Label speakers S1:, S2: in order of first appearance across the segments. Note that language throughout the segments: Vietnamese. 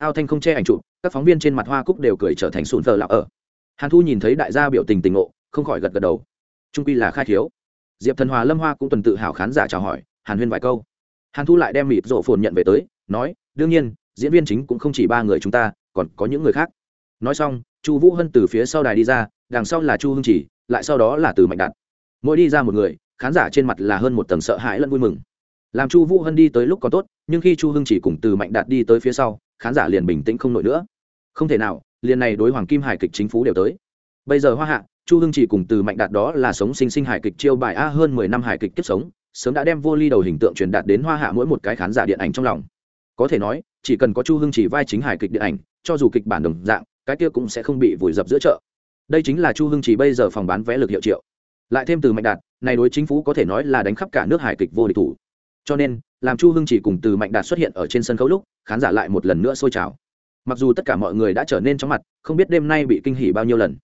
S1: ao thanh không che ảnh chụp, các phóng viên trên mặt hoa cúc đều cười trở thành sùn thờ lạc ở. Hàn thu nhìn thấy đại gia biểu tình tình ngộ, không khỏi gật gật đầu. Trung quy là khai thiếu. Diệp thần hòa lâm hoa cũng tuần tự hào khán giả chào hỏi, hàn huyên vài câu. Hàn thu lại đem mịp rộ phồn nhận về tới, nói, đương nhiên, diễn viên chính cũng không chỉ ba người chúng ta, còn có những người khác. Nói xong, chu vũ hân từ phía sau đài đi ra, đằng sau là chu hưng chỉ, lại sau đó là từ mạnh đạt. Mỗi đi ra một người, khán giả trên mặt là hơn một tầng sợ hãi lẫn vui mừng. Làm chu vũ hân đi tới lúc còn tốt, nhưng khi chu hưng chỉ cùng từ mạnh đạt đi tới phía sau khán giả liền bình tĩnh không nổi nữa. Không thể nào, liền này đối hoàng kim hải kịch chính phú đều tới. Bây giờ hoa hạ, chu hưng chỉ cùng từ mạnh đạt đó là sống sinh sinh hải kịch chiêu bài a hơn mười năm hải kịch kiếp sống, sớm đã đem vô ly đầu hình tượng truyền đạt đến hoa hạ mỗi một cái khán giả điện ảnh trong lòng. Có thể nói, chỉ cần có chu hưng chỉ vai chính hải kịch điện ảnh, cho dù kịch bản đồng dạng, cái kia cũng sẽ không bị vùi dập giữa chợ. Đây chính là chu hưng chỉ bây giờ phòng bán vé lực hiệu triệu. Lại thêm từ mạnh đạt, này đối chính phủ có thể nói là đánh khắp cả nước hải kịch vô địch thủ cho nên, làm chu hưng chỉ cùng từ mạnh đạt xuất hiện ở trên sân khấu lúc, khán giả lại một lần nữa sôi trào. Mặc dù tất cả mọi người đã trở nên chóng mặt, không biết đêm nay bị kinh hỉ bao nhiêu lần.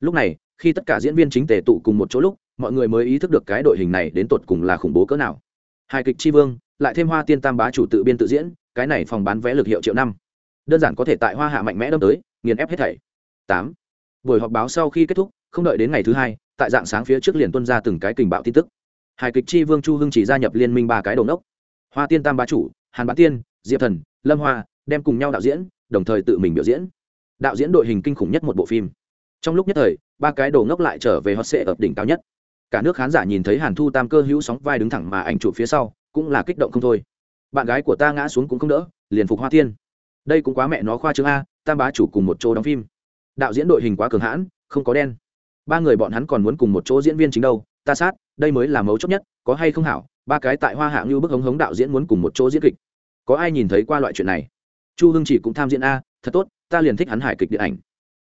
S1: Lúc này, khi tất cả diễn viên chính tề tụ cùng một chỗ lúc, mọi người mới ý thức được cái đội hình này đến tột cùng là khủng bố cỡ nào. Hài kịch tri vương, lại thêm hoa tiên tam bá chủ tự biên tự diễn, cái này phòng bán vé lực hiệu triệu năm. Đơn giản có thể tại hoa hạ mạnh mẽ đâm tới, nghiền ép hết thảy. Tám. Buổi họp báo sau khi kết thúc, không đợi đến ngày thứ hai, tại dạng sáng phía trước liền tuân ra từng cái kình bạo tin tức hài kịch chi vương chu hưng chỉ gia nhập liên minh ba cái đầu nốc hoa tiên tam bá chủ, hàn bá tiên, diệp thần, lâm hoa đem cùng nhau đạo diễn, đồng thời tự mình biểu diễn. Đạo diễn đội hình kinh khủng nhất một bộ phim. Trong lúc nhất thời, ba cái đầu ngốc lại trở về hot sệ ập đỉnh cao nhất. Cả nước khán giả nhìn thấy hàn thu tam cơ hữu sóng vai đứng thẳng mà ảnh chụp phía sau, cũng là kích động không thôi. Bạn gái của ta ngã xuống cũng không đỡ, liền phục hoa tiên. Đây cũng quá mẹ nó khoa trương a, tam bá chủ cùng một chỗ đóng phim. Đạo diễn đội hình quá cường hãn, không có đen. Ba người bọn hắn còn muốn cùng một chỗ diễn viên chính đâu, ta sát đây mới là mấu chốt nhất, có hay không hảo, ba cái tại hoa hạng như bức hống hống đạo diễn muốn cùng một chỗ diễn kịch. Có ai nhìn thấy qua loại chuyện này? Chu hưng chỉ cũng tham diễn a, thật tốt, ta liền thích hắn hải kịch điện ảnh.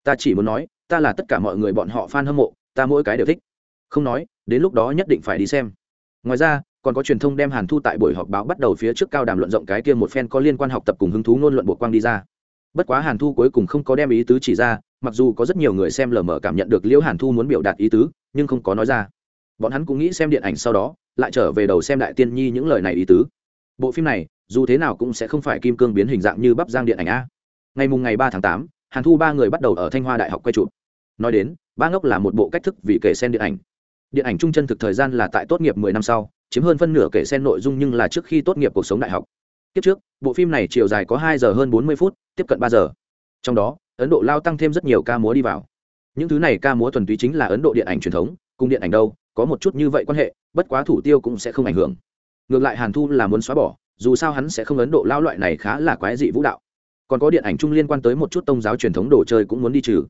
S1: Ta chỉ muốn nói, ta là tất cả mọi người bọn họ f a n hâm mộ, ta mỗi cái đều thích. Không nói, đến lúc đó nhất định phải đi xem. Ngoài ra, còn có truyền thông đem hàn thu tại buổi họp báo bắt đầu phía trước cao đàm luận rộng cái kia một phen có liên quan học tập cùng hứng thú ngôn luận buộc quang đi ra. Bất quá hàn thu cuối cùng không có đem ý tứ chỉ ra, mặc dù có rất nhiều người xem lờ mờ cảm nhận được liễu hàn thu muốn biểu đạt ý tứ, nhưng không có nói ra bọn hắn cũng nghĩ xem điện ảnh sau đó, lại trở về đầu xem đại tiên nhi những lời này ý tứ. Bộ phim này, dù thế nào cũng sẽ không phải kim cương biến hình dạng như bắp giang điện ảnh a. Ngày mùng ngày ba tháng tám, hàn thu ba người bắt đầu ở thanh hoa đại học quay chụp. Nói đến, ba ngốc là một bộ cách thức vì kể sen điện ảnh. Điện ảnh trung chân thực thời gian là tại tốt nghiệp mười năm sau, chiếm hơn phân nửa kể sen nội dung nhưng là trước khi tốt nghiệp cuộc sống đại học. Kiếp trước, bộ phim này chiều dài có hai giờ hơn bốn mươi phút, tiếp cận ba giờ. Trong đó, ấn độ lao tăng thêm rất nhiều ca múa đi vào. Những thứ này ca múa thuần túy chính là ấn độ điện ảnh truyền thống, cùng điện ảnh đâu có một chút như vậy quan hệ, bất quá thủ tiêu cũng sẽ không ảnh hưởng. Ngược lại hàn thu là muốn xóa bỏ, dù sao hắn sẽ không ấn độ lao loại này khá là quái dị vũ đạo. Còn có điện ảnh chung liên quan tới một chút tôn giáo truyền thống đồ chơi cũng muốn đi trừ.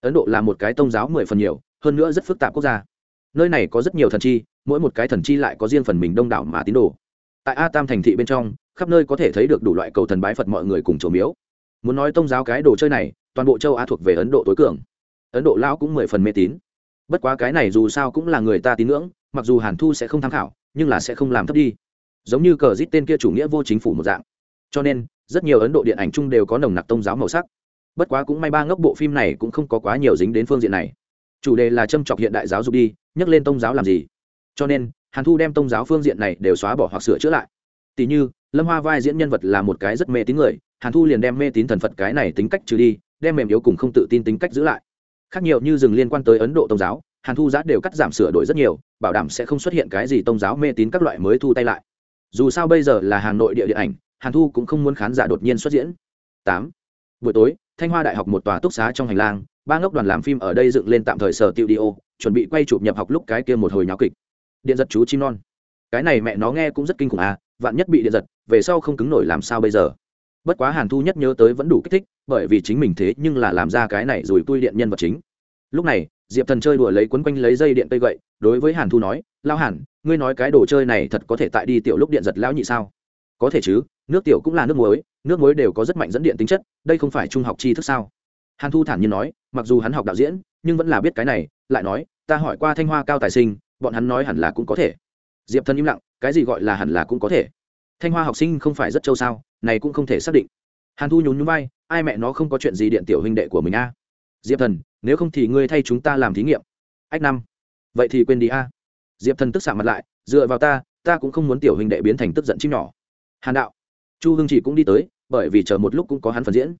S1: Ấn độ là một cái tôn giáo mười phần nhiều, hơn nữa rất phức tạp quốc gia. Nơi này có rất nhiều thần chi, mỗi một cái thần chi lại có riêng phần mình đông đảo mà tín đồ. Tại a tam thành thị bên trong, khắp nơi có thể thấy được đủ loại cầu thần bái phật mọi người cùng trổ miếu. Muốn nói tôn giáo cái đồ chơi này, toàn bộ châu á thuộc về ấn độ tối cường. Ấn độ lão cũng mười phần mê tín bất quá cái này dù sao cũng là người ta tín ngưỡng, mặc dù hàn thu sẽ không tham khảo, nhưng là sẽ không làm thấp đi. Giống như cờ rít tên kia chủ nghĩa vô chính phủ một dạng. Cho nên, rất nhiều ấn độ điện ảnh chung đều có nồng nặc tôn giáo màu sắc. Bất quá cũng may ba ngốc bộ phim này cũng không có quá nhiều dính đến phương diện này. Chủ đề là châm chọc hiện đại giáo dục đi, nhắc lên tôn giáo làm gì. Cho nên, hàn thu đem tôn giáo phương diện này đều xóa bỏ hoặc sửa chữa lại. Tỷ như, lâm hoa vai diễn nhân vật là một cái rất mê tín người, hàn thu liền đem mê tín thần phật cái này tính cách trừ đi, đem mềm yếu cùng không tự tin tính cách giữ lại khác nhiều như dừng liên quan tới ấn độ tôn giáo, hàn thu giá đều cắt giảm sửa đổi rất nhiều, bảo đảm sẽ không xuất hiện cái gì tôn giáo mê tín các loại mới thu tay lại. Dù sao bây giờ là hà nội địa điện ảnh, hàn thu cũng không muốn khán giả đột nhiên xuất diễn. Tám. Buổi tối, thanh hoa đại học một tòa túc xá trong hành lang, ba ngốc đoàn làm phim ở đây dựng lên tạm thời sở tiệu đi ô, chuẩn bị quay chụp nhập học lúc cái kia một hồi nháo kịch. Điện giật chú chim non. Cái này mẹ nó nghe cũng rất kinh khủng à vạn nhất bị điện giật, về sau không cứng nổi làm sao bây giờ? Bất quá hàn thu nhất nhớ tới vẫn đủ kích thích, bởi vì chính mình thế nhưng là làm ra cái này rồi tui điện nhân vật chính. Lúc này, diệp thần chơi đùa lấy quấn quanh lấy dây điện cây gậy, đối với hàn thu nói lao hàn, ngươi nói cái đồ chơi này thật có thể tại đi tiểu lúc điện giật lão nhị sao? Có thể chứ, nước tiểu cũng là nước muối nước muối đều có rất mạnh dẫn điện tính chất, đây không phải trung học tri thức sao? Hàn thu thản nhiên nói, mặc dù hắn học đạo diễn, nhưng vẫn là biết cái này, lại nói, ta hỏi qua thanh hoa cao tài sinh, bọn hắn nói hẳn là cũng có thể. Diệp thần im lặng, cái gì gọi là hẳn là cũng có thể? Thanh hoa học sinh không phải rất châu sao? Này cũng không thể xác định. Hàn thu nhún nhún vai, ai mẹ nó không có chuyện gì điện tiểu huynh đệ của mình a? Diệp thần, nếu không thì ngươi thay chúng ta làm thí nghiệm. Ách năm. Vậy thì quên đi a. Diệp thần tức xạ mặt lại, dựa vào ta ta cũng không muốn tiểu huynh đệ biến thành tức giận chim nhỏ. Hàn đạo, chu hưng chỉ cũng đi tới, bởi vì chờ một lúc cũng có hắn phần diễn.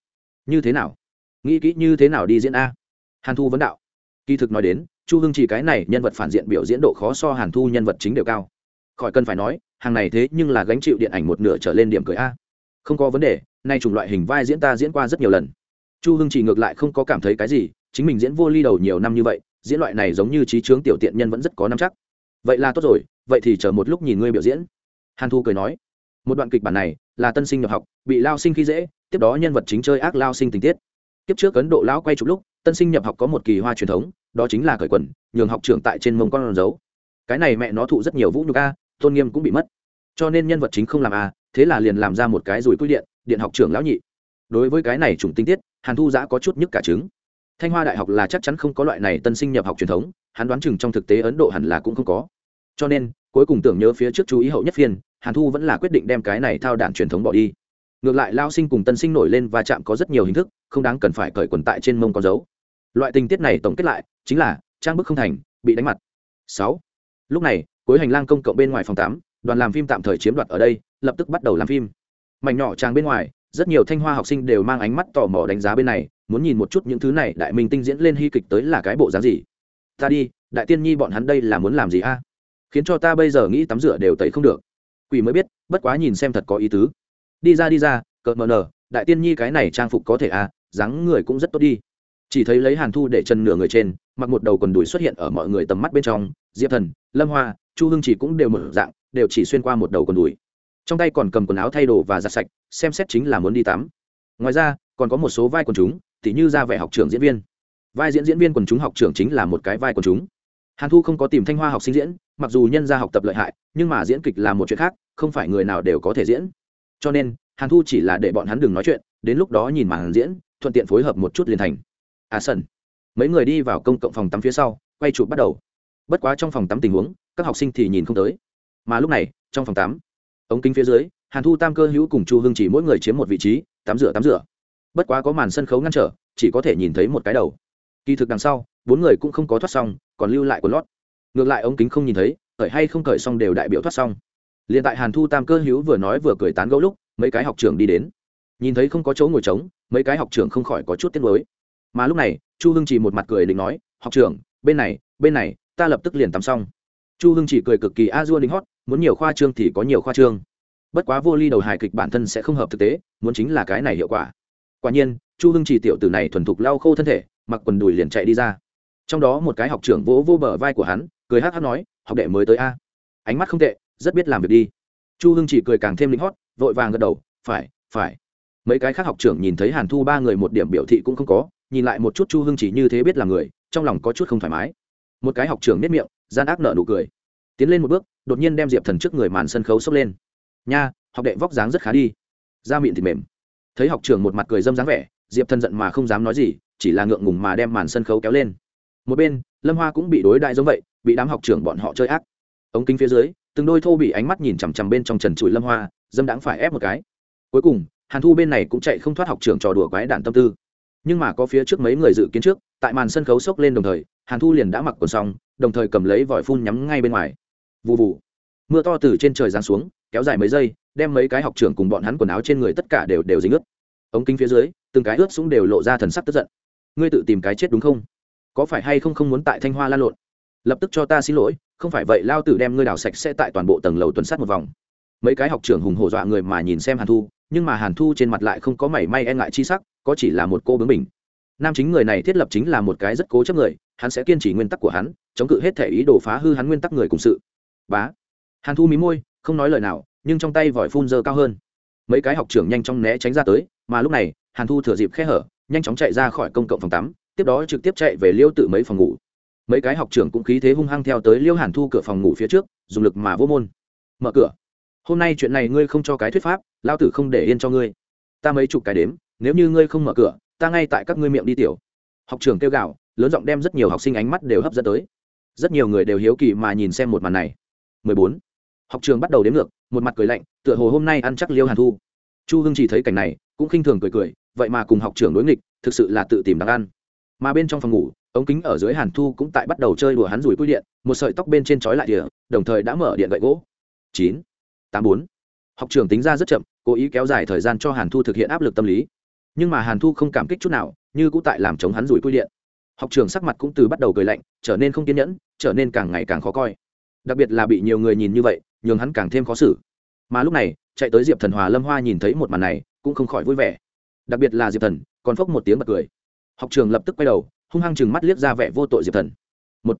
S1: Như thế nào? Nghĩ kỹ như thế nào đi diễn a? Hàn thu vấn đạo. Kỳ thực nói đến, chu hưng chỉ cái này nhân vật phản diện biểu diễn độ khó so hàn thu nhân vật chính đều cao. Khỏi cần phải nói, hàng này thế nhưng là gánh chịu điện ảnh một nửa trở lên điểm cười a không có vấn đề, nay chủng loại hình vai diễn ta diễn qua rất nhiều lần. Chu hưng chỉ ngược lại không có cảm thấy cái gì, chính mình diễn vô ly đầu nhiều năm như vậy, diễn loại này giống như trí trướng tiểu tiện nhân vẫn rất có năm chắc. Vậy là tốt rồi, vậy thì chờ một lúc nhìn ngươi biểu diễn. Hàn thu cười nói. Một đoạn kịch bản này, là tân sinh nhập học, bị lao sinh khi dễ, tiếp đó nhân vật chính chơi ác lao sinh tình tiết. Tiếp trước ấn độ lão quay chụp lúc, tân sinh nhập học có một kỳ hoa truyền thống, đó chính là cởi quần, nhường học trưởng tại trên mông con giấu. Cái này mẹ nó thụ rất nhiều vũ nhục a, tôn nghiêm cũng bị mất. Cho nên nhân vật chính không làm a thế là liền làm ra một cái rùi quy điện điện học trưởng lão nhị. Đối với cái này chủng tinh tiết, hàn thu giã có chút nhức cả trứng. Thanh hoa đại học là chắc chắn không có loại này tân sinh nhập học truyền thống, hắn đoán chừng trong thực tế ấn độ hẳn là cũng không có. Cho nên, cuối cùng tưởng nhớ phía trước chú ý hậu nhất phiên, hàn thu vẫn là quyết định đem cái này thao đản truyền thống bỏ đi. Ngược lại lao sinh cùng tân sinh nổi lên và chạm có rất nhiều hình thức, không đáng cần phải cởi quần tại trên mông con dấu. Loại tình tiết này tổng kết lại, chính là, trang bức không thành, bị đánh mặt. Sáu. Lúc này, cuối hành lang công cộng bên ngoài phòng tám, đoàn làm phim tạm thời chiếm đoạt ở đây lập tức bắt đầu làm phim. Mảnh nhỏ trang bên ngoài, rất nhiều thanh hoa học sinh đều mang ánh mắt tò mò đánh giá bên này, muốn nhìn một chút những thứ này đại minh tinh diễn lên hy kịch tới là cái bộ dáng gì. Ta đi, đại tiên nhi bọn hắn đây là muốn làm gì a? À? Khiến cho ta bây giờ nghĩ tắm rửa đều tẩy không được. Quỷ mới biết, bất quá nhìn xem thật có ý tứ. Đi ra đi ra, cợt mờ nở, đại tiên nhi cái này trang phục có thể a à? dáng người cũng rất tốt đi. Chỉ thấy lấy hàn thu để chân nửa người trên, mặc một đầu quần đùi xuất hiện ở mọi người tầm mắt bên trong, diệp thần, lâm hoa, chu hưng chỉ cũng đều một dạng, đều chỉ xuyên qua một đầu quần đùi trong tay còn cầm quần áo thay đồ và giặt sạch, xem xét chính là muốn đi tắm. Ngoài ra, còn có một số vai quần chúng, tỉ như ra vẻ học trưởng diễn viên. Vai diễn diễn viên quần chúng học trưởng chính là một cái vai quần chúng. Hàn thu không có tìm thanh hoa học sinh diễn, mặc dù nhân ra học tập lợi hại, nhưng mà diễn kịch là một chuyện khác, không phải người nào đều có thể diễn. Cho nên, hàn thu chỉ là để bọn hắn đừng nói chuyện, đến lúc đó nhìn màn diễn, thuận tiện phối hợp một chút liền thành. À sân mấy người đi vào công cộng phòng tắm phía sau, quay chụp bắt đầu. Bất quá trong phòng tắm tình huống, các học sinh thì nhìn không tới. Mà lúc này, trong phòng tắm ống kính phía dưới, hàn thu tam cơ hữu cùng chu hưng chỉ mỗi người chiếm một vị trí, tắm rửa tắm rửa. Bất quá có màn sân khấu ngăn trở, chỉ có thể nhìn thấy một cái đầu. Kỳ thực đằng sau, bốn người cũng không có thoát xong, còn lưu lại của lót. Ngược lại ống kính không nhìn thấy, cởi hay không cởi xong đều đại biểu thoát xong. Liền tại hàn thu tam cơ hữu vừa nói vừa cười tán gẫu lúc, mấy cái học trưởng đi đến. Nhìn thấy không có chỗ ngồi trống, mấy cái học trưởng không khỏi có chút tiếc nuối. Mà lúc này, chu hưng chỉ một mặt cười định nói, học trưởng, bên này bên này, ta lập tức liền tắm xong. Chu hưng chỉ cười cực kỳ a dua đính hót muốn nhiều khoa trương thì có nhiều khoa trương. Bất quá vô ly đầu hài kịch bản thân sẽ không hợp thực tế, muốn chính là cái này hiệu quả. Quả nhiên, chu hưng chỉ tiểu tử này thuần thục lau khô thân thể, mặc quần đùi liền chạy đi ra. Trong đó một cái học trưởng vỗ vô bờ vai của hắn, cười hát hát nói, học đệ mới tới a. Ánh mắt không tệ, rất biết làm việc đi. Chu hưng chỉ cười càng thêm lính hót, vội vàng gật đầu, phải phải. Mấy cái khác học trưởng nhìn thấy hàn thu ba người một điểm biểu thị cũng không có, nhìn lại một chút chu hưng chỉ như thế biết là người, trong lòng có chút không thoải mái. Một cái học trưởng nếp miệng, gian ác nợ nụ cười tiến lên một bước, đột nhiên đem diệp thần trước người màn sân khấu xốc lên. Nha, học đệ vóc dáng rất khá đi. Da miệng thịt mềm. Thấy học trưởng một mặt cười dâm dáng vẻ, diệp thần giận mà không dám nói gì, chỉ là ngượng ngùng mà đem màn sân khấu kéo lên. Một bên, lâm hoa cũng bị đối đại giống vậy, bị đám học trưởng bọn họ chơi ác. Ống kính phía dưới, từng đôi thô bị ánh mắt nhìn chằm chằm bên trong trần trụi lâm hoa, dâm đãng phải ép một cái. Cuối cùng, hàn thu bên này cũng chạy không thoát học trưởng trò đùa quái đản tâm tư. Nhưng mà có phía trước mấy người dự kiến trước, tại màn sân khấu sốc lên đồng thời, hàn thu liền đã mặc quần xong, đồng thời cầm lấy vòi phun nhắm ngay bên ngoài vụ vụ mưa to từ trên trời giáng xuống, kéo dài mấy giây, đem mấy cái học trưởng cùng bọn hắn quần áo trên người tất cả đều đều dính ướt. Ống kính phía dưới, từng cái ướt cũng đều lộ ra thần sắc tức giận. Ngươi tự tìm cái chết đúng không? Có phải hay không không muốn tại thanh hoa lan lộn? Lập tức cho ta xin lỗi, không phải vậy lao tử đem ngươi đào sạch sẽ tại toàn bộ tầng lầu tuần sát một vòng. Mấy cái học trưởng hùng hổ dọa người mà nhìn xem hàn thu, nhưng mà hàn thu trên mặt lại không có mảy may e ngại chi sắc, có chỉ là một cô bướng mình nam chính người này thiết lập chính là một cái rất cố chấp người, hắn sẽ kiên trì nguyên tắc của hắn, chống cự hết thể ý đồ phá hư hắn nguyên tắc người cùng sự bá. Hàn thu mí môi, không nói lời nào, nhưng trong tay vòi phun dơ cao hơn. Mấy cái học trưởng nhanh chóng né tránh ra tới, mà lúc này, hàn thu thừa dịp khe hở, nhanh chóng chạy ra khỏi công cộng phòng tắm, tiếp đó trực tiếp chạy về liêu tự mấy phòng ngủ. Mấy cái học trưởng cũng khí thế hung hăng theo tới liêu hàn thu cửa phòng ngủ phía trước, dùng lực mà vô môn. Mở cửa. Hôm nay chuyện này ngươi không cho cái thuyết pháp lao tử không để yên cho ngươi. Ta mấy chục cái đếm, nếu như ngươi không mở cửa, ta ngay tại các ngươi miệng đi tiểu. Học trưởng kêu gào, lớn giọng đem rất nhiều học sinh ánh mắt đều hấp dẫn tới. Rất nhiều người đều hiếu kỳ mà nhìn xem một màn này. 14. học trường bắt đầu đếm ngược, một mặt cười lạnh, tựa hồ hôm nay ăn chắc liêu hàn thu. Chu hưng chỉ thấy cảnh này, cũng khinh thường cười cười, vậy mà cùng học trưởng đối nghịch, thực sự là tự tìm đáng ăn. Mà bên trong phòng ngủ, ống kính ở dưới hàn thu cũng tại bắt đầu chơi đùa hắn rủi cui điện, một sợi tóc bên trên trói lại địa đồng thời đã mở điện gậy gỗ. Chín, tám bốn. Học trường tính ra rất chậm, cố ý kéo dài thời gian cho hàn thu thực hiện áp lực tâm lý. Nhưng mà hàn thu không cảm kích chút nào, như cũng tại làm chống hắn rủi quy điện. Học trường sắc mặt cũng từ bắt đầu cười lạnh, trở nên không kiên nhẫn, trở nên càng ngày càng khó coi đặc biệt là bị nhiều người nhìn như vậy, nhường hắn càng thêm khó xử. Mà lúc này, chạy tới diệp thần hòa lâm hoa nhìn thấy một màn này, cũng không khỏi vui vẻ. Đặc biệt là diệp thần, còn phốc một tiếng bật cười. Học trường lập tức quay đầu, hung hăng chừng mắt liếc ra vẻ vô tội diệp thần. Một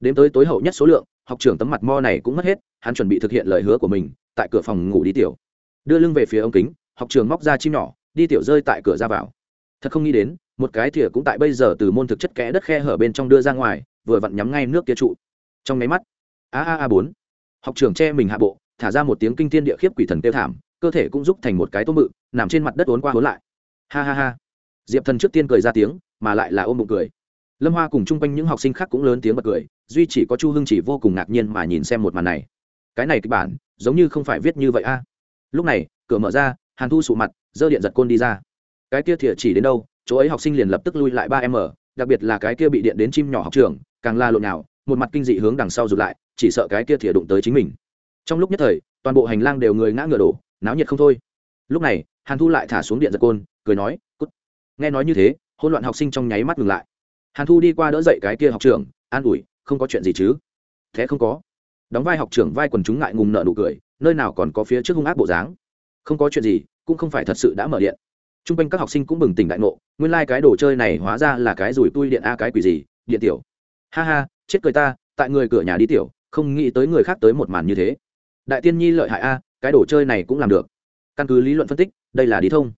S1: đến tới tối hậu nhất số lượng, học trưởng tấm mặt mo này cũng mất hết, hắn chuẩn bị thực hiện lời hứa của mình, tại cửa phòng ngủ đi tiểu. Đưa lưng về phía ống kính, học trường móc ra chim nhỏ, đi tiểu rơi tại cửa ra vào. Thật không nghĩ đến, một cái thìa cũng tại bây giờ từ môn thực chất kẽ đất khe hở bên trong đưa ra ngoài, vừa vặn nhắm ngay nước kia trụ. Trong máy mắt a a a bốn. Học trưởng che mình hạ bộ thả ra một tiếng kinh thiên địa khiếp quỷ thần tiêu thảm cơ thể cũng giúp thành một cái tôm mự, nằm trên mặt đất uốn qua uốn lại. Ha ha ha. Diệp thần trước tiên cười ra tiếng mà lại là ôm bụng cười. Lâm hoa cùng chung quanh những học sinh khác cũng lớn tiếng bật cười duy chỉ có chu hưng chỉ vô cùng ngạc nhiên mà nhìn xem một màn này. Cái này kịch bản giống như không phải viết như vậy a. Lúc này cửa mở ra hàn thu sụ mặt dơ điện giật côn đi ra. Cái kia thìa chỉ đến đâu chỗ ấy học sinh liền lập tức lui lại ba m đặc biệt là cái kia bị điện đến chim nhỏ học trường càng la lộn nào một mặt kinh dị hướng đằng sau rụt lại chỉ sợ cái kia thìa đụng tới chính mình. Trong lúc nhất thời toàn bộ hành lang đều người ngã ngựa đổ náo nhiệt không thôi. Lúc này hàn thu lại thả xuống điện giật côn cười nói cút. Nghe nói như thế hôn loạn học sinh trong nháy mắt ngừng lại. Hàn thu đi qua đỡ dậy cái kia học trưởng, an ủi không có chuyện gì chứ? Thế không có. Đóng vai học trưởng vai quần chúng ngại ngùng nợ nụ cười nơi nào còn có phía trước hung ác bộ dáng? Không có chuyện gì cũng không phải thật sự đã mở điện. T r u n g quanh các học sinh cũng bừng tỉnh đại ngộ nguyên lai、like、cái đồ chơi này hóa ra là cái rùi tui điện a cái quỷ gì điện tiểu. Ha ha chết cười ta tại người cửa nhà đi tiểu không nghĩ tới người khác tới một màn như thế. Đại tiên nhi lợi hại a, cái đồ chơi này cũng làm được. Căn cứ lý luận phân tích, đây là đi thông.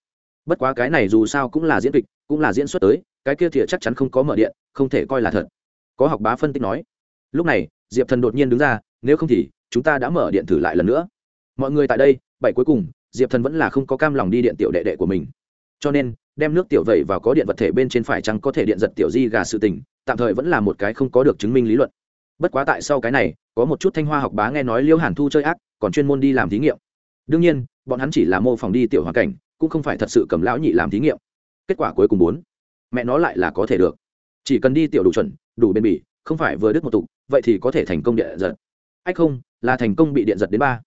S1: Bất quá cái này dù sao cũng là diễn kịch, cũng là diễn xuất tới, cái kia thiệt chắc chắn không có mở điện, không thể coi là thật. Có học bá phân tích nói. Lúc này, diệp thần đột nhiên đứng ra, nếu không thì, chúng ta đã mở điện thử lại lần nữa. Mọi người tại đây, bảy cuối cùng, diệp thần vẫn là không có cam lòng đi điện tiểu đệ đệ của mình. Cho nên, đem nước tiểu vẩy vào có điện vật thể bên trên phải chăng có thể điện giật tiểu di gà sự tình, tạm thời vẫn là một cái không có được chứng minh lý luận bất quá tại sau cái này, có một chút thanh hoa học bá nghe nói liêu hàn thu chơi ác, còn chuyên môn đi làm thí nghiệm. Đương nhiên, bọn hắn chỉ là mô phỏng đi tiểu hoàn cảnh, cũng không phải thật sự cầm lão nhị làm thí nghiệm. Kết quả cuối cùng bốn mẹ nó lại là có thể được. Chỉ cần đi tiểu đủ chuẩn, đủ bền bỉ, không phải vừa đứt một tục vậy thì có thể thành công điện giật. Ách không, là thành công bị điện giật đến ba.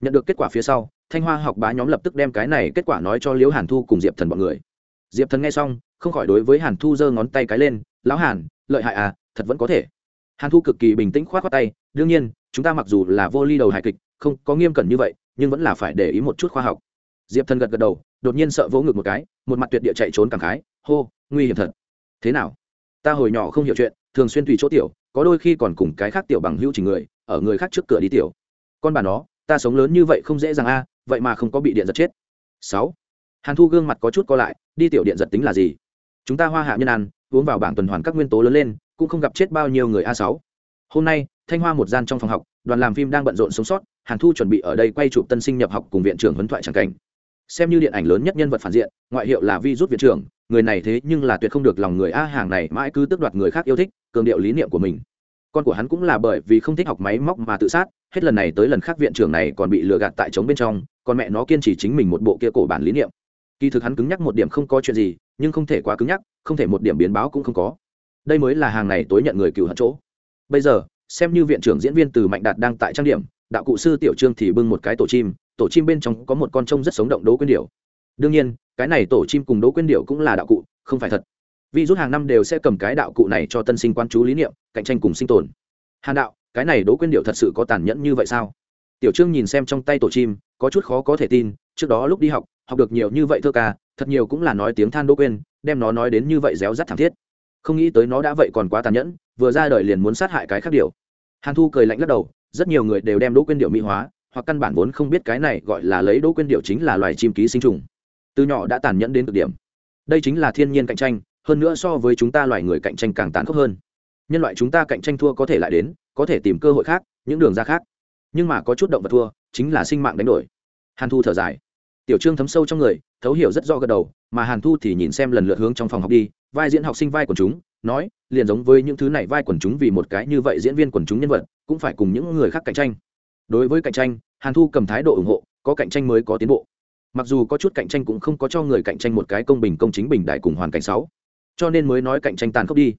S1: Nhận được kết quả phía sau, thanh hoa học bá nhóm lập tức đem cái này kết quả nói cho liễu hàn thu cùng diệp thần b ọ n người. Diệp thần nghe xong, không khỏi đối với hàn thu giơ ngón tay cái lên, lão hàn, lợi hại à thật vẫn có thể hàn thu cực kỳ bình tĩnh k h o á t khoác tay, đương nhiên, chúng ta mặc dù là vô ly đầu hài kịch, không có nghiêm cẩn như vậy, nhưng vẫn là phải để ý một chút khoa học. Diệp thần gật gật đầu, đột nhiên sợ vỗ ngực một cái, một mặt tuyệt địa chạy trốn cảm khái, hô, nguy hiểm thật. Thế nào? Ta hồi nhỏ không hiểu chuyện, thường xuyên tùy chỗ tiểu, có đôi khi còn cùng cái khác tiểu bằng hữu trình người, ở người khác trước cửa đi tiểu. Con bà nó, ta sống lớn như vậy không dễ dàng a, vậy mà không có bị điện giật chết. Sáu. Hàn thu gương mặt có chút co lại, đi tiểu điện giật tính là gì? Chúng ta hoa hạ nhân ăn, uống vào bảng tuần hoàn các nguyên tố lớn lên cũng không gặp chết bao nhiêu người a sáu. Hôm nay, thanh hoa một gian trong phòng học, đoàn làm phim đang bận rộn sống sót, hàn thu chuẩn bị ở đây quay chụp tân sinh nhập học cùng viện trưởng huấn thoại tràng cảnh. Xem như điện ảnh lớn nhất nhân vật phản diện, ngoại hiệu là vi rút viện trưởng, người này thế nhưng là tuyệt không được lòng người a hàng này mãi cứ tước đoạt người khác yêu thích, cường điệu lý niệm của mình. Con của hắn cũng là bởi vì không thích học máy móc mà tự sát, hết lần này tới lần khác viện trưởng này còn bị lừa gạt tại trống bên trong, còn mẹ nó kiên trì chính mình một bộ kia cổ bản lý niệm. Kỳ thực hắn cứng nhắc một điểm không có chuyện gì, nhưng không thể quá cứng nhắc, không thể một điểm biến báo cũng không có đây mới là hàng này tối nhận người cựu hận chỗ. Bây giờ, xem như viện trưởng diễn viên từ mạnh đạt đang tại trang điểm, đạo cụ sư tiểu trương thì bưng một cái tổ chim tổ chim bên trong có một con trông rất sống động đố quyên điệu đương nhiên, cái này tổ chim cùng đố quyên điệu cũng là đạo cụ, không phải thật. Vì rút hàng năm đều sẽ cầm cái đạo cụ này cho tân sinh quan chú lý niệm, cạnh tranh cùng sinh tồn. Hàn đạo, cái này đố quyên điệu thật sự có tàn nhẫn như vậy sao? Tiểu trương nhìn xem trong tay tổ chim, có chút khó có thể tin, trước đó lúc đi học học được nhiều như vậy thơ ca, thật nhiều cũng là nói tiếng than đỗ quên đem nó nói đến như vậy réo rắt thảm thiết không nghĩ tới nó đã vậy còn quá tàn nhẫn, vừa ra đời liền muốn sát hại cái khác điều. Hàn thu cười lạnh lắc đầu, rất nhiều người đều đem đỗ quên điệu mỹ hóa, hoặc căn bản vốn không biết cái này gọi là lấy đỗ quên điệu chính là loài chim ký sinh trùng. Từ nhỏ đã tàn nhẫn đến cực điểm. Đây chính là thiên nhiên cạnh tranh, hơn nữa so với chúng ta loài người cạnh tranh càng tàn khốc hơn. Nhân loại chúng ta cạnh tranh thua có thể lại đến, có thể tìm cơ hội khác, những đường ra khác. Nhưng mà có chút động vật thua, chính là sinh mạng đánh đổi. Hàn thu thở dài tiểu trương thấm sâu trong người, thấu hiểu rất rõ gật đầu, mà hàn thu thì nhìn xem lần lượt hướng trong phòng học đi, vai diễn học sinh vai quần chúng, nói, liền giống với những thứ này vai quần chúng vì một cái như vậy diễn viên quần chúng nhân vật, cũng phải cùng những người khác cạnh tranh. Đối với cạnh tranh, hàn thu cầm thái độ ủng hộ, có cạnh tranh mới có tiến bộ. Mặc dù có chút cạnh tranh cũng không có cho người cạnh tranh một cái công bình công chính bình đại cùng hoàn cảnh sáu. Cho nên mới nói cạnh tranh tàn khốc đi.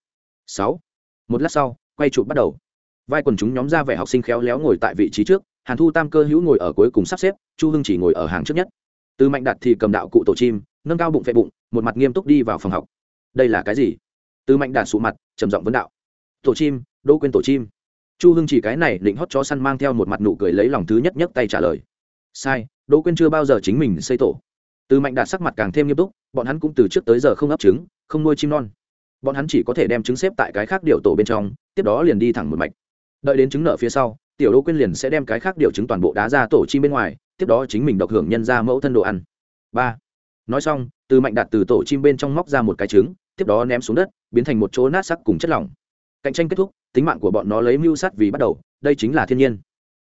S1: Sáu. Một lát sau, quay chụp bắt đầu. Vai quần chúng nhóm ra vẻ học sinh khéo léo ngồi tại vị trí trước, hàn thu tam cơ hữu ngồi ở cuối cùng sắp xếp, chu hưng chỉ ngồi ở hàng trước nhất từ mạnh đạt thì cầm đạo cụ tổ chim, nâng cao bụng phệ bụng, một mặt nghiêm túc đi vào phòng học. Đây là cái gì? Từ mạnh đạt sụ mặt, trầm giọng vấn đạo. Tổ chim, đỗ quên tổ chim. Chu hưng chỉ cái này định hót chó săn mang theo một mặt nụ cười lấy lòng thứ nhất nhất tay trả lời. Sai, đỗ quên chưa bao giờ chính mình xây tổ. Từ mạnh đạt sắc mặt càng thêm nghiêm túc, bọn hắn cũng từ trước tới giờ không ấp trứng, không nuôi chim non. Bọn hắn chỉ có thể đem trứng xếp tại cái khác điệu tổ bên trong, tiếp đó liền đi thẳng một mạch. Đợi đến trứng nợ phía sau, tiểu đỗ quyên liền sẽ đem cái khác điệu trứng toàn bộ đá ra tổ chim bên ngoài tiếp đó chính mình độc hưởng nhân ra mẫu thân đồ ăn. Ba. Nói xong, từ mạnh đạt từ tổ chim bên trong móc ra một cái trứng, tiếp đó ném xuống đất, biến thành một chỗ nát sắc cùng chất lỏng. Cạnh tranh kết thúc, tính mạng của bọn nó lấy mưu sắt vì bắt đầu, đây chính là thiên nhiên.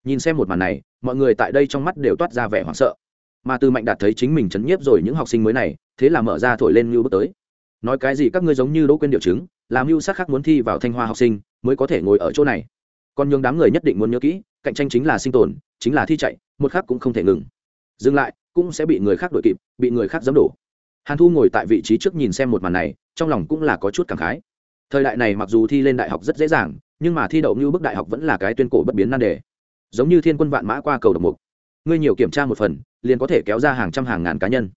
S1: Nhìn xem một màn này, mọi người tại đây trong mắt đều toát ra vẻ hoảng sợ. Mà từ mạnh đạt thấy chính mình chấn nhiếp rồi những học sinh mới này, thế là mở ra thổi lên mưu bước tới. Nói cái gì các ngươi giống như đỗ quên điều chứng làm mưu sắc khác muốn thi vào thanh hoa học sinh, mới có thể ngồi ở chỗ này. Còn nhường đám người nhất định muốn nhớ kỹ, cạnh tranh chính là sinh tồn, chính là thi chạy một khắc cũng không thể ngừng. Dừng lại, cũng sẽ bị người khác đuổi kịp, bị người khác dẫm đổ. Hàn thu ngồi tại vị trí trước nhìn xem một màn này, trong lòng cũng là có chút cảm khái. Thời đại này mặc dù thi lên đại học rất dễ dàng, nhưng mà thi đậu như bức đại học vẫn là cái tuyên cổ bất biến nan đề. Giống như thiên quân vạn mã qua cầu độc mục. Ngươi nhiều kiểm tra một phần, liền có thể kéo ra hàng trăm hàng ngàn cá nhân.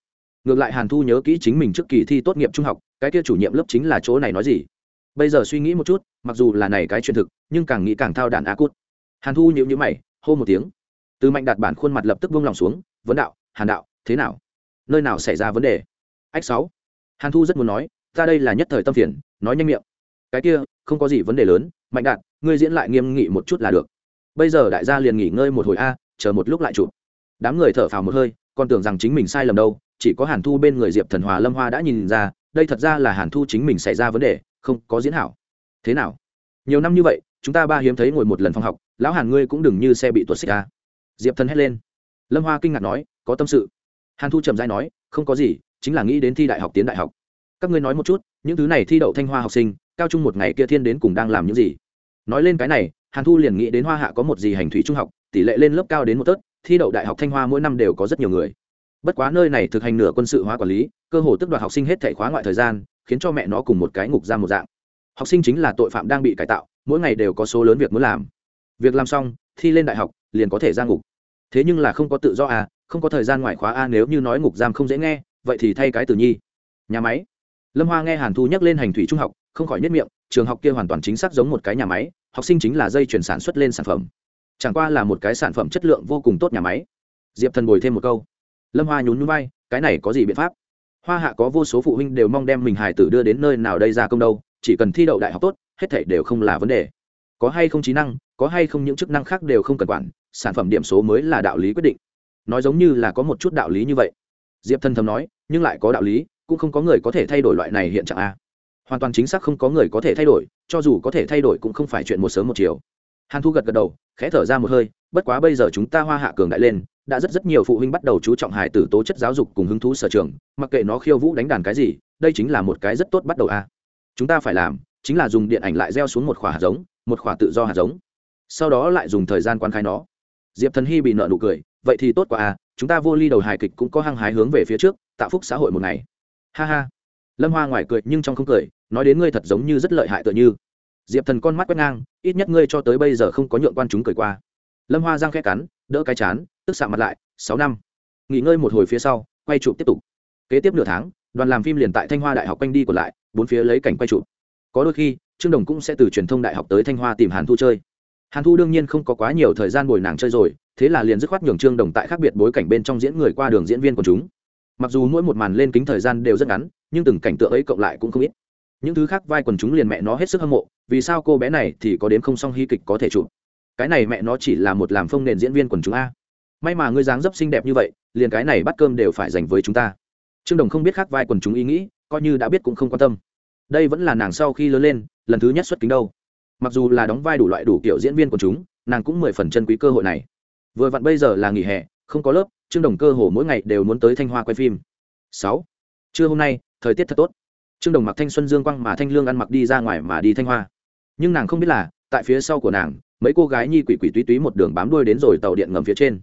S1: Ngược lại hàn thu nhớ kỹ chính mình trước kỳ thi tốt nghiệp trung học, cái kia chủ nhiệm lớp chính là chỗ này nói gì. Bây giờ suy nghĩ một chút, mặc dù là này cái chuyện thực, nhưng càng nghĩ càng thao đàn á cút. Hàn thu nhịu nhữ mày, hô một tiếng từ mạnh đạt bản khuôn mặt lập tức vung lòng xuống, vấn đạo, hàn đạo, thế nào? Nơi nào xảy ra vấn đề? Ách sáu. Hàn thu rất muốn nói, ta đây là nhất thời tâm phiền, nói nhanh miệng. Cái kia, không có gì vấn đề lớn, mạnh đạt, ngươi diễn lại nghiêm nghị một chút là được. Bây giờ đại gia liền nghỉ ngơi một hồi a, chờ một lúc lại chụp. Đám người thở phào một hơi, còn tưởng rằng chính mình sai lầm đâu, chỉ có hàn thu bên người diệp thần hòa, lâm hoa đã nhìn ra, đây thật ra là hàn thu chính mình xảy ra vấn đề, không có diễn hảo. Thế nào? Nhiều năm như vậy, chúng ta ba hiếm thấy ngồi một lần phòng học, lão hàn ngươi cũng đừng như xe bị tuột xích ra diệp thần hét lên. Lâm hoa kinh ngạc nói, có tâm sự. Hàn thu trầm dai nói, không có gì, chính là nghĩ đến thi đại học tiến đại học. Các ngươi nói một chút, những thứ này thi đậu thanh hoa học sinh, cao trung một ngày kia thiên đến cùng đang làm những gì? Nói lên cái này, hàn thu liền nghĩ đến hoa hạ có một gì hành thủy trung học, tỷ lệ lên lớp cao đến một tớt thi đậu đại học thanh hoa mỗi năm đều có rất nhiều người. Bất quá nơi này thực hành nửa quân sự hóa quản lý, cơ hồ tức đoạt học sinh hết thể khóa ngoại thời gian, khiến cho mẹ nó cùng một cái ngục ra một dạng. Học sinh chính là tội phạm đang bị cải tạo, mỗi ngày đều có số lớn việc muốn làm. Việc làm xong thi lên đại học liền có thể ra ngục. Thế nhưng là không có tự do à không có thời gian ngoại khóa a à, nếu như nói ngục giam không dễ nghe vậy thì thay cái từ nhi. Nhà máy. Lâm hoa nghe hàn thu nhắc lên hành thủy trung học không khỏi nhất miệng trường học kia hoàn toàn chính xác giống một cái nhà máy học sinh chính là dây chuyển sản xuất lên sản phẩm. Chẳng qua là một cái sản phẩm chất lượng vô cùng tốt nhà máy. Diệp thần bồi thêm một câu. Lâm hoa nhún nhún vai cái này có gì biện pháp? Hoa hạ có vô số phụ huynh đều mong đem mình hài tử đưa đến nơi nào đây ra công đâu chỉ cần thi đậu đại học tốt hết thảy đều không là vấn đề. Có hay không trí năng có hay không những chức năng khác đều không cần quản, sản phẩm điểm số mới là đạo lý quyết định. Nói giống như là có một chút đạo lý như vậy. Diệp thân thầm nói, nhưng lại có đạo lý, cũng không có người có thể thay đổi loại này hiện trạng a. Hoàn toàn chính xác không có người có thể thay đổi, cho dù có thể thay đổi cũng không phải chuyện một sớm một chiều. Hàn thu gật gật đầu, khẽ thở ra một hơi, bất quá bây giờ chúng ta hoa hạ cường đại lên, đã rất rất nhiều phụ huynh bắt đầu chú trọng hài tử tố chất giáo dục cùng hứng thú sở trường, mặc kệ nó khiêu vũ đánh đàn cái gì, đây chính là một cái rất tốt bắt đầu a. Chúng ta phải làm, chính là dùng điện ảnh lại gieo xuống một khỏa hạt giống, một khỏa tự do hạt giống sau đó lại dùng thời gian quan khai nó. Diệp thần hy bị nợ nụ cười, vậy thì tốt quá à chúng ta vô ly đầu hài kịch cũng có hăng hái hướng về phía trước, tạo phúc xã hội một ngày. Ha ha. Lâm hoa ngoài cười nhưng trong không cười, nói đến ngươi thật giống như rất lợi hại tựa như. Diệp thần con mắt quét ngang, ít nhất ngươi cho tới bây giờ không có nhượng quan chúng cười qua. Lâm hoa giang khẽ cắn, đỡ cái chán, tức xạ mặt lại, sáu năm. Nghỉ ngơi một hồi phía sau, quay chụp tiếp tục. Kế tiếp nửa tháng, đoàn làm phim liền tại thanh hoa đại học quanh đi còn lại, bốn phía lấy cảnh quay chụp. Có đôi khi, trương đồng cũng sẽ từ truyền thông đại học tới thanh hoa tìm hàn thu chơi hàn thu đương nhiên không có quá nhiều thời gian bồi nàng chơi rồi, thế là liền dứt khoát nhường trương đồng tại khác biệt bối cảnh bên trong diễn người qua đường diễn viên của chúng. Mặc dù mỗi một màn lên kính thời gian đều rất ngắn, nhưng từng cảnh tượng ấy cộng lại cũng không ít. Những thứ khác vai quần chúng liền mẹ nó hết sức hâm mộ, vì sao cô bé này thì có đến không song hy kịch có thể chụp? Cái này mẹ nó chỉ là một làm phông nền diễn viên quần chúng a. May mà ngươi dáng dấp xinh đẹp như vậy, liền cái này bắt cơm đều phải dành với chúng ta. Trương đồng không biết khác vai quần chúng ý nghĩ, coi như đã biết cũng không quan tâm. Đây vẫn là nàng sau khi lớn lên, lần thứ nhất xuất kính đâu mặc dù là đóng vai đủ loại đủ kiểu diễn viên của chúng, nàng cũng mười phần chân quý cơ hội này. Vừa vặn bây giờ là nghỉ hè, không có lớp, trương đồng cơ hồ mỗi ngày đều muốn tới thanh hoa quay phim. Sáu. Trưa hôm nay, thời tiết thật tốt. Trương đồng mặc thanh xuân dương quang mà thanh lương ăn mặc đi ra ngoài mà đi thanh hoa. Nhưng nàng không biết là, tại phía sau của nàng, mấy cô gái nhi quỷ quỷ túy túy một đường bám đuôi đến rồi tàu điện ngầm phía trên.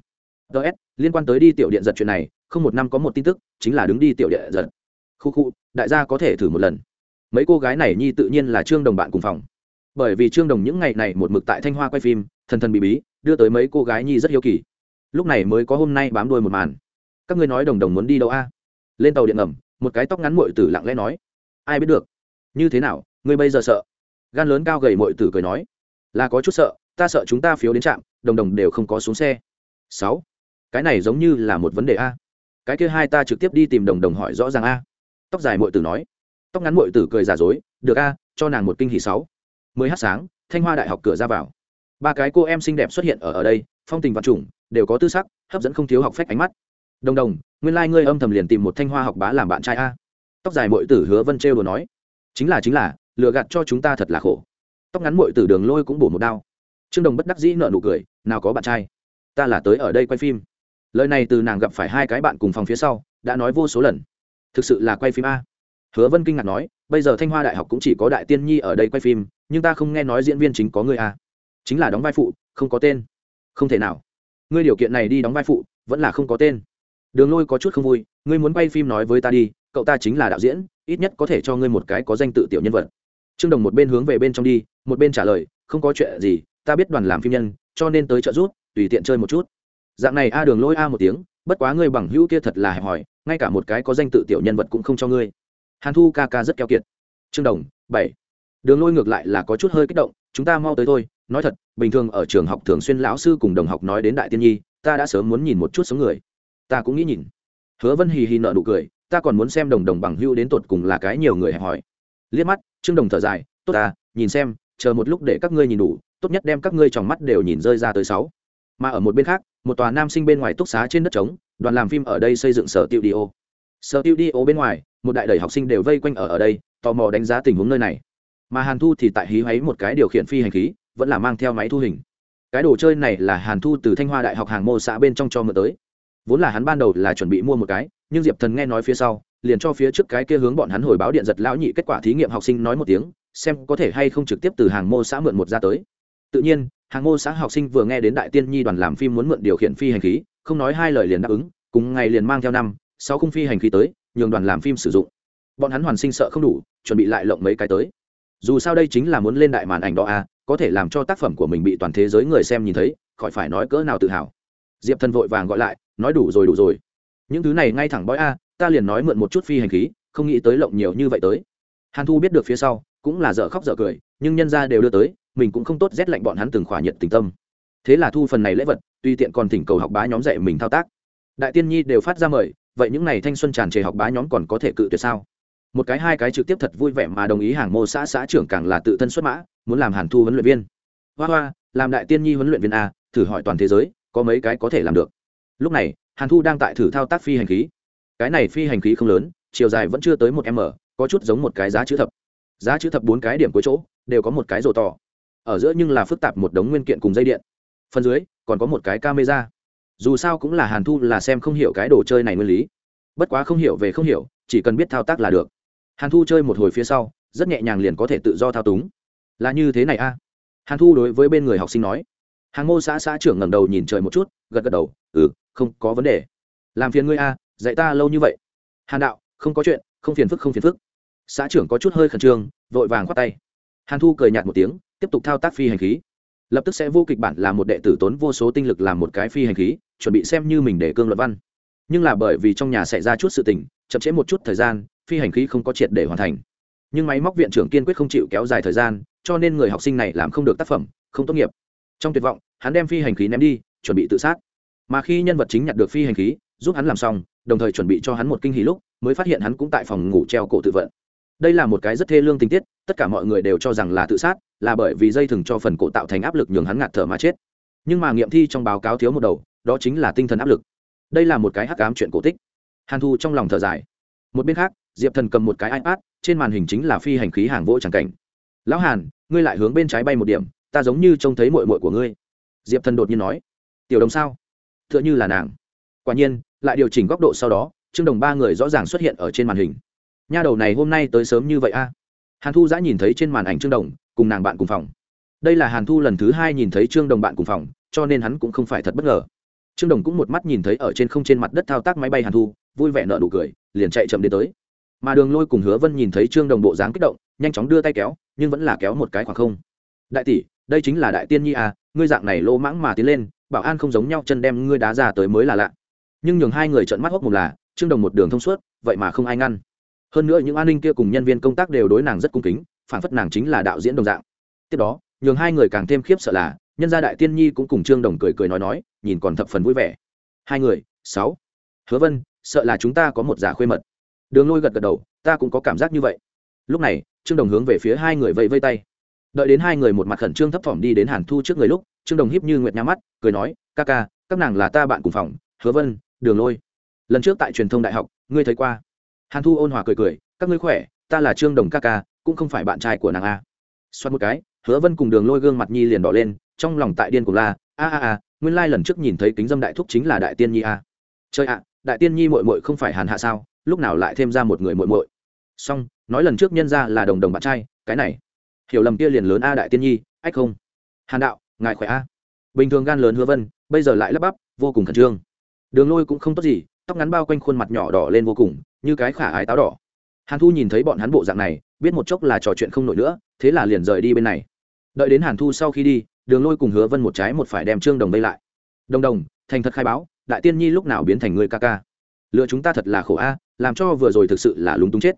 S1: Ts liên quan tới đi tiểu điện giật chuyện này, không một năm có một tin tức, chính là đứng đi tiểu điện giật. Khu khu, đại gia có thể thử một lần. Mấy cô gái này nhi tự nhiên là trương đồng bạn cùng phòng bởi vì trương đồng những ngày này một mực tại thanh hoa quay phim, thần thần bị bí, đưa tới mấy cô gái nhi rất hiếu kỳ. Lúc này mới có hôm nay bám đuôi một màn. Các ngươi nói đồng đồng muốn đi đâu a? Lên tàu điện ngầm, một cái tóc ngắn mội tử lặng lẽ nói. Ai biết được? Như thế nào? Ngươi bây giờ sợ? Gan lớn cao gầy mội tử cười nói. Là có chút sợ, ta sợ chúng ta phiếu đến trạm, đồng đồng đều không có xuống xe. Sáu. Cái này giống như là một vấn đề a. Cái kia hai ta trực tiếp đi tìm đồng đồng hỏi rõ ràng a. Tóc dài mội tử nói. Tóc ngắn mội tử cười giả dối. Được a, cho nàng một kinh hỷ sáu mới hát sáng, thanh hoa đại học cửa ra vào. Ba cái cô em xinh đẹp xuất hiện ở ở đây, phong tình vật chủng đều có tư sắc, hấp dẫn không thiếu học phách ánh mắt. Đồng đồng, nguyên lai、like、ngươi âm thầm liền tìm một thanh hoa học bá làm bạn trai a. Tóc dài mội tử hứa vân trêu đồ nói. Chính là chính là, lừa gạt cho chúng ta thật là khổ. Tóc ngắn mội tử đường lôi cũng bổ một đao. Trương đồng bất đắc dĩ nợ nụ cười, nào có bạn trai. Ta là tới ở đây quay phim. Lời này từ nàng gặp phải hai cái bạn cùng phòng phía sau, đã nói vô số lần. Thực sự là quay phim a. Hứa vân kinh ngạc nói bây giờ thanh hoa đại học cũng chỉ có đại tiên nhi ở đây quay phim, nhưng ta không nghe nói diễn viên chính có người a chính là đóng vai phụ, không có tên. Không thể nào. Ngươi điều kiện này đi đóng vai phụ, vẫn là không có tên. Đường lôi có chút không vui, ngươi muốn quay phim nói với ta đi, cậu ta chính là đạo diễn, ít nhất có thể cho ngươi một cái có danh tự tiểu nhân vật. Trương đồng một bên hướng về bên trong đi, một bên trả lời, không có chuyện gì, ta biết đoàn làm phim nhân, cho nên tới trợ giúp tùy tiện chơi một chút. Dạng này a, đường lôi a một tiếng, bất quá ngươi bằng hữu kia thật là hẹp hòi, ngay cả một cái có danh tự tiểu nhân vật cũng không cho ngươi hàn thu ca ca rất keo kiệt. Trương đồng, bảy. Đường lôi ngược lại là có chút hơi kích động, chúng ta mau tới thôi. Nói thật, bình thường ở trường học thường xuyên lão sư cùng đồng học nói đến đại tiên nhi, ta đã sớm muốn nhìn một chút sống người. Ta cũng nghĩ nhìn. Hứa vân hì hì nợ nụ cười, ta còn muốn xem đồng đồng bằng hưu đến tột cùng là cái nhiều người hẹp hỏi liếc mắt, trương đồng thở dài, tốt ta, nhìn xem, chờ một lúc để các ngươi nhìn đủ, tốt nhất đem các ngươi tròng mắt đều nhìn rơi ra tới sáu. Mà ở một bên khác, một tòa nam sinh bên ngoài túc xá trên đất trống, đoàn làm phim ở đây xây dựng sở tiêu đi ô sở tiêu đi ô bên ngoài một đại đầy học sinh đều vây quanh ở ở đây, tò mò đánh giá tình huống nơi này. Mà hàn thu thì tại hí hoáy một cái điều khiển phi hành khí, vẫn là mang theo máy thu hình. Cái đồ chơi này là hàn thu từ thanh hoa đại học hàng mô xã bên trong cho mượn tới. Vốn là hắn ban đầu là chuẩn bị mua một cái, nhưng diệp thần nghe nói phía sau, liền cho phía trước cái kia hướng bọn hắn hồi báo điện giật lão nhị kết quả thí nghiệm học sinh nói một tiếng, xem có thể hay không trực tiếp từ hàng mô xã mượn một ra tới. Tự nhiên, hàng mô xã học sinh vừa nghe đến đại tiên nhi đoàn làm phim muốn mượn điều khiển phi hành khí, không nói hai lời liền đáp ứng, cùng ngày liền mang theo năm, sáu khung phi hành khí tới nhường đoàn làm phim sử dụng. Bọn hắn hoàn sinh sợ không đủ, chuẩn bị lại lộng mấy cái tới. Dù sao đây chính là muốn lên đại màn ảnh đó à có thể làm cho tác phẩm của mình bị toàn thế giới người xem nhìn thấy, khỏi phải nói cỡ nào tự hào. Diệp thần vội vàng gọi lại, nói đủ rồi đủ rồi. Những thứ này ngay thẳng bói a, ta liền nói mượn một chút phi hành khí, không nghĩ tới lộng nhiều như vậy tới. Hàn thu biết được phía sau, cũng là dở khóc dở cười, nhưng nhân ra đều đưa tới, mình cũng không tốt rét lạnh bọn hắn từng khỏa nhận tình tâm. Thế là thu phần này lễ vật tuy tiện còn thỉnh cầu học bá nhóm dạy mình thao tác. Đại tiên nhi đều phát ra mời vậy những này thanh xuân tràn trề học bá nhóm còn có thể cự tuyệt sao? Một cái hai cái trực tiếp thật vui vẻ mà đồng ý hàng mô xã xã trưởng càng là tự thân xuất mã, muốn làm hàn thu huấn luyện viên. Hoa hoa, làm đại tiên nhi huấn luyện viên a, thử hỏi toàn thế giới, có mấy cái có thể làm được? Lúc này, hàn thu đang tại thử thao tác phi hành khí. Cái này phi hành khí không lớn, chiều dài vẫn chưa tới một m, có chút giống một cái giá chữ thập. Giá chữ thập bốn cái điểm cuối chỗ, đều có một cái rổ to. Ở giữa nhưng là phức tạp một đống nguyên kiện cùng dây điện. Phần dưới, còn có một cái camera dù sao cũng là hàn thu là xem không hiểu cái đồ chơi này nguyên lý. Bất quá không hiểu về không hiểu, chỉ cần biết thao tác là được. Hàn thu chơi một hồi phía sau, rất nhẹ nhàng liền có thể tự do thao túng. Là như thế này a? Hàn thu đối với bên người học sinh nói. Hàng Ngô xã xã trưởng ngẩng đầu nhìn trời một chút, gật gật đầu ừ không có vấn đề. Làm phiền ngươi a, dạy ta lâu như vậy. Hàn đạo, không có chuyện, không phiền phức, không phiền phức. Xã trưởng có chút hơi khẩn trương, vội vàng khoát tay. Hàn thu cười nhạt một tiếng, tiếp tục thao tác phi hành khí lập tức sẽ vô kịch bản là một đệ tử tốn vô số tinh lực làm một cái phi hành khí, chuẩn bị xem như mình để cương luận văn. Nhưng là bởi vì trong nhà xảy ra chút sự tình, chậm trễ một chút thời gian, phi hành khí không có triệt để hoàn thành. Nhưng máy móc viện trưởng kiên quyết không chịu kéo dài thời gian, cho nên người học sinh này làm không được tác phẩm, không tốt nghiệp. Trong tuyệt vọng, hắn đem phi hành khí ném đi, chuẩn bị tự sát. Mà khi nhân vật chính nhặt được phi hành khí, giúp hắn làm xong, đồng thời chuẩn bị cho hắn một kinh hỉ lúc, mới phát hiện hắn cũng tại phòng ngủ treo cổ tự vận đây là một cái rất thê lương tình tiết, tất cả mọi người đều cho rằng là tự sát, là bởi vì dây thừng cho phần cổ tạo thành áp lực nhường hắn ngạt thở mà chết. Nhưng mà nghiệm thi trong báo cáo thiếu một đầu, đó chính là tinh thần áp lực. Đây là một cái hắc ám chuyện cổ tích. Hàn thu trong lòng thở dài. Một bên khác, diệp thần cầm một cái ipad, trên màn hình chính là phi hành khí hàng vỗ tràng cảnh. Lão hàn, ngươi lại hướng bên trái bay một điểm, ta giống như trông thấy mội mội của ngươi. Diệp thần đột nhiên nói. Tiểu đồng sao? T h ư ợ n h ư là nàng. Quả nhiên, lại điều chỉnh góc độ sau đó, trương đồng ba người rõ ràng xuất hiện ở trên màn hình nha đầu này hôm nay tới sớm như vậy a? Hàn thu giã nhìn thấy trên màn ảnh trương đồng, cùng nàng bạn cùng phòng. Đây là hàn thu lần thứ hai nhìn thấy trương đồng bạn cùng phòng, cho nên hắn cũng không phải thật bất ngờ. Trương đồng cũng một mắt nhìn thấy ở trên không trên mặt đất thao tác máy bay hàn thu, vui vẻ nợ nụ cười, liền chạy chậm đến tới. Mà đường lôi cùng hứa vân nhìn thấy trương đồng bộ dáng kích động, nhanh chóng đưa tay kéo, nhưng vẫn là kéo một cái khoảng không. Đại tỷ, đây chính là đại tiên nhi à ngươi dạng này lô mãng mà tiến lên, bảo an không giống nhau chân đem ngươi đá ra tới mới là lạ. Nhưng nhường hai người trợn mắt hốc một là, trương đồng một đường thông suốt, vậy mà không ai ngăn hơn nữa những an ninh kia cùng nhân viên công tác đều đối nàng rất cung kính, phản phất nàng chính là đạo diễn đồng dạng. Tiếp đó, nhường hai người càng thêm khiếp sợ là, nhân gia đại tiên nhi cũng cùng trương đồng cười cười nói nói, nhìn còn thập phần vui vẻ. Hai người, sáu. Hứa vân, sợ là chúng ta có một giả khuê mật. Đường lôi gật gật đầu, ta cũng có cảm giác như vậy. Lúc này, trương đồng hướng về phía hai người vẫy vây tay. Đợi đến hai người một mặt khẩn trương thấp thỏm đi đến hàn thu trước người lúc, trương đồng hiếp như nguyệt nhắm mắt, cười nói, ca ca, các nàng là ta bạn cùng phòng, hứa vân, đường lôi. Lần trước tại truyền thông đại học, ngươi thấy qua hàn thu ôn hòa cười cười, các ngươi khỏe, ta là trương đồng ca ca, cũng không phải bạn trai của nàng a. Xoát một cái, hứa vân cùng đường lôi gương mặt nhi liền đỏ lên, trong lòng tại điên của la, a a a, nguyên lai lần trước nhìn thấy kính dâm đại thúc chính là đại tiên nhi a. Chơi ạ, đại tiên nhi mội mội không phải hàn hạ sao, lúc nào lại thêm ra một người mội mội xong, nói lần trước nhân ra là đồng đồng bạn trai, cái này. Hiểu lầm kia liền lớn a đại tiên nhi, ách không. Hàn đạo, ngài khỏe a. Bình thường gan lớn hứa vân, bây giờ lại lắp bắp, vô cùng khẩn trương. Đường lôi cũng không tốt gì, tóc ngắn bao quanh khuôn mặt nhỏ đỏ lên vô cùng như cái khả ái táo đỏ. Hàn thu nhìn thấy bọn hắn bộ dạng này, biết một chốc là trò chuyện không nổi nữa, thế là liền rời đi bên này. Đợi đến hàn thu sau khi đi, đường lôi cùng hứa vân một trái một phải đem trương đồng vây lại. Đồng đồng, thành thật khai báo, đại tiên nhi lúc nào biến thành người ca ca? Lựa chúng ta thật là khổ a, làm cho vừa rồi thực sự là lúng túng chết.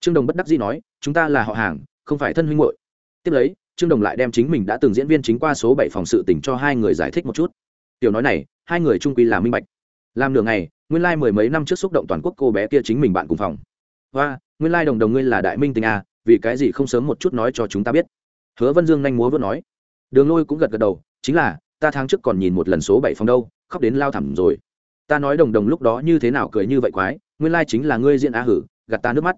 S1: Trương đồng bất đắc dĩ nói, chúng ta là họ hàng, không phải thân huynh hội tiếp lấy, trương đồng lại đem chính mình đã từng diễn viên chính qua số bảy phòng sự tỉnh cho hai người giải thích một chút. Tiểu nói này, hai người trung quy là minh bạch. Làm nửa ngày nguyên lai mười mấy năm trước xúc động toàn quốc cô bé kia chính mình bạn cùng phòng. Hoa, nguyên lai đồng đồng ngươi là đại minh tình à vì cái gì không sớm một chút nói cho chúng ta biết? Hứa vân dương nhanh múa vừa nói. Đường lôi cũng gật gật đầu, chính là, ta tháng trước còn nhìn một lần số bảy phòng đâu, khóc đến lao thẳm rồi. Ta nói đồng đồng lúc đó như thế nào cười như vậy quái, nguyên lai chính là ngươi diện á hử, gạt ta nước mắt.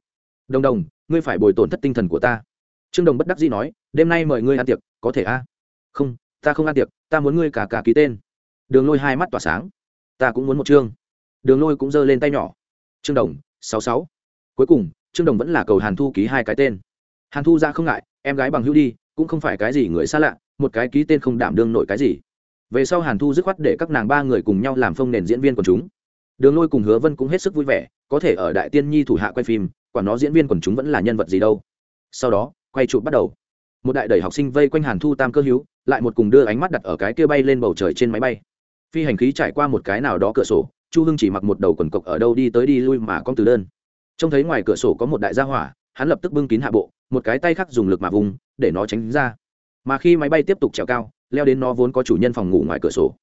S1: Đồng đồng, ngươi phải bồi tổn thất tinh thần của ta. Trương đồng bất đắc dĩ nói, đêm nay mời ngươi ăn tiệc, có thể a à? không, ta không ăn tiệc, ta muốn ngươi cả cả ký tên. Đường lôi hai mắt tỏa sáng. Ta cũng muốn một chương đường lôi cũng giơ lên tay nhỏ. Trương đồng, sáu sáu. Cuối cùng, trương đồng vẫn là cầu hàn thu ký hai cái tên. Hàn thu ra không ngại, em gái bằng hữu đi, cũng không phải cái gì người xa lạ, một cái ký tên không đảm đương nổi cái gì. Về sau hàn thu dứt khoát để các nàng ba người cùng nhau làm phông nền diễn viên của chúng. Đường lôi cùng hứa vân cũng hết sức vui vẻ, có thể ở đại tiên nhi thủ hạ quay phim, quả nó diễn viên quần chúng vẫn là nhân vật gì đâu. Sau đó, quay chụp bắt đầu. Một đại đẩy học sinh vây quanh hàn thu tam cơ hữu, lại một cùng đưa ánh mắt đặt ở cái kia bay lên bầu trời trên máy bay. Phi hành khí trải qua một cái nào đó cửa sổ chu hưng chỉ mặc một đầu quần cộc ở đâu đi tới đi lui mà con từ đơn. Trông thấy ngoài cửa sổ có một đại gia hỏa, hắn lập tức bưng kín hạ bộ, một cái tay khác dùng lực mà vùng, để nó tránh ra. Mà khi máy bay tiếp tục trèo cao, leo đến nó vốn có chủ nhân phòng ngủ ngoài cửa sổ.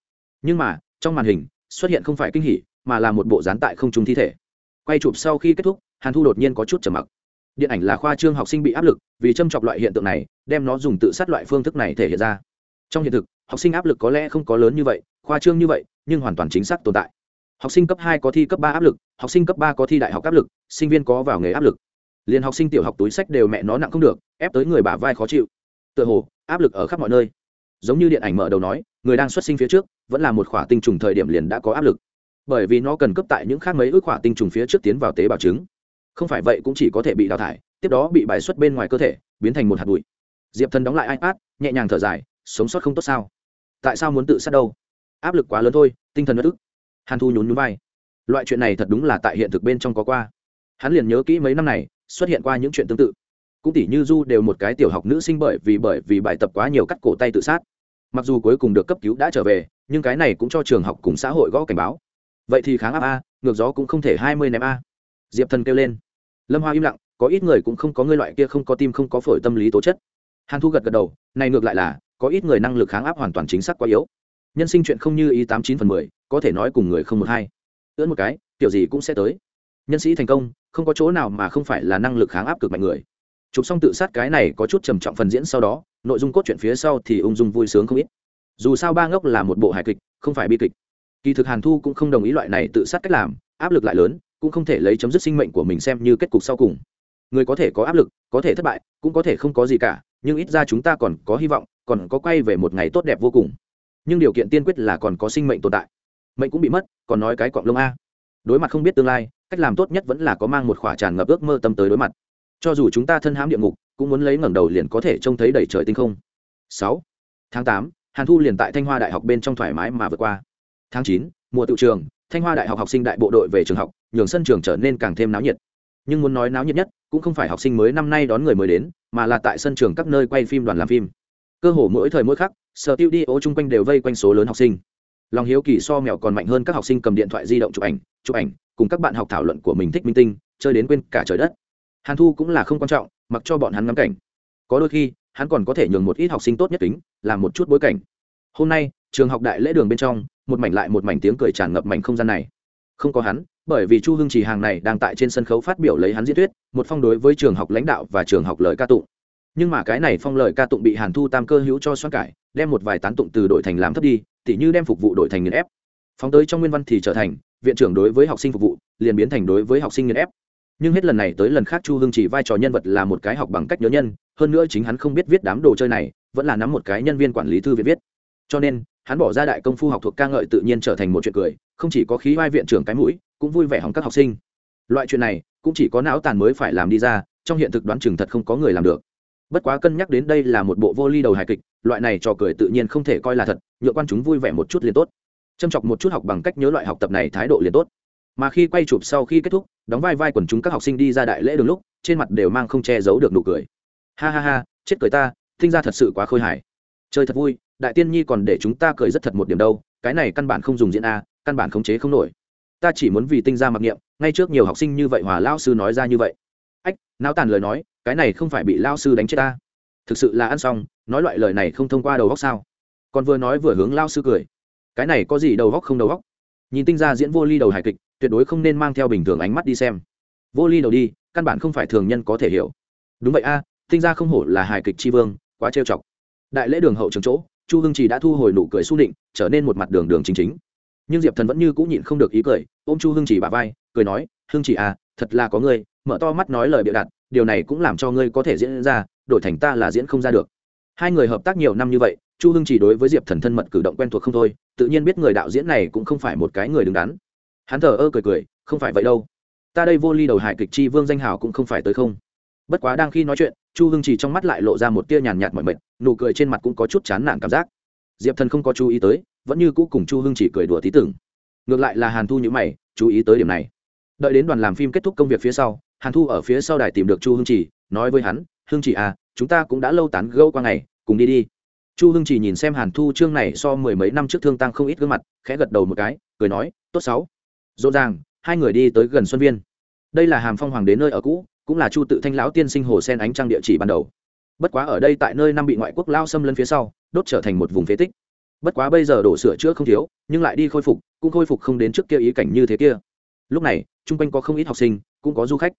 S1: Nhưng mà, trong màn hình, xuất hiện không phải kinh hỉ, mà là một bộ dán tại không trung thi thể. Quay chụp sau khi kết thúc, hàn thu đột nhiên có chút trầm mặc. Điện ảnh là khoa trương học sinh bị áp lực, vì châm chọc loại hiện tượng này, đem nó dùng tự sát loại phương thức này thể hiện ra. Trong hiện thực, học sinh áp lực có lẽ không có lớn như vậy, khoa trương như vậy, nhưng hoàn toàn chính xác tồn tại học sinh cấp hai có thi cấp ba áp lực, học sinh cấp ba có thi đại học áp lực, sinh viên có vào nghề áp lực. Liền học sinh tiểu học túi sách đều mẹ nó nặng không được, ép tới người bả vai khó chịu. Tựa hồ, áp lực ở khắp mọi nơi. Giống như điện ảnh mở đầu nói, người đang xuất sinh phía trước, vẫn là một khỏa tinh trùng thời điểm liền đã có áp lực. Bởi vì nó cần cấp tại những khác mấy ước khỏa tinh trùng phía trước tiến vào tế bào trứng. Không phải vậy cũng chỉ có thể bị đào thải, tiếp đó bị bài xuất bên ngoài cơ thể, biến thành một hạt bụi. Diệp thần đóng lại ipad, nhẹ nhàng thở dài, sống sót không tốt sao? Tại sao muốn tự sát đâu? Áp lực quá lớn thôi, tinh thần bất ức hàn thu nhún nhún vai. Loại chuyện này thật đúng là tại hiện thực bên trong có qua. Hắn liền nhớ kỹ mấy năm này, xuất hiện qua những chuyện tương tự. Cũng tỷ như du đều một cái tiểu học nữ sinh bởi vì bởi vì bài tập quá nhiều cắt cổ tay tự sát. Mặc dù cuối cùng được cấp cứu đã trở về, nhưng cái này cũng cho trường học cùng xã hội gõ cảnh báo. Vậy thì kháng áp a, ngược gió cũng không thể hai mươi ném a. Diệp thần kêu lên. Lâm hoa im lặng, có ít người cũng không có người loại kia không có tim không có phổi tâm lý tố chất. Hàn thu gật gật đầu, này ngược lại là, có ít người năng lực kháng áp hoàn toàn chính xác quá yếu. Nhân sinh chuyện không như ý tám chín phần mười có thể nói cùng người không một hai. Ưỡn một cái, kiểu gì cũng sẽ tới. Nhân sĩ thành công, không có chỗ nào mà không phải là năng lực kháng áp cực mạnh người. Chụp xong tự sát cái này có chút trầm trọng phần diễn sau đó, nội dung cốt truyện phía sau thì ung dung vui sướng không ít. Dù sao ba ngốc là một bộ hài kịch, không phải bi kịch. Kỳ thực hàn thu cũng không đồng ý loại này tự sát cách làm, áp lực lại lớn, cũng không thể lấy chấm dứt sinh mệnh của mình xem như kết cục sau cùng. Người có thể có áp lực, có thể thất bại, cũng có thể không có gì cả, nhưng ít ra chúng ta còn có hy vọng, còn có quay về một ngày tốt đẹp vô cùng. Nhưng điều kiện tiên quyết là còn có sinh mệnh tồn tại mệnh cũng bị mất, còn nói cái cọng lông a. Đối mặt không biết tương lai, cách làm tốt nhất vẫn là có mang một khỏa tràn ngập ước mơ tâm tới đối mặt. Cho dù chúng ta thân hãm địa ngục, cũng muốn lấy ngẩng đầu liền có thể trông thấy đầy trời tinh không. Sáu. Tháng tám, hàn thu liền tại thanh hoa đại học bên trong thoải mái mà vượt qua. Tháng chín, mùa tự trường, thanh hoa đại học học sinh đại bộ đội về trường học, nhường sân trường trở nên càng thêm náo nhiệt. Nhưng muốn nói náo nhiệt nhất, cũng không phải học sinh mới năm nay đón người mới đến, mà là tại sân trường các nơi quay phim đoàn làm phim. Cơ hồ mỗi thời mỗi khắc sở tiêu đi ô chung quanh đều vây quanh số lớn học sinh lòng hiếu kỳ so mèo còn mạnh hơn các học sinh cầm điện thoại di động chụp ảnh chụp ảnh, cùng các bạn học thảo luận của mình thích minh tinh, chơi đến quên cả trời đất. Hàn thu cũng là không quan trọng, mặc cho bọn hắn ngắm cảnh. Có đôi khi, hắn còn có thể nhường một ít học sinh tốt nhất tính làm một chút bối cảnh. Hôm nay, trường học đại lễ đường bên trong, một mảnh lại một mảnh tiếng cười tràn ngập mảnh không gian này. Không có hắn, bởi vì chu hưng trì hàng này đang tại trên sân khấu phát biểu lấy hắn diễn thuyết, một phong đối với trường học lãnh đạo và trường học lời ca tụng. Nhưng mà cái này phong lời ca tụng bị hàn thu tam cơ hữu cho xoan cải đem một vài tán tụng từ đội thành làm thấp đi, tỉ như đem phục vụ đội thành nghiền ép. Phóng tới trong nguyên văn thì trở thành, viện trưởng đối với học sinh phục vụ, liền biến thành đối với học sinh nghiền ép. Nhưng hết lần này tới lần khác chu hưng chỉ vai trò nhân vật là một cái học bằng cách nhớ nhân, hơn nữa chính hắn không biết viết đám đồ chơi này, vẫn là nắm một cái nhân viên quản lý thư viện viết. Cho nên, hắn bỏ ra đại công phu học thuộc ca ngợi tự nhiên trở thành một chuyện cười, không chỉ có khí vai viện trưởng cái mũi, cũng vui vẻ hỏng các học sinh. Loại chuyện này, cũng chỉ có não tàn mới phải làm đi ra, trong hiện thực đoán chừng thật không có người làm được bất quá cân nhắc đến đây là một bộ vô ly đầu hài kịch, loại này trò cười tự nhiên không thể coi là thật, nhựa quan chúng vui vẻ một chút liền tốt. Châm chọc một chút học bằng cách nhớ loại học tập này thái độ liền tốt. Mà khi quay chụp sau khi kết thúc, đóng vai vai quần chúng các học sinh đi ra đại lễ đường lúc, trên mặt đều mang không che giấu được nụ cười. Ha ha ha, chết cười ta, thinh ra thật sự quá khôi hài. Chơi thật vui, đại tiên nhi còn để chúng ta cười rất thật một điểm đâu, cái này căn bản không dùng diễn a, căn bản khống chế không nổi. Ta chỉ muốn vì tinh ra mặc niệm, ngay trước nhiều học sinh như vậy hòa lao sư nói ra như vậy ách nao tàn lời nói, cái này không phải bị lao sư đánh chết ta. Thực sự là ăn xong, nói loại lời này không thông qua đầu góc sao? Còn vừa nói vừa hướng lao sư cười. Cái này có gì đầu góc không đầu góc? Nhìn tinh ra diễn vô ly đầu hài kịch, tuyệt đối không nên mang theo bình thường ánh mắt đi xem. Vô ly đầu đi, căn bản không phải thường nhân có thể hiểu. Đúng vậy a, tinh ra không hổ là hài kịch tri vương, quá trêu chọc. Đại lễ đường hậu trường chỗ, chu hưng chỉ đã thu hồi nụ cười s u định trở nên một mặt đường đường chính chính. Nhưng diệp thần vẫn như cũng nhịn không được ý cười, ôm chu hưng chỉ bà vai, cười nói, hưng chỉ à thật là có ngươi, mở to mắt nói lời bịa đặt điều này cũng làm cho ngươi có thể diễn ra, đổi thành ta là diễn không ra được. Hai người hợp tác nhiều năm như vậy, chu hưng chỉ đối với diệp thần thân mật cử động quen thuộc không thôi, tự nhiên biết người đạo diễn này cũng không phải một cái người đứng đắn. Hắn thờ ơ cười cười, không phải vậy đâu. Ta đây vô ly đầu hải kịch chi vương danh hào cũng không phải tới không. Bất quá đang khi nói chuyện, chu hưng chỉ trong mắt lại lộ ra một tia nhàn nhạt mọi mệt, nụ cười trên mặt cũng có chút chán nản cảm giác. Diệp thần không có chú ý tới, vẫn như cũ cùng chu hưng chỉ cười đùa tí tưởng. Ngược lại là hàn thu nhữ mày, chú ý tới điểm này đợi đến đoàn làm phim kết thúc công việc phía sau, hàn thu ở phía sau đài tìm được chu hưng chỉ nói với hắn, hưng chỉ à chúng ta cũng đã lâu tán gâu qua ngày, cùng đi đi. Chu hưng chỉ nhìn xem hàn thu chương này so mười mấy năm trước thương tăng không ít gương mặt, khẽ gật đầu một cái, cười nói, tốt sáu. Rộn ràng, hai người đi tới gần xuân viên. Đây là hàm phong hoàng đến nơi ở cũ, cũng là chu tự thanh lão tiên sinh hồ sen ánh trang địa chỉ ban đầu. Bất quá ở đây tại nơi năm bị ngoại quốc lao xâm lấn phía sau, đốt trở thành một vùng phế tích. Bất quá bây giờ đổ sửa chữa không thiếu, nhưng lại đi khôi phục, cũng khôi phục không đến trước kia ý cảnh như thế kia lúc này, chung quanh có không ít học sinh, cũng có du khách.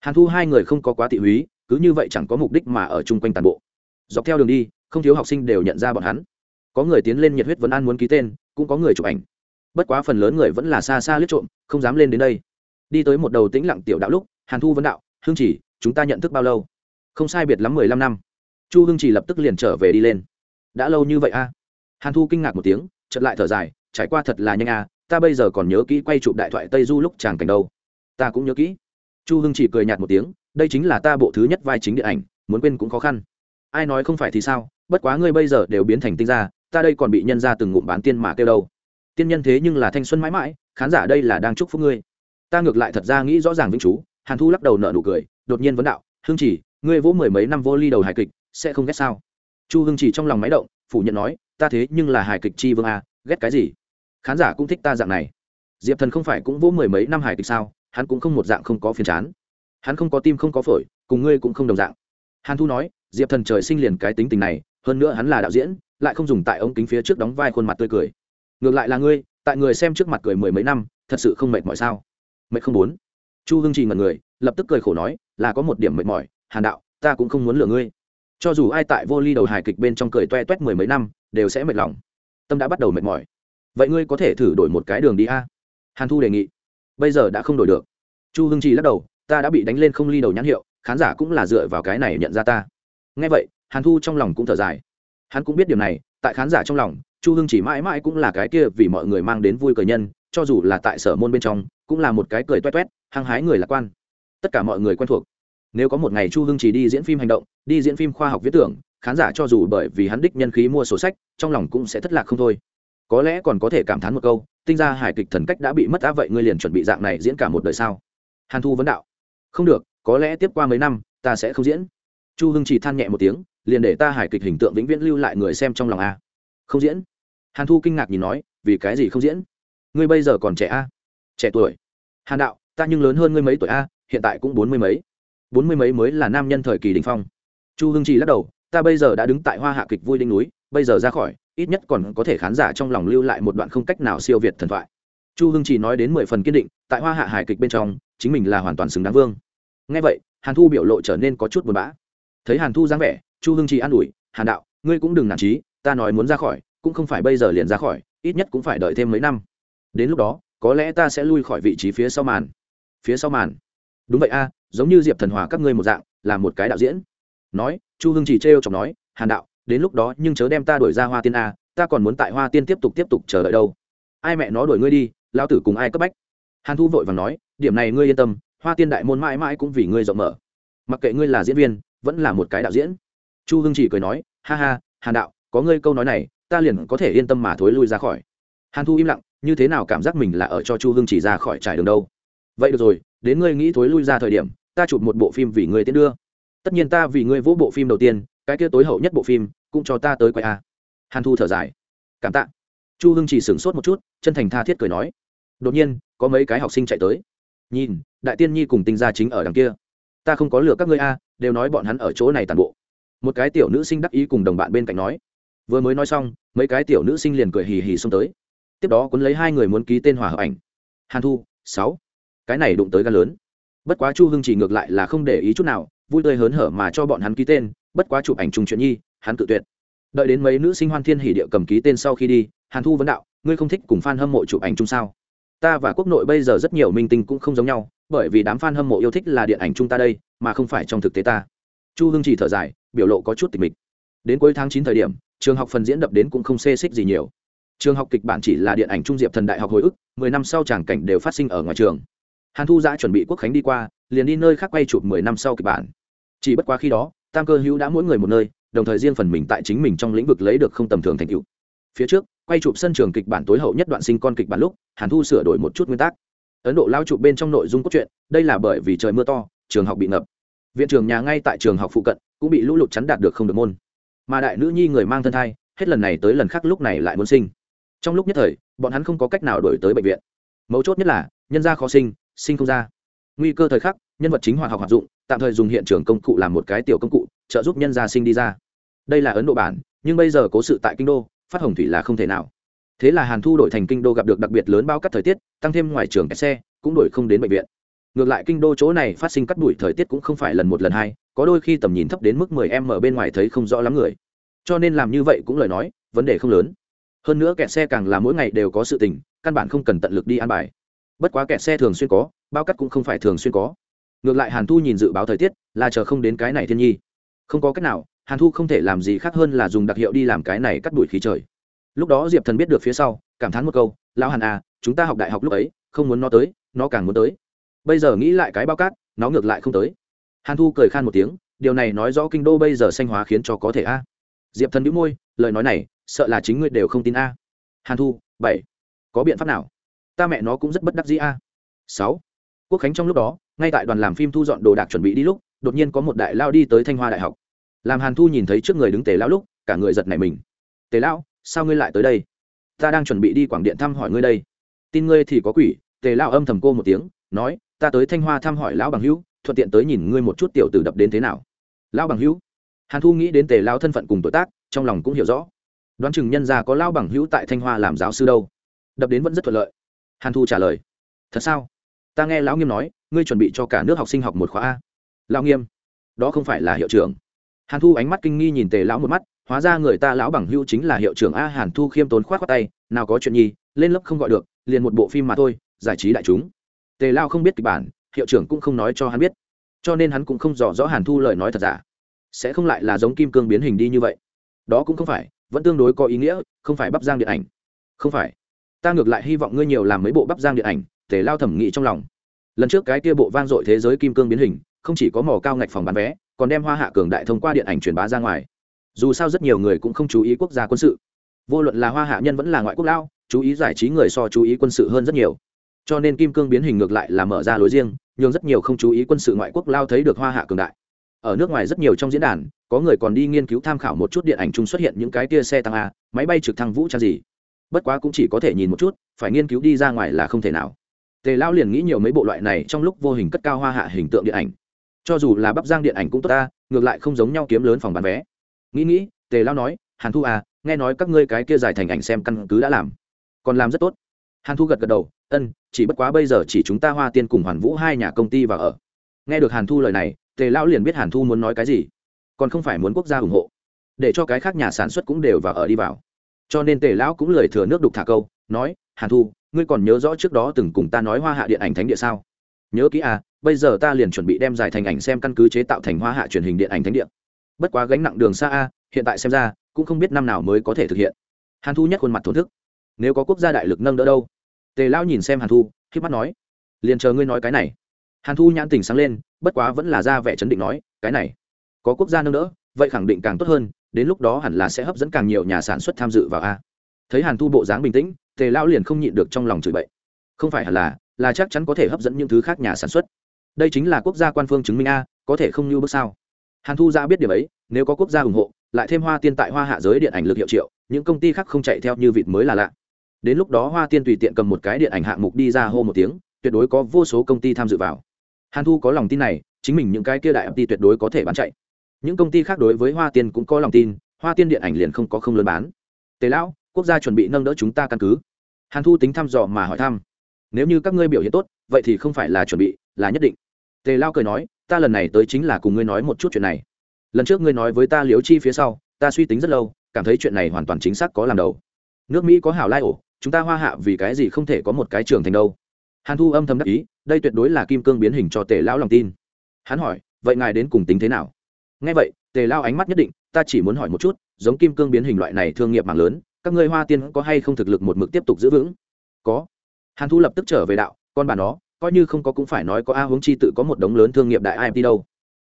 S1: Hàn thu hai người không có quá thị húy, cứ như vậy chẳng có mục đích mà ở chung quanh toàn bộ. Dọc theo đường đi, không thiếu học sinh đều nhận ra bọn hắn. Có người tiến lên nhiệt huyết vấn an muốn ký tên, cũng có người chụp ảnh. Bất quá phần lớn người vẫn là xa xa liếc trộm, không dám lên đến đây. Đi tới một đầu tĩnh lặng tiểu đạo lúc, hàn thu vấn đạo hương chỉ, chúng ta nhận thức bao lâu? Không sai biệt lắm mười lăm năm. Chu hương chỉ lập tức liền trở về đi lên. Đã lâu như vậy a? Hàn thu kinh ngạc một tiếng chật lại thở dài, trải qua thật là nhanh a ta bây giờ còn nhớ kỹ quay chụp đại thoại tây du lúc chàng cảnh đâu. Ta cũng nhớ kỹ. Chu hưng chỉ cười nhạt một tiếng, đây chính là ta bộ thứ nhất vai chính điện ảnh, muốn quên cũng khó khăn. Ai nói không phải thì sao, bất quá ngươi bây giờ đều biến thành tinh gia, ta đây còn bị nhân ra từng ngụm bán tiên mà kêu đâu. Tiên nhân thế nhưng là thanh xuân mãi mãi, khán giả đây là đang chúc phúc ngươi. Ta ngược lại thật ra nghĩ rõ ràng vĩnh chú, hàn thu lắc đầu nợ nụ cười, đột nhiên vấn đạo, hưng chỉ, ngươi vỗ mười mấy năm vô ly đầu hài kịch, sẽ không ghét sao? Chu hưng chỉ trong lòng máy động, phủ nhận nói, ta thế nhưng là hài kịch chi vương a, ghét cái gì? Khán giả cũng thích ta dạng này. Diệp thần không phải cũng vỗ mười mấy năm hài kịch sao, hắn cũng không một dạng không có phiền chán. Hắn không có tim không có phổi, cùng ngươi cũng không đồng dạng. Hàn thu nói, diệp thần trời sinh liền cái tính tình này, hơn nữa hắn là đạo diễn, lại không dùng tại ống kính phía trước đóng vai khuôn mặt tươi cười. Ngược lại là ngươi, tại người xem trước mặt cười mười mấy năm, thật sự không mệt mỏi sao? Mệt không muốn. Chu hưng trì ngần người, lập tức cười khổ nói, là có một điểm mệt mỏi, hàn đạo, ta cũng không muốn lừa ngươi. Cho dù ai tại vô ly đầu hài kịch bên trong cười toe toét mười mấy năm, đều sẽ mệt lòng. Tâm đã bắt đầu mệt mỏi vậy ngươi có thể thử đổi một cái đường đi a? Hàn thu đề nghị. Bây giờ đã không đổi được. Chu hưng trì lắc đầu, ta đã bị đánh lên không ly đầu nhãn hiệu, khán giả cũng là dựa vào cái này nhận ra ta. Ngay vậy, hàn thu trong lòng cũng thở dài. Hắn cũng biết điều này, tại khán giả trong lòng, chu hưng chỉ mãi mãi cũng là cái kia vì mọi người mang đến vui cười nhân, cho dù là tại sở môn bên trong, cũng là một cái cười toét toét, hăng hái người lạc quan. Tất cả mọi người quen thuộc. Nếu có một ngày chu hưng chỉ đi diễn phim hành động, đi diễn phim khoa học viết tưởng, khán giả cho dù bởi vì hắn đích nhân khí mua sổ sách, trong lòng cũng sẽ thất lạc không thôi có lẽ còn có thể cảm thán một câu, tinh ra hài kịch thần cách đã bị mất á, vậy ngươi liền chuẩn bị dạng này diễn cả một đời sao? Hàn thu vấn đạo. Không được, có lẽ tiếp qua mấy năm, ta sẽ không diễn. Chu hưng chỉ than nhẹ một tiếng, liền để ta hài kịch hình tượng vĩnh viễn lưu lại người xem trong lòng a. Không diễn. Hàn thu kinh ngạc nhìn nói, vì cái gì không diễn? Ngươi bây giờ còn trẻ a? Trẻ tuổi. Hàn đạo, ta nhưng lớn hơn ngươi mấy tuổi a, hiện tại cũng bốn mươi mấy. Bốn mươi mấy mới là nam nhân thời kỳ đình phong. Chu hưng trì lắc đầu, ta bây giờ đã đứng tại hoa hạ kịch vui đinh núi, bây giờ ra khỏi ít nhất còn có thể khán giả trong lòng lưu lại một đoạn không cách nào siêu việt thần thoại. Chu hưng chỉ nói đến mười phần kiên định, tại hoa hạ hài kịch bên trong, chính mình là hoàn toàn xứng đáng vương. Ngay vậy, hàn thu biểu lộ trở nên có chút buồn bã. Thấy hàn thu dáng vẻ, chu hưng chỉ an ủi, hàn đạo, ngươi cũng đừng nản trí ta nói muốn ra khỏi, cũng không phải bây giờ liền ra khỏi, ít nhất cũng phải đợi thêm mấy năm. Đến lúc đó, có lẽ ta sẽ lui khỏi vị trí phía sau màn. Phía sau màn? Đúng vậy a, giống như diệp thần hòa các ngươi một dạng, là một cái đạo diễn. Nói, chu hưng chỉ trêu chọc nói, hàn đạo đến lúc đó nhưng chớ đem ta đuổi ra hoa tiên a, ta còn muốn tại hoa tiên tiếp tục tiếp tục chờ đợi đâu. Ai mẹ nó đuổi ngươi đi lao tử cùng ai cấp bách? Hàn thu vội và nói, điểm này ngươi yên tâm, hoa tiên đại môn mãi mãi cũng vì ngươi rộng mở. Mặc kệ ngươi là diễn viên, vẫn là một cái đạo diễn. Chu hưng chỉ cười nói, ha ha, hàn đạo, có ngươi câu nói này, ta liền có thể yên tâm mà thối lui ra khỏi. Hàn thu im lặng, như thế nào cảm giác mình là ở cho chu hưng chỉ ra khỏi trải đường đâu? Vậy được rồi, đến ngươi nghĩ thối lui ra thời điểm, ta chụp một bộ phim vì ngươi tiến đưa. Tất nhiên ta vì ngươi vỗ bộ phim đầu tiên cái kia tối hậu nhất bộ phim cũng cho ta tới quay a. Hàn thu thở dài. Cảm tạ. Chu hưng chỉ sửng sốt một chút, chân thành tha thiết cười nói. Đột nhiên, có mấy cái học sinh chạy tới. Nhìn, đại tiên nhi cùng tinh gia chính ở đằng kia. Ta không có lừa các ngươi a, đều nói bọn hắn ở chỗ này tàn bộ. Một cái tiểu nữ sinh đắc ý cùng đồng bạn bên cạnh nói. Vừa mới nói xong, mấy cái tiểu nữ sinh liền cười hì hì xông tới. Tiếp đó cuốn lấy hai người muốn ký tên hòa hợp ảnh. Hàn thu, sáu. Cái này đụng tới gan lớn. Bất quá chu hưng chỉ ngược lại là không để ý chút nào, vui tươi hớn hở mà cho bọn hắn ký tên bất quá chụp ảnh chung chuyện nhi, hắn tự tuyệt. Đợi đến mấy nữ sinh hoan thiên hỉ địa cầm ký tên sau khi đi, hàn thu vấn đạo, ngươi không thích cùng f a n hâm mộ chụp ảnh chung sao? Ta và quốc nội bây giờ rất nhiều minh tinh cũng không giống nhau, bởi vì đám f a n hâm mộ yêu thích là điện ảnh chung ta đây, mà không phải trong thực tế ta. Chu hưng chỉ thở dài, biểu lộ có chút tịch mịch. Đến cuối tháng chín thời điểm, trường học phần diễn đập đến cũng không xê xích gì nhiều. Trường học kịch bản chỉ là điện ảnh trung diệp thần đại học hồi ức, mười năm sau tràng cảnh đều phát sinh ở ngoài trường. Hàn thu giã chuẩn bị quốc khánh đi qua, liền đi nơi khác quay chụp mười năm sau kịch bản. Chỉ bất quá khi đó tam cơ hữu đã mỗi người một nơi, đồng thời riêng phần mình tại chính mình trong lĩnh vực lấy được không tầm thường thành tựu. Phía trước, quay chụp sân trường kịch bản tối hậu nhất đoạn sinh con kịch bản lúc, hàn thu sửa đổi một chút nguyên tắc. Ấn độ lao chụp bên trong nội dung cốt truyện, đây là bởi vì trời mưa to, trường học bị ngập. Viện trường nhà ngay tại trường học phụ cận, cũng bị lũ lụt chắn đạt được không được môn. Mà đại nữ nhi người mang thân thai, hết lần này tới lần khác lúc này lại muốn sinh. Trong lúc nhất thời, bọn hắn không có cách nào đổi tới bệnh viện. Mấu chốt nhất là, nhân gia khó sinh sinh không ra. Nguy cơ thời khắc, nhân vật chính hoạt học hoạt dụng tạm thời dùng hiện trường công cụ làm một cái tiểu công cụ, trợ giúp nhân gia sinh đi ra. Đây là ấn độ bản, nhưng bây giờ cố sự tại kinh đô, phát hồng thủy là không thể nào. Thế là hàn thu đổi thành kinh đô gặp được đặc biệt lớn bao cắt thời tiết, tăng thêm ngoài trường kẹt xe, cũng đổi không đến bệnh viện. Ngược lại kinh đô chỗ này phát sinh cắt đuổi thời tiết cũng không phải lần một lần hai, có đôi khi tầm nhìn thấp đến mức mười em ở bên ngoài thấy không rõ lắm người. Cho nên làm như vậy cũng lời nói, vấn đề không lớn. Hơn nữa kẹt xe càng là mỗi ngày đều có sự tình, căn bản không cần tận lực đi an bài. Bất quá kẹt xe thường xuyên có, bao cắt cũng không phải thường xuyên có ngược lại hàn thu nhìn dự báo thời tiết, là chờ không đến cái này thiên nhi. Không có cách nào, hàn thu không thể làm gì khác hơn là dùng đặc hiệu đi làm cái này cắt đuổi khí trời. Lúc đó diệp thần biết được phía sau, cảm thán một câu, lão hàn à chúng ta học đại học lúc ấy, không muốn nó tới, nó càng muốn tới. Bây giờ nghĩ lại cái bao cát, nó ngược lại không tới. Hàn thu cười khan một tiếng, điều này nói rõ kinh đô bây giờ xanh hóa khiến cho có thể a. Diệp thần đĩu môi, lời nói này, sợ là chính ngươi đều không tin a. Hàn thu, bảy, có biện pháp nào? Ta mẹ nó cũng rất bất đắc dĩ a. Sáu, quốc khánh trong lúc đó ngay tại đoàn làm phim thu dọn đồ đạc chuẩn bị đi lúc, đột nhiên có một đại lao đi tới thanh hoa đại học. Làm hàn thu nhìn thấy trước người đứng tề lão lúc, cả người giật nảy mình. Tề lão, sao ngươi lại tới đây? Ta đang chuẩn bị đi quảng điện thăm hỏi ngươi đây. Tin ngươi thì có quỷ, tề lão âm thầm cô một tiếng, nói, ta tới thanh hoa thăm hỏi lão bằng hữu, thuận tiện tới nhìn ngươi một chút tiểu tử đập đến thế nào. Lão bằng hữu? Hàn thu nghĩ đến tề lão thân phận cùng tuổi tác, trong lòng cũng hiểu rõ. Đoán chừng nhân gia có lão bằng hữu tại thanh hoa làm giáo sư đâu. Đập đến vẫn rất thuận lợi. Hàn thu trả lời, thật sao? Ta nghe lão nghiêm nói ngươi chuẩn bị cho cả nước học sinh học một khóa a. Lão nghiêm, đó không phải là hiệu trưởng. Hàn thu ánh mắt kinh nghi nhìn tề lão một mắt, hóa ra người ta lão bằng hữu chính là hiệu trưởng a hàn thu khiêm tốn khoát khoác tay, nào có chuyện nhi, lên lớp không gọi được, liền một bộ phim mà thôi, giải trí đại chúng. Tề lao không biết kịch bản, hiệu trưởng cũng không nói cho hắn biết. Cho nên hắn cũng không rõ rõ hàn thu lời nói thật giả. Sẽ không lại là giống kim cương biến hình đi như vậy. Đó cũng không phải, vẫn tương đối có ý nghĩa, không phải bắp giang điện ảnh. Không phải. Ta ngược lại hy vọng ngươi nhiều làm mấy bộ bắp giang điện ảnh, tề lao thẩm nghĩ trong lòng lần trước cái kia bộ vang dội thế giới kim cương biến hình, không chỉ có mỏ cao ngạch phòng bán vé, còn đem hoa hạ cường đại thông qua điện ảnh truyền bá ra ngoài. Dù sao rất nhiều người cũng không chú ý quốc gia quân sự. Vô luận là hoa hạ nhân vẫn là ngoại quốc lao chú ý giải trí người so chú ý quân sự hơn rất nhiều. Cho nên kim cương biến hình ngược lại là mở ra lối riêng nhưng rất nhiều không chú ý quân sự ngoại quốc lao thấy được hoa hạ cường đại. Ở nước ngoài rất nhiều trong diễn đàn, có người còn đi nghiên cứu tham khảo một chút điện ảnh chung xuất hiện những cái tia xe tăng a, máy bay trực thăng vũ trang gì. Bất quá cũng chỉ có thể nhìn một chút, phải nghiên cứu đi ra ngoài là không thể nào tề lao liền nghĩ nhiều mấy bộ loại này trong lúc vô hình cất cao hoa hạ hình tượng điện ảnh. Cho dù là bắp giang điện ảnh cũng tốt ta, ngược lại không giống nhau kiếm lớn phòng bán vé. Nghĩ nghĩ, tề lao nói, hàn thu à nghe nói các ngươi cái kia giải thành ảnh xem căn cứ đã làm. Còn làm rất tốt. Hàn thu gật gật đầu, ân, chỉ bất quá bây giờ chỉ chúng ta hoa tiên cùng hoàn vũ hai nhà công ty vào ở. Nghe được hàn thu lời này, tề lão liền biết hàn thu muốn nói cái gì. Còn không phải muốn quốc gia ủng hộ, để cho cái khác nhà sản xuất cũng đều vào ở đi vào. Cho nên tề lão cũng lời thừa nước đục thả câu, nói hàn thu, ngươi còn nhớ rõ trước đó từng cùng ta nói hoa hạ điện ảnh thánh địa sao? Nhớ kỹ à bây giờ ta liền chuẩn bị đem giải thành ảnh xem căn cứ chế tạo thành hoa hạ truyền hình điện ảnh thánh địa. Bất quá gánh nặng đường xa a, hiện tại xem ra, cũng không biết năm nào mới có thể thực hiện. Hàn thu nhất khuôn mặt thổn thức. Nếu có quốc gia đại lực nâng đỡ đâu? Tề lão nhìn xem hàn thu khi mắt nói. Liền chờ ngươi nói cái này. Hàn thu nhãn tình sáng lên, bất quá vẫn là ra vẻ chấn định nói, cái này, có quốc gia nâng đỡ, vậy khẳng định càng tốt hơn, đến lúc đó hẳn là sẽ hấp dẫn càng nhiều nhà sản xuất tham dự vào a. Thấy hàn thu bộ dáng bình tĩnh tề lão liền không nhịn được trong lòng chửi bậy. Không phải hẳn là là chắc chắn có thể hấp dẫn những thứ khác nhà sản xuất. Đây chính là quốc gia quan phương chứng minh a, có thể không như bước sao. Hàn thu ra biết điểm ấy, nếu có quốc gia ủng hộ, lại thêm hoa tiên tại hoa hạ giới điện ảnh lực hiệu triệu, những công ty khác không chạy theo như vịt mới là lạ. Đến lúc đó hoa tiên tùy tiện cầm một cái điện ảnh hạng mục đi ra hô một tiếng, tuyệt đối có vô số công ty tham dự vào. Hàn thu có lòng tin này, chính mình những cái kia đại ty tuyệt đối có thể bán chạy. Những công ty khác đối với hoa tiên cũng có lòng tin, hoa tiên điện ảnh liền không có không lớn bán. Tề lão quốc gia chuẩn bị nâng đỡ chúng ta căn cứ. Hàn thu tính thăm dò mà hỏi thăm. Nếu như các ngươi biểu hiện tốt, vậy thì không phải là chuẩn bị, là nhất định. Tề lao cười nói, ta lần này tới chính là cùng ngươi nói một chút chuyện này. Lần trước ngươi nói với ta liếu chi phía sau, ta suy tính rất lâu, cảm thấy chuyện này hoàn toàn chính xác có làm đầu. Nước mỹ có hảo lai ổ, chúng ta hoa hạ vì cái gì không thể có một cái trường thành đâu? Hàn thu âm thầm đắc ý, đây tuyệt đối là kim cương biến hình cho tề lão lòng tin. Hắn hỏi, vậy ngài đến cùng tính thế nào? Nghe vậy, tề lao ánh mắt nhất định, ta chỉ muốn hỏi một chút, giống kim cương biến hình loại này thương nghiệp mạng lớn các ngươi hoa tiên có hay không thực lực một mực tiếp tục giữ vững? Có. Hàn thu lập tức trở về đạo, con bà nó, coi như không có cũng phải nói có a hướng chi tự có một đống lớn thương nghiệp đại imt đâu.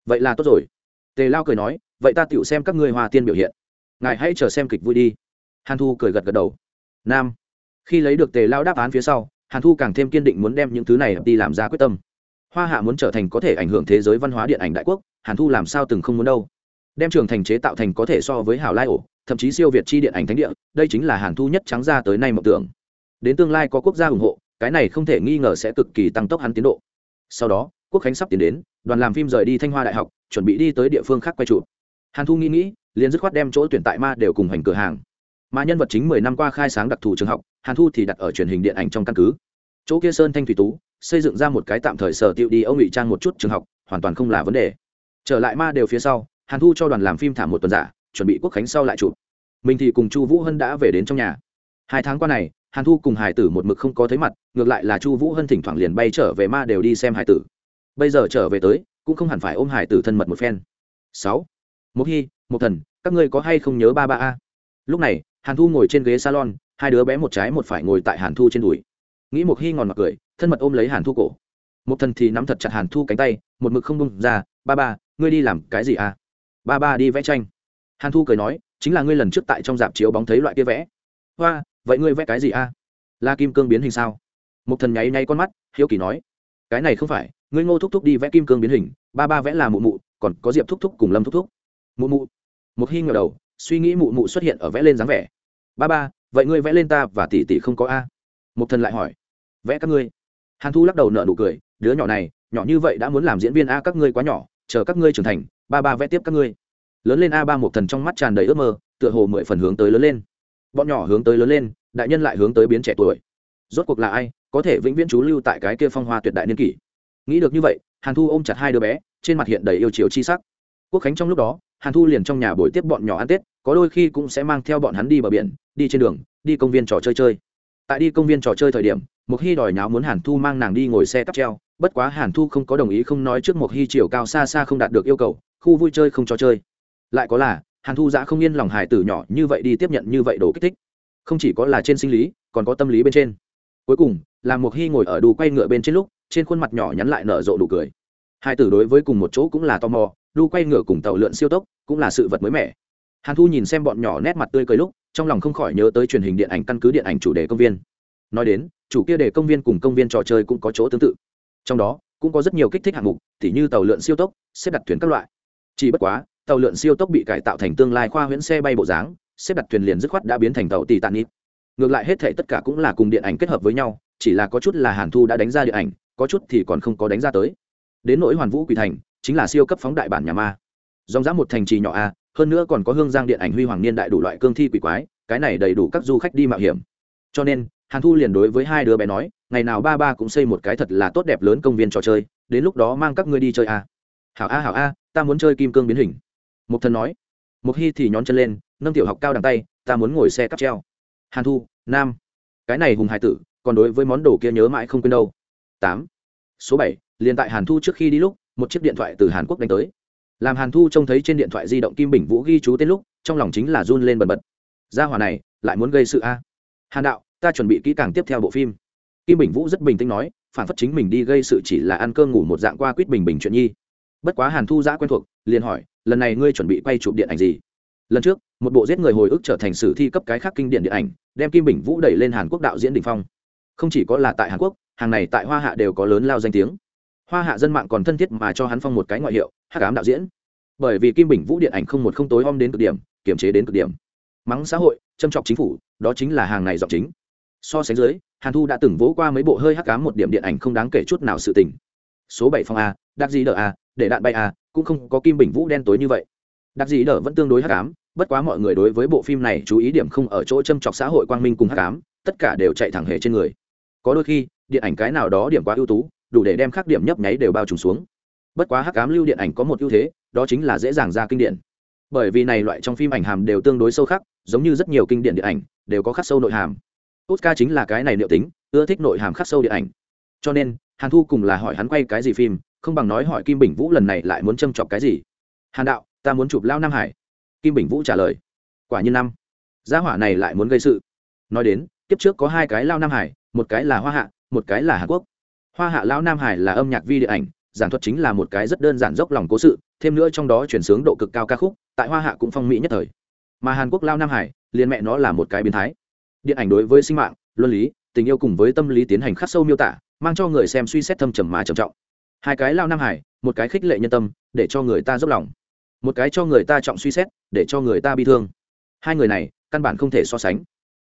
S1: Vậy là tốt rồi. Tề lao cười nói, vậy ta tựu xem các ngươi hoa tiên biểu hiện. Ngài hãy chờ xem kịch vui đi. Hàn thu cười gật gật đầu. Nam. Khi lấy được tề lao đáp án phía sau, hàn thu càng thêm kiên định muốn đem những thứ này đi làm ra quyết tâm. Hoa hạ muốn trở thành có thể ảnh hưởng thế giới văn hóa điện ảnh đại quốc, hàn thu làm sao từng không muốn đâu. Đem trường thành chế tạo thành có thể so với hảo lai ổ thậm chí siêu việt chi điện ảnh thánh địa, đây chính là hàn thu nhất trắng ra tới nay mộng tưởng. Đến tương lai có quốc gia ủng hộ, cái này không thể nghi ngờ sẽ cực kỳ tăng tốc hắn tiến độ. Sau đó, quốc khánh sắp tiến đến, đoàn làm phim rời đi thanh hoa đại học, chuẩn bị đi tới địa phương khác quay trụ hàn thu nghĩ nghĩ, liền dứt khoát đem chỗ tuyển tại ma đều cùng hành cửa hàng. Mà nhân vật chính mười năm qua khai sáng đặc thù trường học, hàn thu thì đặt ở truyền hình điện ảnh trong căn cứ. Chỗ kia sơn thanh thủy tú, xây dựng ra một cái tạm thời sở tiệu đi ông ngụy trang một chút trường học, hoàn toàn không là vấn đề. Trở lại ma đều phía sau, hàn thu cho đoàn làm phim thả một tuần giả chuẩn bị quốc khánh sau lại chụp. Mình thì cùng chu vũ hân đã về đến trong nhà. Hai tháng qua này, hàn thu cùng hải tử một mực không có thấy mặt, ngược lại là chu vũ hân thỉnh thoảng liền bay trở về ma đều đi xem hải tử. Bây giờ trở về tới, cũng không hẳn phải ôm hải tử thân mật một phen. Sáu. Một hy một thần, các ngươi có hay không nhớ ba ba a? Lúc này, hàn thu ngồi trên ghế salon, hai đứa bé một trái một phải ngồi tại hàn thu trên đùi. Nghĩ một hy ngòn mặt cười, thân mật ôm lấy hàn thu cổ. Một thần thì nắm thật chặt hàn thu cánh tay, một mực không bung ra, ba ba, ngươi đi làm cái gì à ba ba đi vẽ tranh hàn thu cười nói, chính là ngươi lần trước tại trong dạp chiếu bóng thấy loại kia vẽ. Hoa, vậy ngươi vẽ cái gì a? La kim cương biến hình sao? Một thần nháy nháy con mắt, hiếu kỳ nói, cái này không phải, ngươi ngô thúc thúc đi vẽ kim cương biến hình, ba ba vẽ là mụ mụ, còn có diệp thúc thúc cùng lâm thúc thúc. Mụ mụ. Một hy ngờ đầu, suy nghĩ mụ mụ xuất hiện ở vẽ lên dáng vẻ. Ba ba, vậy ngươi vẽ lên ta và tỷ tỷ không có a? Một thần lại hỏi, vẽ các ngươi. Hàn thu lắc đầu nợ nụ cười, đứa nhỏ này, nhỏ như vậy đã muốn làm diễn viên a, các ngươi quá nhỏ, chờ các ngươi trưởng thành, ba ba vẽ tiếp các ngươi lớn lên a ba một thần trong mắt tràn đầy ước mơ, tựa hồ mười phần hướng tới lớn lên. Bọn nhỏ hướng tới lớn lên, đại nhân lại hướng tới biến trẻ tuổi. Rốt cuộc là ai, có thể vĩnh viễn chú lưu tại cái kia phong hoa tuyệt đại niên kỷ? Nghĩ được như vậy, hàn thu ôm chặt hai đứa bé, trên mặt hiện đầy yêu chiều chi sắc. Quốc khánh trong lúc đó, hàn thu liền trong nhà buổi tiếp bọn nhỏ ăn tết, có đôi khi cũng sẽ mang theo bọn hắn đi bờ biển, đi trên đường, đi công viên trò chơi chơi. Tại đi công viên trò chơi thời điểm một hy đòi nháo muốn hàn thu mang nàng đi ngồi xe cắp treo, bất quá hàn thu không có đồng ý không nói trước một hy chiều cao xa xa không đạt được yêu cầu, khu vui chơi không cho chơi lại có là, hàn thu giã không yên lòng hải tử nhỏ như vậy đi tiếp nhận như vậy đồ kích thích. Không chỉ có là trên sinh lý, còn có tâm lý bên trên. Cuối cùng, là một hy ngồi ở đù quay ngựa bên trên lúc, trên khuôn mặt nhỏ nhắn lại nở rộ đủ cười. Hai tử đối với cùng một chỗ cũng là tò mò đu quay ngựa cùng tàu lượn siêu tốc cũng là sự vật mới mẻ. Hàn thu nhìn xem bọn nhỏ nét mặt tươi cười lúc, trong lòng không khỏi nhớ tới truyền hình điện ảnh căn cứ điện ảnh chủ đề công viên. Nói đến, chủ kia để công viên cùng công viên trò chơi cũng có chỗ tương tự. Trong đó, cũng có rất nhiều kích thích hạng mục t h như tàu lượn siêu tốc, xếp đặt thuyền các loại. Chỉ bất quá tàu lượn siêu tốc bị cải tạo thành tương lai khoa huyễn xe bay bộ dáng, xếp đặt thuyền liền dứt khoát đã biến thành tàu tì tàn ít ngược lại hết thể tất cả cũng là cùng điện ảnh kết hợp với nhau, chỉ là có chút là hàn thu đã đánh ra điện ảnh, có chút thì còn không có đánh ra tới. Đến nỗi hoàn vũ quỷ thành, chính là siêu cấp phóng đại bản nhà ma. Dòng dã một thành trì nhỏ a, hơn nữa còn có hương giang điện ảnh huy hoàng niên đại đủ loại cương thi quỷ quái, cái này đầy đủ các du khách đi mạo hiểm. Cho nên, hàn thu liền đối với hai đứa bé nói, ngày nào ba ba cũng xây một cái thật là tốt đẹp lớn công viên trò chơi, đến lúc đó mang các ngươi đi chơi a. Hảo a hảo a, ta muốn chơi kim cương biến hình mục thần nói. Mục hy thì nhón chân lên, nâng tiểu học cao đằng tay, ta muốn ngồi xe cắp treo. Hàn thu, nam. Cái này hùng hải tử, còn đối với món đồ kia nhớ mãi không quên đâu. Tám. Số bảy, liền tại hàn thu trước khi đi lúc, một chiếc điện thoại từ hàn quốc đánh tới. Làm hàn thu trông thấy trên điện thoại di động kim bình vũ ghi chú tên lúc, trong lòng chính là run lên bần bật. Gia hỏa này, lại muốn gây sự a? Hàn đạo, ta chuẩn bị kỹ càng tiếp theo bộ phim. Kim bình vũ rất bình tĩnh nói, phản phất chính mình đi gây sự chỉ là ăn cơm ngủ một dạng qua quýt bình bình chuyện nhi. Bất quá hàn thu giã quen thuộc, liền hỏi lần này ngươi chuẩn bị quay chụp điện ảnh gì? Lần trước, một bộ giết người hồi ức trở thành sử thi cấp cái khác kinh điển điện ảnh, đem kim bình vũ đẩy lên hàn quốc đạo diễn đình phong. Không chỉ có là tại hàn quốc, hàng này tại hoa hạ đều có lớn lao danh tiếng. Hoa hạ dân mạng còn thân thiết mà cho hắn phong một cái ngoại hiệu, hắc ám đạo diễn. Bởi vì kim bình vũ điện ảnh không một không tối om đến cực điểm, kiềm chế đến cực điểm. Mắng xã hội, châm trọc chính phủ, đó chính là hàng này giọng chính. So sánh dưới, hàn thu đã từng vỗ qua mấy bộ hơi hắc ám một điểm điện ảnh không đáng kể chút nào sự tình. Số bảy phong a đặc gì đỡ a, để đạn bay a cũng không có kim bình vũ đen tối như vậy. Đặc dĩ đờ vẫn tương đối hắc ám, bất quá mọi người đối với bộ phim này chú ý điểm không ở chỗ châm chọc xã hội quang minh cùng hắc ám, tất cả đều chạy thẳng hề trên người. Có đôi khi, điện ảnh cái nào đó điểm quá ưu tú, đủ để đem các điểm nhấp nháy đều bao trùm xuống. Bất quá hắc ám lưu điện ảnh có một ưu thế, đó chính là dễ dàng ra kinh điển bởi vì này loại trong phim ảnh hàm đều tương đối sâu khắc, giống như rất nhiều kinh điển điện ảnh, đều có khắc sâu nội hàm. Oscar chính là cái này liệu tính, ưa thích nội hàm khắc sâu điện ảnh. Cho nên, hàn thu cùng là hỏi hắn quay cái gì phim không bằng nói hỏi kim bình vũ lần này lại muốn châm chọc cái gì. Hàn đạo, ta muốn chụp lao nam hải. Kim bình vũ trả lời. Quả nhiên năm. Gia hỏa này lại muốn gây sự. Nói đến, kiếp trước có hai cái lao nam hải, một cái là hoa hạ, một cái là hàn quốc. Hoa hạ lão nam hải là âm nhạc vi điện ảnh, giảng thuật chính là một cái rất đơn giản dốc lòng cố sự, thêm nữa trong đó chuyển sướng độ cực cao ca khúc, tại hoa hạ cũng phong mỹ nhất thời. Mà hàn quốc lao nam hải, liền mẹ nó là một cái biến thái. Điện ảnh đối với sinh mạng, luân lý, tình yêu cùng với tâm lý tiến hành khắc sâu miêu tả, mang cho người xem suy xét thâm trầm mà trầm trọng hai cái lao nam hải, một cái khích lệ nhân tâm, để cho người ta dốc lòng. Một cái cho người ta trọng suy xét, để cho người ta bi thương. Hai người này, căn bản không thể so sánh.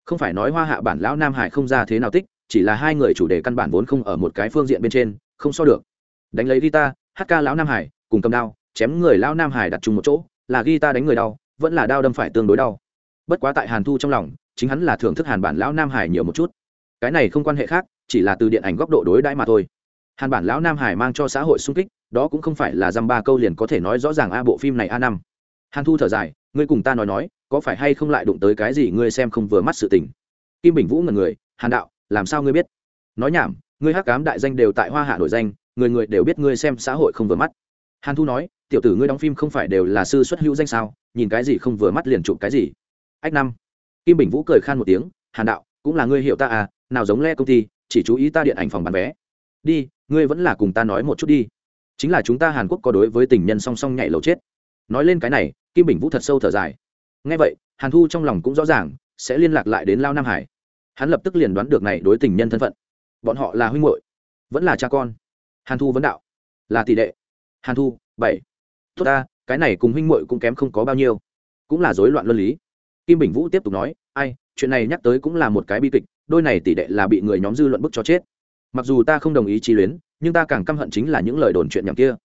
S1: Không phải nói hoa hạ bản lão nam hải không ra thế nào tích, chỉ là hai người chủ đề căn bản vốn không ở một cái phương diện bên trên, không so được. Đánh lấy guitar, hát ca lão nam hải, cùng cầm đao, chém người lão nam hải đặt chung một chỗ, là guitar đánh người đau, vẫn là đao đâm phải tương đối đau. Bất quá tại hàn thu trong lòng, chính hắn là thưởng thức hàn bản lão nam hải nhiều một chút. Cái này không quan hệ khác, chỉ là từ điện ảnh góc độ đối đãi mà thôi hàn bản lão nam hải mang cho xã hội sung kích, đó cũng không phải là dăm ba câu liền có thể nói rõ ràng a bộ phim này a năm. Hàn thu thở dài, ngươi cùng ta nói nói, có phải hay không lại đụng tới cái gì ngươi xem không vừa mắt sự tình? Kim bình vũ ngần người, hàn đạo, làm sao ngươi biết? Nói nhảm, ngươi hắc cám đại danh đều tại hoa hạ nổi danh, người người đều biết ngươi xem xã hội không vừa mắt. Hàn thu nói, tiểu tử ngươi đóng phim không phải đều là sư xuất hữu danh sao, nhìn cái gì không vừa mắt liền chụp cái gì? Ách năm. Kim bình vũ cười khan một tiếng, hàn đạo, cũng là ngươi hiểu ta à nào giống le công ty, chỉ chú ý ta điện ảnh phòng bán vé. Đi ngươi vẫn là cùng ta nói một chút đi. Chính là chúng ta hàn quốc có đối với tình nhân song song nhảy lầu chết. Nói lên cái này, kim bình vũ thật sâu thở dài. Ngay vậy, hàn thu trong lòng cũng rõ ràng, sẽ liên lạc lại đến lao nam hải. Hắn lập tức liền đoán được này đối tình nhân thân phận. Bọn họ là huynh hội vẫn là cha con. Hàn thu vấn đạo. Là tỷ đệ. Hàn thu, bảy. Tốt ta, cái này cùng huynh muội cũng kém không có bao nhiêu. Cũng là rối loạn luân lý. Kim bình vũ tiếp tục nói, ai, chuyện này nhắc tới cũng là một cái bi kịch, đôi này tỷ đệ là bị người nhóm dư luận bức cho chết mặc dù ta không đồng ý chi luyến, nhưng ta càng căm hận chính là những lời đồn chuyện nhảm kia.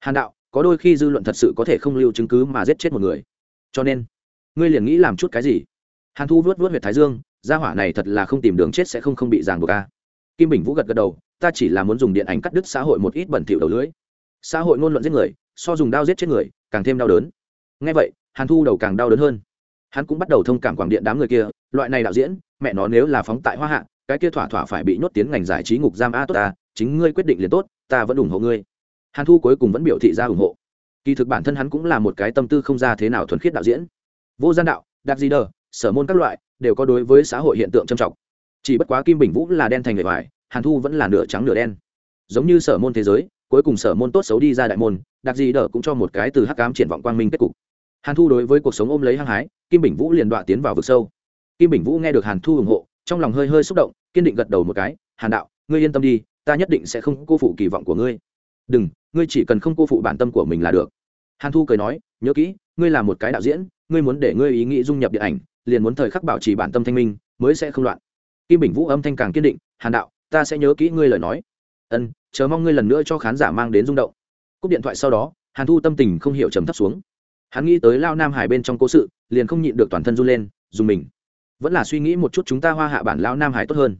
S1: Hàn đạo, có đôi khi dư luận thật sự có thể không lưu chứng cứ mà giết chết một người. Cho nên, ngươi liền nghĩ làm chút cái gì? Hàn thu vớt vớt huyệt thái dương, gia hỏa này thật là không tìm đường chết sẽ không không bị ràng buộc ca kim bình vũ gật gật đầu, ta chỉ là muốn dùng điện ảnh cắt đứt xã hội một ít bẩn thỉu đầu lưới xã hội ngôn luận giết người, so dùng đao giết chết người, càng thêm đau đớn. Ngay vậy, hàn thu đầu càng đau đớn hơn. Hắn cũng bắt đầu thông cảm quảng điện đám người kia, loại này đạo diễn, mẹ nó nếu là phóng tại hoa hạ cái kia thỏa thỏa phải bị nhốt tiến ngành giải trí ngục giam a tốt ta chính ngươi quyết định liền tốt, ta vẫn ủng hộ ngươi. Hàn thu cuối cùng vẫn biểu thị ra ủng hộ. Kỳ thực bản thân hắn cũng là một cái tâm tư không ra thế nào thuần khiết đạo diễn. Vô gian đạo đặc gì đờ, sở môn các loại, đều có đối với xã hội hiện tượng trầm trọng. Chỉ bất quá kim bình vũ là đen thành người vải hàn thu vẫn là nửa trắng nửa đen. Giống như sở môn thế giới, cuối cùng sở môn tốt xấu đi ra đại môn đặc gì đờ cũng cho một cái từ hắc cám triển vọng quang minh kết cục. Hàn thu đối với cuộc sống ôm lấy hăng hái, kim bình vũ liền đọa tiến vào vực sâu. Kim bình vũ nghe được hàn thu ủng hộ trong lòng hơi hơi xúc động, kiên định gật đầu một cái, hàn đạo, ngươi yên tâm đi, ta nhất định sẽ không cô phụ kỳ vọng của ngươi. Đừng, ngươi chỉ cần không cô phụ bản tâm của mình là được. Hàn thu cười nói, nhớ kỹ, ngươi là một cái đạo diễn, ngươi muốn để ngươi ý nghĩ dung nhập điện ảnh, liền muốn thời khắc bảo trì bản tâm thanh minh, mới sẽ không loạn. Kim bình vũ âm thanh càng kiên định, hàn đạo, ta sẽ nhớ kỹ ngươi lời nói. Ân, chờ mong ngươi lần nữa cho khán giả mang đến rung động. Cúp điện thoại sau đó, hàn thu tâm tình không hiểu trầm thấp xuống. Hắn nghĩ tới lao nam hải bên trong cố sự, liền không nhịn được toàn thân run lên, dùng mình vẫn là suy nghĩ một chút chúng ta hoa hạ bản lão nam hải tốt hơn.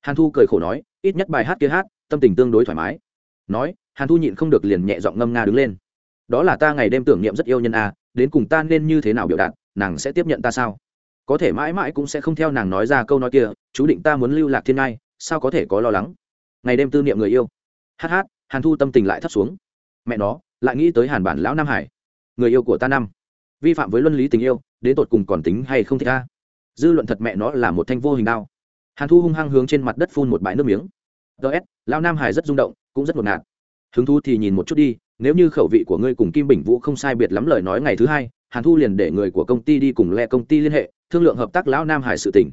S1: Hàn thu cười khổ nói, ít nhất bài hát kia hát, tâm tình tương đối thoải mái. Nói, hàn thu nhịn không được liền nhẹ giọng ngâm nga đứng lên. Đó là ta ngày đêm tưởng niệm rất yêu nhân a, đến cùng ta nên như thế nào biểu đạt, nàng sẽ tiếp nhận ta sao? Có thể mãi mãi cũng sẽ không theo nàng nói ra câu nói kia, chú định ta muốn lưu lạc thiên ngai, sao có thể có lo lắng? Ngày đêm tư niệm người yêu. Hát hát, hàn thu tâm tình lại thấp xuống. Mẹ nó, lại nghĩ tới hàn bản lão nam hải. Người yêu của ta năm. Vi phạm với luân lý tình yêu, đến tột cùng còn tính hay không thích ta dư luận thật mẹ nó là một thanh vô hình đao. Hàn thu hung hăng hướng trên mặt đất phun một bãi nước miếng. Ts lão nam hải rất rung động, cũng rất ngột ngạt. Hứng thu thì nhìn một chút đi, nếu như khẩu vị của ngươi cùng kim bình vũ không sai biệt lắm lời nói ngày thứ hai, hàn thu liền để người của công ty đi cùng lẹ công ty liên hệ, thương lượng hợp tác lão nam hải sự tỉnh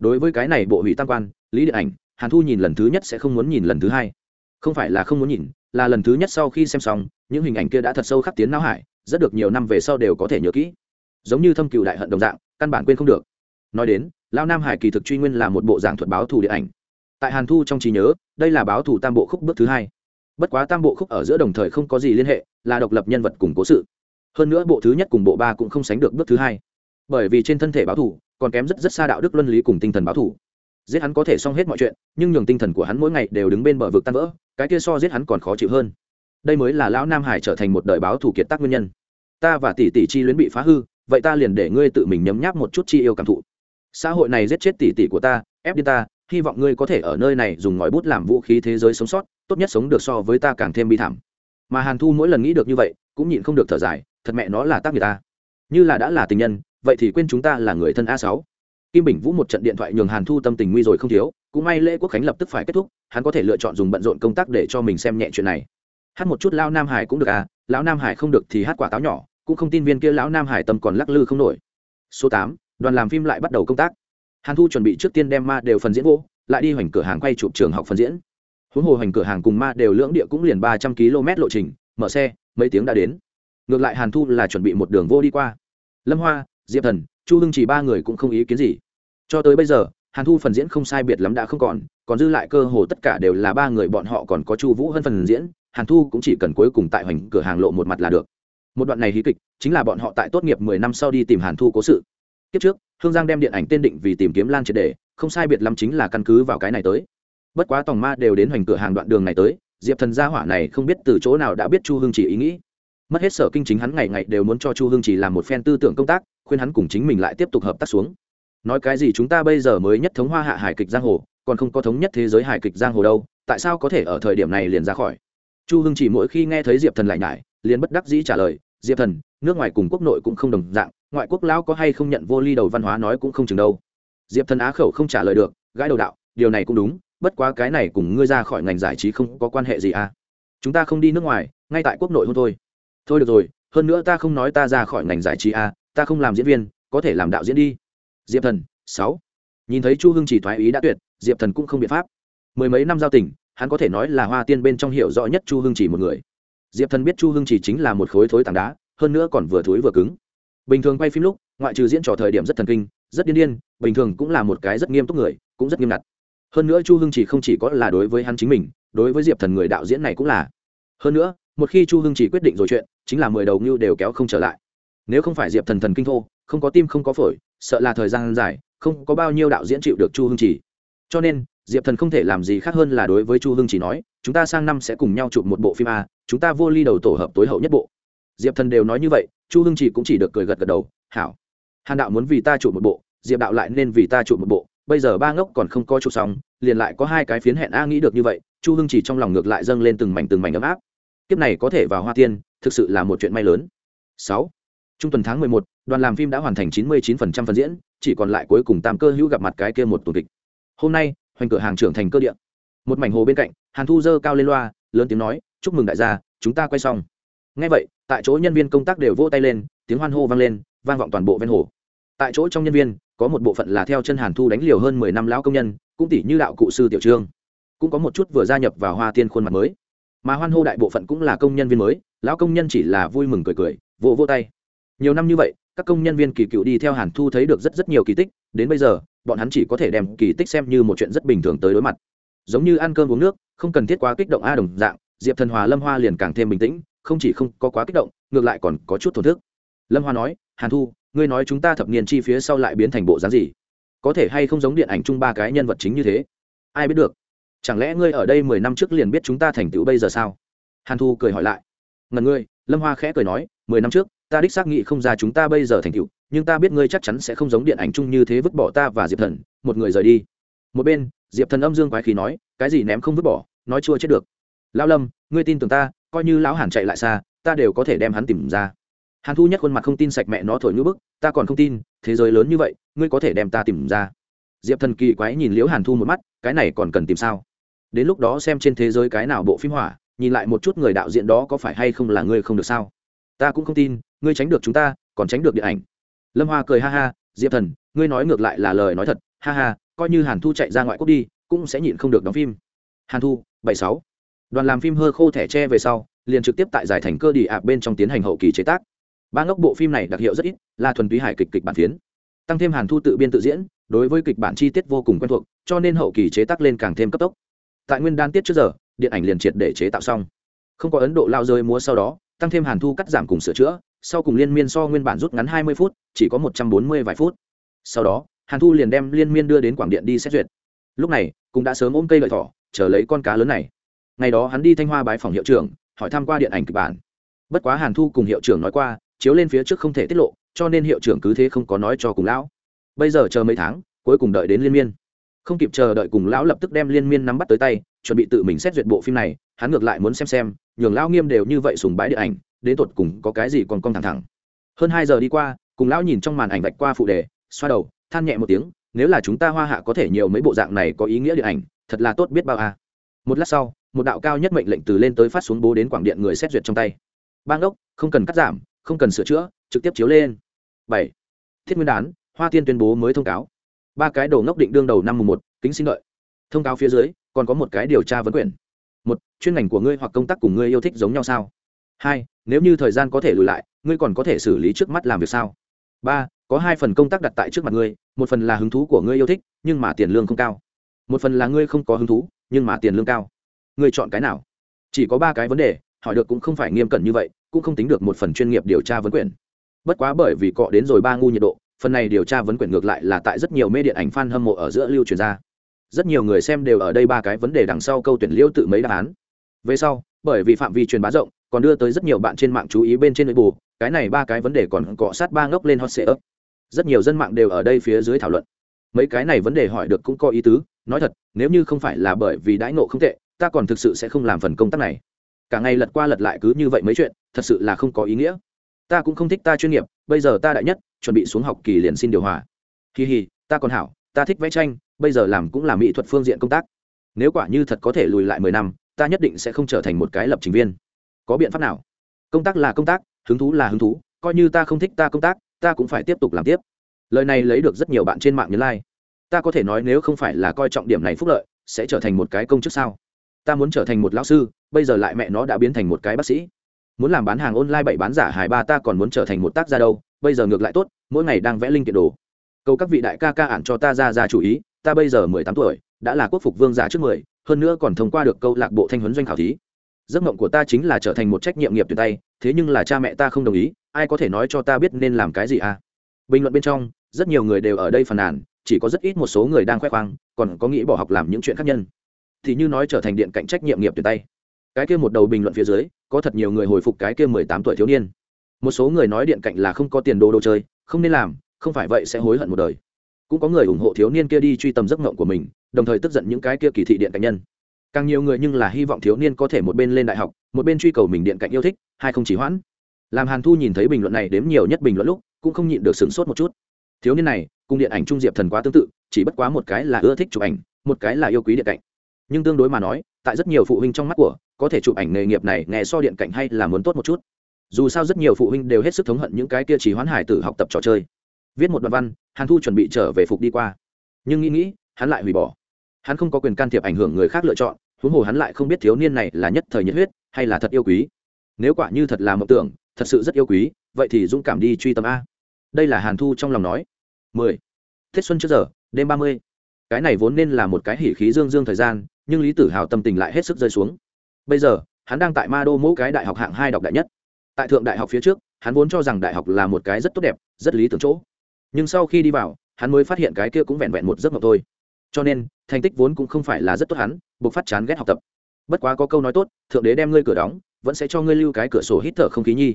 S1: đối với cái này bộ hủy tam quan, lý điện ảnh, hàn thu nhìn lần thứ nhất sẽ không muốn nhìn lần thứ hai. Không phải là không muốn nhìn, là lần thứ nhất sau khi xem xong, những hình ảnh kia đã thật sâu khắc tiến não hải, rất được nhiều năm về sau đều có thể nhớ kỹ. Giống như thâm cựu đại hận đồng dạng, căn bản quên không được nói đến, lao nam hải kỳ thực truy nguyên là một bộ giảng thuật báo thù điện ảnh. Tại hàn thu trong trí nhớ, đây là báo thù tam bộ khúc bước thứ hai. Bất quá tam bộ khúc ở giữa đồng thời không có gì liên hệ, là độc lập nhân vật cùng cố sự. Hơn nữa bộ thứ nhất cùng bộ ba cũng không sánh được bước thứ hai. Bởi vì trên thân thể báo thù, còn kém rất rất xa đạo đức luân lý cùng tinh thần báo thù. Giết hắn có thể xong hết mọi chuyện, nhưng nhường tinh thần của hắn mỗi ngày đều đứng bên bờ vực tan vỡ, cái kia so giết hắn còn khó chịu hơn. Đây mới là lão nam hải trở thành một đời báo thù kiệt tác nguyên nhân. Ta và tỷ tỷ chi luyến bị phá hư, vậy ta liền để ngươi tự mình nhấm nháp một chút chi yêu cảm thụ xã hội này giết chết tỷ tỷ của ta, ép đi ta, hy vọng ngươi có thể ở nơi này dùng ngòi bút làm vũ khí thế giới sống sót, tốt nhất sống được so với ta càng thêm bi thảm. Mà hàn thu mỗi lần nghĩ được như vậy, cũng nhịn không được thở dài, thật mẹ nó là tác người ta. Như là đã là tình nhân, vậy thì quên chúng ta là người thân a sáu. Kim bình vũ một trận điện thoại nhường hàn thu tâm tình nguy rồi không thiếu, cũng may lễ quốc khánh lập tức phải kết thúc, hắn có thể lựa chọn dùng bận rộn công tác để cho mình xem nhẹ chuyện này. Hát một chút lao nam hải cũng được à lão nam hải không được thì hát quả táo nhỏ, cũng không tin viên kia lão nam hải tâm còn lắc lư không nổi. Số tám đoàn làm phim lại bắt đầu công tác. Hàn thu chuẩn bị trước tiên đem ma đều phần diễn vô, lại đi hoành cửa hàng quay chụp trường học phần diễn. Huống hồ hoành cửa hàng cùng ma đều lưỡng địa cũng liền ba trăm km lộ trình, mở xe, mấy tiếng đã đến. Ngược lại hàn thu là chuẩn bị một đường vô đi qua. Lâm hoa, diệp thần, chu hưng chỉ ba người cũng không ý kiến gì. Cho tới bây giờ, hàn thu phần diễn không sai biệt lắm đã không còn còn dư lại cơ hồ tất cả đều là ba người bọn họ còn có chu vũ hơn phần diễn, hàn thu cũng chỉ cần cuối cùng tại hoành cửa hàng lộ một mặt là được. Một đoạn này hí kịch, chính là bọn họ tại tốt nghiệp mười năm sau đi tìm hàn thu cố sự kiếp trước, hương giang đem điện ảnh tên định vì tìm kiếm lan triệt đề không sai biệt lắm chính là căn cứ vào cái này tới. Bất quá tòng ma đều đến hoành cửa hàng đoạn đường này tới, diệp thần gia hỏa này không biết từ chỗ nào đã biết chu hương chỉ ý nghĩ. Mất hết sở kinh chính hắn ngày ngày đều muốn cho chu hương chỉ làm một phen tư tưởng công tác, khuyên hắn cùng chính mình lại tiếp tục hợp tác xuống. Nói cái gì chúng ta bây giờ mới nhất thống hoa hạ hải kịch giang hồ, còn không có thống nhất thế giới hải kịch giang hồ đâu, tại sao có thể ở thời điểm này liền ra khỏi? Chu hưng chỉ mỗi khi nghe thấy diệp thần lại nhải, liền bất đắc dĩ trả lời, diệp thần, nước ngoài cùng quốc nội cũng không đồng dạng ngoại quốc lão có hay không nhận vô ly đầu văn hóa nói cũng không chừng đâu. Diệp thần á khẩu không trả lời được, gãi đầu đạo, điều này cũng đúng, bất quá cái này cùng ngươi ra khỏi ngành giải trí không có quan hệ gì à? Chúng ta không đi nước ngoài, ngay tại quốc nội hôn thôi. Thôi được rồi, hơn nữa ta không nói ta ra khỏi ngành giải trí à ta không làm diễn viên, có thể làm đạo diễn đi. Diệp thần, sáu. Nhìn thấy chu hưng chỉ thoái ý đã tuyệt, diệp thần cũng không biện pháp. Mười mấy năm giao tình, hắn có thể nói là hoa tiên bên trong hiểu rõ nhất chu hưng chỉ một người. Diệp thần biết chu hưng chỉ chính là một khối thối tảng đá, hơn nữa còn vừa thối vừa cứng bình thường quay phim lúc, ngoại trừ diễn trò thời điểm rất thần kinh, rất điên điên, bình thường cũng là một cái rất nghiêm túc người, cũng rất nghiêm ngặt. Hơn nữa chu hưng chỉ không chỉ có là đối với hắn chính mình, đối với diệp thần người đạo diễn này cũng là. Hơn nữa, một khi chu hưng chỉ quyết định rồi chuyện, chính là mười đầu ngưu đều kéo không trở lại. Nếu không phải diệp thần thần kinh thô, không có tim không có phổi, sợ là thời gian dài, không có bao nhiêu đạo diễn chịu được chu hưng chỉ. Cho nên, diệp thần không thể làm gì khác hơn là đối với chu hưng chỉ nói, chúng ta sang năm sẽ cùng nhau chụp một bộ phim a, chúng ta vô ly đầu tổ hợp tối hậu nhất bộ diệp thần đều nói như vậy, chu hưng chỉ cũng chỉ được cười gật gật đầu, hảo. Hàn đạo muốn vì ta trụ một bộ, diệp đạo lại nên vì ta trụ một bộ. Bây giờ ba ngốc còn không có trụ xong, liền lại có hai cái phiến hẹn a nghĩ được như vậy. Chu hưng chỉ trong lòng ngược lại dâng lên từng mảnh từng mảnh ấm áp. Kiếp này có thể vào hoa tiên, thực sự là một chuyện may lớn. Sáu. Trung tuần tháng mười một, đoàn làm phim đã hoàn thành chín mươi chín phần trăm phần diễn, chỉ còn lại cuối cùng tam cơ hữu gặp mặt cái kia một tù kịch. Hôm nay, hoành cửa hàng trưởng thành cơ địa. Một mảnh hồ bên cạnh, hàn thu dơ cao lên loa, lớn tiếng nói, chúc mừng đại gia, chúng ta quay xong ngay vậy, tại chỗ nhân viên công tác đều vỗ tay lên, tiếng hoan hô vang lên, vang vọng toàn bộ ven hồ. Tại chỗ trong nhân viên, có một bộ phận là theo chân hàn thu đánh liều hơn mười năm lão công nhân, cũng tỷ như đạo cụ sư tiểu trương. Cũng có một chút vừa gia nhập vào hoa tiên khuôn mặt mới. Mà hoan hô đại bộ phận cũng là công nhân viên mới, lão công nhân chỉ là vui mừng cười cười, vỗ vỗ tay. Nhiều năm như vậy, các công nhân viên kỳ cựu đi theo hàn thu thấy được rất rất nhiều kỳ tích, đến bây giờ, bọn hắn chỉ có thể đem kỳ tích xem như một chuyện rất bình thường tới đối mặt. Giống như ăn cơm uống nước, không cần thiết quá kích động a đồng dạng, diệp thần hòa lâm hoa liền càng thêm bình tĩnh không chỉ không có quá kích động, ngược lại còn có chút thổn thức. Lâm hoa nói, hàn thu, ngươi nói chúng ta thập niên chi phía sau lại biến thành bộ dáng gì? Có thể hay không giống điện ảnh chung ba cái nhân vật chính như thế? Ai biết được? Chẳng lẽ ngươi ở đây mười năm trước liền biết chúng ta thành tựu bây giờ sao? Hàn thu cười hỏi lại, ngần ngươi, lâm hoa khẽ cười nói, mười năm trước, ta đích xác nghĩ không ra chúng ta bây giờ thành tựu, nhưng ta biết ngươi chắc chắn sẽ không giống điện ảnh chung như thế vứt bỏ ta và diệp thần, một người rời đi. Một bên, diệp thần âm dương quái khí nói, cái gì ném không vứt bỏ, nói chua chết được. Lao lâm, ngươi tin tưởng ta coi như lão hàn chạy lại xa, ta đều có thể đem hắn tìm ra. Hàn thu nhất khuôn mặt không tin sạch mẹ nó thổi ngữ bức, ta còn không tin, thế giới lớn như vậy, ngươi có thể đem ta tìm ra. Diệp thần kỳ quái nhìn liễu hàn thu một mắt, cái này còn cần tìm sao? Đến lúc đó xem trên thế giới cái nào bộ phim hỏa, nhìn lại một chút người đạo diễn đó có phải hay không là ngươi không được sao? Ta cũng không tin, ngươi tránh được chúng ta, còn tránh được điện ảnh. Lâm hoa cười ha ha, diệp thần, ngươi nói ngược lại là lời nói thật, ha ha, coi như hàn thu chạy ra ngoại quốc đi, cũng sẽ nhịn không được đóng phim. Hàn thu, bảy sáu đoàn làm phim hơ khô thẻ tre về sau, liền trực tiếp tại giải thành cơ đi ạp bên trong tiến hành hậu kỳ chế tác. Ba ngốc bộ phim này đặc hiệu rất ít, là thuần túy hải kịch kịch bản phiến. Tăng thêm hàn thu tự biên tự diễn, đối với kịch bản chi tiết vô cùng quen thuộc, cho nên hậu kỳ chế tác lên càng thêm cấp tốc. Tại nguyên đan tiết trước giờ, điện ảnh liền triệt để chế tạo xong. Không có ấn độ lao rơi múa sau đó, tăng thêm hàn thu cắt giảm cùng sửa chữa, sau cùng liên miên so nguyên bản rút ngắn hai mươi phút, chỉ có một trăm bốn mươi vài phút. Sau đó, hàn thu liền đem liên miên đưa đến quảng điện đi xét duyệt. Lúc này, cũng đã sớm ôm cây lợi thỏ, chờ lấy con cá lớn này ngày đó hắn đi thanh hoa bái phòng hiệu trưởng, hỏi tham q u a điện ảnh kịch bản. Bất quá hàn thu cùng hiệu trưởng nói qua, chiếu lên phía trước không thể tiết lộ, cho nên hiệu trưởng cứ thế không có nói cho cùng lão. Bây giờ chờ mấy tháng, cuối cùng đợi đến liên miên. Không kịp chờ đợi cùng lão lập tức đem liên miên nắm bắt tới tay, chuẩn bị tự mình xét duyệt bộ phim này, hắn ngược lại muốn xem xem, nhường lão nghiêm đều như vậy sùng bái điện ảnh, đến tột cùng có cái gì còn cong thẳng thẳng. Hơn hai giờ đi qua, cùng lão nhìn trong màn ảnh vạch qua phụ đề, xoa đầu, than nhẹ một tiếng, nếu là chúng ta hoa hạ có thể nhiều mấy bộ dạng này có ý nghĩa điện ảnh, thật là tốt biết bao à. một lát sau một đạo cao nhất mệnh lệnh từ lên tới phát xuống bố đến quảng điện người xét duyệt trong tay. Bang đốc không cần cắt giảm, không cần sửa chữa, trực tiếp chiếu lên. Bảy. Thiết nguyên đán, hoa tiên tuyên bố mới thông cáo. Ba cái đầu ngốc định đương đầu năm mùng một, kính xin lợi thông cáo phía dưới, còn có một cái điều tra vấn quyền. Một, chuyên ngành của ngươi hoặc công tác cùng ngươi yêu thích giống nhau sao? Hai, nếu như thời gian có thể lùi lại, ngươi còn có thể xử lý trước mắt làm việc sao? Ba, có hai phần công tác đặt tại trước mặt ngươi, một phần là hứng thú của ngươi yêu thích, nhưng mà tiền lương không cao. Một phần là ngươi không có hứng thú, nhưng mà tiền lương cao ngươi chọn cái nào? Chỉ có ba cái vấn đề, hỏi được cũng không phải nghiêm cẩn như vậy, cũng không tính được một phần chuyên nghiệp điều tra vấn quyền. Bất quá bởi vì cọ đến rồi ba ngu nhiệt độ, phần này điều tra vấn quyền ngược lại là tại rất nhiều mê điện ảnh fan hâm mộ ở giữa lưu truyền ra. Rất nhiều người xem đều ở đây ba cái vấn đề đằng sau câu tuyển liêu tự mấy đáp án. Về sau, bởi vì phạm vi truyền bá rộng, còn đưa tới rất nhiều bạn trên mạng chú ý bên trên nội bù cái này ba cái vấn đề còn cọ sát ba ngốc lên hot sệ ấp rất nhiều dân mạng đều ở đây phía dưới thảo luận. Mấy cái này vấn đề hỏi được cũng có ý tứ, nói thật, nếu như không phải là bởi vì đãi ngộ không tệ ta còn thực sự sẽ không làm phần công tác này. Cả ngày lật qua lật lại cứ như vậy mấy chuyện, thật sự là không có ý nghĩa. Ta cũng không thích ta chuyên nghiệp, bây giờ ta đại nhất, chuẩn bị xuống học kỳ liền xin điều hòa. Kỳ hì, ta còn hảo, ta thích vẽ tranh, bây giờ làm cũng là mỹ thuật phương diện công tác. Nếu quả như thật có thể lùi lại mười năm, ta nhất định sẽ không trở thành một cái lập trình viên. Có biện pháp nào? Công tác là công tác, hứng thú là hứng thú, coi như ta không thích ta công tác, ta cũng phải tiếp tục làm tiếp. Lời này lấy được rất nhiều bạn trên mạng nhấn like. Ta có thể nói nếu không phải là coi trọng điểm này phúc lợi, sẽ trở thành một cái công chức sao? Ta muốn trở thành một lão sư, bây giờ lại mẹ nó đã biến thành một cái bác sĩ. Muốn làm bán hàng online bảy bán giả hài ba ta còn muốn trở thành một tác gia đâu, bây giờ ngược lại tốt, mỗi ngày đang vẽ linh kiện đồ. Cầu các vị đại ca ca ản cho ta ra ra chủ ý, ta bây giờ mười tám tuổi, đã là quốc phục vương giả trước mười, hơn nữa còn thông qua được câu lạc bộ thanh huấn doanh khảo thí. Giấc mộng của ta chính là trở thành một trách nhiệm nghiệp tuyệt tay, thế nhưng là cha mẹ ta không đồng ý, ai có thể nói cho ta biết nên làm cái gì à? Bình luận bên trong, rất nhiều người đều ở đây phàn nàn, chỉ có rất ít một số người đang khoe khoang, còn có nghĩ bỏ học làm những chuyện khác nhân thì như nói trở thành điện cạnh trách nhiệm nghiệp tuyệt tay. Cái kia một đầu bình luận phía dưới, có thật nhiều người hồi phục cái kia mười tám tuổi thiếu niên. Một số người nói điện cạnh là không có tiền đồ đồ chơi, không nên làm, không phải vậy sẽ hối hận một đời. Cũng có người ủng hộ thiếu niên kia đi truy tầm giấc mộng của mình, đồng thời tức giận những cái kia kỳ thị điện cạnh nhân. Càng nhiều người nhưng là hy vọng thiếu niên có thể một bên lên đại học, một bên truy cầu mình điện cạnh yêu thích hay không chỉ hoãn. Làm hàn thu nhìn thấy bình luận này đếm nhiều nhất bình luận lúc, cũng không nhịn được sửng sốt một chút. Thiếu niên này, cùng điện ảnh trung diệp thần quá tương tự, chỉ bất quá một cái là ưa thích chụp ảnh, một cái là yêu quý điện cạnh nhưng tương đối mà nói, tại rất nhiều phụ huynh trong mắt của, có thể chụp ảnh nghề nghiệp này nghe so điện cạnh hay là muốn tốt một chút. Dù sao rất nhiều phụ huynh đều hết sức thống hận những cái kia chỉ hoán hải tử học tập trò chơi. Viết một đoạn văn, hàn thu chuẩn bị trở về phục đi qua. Nhưng nghĩ nghĩ, hắn lại hủy bỏ. Hắn không có quyền can thiệp ảnh hưởng người khác lựa chọn, huống hồ hắn lại không biết thiếu niên này là nhất thời nhiệt huyết, hay là thật yêu quý. Nếu quả như thật là mộng tưởng, thật sự rất yêu quý, vậy thì dũng cảm đi truy tâm a. Đây là hàn thu trong lòng nói. Mười. Tết xuân trước giờ, đêm ba mươi. Cái này vốn nên là một cái hỉ khí dương dương thời gian nhưng lý tử hào tâm tình lại hết sức rơi xuống. Bây giờ, hắn đang tại ma đô mỗi cái đại học hạng hai đọc đại nhất. Tại thượng đại học phía trước, hắn vốn cho rằng đại học là một cái rất tốt đẹp, rất lý tưởng chỗ. Nhưng sau khi đi vào, hắn mới phát hiện cái kia cũng vẹn vẹn một giấc mộng thôi. Cho nên, thành tích vốn cũng không phải là rất tốt hắn, buộc phát chán ghét học tập. Bất quá có câu nói tốt, thượng đế đem ngươi cửa đóng, vẫn sẽ cho ngươi lưu cái cửa sổ hít thở không khí nhi.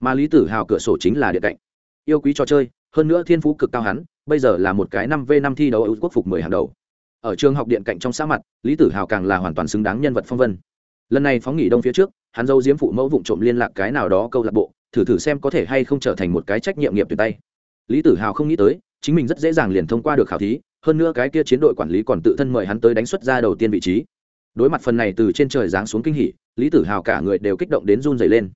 S1: Mà lý tử hào cửa sổ chính là điện cạnh. Yêu quý trò chơi, hơn nữa thiên phú cực cao hắn, bây giờ là một cái năm v năm thi đấu ở quốc phục mười hàng đầu ở trường học điện cạnh trong xã mặt, lý tử hào càng là hoàn toàn xứng đáng nhân vật phong vân. Lần này phóng nghỉ đông phía trước, hắn dâu diếm phụ mẫu vụ trộm liên lạc cái nào đó câu lạc bộ, thử thử xem có thể hay không trở thành một cái trách nhiệm nghiệp tuyệt tay. Lý tử hào không nghĩ tới, chính mình rất dễ dàng liền thông qua được khảo thí, hơn nữa cái kia chiến đội quản lý còn tự thân mời hắn tới đánh xuất ra đầu tiên vị trí. Đối mặt phần này từ trên trời giáng xuống kinh hỉ, lý tử hào cả người đều kích động đến run dày lên.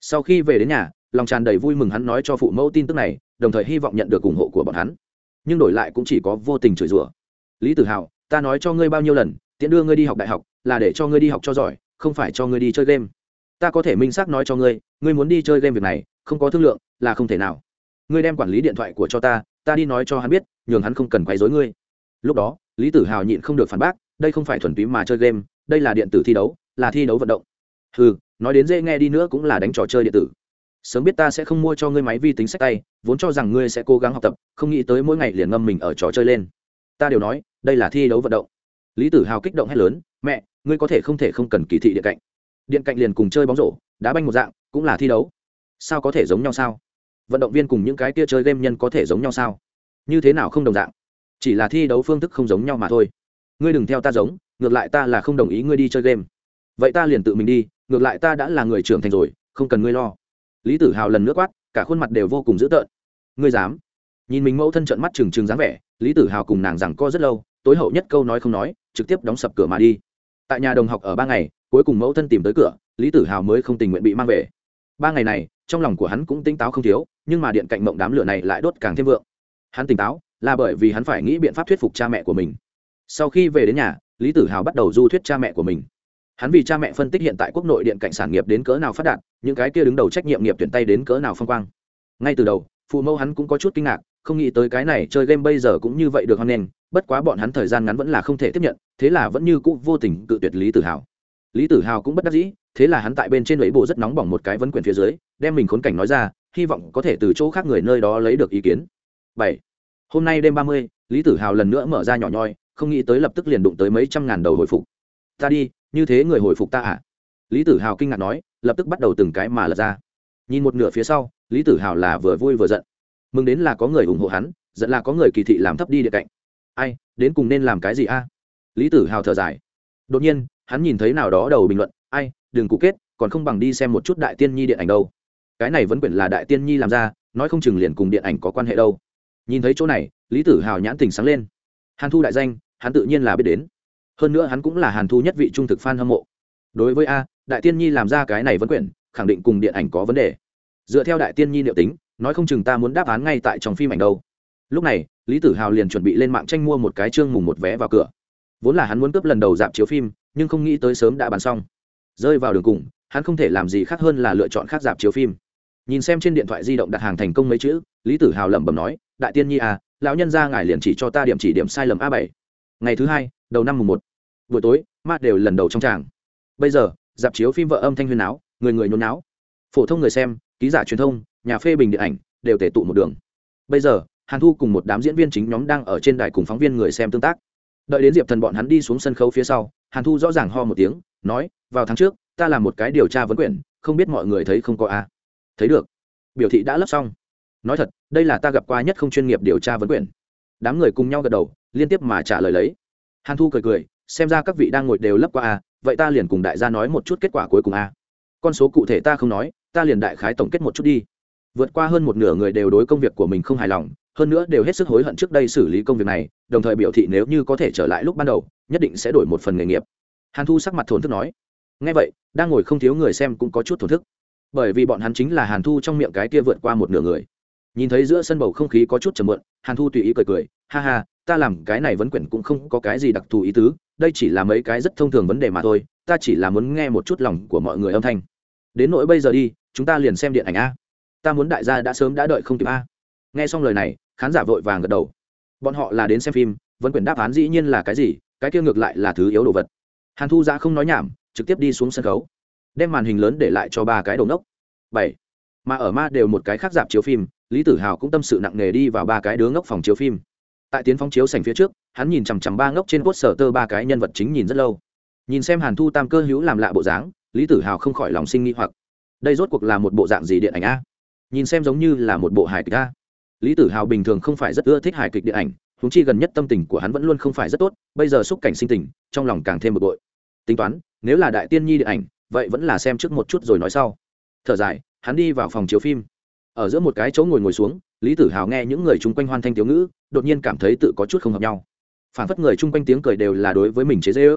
S1: Sau khi về đến nhà, lòng tràn đầy vui mừng hắn nói cho phụ mẫu tin tức này, đồng thời hy vọng nhận được ủng hộ của bọn hắn. Nhưng đổi lại cũng chỉ có vô tình chửi rủa lý tử hào, ta nói cho ngươi bao nhiêu lần, tiện đưa ngươi đi học đại học, là để cho ngươi đi học cho giỏi, không phải cho ngươi đi chơi game. Ta có thể minh xác nói cho ngươi ngươi muốn đi chơi game việc này, không có thương lượng, là không thể nào. Ngươi đem quản lý điện thoại của cho ta ta đi nói cho hắn biết, nhường hắn không cần quấy dối ngươi. Lúc đó, lý tử hào nhịn không được phản bác, đây không phải thuần túy mà chơi game, đây là điện tử thi đấu, là thi đấu vận động. Ừ nói đến dễ nghe đi nữa cũng là đánh trò chơi điện tử. Sớm biết ta sẽ không mua cho ngươi máy vi tính sách tay, vốn cho rằng ngươi sẽ cố gắng học tập, không nghĩ tới mỗi ngày liền ngâm mình ở trò chơi lên. Ta đều nói đây là thi đấu vận động. Lý tử hào kích động hét lớn, mẹ, ngươi có thể không thể không cần kỳ thị điện cạnh. Điện cạnh liền cùng chơi bóng rổ, đá banh một dạng, cũng là thi đấu. Sao có thể giống nhau sao? Vận động viên cùng những cái kia chơi game nhân có thể giống nhau sao? Như thế nào không đồng dạng? Chỉ là thi đấu phương thức không giống nhau mà thôi. Ngươi đừng theo ta giống, ngược lại ta là không đồng ý ngươi đi chơi game. Vậy ta liền tự mình đi, ngược lại ta đã là người trưởng thành rồi, không cần ngươi lo. Lý tử hào lần nước quát, cả khuôn mặt đều vô cùng dữ tợn. Ngươi dám? Nhìn mình mẫu thân trận mắt trừng trừng dáng vẻ, lý tử hào cùng nàng rằng co rất lâu tối hậu nhất câu nói không nói, trực tiếp đóng sập cửa mà đi. Tại nhà đồng học ở ba ngày, cuối cùng mẫu thân tìm tới cửa, lý tử hào mới không tình nguyện bị mang về. Ba ngày này, trong lòng của hắn cũng tỉnh táo không thiếu, nhưng mà điện cạnh mộng đám lửa này lại đốt càng thêm vượng. Hắn tỉnh táo là bởi vì hắn phải nghĩ biện pháp thuyết phục cha mẹ của mình. Sau khi về đến nhà, lý tử hào bắt đầu du thuyết cha mẹ của mình. Hắn vì cha mẹ phân tích hiện tại quốc nội điện cạnh sản nghiệp đến cỡ nào phát đạt, những cái kia đứng đầu trách nhiệm nghiệp tuyển tay đến cỡ nào phong quang. Ngay từ đầu, phụ mẫu hắn cũng có chút kinh ngạc, không nghĩ tới cái này chơi game bây giờ cũng như vậy được hoan nghênh bất quá bọn hắn thời gian ngắn vẫn là không thể tiếp nhận, thế là vẫn như cũ vô tình cự tuyệt lý tử hào. Lý tử hào cũng bất đắc dĩ, thế là hắn tại bên trên lấy bộ rất nóng bỏng một cái vấn quyền phía dưới, đem mình khốn cảnh nói ra, hy vọng có thể từ chỗ khác người nơi đó lấy được ý kiến. Bảy. Hôm nay đêm ba mươi, lý tử hào lần nữa mở ra nhỏ nhoi, không nghĩ tới lập tức liền đụng tới mấy trăm ngàn đầu hồi phục. Ta đi, như thế người hồi phục ta à? Lý tử hào kinh ngạc nói, lập tức bắt đầu từng cái mà lật ra. Nhìn một nửa phía sau, lý tử hào là vừa vui vừa giận. Mừng đến là có người ủng hộ hắn, giận là có người kỳ thị làm thấp đi địa cạnh ai, đến cùng nên làm cái gì a? Lý tử hào thở dài. Đột nhiên, hắn nhìn thấy nào đó đầu bình luận, ai, đừng cụ kết, còn không bằng đi xem một chút đại tiên nhi điện ảnh đâu. Cái này vẫn quyển là đại tiên nhi làm ra, nói không chừng liền cùng điện ảnh có quan hệ đâu. Nhìn thấy chỗ này, lý tử hào nhãn tình sáng lên. Hàn thu đại danh, hắn tự nhiên là biết đến. Hơn nữa hắn cũng là hàn thu nhất vị trung thực f a n hâm mộ. Đối với a, đại tiên nhi làm ra cái này vẫn quyển, khẳng định cùng điện ảnh có vấn đề. Dựa theo đại tiên nhi liệu tính, nói không chừng ta muốn đáp án ngay tại trong phim ảnh đâu lúc này, lý tử hào liền chuẩn bị lên mạng tranh mua một cái chương mùng một vé vào cửa. Vốn là hắn muốn cướp lần đầu dạp chiếu phim, nhưng không nghĩ tới sớm đã bán xong. Rơi vào đường cùng, hắn không thể làm gì khác hơn là lựa chọn khác dạp chiếu phim. Nhìn xem trên điện thoại di động đặt hàng thành công mấy chữ, lý tử hào lẩm bẩm nói, đại tiên nhi à lão nhân ra ngài liền chỉ cho ta điểm chỉ điểm sai lầm a bảy. Ngày thứ hai, đầu năm mùng một, buổi tối, ma đều lần đầu trong tràng. Bây giờ, dạp chiếu phim vợ âm thanh huyên áo người người nhốn náo phổ thông người xem, ký giả truyền thông, nhà phê bình điện ảnh, đều tể tụ một đường. Bây giờ hàn thu cùng một đám diễn viên chính nhóm đang ở trên đài cùng phóng viên người xem tương tác. Đợi đến diệp thần bọn hắn đi xuống sân khấu phía sau, hàn thu rõ ràng ho một tiếng, nói, vào tháng trước, ta làm một cái điều tra vấn quyển, không biết mọi người thấy không có a. À? thấy được. Biểu thị đã lấp xong. Nói thật, đây là ta gặp qua nhất không chuyên nghiệp điều tra vấn quyển. Đám người cùng nhau gật đầu, liên tiếp mà trả lời lấy. Hàn thu cười cười, xem ra các vị đang ngồi đều lấp qua a, vậy ta liền cùng đại gia nói một chút kết quả cuối cùng a. Con số cụ thể ta không nói, ta liền đại khái tổng kết một chút đi. Vượt qua hơn một nửa người đều đối công việc của mình không hài lòng hơn nữa đều hết sức hối hận trước đây xử lý công việc này, đồng thời biểu thị nếu như có thể trở lại lúc ban đầu, nhất định sẽ đổi một phần nghề nghiệp. Hàn thu sắc mặt thổn thức nói ngay vậy, đang ngồi không thiếu người xem cũng có chút thổn thức. Bởi vì bọn hắn chính là hàn thu trong miệng cái kia vượt qua một nửa người. Nhìn thấy giữa sân bầu không khí có chút trầm mượn hàn thu tùy ý cười cười, ha ha, ta làm cái này vẫn quyển cũng không có cái gì đặc thù ý tứ, đây chỉ là mấy cái rất thông thường vấn đề mà thôi, ta chỉ là muốn nghe một chút lòng của mọi người âm thanh. Đến nỗi bây giờ đi, chúng ta liền xem điện ảnh a. Ta muốn đại gia đã sớm đã đợi không kịp a. Nghe xong lời này khán giả vội vàng gật đầu. Bọn họ là đến xem phim vẫn quyền đáp án dĩ nhiên là cái gì, cái kia ngược lại là thứ yếu đồ vật. Hàn thu giã không nói nhảm, trực tiếp đi xuống sân khấu. Đem màn hình lớn để lại cho ba cái đầu nốc. Bảy. Mà ở ma đều một cái khác dạp chiếu phim, lý tử hào cũng tâm sự nặng nề đi vào ba cái đứa ngốc phòng chiếu phim. Tại tiến phóng chiếu sành phía trước, hắn nhìn chằm chằm ba ngốc trên cốt sở tơ ba cái nhân vật chính nhìn rất lâu. Nhìn xem hàn thu tam cơ hữu làm lạ bộ dáng, lý tử hào không khỏi lòng sinh nghi hoặc. Đây rốt cuộc là một bộ dạng gì điện ảnh a? Nhìn xem giống như là một bộ hài kịch a lý tử hào bình thường không phải rất ưa thích hài kịch điện ảnh húng chi gần nhất tâm tình của hắn vẫn luôn không phải rất tốt, bây giờ xúc cảnh sinh tình, trong lòng càng thêm bực bội. Tính toán, nếu là đại tiên nhi điện ảnh, vậy vẫn là xem trước một chút rồi nói sau. Thở dài, hắn đi vào phòng chiếu phim. Ở giữa một cái chỗ ngồi ngồi xuống, lý tử hào nghe những người chung quanh hoan thanh tiếu ngữ, đột nhiên cảm thấy tự có chút không hợp nhau. Phản phất người chung quanh tiếng cười đều là đối với mình chế dễ ước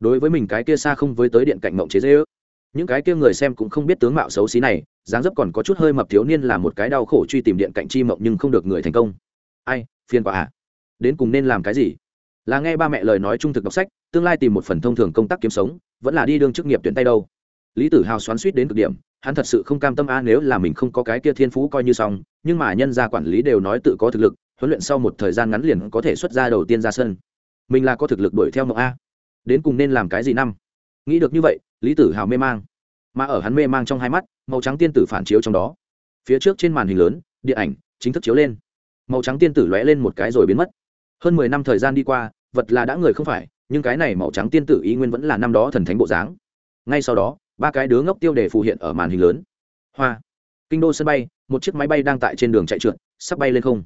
S1: đối với mình cái kia xa không với tới điện cạnh mộng chế dễ ước những cái kia người xem cũng không biết tướng mạo xấu xí này, dáng dấp còn có chút hơi mập thiếu niên là một cái đau khổ truy tìm điện cạnh chi mộng nhưng không được người thành công. Ai, phiền quả à. Đến cùng nên làm cái gì? Là nghe ba mẹ lời nói trung thực đọc sách, tương lai tìm một phần thông thường công tác kiếm sống, vẫn là đi đương chức nghiệp tuyển tay đâu. Lý tử hào xoắn suýt đến cực điểm, hắn thật sự không cam tâm a, nếu là mình không có cái kia thiên phú coi như xong, nhưng mà nhân gia quản lý đều nói tự có thực lực, huấn luyện sau một thời gian ngắn liền có thể xuất ra đầu tiên ra sân. Mình là có thực lực đuổi theo mộng a. Đến cùng nên làm cái gì năm? Nghĩ được như vậy, lý tử hào mê mang. Mà ở hắn mê mang trong hai mắt, màu trắng tiên tử phản chiếu trong đó. Phía trước trên màn hình lớn, điện ảnh chính thức chiếu lên. Màu trắng tiên tử lóe lên một cái rồi biến mất. Hơn mười năm thời gian đi qua, vật là đã người không phải, nhưng cái này màu trắng tiên tử ý nguyên vẫn là năm đó thần thánh bộ dáng. Ngay sau đó, ba cái đứa ngốc tiêu đề phù hiện ở màn hình lớn. Hoa. Kinh đô sân bay, một chiếc máy bay đang tại trên đường chạy trượt, sắp bay lên không.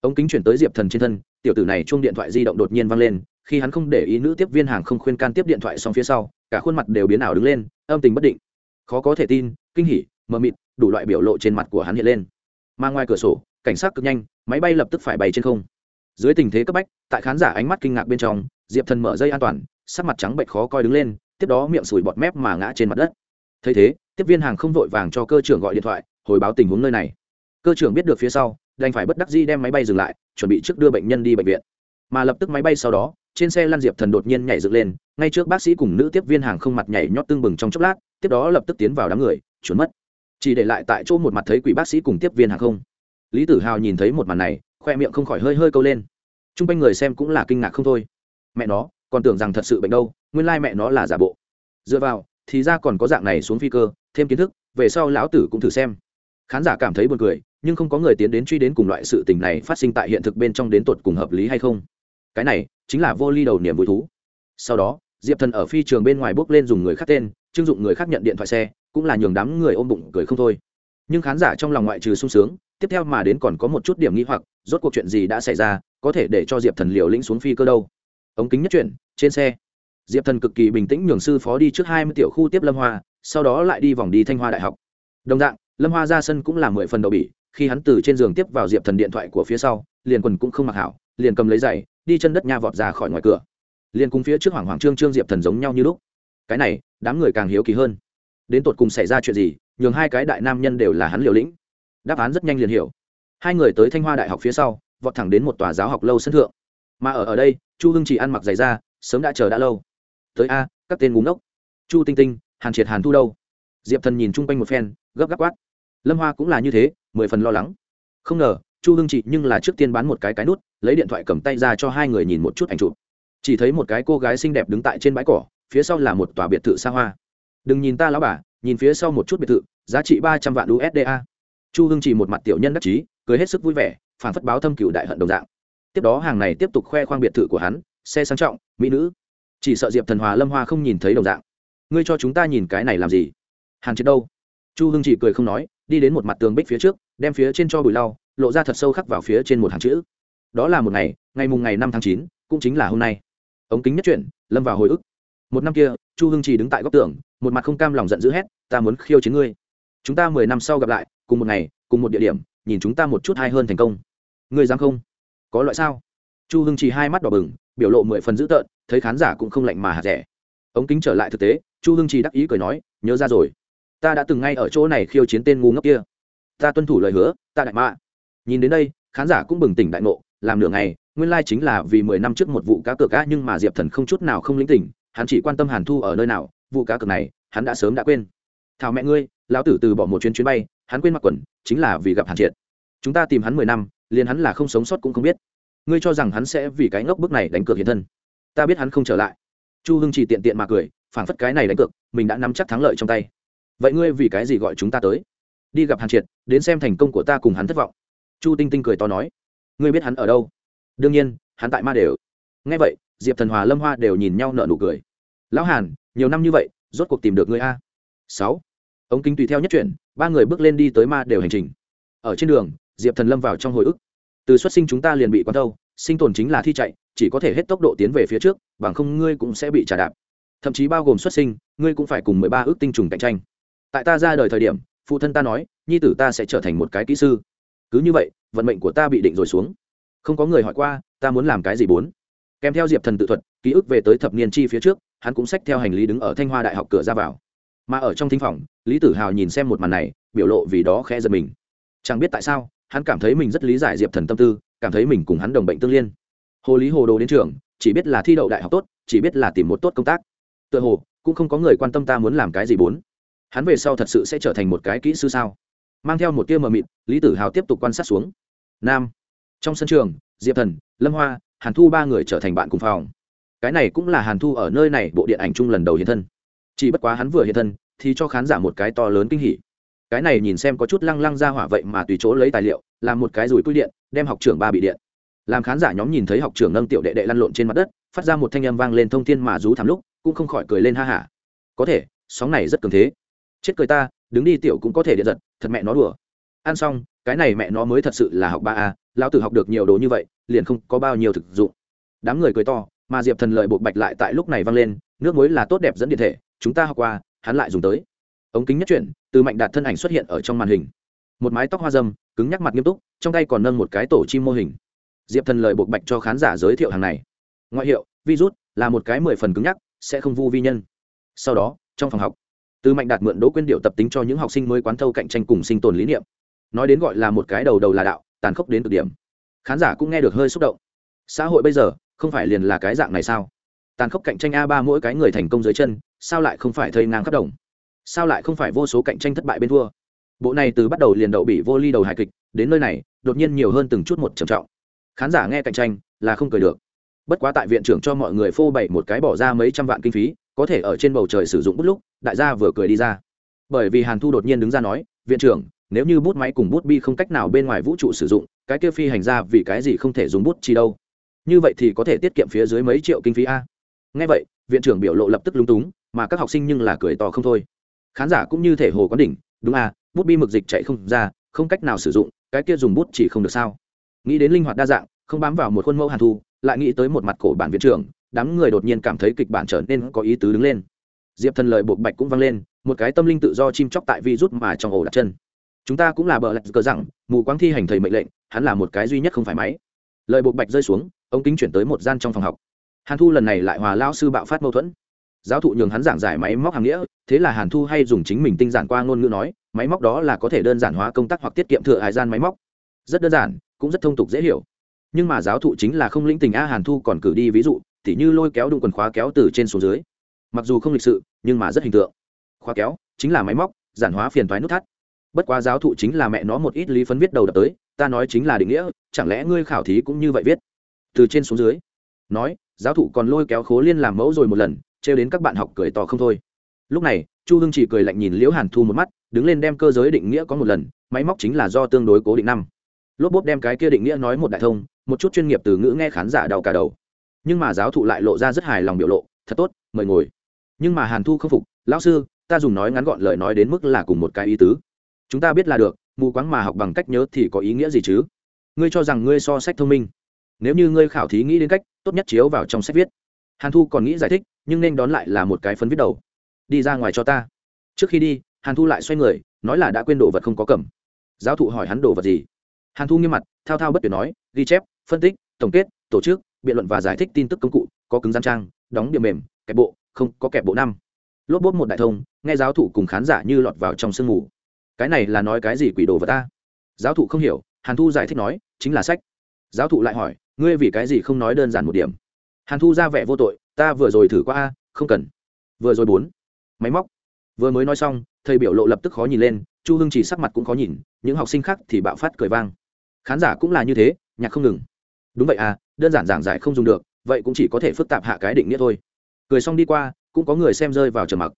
S1: Ống kính chuyển tới diệp thần trên thân, tiểu tử này chuông điện thoại di động đột nhiên vang lên, khi hắn không để ý nữ tiếp viên hàng không khuyên can tiếp điện thoại xong phía sau cả khuôn mặt đều biến ảo đứng lên, âm tình bất định. Khó có thể tin, kinh hỉ, mờ mịt, đủ loại biểu lộ trên mặt của hắn hiện lên. Mà ngoài cửa sổ, cảnh sát cực nhanh, máy bay lập tức phải bay trên không. Dưới tình thế cấp bách, tại khán giả ánh mắt kinh ngạc bên trong, diệp thần mở dây an toàn, sắc mặt trắng bệnh khó coi đứng lên, tiếp đó miệng sùi bọt mép mà ngã trên mặt đất. Thấy thế, tiếp viên hàng không vội vàng cho cơ trưởng gọi điện thoại, hồi báo tình huống nơi này. Cơ trưởng biết được phía sau, đành phải bất đắc dĩ đem máy bay dừng lại, chuẩn bị trước đưa bệnh nhân đi bệnh viện. Mà lập tức máy bay sau đó trên xe lan diệp thần đột nhiên nhảy dựng lên, ngay trước bác sĩ cùng nữ tiếp viên hàng không mặt nhảy nhót tương bừng trong chốc lát, tiếp đó lập tức tiến vào đám người trốn mất. Chỉ để lại tại chỗ một mặt thấy quỷ bác sĩ cùng tiếp viên hàng không. Lý tử hào nhìn thấy một màn này, khoe miệng không khỏi hơi hơi câu lên. T r u n g quanh người xem cũng là kinh ngạc không thôi. Mẹ nó, còn tưởng rằng thật sự bệnh đâu, nguyên lai mẹ nó là giả bộ. Dựa vào, thì ra còn có dạng này xuống phi cơ, thêm kiến thức, về sau lão tử cũng thử xem. Khán giả cảm thấy buồn cười, nhưng không có người tiến đến truy đến cùng loại sự tình này phát sinh tại hiện thực bên trong đến tột cùng hợp lý hay không cái này chính là vô ly đầu niềm vui thú. Sau đó, diệp thần ở phi trường bên ngoài bước lên dùng người khác tên, chưng dụng người khác nhận điện thoại xe, cũng là nhường đám người ôm bụng cười không thôi. Nhưng khán giả trong lòng ngoại trừ sung sướng, tiếp theo mà đến còn có một chút điểm nghi hoặc, rốt cuộc chuyện gì đã xảy ra, có thể để cho diệp thần liều lĩnh xuống phi cơ đâu? Ống kính nhất chuyển, trên xe. Diệp thần cực kỳ bình tĩnh nhường sư phó đi trước hai mươi tiểu khu tiếp lâm hoa, sau đó lại đi vòng đi thanh hoa đại học. Đồng dạng, lâm hoa ra sân cũng là mười phần đầu bỉ, khi hắn từ trên giường tiếp vào diệp thần điện thoại của phía sau, liền quần cũng không mặc hảo liền cầm lấy giày, đi chân đất nha vọt ra khỏi ngoài cửa. Liền cùng phía trước hoàng hoàng trương trương diệp thần giống nhau như lúc. Cái này, đám người càng hiếu kỳ hơn. Đến tột cùng xảy ra chuyện gì, nhường hai cái đại nam nhân đều là hắn liều lĩnh. Đáp án rất nhanh liền hiểu. Hai người tới thanh hoa đại học phía sau, vọt thẳng đến một tòa giáo học lâu sân thượng. Mà ở ở đây, chu hưng chỉ ăn mặc giày ra sớm đã chờ đã lâu. Tới a, các tên ngúng ốc chu tinh tinh, hàn triệt hàn thu đâu? Diệp thần nhìn chung quanh một phen, gấp gáp quát. Lâm hoa cũng là như thế, mười phần lo lắng. Không ngờ chu hưng chị nhưng là trước tiên bán một cái cái nút, lấy điện thoại cầm tay ra cho hai người nhìn một chút ảnh chụp. Chỉ thấy một cái cô gái xinh đẹp đứng tại trên bãi cỏ, phía sau là một tòa biệt thự xa hoa. Đừng nhìn ta lão bà, nhìn phía sau một chút biệt thự, giá trị ba trăm vạn usda chu hưng chỉ một mặt tiểu nhân đắc chí, cười hết sức vui vẻ, phản phất báo thâm cựu đại hận đồng dạng. Tiếp đó hàng này tiếp tục khoe khoang biệt thự của hắn, xe sang trọng, mỹ nữ. Chỉ sợ diệp thần hòa lâm hoa không nhìn thấy đồng dạng. Ngươi cho chúng ta nhìn cái này làm gì? Hàn chết đâu? Chu hưng chỉ cười không nói, đi đến một mặt tường bích phía trước, đem phía trên cho bụi lau lộ ra thật sâu khắc vào phía trên một hàng chữ. Đó là một ngày ngày mùng ngày năm tháng chín, cũng chính là hôm nay. Ống kính nhất chuyển, lâm vào hồi ức. Một năm kia, chu hưng chỉ đứng tại góc tường, một mặt không cam lòng giận dữ hét, ta muốn khiêu chiến ngươi. Chúng ta mười năm sau gặp lại, cùng một ngày, cùng một địa điểm, nhìn chúng ta một chút hay hơn thành công. Người dám không? Có loại sao? Chu hưng chỉ hai mắt đỏ bừng, biểu lộ mười phần dữ tợn, thấy khán giả cũng không lạnh mà hạt rẻ. Ống kính trở lại thực tế, chu hưng chỉ đắc ý cười nói, nhớ ra rồi. Ta đã từng ngay ở chỗ này khiêu chiến tên ngu ngốc kia. Ta tuân thủ lời hứa, ta đại mạ nhìn đến đây, khán giả cũng bừng tỉnh đại ngộ, làm nửa ngày, nguyên lai chính là vì mười năm trước một vụ cá cược cá nhưng mà diệp thần không chút nào không lĩnh tỉnh, hắn chỉ quan tâm hàn thu ở nơi nào, vụ cá cược này, hắn đã sớm đã quên. Thảo mẹ ngươi, lão tử từ bỏ một chuyến chuyến bay, hắn quên mặc quần, chính là vì gặp hàn triệt. Chúng ta tìm hắn mười năm, liền hắn là không sống sót cũng không biết. Ngươi cho rằng hắn sẽ vì cái ngốc bức này đánh cược hiện thân. Ta biết hắn không trở lại. Chu hưng chỉ tiện tiện mà cười phản phất cái này đánh cược, mình đã nắm chắc thắng lợi trong tay. Vậy ngươi vì cái gì gọi chúng ta tới? Đi gặp hàn triệt, đến xem thành công của ta cùng hắn thất vọng chu tinh tinh cười to nói, ngươi biết hắn ở đâu? Đương nhiên, hắn tại ma đều. Nghe vậy, diệp thần hòa, lâm hoa đều nhìn nhau nợ nụ cười. Lão hàn, nhiều năm như vậy, rốt cuộc tìm được ngươi a? Sáu. Ống kính tùy theo nhất chuyển, ba người bước lên đi tới ma đều hành trình. Ở trên đường, diệp thần lâm vào trong hồi ức. Từ xuất sinh chúng ta liền bị quán thâu, sinh tồn chính là thi chạy, chỉ có thể hết tốc độ tiến về phía trước, bằng không ngươi cũng sẽ bị trả đạp. Thậm chí bao gồm xuất sinh, ngươi cũng phải cùng mười ba ước tinh trùng cạnh tranh. Tại ta ra đời thời điểm, phụ thân ta nói, nhi tử ta sẽ trở thành một cái kỹ sư cứ như vậy, vận mệnh của ta bị định rồi xuống. Không có người hỏi qua, ta muốn làm cái gì bốn? Kèm theo diệp thần tự thuật, ký ức về tới thập niên chi phía trước, hắn cũng xách theo hành lý đứng ở thanh hoa đại học cửa ra vào. Mà ở trong thính phòng, lý tử hào nhìn xem một màn này, biểu lộ vì đó khẽ giật mình. Chẳng biết tại sao, hắn cảm thấy mình rất lý giải diệp thần tâm tư, cảm thấy mình cùng hắn đồng bệnh tương liên. Hồ lý hồ đồ đến trường, chỉ biết là thi đậu đại học tốt, chỉ biết là tìm một tốt công tác. Tựa hồ, cũng không có người quan tâm ta muốn làm cái gì bốn. Hắn về sau thật sự sẽ trở thành một cái kỹ sư sao? Mang theo một tia mờ mịt, lý tử hào tiếp tục quan sát xuống. Nam, trong sân trường, diệp thần, lâm hoa, hàn thu ba người trở thành bạn cùng phòng. Cái này cũng là hàn thu ở nơi này bộ điện ảnh chung lần đầu hiện thân. Chỉ bất quá hắn vừa hiện thân, thì cho khán giả một cái to lớn kinh hỉ. Cái này nhìn xem có chút lăng lăng ra hỏa vậy mà tùy chỗ lấy tài liệu, làm một cái rùi cui điện, đem học trưởng ba bị điện. Làm khán giả nhóm nhìn thấy học trưởng nâng tiểu đệ đệ lăn lộn trên mặt đất, phát ra một thanh âm vang lên thông thiên mà rú thảm lúc, cũng không khỏi cười lên ha hả. Có thể, sóng này rất cường thế. Chết cười ta đứng đi tiểu cũng có thể điện giật, thật mẹ nó đùa. Ăn xong, cái này mẹ nó mới thật sự là học ba a, lão tử học được nhiều đồ như vậy, liền không có bao nhiêu thực dụng. Đám người cười to, mà diệp thần lợi bột bạch lại tại lúc này vang lên, nước muối là tốt đẹp dẫn điện thể, chúng ta học qua, hắn lại dùng tới. Ống kính nhất chuyển, từ mạnh đạt thân ảnh xuất hiện ở trong màn hình. Một mái tóc hoa dâm, cứng nhắc mặt nghiêm túc, trong tay còn nâng một cái tổ chim mô hình. Diệp thần lợi bột bạch cho khán giả giới thiệu hàng này. Ngoại hiệu, virus, là một cái mười phần cứng nhắc, sẽ không vu vi nhân. Sau đó, trong phòng học từ mạnh đạt mượn đỗ quyên điệu tập tính cho những học sinh mới quán thâu cạnh tranh cùng sinh tồn lý niệm. Nói đến gọi là một cái đầu đầu là đạo, tàn khốc đến cực điểm. Khán giả cũng nghe được hơi xúc động. Xã hội bây giờ, không phải liền là cái dạng này sao? Tàn khốc cạnh tranh a ba mỗi cái người thành công dưới chân, sao lại không phải thây ngang khắp đồng? Sao lại không phải vô số cạnh tranh thất bại bên thua? Bộ này từ bắt đầu liền đậu bị vô ly đầu hài kịch, đến nơi này, đột nhiên nhiều hơn từng chút một trầm trọng. Khán giả nghe cạnh tranh là không cười được. Bất quá tại viện trưởng cho mọi người phô bày một cái bỏ ra mấy trăm vạn kinh phí có thể ở trên bầu trời sử dụng bút lúc, đại gia vừa cười đi ra. Bởi vì hàn thu đột nhiên đứng ra nói, viện trưởng, nếu như bút máy cùng bút bi không cách nào bên ngoài vũ trụ sử dụng, cái kia phi hành ra vì cái gì không thể dùng bút chi đâu? Như vậy thì có thể tiết kiệm phía dưới mấy triệu kinh phí a. Ngay vậy, viện trưởng biểu lộ lập tức lúng túng, mà các học sinh nhưng là cười to không thôi. Khán giả cũng như thể hồ quán đỉnh, đúng a bút bi mực dịch chạy không ra, không cách nào sử dụng, cái kia dùng bút chỉ không được sao? Nghĩ đến linh hoạt đa dạng, không bám vào một khuôn mẫu hàn thu, lại nghĩ tới một mặt cổ bản viện trưởng đám người đột nhiên cảm thấy kịch bản trở nên có ý tứ đứng lên. Diệp thần lời buộc bạch cũng vang lên, một cái tâm linh tự do chim chóc tại vi rút mà trong ổ đặt chân. Chúng ta cũng là bờ lạch cờ rằng, mù quáng thi hành thầy mệnh lệnh, hắn là một cái duy nhất không phải máy. Lời buộc bạch rơi xuống ống kính chuyển tới một gian trong phòng học. Hàn thu lần này lại hòa lao sư bạo phát mâu thuẫn. Giáo thụ nhường hắn giảng giải máy móc hàng nghĩa, thế là hàn thu hay dùng chính mình tinh giản qua ngôn ngữ nói, máy móc đó là có thể đơn giản hóa công tác hoặc tiết kiệm thừa hài gian máy móc. Rất đơn giản, cũng rất thông tục dễ hiểu. Nhưng mà giáo thụ chính là không lĩnh tình a hàn thu còn cử đi ví dụ tỉ như lôi kéo đụng quần khóa kéo từ trên xuống dưới. Mặc dù không lịch sự, nhưng mà rất hình tượng. Khóa kéo chính là máy móc, giản hóa phiền thoái nút thắt. Bất quá giáo thụ chính là mẹ nó một ít lý phấn viết đầu đập tới, ta nói chính là định nghĩa, chẳng lẽ ngươi khảo thí cũng như vậy viết? Từ trên xuống dưới. Nói, giáo thụ còn lôi kéo khố liên làm mẫu rồi một lần, trêu đến các bạn học cười to không thôi. Lúc này, chu hưng chỉ cười lạnh nhìn liễu hàn thu một mắt, đứng lên đem cơ giới định nghĩa có một lần, máy móc chính là do tương đối cố định năm. Lốp bốp đem cái kia định nghĩa nói một đại thông, một chút chuyên nghiệp từ ngữ nghe khán giả đau cả đầu nhưng mà giáo thụ lại lộ ra rất hài lòng biểu lộ, thật tốt, mời ngồi. Nhưng mà hàn thu không phục, lão sư, ta dùng nói ngắn gọn lời nói đến mức là cùng một cái ý tứ. Chúng ta biết là được, mù quáng mà học bằng cách nhớ thì có ý nghĩa gì chứ? Ngươi cho rằng ngươi so sách thông minh. Nếu như ngươi khảo thí nghĩ đến cách, tốt nhất chiếu vào trong sách viết. Hàn thu còn nghĩ giải thích, nhưng nên đón lại là một cái phấn viết đầu. Đi ra ngoài cho ta. Trước khi đi, hàn thu lại xoay người, nói là đã quên đồ vật không có cầm. Giáo thụ hỏi hắn đồ vật gì? Hàn thu nghiêm mặt, thao thao bất tuyệt nói, ghi chép, phân tích, tổng kết, tổ chức biện luận và giải thích tin tức công cụ, có cứng gian trang, đóng điểm mềm, kẹp bộ, không có kẹp bộ năm. Lốp bốt một đại thông, nghe giáo thụ cùng khán giả như lọt vào trong sương mù. Cái này là nói cái gì quỷ đồ vật ta? Giáo thụ không hiểu, hàn thu giải thích nói, chính là sách. Giáo thụ lại hỏi, ngươi vì cái gì không nói đơn giản một điểm? Hàn thu ra vẻ vô tội, ta vừa rồi thử qua a, không cần. Vừa rồi bốn. Máy móc. Vừa mới nói xong, thầy biểu lộ lập tức khó nhìn lên, chu hưng chỉ sắc mặt cũng khó nhìn, những học sinh khác thì bạo phát cười vang. Khán giả cũng là như thế, nhạc không ngừng. Đúng vậy à đơn giản giảng giải không dùng được, vậy cũng chỉ có thể phức tạp hạ cái định nghĩa thôi. Cười xong đi qua, cũng có người xem rơi vào trầm mặc.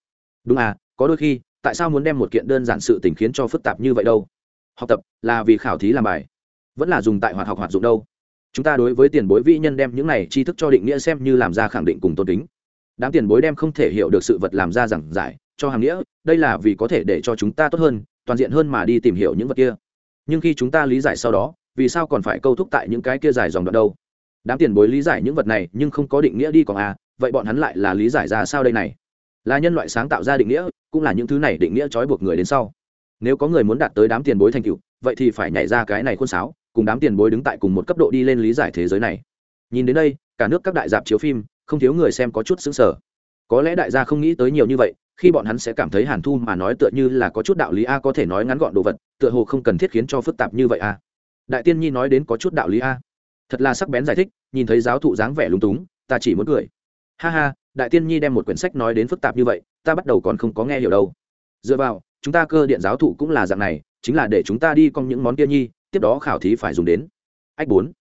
S1: Đúng à có đôi khi, tại sao muốn đem một kiện đơn giản sự tình khiến cho phức tạp như vậy đâu? Học tập là vì khảo thí làm bài, vẫn là dùng tại hoạt học hoạt dụng đâu? Chúng ta đối với tiền bối vĩ nhân đem những này tri thức cho định nghĩa xem như làm ra khẳng định cùng tôn kính. Đám tiền bối đem không thể hiểu được sự vật làm ra giảng giải, cho hàng nghĩa, đây là vì có thể để cho chúng ta tốt hơn, toàn diện hơn mà đi tìm hiểu những vật kia. Nhưng khi chúng ta lý giải sau đó, vì sao còn phải câu thúc tại những cái kia dài dòng đoạn đâu? Đám tiền bối lý giải những vật này nhưng không có định nghĩa đi còn à vậy bọn hắn lại là lý giải ra sao đây này? Là nhân loại sáng tạo ra định nghĩa, cũng là những thứ này định nghĩa trói buộc người đến sau. Nếu có người muốn đạt tới đám tiền bối thành tựu, vậy thì phải nhảy ra cái này khôn sáo, cùng đám tiền bối đứng tại cùng một cấp độ đi lên lý giải thế giới này. Nhìn đến đây, cả nước các đại dạp chiếu phim, không thiếu người xem có chút xứng sở có lẽ đại gia không nghĩ tới nhiều như vậy, khi bọn hắn sẽ cảm thấy hàn thu mà nói tựa như là có chút đạo lý a có thể nói ngắn gọn đồ vật, tựa hồ không cần thiết khiến cho phức tạp như vậy a. Đại tiên nhi nói đến có chút đạo lý a thật là sắc bén giải thích, nhìn thấy giáo thụ dáng vẻ lúng túng, ta chỉ muốn cười. Ha ha, đại tiên nhi đem một quyển sách nói đến phức tạp như vậy, ta bắt đầu còn không có nghe hiểu đâu. Dựa vào, chúng ta cơ điện giáo thụ cũng là dạng này, chính là để chúng ta đi con những món kia nhi, tiếp đó khảo thí phải dùng đến. Ách bốn.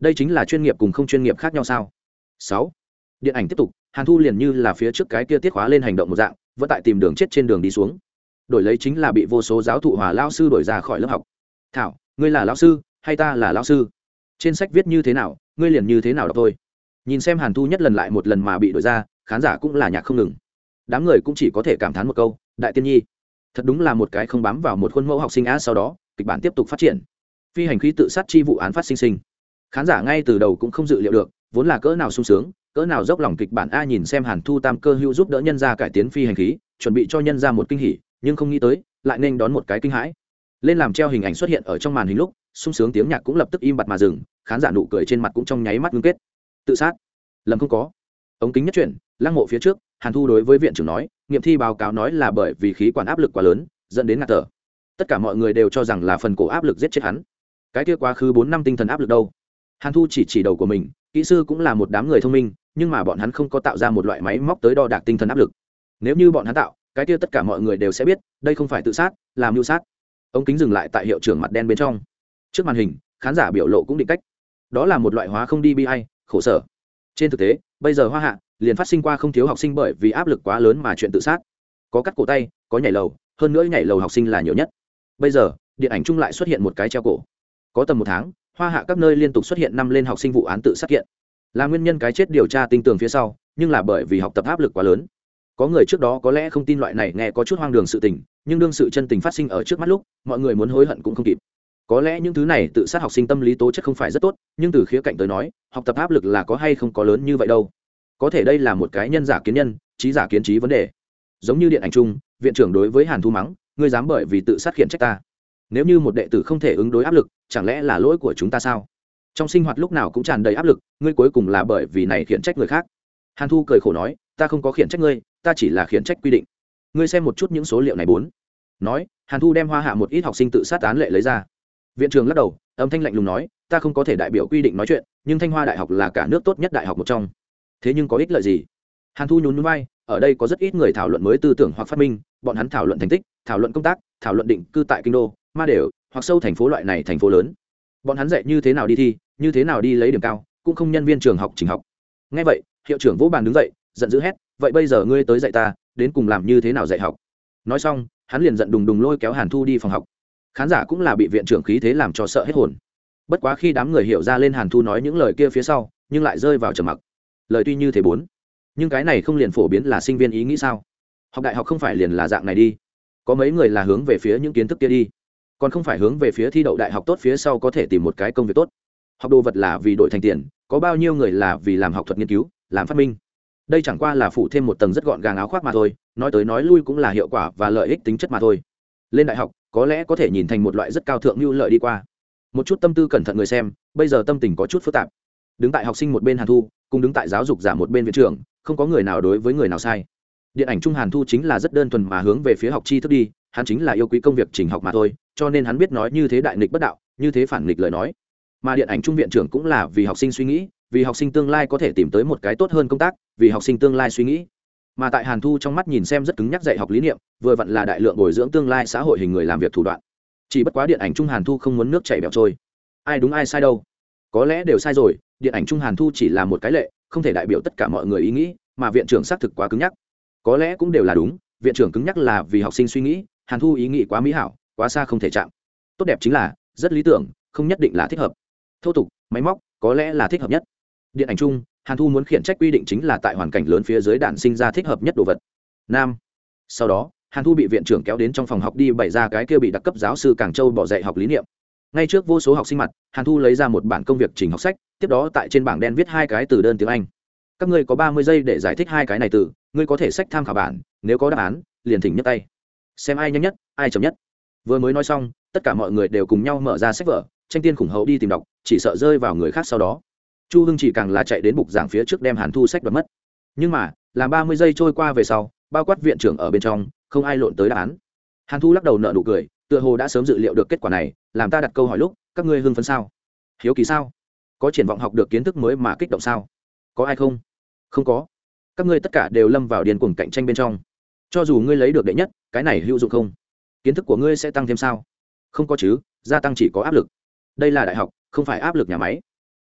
S1: Đây chính là chuyên nghiệp cùng không chuyên nghiệp khác nhau sao? Sáu. Điện ảnh tiếp tục, hàn thu liền như là phía trước cái kia tiết khóa lên hành động một dạng, vẫn tại tìm đường chết trên đường đi xuống. Đổi lấy chính là bị vô số giáo thụ hòa lao sư đổi ra khỏi lớp học. Thảo, ngươi là lao sư, hay ta là lao sư? Trên sách viết như thế nào, ngươi liền như thế nào đọc thôi. Nhìn xem hàn thu nhất lần lại một lần mà bị đổi ra, khán giả cũng là nhạc không ngừng. Đám người cũng chỉ có thể cảm thán một câu, đại tiên nhi, thật đúng là một cái không bám vào một khuôn mẫu học sinh á sau đó, kịch bản tiếp tục phát triển. Phi hành khí tự sát chi vụ án phát sinh sinh. Khán giả ngay từ đầu cũng không dự liệu được, vốn là cỡ nào sung sướng, cỡ nào dốc lòng kịch bản a nhìn xem hàn thu tam cơ hữu giúp đỡ nhân ra cải tiến phi hành khí, chuẩn bị cho nhân ra một kinh hỉ, nhưng không nghĩ tới, lại nên đón một cái kinh hãi. Lên làm treo hình ảnh xuất hiện ở trong màn hình lúc sung sướng tiếng nhạc cũng lập tức im bặt mà dừng, khán giả nụ cười trên mặt cũng trong nháy mắt ngưng kết. Tự sát. Lầm không có. Ống kính nhất chuyển, lăng mộ phía trước, hàn thu đối với viện trưởng nói, nghiệm thi báo cáo nói là bởi vì khí quản áp lực quá lớn, dẫn đến ngạt thở. Tất cả mọi người đều cho rằng là phần cổ áp lực giết chết hắn. Cái kia quá khứ bốn năm tinh thần áp lực đâu? Hàn thu chỉ chỉ đầu của mình, kỹ sư cũng là một đám người thông minh, nhưng mà bọn hắn không có tạo ra một loại máy móc tới đo đạc tinh thần áp lực. Nếu như bọn hắn tạo, cái kia tất cả mọi người đều sẽ biết, đây không phải tự sát, là mưu sát. Ống kính dừng lại tại hiệu trưởng mặt đen bên trong trước màn hình, khán giả biểu lộ cũng định cách. Đó là một loại hóa không đi bi hay khổ sở. Trên thực tế, bây giờ hoa hạ, liền phát sinh qua không thiếu học sinh bởi vì áp lực quá lớn mà chuyện tự sát. Có cắt cổ tay, có nhảy lầu, hơn nữa nhảy lầu học sinh là nhiều nhất. Bây giờ, điện ảnh chung lại xuất hiện một cái treo cổ. Có tầm một tháng, hoa hạ các nơi liên tục xuất hiện năm lên học sinh vụ án tự sát kiện. Là nguyên nhân cái chết điều tra tinh tường phía sau, nhưng là bởi vì học tập áp lực quá lớn. Có người trước đó có lẽ không tin loại này nghe có chút hoang đường sự tình, nhưng đương sự chân tình phát sinh ở trước mắt lúc, mọi người muốn hối hận cũng không kịp có lẽ những thứ này tự sát học sinh tâm lý tố chất không phải rất tốt, nhưng từ khía cạnh tới nói, học tập áp lực là có hay không có lớn như vậy đâu. Có thể đây là một cái nhân giả kiến nhân, trí giả kiến trí vấn đề. Giống như điện ảnh chung, viện trưởng đối với hàn thu mắng, ngươi dám bởi vì tự sát khiển trách ta. Nếu như một đệ tử không thể ứng đối áp lực, chẳng lẽ là lỗi của chúng ta sao? Trong sinh hoạt lúc nào cũng tràn đầy áp lực, ngươi cuối cùng là bởi vì này khiển trách người khác. Hàn thu cười khổ nói, ta không có khiển trách ngươi, ta chỉ là khiển trách quy định. Ngươi xem một chút những số liệu này bốn. Nói, hàn thu đem hoa hạ một ít học sinh tự sát án lệ lấy ra viện trường lắc đầu, âm thanh lạnh lùng nói, ta không có thể đại biểu quy định nói chuyện, nhưng thanh hoa đại học là cả nước tốt nhất đại học một trong. Thế nhưng có ích lợi gì? Hàn thu nhún núi bay ở đây có rất ít người thảo luận mới tư tưởng hoặc phát minh, bọn hắn thảo luận thành tích, thảo luận công tác, thảo luận định cư tại kinh đô, ma đều, hoặc sâu thành phố loại này thành phố lớn. Bọn hắn dạy như thế nào đi thi, như thế nào đi lấy điểm cao, cũng không nhân viên trường học trình học. Ngay vậy, hiệu trưởng vũ bàn đứng dậy, giận dữ hét, vậy bây giờ ngươi tới dạy ta, đến cùng làm như thế nào dạy học? Nói xong, hắn liền giận đùng đùng lôi kéo hàn thu đi phòng học khán giả cũng là bị viện trưởng khí thế làm cho sợ hết hồn. Bất quá khi đám người hiểu ra lên hàn thu nói những lời kia phía sau, nhưng lại rơi vào trầm mặc. Lời tuy như thế bốn, nhưng cái này không liền phổ biến là sinh viên ý nghĩ sao? Học đại học không phải liền là dạng này đi. Có mấy người là hướng về phía những kiến thức kia đi. Còn không phải hướng về phía thi đậu đại học tốt phía sau có thể tìm một cái công việc tốt. Học đồ vật là vì đổi thành tiền, có bao nhiêu người là vì làm học thuật nghiên cứu, làm phát minh. Đây chẳng qua là phủ thêm một tầng rất gọn gàng áo khoác mà thôi, nói tới nói lui cũng là hiệu quả và lợi ích tính chất mà thôi. Lên đại học có lẽ có thể nhìn thành một loại rất cao thượng như lợi đi qua. Một chút tâm tư cẩn thận người xem, bây giờ tâm tình có chút phức tạp. Đứng tại học sinh một bên hàn thu, cùng đứng tại giáo dục giả một bên viện trưởng, không có người nào đối với người nào sai. Điện ảnh trung hàn thu chính là rất đơn thuần mà hướng về phía học chi thức đi, hắn chính là yêu quý công việc trình học mà thôi, cho nên hắn biết nói như thế đại nghịch bất đạo, như thế phản nghịch lời nói. Mà điện ảnh trung viện trưởng cũng là vì học sinh suy nghĩ, vì học sinh tương lai có thể tìm tới một cái tốt hơn công tác, vì học sinh tương lai suy nghĩ mà tại hàn thu trong mắt nhìn xem rất cứng nhắc dạy học lý niệm, vừa vặn là đại lượng bồi dưỡng tương lai xã hội hình người làm việc thủ đoạn. Chỉ bất quá điện ảnh trung hàn thu không muốn nước chảy bẹo trôi. Ai đúng ai sai đâu? Có lẽ đều sai rồi, điện ảnh trung hàn thu chỉ là một cái lệ, không thể đại biểu tất cả mọi người ý nghĩ, mà viện trưởng xác thực quá cứng nhắc. Có lẽ cũng đều là đúng, viện trưởng cứng nhắc là vì học sinh suy nghĩ, hàn thu ý nghĩ quá mỹ hảo, quá xa không thể chạm. Tốt đẹp chính là, rất lý tưởng, không nhất định là thích hợp. Thô tục, máy móc, có lẽ là thích hợp nhất. Điện ảnh chung hàn thu muốn khiển trách quy định chính là tại hoàn cảnh lớn phía dưới đạn sinh ra thích hợp nhất đồ vật. Nam. Sau đó, hàn thu bị viện trưởng kéo đến trong phòng học đi bày ra cái kia bị đặc cấp giáo sư Càng châu bỏ dạy học lý niệm. Ngay trước vô số học sinh mặt, hàn thu lấy ra một bản công việc trình học sách, tiếp đó tại trên bảng đen viết hai cái từ đơn tiếng anh. Các ngươi có ba mươi giây để giải thích hai cái này từ, ngươi có thể sách tham khảo bản, nếu có đáp án, liền thỉnh nhấc tay. Xem ai nhanh nhất, ai chậm nhất. Vừa mới nói xong, tất cả mọi người đều cùng nhau mở ra sách vở, tranh tiên khủng hậu đi tìm đọc, chỉ sợ rơi vào người khác sau đó chu hưng chỉ càng là chạy đến bục giảng phía trước đem hàn thu sách đoạt mất. Nhưng mà làm ba mươi giây trôi qua về sau, bao quát viện trưởng ở bên trong, không ai lộn tới đáp án. Hàn thu lắc đầu nợ nụ cười, tựa hồ đã sớm dự liệu được kết quả này, làm ta đặt câu hỏi lúc, các ngươi hưng phấn sao? Hiếu kỳ sao? Có triển vọng học được kiến thức mới mà kích động sao? Có ai không? Không có. Các ngươi tất cả đều lâm vào điền cuồng cạnh tranh bên trong. Cho dù ngươi lấy được đệ nhất, cái này hữu dụng không? Kiến thức của ngươi sẽ tăng thêm sao? Không có chứ, gia tăng chỉ có áp lực. Đây là đại học, không phải áp lực nhà máy.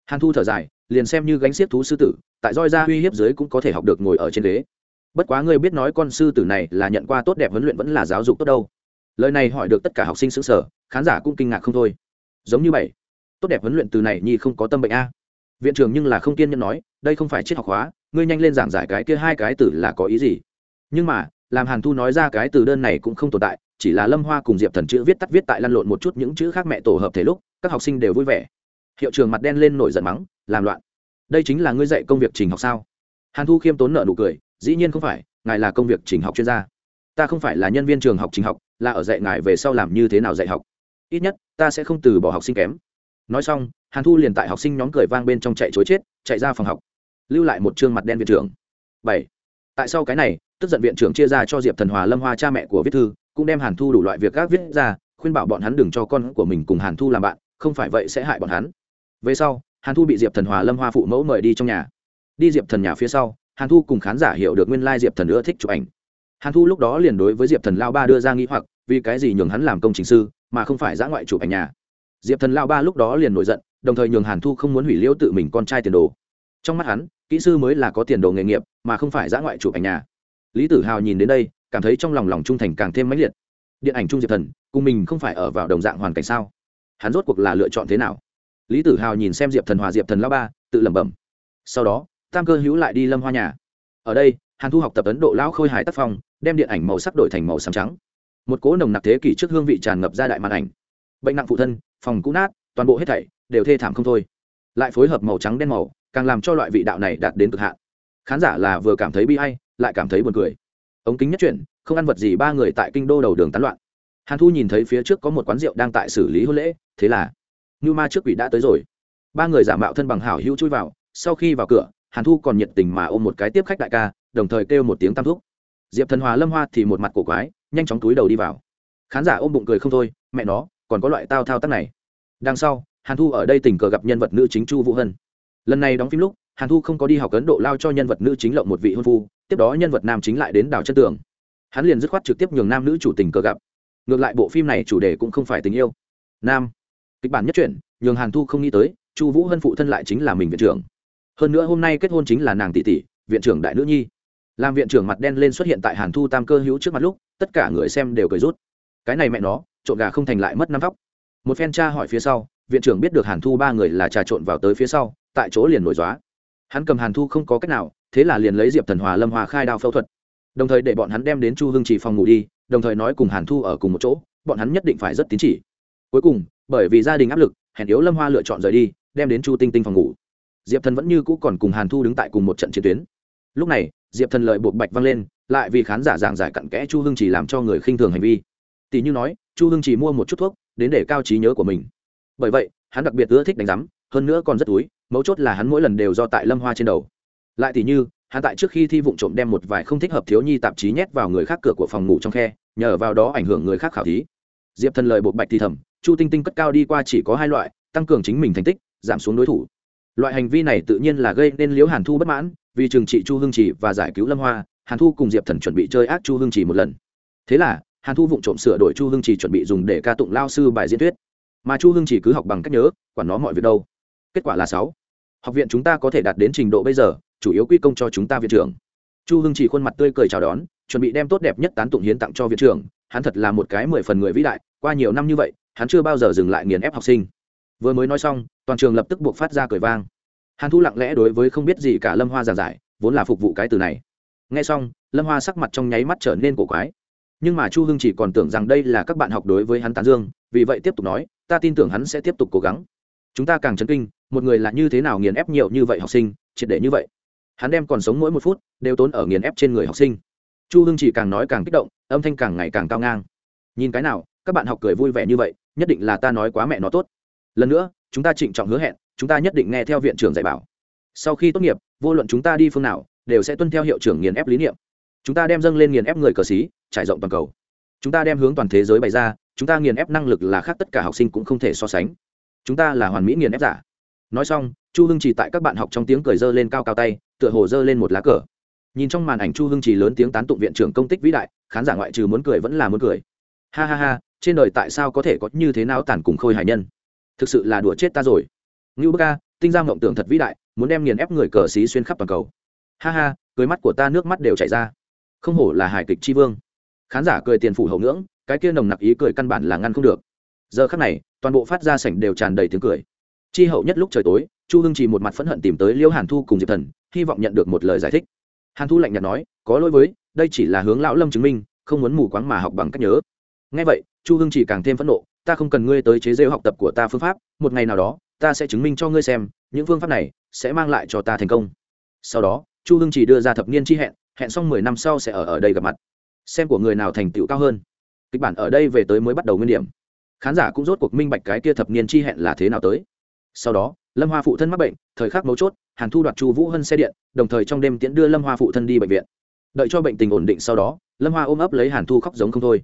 S1: Hàn thu thở dài liền xem như gánh xiết thú sư tử, tại roi ra uy hiếp dưới cũng có thể học được ngồi ở trên ghế. Bất quá ngươi biết nói con sư tử này là nhận qua tốt đẹp huấn luyện vẫn là giáo dục tốt đâu. Lời này hỏi được tất cả học sinh xứ sở khán giả cũng kinh ngạc không thôi. Giống như vậy tốt đẹp huấn luyện từ này nhi không có tâm bệnh a. Viện trưởng nhưng là không kiên nhẫn nói, đây không phải triết học hóa, ngươi nhanh lên giảng giải cái kia hai cái từ là có ý gì? Nhưng mà, làm hàn thu nói ra cái từ đơn này cũng không tồn tại, chỉ là lâm hoa cùng diệp thần chữ viết tắt viết tại lăn lộn một chút những chữ khác mẹ tổ hợp thể lúc, các học sinh đều vui vẻ. Hiệu trường mặt đen lên nổi giận mắng làm loạn. Đây chính là ngươi dạy công việc trình học sao? Hàn thu khiêm tốn nợ nụ cười, dĩ nhiên không phải, ngài là công việc trình học chuyên gia. Ta không phải là nhân viên trường học trình học, là ở dạy ngài về sau làm như thế nào dạy học. Ít nhất, ta sẽ không từ bỏ học sinh kém. Nói xong, hàn thu liền tại học sinh nhóm cười vang bên trong chạy chối chết, chạy ra phòng học. Lưu lại một chương mặt đen viện trưởng. Bảy. Tại sao cái này, tức giận viện trưởng chia ra cho diệp thần hòa lâm hoa cha mẹ của viết thư, cũng đem hàn thu đủ loại việc các viết ra, khuyên bảo bọn hắn đừng cho con của mình cùng hàn thu làm bạn, không phải vậy sẽ hại bọn hắn. Về sau hàn thu bị diệp thần hòa lâm hoa phụ mẫu mời đi trong nhà. Đi diệp thần nhà phía sau, hàn thu cùng khán giả hiểu được nguyên lai diệp thần ưa thích chụp ảnh. Hàn thu lúc đó liền đối với diệp thần lao ba đưa ra nghĩ hoặc, vì cái gì nhường hắn làm công trình sư, mà không phải giã ngoại chụp ảnh nhà. Diệp thần lao ba lúc đó liền nổi giận, đồng thời nhường hàn thu không muốn hủy liễu tự mình con trai tiền đồ. Trong mắt hắn, kỹ sư mới là có tiền đồ nghề nghiệp, mà không phải giã ngoại chụp ảnh nhà. Lý tử hào nhìn đến đây, cảm thấy trong lòng lòng trung thành càng thêm mãnh liệt. Điện ảnh trung diệp thần, cùng mình không phải ở vào đồng dạng hoàn cảnh sao? Hắn rốt cuộc là lựa chọn thế nào? Lý tử hào nhìn xem diệp thần hòa, diệp thần lao ba, tự lẩm bẩm. Sau đó, tam cơ hữu lại đi lâm hoa nhà. Ở đây, hàn thu học tập ấn độ lão khôi hài tác phong, đem điện ảnh màu sắc đổi thành màu xám trắng. Một cỗ nồng nặc thế kỷ trước hương vị tràn ngập ra đại màn ảnh. Bệnh nặng phụ thân, phòng cũ nát, toàn bộ hết thảy đều thê thảm không thôi. Lại phối hợp màu trắng đen màu, càng làm cho loại vị đạo này đạt đến cực hạn. Khán giả là vừa cảm thấy bi hay lại cảm thấy buồn cười. Ống kính nhất chuyển, không ăn vật gì ba người tại kinh đô đầu đường tán loạn. Hàn thu nhìn thấy phía trước có một quán rượu đang tại xử lý hôn lễ, thế là như ma trước quỷ đã tới rồi. Ba người giả mạo thân bằng hảo hữu chui vào, sau khi vào cửa, hàn thu còn nhiệt tình mà ôm một cái tiếp khách đại ca, đồng thời kêu một tiếng tam thúc. Diệp thần hòa lâm hoa thì một mặt cổ quái, nhanh chóng túi đầu đi vào. Khán giả ôm bụng cười không thôi, mẹ nó, còn có loại tao thao tác này. Đằng sau, hàn thu ở đây tình cờ gặp nhân vật nữ chính chu vũ hân. Lần này đóng phim lúc, hàn thu không có đi học ấn độ lao cho nhân vật nữ chính lộng một vị hôn phu, tiếp đó nhân vật nam chính lại đến đảo chân tường. Hắn liền dứt khoát trực tiếp nhường nam nữ chủ tình cờ gặp. Ngược lại bộ phim này chủ đề cũng không phải tình yêu. Nam kịch bản nhất truyện, nhường hàn thu không nghĩ tới, chu vũ hân phụ thân lại chính là mình viện trưởng. Hơn nữa hôm nay kết hôn chính là nàng tỷ tỷ, viện trưởng đại nữ nhi. Làm viện trưởng mặt đen lên xuất hiện tại hàn thu tam cơ hữu trước mặt lúc, tất cả người xem đều cười rút. Cái này mẹ nó, trộn gà không thành lại mất năm vóc. Một phen cha hỏi phía sau, viện trưởng biết được hàn thu ba người là trà trộn vào tới phía sau, tại chỗ liền nổi dóa hắn cầm hàn thu không có cách nào, thế là liền lấy diệp thần hòa lâm hòa khai đao phẫu thuật. Đồng thời để bọn hắn đem đến chu Hương chỉ phòng ngủ đi, đồng thời nói cùng hàn thu ở cùng một chỗ, bọn hắn nhất định phải rất tín chỉ. Cuối cùng bởi vì gia đình áp lực, hèn yếu lâm hoa lựa chọn rời đi, đem đến chu tinh tinh phòng ngủ. Diệp thần vẫn như cũ còn cùng hàn thu đứng tại cùng một trận chiến tuyến. Lúc này, diệp thần lợi buộc bạch văng lên, lại vì khán giả giảng giải cặn kẽ chu hương chỉ làm cho người khinh thường hành vi. Tỷ như nói, chu hương chỉ mua một chút thuốc, đến để cao trí nhớ của mình. Bởi vậy, hắn đặc biệt ưa thích đánh giám, hơn nữa còn rất túi, mấu chốt là hắn mỗi lần đều do tại lâm hoa trên đầu. Lại tỷ như, hắn tại trước khi thi vụng trộm đem một vài không thích hợp thiếu nhi tạp chí nhét vào người khác cửa của phòng ngủ trong khe, nhờ vào đó ảnh hưởng người khác khảo thí. Diệp thần lời bộ bạch thì thầm chu tinh tinh cất cao đi qua chỉ có hai loại, tăng cường chính mình thành tích, giảm xuống đối thủ. Loại hành vi này tự nhiên là gây nên liễu hàn thu bất mãn, vì trừng trị chu hưng trì và giải cứu lâm hoa, hàn thu cùng diệp thần chuẩn bị chơi ác chu hưng trì một lần. Thế là, hàn thu vụng trộm sửa đổi chu hưng trì chuẩn bị dùng để ca tụng lao sư bài diễn thuyết. Mà chu hưng chỉ cứ học bằng cách nhớ, quản nó mọi việc đâu. Kết quả là sáu. Học viện chúng ta có thể đạt đến trình độ bây giờ, chủ yếu quy công cho chúng ta viện trưởng. Chu hưng chỉ khuôn mặt tươi cười chào đón, chuẩn bị đem tốt đẹp nhất tán tụng hiến tặng cho viện trưởng, hắn thật là một cái mười phần người vĩ đại, qua nhiều năm như vậy hắn chưa bao giờ dừng lại nghiền ép học sinh. Vừa mới nói xong, toàn trường lập tức buộc phát ra cười vang. Hàn thu lặng lẽ đối với không biết gì cả lâm hoa giảng giải, vốn là phục vụ cái từ này. Nghe xong, lâm hoa sắc mặt trong nháy mắt trở nên cổ quái. Nhưng mà chu hưng chỉ còn tưởng rằng đây là các bạn học đối với hắn tán dương, vì vậy tiếp tục nói, ta tin tưởng hắn sẽ tiếp tục cố gắng. Chúng ta càng chấn kinh, một người là như thế nào nghiền ép nhiều như vậy học sinh, triệt để như vậy? Hắn đem còn sống mỗi một phút đều tốn ở nghiền ép trên người học sinh. Chu hưng chỉ càng nói càng kích động, âm thanh càng ngày càng cao ngang. Nhìn cái nào, các bạn học cười vui vẻ như vậy nhất định là ta nói quá mẹ nó tốt. Lần nữa, chúng ta trịnh trọng hứa hẹn, chúng ta nhất định nghe theo viện trưởng dạy bảo. Sau khi tốt nghiệp, vô luận chúng ta đi phương nào, đều sẽ tuân theo hiệu trưởng nghiền ép lý niệm. Chúng ta đem dâng lên nghiền ép người cờ xí trải rộng toàn cầu. Chúng ta đem hướng toàn thế giới bày ra, chúng ta nghiền ép năng lực là khác tất cả học sinh cũng không thể so sánh. Chúng ta là hoàn mỹ nghiền ép giả. Nói xong, chu hưng chỉ tại các bạn học trong tiếng cười dơ lên cao cao tay, tựa hồ dơ lên một lá cờ. Nhìn trong màn ảnh chu hưng chỉ lớn tiếng tán tụng viện trưởng công tích vĩ đại, khán giả ngoại trừ muốn cười vẫn là muốn cười. Ha ha ha trên đời tại sao có thể có như thế nào tàn cùng khôi hải nhân? Thực sự là đùa chết ta rồi. Ngưu bức ca, tinh ra mộng tưởng thật vĩ đại, muốn đem nghiền ép người cờ xí xuyên khắp toàn cầu. Ha ha, cười mắt của ta nước mắt đều chảy ra. Không hổ là hài kịch tri vương. Khán giả cười tiền phủ hậu ngưỡng, cái kia nồng nặc ý cười căn bản là ngăn không được. Giờ khắc này, toàn bộ phát ra sảnh đều tràn đầy tiếng cười. Chi hậu nhất lúc trời tối, chu hưng chỉ một mặt phẫn hận tìm tới liêu hàn thu cùng diệp thần, hy vọng nhận được một lời giải thích. Hàn thu lạnh nhạt nói, có lỗi với, đây chỉ là hướng lão lâm chứng minh, không muốn mù quáng mà học bằng cách nhớ. Ngay vậy chu hưng chỉ càng thêm phẫn nộ, ta không cần ngươi tới chế rêu học tập của ta phương pháp, một ngày nào đó, ta sẽ chứng minh cho ngươi xem, những phương pháp này sẽ mang lại cho ta thành công. Sau đó, chu hưng chỉ đưa ra thập niên chi hẹn hẹn xong mười năm sau sẽ ở ở đây gặp mặt. Xem của người nào thành tựu cao hơn. Kịch bản ở đây về tới mới bắt đầu nguyên điểm. Khán giả cũng rốt cuộc minh bạch cái kia thập niên chi hẹn là thế nào tới. Sau đó, lâm hoa phụ thân mắc bệnh, thời khắc mấu chốt, hàn thu đoạt chu vũ hân xe điện, đồng thời trong đêm tiễn đưa lâm hoa phụ thân đi bệnh viện. Đợi cho bệnh tình ổn định sau đó, lâm hoa ôm ấp lấy hàn thu khóc giống không thôi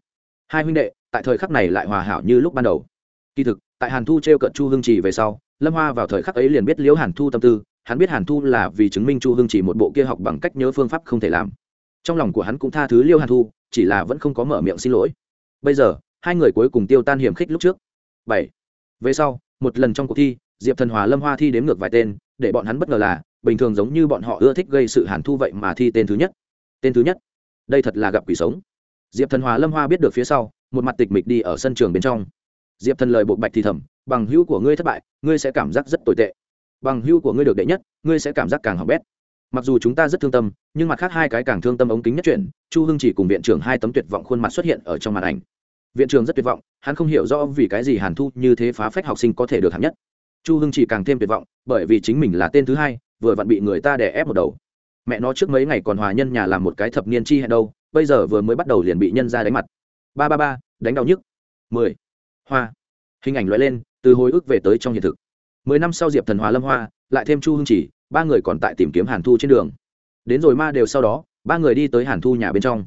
S1: hai huynh đệ, tại thời khắc này lại hòa hảo như lúc ban đầu. Kỳ thực, tại hàn thu t r e o cận chu Hương trì về sau, lâm hoa vào thời khắc ấy liền biết liễu hàn thu tâm tư, hắn biết hàn thu là vì chứng minh chu Hương chỉ một bộ kia học bằng cách nhớ phương pháp không thể làm. Trong lòng của hắn cũng tha thứ liêu hàn thu, chỉ là vẫn không có mở miệng xin lỗi. Bây giờ, hai người cuối cùng tiêu tan hiểm khích lúc trước. Bảy. Về sau, một lần trong cuộc thi, diệp thần hòa lâm hoa thi đếm ngược vài tên, để bọn hắn bất ngờ là, bình thường giống như bọn họ ưa thích gây sự hàn thu vậy mà thi tên thứ nhất. Tên thứ nhất. Đây thật là gặp quỷ sống diệp thần hòa lâm hoa biết được phía sau, một mặt tịch mịch đi ở sân trường bên trong. Diệp thần lời bộ bạch thì thầm, bằng hữu của ngươi thất bại, ngươi sẽ cảm giác rất tồi tệ. Bằng hữu của ngươi được đệ nhất, ngươi sẽ cảm giác càng hỏng bét. Mặc dù chúng ta rất thương tâm, nhưng mặt khác hai cái càng thương tâm ống kính nhất chuyển chu hưng chỉ cùng viện trưởng hai tấm tuyệt vọng khuôn mặt xuất hiện ở trong màn ảnh. Viện trưởng rất tuyệt vọng, hắn không hiểu rõ vì cái gì hàn thu như thế phá phách học sinh có thể được hạng nhất. Chu hưng chỉ càng thêm tuyệt vọng, bởi vì chính mình là tên thứ hai, vừa vặn bị người ta đè ép một đầu. Mẹ nó trước mấy ngày còn hòa nhân nhà làm một cái thập niên chi hẹn đâu bây giờ vừa mới bắt đầu liền bị nhân ra đánh mặt. Ba ba ba, đánh đau nhức. Mười. Hoa. Hình ảnh loại lên, từ hồi ức về tới trong hiện thực. Mười năm sau diệp thần hòa lâm hoa, lại thêm chu hưng chỉ, ba người còn tại tìm kiếm hàn thu trên đường. Đến rồi ma đều sau đó, ba người đi tới hàn thu nhà bên trong.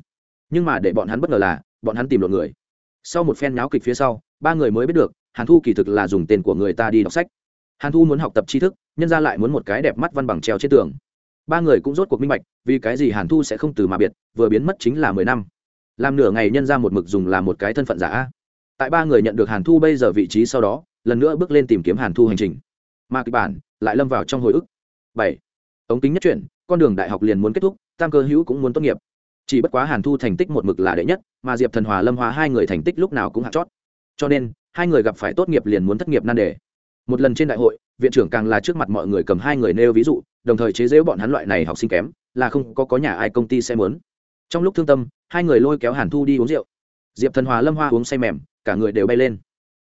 S1: Nhưng mà để bọn hắn bất ngờ là, bọn hắn tìm lộn người. Sau một phen nháo kịch phía sau, ba người mới biết được, hàn thu kỳ thực là dùng tên của người ta đi đọc sách. Hàn thu muốn học tập tri thức, nhân ra lại muốn một cái đẹp mắt văn bằng treo trên tường ba người cũng rốt cuộc minh bạch, vì cái gì hàn thu sẽ không từ mà biệt, vừa biến mất chính là mười năm. Làm nửa ngày nhân ra một mực dùng là một cái thân phận giả. Tại ba người nhận được hàn thu bây giờ vị trí sau đó, lần nữa bước lên tìm kiếm hàn thu hành trình. Mà kịch bản, lại lâm vào trong hồi ức. Bảy. Ống kính nhất chuyển con đường đại học liền muốn kết thúc, tam cơ hữu cũng muốn tốt nghiệp. Chỉ bất quá hàn thu thành tích một mực là đệ nhất, mà diệp thần hòa, lâm hòa hai người thành tích lúc nào cũng hạt chót. Cho nên, hai người gặp phải tốt nghiệp liền muốn thất nghiệp nan đề. Một lần trên đại hội, viện trưởng càng là trước mặt mọi người cầm hai người nêu ví dụ đồng thời chế giễu bọn hắn loại này học sinh kém, là không có có nhà ai công ty sẽ muốn. Trong lúc thương tâm, hai người lôi kéo hàn thu đi uống rượu. Diệp thần hòa lâm hoa uống say mềm, cả người đều bay lên.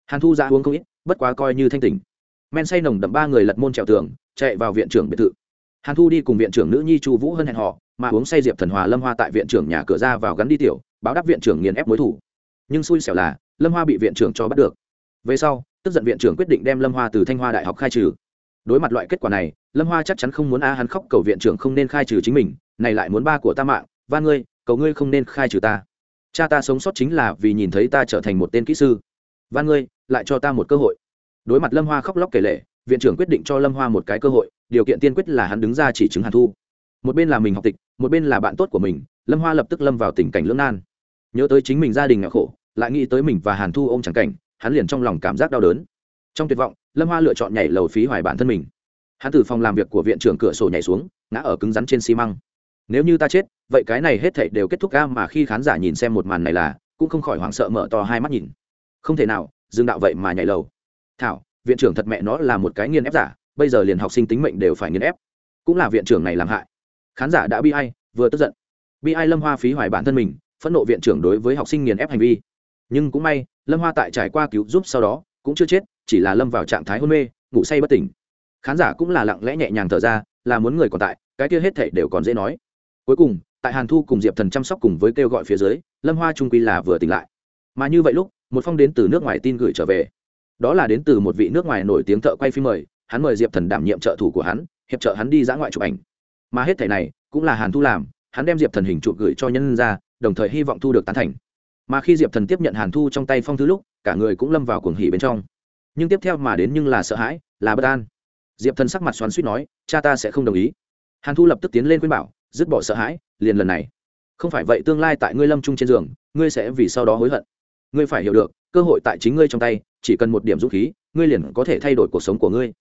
S1: Hàn thu ra uống không ít, bất quá coi như thanh tỉnh. Men say nồng đậm ba người lật môn trèo tường, chạy vào viện trưởng biệt thự. Hàn thu đi cùng viện trưởng nữ nhi chu vũ hơn hẹn họ, mà uống say diệp thần hòa lâm hoa tại viện trưởng nhà cửa ra vào gắn đi tiểu, báo đáp viện trưởng nghiền ép mối thủ. Nhưng xui xẻo là, lâm hoa bị viện trưởng cho bắt được. Về sau, tức giận viện trưởng quyết định đem lâm hoa từ thanh hoa đại học khai trừ đối mặt loại kết quả này, lâm hoa chắc chắn không muốn a hắn khóc cầu viện trưởng không nên khai trừ chính mình, này lại muốn ba của ta mạng và ngươi, cầu ngươi không nên khai trừ ta. Cha ta sống sót chính là vì nhìn thấy ta trở thành một tên kỹ sư. Và ngươi, lại cho ta một cơ hội. Đối mặt lâm hoa khóc lóc kể lệ viện trưởng quyết định cho lâm hoa một cái cơ hội, điều kiện tiên quyết là hắn đứng ra chỉ chứng hàn thu. Một bên là mình học tịch, một bên là bạn tốt của mình, lâm hoa lập tức lâm vào tình cảnh lưỡng nan. Nhớ tới chính mình gia đình nghèo khổ, lại nghĩ tới mình và hàn thu ô m chẳng cảnh, hắn liền trong lòng cảm giác đau đớn trong tuyệt vọng, lâm hoa lựa chọn nhảy lầu phí hoài bản thân mình. Hắn từ phòng làm việc của viện trưởng cửa sổ nhảy xuống, ngã ở cứng rắn trên xi măng. Nếu như ta chết, vậy cái này hết thảy đều kết thúc ga mà khi khán giả nhìn xem một màn này là, cũng không khỏi hoảng sợ mở to hai mắt nhìn. Không thể nào, dương đạo vậy mà nhảy lầu. Thảo, viện trưởng thật mẹ nó là một cái nghiên ép giả, bây giờ liền học sinh tính mệnh đều phải nghiên ép. Cũng là viện trưởng này làm hại. Khán giả đã bi ai, vừa tức giận. Bi ai lâm hoa phí hoài bản thân mình, phẫn nộ viện trưởng đối với học sinh nghiền ép hành vi. Nhưng cũng may, lâm hoa tại trải qua cứu giúp sau đó, cũng chưa chết chỉ là lâm vào trạng thái hôn mê, ngủ say bất tỉnh. Khán giả cũng là lặng lẽ nhẹ nhàng thở ra, là muốn người còn tại, cái kia hết thể đều còn dễ nói. Cuối cùng, tại hàn thu cùng diệp thần chăm sóc cùng với kêu gọi phía dưới, lâm hoa trung quy là vừa tỉnh lại. Mà như vậy lúc, một phong đến từ nước ngoài tin gửi trở về. Đó là đến từ một vị nước ngoài nổi tiếng thợ quay phim mời, hắn mời diệp thần đảm nhiệm trợ thủ của hắn, hiệp trợ hắn đi dã ngoại chụp ảnh. Mà hết thể này, cũng là hàn thu làm, hắn đem diệp thần hình chụp gửi cho nhân ra, đồng thời hy vọng thu được tán thành. Mà khi diệp thần tiếp nhận hàn thu trong tay phong thư lúc, cả người cũng lâm vào cuồng hỉ bên trong nhưng tiếp theo mà đến nhưng là sợ hãi, là bất an. Diệp thần sắc mặt xoắn suýt nói, cha ta sẽ không đồng ý. Hàn thu lập tức tiến lên khuyên bảo, dứt bỏ sợ hãi, liền lần này. Không phải vậy, tương lai tại ngươi lâm trung trên giường, ngươi sẽ vì sau đó hối hận. Ngươi phải hiểu được, cơ hội tại chính ngươi trong tay, chỉ cần một điểm dũng khí, ngươi liền có thể thay đổi cuộc sống của ngươi.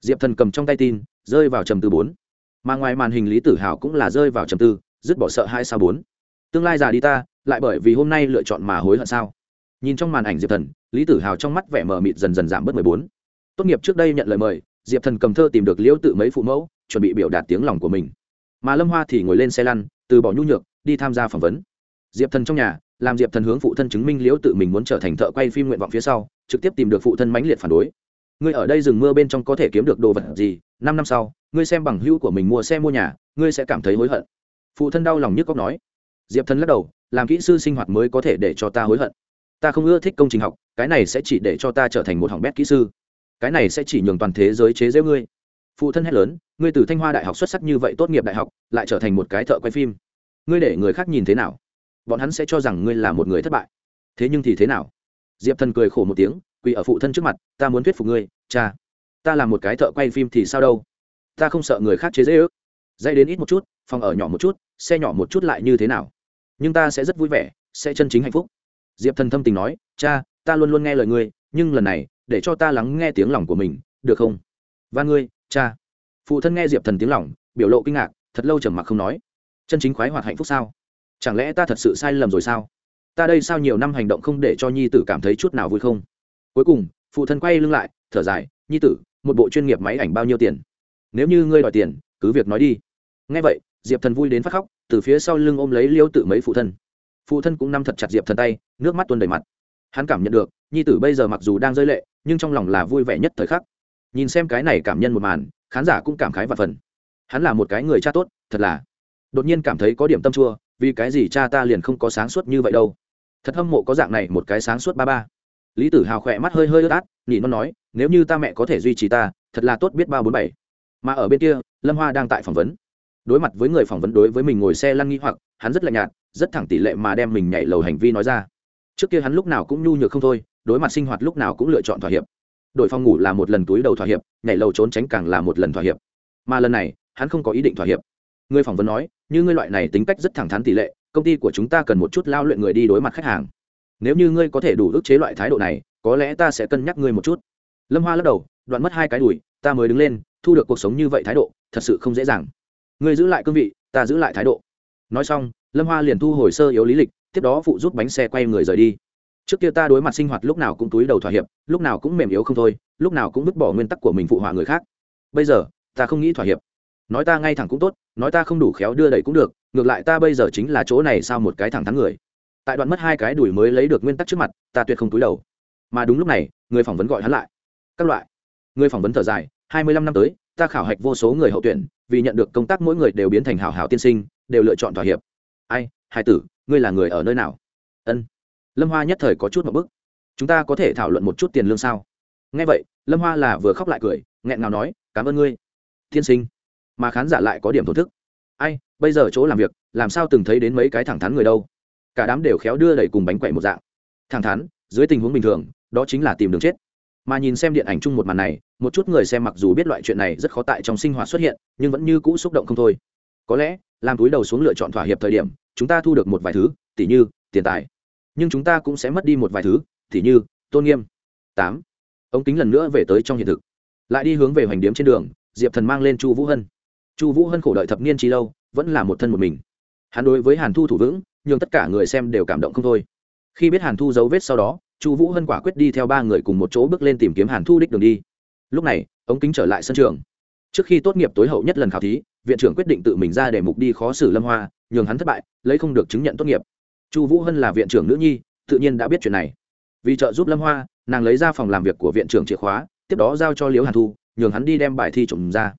S1: Diệp thần cầm trong tay tin, rơi vào trầm tư bốn. Mà ngoài màn hình lý tử hào cũng là rơi vào trầm tư, dứt bỏ sợ hai sao bốn. Tương lai già đi ta, lại bởi vì hôm nay lựa chọn mà hối hận sao? Nhìn trong màn ảnh diệp thần, lý tử hào trong mắt vẻ mờ mịt dần dần giảm bớt mười bốn. Tốt nghiệp trước đây nhận lời mời, diệp thần cầm thơ tìm được liễu tự mấy phụ mẫu, chuẩn bị biểu đạt tiếng lòng của mình. Mà lâm hoa thì ngồi lên xe lăn, từ bỏ nhu nhược, đi tham gia phỏng vấn. Diệp thần trong nhà, làm diệp thần hướng phụ thân chứng minh liễu tự mình muốn trở thành thợ quay phim nguyện vọng phía sau, trực tiếp tìm được phụ thân mãnh liệt phản đối. Ngươi ở đây rừng mưa bên trong có thể kiếm được đồ vật gì? Năm năm sau, ngươi xem bằng hữu của mình mua xe mua nhà, ngươi sẽ cảm thấy hối hận. Phụ thân đau lòng nhức cóc nói. Diệp thần lắc đầu, làm kỹ sư sinh hoạt mới có thể để cho ta hối hận ta không ưa thích công trình học, cái này sẽ chỉ để cho ta trở thành một hỏng bét kỹ sư. Cái này sẽ chỉ nhường toàn thế giới chế giễu ngươi. Phụ thân hét lớn, ngươi từ thanh hoa đại học xuất sắc như vậy tốt nghiệp đại học, lại trở thành một cái thợ quay phim. Ngươi để người khác nhìn thế nào, bọn hắn sẽ cho rằng ngươi là một người thất bại. Thế nhưng thì thế nào? Diệp thần cười khổ một tiếng, quỳ ở phụ thân trước mặt, ta muốn thuyết phục ngươi, cha. Ta là một cái thợ quay phim thì sao đâu? Ta không sợ người khác chế dễ ước dây đến ít một chút, phòng ở nhỏ một chút, xe nhỏ một chút lại như thế nào? Nhưng ta sẽ rất vui vẻ, sẽ chân chính hạnh phúc diệp thần thâm tình nói, cha, ta luôn luôn nghe lời ngươi, nhưng lần này, để cho ta lắng nghe tiếng lòng của mình, được không? Và ngươi, cha. Phụ thân nghe diệp thần tiếng lòng, biểu lộ kinh ngạc, thật lâu trầm mặc không nói. Chân chính khoái hoạt hạnh phúc sao? Chẳng lẽ ta thật sự sai lầm rồi sao? Ta đây sao nhiều năm hành động không để cho nhi tử cảm thấy chút nào vui không? Cuối cùng, phụ thân quay lưng lại, thở dài, nhi tử, một bộ chuyên nghiệp máy ảnh bao nhiêu tiền? Nếu như ngươi đòi tiền, cứ việc nói đi. Ngay vậy, diệp thần vui đến phát khóc, từ phía sau lưng ôm lấy liêu tự mấy phụ thân phụ thân cũng nắm thật chặt diệp thần tay, nước mắt tuôn đầy mặt. Hắn cảm nhận được, nhi tử bây giờ mặc dù đang rơi lệ, nhưng trong lòng là vui vẻ nhất thời khắc. Nhìn xem cái này cảm nhân một màn, khán giả cũng cảm khái và phần. Hắn là một cái người cha tốt, thật là. Đột nhiên cảm thấy có điểm tâm chua, vì cái gì cha ta liền không có sáng suốt như vậy đâu. Thật hâm mộ có dạng này một cái sáng suốt ba ba. Lý tử hào khỏe mắt hơi hơi ướt át nhị nó nói, nếu như ta mẹ có thể duy trì ta, thật là tốt biết ba bốn bảy. Mà ở bên kia, lâm hoa đang tại phỏng vấn đối mặt với người phỏng vấn đối với mình ngồi xe lăn nghi hoặc, hắn rất lạnh nhạt, rất thẳng tỷ lệ mà đem mình nhảy lầu hành vi nói ra. Trước kia hắn lúc nào cũng nhu nhược không thôi, đối mặt sinh hoạt lúc nào cũng lựa chọn thỏa hiệp. Đổi phòng ngủ là một lần túi đầu thỏa hiệp, nhảy lầu trốn tránh càng là một lần thỏa hiệp. Mà lần này, hắn không có ý định thỏa hiệp. Người phỏng vấn nói, như ngươi loại này tính cách rất thẳng thắn tỷ lệ, công ty của chúng ta cần một chút lao luyện người đi đối mặt khách hàng. Nếu như ngươi có thể đủ ức chế loại thái độ này, có lẽ ta sẽ cân nhắc ngươi một chút. Lâm hoa lắc đầu, đoạn mất hai cái đùi, ta mới đứng lên, thu được cuộc sống như vậy thái độ, thật sự không dễ dàng ngươi giữ lại cương vị, ta giữ lại thái độ. Nói xong, lâm hoa liền thu hồi sơ yếu lý lịch, tiếp đó phụ giúp bánh xe quay người rời đi. Trước kia ta đối mặt sinh hoạt lúc nào cũng túi đầu thỏa hiệp, lúc nào cũng mềm yếu không thôi, lúc nào cũng vứt bỏ nguyên tắc của mình phụ họa người khác. Bây giờ, ta không nghĩ thỏa hiệp. Nói ta ngay thẳng cũng tốt, nói ta không đủ khéo đưa đẩy cũng được, ngược lại ta bây giờ chính là chỗ này sao một cái thẳng thắn người. Tại đoạn mất hai cái đuổi mới lấy được nguyên tắc trước mặt, ta tuyệt không túi đầu. Mà đúng lúc này, người phỏng vấn gọi hắn lại. Các loại. Người phỏng vấn thở dài, hai mươi lăm năm tới ta khảo hạch vô số người hậu tuyển, vì nhận được công tác mỗi người đều biến thành hảo hảo tiên sinh, đều lựa chọn thỏa hiệp. Ai, hai tử, ngươi là người ở nơi nào? Ân. Lâm hoa nhất thời có chút một bức. Chúng ta có thể thảo luận một chút tiền lương sao? Nghe vậy, lâm hoa là vừa khóc lại cười, nghẹn ngào nói, cảm ơn ngươi, tiên sinh. Mà khán giả lại có điểm thổ thức. Ai, bây giờ chỗ làm việc, làm sao từng thấy đến mấy cái thẳng thắn người đâu? Cả đám đều khéo đưa đẩy cùng bánh quậy một dạng. Thẳng thắn, dưới tình huống bình thường, đó chính là tìm đường chết mà nhìn xem điện ảnh chung một màn này, một chút người xem mặc dù biết loại chuyện này rất khó tại trong sinh hoạt xuất hiện, nhưng vẫn như cũ xúc động không thôi. Có lẽ, làm túi đầu xuống lựa chọn thỏa hiệp thời điểm, chúng ta thu được một vài thứ, tỉ như, tiền tài. Nhưng chúng ta cũng sẽ mất đi một vài thứ, tỉ như, tôn nghiêm. Tám. Ống kính lần nữa về tới trong hiện thực. Lại đi hướng về hoành điếm trên đường, diệp thần mang lên chu vũ hân. Chu vũ hân khổ đợi thập niên chi lâu, vẫn là một thân một mình. Hắn đối với hàn thu thủ vững nhưng tất cả người xem đều cảm động không thôi. Khi biết hàn thu dấu vết sau đó chu vũ hân quả quyết đi theo ba người cùng một chỗ bước lên tìm kiếm hàn thu đích đường đi. Lúc này, ống kính trở lại sân trường. Trước khi tốt nghiệp tối hậu nhất lần khảo thí, viện trưởng quyết định tự mình ra để mục đi khó xử lâm hoa, nhường hắn thất bại, lấy không được chứng nhận tốt nghiệp. Chu vũ hân là viện trưởng nữ nhi, tự nhiên đã biết chuyện này. Vì trợ giúp lâm hoa, nàng lấy ra phòng làm việc của viện trưởng chìa khóa, tiếp đó giao cho liễu hàn thu, nhường hắn đi đem bài thi trộm ra.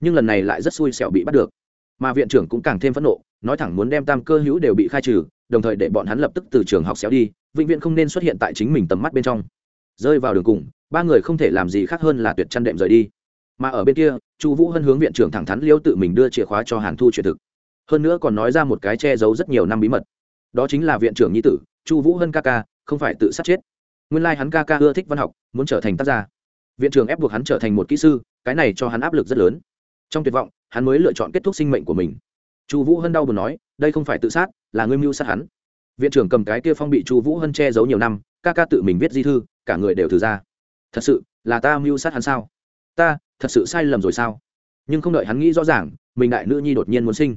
S1: Nhưng lần này lại rất xui xẻo bị bắt được mà viện trưởng cũng càng thêm phẫn nộ, nói thẳng muốn đem tam cơ hữu đều bị khai trừ, đồng thời để bọn hắn lập tức từ trường học xéo đi, vĩnh viễn không nên xuất hiện tại chính mình tầm mắt bên trong. Rơi vào đường cùng, ba người không thể làm gì khác hơn là tuyệt chăn đệm rời đi. Mà ở bên kia, chu vũ hân hướng viện trưởng thẳng thắn liêu tự mình đưa chìa khóa cho hàn thu chuyện thực. Hơn nữa còn nói ra một cái che giấu rất nhiều năm bí mật. Đó chính là viện trưởng nhi tử, chu vũ hân ca ca, không phải tự sát chết. Nguyên lai、like、hắn ca ca ưa thích văn học, muốn trở thành tác gia viện trưởng ép buộc hắn trở thành một kỹ sư, cái này cho hắn áp lực rất lớn trong tuyệt vọng, hắn mới lựa chọn kết thúc sinh mệnh của mình. Chu vũ hân đau buồn nói, đây không phải tự sát, là ngươi mưu sát hắn. Viện trưởng cầm cái kia phong bị chu vũ hân che giấu nhiều năm, ca ca tự mình viết di thư, cả người đều thử ra. Thật sự, là ta mưu sát hắn sao? Ta, thật sự sai lầm rồi sao? Nhưng không đợi hắn nghĩ rõ ràng, mình đại nữ nhi đột nhiên muốn sinh.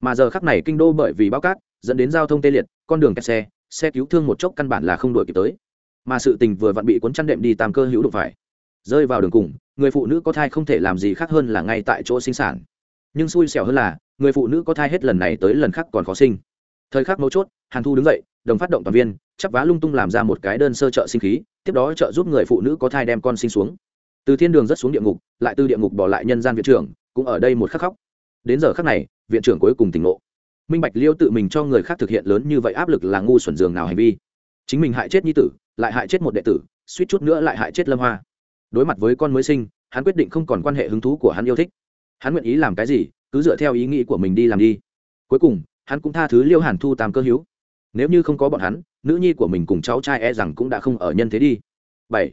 S1: Mà giờ khắc này kinh đô bởi vì bao cát, dẫn đến giao thông tê liệt, con đường kẹt xe xe cứu thương một chốc căn bản là không đổi kịp tới. Mà sự tình vừa vặn bị cuốn chăn đệm đi tam cơ hữu đụng phải rơi vào đường cùng, người phụ nữ có thai không thể làm gì khác hơn là ngay tại chỗ sinh sản. Nhưng xui xẻo hơn là, người phụ nữ có thai hết lần này tới lần khác còn khó sinh. Thời khắc mấu chốt, hàn thu đứng dậy, đồng phát động toàn viên, chắp vá lung tung làm ra một cái đơn sơ trợ sinh khí, tiếp đó trợ giúp người phụ nữ có thai đem con sinh xuống. Từ thiên đường rất xuống địa ngục, lại từ địa ngục bỏ lại nhân gian viện trưởng, cũng ở đây một khắc khóc. Đến giờ khắc này, viện trưởng cuối cùng tỉnh ngộ. Minh bạch liêu tự mình cho người khác thực hiện lớn như vậy áp lực là ngu xuẩn dường nào hành vi. Chính mình hại chết nhi tử, lại hại chết một đệ tử, suýt chút nữa lại hại chết lâm hoa đối mặt với con mới sinh, hắn quyết định không còn quan hệ hứng thú của hắn yêu thích. Hắn nguyện ý làm cái gì, cứ dựa theo ý nghĩ của mình đi làm đi. Cuối cùng, hắn cũng tha thứ liêu hàn thu tam cơ hữu. Nếu như không có bọn hắn, nữ nhi của mình cùng cháu trai e rằng cũng đã không ở nhân thế đi. Bảy.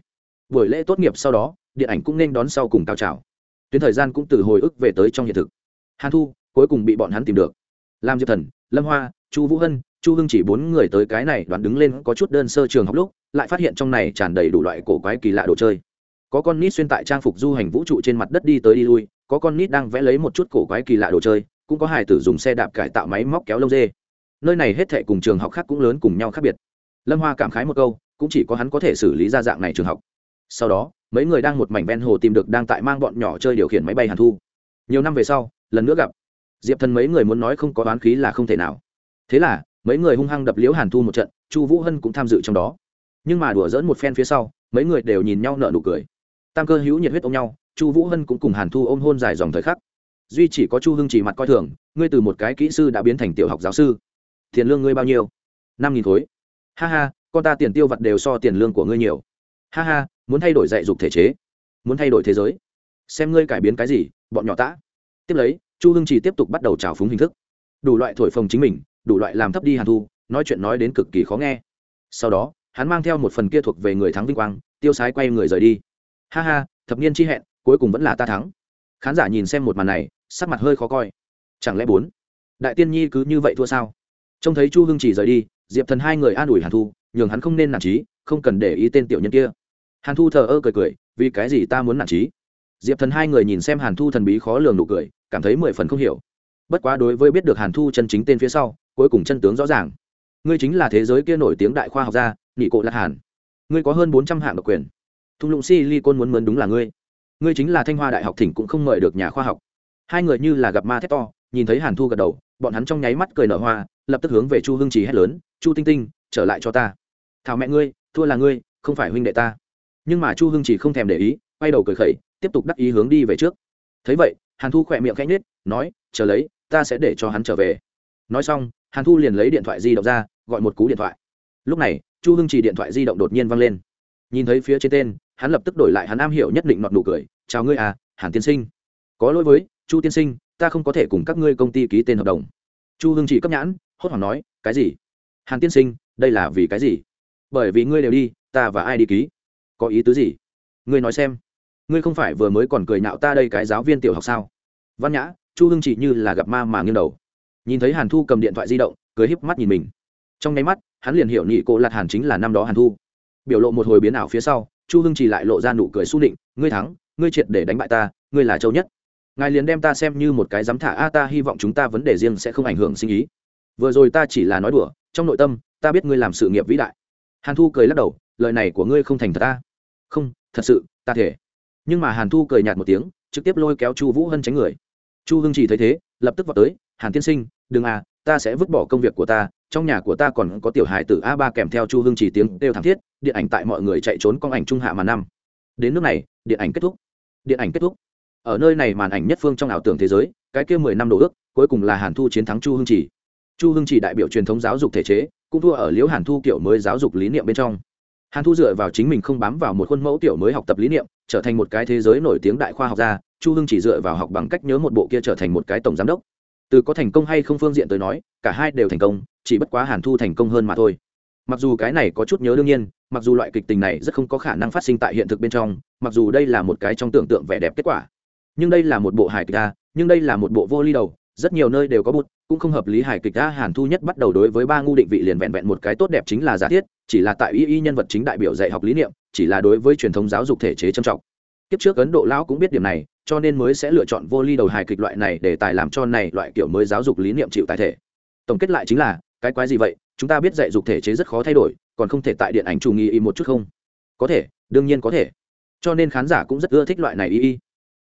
S1: Buổi lễ tốt nghiệp sau đó, điện ảnh cũng nên đón sau cùng cao trào. Tuyến thời gian cũng từ hồi ức về tới trong hiện thực. Hàn thu, cuối cùng bị bọn hắn tìm được. Làm diệp thần, lâm hoa, chu vũ hân, chu hưng chỉ bốn người tới cái này đoán đứng lên có chút đơn sơ trường học lúc, lại phát hiện trong này tràn đầy đủ loại cổ quái kỳ lạ đồ chơi có con nít xuyên tại trang phục du hành vũ trụ trên mặt đất đi tới đi lui, có con nít đang vẽ lấy một chút cổ quái kỳ lạ đồ chơi, cũng có hải tử dùng xe đạp cải tạo máy móc kéo lông dê. Nơi này hết thệ cùng trường học khác cũng lớn cùng nhau khác biệt. Lâm hoa cảm khái một câu, cũng chỉ có hắn có thể xử lý ra dạng này trường học. Sau đó, mấy người đang một mảnh ven hồ tìm được đang tại mang bọn nhỏ chơi điều khiển máy bay hàn thu. Nhiều năm về sau, lần nữa gặp. Diệp thần mấy người muốn nói không có đoán khí là không thể nào. Thế là, mấy người hung hăng đập liễu hàn thu một trận, chu vũ hân cũng tham dự trong đó. Nhưng mà đùa dỡn một phen phía sau, mấy người đều nhìn nhau nợ nụ cười tam cơ hữu nhiệt huyết ôm nhau, chu vũ hân cũng cùng hàn thu ôm hôn dài dòng thời khắc. Duy chỉ có chu hưng chỉ mặt coi thường, ngươi từ một cái kỹ sư đã biến thành tiểu học giáo sư. Tiền lương ngươi bao nhiêu? Năm nghìn khối. Ha ha, con ta tiền tiêu vặt đều so tiền lương của ngươi nhiều. Ha ha, muốn thay đổi dạy dục thể chế, muốn thay đổi thế giới. Xem ngươi cải biến cái gì, bọn nhỏ tã. Tiếp lấy, chu hưng chỉ tiếp tục bắt đầu trào phúng hình thức. Đủ loại thổi phồng chính mình, đủ loại làm thấp đi hàn thu, nói chuyện nói đến cực kỳ khó nghe. Sau đó, hắn mang theo một phần kia thuộc về người thắng vinh quang, tiêu sái quay người rời đi ha ha, thập niên chi hẹn, cuối cùng vẫn là ta thắng. Khán giả nhìn xem một màn này, sắc mặt hơi khó coi. Chẳng lẽ bốn? Đại tiên nhi cứ như vậy thua sao? Trông thấy chu hưng chỉ rời đi, diệp thần hai người an ủi hàn thu, nhường hắn không nên nản trí, không cần để ý tên tiểu nhân kia. Hàn thu thờ ơ cười cười, vì cái gì ta muốn nản trí? Diệp thần hai người nhìn xem hàn thu thần bí khó lường nụ cười, cảm thấy mười phần không hiểu. Bất quá đối với biết được hàn thu chân chính tên phía sau, cuối cùng chân tướng rõ ràng. Ngươi chính là thế giới kia nổi tiếng đại khoa học gia nghị cộ lạc hàn. Ngươi có hơn bốn trăm hạng độc quyền thung lũng silicon muốn mướn đúng là ngươi. Ngươi chính là thanh hoa đại học thỉnh cũng không mời được nhà khoa học. Hai người như là gặp ma thét to, nhìn thấy hàn thu gật đầu, bọn hắn trong nháy mắt cười nở hoa, lập tức hướng về chu hưng trì hét lớn, chu tinh tinh, trở lại cho ta. Thảo mẹ ngươi, thua là ngươi, không phải huynh đệ ta. Nhưng mà chu hưng chỉ không thèm để ý, quay đầu cười khẩy, tiếp tục đắc ý hướng đi về trước. Thấy vậy, hàn thu khỏe miệng khẽ nhết nói, chờ lấy, ta sẽ để cho hắn trở về. Nói xong, hàn thu liền lấy điện thoại di động ra, gọi một cú điện thoại. Lúc này, chu hưng chỉ điện thoại di động đột nhiên văng lên. Nhìn thấy phía trên tên hắn lập tức đổi lại hắn am hiểu nhất định nọt nụ cười, chào ngươi à hàn tiên sinh. Có lỗi với, chu tiên sinh, ta không có thể cùng các ngươi công ty ký tên hợp đồng. Chu hưng chỉ cấp nhãn, hốt hoảng nói, cái gì? Hàn tiên sinh, đây là vì cái gì? Bởi vì ngươi đều đi, ta và ai đi ký? Có ý tứ gì? Ngươi nói xem. Ngươi không phải vừa mới còn cười nạo ta đây cái giáo viên tiểu học sao? Văn nhã, chu hưng chỉ như là gặp ma mà nghiêng đầu. Nhìn thấy hàn thu cầm điện thoại di động, cười híp mắt nhìn mình. Trong nháy mắt, hắn liền hiểu nhị cô lạt hàn chính là năm đó hàn thu. Biểu lộ một hồi biến ảo phía sau chu hưng chỉ lại lộ ra nụ cười s định ngươi thắng, ngươi triệt để đánh bại ta, ngươi là châu nhất. Ngài liền đem ta xem như một cái dám thả, a, ta hy vọng chúng ta vấn đề riêng sẽ không ảnh hưởng sinh ý. Vừa rồi ta chỉ là nói đùa, trong nội tâm, ta biết ngươi làm sự nghiệp vĩ đại. Hàn thu cười lắc đầu, lời này của ngươi không thành thật ta. Không, thật sự, ta thể nhưng mà hàn thu cười nhạt một tiếng, trực tiếp lôi kéo chu vũ hân tránh người. Chu hưng chỉ thấy thế, lập tức vào tới, hàn tiên sinh, đừng à ta sẽ vứt bỏ công việc của ta, trong nhà của ta còn có tiểu hài tử a ba kèm theo chu hưng chỉ tiếng đều thảm thiết, điện ảnh tại mọi người chạy trốn con ảnh trung hạ mà năm. Đến nước này, điện ảnh kết thúc. Điện ảnh kết thúc. Ở nơi này màn ảnh nhất phương trong ảo tưởng thế giới, cái kia mười năm đồ ước, cuối cùng là hàn thu chiến thắng chu hưng chỉ. Chu hưng chỉ đại biểu truyền thống giáo dục thể chế, cũng thua ở liễu hàn thu kiểu mới giáo dục lý niệm bên trong. Hàn thu dựa vào chính mình không bám vào một khuôn mẫu tiểu mới học tập lý niệm, trở thành một cái thế giới nổi tiếng đại khoa học gia, chu hưng chỉ dựa vào học bằng cách nhớ một bộ kia trở thành một cái tổng giám đốc từ có thành công hay không phương diện tới nói, cả hai đều thành công, chỉ bất quá hàn thu thành công hơn mà thôi. Mặc dù cái này có chút nhớ đương nhiên, mặc dù loại kịch tình này rất không có khả năng phát sinh tại hiện thực bên trong, mặc dù đây là một cái trong tưởng tượng vẻ đẹp kết quả, nhưng đây là một bộ hài kịch a, nhưng đây là một bộ vô ly đầu, rất nhiều nơi đều có bút, cũng không hợp lý hài kịch a, hàn thu nhất bắt đầu đối với ba ngu định vị liền vẹn vẹn một cái tốt đẹp chính là giả thiết, chỉ là tại y y nhân vật chính đại biểu dạy học lý niệm, chỉ là đối với truyền thống giáo dục thể chế trầm trọng. Kiếp trước ấn độ lão cũng biết điểm này cho nên mới sẽ lựa chọn vô ly đầu hài kịch loại này để tài làm cho này loại kiểu mới giáo dục lý niệm chịu tài thể. Tổng kết lại chính là, cái quái gì vậy? Chúng ta biết dạy dục thể chế rất khó thay đổi, còn không thể tại điện ảnh chủ nghi y một chút không? Có thể, đương nhiên có thể. Cho nên khán giả cũng rất ưa thích loại này y y.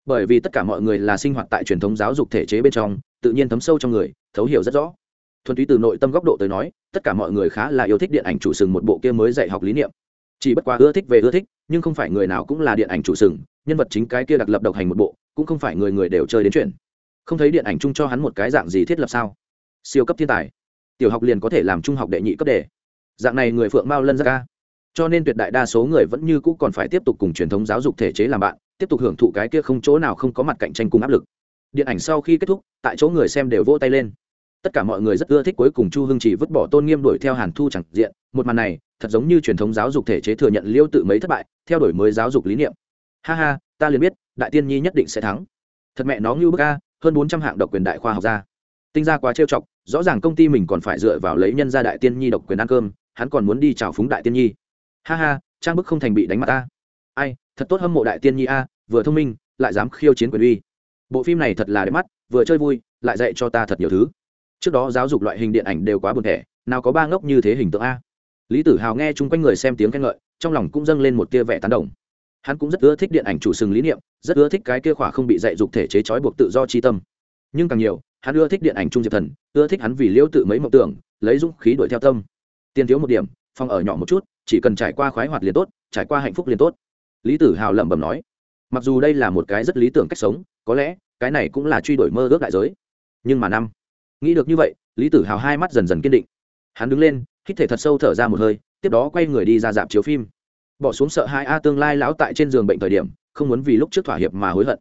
S1: Bởi vì tất cả mọi người là sinh hoạt tại truyền thống giáo dục thể chế bên trong, tự nhiên thấm sâu trong người, thấu hiểu rất rõ. Thuần túy từ nội tâm góc độ tới nói, tất cả mọi người khá là yêu thích điện ảnh chủ sừng một bộ kia mới dạy học lý niệm. Chỉ bất quá ưa thích về ưa thích, nhưng không phải người nào cũng là điện ảnh chủ sừng nhân vật chính cái kia đặc lập độc hành một bộ, cũng không phải người người đều chơi đến chuyện. Không thấy điện ảnh chung cho hắn một cái dạng gì thiết lập sao? Siêu cấp thiên tài. Tiểu học liền có thể làm trung học đệ nhị cấp đề. Dạng này người phượng mao lân ra ca cho nên tuyệt đại đa số người vẫn như cũ còn phải tiếp tục cùng truyền thống giáo dục thể chế làm bạn, tiếp tục hưởng thụ cái kia không chỗ nào không có mặt cạnh tranh cùng áp lực. Điện ảnh sau khi kết thúc, tại chỗ người xem đều vỗ tay lên. Tất cả mọi người rất ưa thích cuối cùng chu hưng chỉ vứt bỏ tôn nghiêm đuổi theo hàn thu chẳng diện, một màn này, thật giống như truyền thống giáo dục thể chế thừa nhận liêu tự mấy thất bại, theo đổi mới giáo dục lý niệm ha ha, ta liền biết, đại tiên nhi nhất định sẽ thắng. Thật mẹ nó ngưu bức a, hơn bốn trăm hạng độc quyền đại khoa học gia. Tinh ra quá trêu chọc, rõ ràng công ty mình còn phải dựa vào lấy nhân gia đại tiên nhi độc quyền ăn cơm, hắn còn muốn đi chào phúng đại tiên nhi. Ha ha, trang bức không thành bị đánh mặt ta. Ai, thật tốt hâm mộ đại tiên nhi a, vừa thông minh, lại dám khiêu chiến quyền uy. Bộ phim này thật là đẹp mắt, vừa chơi vui, lại dạy cho ta thật nhiều thứ. Trước đó giáo dục loại hình điện ảnh đều quá buồn thẻ, nào có ba ngốc như thế hình tượng a. Lý tử hào nghe chung quanh người xem tiếng khen ngợi, trong lòng cũng dâng lên một tia vẻ tán đồng hắn cũng rất ưa thích điện ảnh chủ sừng lý niệm, rất ưa thích cái kia khỏa không bị dạy dục thể chế trói buộc tự do chi tâm. Nhưng càng nhiều, hắn ưa thích điện ảnh trung diệp thần, ưa thích hắn vì liễu tự mấy mộng tưởng, lấy dũng khí đuổi theo tâm. Tiên thiếu một điểm, phòng ở nhỏ một chút, chỉ cần trải qua khoái hoạt liền tốt, trải qua hạnh phúc liền tốt. Lý tử hào lẩm bẩm nói, mặc dù đây là một cái rất lý tưởng cách sống, có lẽ, cái này cũng là truy đuổi mơ ước đại giới. Nhưng mà năm, nghĩ được như vậy, lý tử hào hai mắt dần dần kiên định. Hắn đứng lên, hít thể thật sâu thở ra một hơi, tiếp đó quay người đi ra dạp chiếu phim bỏ xuống sợ hai a tương lai lão tại trên giường bệnh thời điểm, không muốn vì lúc trước thỏa hiệp mà hối hận.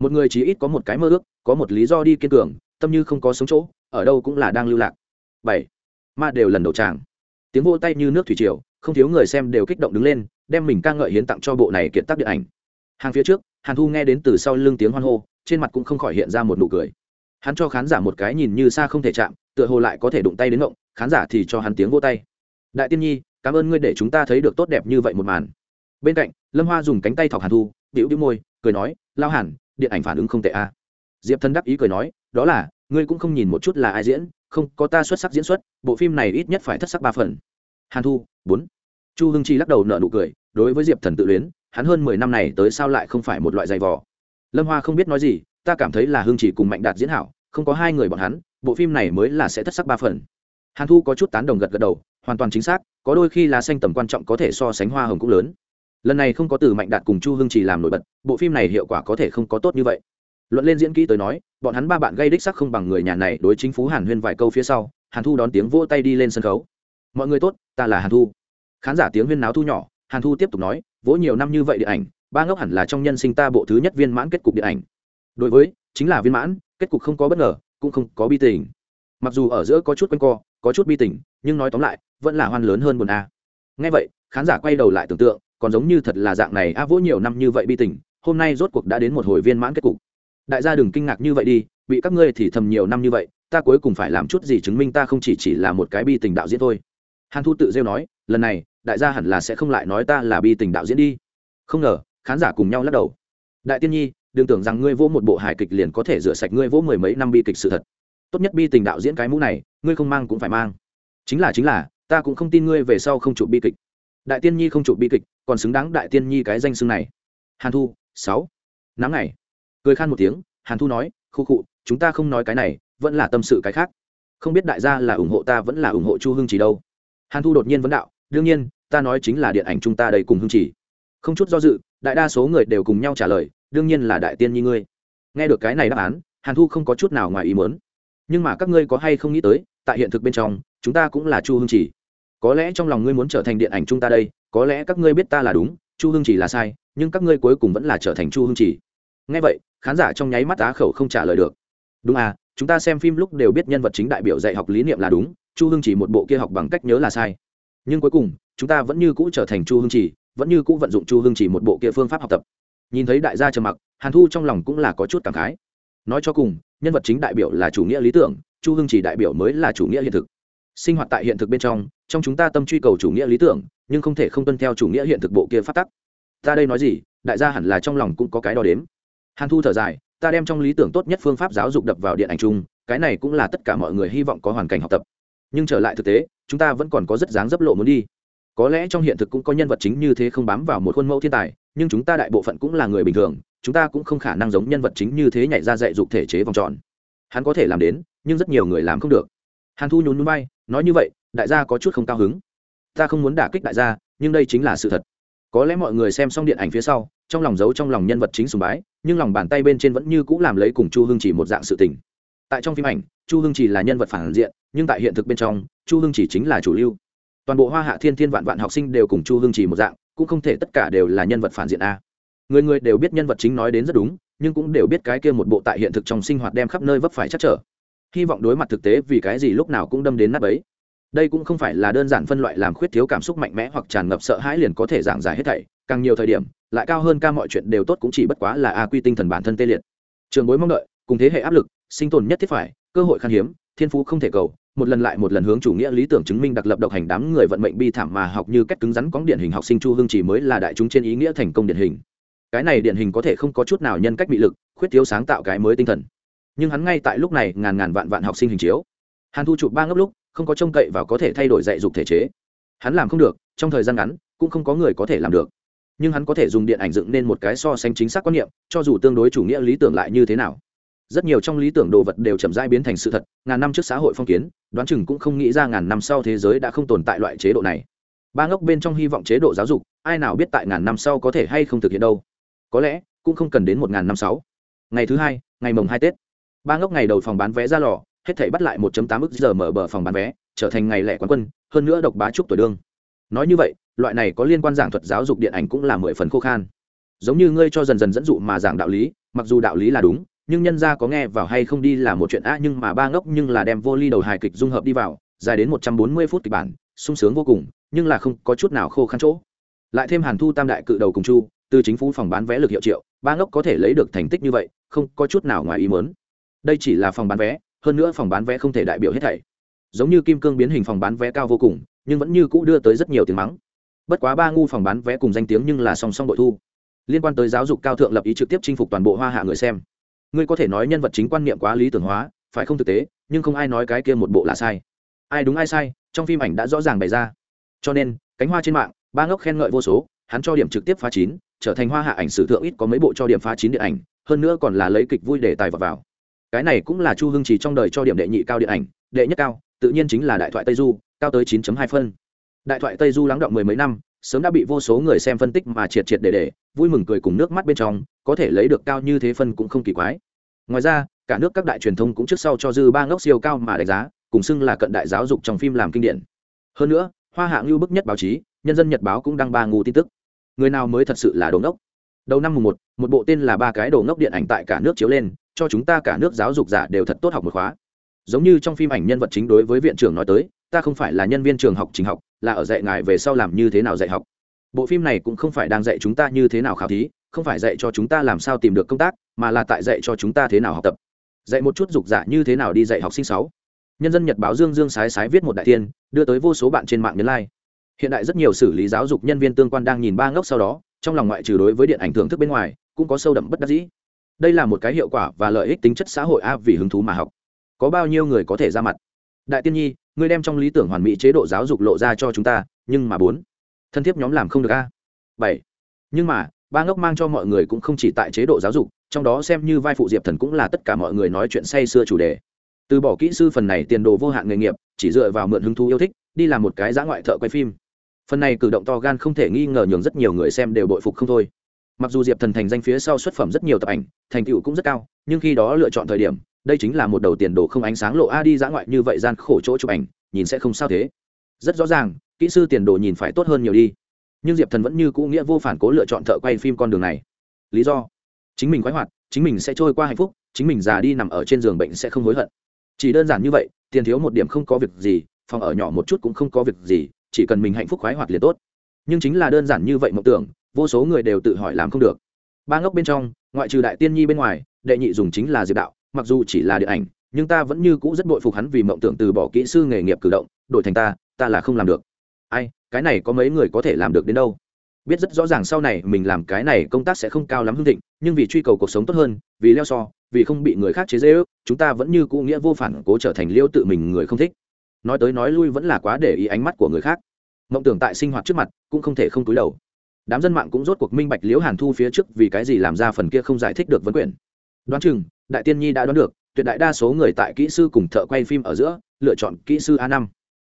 S1: Một người chỉ ít có một cái mơ ước, có một lý do đi kiên cường, tâm như không có sống chỗ, ở đâu cũng là đang lưu lạc. Bảy, ma đều lần đầu tràng. Tiếng vô tay như nước thủy triều, không thiếu người xem đều kích động đứng lên, đem mình ca ngợi hiến tặng cho bộ này kiệt tác điện ảnh. Hàng phía trước, hàn thu nghe đến từ sau lưng tiếng hoan hô, trên mặt cũng không khỏi hiện ra một nụ cười. Hắn cho khán giả một cái nhìn như xa không thể chạm, tựa hồ lại có thể đụng tay đến ngộng, khán giả thì cho hắn tiếng vô tay. Đại tiên nhi cảm ơn ngươi để chúng ta thấy được tốt đẹp như vậy một màn. Bên cạnh, lâm hoa dùng cánh tay thọc hàn thu điệu đĩu môi, cười nói, lao hẳn điện ảnh phản ứng không tệ a diệp thân đắc ý cười nói, đó là, ngươi cũng không nhìn một chút là ai diễn, không, có ta xuất sắc diễn xuất, bộ phim này ít nhất phải thất sắc ba phần. Hàn thu, bốn. Chu hưng chi lắc đầu nợ nụ cười, đối với diệp thần tự luyến, hắn hơn mười năm này tới sao lại không phải một loại giày vò. Lâm hoa không biết nói gì, ta cảm thấy là hưng chỉ cùng mạnh đạt diễn hảo, không có hai người bọn hắn, bộ phim này mới là sẽ thất sắc ba phần. Hàn thu có chút tán đồng gật gật đầu hoàn toàn chính xác, có đôi khi lá xanh tầm quan trọng có thể so sánh hoa hồng cũng lớn. Lần này không có từ mạnh đạt cùng chu hưng chỉ làm nổi bật, bộ phim này hiệu quả có thể không có tốt như vậy. Luận lên diễn kỹ tới nói, bọn hắn ba bạn gây đích sắc không bằng người nhà này đối chính phú hàn huyên vài câu phía sau, hàn thu đón tiếng vỗ tay đi lên sân khấu. Mọi người tốt, ta là hàn thu. Khán giả tiếng huyên náo thu nhỏ, hàn thu tiếp tục nói, vỗ nhiều năm như vậy điện ảnh, ba ngốc hẳn là trong nhân sinh ta bộ thứ nhất viên mãn kết cục điện ảnh. Đối với, chính là viên mãn, kết cục không có bất ngờ, cũng không có bi tình. Mặc dù ở giữa có chút quanh co, có chút bi tình, nhưng nói tóm lại vẫn là hoan lớn hơn buồn a. Ngay vậy, khán giả quay đầu lại tưởng tượng, còn giống như thật là dạng này a vỗ nhiều năm như vậy bi tình, hôm nay rốt cuộc đã đến một hồi viên mãn kết cục. Đại gia đừng kinh ngạc như vậy đi, bị các ngươi thì thầm nhiều năm như vậy, ta cuối cùng phải làm chút gì chứng minh ta không chỉ chỉ là một cái bi tình đạo diễn thôi. Hàn thu tự rêu nói, lần này, đại gia hẳn là sẽ không lại nói ta là bi tình đạo diễn đi. Không ngờ, khán giả cùng nhau lắc đầu. Đại tiên nhi, đừng tưởng rằng ngươi vỗ một bộ hài kịch liền có thể rửa sạch ngươi vỗ mười mấy năm bi kịch sự thật. Tốt nhất bi tình đạo diễn cái mũ này, ngươi không mang cũng phải mang. Chính là chính là ta cũng không tin ngươi về sau không chụp bi kịch. Đại tiên nhi không chụp bi kịch, còn xứng đáng đại tiên nhi cái danh xưng này. Hàn thu, sáu. Nắng ngày. Cười khan một tiếng, hàn thu nói, khu khụ chúng ta không nói cái này, vẫn là tâm sự cái khác. Không biết đại gia là ủng hộ ta vẫn là ủng hộ chu hương chỉ đâu. Hàn thu đột nhiên vấn đạo, đương nhiên, ta nói chính là điện ảnh chúng ta đầy cùng hương chỉ. Không chút do dự, đại đa số người đều cùng nhau trả lời, đương nhiên là đại tiên nhi ngươi. Nghe được cái này đáp án, hàn thu không có chút nào ngoài ý mớn nhưng mà các ngươi có hay không nghĩ tới, tại hiện thực bên trong, chúng ta cũng là chu hương chỉ có lẽ trong lòng ngươi muốn trở thành điện ảnh chúng ta đây, có lẽ các ngươi biết ta là đúng, chu hương chỉ là sai, nhưng các ngươi cuối cùng vẫn là trở thành chu hương chỉ. Ngay vậy, khán giả trong nháy mắt á khẩu không trả lời được. Đúng à chúng ta xem phim lúc đều biết nhân vật chính đại biểu dạy học lý niệm là đúng, chu hương chỉ một bộ kia học bằng cách nhớ là sai. Nhưng cuối cùng, chúng ta vẫn như cũ trở thành chu hương chỉ, vẫn như cũ vận dụng chu hương chỉ một bộ kia phương pháp học tập. Nhìn thấy đại gia trầm mặc, hàn thu trong lòng cũng là có chút cảm khái. Nói cho cùng, nhân vật chính đại biểu là chủ nghĩa lý tưởng, chu hương chỉ đại biểu mới là chủ nghĩa hiện thực sinh hoạt tại hiện thực bên trong trong chúng ta tâm truy cầu chủ nghĩa lý tưởng, nhưng không thể không tuân theo chủ nghĩa hiện thực bộ kia phát tắc. Ta đây nói gì, đại gia hẳn là trong lòng cũng có cái đo đếm. Hàn thu thở dài, ta đem trong lý tưởng tốt nhất phương pháp giáo dục đập vào điện ảnh chung, cái này cũng là tất cả mọi người hy vọng có hoàn cảnh học tập. Nhưng trở lại thực tế, chúng ta vẫn còn có rất dáng dấp lộ muốn đi. Có lẽ trong hiện thực cũng có nhân vật chính như thế không bám vào một khuôn mẫu thiên tài, nhưng chúng ta đại bộ phận cũng là người bình thường, chúng ta cũng không khả năng giống nhân vật chính như thế nhảy ra dạy dục thể chế vòng tròn. Hắn có thể làm đến, nhưng rất nhiều người làm không được. Hàn thu nhún núi bay nói như vậy, đại gia có chút không cao hứng. Ta không muốn đả kích đại gia, nhưng đây chính là sự thật. Có lẽ mọi người xem xong điện ảnh phía sau, trong lòng giấu trong lòng nhân vật chính sùng bái, nhưng lòng bàn tay bên trên vẫn như c ũ làm lấy cùng chu hưng chỉ một dạng sự tình. Tại trong phim ảnh, chu hưng chỉ là nhân vật phản diện, nhưng tại hiện thực bên trong, chu hưng chỉ chính là chủ lưu. Toàn bộ hoa hạ thiên thiên vạn vạn học sinh đều cùng chu hưng chỉ một dạng, cũng không thể tất cả đều là nhân vật phản diện a. Người người đều biết nhân vật chính nói đến rất đúng, nhưng cũng đều biết cái kia một bộ tại hiện thực trong sinh hoạt đem khắp nơi vấp phải chắc trở hy vọng đối mặt thực tế vì cái gì lúc nào cũng đâm đến nắp ấy. Đây cũng không phải là đơn giản phân loại làm khuyết thiếu cảm xúc mạnh mẽ hoặc tràn ngập sợ hãi liền có thể giảng giải hết thảy, càng nhiều thời điểm, lại cao hơn ca mọi chuyện đều tốt cũng chỉ bất quá là a quy tinh thần bản thân tê liệt. Trường bối mong đợi, cùng thế hệ áp lực, sinh tồn nhất thiết phải, cơ hội khan hiếm, thiên phú không thể cầu, một lần lại một lần hướng chủ nghĩa lý tưởng chứng minh đặc lập độc hành đám người vận mệnh bi thảm mà học như cách cứng rắn cóng điển hình học sinh chu hương chỉ mới là đại chúng trên ý nghĩa thành công điển hình. Cái này điển hình có thể không có chút nào nhân cách bị lực, khuyết thiếu sáng tạo cái mới tinh thần nhưng hắn ngay tại lúc này ngàn ngàn vạn vạn học sinh hình chiếu. Hàn thu chụp ba ngốc lúc, không có trông cậy và có thể thay đổi dạy dục thể chế. Hắn làm không được, trong thời gian ngắn, cũng không có người có thể làm được. Nhưng hắn có thể dùng điện ảnh dựng nên một cái so sánh chính xác quan niệm, cho dù tương đối chủ nghĩa lý tưởng lại như thế nào. Rất nhiều trong lý tưởng đồ vật đều chậm rãi biến thành sự thật, ngàn năm trước xã hội phong kiến, đoán chừng cũng không nghĩ ra ngàn năm sau thế giới đã không tồn tại loại chế độ này. Ba ngốc bên trong hy vọng chế độ giáo dục, ai nào biết tại ngàn năm sau có thể hay không thực hiện đâu. Có lẽ, cũng không cần đến một ngàn năm sáu ngày thứ hai, ngày mồng hai tết ba ngốc ngày đầu phòng bán vé ra lò, hết thảy bắt lại 1 tám ức giờ mở bờ phòng bán vé, trở thành ngày lẻ quán quân, hơn nữa độc bá trúc tuổi đương. Nói như vậy, loại này có liên quan giảng thuật giáo dục điện ảnh cũng là mười phần khô khan. Giống như ngươi cho dần dần dẫn dụ mà giảng đạo lý, mặc dù đạo lý là đúng, nhưng nhân ra có nghe vào hay không đi là một chuyện a nhưng mà ba ngốc nhưng là đem vô ly đầu hài kịch dung hợp đi vào, dài đến một trăm bốn mươi phút kịch bản, sung sướng vô cùng, nhưng là không có chút nào khô khăn chỗ. Lại thêm hàn thu tam đại cự đầu cùng chu, từ chính phủ phòng bán vé lực hiệu triệu, ba ngốc có thể lấy được thành tích như vậy, không có chút nào ngoài ý mớn đây chỉ là phòng bán vé, hơn nữa phòng bán vé không thể đại biểu hết thảy. Giống như kim cương biến hình phòng bán vé cao vô cùng, nhưng vẫn như cũ đưa tới rất nhiều tiếng mắng. Bất quá ba ngu phòng bán vé cùng danh tiếng nhưng là song song bội thu. Liên quan tới giáo dục cao thượng lập ý trực tiếp chinh phục toàn bộ hoa hạ người xem. Ngươi có thể nói nhân vật chính quan niệm quá lý tưởng hóa, phải không thực tế, nhưng không ai nói cái kia một bộ là sai. Ai đúng ai sai, trong phim ảnh đã rõ ràng bày ra. Cho nên, cánh hoa trên mạng, ba ngốc khen ngợi vô số, hắn cho điểm trực tiếp phá chín, trở thành hoa hạ ảnh sử thượng ít có mấy bộ cho điểm phá chín điện ảnh, hơn nữa còn là lấy kịch vui để tài vào vào cái này cũng là chu hưng chỉ trong đời cho điểm đệ nhị cao điện ảnh, đệ nhất cao, tự nhiên chính là đại thoại tây du, cao tới 9 hai phân. Đại thoại tây du lắng động mười mấy năm, sớm đã bị vô số người xem phân tích mà triệt triệt để để, vui mừng cười cùng nước mắt bên trong, có thể lấy được cao như thế phân cũng không kỳ quái. Ngoài ra, cả nước các đại truyền thông cũng trước sau cho dư ba ngốc siêu cao mà đánh giá, cùng xưng là cận đại giáo dục trong phim làm kinh điển. Hơn nữa, hoa hạng lưu bức nhất báo chí, nhân dân nhật báo cũng đăng ba ngu tin tức. Người nào mới thật sự là đồ ngốc? Đầu năm mùng một một bộ tên là ba cái đồ ngốc điện ảnh tại cả nước chiếu lên cho chúng ta cả nước giáo dục giả đều thật tốt học một khóa. Giống như trong phim ảnh nhân vật chính đối với viện trưởng nói tới, ta không phải là nhân viên trường học trình học, là ở dạy ngài về sau làm như thế nào dạy học. Bộ phim này cũng không phải đang dạy chúng ta như thế nào khảo thí, không phải dạy cho chúng ta làm sao tìm được công tác, mà là tại dạy cho chúng ta thế nào học tập. Dạy một chút dục giả như thế nào đi dạy học sinh sáu. Nhân dân nhật báo dương dương sái sái viết một đại tiên đưa tới vô số bạn trên mạng nhấn like. Hiện đại rất nhiều xử lý giáo dục nhân viên tương quan đang nhìn ba ngốc sau đó, trong lòng ngoại trừ đối với điện ảnh thưởng thức bên ngoài, cũng có sâu đậm bất đắc dĩ đây là một cái hiệu quả và lợi ích tính chất xã hội a vì hứng thú mà học. Có bao nhiêu người có thể ra mặt? Đại tiên nhi, ngươi đem trong lý tưởng hoàn mỹ chế độ giáo dục lộ ra cho chúng ta, nhưng mà bốn. Thân thiết nhóm làm không được a. Bảy. Nhưng mà, ba ngốc mang cho mọi người cũng không chỉ tại chế độ giáo dục, trong đó xem như vai phụ diệp thần cũng là tất cả mọi người nói chuyện say xưa chủ đề. Từ bỏ kỹ sư phần này tiền đồ vô hạn nghề nghiệp, chỉ dựa vào mượn hứng thú yêu thích, đi làm một cái giã ngoại thợ quay phim. Phần này cử động to gan không thể nghi ngờ nhường rất nhiều người xem đều bội phục không thôi mặc dù diệp thần thành danh phía sau xuất phẩm rất nhiều tập ảnh, thành tựu cũng rất cao, nhưng khi đó lựa chọn thời điểm, đây chính là một đầu tiền đồ không ánh sáng lộ a đi dã ngoại như vậy gian khổ chỗ chụp ảnh, nhìn sẽ không sao thế. Rất rõ ràng, kỹ sư tiền đồ nhìn phải tốt hơn nhiều đi. Nhưng diệp thần vẫn như cũ nghĩa vô phản cố lựa chọn thợ quay phim con đường này. Lý do? Chính mình khoái hoạt, chính mình sẽ trôi qua hạnh phúc, chính mình già đi nằm ở trên giường bệnh sẽ không hối hận. Chỉ đơn giản như vậy, tiền thiếu một điểm không có việc gì, phòng ở nhỏ một chút cũng không có việc gì, chỉ cần mình hạnh phúc khoái hoạt liền tốt. Nhưng chính là đơn giản như vậy mộng tưởng vô số người đều tự hỏi làm không được. Ba ngốc bên trong, ngoại trừ đại tiên nhi bên ngoài, đệ nhị dùng chính là diệp đạo, mặc dù chỉ là điện ảnh, nhưng ta vẫn như cũ rất bội phục hắn vì mộng tưởng từ bỏ kỹ sư nghề nghiệp cử động, đổi thành ta ta là không làm được. Ai, cái này có mấy người có thể làm được đến đâu? Biết rất rõ ràng sau này mình làm cái này công tác sẽ không cao lắm hương thịnh, nhưng vì truy cầu cuộc sống tốt hơn, vì leo so, vì không bị người khác chế dễ ước chúng ta vẫn như cũ nghĩa vô phản cố trở thành liêu tự mình người không thích. Nói tới nói lui vẫn là quá để ý ánh mắt của người khác. Mộng tưởng tại sinh hoạt trước mặt cũng không thể không túi đầu đám dân mạng cũng rốt cuộc minh bạch liễu hàn thu phía trước vì cái gì làm ra phần kia không giải thích được vấn quyền. Đoán chừng, đại tiên nhi đã đoán được, tuyệt đại đa số người tại kỹ sư cùng thợ quay phim ở giữa, lựa chọn kỹ sư a năm.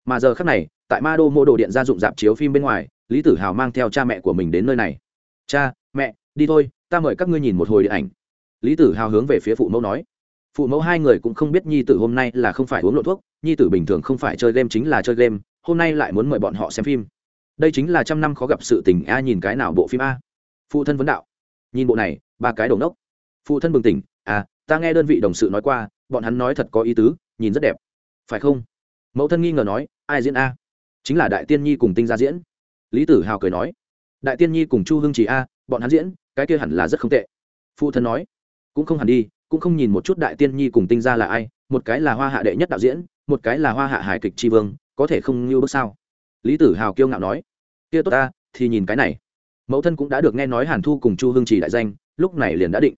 S1: Mà giờ khác này, tại ma đô mô đồ điện gia dụng dạp chiếu phim bên ngoài, lý tử hào mang theo cha mẹ của mình đến nơi này. Cha, mẹ, đi thôi, ta mời các ngươi nhìn một hồi điện ảnh. Lý tử hào hướng về phía phụ mẫu nói. Phụ mẫu hai người cũng không biết nhi tử hôm nay là không phải uống lộ thuốc, nhi tử bình thường không phải chơi game chính là chơi game, hôm nay lại muốn mời bọn họ xem phim đây chính là trăm năm khó gặp sự tình, a, nhìn cái nào bộ phim a? Phụ thân vấn đạo. Nhìn bộ này, ba cái đầu nốc phụ thân bừng tỉnh à ta nghe đơn vị đồng sự nói qua, bọn hắn nói thật có ý tứ, nhìn rất đẹp. Phải không? Mẫu thân nghi ngờ nói, ai diễn a? Chính là đại tiên nhi cùng tinh gia diễn. Lý tử hào cười nói, đại tiên nhi cùng chu hưng chỉ a, bọn hắn diễn, cái kia hẳn là rất không tệ. Phụ thân nói, cũng không hẳn đi, cũng không nhìn một chút đại tiên nhi cùng tinh gia là ai, một cái là hoa hạ đệ nhất đạo diễn, một cái là hoa hạ hải kịch tri vương, có thể không như bước sao? Lý tử hào kiêu ngạo nói kia tốt ta, thì nhìn cái này. Mẫu thân cũng đã được nghe nói hàn thu cùng chu hương chỉ đại danh, lúc này liền đã định.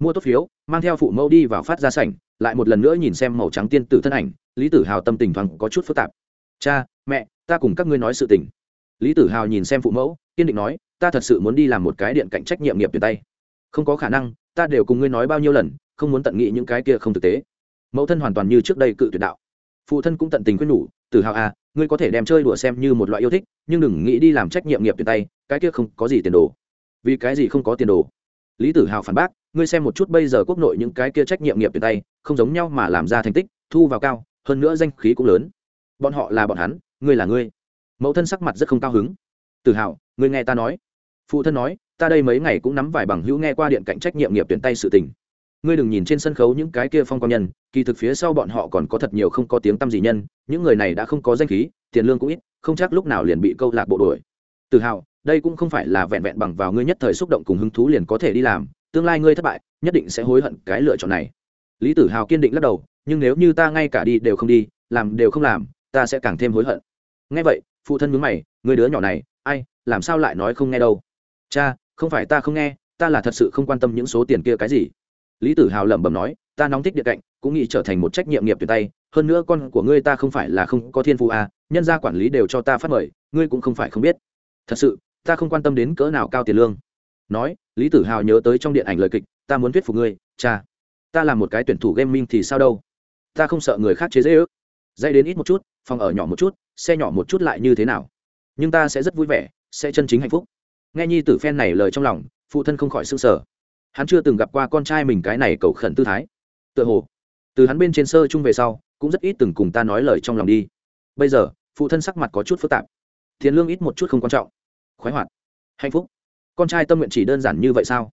S1: Mua tốt phiếu, mang theo phụ mẫu đi vào phát ra sảnh, lại một lần nữa nhìn xem màu trắng tiên tử thân ảnh, lý tử hào tâm tình thoáng có chút phức tạp. Cha, mẹ, ta cùng các ngươi nói sự tình. Lý tử hào nhìn xem phụ mẫu, kiên định nói, ta thật sự muốn đi làm một cái điện cạnh trách nhiệm nghiệp tuyệt tay. Không có khả năng, ta đều cùng ngươi nói bao nhiêu lần, không muốn tận nghị những cái kia không thực tế. Mẫu thân hoàn toàn như trước đây cự tuyệt đạo. Phụ thân cũng tận tình quyết nhủ, tử hào à ngươi có thể đem chơi đùa xem như một loại yêu thích, nhưng đừng nghĩ đi làm trách nhiệm nghiệp tuyệt tay, cái kia không có gì tiền đồ. Vì cái gì không có tiền đồ? Lý tử hào phản bác, ngươi xem một chút bây giờ quốc nội những cái kia trách nhiệm nghiệp tuyệt tay, không giống nhau mà làm ra thành tích, thu vào cao, hơn nữa danh khí cũng lớn. Bọn họ là bọn hắn, ngươi là ngươi. Mẫu thân sắc mặt rất không cao hứng. Tự hào, ngươi nghe ta nói. Phụ thân nói, ta đây mấy ngày cũng nắm vài bằng hữu nghe qua điện cạnh trách nhiệm nghiệp tuyển tay sự tình ngươi đừng nhìn trên sân khấu những cái kia phong quang nhân, kỳ thực phía sau bọn họ còn có thật nhiều không có tiếng tăm gì nhân, những người này đã không có danh khí, tiền lương cũng ít, không chắc lúc nào liền bị câu lạc bộ đuổi. Tự hào, đây cũng không phải là vẹn vẹn bằng vào ngươi nhất thời xúc động cùng hứng thú liền có thể đi làm, tương lai ngươi thất bại, nhất định sẽ hối hận cái lựa chọn này. Lý tử hào kiên định lắc đầu, nhưng nếu như ta ngay cả đi đều không đi, làm đều không làm, ta sẽ càng thêm hối hận. Nghe vậy, phụ thân mướn mày người đứa nhỏ này, ai, làm sao lại nói không nghe đâu? Cha, không phải ta không nghe, ta là thật sự không quan tâm những số tiền kia cái gì lý tử hào lẩm bẩm nói ta nóng thích địa cạnh cũng nghĩ trở thành một trách nhiệm nghiệp tuyệt tay hơn nữa con của ngươi ta không phải là không có thiên phụ à, nhân gia quản lý đều cho ta phát mời ngươi cũng không phải không biết. Thật sự ta không quan tâm đến cỡ nào cao tiền lương. Nói lý tử hào nhớ tới trong điện ảnh lời kịch ta muốn thuyết phục ngươi cha ta là một cái tuyển thủ gaming thì sao đâu? Ta không sợ người khác chế dễ ước. Dây đến ít một chút phòng ở nhỏ một chút xe nhỏ một chút lại như thế nào? Nhưng ta sẽ rất vui vẻ sẽ chân chính hạnh phúc. Nghe nhi tử phen này lời trong lòng phụ thân không khỏi s ư n g sở hắn chưa từng gặp qua con trai mình cái này cầu khẩn tư thái. Tựa hồ, từ hắn bên trên sơ chung về sau, cũng rất ít từng cùng ta nói lời trong lòng đi. Bây giờ, phụ thân sắc mặt có chút phức tạp. Tiền lương ít một chút không quan trọng. Khoái hoạt. Hạnh phúc. Con trai tâm nguyện chỉ đơn giản như vậy sao?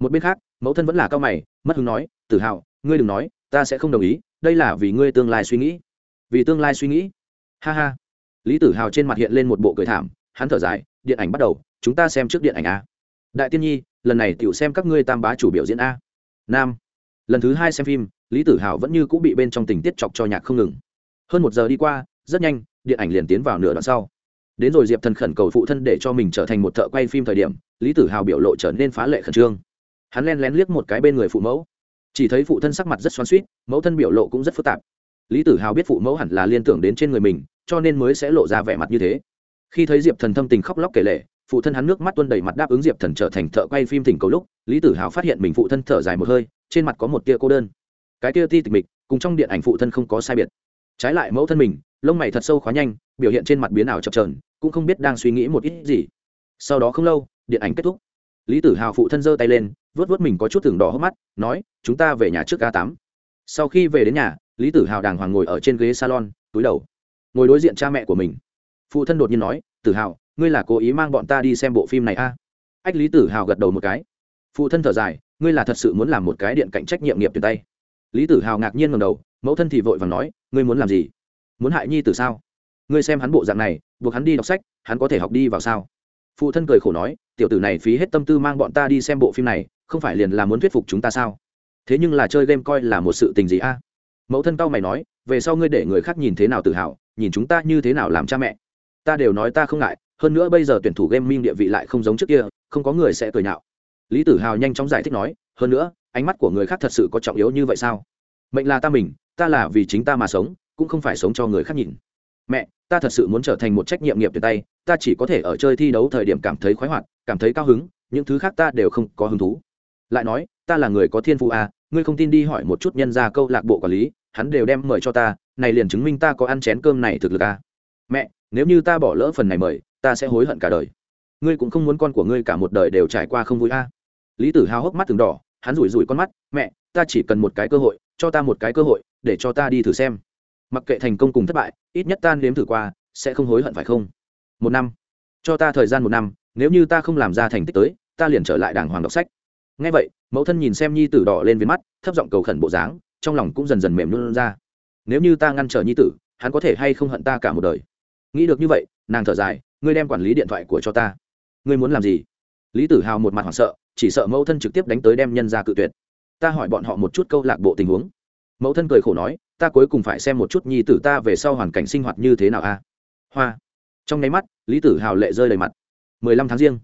S1: Một bên khác, mẫu thân vẫn là cao mày, mất hứng nói tự hào ngươi đừng nói, ta sẽ không đồng ý, đây là vì ngươi tương lai suy nghĩ. Vì tương lai suy nghĩ? Ha ha. Lý tử hào trên mặt hiện lên một bộ cười thảm, hắn thở dài, điện ảnh bắt đầu, chúng ta xem trước điện ảnh a đại tiên nhi, lần này tiểu xem các ngươi tam bá chủ biểu diễn a. Nam. Lần thứ hai xem phim, lý tử hào vẫn như cũng bị bên trong tình tiết chọc cho nhạc không ngừng. Hơn một giờ đi qua, rất nhanh, điện ảnh liền tiến vào nửa đoạn sau. Đến rồi diệp thần khẩn cầu phụ thân để cho mình trở thành một thợ quay phim thời điểm, lý tử hào biểu lộ trở nên phá lệ khẩn trương. Hắn len lén liếc một cái bên người phụ mẫu. Chỉ thấy phụ thân sắc mặt rất xoắn suýt mẫu thân biểu lộ cũng rất phức tạp. Lý tử hào biết phụ mẫu hẳn là liên tưởng đến trên người mình, cho nên mới sẽ lộ ra vẻ mặt như thế. Khi thấy diệp thần thâm tình khóc lóc kể lệ phụ thân hắn nước mắt tuân đầy mặt đáp ứng diệp thần trở thành thợ quay phim thỉnh cầu lúc, lý tử hào phát hiện mình phụ thân thở dài một hơi, trên mặt có một tia cô đơn. Cái tia ti tịch mịch, cùng trong điện ảnh phụ thân không có sai biệt. Trái lại mẫu thân mình, lông mày thật sâu khóa nhanh, biểu hiện trên mặt biến ảo chập trờn cũng không biết đang suy nghĩ một ít gì. Sau đó không lâu, điện ảnh kết thúc. Lý tử hào phụ thân giơ tay lên vớt vớt mình có chút tưởng đỏ hốc mắt, nói, chúng ta về nhà trước ga tám. Sau khi về đến nhà, lý tử hào đàng hoàng ngồi ở trên ghế salon, túi đầu, ngồi đối diện cha mẹ của mình. Phụ thân đột nhiên nói, tử hào ngươi là cố ý mang bọn ta đi xem bộ phim này a? À? ách, lý tử hào gật đầu một cái. Phụ thân thở dài, ngươi là thật sự muốn làm một cái điện cạnh trách nhiệm nghiệp từ tay. Lý tử hào ngạc nhiên ngầm đầu, mẫu thân thì vội vàng nói, ngươi muốn làm gì? Muốn hại nhi Tử sao? Ngươi xem hắn bộ dạng này, buộc hắn đi đọc sách, hắn có thể học đi vào sao? Phụ thân cười khổ nói, tiểu tử này phí hết tâm tư mang bọn ta đi xem bộ phim này, không phải liền là muốn thuyết phục chúng ta sao? Thế nhưng là chơi game coi là một sự tình gì a? Mẫu thân cao mày nói, về sau ngươi để người khác nhìn thế nào tự hào, nhìn chúng ta như thế nào làm cha mẹ? Ta đều nói ta không ngại hơn nữa bây giờ tuyển thủ game minh địa vị lại không giống trước kia, không có người sẽ cười nhạo. Lý tử hào nhanh chóng giải thích nói, hơn nữa, ánh mắt của người khác thật sự có trọng yếu như vậy sao? Mệnh là ta mình, ta là vì chính ta mà sống, cũng không phải sống cho người khác nhìn. Mẹ, ta thật sự muốn trở thành một trách nhiệm nghiệp tuyệt tay, ta chỉ có thể ở chơi thi đấu thời điểm cảm thấy khoái hoạt, cảm thấy cao hứng, những thứ khác ta đều không có hứng thú. Lại nói, ta là người có thiên phụ à ngươi không tin đi hỏi một chút nhân ra câu lạc bộ quản lý, hắn đều đem mời cho ta, này liền chứng minh ta có ăn chén cơm này thực lực à. Mẹ, nếu như ta bỏ lỡ phần này mời ta sẽ hối hận cả đời. Ngươi cũng không muốn con của ngươi cả một đời đều trải qua không vui à lý tử hào hốc mắt từng đỏ, hắn rủi rủi con mắt, mẹ, ta chỉ cần một cái cơ hội, cho ta một cái cơ hội, để cho ta đi thử xem. Mặc kệ thành công cùng thất bại, ít nhất ta nếm thử qua, sẽ không hối hận phải không? Một năm. Cho ta thời gian một năm, nếu như ta không làm ra thành tích tới, ta liền trở lại đàng hoàng đọc sách. Ngay vậy, mẫu thân nhìn xem nhi tử đỏ lên viên mắt, thấp giọng cầu khẩn bộ dáng, trong lòng cũng dần dần mềm luôn ra. Nếu như ta ngăn trở nhi tử, hắn có thể hay không hận ta cả một đời? Nghĩ được như vậy, nàng thở dài ngươi đem quản lý điện thoại của cho ta. Ngươi muốn làm gì? Lý tử hào một mặt hoảng sợ, chỉ sợ mẫu thân trực tiếp đánh tới đem nhân ra cự tuyệt. Ta hỏi bọn họ một chút câu lạc bộ tình huống. Mẫu thân cười khổ nói, ta cuối cùng phải xem một chút nhi tử ta về sau hoàn cảnh sinh hoạt như thế nào a. Hoa. Trong nháy mắt, lý tử hào lệ rơi đầy mặt. Mười lăm tháng riêng.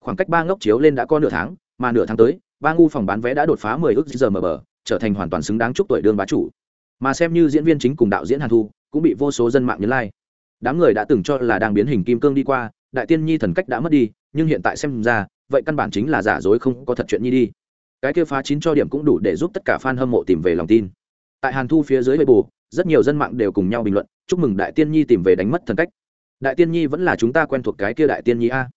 S1: Khoảng cách ba ngốc chiếu lên đã có nửa tháng, mà nửa tháng tới, ba ngu phòng bán vé đã đột phá mười ước giờ mở bờ, trở thành hoàn toàn xứng đáng chúc tuổi đương bá chủ. Mà xem như diễn viên chính cùng đạo diễn hàn thu, cũng bị vô số dân mạng nhấn like đám người đã từng cho là đang biến hình kim cương đi qua, đại tiên nhi thần cách đã mất đi, nhưng hiện tại xem ra, vậy căn bản chính là giả dối không có thật chuyện nhi đi. Cái kia phá chín cho điểm cũng đủ để giúp tất cả fan hâm mộ tìm về lòng tin. Tại hàn thu phía dưới bề bù rất nhiều dân mạng đều cùng nhau bình luận, chúc mừng đại tiên nhi tìm về đánh mất thần cách. Đại tiên nhi vẫn là chúng ta quen thuộc cái kia đại tiên nhi a.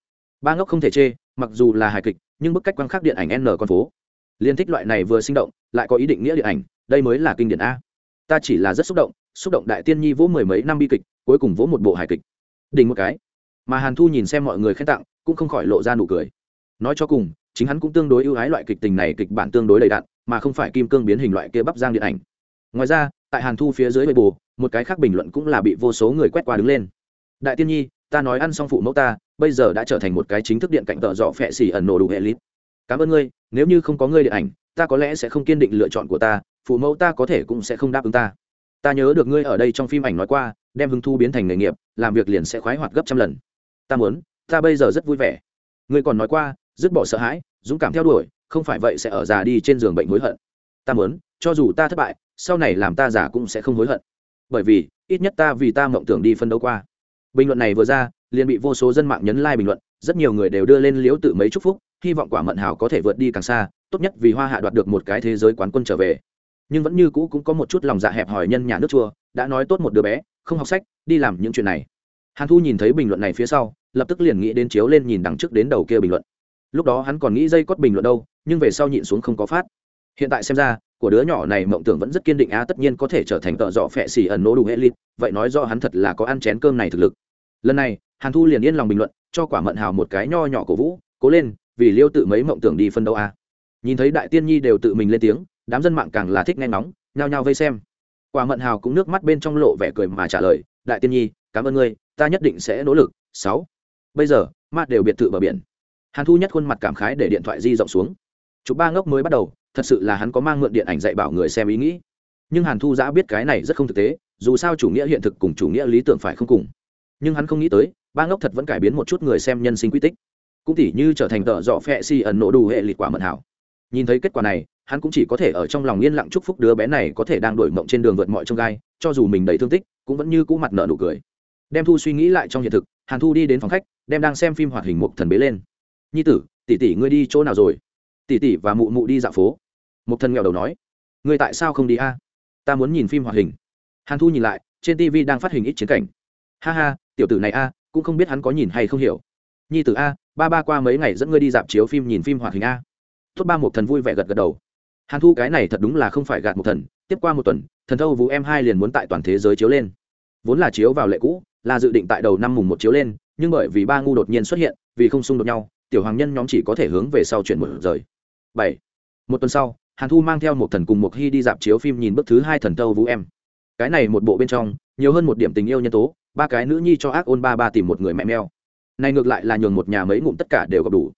S1: Ba ngốc không thể chê, mặc dù là hài kịch, nhưng bức cách quan khắc điện ảnh n con phố. Liên thích loại này vừa sinh động, lại có ý định nghĩa điện ảnh, đây mới là kinh điển a. Ta chỉ là rất xúc động xúc động đại tiên nhi vỗ mười mấy năm bi kịch, cuối cùng vỗ một bộ hài kịch. Đỉnh một cái. Mà hàn thu nhìn xem mọi người khen tặng, cũng không khỏi lộ ra nụ cười. Nói cho cùng, chính hắn cũng tương đối ưu ái loại kịch tình này, kịch bản tương đối đầy đặn, mà không phải kim cương biến hình loại kia bắp giang điện ảnh. Ngoài ra, tại hàn thu phía dưới bề bù một cái khác bình luận cũng là bị vô số người quét qua đứng lên. Đại tiên nhi, ta nói ăn xong phụ mẫu ta, bây giờ đã trở thành một cái chính thức điện cạnh tợ dọ phẹ xỉ ẩn nổ đủ hệ lít. Cảm ơn ngươi, nếu như không có ngươi điện ảnh, ta có lẽ sẽ không kiên định lựa chọn của ta, phụ mẫu ta có thể cũng sẽ không đáp ứng ta ta nhớ được ngươi ở đây trong phim ảnh nói qua, đem hứng thu biến thành nghề nghiệp, làm việc liền sẽ khoái hoạt gấp trăm lần. Ta muốn, ta bây giờ rất vui vẻ. Ngươi còn nói qua, dứt bỏ sợ hãi, dũng cảm theo đuổi, không phải vậy sẽ ở già đi trên giường bệnh hối hận. Ta muốn, cho dù ta thất bại, sau này làm ta giả cũng sẽ không hối hận. Bởi vì, ít nhất ta vì ta mộng tưởng đi phân đấu qua. Bình luận này vừa ra, liền bị vô số dân mạng nhấn like bình luận, rất nhiều người đều đưa lên liếu tự mấy chúc phúc, hy vọng quả mận hào có thể vượt đi càng xa, tốt nhất vì hoa hạ đoạt được một cái thế giới quán quân trở về nhưng vẫn như cũ cũng có một chút lòng dạ hẹp hòi nhân nhà nước chua, đã nói tốt một đứa bé, không học sách, đi làm những chuyện này. Hàn thu nhìn thấy bình luận này phía sau, lập tức liền nghĩ đến chiếu lên nhìn đằng trước đến đầu kia bình luận. Lúc đó hắn còn nghĩ dây cót bình luận đâu, nhưng về sau nhịn xuống không có phát. Hiện tại xem ra, của đứa nhỏ này mộng tưởng vẫn rất kiên định á, tất nhiên có thể trở thành tợ dọ phẹ xỉ ẩn nô đủ hệ lịt, vậy nói do hắn thật là có ăn chén cơm này thực lực. Lần này, hàn thu liền yên lòng bình luận, cho quả mận hào một cái nho nhỏ cổ vũ, cố lên, vì liêu tự mấy mộng tưởng đi phân đấu a nhìn thấy đại tiên nhi đều tự mình lên tiếng đám dân mạng càng là thích nghe nóng, nhao nhao vây xem. Quả mận hào cũng nước mắt bên trong lộ vẻ cười mà trả lời, đại tiên nhi, cảm ơn ngươi, ta nhất định sẽ nỗ lực. Sáu. Bây giờ ma đều biệt thự bờ biển. Hàn thu nhất khuôn mặt cảm khái để điện thoại di rộng xuống. Chụp ba ngốc mới bắt đầu, thật sự là hắn có mang mượn điện ảnh dạy bảo người xem ý nghĩ. Nhưng hàn thu giã biết cái này rất không thực tế, dù sao chủ nghĩa hiện thực cùng chủ nghĩa lý tưởng phải không cùng. Nhưng hắn không nghĩ tới, ba ngốc thật vẫn cải biến một chút người xem nhân sinh quy tích. Cũng tỉ như trở thành tợ dọ phẹ si ẩn nổ đủ hệ lịt quả mận hảo nhìn thấy kết quả này, hắn cũng chỉ có thể ở trong lòng yên lặng chúc phúc đứa bé này có thể đang đổi mộng trên đường vượt mọi trông gai, cho dù mình đầy thương tích, cũng vẫn như cũ mặt nợ nụ cười. Đem thu suy nghĩ lại trong hiện thực, hàn thu đi đến phòng khách, đem đang xem phim hoạt hình mục thần bế lên. Nhi tử, tỷ tỷ ngươi đi chỗ nào rồi? Tỷ tỷ và mụ mụ đi dạo phố. Mục thần nghèo đầu nói, ngươi tại sao không đi a? Ta muốn nhìn phim hoạt hình. Hàn thu nhìn lại, trên tv đang phát hình ít chiến cảnh. Ha ha, tiểu tử này a, cũng không biết hắn có nhìn hay không hiểu. Nhi tử a, ba ba qua mấy ngày dẫn ngươi đi dạp chiếu phim nhìn phim hoạt hình a tốt ba một thần vui vẻ gật gật đầu. Hàn thu cái này thật đúng là không phải gạt một thần, tiếp qua một tuần, thần thâu vũ em hai liền muốn tại toàn thế giới chiếu lên. Vốn là chiếu vào lệ cũ, là dự định tại đầu năm mùng một chiếu lên, nhưng bởi vì ba ngu đột nhiên xuất hiện, vì không xung đột nhau, tiểu hoàng nhân nhóm chỉ có thể hướng về sau chuyển một rời. Bảy. Một tuần sau, hàn thu mang theo một thần cùng một hy đi dạp chiếu phim nhìn bức thứ hai thần thâu vũ em. Cái này một bộ bên trong, nhiều hơn một điểm tình yêu nhân tố, ba cái nữ nhi cho ác ôn ba ba tìm một người mẹ meo này ngược lại là nhường một nhà mấy ngụm tất cả đều gặp đủ.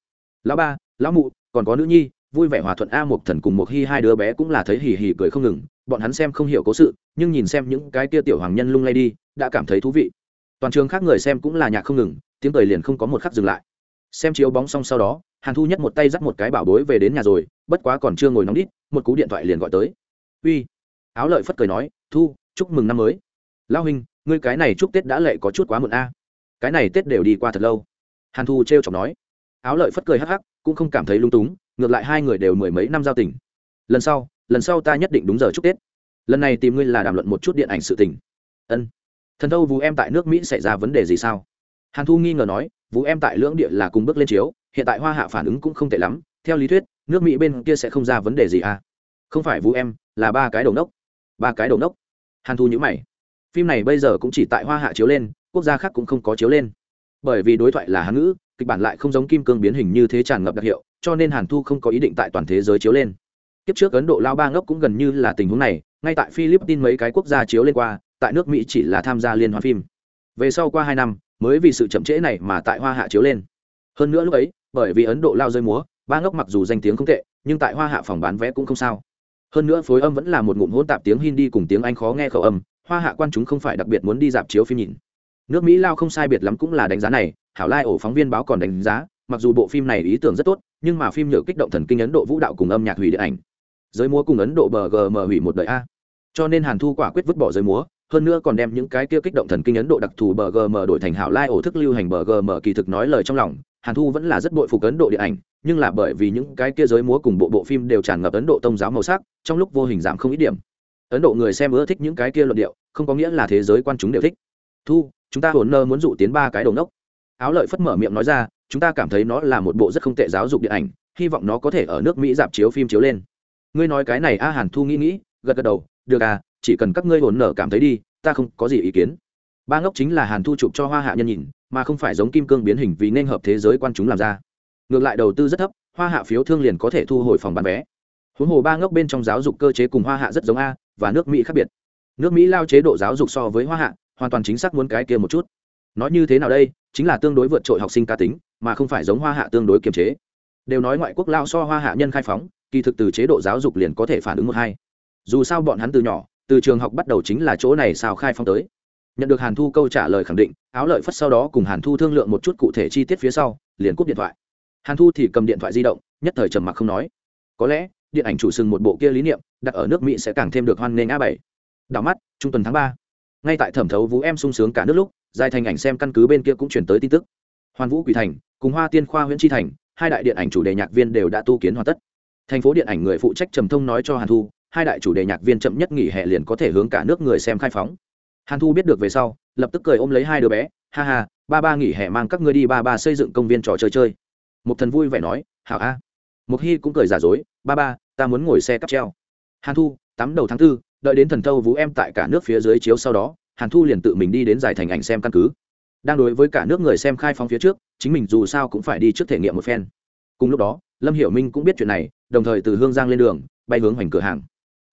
S1: Lão ba, lão mụ còn có nữ nhi, vui vẻ hòa thuận a một thần cùng một hy hai đứa bé cũng là thấy hì hì cười không ngừng, bọn hắn xem không hiểu cố sự, nhưng nhìn xem những cái tia tiểu hoàng nhân lung lay đi, đã cảm thấy thú vị. Toàn trường khác người xem cũng là nhạc không ngừng, tiếng cười liền không có một khắc dừng lại. Xem chiếu bóng xong sau đó, hàn thu nhất một tay dắt một cái bảo bối về đến nhà rồi, bất quá còn chưa ngồi nóng đít, một cú điện thoại liền gọi tới. Uy. Áo lợi phất cười nói, thu, chúc mừng năm mới. Lao hình ngươi cái này chúc tết đã lệ có chút quá muộn a. Cái này tết đều đi qua thật lâu. Hàn thu t r e o chọc nói. Áo lợi phất cười hắc hắc cũng không cảm thấy lung túng, ngược lại hai người đều mười mấy năm giao tình. Lần sau lần sau ta nhất định đúng giờ chúc tết. Lần này tìm ngươi là đàm luận một chút điện ảnh sự tình. Ân. Thần thâu vũ em tại nước mỹ xảy ra vấn đề gì sao? Hàn thu nghi ngờ nói, vũ em tại lưỡng địa là cùng bước lên chiếu, hiện tại hoa hạ phản ứng cũng không tệ lắm. Theo lý thuyết, nước mỹ bên kia sẽ không ra vấn đề gì à? Không phải vũ em, là ba cái đầu nốc. Ba cái đầu nốc. Hàn thu nhữ mày. Phim này bây giờ cũng chỉ tại hoa hạ chiếu lên, quốc gia khác cũng không có chiếu lên. Bởi vì đối thoại là hán ngữ kịch bản lại không giống kim cương biến hình như thế tràn ngập đặc hiệu, cho nên hàn thu không có ý định tại toàn thế giới chiếu lên. Kiếp trước ấn độ lao ba ngốc cũng gần như là tình huống này, ngay tại philippines mấy cái quốc gia chiếu lên qua, tại nước mỹ chỉ là tham gia liên hoan phim. Về sau qua hai năm, mới vì sự chậm trễ này mà tại hoa hạ chiếu lên. Hơn nữa lúc ấy, bởi vì ấn độ lao rơi múa, ba ngốc mặc dù danh tiếng không tệ, nhưng tại hoa hạ phòng bán vé cũng không sao. Hơn nữa phối âm vẫn là một ngụm hỗn tạp tiếng hindi cùng tiếng anh khó nghe khẩu âm, hoa hạ quan chúng không phải đặc biệt muốn đi dạp chiếu phim nhìn. Nước mỹ lao không sai biệt lắm cũng là đánh giá này hảo lai ổ phóng viên báo còn đánh giá, mặc dù bộ phim này ý tưởng rất tốt, nhưng mà phim nhờ kích động thần kinh ấn độ vũ đạo cùng âm nhạc hủy điện ảnh. Giới múa cùng ấn độ bờ gm hủy một đời a. Cho nên hàn thu quả quyết vứt bỏ giới múa, hơn nữa còn đem những cái kia kích động thần kinh ấn độ đặc thù bờ gm đổi thành hảo lai ổ thức lưu hành bờ gm kỳ thực nói lời trong lòng, hàn thu vẫn là rất bội phục ấn độ điện ảnh, nhưng là bởi vì những cái kia giới múa cùng bộ bộ phim đều tràn ngập ấn độ tông giáo màu sắc, trong lúc vô hình giảm không ít điểm. Ấn độ người xem ưa thích những cái kia luận điệu, không có nghĩa là thế giới quan chúng đều thích. Thu, chúng ta hồn nơ muốn dụ tiến ba cái đầu nốc áo lợi phất mở miệng nói ra, chúng ta cảm thấy nó là một bộ rất không tệ giáo dục điện ảnh, hy vọng nó có thể ở nước mỹ dạp chiếu phim chiếu lên. Ngươi nói cái này a hàn thu nghĩ nghĩ, gật gật đầu, được à chỉ cần các ngươi hồn nở cảm thấy đi, ta không có gì ý kiến. Ba ngốc chính là hàn thu chụp cho hoa hạ nhân nhìn, mà không phải giống kim cương biến hình vì nên hợp thế giới quan chúng làm ra. Ngược lại đầu tư rất thấp, hoa hạ phiếu thương liền có thể thu hồi phòng bán vé. Huống hồ ba ngốc bên trong giáo dục cơ chế cùng hoa hạ rất giống a, và nước mỹ khác biệt. Nước mỹ lao chế độ giáo dục so với hoa hạ, hoàn toàn chính xác muốn cái kia một chút. Nói như thế nào đây? Chính là tương đối vượt trội học sinh ca tính, mà không phải giống hoa hạ tương đối kiềm chế. Đều nói ngoại quốc lao so hoa hạ nhân khai phóng, kỳ thực từ chế độ giáo dục liền có thể phản ứng một hai. Dù sao bọn hắn từ nhỏ, từ trường học bắt đầu chính là chỗ này sao khai phóng tới. Nhận được hàn thu câu trả lời khẳng định, áo lợi phất sau đó cùng hàn thu thương lượng một chút cụ thể chi tiết phía sau, liền cúp điện thoại. Hàn thu thì cầm điện thoại di động, nhất thời trầm mặc không nói. Có lẽ, điện ảnh chủ sừng một bộ kia lý niệm, đặt ở nước mỹ sẽ càng thêm được hoan nghênh a bảy. Đảo mắt, trung tuần tháng ba ngay tại thẩm thấu vũ em sung sướng cả nước lúc, dài thành ảnh xem căn cứ bên kia cũng chuyển tới tin tức. Hoàn vũ quỷ thành, cùng hoa tiên khoa nguyễn tri thành, hai đại điện ảnh chủ đề nhạc viên đều đã tu kiến hoàn tất. Thành phố điện ảnh người phụ trách trầm thông nói cho hàn thu, hai đại chủ đề nhạc viên chậm nhất nghỉ hè liền có thể hướng cả nước người xem khai phóng. Hàn thu biết được về sau, lập tức cười ôm lấy hai đứa bé, ha ha, ba ba nghỉ hè mang các ngươi đi ba ba xây dựng công viên trò chơi chơi. Một thần vui vẻ nói, hảo a. À. hy cũng cười giả dối, ba ba, ta muốn ngồi xe cắp treo. Hàn thu tắm đầu tháng tư đợi đến thần thâu vũ em tại cả nước phía dưới chiếu sau đó, hàn thu liền tự mình đi đến giải thành ảnh xem căn cứ. Đang đối với cả nước người xem khai phóng phía trước, chính mình dù sao cũng phải đi trước thể nghiệm một phen. Cùng lúc đó, lâm hiểu minh cũng biết chuyện này, đồng thời từ hương giang lên đường, bay hướng hoành cửa hàng.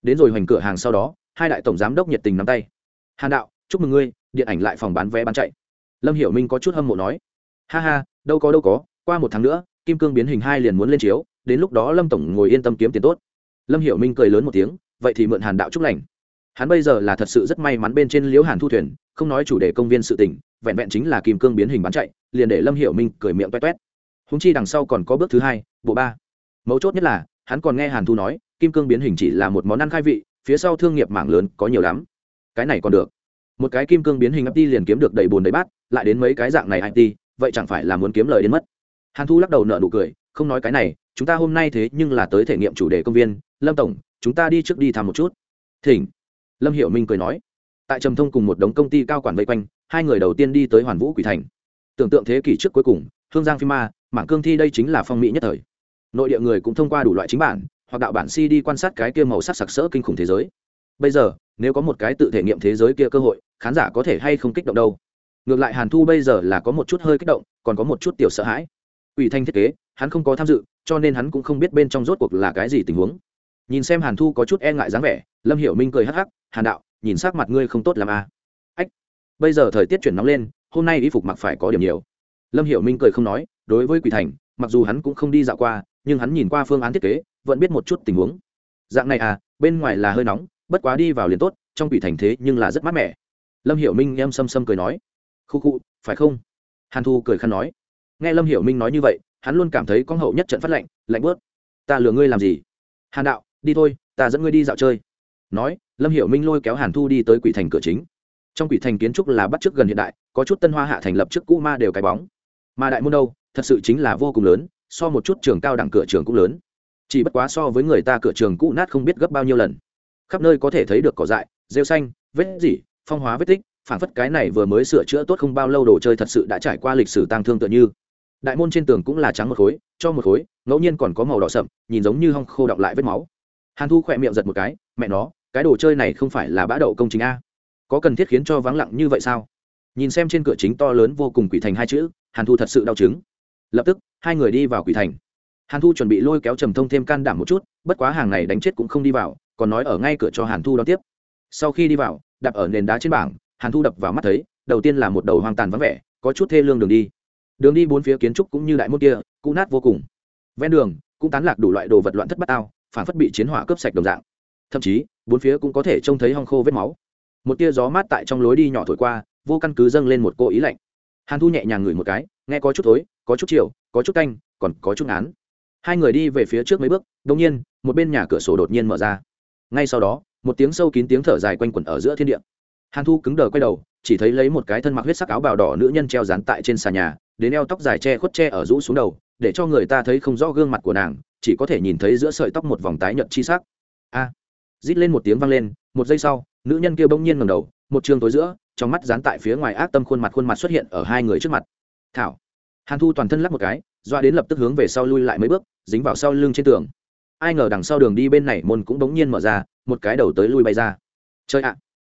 S1: Đến rồi hoành cửa hàng sau đó, hai đại tổng giám đốc nhiệt tình nắm tay. Hàn đạo, chúc mừng ngươi, điện ảnh lại phòng bán vé bán chạy. Lâm hiểu minh có chút hâm mộ nói. Ha ha, đâu có đâu có, qua một tháng nữa, kim cương biến hình hai liền muốn lên chiếu, đến lúc đó lâm tổng ngồi yên tâm kiếm tiền tốt. Lâm hiểu minh cười lớn một tiếng vậy thì mượn hàn đạo chúc lành. Hắn bây giờ là thật sự rất may mắn bên trên liễu hàn thu thuyền, không nói chủ đề công viên sự tỉnh vẹn vẹn chính là kim cương biến hình bán chạy, liền để lâm hiểu minh cười miệng toét toét húng chi đằng sau còn có bước thứ hai, bộ ba. Mấu chốt nhất là, hắn còn nghe hàn thu nói, kim cương biến hình chỉ là một món ăn khai vị, phía sau thương nghiệp mảng lớn có nhiều lắm. Cái này còn được. Một cái kim cương biến hình it liền kiếm được đầy bùn đầy bát, lại đến mấy cái dạng này it vậy chẳng phải là muốn kiếm lời đến mất. Hàn thu lắc đầu nợ nụ cười, không nói cái này chúng ta hôm nay thế nhưng là tới thể nghiệm chủ đề công viên, lâm tổng, chúng ta đi trước đi thăm một chút. Thỉnh. Lâm hiểu minh cười nói. Tại trầm thông cùng một đống công ty cao quản vây quanh, hai người đầu tiên đi tới hoàn vũ quỷ thành. Tưởng tượng thế kỷ trước cuối cùng, hương giang phim ma, mảng cương thi đây chính là phong mỹ nhất thời. Nội địa người cũng thông qua đủ loại chính bản, hoặc đạo bản si đi quan sát cái kia màu sắc sặc sỡ kinh khủng thế giới. Bây giờ, nếu có một cái tự thể nghiệm thế giới kia cơ hội, khán giả có thể hay không kích động đâu? Ngược lại hàn thu bây giờ là có một chút hơi kích động, còn có một chút tiểu sợ hãi. Ủy thanh thiết kế, hắn không có tham dự cho nên hắn cũng không biết bên trong rốt cuộc là cái gì tình huống. Nhìn xem hàn thu có chút e ngại dáng vẻ, lâm hiểu minh cười hắc hắc, hàn đạo, nhìn sắc mặt ngươi không tốt làm a à. ách, bây giờ thời tiết chuyển nóng lên, hôm nay y phục mặc phải có điểm nhiều. Lâm hiểu minh cười không nói, đối với quỷ thành, mặc dù hắn cũng không đi dạo qua, nhưng hắn nhìn qua phương án thiết kế, vẫn biết một chút tình huống. Dạng này à bên ngoài là hơi nóng, bất quá đi vào liền tốt, trong quỷ thành thế nhưng là rất mát mẻ. Lâm hiểu minh em xâm xâm cười nói. Khu khu, phải không? Hàn thu cười khăn nói. Nghe lâm hiểu minh nói như vậy hắn luôn cảm thấy con hậu nhất trận phát lạnh lạnh bớt. Ta lừa ngươi làm gì? Hàn đạo, đi thôi, ta dẫn ngươi đi dạo chơi. Nói, lâm hiểu minh lôi kéo hàn thu đi tới quỷ thành cửa chính. Trong quỷ thành kiến trúc là bắt chước gần hiện đại, có chút tân hoa hạ thành lập trước cũ ma đều cái bóng. Mà đại môn đâu, thật sự chính là vô cùng lớn, so một chút trường cao đẳng cửa trường cũng lớn. Chỉ bất quá so với người ta cửa trường cũ nát không biết gấp bao nhiêu lần. Khắp nơi có thể thấy được cỏ dại, rêu xanh, vết dỉ phong hóa vết tích phản phất cái này vừa mới sửa chữa tốt không bao lâu đồ chơi thật sự đã trải qua lịch sử tang thương tựa như đại môn trên tường cũng là trắng một khối, cho một khối, ngẫu nhiên còn có màu đỏ sậm, nhìn giống như hong khô đọng lại vết máu. Hàn thu khỏe miệng giật một cái, mẹ nó, cái đồ chơi này không phải là bã đậu công chính a? Có cần thiết khiến cho vắng lặng như vậy sao? Nhìn xem trên cửa chính to lớn vô cùng quỷ thành hai chữ, hàn thu thật sự đau chứng lập tức, hai người đi vào quỷ thành. Hàn thu chuẩn bị lôi kéo trầm thông thêm can đảm một chút, bất quá hàng này đánh chết cũng không đi vào, còn nói ở ngay cửa cho hàn thu đón tiếp. Sau khi đi vào, đạp ở nền đá trên bảng, hàn thu đập vào mắt thấy, đầu tiên là một đầu hoang tàn vắng vẻ, có chút thê lương đường đi đường đi bốn phía kiến trúc cũng như đại môn kia, cũ nát vô cùng. Ven đường cũng tán lạc đủ loại đồ vật loạn thất bát ao, phản phất bị chiến hỏa cướp sạch đồng dạng. Thậm chí, bốn phía cũng có thể trông thấy hong khô vết máu. Một tia gió mát tại trong lối đi nhỏ thổi qua, vô căn cứ dâng lên một cô ý lạnh. Hàn thu nhẹ nhàng ngửi một cái, nghe có chút thối, có chút chiều, có chút canh, còn có chút án hai người đi về phía trước mấy bước đông nhiên, một bên nhà cửa sổ đột nhiên mở ra. Ngay sau đó, một tiếng sâu kín tiếng thở dài quanh quẩn ở giữa thiên địa. Hàn thu cứng đờ quay đầu, chỉ thấy lấy một cái thân mặc huyết sắc áo bào đỏ nữ nhân treo dán tại trên xà nhà đến eo tóc dài che khuất che ở rũ xuống đầu, để cho người ta thấy không rõ gương mặt của nàng, chỉ có thể nhìn thấy giữa sợi tóc một vòng tái nhợt chi sắc. A! Rít lên một tiếng vang lên, một giây sau, nữ nhân kia bỗng nhiên ngẩng đầu, một trường tối giữa, trong mắt dán tại phía ngoài ác tâm khuôn mặt khuôn mặt xuất hiện ở hai người trước mặt. Thảo! Hàn thu toàn thân lắc một cái, doa đến lập tức hướng về sau lui lại mấy bước, dính vào sau lưng trên tường. Ai ngờ đằng sau đường đi bên này môn cũng bỗng nhiên mở ra, một cái đầu tới lui bay ra. Chơi ạ!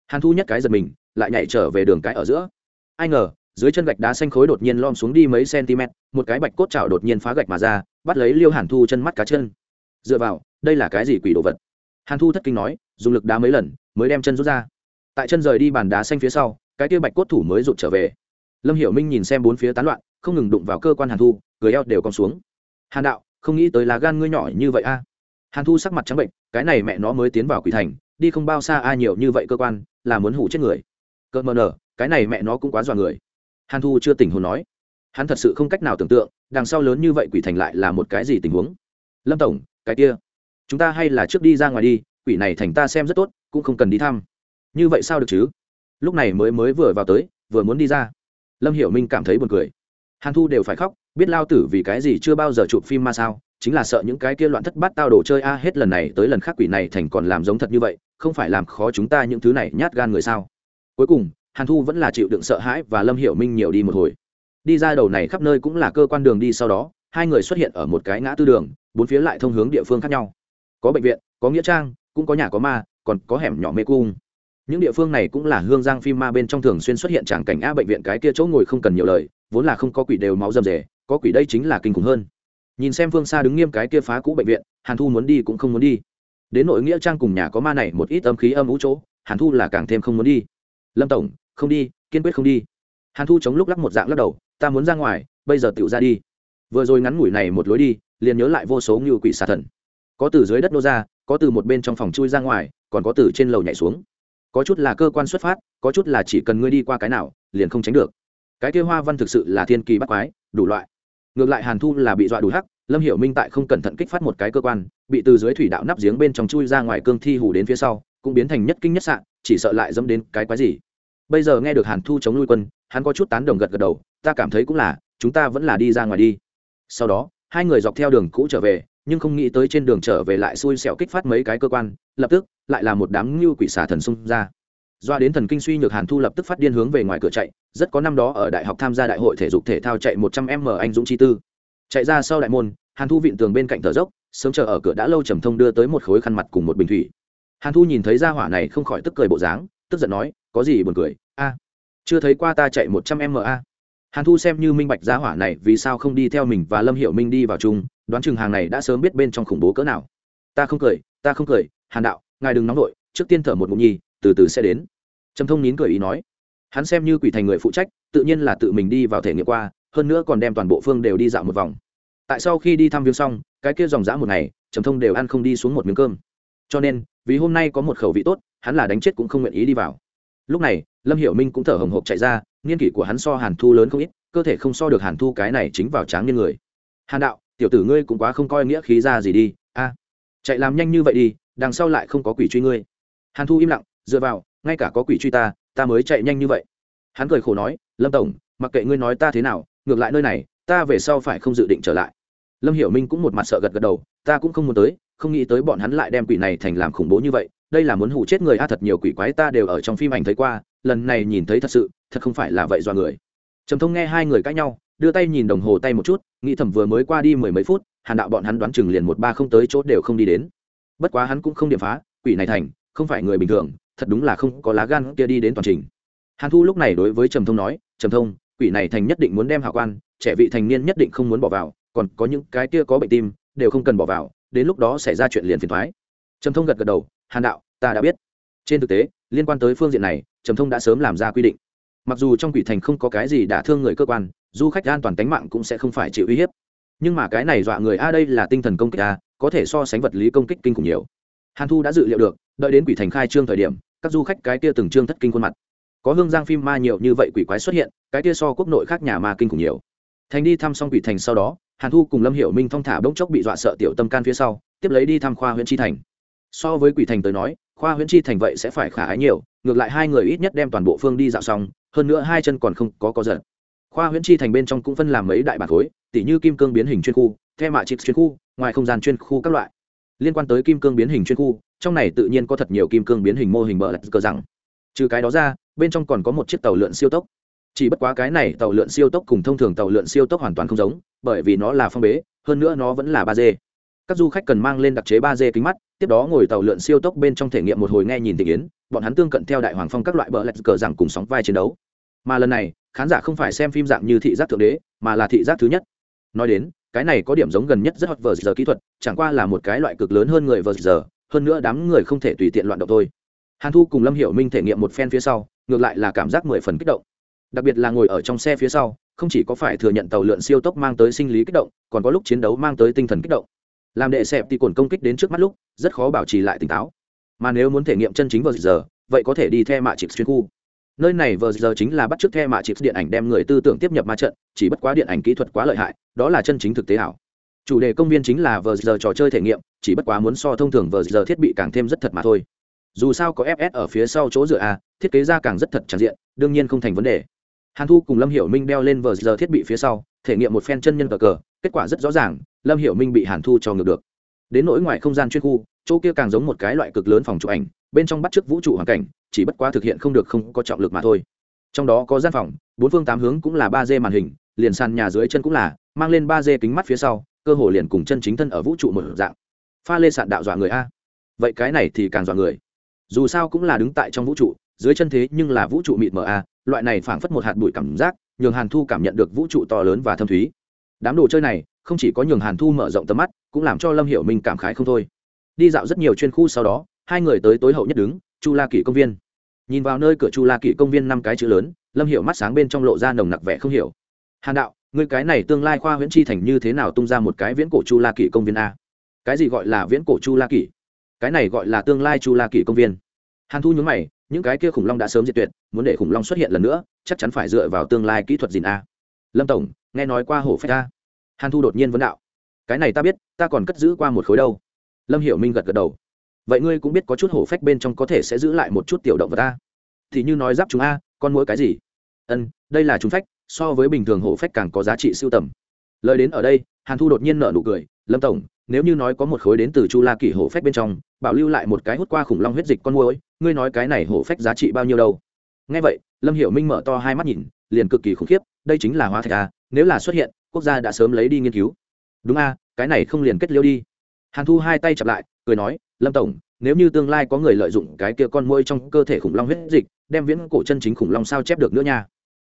S1: Hàn thu nhất cái giật mình, lại nhảy trở về đường cái ở giữa. Ai ngờ dưới chân gạch đá xanh khối đột nhiên lom xuống đi mấy cm, một cái bạch cốt chảo đột nhiên phá gạch mà ra, bắt lấy liêu hàn thu chân mắt cá chân. Dựa vào, đây là cái gì quỷ đồ vật? Hàn thu thất kinh nói, dùng lực đá mấy lần, mới đem chân rút ra. Tại chân rời đi bàn đá xanh phía sau, cái kia bạch cốt thủ mới rụt trở về. Lâm hiểu minh nhìn xem bốn phía tán loạn, không ngừng đụng vào cơ quan hàn thu, cười eo đều còn xuống. Hàn đạo, không nghĩ tới là gan ngươi nhỏ như vậy a. Hàn thu sắc mặt trắng bệnh, cái này mẹ nó mới tiến vào quỷ thành, đi không bao xa ai nhiều như vậy cơ quan, là muốn hủ chết người. Cợt mờ nở, cái này mẹ nó cũng quá dọa người hàn thu chưa tỉnh hồn nói. Hắn thật sự không cách nào tưởng tượng, đằng sau lớn như vậy quỷ thành lại là một cái gì tình huống. Lâm tổng, cái kia, chúng ta hay là trước đi ra ngoài đi, quỷ này thành ta xem rất tốt, cũng không cần đi thăm. Như vậy sao được chứ? Lúc này mới mới vừa vào tới, vừa muốn đi ra. Lâm hiểu minh cảm thấy buồn cười. Hàn thu đều phải khóc, biết lao tử vì cái gì chưa bao giờ chụp phim mà sao, chính là sợ những cái kia loạn thất bát tao đồ chơi a, hết lần này tới lần khác quỷ này thành còn làm giống thật như vậy, không phải làm khó chúng ta những thứ này nhát gan người sao. Cuối cùng hàn thu vẫn là chịu đựng sợ hãi và lâm hiểu minh nhiều đi một hồi. Đi ra đầu này khắp nơi cũng là cơ quan đường đi sau đó, hai người xuất hiện ở một cái ngã tư đường, bốn phía lại thông hướng địa phương khác nhau. Có bệnh viện, có nghĩa trang, cũng có nhà có ma, còn có hẻm nhỏ mê cung. Những địa phương này cũng là hương giang phim ma bên trong thường xuyên xuất hiện tràng cảnh a bệnh viện cái kia chỗ ngồi không cần nhiều lời, vốn là không có quỷ đều máu rầm rề, có quỷ đây chính là kinh khủng hơn. Nhìn xem phương xa đứng nghiêm cái kia phá cũ bệnh viện, hàn thu muốn đi cũng không muốn đi. Đến nội nghĩa trang cùng nhà có ma này một ít âm khí âm ú chỗ, hàn thu là càng thêm không muốn đi. Lâm tổng không đi, kiên quyết không đi. Hàn thu chống lúc lắc một dạng lắc đầu, ta muốn ra ngoài, bây giờ tựu ra đi. Vừa rồi ngắn ngủi này một lối đi, liền nhớ lại vô số ngưu quỷ xà thần. Có từ dưới đất nô ra, có từ một bên trong phòng chui ra ngoài, còn có từ trên lầu nhảy xuống. Có chút là cơ quan xuất phát, có chút là chỉ cần ngươi đi qua cái nào, liền không tránh được. Cái kia hoa văn thực sự là thiên kỳ bắt quái, đủ loại. Ngược lại hàn thu là bị dọa đủ hắc, lâm hiểu minh tại không cẩn thận kích phát một cái cơ quan, bị từ dưới thủy đạo nắp giếng bên trong chui ra ngoài cương thi hủ đến phía sau, cũng biến thành nhất kinh nhất sạn chỉ sợ lại dẫm đến cái quái gì bây giờ nghe được hàn thu chống lui quân, hắn có chút tán đồng gật gật đầu, ta cảm thấy cũng là, chúng ta vẫn là đi ra ngoài đi. Sau đó, hai người dọc theo đường cũ trở về, nhưng không nghĩ tới trên đường trở về lại xui xẻo kích phát mấy cái cơ quan, lập tức, lại là một đám ngưu quỷ xà thần xung ra. Doa đến thần kinh suy nhược hàn thu lập tức phát điên hướng về ngoài cửa chạy, rất có năm đó ở đại học tham gia đại hội thể dục thể thao chạy một trăm m anh dũng chi tư. Chạy ra sau đại môn, hàn thu vịn tường bên cạnh thở dốc, sớm chờ ở cửa đã lâu trầm thông đưa tới một khối khăn mặt cùng một bình thủy. Hàn thu nhìn thấy ra hỏa này không khỏi tức cười bộ dáng, tức giận nói có gì buồn cười? A. Chưa thấy qua ta chạy một trăm m a. Hàn thu xem như minh bạch giá hỏa này vì sao không đi theo mình và lâm hiểu minh đi vào chung, đoán chừng hàng này đã sớm biết bên trong khủng bố cỡ nào. Ta không cười, ta không cười, hàn đạo, ngài đừng nóng vội, trước tiên thở một ngụm nhi, từ từ sẽ đến. Trầm thông nín cười ý nói. Hắn xem như quỷ thành người phụ trách, tự nhiên là tự mình đi vào thể nghiệm qua, hơn nữa còn đem toàn bộ phương đều đi dạo một vòng. Tại sau khi đi thăm viếng xong, cái kia dòng dã một ngày, trầm thông đều ăn không đi xuống một miếng cơm. Cho nên, vì hôm nay có một khẩu vị tốt, hắn là đánh chết cũng không nguyện ý đi vào lúc này, lâm hiểu minh cũng thở hồng hộc chạy ra, niên kỷ của hắn so hàn thu lớn không ít, cơ thể không so được hàn thu cái này chính vào tráng như người. Hàn đạo, tiểu tử ngươi cũng quá không coi nghĩa khí ra gì đi, a. Chạy làm nhanh như vậy đi, đằng sau lại không có quỷ truy ngươi. Hàn thu im lặng, dựa vào, ngay cả có quỷ truy ta ta mới chạy nhanh như vậy. Hắn cười khổ nói, lâm tổng, mặc kệ ngươi nói ta thế nào, ngược lại nơi này, ta về sau phải không dự định trở lại. Lâm hiểu minh cũng một mặt sợ gật gật đầu, ta cũng không muốn tới, không nghĩ tới bọn hắn lại đem quỷ này thành làm khủng bố như vậy đây là muốn hủ chết người a, thật nhiều quỷ quái ta đều ở trong phim ảnh thấy qua, lần này nhìn thấy thật sự, thật không phải là vậy do người. Trầm thông nghe hai người cãi nhau, đưa tay nhìn đồng hồ tay một chút, nghĩ thầm vừa mới qua đi mười mấy phút, hàn đạo bọn hắn đoán chừng liền một ba không tới chỗ đều không đi đến. Bất quá hắn cũng không điểm phá, quỷ này thành, không phải người bình thường, thật đúng là không có lá gan kia đi đến toàn trình. Hàn thu lúc này đối với trầm thông nói, trầm thông, quỷ này thành nhất định muốn đem hạ quan, trẻ vị thành niên nhất định không muốn bỏ vào, còn có những cái kia có bệnh tim, đều không cần bỏ vào, đến lúc đó xảy ra chuyện liền phiền thoái. Trầm thông gật gật đầu hàn đạo, ta đã biết. Trên thực tế, liên quan tới phương diện này, trầm thông đã sớm làm ra quy định. Mặc dù trong quỷ thành không có cái gì đả thương người cơ quan, du khách an toàn tính mạng cũng sẽ không phải chịu uy hiếp. Nhưng mà cái này dọa người a đây là tinh thần công kích a, có thể so sánh vật lý công kích kinh khủng nhiều. Hàn thu đã dự liệu được, đợi đến quỷ thành khai trương thời điểm, các du khách cái kia từng trương thất kinh khuôn mặt. Có hương giang phim ma nhiều như vậy quỷ quái xuất hiện, cái kia so quốc nội khác nhà ma kinh khủng nhiều. Thành đi thăm xong quỷ thành sau đó, hàn thu cùng lâm hiểu minh thong thả bỗng chốc bị dọa sợ tiểu tâm can phía sau, tiếp lấy đi thăm khoa huyện tri thành so với quỷ thành tới nói, khoa Huyễn Chi thành vậy sẽ phải khả ái nhiều, ngược lại hai người ít nhất đem toàn bộ phương đi dạo xong, hơn nữa hai chân còn không có có giận. khoa Huyễn Chi thành bên trong cũng phân làm mấy đại bản khối tỉ như kim cương biến hình chuyên khu, the mạ chip chuyên khu, ngoài không gian chuyên khu các loại. Liên quan tới kim cương biến hình chuyên khu, trong này tự nhiên có thật nhiều kim cương biến hình mô hình bờ lạch cờ rằng. Trừ cái đó ra, bên trong còn có một chiếc tàu lượn siêu tốc. Chỉ bất quá cái này tàu lượn siêu tốc cùng thông thường tàu lượn siêu tốc hoàn toàn không giống, bởi vì nó là phong bế, hơn nữa nó vẫn là ba d các du khách cần mang lên đặc chế ba d kính mắt, tiếp đó ngồi tàu lượn siêu tốc bên trong thể nghiệm một hồi nghe nhìn tình yến bọn hắn tương cận theo đại hoàng phong các loại bờ lạch cờ rằng cùng sóng vai chiến đấu. Mà lần này, khán giả không phải xem phim dạng như thị giác thượng đế, mà là thị giác thứ nhất. Nói đến, cái này có điểm giống gần nhất rất hot vờ giờ kỹ thuật, chẳng qua là một cái loại cực lớn hơn người vờ giờ, hơn nữa đám người không thể tùy tiện loạn động thôi. Hàn thu cùng lâm hiểu minh thể nghiệm một phen phía sau, ngược lại là cảm giác mười phần kích động. Đặc biệt là ngồi ở trong xe phía sau, không chỉ có phải thừa nhận tàu lượn siêu tốc mang tới sinh lý kích động, còn có lúc chiến đấu mang tới tinh thần kích động làm đệ xẹp thì cồn công kích đến trước mắt lúc, rất khó bảo trì lại tỉnh táo. Mà nếu muốn thể nghiệm chân chính vờ giờ, vậy có thể đi theo mạ chịp xuyên khu. Nơi này vờ giờ chính là bắt chước theo mạ chịp điện ảnh đem người tư tưởng tiếp nhập ma trận, chỉ bất quá điện ảnh kỹ thuật quá lợi hại, đó là chân chính thực tế ảo. Chủ đề công viên chính là vờ giờ trò chơi thể nghiệm, chỉ bất quá muốn so thông thường vờ giờ thiết bị càng thêm rất thật mà thôi. Dù sao có fs ở phía sau chỗ dựa a, thiết kế ra càng rất thật tràn diện, đương nhiên không thành vấn đề. Hàn thu cùng lâm hiểu minh đeo lên vờ giờ thiết bị phía sau, thể nghiệm một phen chân nhân cờ cờ, kết quả rất rõ ràng lâm hiểu minh bị hàn thu cho ngược được. Đến nỗi ngoài không gian chuyên khu, chỗ kia càng giống một cái loại cực lớn phòng chụp ảnh, bên trong bắt chước vũ trụ hoàn cảnh, chỉ bất quá thực hiện không được, không có trọng lực mà thôi. Trong đó có gian phòng, bốn phương tám hướng cũng là ba d màn hình, liền sàn nhà dưới chân cũng là, mang lên ba d kính mắt phía sau, cơ hồ liền cùng chân chính thân ở vũ trụ một dạng. Pha lê sạn đạo dọa người a. Vậy cái này thì càng dọa người. Dù sao cũng là đứng tại trong vũ trụ, dưới chân thế nhưng là vũ trụ mịt mờ a, loại này phảng phất một hạt bụi cảm giác, nhường hàn thu cảm nhận được vũ trụ to lớn và thâm thúy. Đám đồ chơi này không chỉ có nhường hàn thu mở rộng tầm mắt, cũng làm cho lâm hiểu minh cảm khái không thôi. Đi dạo rất nhiều chuyên khu sau đó, hai người tới tối hậu nhất đứng, chu la kỷ công viên. Nhìn vào nơi cửa chu la kỷ công viên năm cái chữ lớn, lâm hiểu mắt sáng bên trong lộ ra nồng nặc vẻ không hiểu. Hàn đạo, ngươi cái này tương lai khoa huyễn chi thành như thế nào tung ra một cái viễn cổ chu la kỷ công viên a? Cái gì gọi là viễn cổ chu la kỷ? Cái này gọi là tương lai chu la kỷ công viên. Hàn thu nhún mày, những cái kia khủng long đã sớm diệt tuyệt, muốn để khủng long xuất hiện lần nữa, chắc chắn phải dựa vào tương lai kỹ thuật gì a. Lâm tổng, nghe nói qua hổ phách a hàn thu đột nhiên vấn đạo. Cái này ta biết, ta còn cất giữ qua một khối đâu. Lâm hiểu minh gật gật đầu. Vậy ngươi cũng biết có chút hổ phách bên trong có thể sẽ giữ lại một chút tiểu động vật ta. thì như nói giáp chúng a, con mỗi cái gì? Ân, đây là chúng phách, so với bình thường hổ phách càng có giá trị siêu tầm. Lời đến ở đây, hàn thu đột nhiên nở nụ cười. Lâm tổng, nếu như nói có một khối đến từ chu la kỷ hổ phách bên trong, bảo lưu lại một cái hút qua khủng long huyết dịch con môi ngươi nói cái này hổ phách giá trị bao nhiêu đâu? Ngay vậy, lâm hiểu minh mở to hai mắt nhìn, liền cực kỳ khủng khiếp, đây chính là hóa thạch a, nếu là xuất hiện quốc gia đã sớm lấy đi nghiên cứu. Đúng a, cái này không liền kết liêu đi. Hàn thu hai tay chặp lại, cười nói, lâm tổng, nếu như tương lai có người lợi dụng cái kia con môi trong cơ thể khủng long huyết dịch, đem viễn cổ chân chính khủng long sao chép được nữa nha.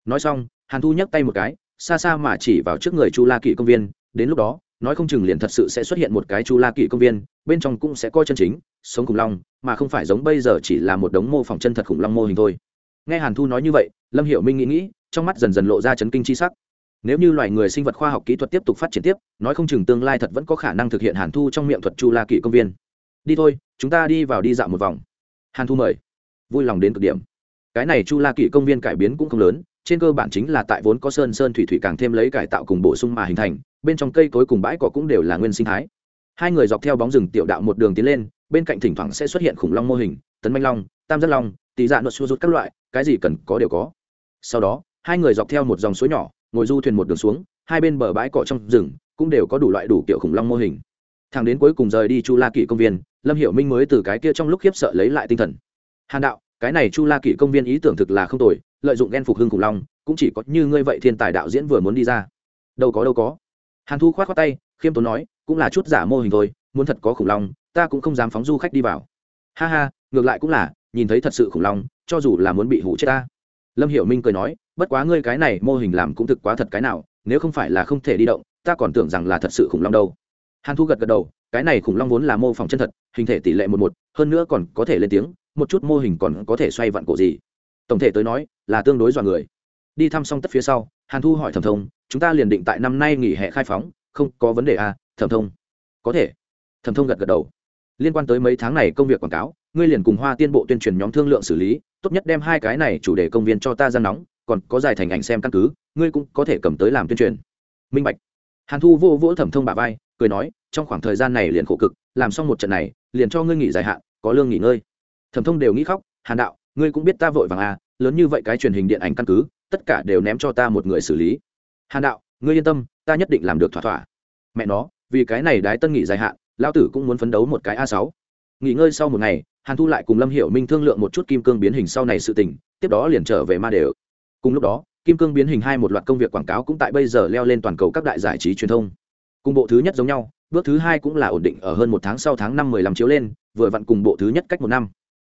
S1: Nói xong, hàn thu nhấc tay một cái, xa xa mà chỉ vào trước người chu la kỵ công viên, đến lúc đó, nói không chừng liền thật sự sẽ xuất hiện một cái chu la kỵ công viên, bên trong cũng sẽ coi chân chính, sống khủng long, mà không phải giống bây giờ chỉ là một đống mô phỏng chân thật khủng long mô hình thôi. Nghe hàn thu nói như vậy, lâm hiểu minh nghĩ nghĩ, trong mắt dần dần lộ ra chấn kinh c h i sắc nếu như loài người sinh vật khoa học kỹ thuật tiếp tục phát triển tiếp, nói không chừng tương lai thật vẫn có khả năng thực hiện hàn thu trong miệng thuật chu la kỷ công viên. Đi thôi, chúng ta đi vào đi dạo một vòng. Hàn thu mời. Vui lòng đến cực điểm. Cái này chu la kỷ công viên cải biến cũng không lớn, trên cơ bản chính là tại vốn có sơn sơn thủy thủy càng thêm lấy cải tạo cùng bổ sung mà hình thành, bên trong cây cối cùng bãi cỏ cũng đều là nguyên sinh thái. Hai người dọc theo bóng rừng tiểu đạo một đường tiến lên, bên cạnh thỉnh thoảng sẽ xuất hiện khủng long mô hình, tấn manh long, tam giác long tì dạ nội xua rút các loại, cái gì cần có đều có. Sau đó, hai người dọc theo một dòng suối nhỏ ngồi du thuyền một đường xuống, hai bên bờ bãi cỏ trong rừng cũng đều có đủ loại đủ kiểu khủng long mô hình. Thằng đến cuối cùng rời đi chu la kỵ công viên, lâm hiểu minh mới từ cái kia trong lúc khiếp sợ lấy lại tinh thần. Hàn đạo, cái này chu la kỵ công viên ý tưởng thực là không tồi, lợi dụng ghen phục hưng khủng long, cũng chỉ có như ngươi vậy thiên tài đạo diễn vừa muốn đi ra. Đâu có đâu có. Hàn thu khoát khoát tay, khiêm tốn nói, cũng là chút giả mô hình thôi, muốn thật có khủng long, ta cũng không dám phóng du khách đi vào. Ha ha, ngược lại cũng là, nhìn thấy thật sự khủng long, cho dù là muốn bị hủ chết ta lâm hiểu minh cười nói, bất quá ngươi cái này mô hình làm cũng thực quá thật cái nào, nếu không phải là không thể đi động, ta còn tưởng rằng là thật sự khủng long đâu. Hàn thu gật gật đầu, cái này khủng long vốn là mô phỏng chân thật, hình thể tỷ lệ một một, hơn nữa còn có thể lên tiếng, một chút mô hình còn có thể xoay vặn cổ gì. Tổng thể tới nói, là tương đối dọa người. Đi thăm xong tất phía sau, hàn thu hỏi thẩm thông, chúng ta liền định tại năm nay nghỉ hè khai phóng, không có vấn đề à thẩm thông? Có thể. Thẩm thông gật gật đầu. Liên quan tới mấy tháng này công việc quảng cáo, ngươi liền cùng hoa tiên bộ tuyên truyền nhóm thương lượng xử lý tốt nhất đem hai cái này chủ đề công viên cho ta ra nóng, còn có dài thành ảnh xem căn cứ, ngươi cũng có thể cầm tới làm tuyên truyền. Minh bạch. Hàn thu vô vỗ thẩm thông bà vai, cười nói, trong khoảng thời gian này liền khổ cực, làm xong một trận này, liền cho ngươi nghỉ dài hạn, có lương nghỉ ngơi. Thẩm thông đều nghĩ khóc, hàn đạo, ngươi cũng biết ta vội vàng à lớn như vậy cái truyền hình điện ảnh căn cứ, tất cả đều ném cho ta một người xử lý. Hàn đạo, ngươi yên tâm, ta nhất định làm được thỏa thỏa. Mẹ nó, vì cái này đái tân nghỉ dài hạn lao tử cũng muốn phấn đấu một cái a sáu. Nghỉ ngơi sau một ngày hàn thu lại cùng lâm hiểu minh thương lượng một chút kim cương biến hình sau này sự tình, tiếp đó liền trở về ma đều. Cùng lúc đó, kim cương biến hình hai một loạt công việc quảng cáo cũng tại bây giờ leo lên toàn cầu các đại giải trí truyền thông. Cùng bộ thứ nhất giống nhau, bước thứ hai cũng là ổn định ở hơn một tháng sau tháng năm mười lăm chiếu lên, vừa vặn cùng bộ thứ nhất cách một năm.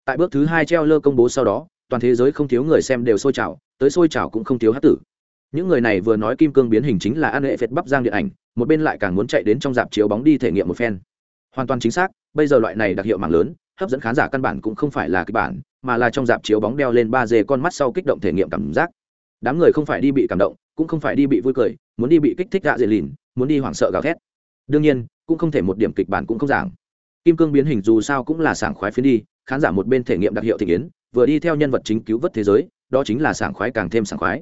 S1: Tại bước thứ hai treo lơ công bố sau đó, toàn thế giới không thiếu người xem đều sôi trào, tới sôi trào cũng không thiếu hát tử. Những người này vừa nói kim cương biến hình chính là an hệ phệt bắp giang điện ảnh, một bên lại càng muốn chạy đến trong dạp chiếu bóng đi thể nghiệm một phen. Hoàn toàn chính xác, bây giờ loại này đặc hiệu mạng lớn hấp dẫn khán giả căn bản cũng không phải là kịch bản, mà là trong dạp chiếu bóng đeo lên ba d con mắt sau kích động thể nghiệm cảm giác. Đám người không phải đi bị cảm động, cũng không phải đi bị vui cười, muốn đi bị kích thích gạ dễ lìn, muốn đi hoảng sợ gào thét. Đương nhiên, cũng không thể một điểm kịch bản cũng không giảng. Kim cương biến hình dù sao cũng là sảng khoái phiến đi, khán giả một bên thể nghiệm đặc hiệu thị kiến vừa đi theo nhân vật chính cứu vớt thế giới, đó chính là sảng khoái càng thêm sảng khoái.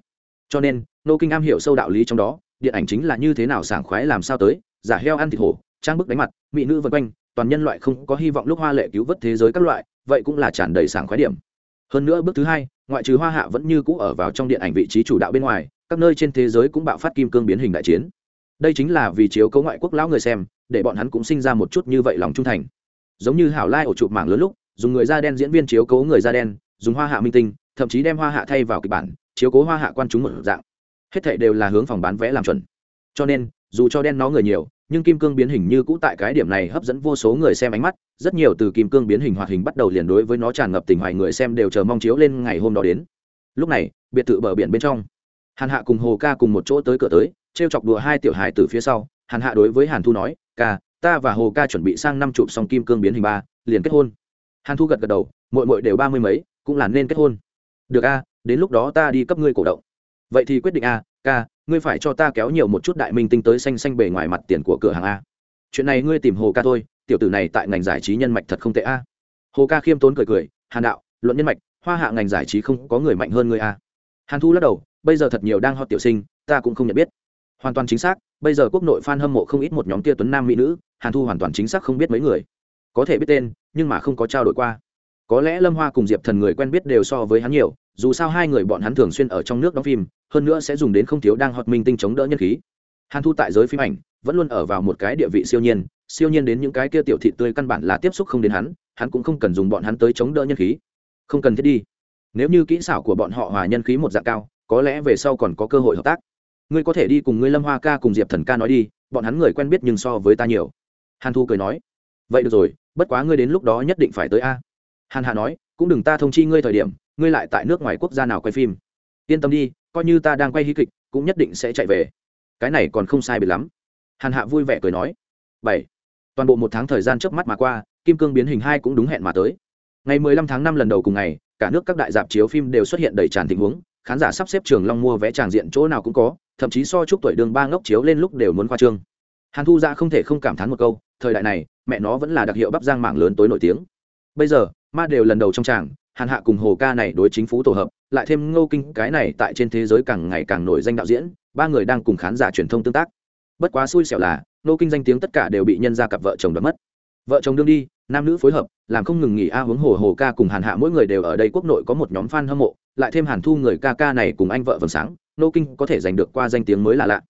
S1: Cho nên, nô kinh am hiểu sâu đạo lý trong đó, điện ảnh chính là như thế nào sảng khoái làm sao tới, giả heo ăn thịt hổ, trang bức đánh mặt, mỹ nữ vân quanh toàn nhân loại không có hy vọng lúc hoa lệ cứu vớt thế giới các loại, vậy cũng là tràn đầy sảng khoái điểm. Hơn nữa bước thứ hai, ngoại trừ hoa hạ vẫn như cũ ở vào trong điện ảnh vị trí chủ đạo bên ngoài, các nơi trên thế giới cũng bạo phát kim cương biến hình đại chiến. Đây chính là vì chiếu cấu ngoại quốc lão người xem, để bọn hắn cũng sinh ra một chút như vậy lòng trung thành. Giống như hảo lai ổ chụp mảng lớn lúc, dùng người da đen diễn viên chiếu cố người da đen, dùng hoa hạ minh tinh, thậm chí đem hoa hạ thay vào kịch bản, chiếu cố hoa hạ quan chúng một dạng. Hết thảy đều là hướng phòng bán vé làm chuẩn. Cho nên, dù cho đen nó người nhiều nhưng kim cương biến hình như cũ tại cái điểm này hấp dẫn vô số người xem ánh mắt, rất nhiều từ kim cương biến hình hoạt hình bắt đầu liền đối với nó tràn ngập tình hoài người xem đều chờ mong chiếu lên ngày hôm đó đến. Lúc này, biệt thự bờ biển bên trong, hàn hạ cùng hồ ca cùng một chỗ tới cửa tới t r e o chọc đùa hai tiểu hài từ phía sau, hàn hạ đối với hàn thu nói, ca, ta và hồ ca chuẩn bị sang năm chụp xong kim cương biến hình ba, liền kết hôn. Hàn thu gật gật đầu mội mội đều ba mươi mấy, cũng là nên kết hôn. Được a, đến lúc đó ta đi cấp ngươi cổ động. Vậy thì quyết định a, ca ngươi phải cho ta kéo nhiều một chút đại minh tinh tới xanh xanh bề ngoài mặt tiền của cửa hàng a. Chuyện này ngươi tìm hồ ca thôi, tiểu tử này tại ngành giải trí nhân mạch thật không tệ a. Hồ ca khiêm tốn cười cười, hàn đạo, luận nhân mạch, hoa hạ ngành giải trí không có người mạnh hơn ngươi a. Hàn thu lắc đầu, bây giờ thật nhiều đang hot tiểu sinh, ta cũng không nhận biết. Hoàn toàn chính xác, bây giờ quốc nội f a n hâm mộ không ít một nhóm tia tuấn nam mỹ nữ, hàn thu hoàn toàn chính xác không biết mấy người. Có thể biết tên, nhưng mà không có trao đổi qua có lẽ lâm hoa cùng diệp thần người quen biết đều so với hắn nhiều, dù sao hai người bọn hắn thường xuyên ở trong nước đóng phim, hơn nữa sẽ dùng đến không thiếu đang hoạt minh tinh chống đỡ nhân khí. Hàn thu tại giới phim ảnh, vẫn luôn ở vào một cái địa vị siêu nhiên siêu nhiên đến những cái kia tiểu thị tươi căn bản là tiếp xúc không đến hắn hắn cũng không cần dùng bọn hắn tới chống đỡ nhân khí. Không cần thiết đi. Nếu như kỹ xảo của bọn họ hòa nhân khí một dạng cao, có lẽ về sau còn có cơ hội hợp tác. Ngươi có thể đi cùng ngươi lâm hoa ca cùng diệp thần ca nói đi, bọn hắn người quen biết nhưng so với ta nhiều. Hàn thu cười nói, vậy được rồi, bất quá ngươi đến lúc đó nhất định phải tới a hàn Hạ nói, cũng đừng ta thông chi ngươi thời điểm, ngươi lại tại nước ngoài quốc gia nào quay phim. Yên tâm đi, coi như ta đang quay hí kịch, cũng nhất định sẽ chạy về. Cái này còn không sai biệt lắm. Hàn hạ vui vẻ cười nói, bảy. Toàn bộ một tháng thời gian trước mắt mà qua, kim cương biến hình hai cũng đúng hẹn mà tới. Ngày mười lăm tháng năm lần đầu cùng ngày, cả nước các đại dạp chiếu phim đều xuất hiện đầy tràn tình huống, khán giả sắp xếp trường long mua vé tràng diện chỗ nào cũng có, thậm chí so chúc tuổi đường ba ngốc chiếu lên lúc đều muốn khoa trương. Hàn thu ra không thể không cảm thán một câu, thời đại này, mẹ nó vẫn là đặc hiệu bắp giang mạng lớn tối nổi tiếng. Bây giờ ma đều lần đầu trong tràng, hàn hạ cùng hồ ca này đối chính phủ tổ hợp, lại thêm ngô kinh, cái này tại trên thế giới càng ngày càng nổi danh đạo diễn, ba người đang cùng khán giả truyền thông tương tác. Bất quá xui xẻo là, ngô kinh danh tiếng tất cả đều bị nhân ra cặp vợ chồng đã mất. Vợ chồng đương đi, nam nữ phối hợp, làm không ngừng nghỉ a hướng hồ hồ ca cùng hàn hạ mỗi người đều ở đây quốc nội có một nhóm f a n hâm mộ, lại thêm hàn thu người ca ca này cùng anh vợ vầng sáng nô kinh có thể giành được qua danh tiếng mới là lạ.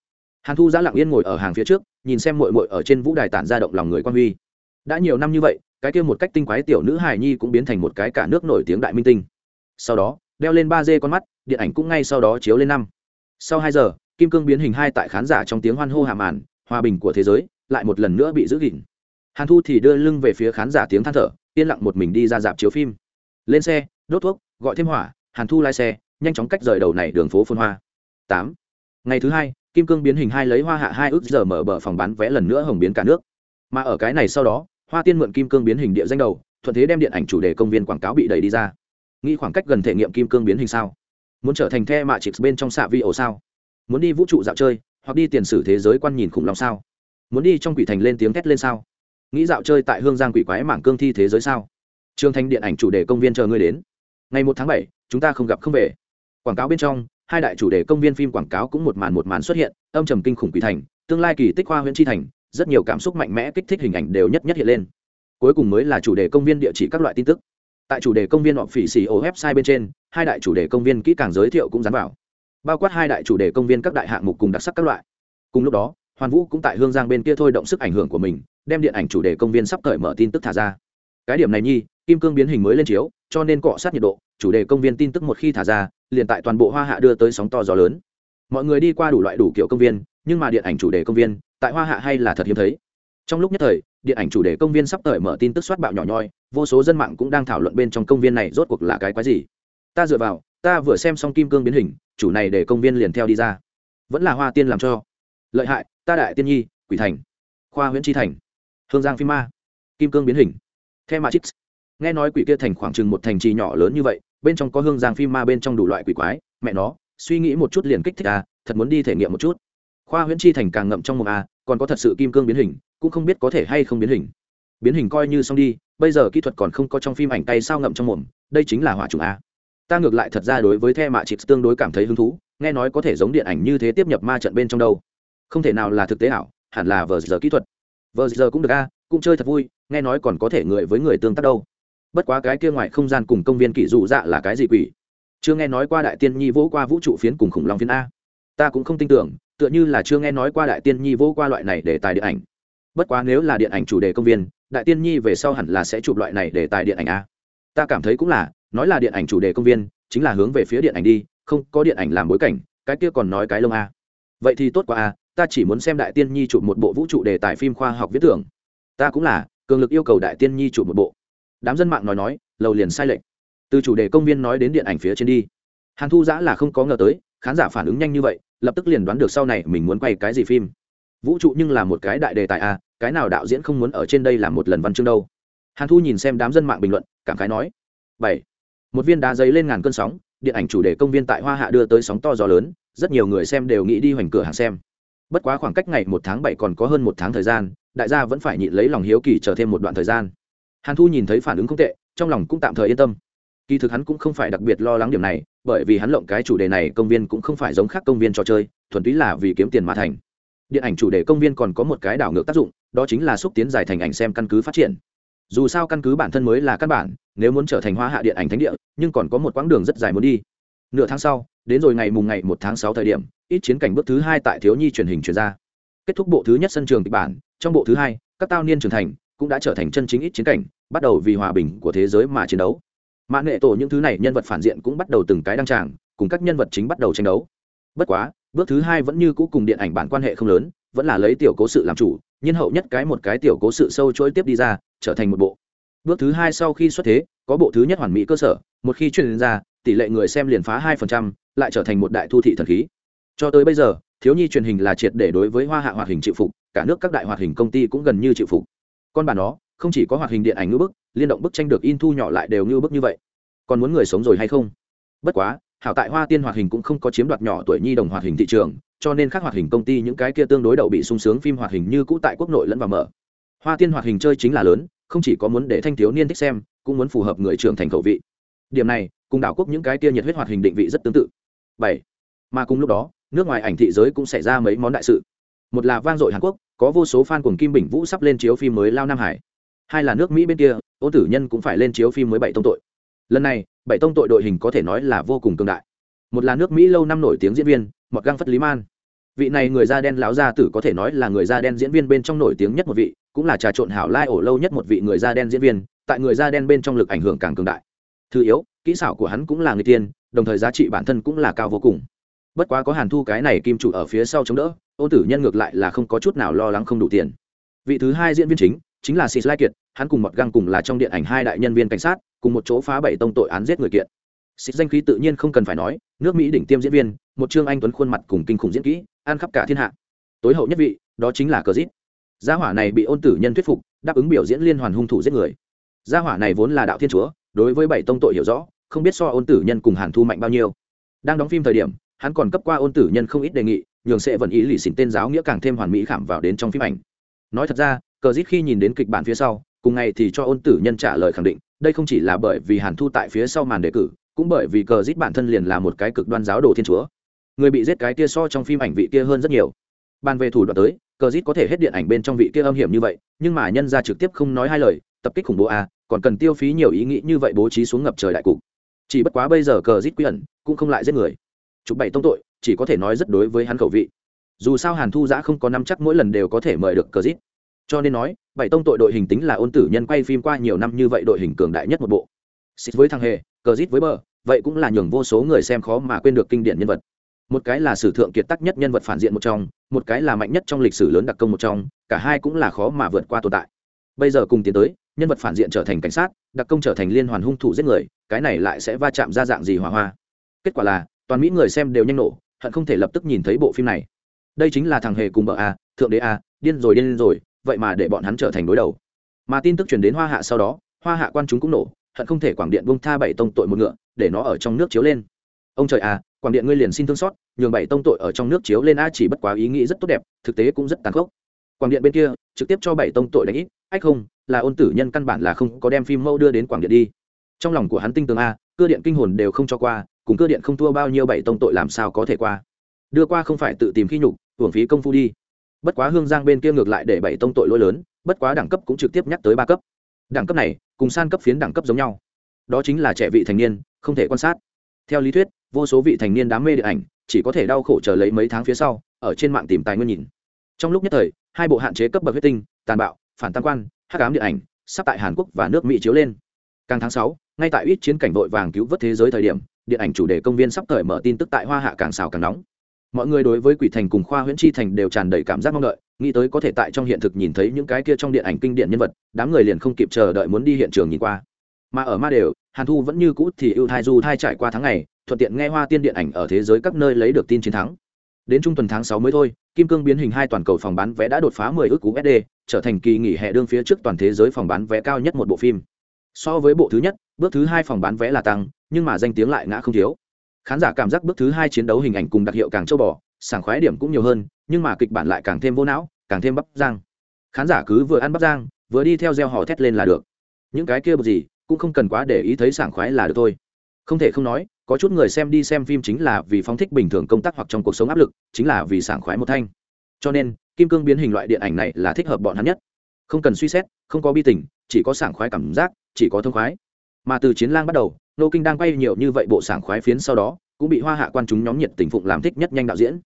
S1: Hàn thu giã lặng yên ngồi ở hàng phía trước, nhìn xem mội mội ở trên vũ đài tản ra động lòng người quan huy đã nhiều năm như vậy, cái kia một cách tinh quái tiểu nữ hài nhi cũng biến thành một cái cả nước nổi tiếng đại minh tinh. Sau đó, đeo lên ba d con mắt, điện ảnh cũng ngay sau đó chiếu lên năm. Sau hai giờ, kim cương biến hình hai tại khán giả trong tiếng hoan hô hàm màn, hòa bình của thế giới, lại một lần nữa bị giữ gìn. Hàn thu thì đưa lưng về phía khán giả tiếng than thở, yên lặng một mình đi ra dạp chiếu phim. Lên xe, đốt thuốc, gọi thêm hỏa, hàn thu lái xe, nhanh chóng cách rời đầu này đường phố phun hoa. Tám. Ngày thứ hai, kim cương biến hình hai lấy hoa hạ hai ước giờ mở bờ phòng bán vé lần nữa hồng biến cả nước mà ở cái này sau đó, hoa tiên mượn kim cương biến hình địa danh đầu, thuận thế đem điện ảnh chủ đề công viên quảng cáo bị đẩy đi ra. Nghĩ khoảng cách gần thể nghiệm kim cương biến hình sao? Muốn trở thành the mạ trịt bên trong xạ vi ổ sao? Muốn đi vũ trụ dạo chơi, hoặc đi tiền sử thế giới quan nhìn khủng long sao? Muốn đi trong quỷ thành lên tiếng thét lên sao? Nghĩ dạo chơi tại hương giang quỷ quái mảng cương thi thế giới sao? Trường thành điện ảnh chủ đề công viên chờ ngươi đến. Ngày một tháng bảy, chúng ta không gặp không về. Quảng cáo bên trong, hai đại chủ đề công viên phim quảng cáo cũng một màn một màn xuất hiện, âm trầm kinh khủng quỷ thành, tương lai kỳ tích hoa huyện tri thành rất nhiều cảm xúc mạnh mẽ kích thích hình ảnh đều nhất nhất hiện lên. Cuối cùng mới là chủ đề công viên địa chỉ các loại tin tức. Tại chủ đề công viên họ phỉ xì ô website bên trên, hai đại chủ đề công viên kỹ càng giới thiệu cũng dán vào. Bao quát hai đại chủ đề công viên các đại hạng mục cùng đặc sắc các loại. Cùng lúc đó, hoàn vũ cũng tại hương giang bên kia thôi động sức ảnh hưởng của mình, đem điện ảnh chủ đề công viên sắp cởi mở tin tức thả ra. Cái điểm này nhi, kim cương biến hình mới lên chiếu, cho nên cọ sát nhiệt độ, chủ đề công viên tin tức một khi thả ra, liền tại toàn bộ hoa hạ đưa tới sóng to gió lớn. Mọi người đi qua đủ loại đủ kiểu công viên nhưng mà điện ảnh chủ đề công viên, tại hoa hạ hay là thật hiếm thấy. Trong lúc nhất thời, điện ảnh chủ đề công viên sắp tới mở tin tức soát bạo nhỏ nhoi, vô số dân mạng cũng đang thảo luận bên trong công viên này rốt cuộc là cái quái gì. Ta dựa vào, ta vừa xem xong kim cương biến hình, chủ này để công viên liền theo đi ra. Vẫn là hoa tiên làm cho. Lợi hại, ta đại tiên nhi, quỷ thành. Khoa huyện tri thành. Hương giang phi ma. Kim cương biến hình. The ma chix nghe nói quỷ kia thành khoảng chừng một thành trì nhỏ lớn như vậy, bên trong có hương giang phi ma bên trong đủ loại quỷ quái. Mẹ nó, suy nghĩ một chút liền kích thích à thật muốn đi thể nghiệm một chút khoa huyễn chi thành càng ngậm trong mồm à còn có thật sự kim cương biến hình, cũng không biết có thể hay không biến hình. Biến hình coi như xong đi, bây giờ kỹ thuật còn không có trong phim ảnh tay sao ngậm trong mồm, đây chính là hỏa trùng a. Ta ngược lại thật ra đối với the mạ chịt tương đối cảm thấy hứng thú, nghe nói có thể giống điện ảnh như thế tiếp nhập ma trận bên trong đâu. Không thể nào là thực tế ảo, hẳn là vờ giờ kỹ thuật. Vờ giờ cũng được a, cũng chơi thật vui, nghe nói còn có thể người với người tương tác đâu. Bất quá cái kia ngoài không gian cùng công viên kỷ dụ dạ là cái gì quỷ? Chưa nghe nói qua đại tiên nhi vỗ qua vũ trụ phiến cùng khủng long phiến a. Ta cũng không tin tưởng tựa như là chưa nghe nói qua đại tiên nhi vô qua loại này để tài điện ảnh. Bất quá nếu là điện ảnh chủ đề công viên, đại tiên nhi về sau hẳn là sẽ chụp loại này để tài điện ảnh a. Ta cảm thấy cũng là, nói là điện ảnh chủ đề công viên, chính là hướng về phía điện ảnh đi, không có điện ảnh làm bối cảnh, cái kia còn nói cái lông a. Vậy thì tốt quá a, ta chỉ muốn xem đại tiên nhi chụp một bộ vũ trụ đề tài phim khoa học viết tưởng. Ta cũng là, cường lực yêu cầu đại tiên nhi chụp một bộ. Đám dân mạng nói nói, lầu liền sai lệch. Từ chủ đề công viên nói đến điện ảnh phía trên đi. Hàn thu giã là không có ngờ tới khán giả phản ứng nhanh như vậy, lập tức liền đoán được sau này mình muốn quay cái gì phim. Vũ trụ nhưng là một cái đại đề tài a, cái nào đạo diễn không muốn ở trên đây làm một lần văn chương đâu. Hàn thu nhìn xem đám dân mạng bình luận, cảm khái nói, bảy, một viên đá giấy lên ngàn cơn sóng, điện ảnh chủ đề công viên tại hoa hạ đưa tới sóng to gió lớn, rất nhiều người xem đều nghĩ đi hoành cửa hàng xem. Bất quá khoảng cách ngày một tháng bảy còn có hơn một tháng thời gian, đại gia vẫn phải nhịn lấy lòng hiếu kỳ chờ thêm một đoạn thời gian. Hàn thu nhìn thấy phản ứng không tệ, trong lòng cũng tạm thời yên tâm. Kỳ thực hắn cũng không phải đặc biệt lo lắng điểm này bởi vì hắn lộng cái chủ đề này công viên cũng không phải giống khác công viên trò chơi, thuần túy là vì kiếm tiền mà thành. Điện ảnh chủ đề công viên còn có một cái đảo ngược tác dụng, đó chính là xúc tiến giải thành ảnh xem căn cứ phát triển. Dù sao căn cứ bản thân mới là căn bản, nếu muốn trở thành hoa hạ điện ảnh thánh địa, nhưng còn có một quãng đường rất dài muốn đi. Nửa tháng sau, đến rồi ngày mùng ngày một tháng sáu thời điểm, ít chiến cảnh bước thứ hai tại thiếu nhi truyền hình truyền ra. Kết thúc bộ thứ nhất sân trường kịch bản, trong bộ thứ hai, các tao niên trưởng thành cũng đã trở thành chân chính ít chiến cảnh, bắt đầu vì hòa bình của thế giới mà chiến đấu mạng nghệ tổ những thứ này nhân vật phản diện cũng bắt đầu từng cái đăng tràng, cùng các nhân vật chính bắt đầu tranh đấu. Bất quá, bước thứ hai vẫn như cũ cùng điện ảnh bản quan hệ không lớn, vẫn là lấy tiểu cố sự làm chủ nhân hậu nhất cái một cái tiểu cố sự sâu chuỗi tiếp đi ra, trở thành một bộ. Bước thứ hai sau khi xuất thế, có bộ thứ nhất hoàn mỹ cơ sở, một khi truyền ra, tỷ lệ người xem liền phá hai phần trăm, lại trở thành một đại thu thị thần khí. Cho tới bây giờ, thiếu nhi truyền hình là triệt để đối với hoa hạ hoạt hình chịu phục, cả nước các đại hoạt hình công ty cũng gần như chịu phục. Con bản đó không chỉ có hoạt hình điện ảnh ngữ bức liên động bức tranh được in thu nhỏ lại đều như bức như vậy. Còn muốn người sống rồi hay không? Bất quá, hảo tại hoa tiên hoạt hình cũng không có chiếm đoạt nhỏ tuổi nhi đồng hoạt hình thị trường, cho nên các hoạt hình công ty những cái kia tương đối đậu bị sung sướng phim hoạt hình như cũ tại quốc nội lẫn vào mở. Hoa tiên hoạt hình chơi chính là lớn, không chỉ có muốn để thanh thiếu niên thích xem, cũng muốn phù hợp người trưởng thành khẩu vị. Điểm này, cùng đảo quốc những cái kia nhiệt huyết hoạt hình định vị rất tương tự. Bảy, mà cùng lúc đó, nước ngoài ảnh thị giới cũng xảy ra mấy món đại sự. Một là vang dội hàn quốc, có vô số fan cùng kim bình vũ sắp lên chiếu phim mới lao nam hải. Hai là nước mỹ bên kia ôn tử nhân cũng phải lên chiếu phim mới bảy tông tội. Lần này, bảy tông tội đội hình có thể nói là vô cùng cường đại. Một là nước mỹ lâu năm nổi tiếng diễn viên mặc găng phất lý man. Vị này người da đen láo gia tử có thể nói là người da đen diễn viên bên trong nổi tiếng nhất một vị, cũng là trà trộn hảo lai ổ lâu nhất một vị người da đen diễn viên, tại người da đen bên trong lực ảnh hưởng càng cường đại. Thứ yếu, kỹ xảo của hắn cũng là người tiên, đồng thời giá trị bản thân cũng là cao vô cùng. Bất quá có hàn thu cái này kim chủ ở phía sau chống đỡ ôn tử nhân ngược lại là không có chút nào lo lắng không đủ tiền. Vị thứ hai diễn viên chính chính là sĩ lai kiệt hắn cùng mọt găng cùng là trong điện ảnh hai đại nhân viên cảnh sát, cùng một chỗ phá bảy tông tội án giết người kiện. Xích danh khí tự nhiên không cần phải nói, nước mỹ đỉnh tiêm diễn viên, một trương anh tuấn khuôn mặt cùng kinh khủng diễn kỹ, ăn khắp cả thiên hạ. Tối hậu nhất vị, đó chính là cờ dít. Gia hỏa này bị ôn tử nhân thuyết phục, đáp ứng biểu diễn liên hoàn hung thủ giết người. Gia hỏa này vốn là đạo thiên chúa, đối với bảy tông tội hiểu rõ, không biết so ôn tử nhân cùng hàn thu mạnh bao nhiêu. Đang đóng phim thời điểm, hắn còn cấp qua ôn tử nhân không ít đề nghị, nhường sẽ vận ý lì xỉn tên giáo nghĩa càng thêm hoàn mỹ khảm vào đến trong phim ảnh. Nói thật ra, cờ dít khi nhìn đến kịch bản phía sau cùng ngày thì cho ôn tử nhân trả lời khẳng định, đây không chỉ là bởi vì hàn thu tại phía sau màn đề cử, cũng bởi vì cờ giết bản thân liền là một cái cực đoan giáo đồ thiên chúa. Người bị giết cái kia so trong phim ảnh vị kia hơn rất nhiều. Bàn về thủ đoạn tới, cờ giết có thể hết điện ảnh bên trong vị kia âm hiểm như vậy, nhưng mà nhân ra trực tiếp không nói hai lời, tập kích khủng bố a, còn cần tiêu phí nhiều ý nghĩ như vậy bố trí xuống ngập trời đại cục. Chỉ bất quá bây giờ cờ giết quy ẩn, cũng không lại giết người. Chụp bảy tông tội, chỉ có thể nói rất đối với hắn khẩu vị. Dù sao hàn thu giã không có năm chắc mỗi lần đều có thể mời được cờ giết cho nên nói, bảy tông tội đội hình tính là ôn tử nhân quay phim qua nhiều năm như vậy đội hình cường đại nhất một bộ. Xịt với thằng hề, cờ rít với bờ, vậy cũng là nhường vô số người xem khó mà quên được kinh điển nhân vật. Một cái là sử thượng kiệt tắc nhất nhân vật phản diện một trong, một cái là mạnh nhất trong lịch sử lớn đặc công một trong, cả hai cũng là khó mà vượt qua tồn tại. Bây giờ cùng tiến tới, nhân vật phản diện trở thành cảnh sát, đặc công trở thành liên hoàn hung thủ giết người, cái này lại sẽ va chạm ra dạng gì hòa hoa? Kết quả là, toàn mỹ người xem đều nhanh nổ, hận không thể lập tức nhìn thấy bộ phim này. Đây chính là thằng hề cùng bờ a, thượng đế a, điên rồi điên rồi vậy mà để bọn hắn trở thành đối đầu. Mà tin tức truyền đến hoa hạ sau đó, hoa hạ quan chúng cũng nổ, hận không thể quảng điện bông tha bảy tông tội một ngựa, để nó ở trong nước chiếu lên. Ông trời à quảng điện ngươi liền xin thương xót, nhường bảy tông tội ở trong nước chiếu lên a chỉ bất quá ý nghĩ rất tốt đẹp, thực tế cũng rất tàn khốc. Quảng điện bên kia, trực tiếp cho bảy tông tội đánh ít, ách không, là ôn tử nhân căn bản là không có đem phim mẫu đưa đến quảng điện đi. Trong lòng của hắn tinh tường a, cơ điện kinh hồn đều không cho qua, cùng cơ điện không thua bao nhiêu bảy tông tội làm sao có thể qua. Đưa qua không phải tự tìm khi nhục, hưởng phí công phu đi bất quá hương giang bên kia ngược lại để bảy tông tội lỗi lớn, bất quá đẳng cấp cũng trực tiếp nhắc tới ba cấp. Đẳng cấp này, cùng san cấp phiến đẳng cấp giống nhau. Đó chính là trẻ vị thành niên, không thể quan sát. Theo lý thuyết, vô số vị thành niên đám mê điện ảnh, chỉ có thể đau khổ chờ lấy mấy tháng phía sau, ở trên mạng tìm tài nguyên nhìn. Trong lúc nhất thời, hai bộ hạn chế cấp bậc huyết tinh, tàn bạo, phản tam quan, hắc ám điện ảnh, sắp tại hàn quốc và nước mỹ chiếu lên. Càng tháng sáu, ngay tại ít chiến cảnh vội vàng cứu vớt thế giới thời điểm, điện ảnh chủ đề công viên sắp thời mở tin tức tại hoa hạ càng xào càng nóng mọi người đối với quỷ thành cùng khoa huyễn chi thành đều tràn đầy cảm giác mong đợi, nghĩ tới có thể tại trong hiện thực nhìn thấy những cái kia trong điện ảnh kinh điển nhân vật, đám người liền không kịp chờ đợi muốn đi hiện trường nhìn qua. Mà ở ma đều, hàn thu vẫn như cũ thì ưu thai du thai trải qua tháng ngày, thuận tiện nghe hoa tiên điện ảnh ở thế giới các nơi lấy được tin chiến thắng. Đến trung tuần tháng sáu mới thôi, kim cương biến hình hai toàn cầu phòng bán vé đã đột phá 10 ước cú sd trở thành kỳ nghỉ hè đương phía trước toàn thế giới phòng bán vé cao nhất một bộ phim. So với bộ thứ nhất, bước thứ hai phòng bán vé là tăng, nhưng mà danh tiếng lại ngã không thiếu khán giả cảm giác bước thứ hai chiến đấu hình ảnh cùng đặc hiệu càng châu bò, sảng khoái điểm cũng nhiều hơn, nhưng mà kịch bản lại càng thêm vô não, càng thêm bắp giang. Khán giả cứ vừa ăn bắp giang, vừa đi theo gieo hò thét lên là được. Những cái kia bực gì, cũng không cần quá để ý thấy sảng khoái là được thôi. Không thể không nói, có chút người xem đi xem phim chính là vì phóng thích bình thường công tác hoặc trong cuộc sống áp lực, chính là vì sảng khoái một thanh. Cho nên, kim cương biến hình loại điện ảnh này là thích hợp bọn hắn nhất. Không cần suy xét, không có bi tình, chỉ có sảng khoái cảm giác, chỉ có thông khoái. Mà từ chiến lang bắt đầu nô kinh đang quay nhiều như vậy bộ sảng khoái phiến sau đó, cũng bị hoa hạ quan chúng nhóm nhiệt tình phụng làm thích nhất nhanh đạo diễn.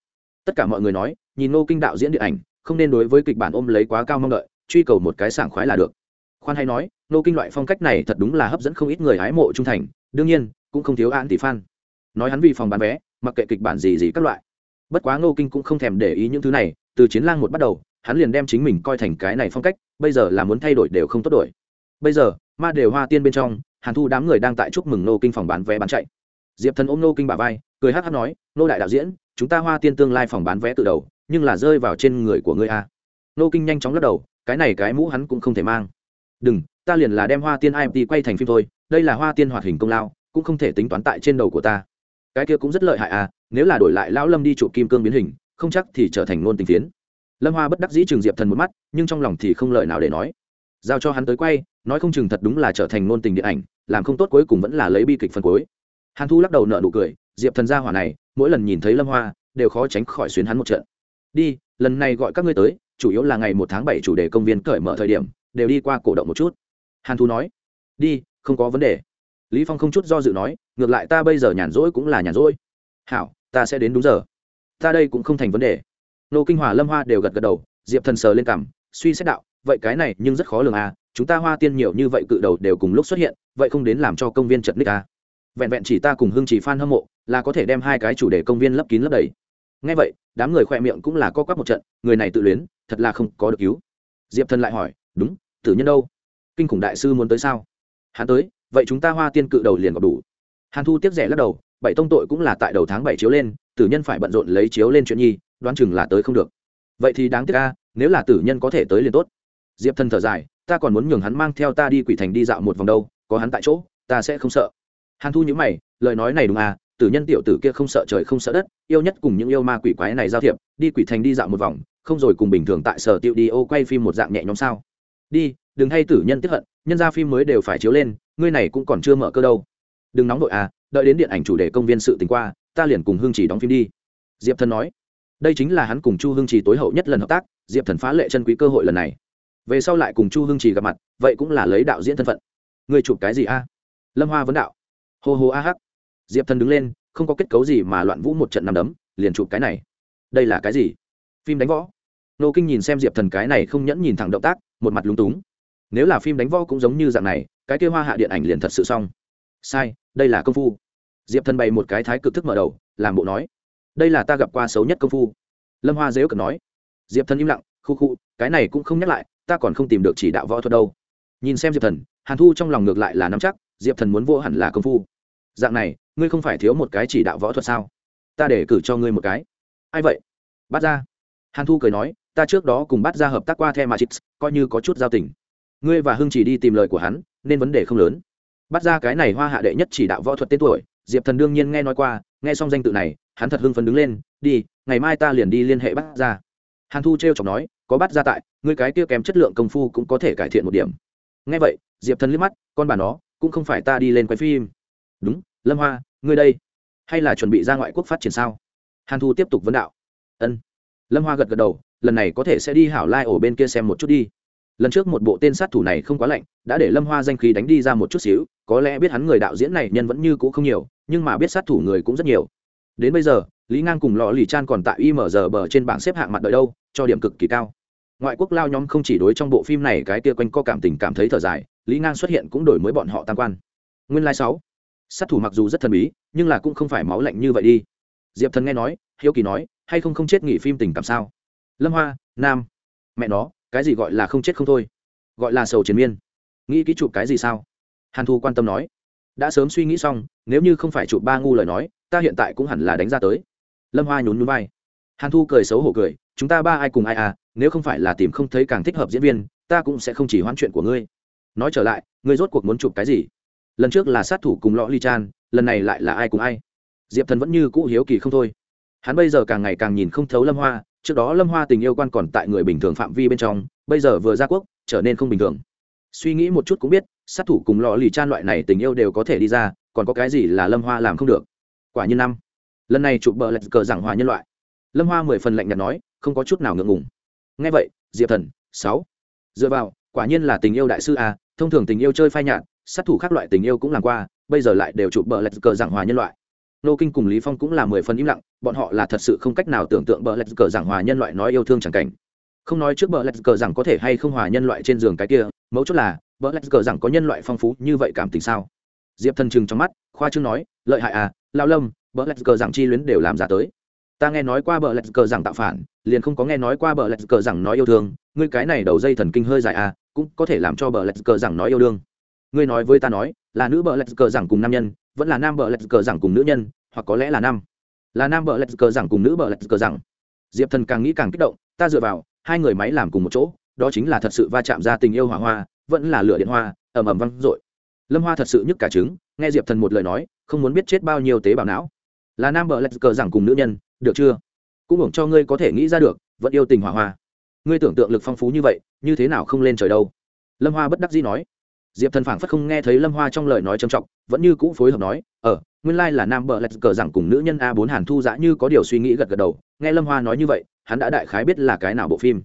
S1: Tất cả mọi người nói, nhìn nô kinh đạo diễn điện ảnh, không nên đối với kịch bản ôm lấy quá cao mong đợi, truy cầu một cái sảng khoái là được. Khoan hay nói, nô kinh loại phong cách này thật đúng là hấp dẫn không ít người hái mộ trung thành, đương nhiên, cũng không thiếu an tỷ phan nói hắn vì phòng bán vé, mặc kệ kịch bản gì gì các loại. Bất quá nô kinh cũng không thèm để ý những thứ này, từ chiến lang một bắt đầu, hắn liền đem chính mình coi thành cái này phong cách, bây giờ là muốn thay đổi đều không tốt đổi. Bây giờ, ma đều hoa tiên bên trong hàn thu đám người đang tại chúc mừng nô kinh phòng bán vé bán chạy. Diệp thần ôm nô kinh bà vai, cười hát hát nói, nô đại đạo diễn, chúng ta hoa tiên tương lai phòng bán vé từ đầu, nhưng là rơi vào trên người của ngươi a. Nô kinh nhanh chóng lắc đầu, cái này cái mũ hắn cũng không thể mang. Đừng, ta liền là đem hoa tiên imt quay thành phim thôi, đây là hoa tiên hoạt hình công lao, cũng không thể tính toán tại trên đầu của ta. Cái kia cũng rất lợi hại à nếu là đổi lại lão lâm đi chụp kim cương biến hình, không chắc thì trở thành ngôn tình phiến. Lâm hoa bất đắc dĩ trường diệp thần một mắt, nhưng trong lòng thì không lợi nào để nói. Giao cho hắn tới quay, nói không chừng thật đúng là trở thành ngôn tình điện ảnh làm không tốt cuối cùng vẫn là lấy bi kịch phần cuối. Hàn thu lắc đầu nợ nụ cười, diệp thần gia hỏa này, mỗi lần nhìn thấy lâm hoa, đều khó tránh khỏi xuyến hắn một trận. Đi, lần này gọi các ngươi tới, chủ yếu là ngày một tháng bảy chủ đề công viên cởi mở thời điểm, đều đi qua cổ động một chút. Hàn thu nói, đi, không có vấn đề. Lý phong không chút do dự nói, ngược lại ta bây giờ nhàn rỗi cũng là nhàn rỗi. Hảo, ta sẽ đến đúng giờ. Ta đây cũng không thành vấn đề. Nô kinh hòa, lâm hoa đều gật gật đầu, diệp thần sờ lên cằm suy xét đạo, vậy cái này nhưng rất khó lường à chúng ta hoa tiên nhiều như vậy cự đầu đều cùng lúc xuất hiện, vậy không đến làm cho công viên chật ních à? Vẹn vẹn chỉ ta cùng hương chỉ fan hâm mộ, là có thể đem hai cái chủ đề công viên lấp kín lấp đầy. Ngay vậy, đám người khoe miệng cũng là co quắp một trận, người này tự luyến, thật là không có được cứu. Diệp thần lại hỏi, đúng, tử nhân đâu? Kinh khủng đại sư muốn tới sao? Hắn tới, vậy chúng ta hoa tiên cự đầu liền gặp đủ. Hàn thu tiếp rẻ lắc đầu, bảy tông tội cũng là tại đầu tháng bảy chiếu lên, tử nhân phải bận rộn lấy chiếu lên chuyện nhi, đoán chừng là tới không được. Vậy thì đáng tiếc ca nếu là tử nhân có thể tới liền tốt. Diệp thần thở dài ta còn muốn nhường hắn mang theo ta đi quỷ thành đi dạo một vòng đâu, có hắn tại chỗ, ta sẽ không sợ. Hàn thu nhữ mày, lời nói này đúng à tử nhân tiểu tử kia không sợ trời không sợ đất, yêu nhất cùng những yêu ma quỷ quái này giao thiệp, đi quỷ thành đi dạo một vòng, không rồi cùng bình thường tại sở tiệu đi ô quay phim một dạng nhẹ nhõm sao. Đi, đừng hay tử nhân tiếp hận, nhân ra phim mới đều phải chiếu lên, ngươi này cũng còn chưa mở cơ đâu. Đừng nóng đội à đợi đến điện ảnh chủ đề công viên sự tình qua, ta liền cùng hương chỉ đóng phim đi. Diệp thần nói. Đây chính là hắn cùng chu hương chỉ tối hậu nhất lần hợp tác, diệp thần phá lệ chân quý cơ hội lần này về sau lại cùng chu hương chỉ gặp mặt, vậy cũng là lấy đạo diễn thân phận. Người chụp cái gì a? Lâm hoa vấn đạo. Hô hô a hắc. Diệp thần đứng lên, không có kết cấu gì mà loạn vũ một trận nằm đấm, liền chụp cái này. Đây là cái gì? Phim đánh võ. Nô kinh nhìn xem diệp thần cái này không nhẫn nhìn thẳng động tác, một mặt lúng túng. Nếu là phim đánh võ cũng giống như dạng này, cái kia hoa hạ điện ảnh liền thật sự xong. Sai, đây là công phu. Diệp thần bày một cái thái cực thức mở đầu, làm bộ nói. Đây là ta gặp qua xấu nhất công phu. Lâm hoa dếu cực nói. Diệp thần im lặng, khu khu, cái này cũng không nhắc lại ta còn không tìm được chỉ đạo võ thuật đâu. Nhìn xem diệp thần, hàn thu trong lòng ngược lại là nắm chắc, diệp thần muốn vô hẳn là công phu. Dạng này, ngươi không phải thiếu một cái chỉ đạo võ thuật sao? Ta để cử cho ngươi một cái. Ai vậy? Bắt ra. Hàn thu cười nói, ta trước đó cùng bắt ra hợp tác qua the mà coi như có chút giao tình. Ngươi và hưng chỉ đi tìm lời của hắn, nên vấn đề không lớn. Bắt ra cái này hoa hạ đệ nhất chỉ đạo võ thuật tên tuổi, diệp thần đương nhiên nghe nói qua, nghe xong danh tự này, hắn thật hưng phấn đứng lên, đi, ngày mai ta liền đi liên hệ bắt ra. Hàn thu t r e o chọc nói có bắt ra tại, ngươi cái kia kém chất lượng công phu cũng có thể cải thiện một điểm. Nghe vậy, diệp thần liếc mắt, con bà nó, cũng không phải ta đi lên quay phim. Đúng, lâm hoa, ngươi đây. Hay là chuẩn bị ra ngoại quốc phát triển sao? Hàn thu tiếp tục vấn đạo. Ân. Lâm hoa gật gật đầu, lần này có thể sẽ đi hảo lai ổ bên kia xem một chút đi. Lần trước một bộ tên sát thủ này không quá lạnh, đã để lâm hoa danh khí đánh đi ra một chút xíu, có lẽ biết hắn người đạo diễn này nhân vẫn như cũ không nhiều, nhưng mà biết sát thủ người cũng rất nhiều. Đến bây giờ, lý ngang cùng lò lì chan còn tại imr bờ trên bảng xếp hạng mặt đợi đâu cho điểm cực kỳ cao. Ngoại quốc lao nhóm không chỉ đối trong bộ phim này cái kia quanh co cảm tình cảm thấy thở dài, lý ngang xuất hiện cũng đổi mới bọn họ tam quan. Nguyên lai sáu, sát thủ mặc dù rất thần bí, nhưng là cũng không phải máu lạnh như vậy đi. Diệp thần nghe nói, hiếu kỳ nói, hay không không chết nghỉ phim tình cảm sao? Lâm hoa, nam, mẹ nó, cái gì gọi là không chết không thôi? Gọi là sầu chiến miên. Nghĩ kỹ chụp cái gì sao? Hàn thu quan tâm nói. Đã sớm suy nghĩ xong, nếu như không phải chụp ba ngu lời nói, ta hiện tại cũng hẳn là đánh ra tới. Lâm hoa nhún nhún vai hàn thu cười xấu hổ cười, chúng ta ba ai cùng ai à nếu không phải là tìm không thấy càng thích hợp diễn viên, ta cũng sẽ không chỉ hoãn chuyện của ngươi. Nói trở lại, ngươi rốt cuộc muốn chụp cái gì? Lần trước là sát thủ cùng lõ ly chan, lần này lại là ai cùng ai? Diệp thần vẫn như cũ hiếu kỳ không thôi. Hắn bây giờ càng ngày càng nhìn không thấu lâm hoa, trước đó lâm hoa tình yêu quan còn tại người bình thường phạm vi bên trong, bây giờ vừa ra quốc, trở nên không bình thường. Suy nghĩ một chút cũng biết, sát thủ cùng lò lì chan loại này tình yêu đều có thể đi ra, còn có cái gì là lâm hoa làm không được? Quả như năm. Lần này chụp bờ lạch cờ giảng hòa nhân loại lâm hoa mười phần lạnh nhạt nói, không có chút nào ngượng ngùng. Ngay vậy, diệp thần, sáu. Dựa vào, quả nhiên là tình yêu đại sư a, thông thường tình yêu chơi phai nhạt, sát thủ khác loại tình yêu cũng làm qua, bây giờ lại đều chụp bờ lạch cờ giảng hòa nhân loại. Nô kinh cùng lý phong cũng là mười phần im lặng, bọn họ là thật sự không cách nào tưởng tượng bờ lạch cờ giảng hòa nhân loại nói yêu thương chẳng cảnh. Không nói trước bờ lạch cờ rằng có thể hay không hòa nhân loại trên giường cái kia, mấu chốt là, bờ lạch cờ rằng có nhân loại phong phú như vậy cảm tình sao? Diệp thần chừng trong mắt, khoa chương nói, lợi hại à lao lâm, bờ lạch cờ rằng chi luyến đều làm giả tới ta nghe nói qua bờ lạch cờ rằng tạo phản, liền không có nghe nói qua bờ lạch cờ rằng nói yêu thương. Ngươi cái này đầu dây thần kinh hơi dài à cũng có thể làm cho bờ lạch cờ rằng nói yêu đương. Ngươi nói với ta nói, là nữ bờ lạch cờ rằng cùng nam nhân, vẫn là nam bờ lạch cờ rằng cùng nữ nhân, hoặc có lẽ là nam. Là nam bờ lạch cờ rằng cùng nữ bờ lạch cờ rằng. Diệp thần càng nghĩ càng kích động, ta dựa vào, hai người máy làm cùng một chỗ, đó chính là thật sự va chạm ra tình yêu hỏa hoa, vẫn là lửa điện hoa, ầm ầm văng dội. Lâm hoa thật sự nhức cả trứng, nghe diệp thần một lời nói, không muốn biết chết bao nhiêu tế bào não. Là nam bờ lạch cờ rằng cùng nữ nhân được chưa? Cũng hưởng cho ngươi có thể nghĩ ra được, vẫn yêu tình hỏa hoa. Ngươi tưởng tượng lực phong phú như vậy, như thế nào không lên trời đâu? Lâm hoa bất đắc dĩ nói. Diệp thần phảng phất không nghe thấy lâm hoa trong lời nói trầm trọng, vẫn như cũ phối hợp nói ờ nguyên lai là nam bờ lạch cờ rằng cùng nữ nhân a bốn hàn thu dã như có điều suy nghĩ gật gật đầu. Nghe lâm hoa nói như vậy, hắn đã đại khái biết là cái nào bộ phim.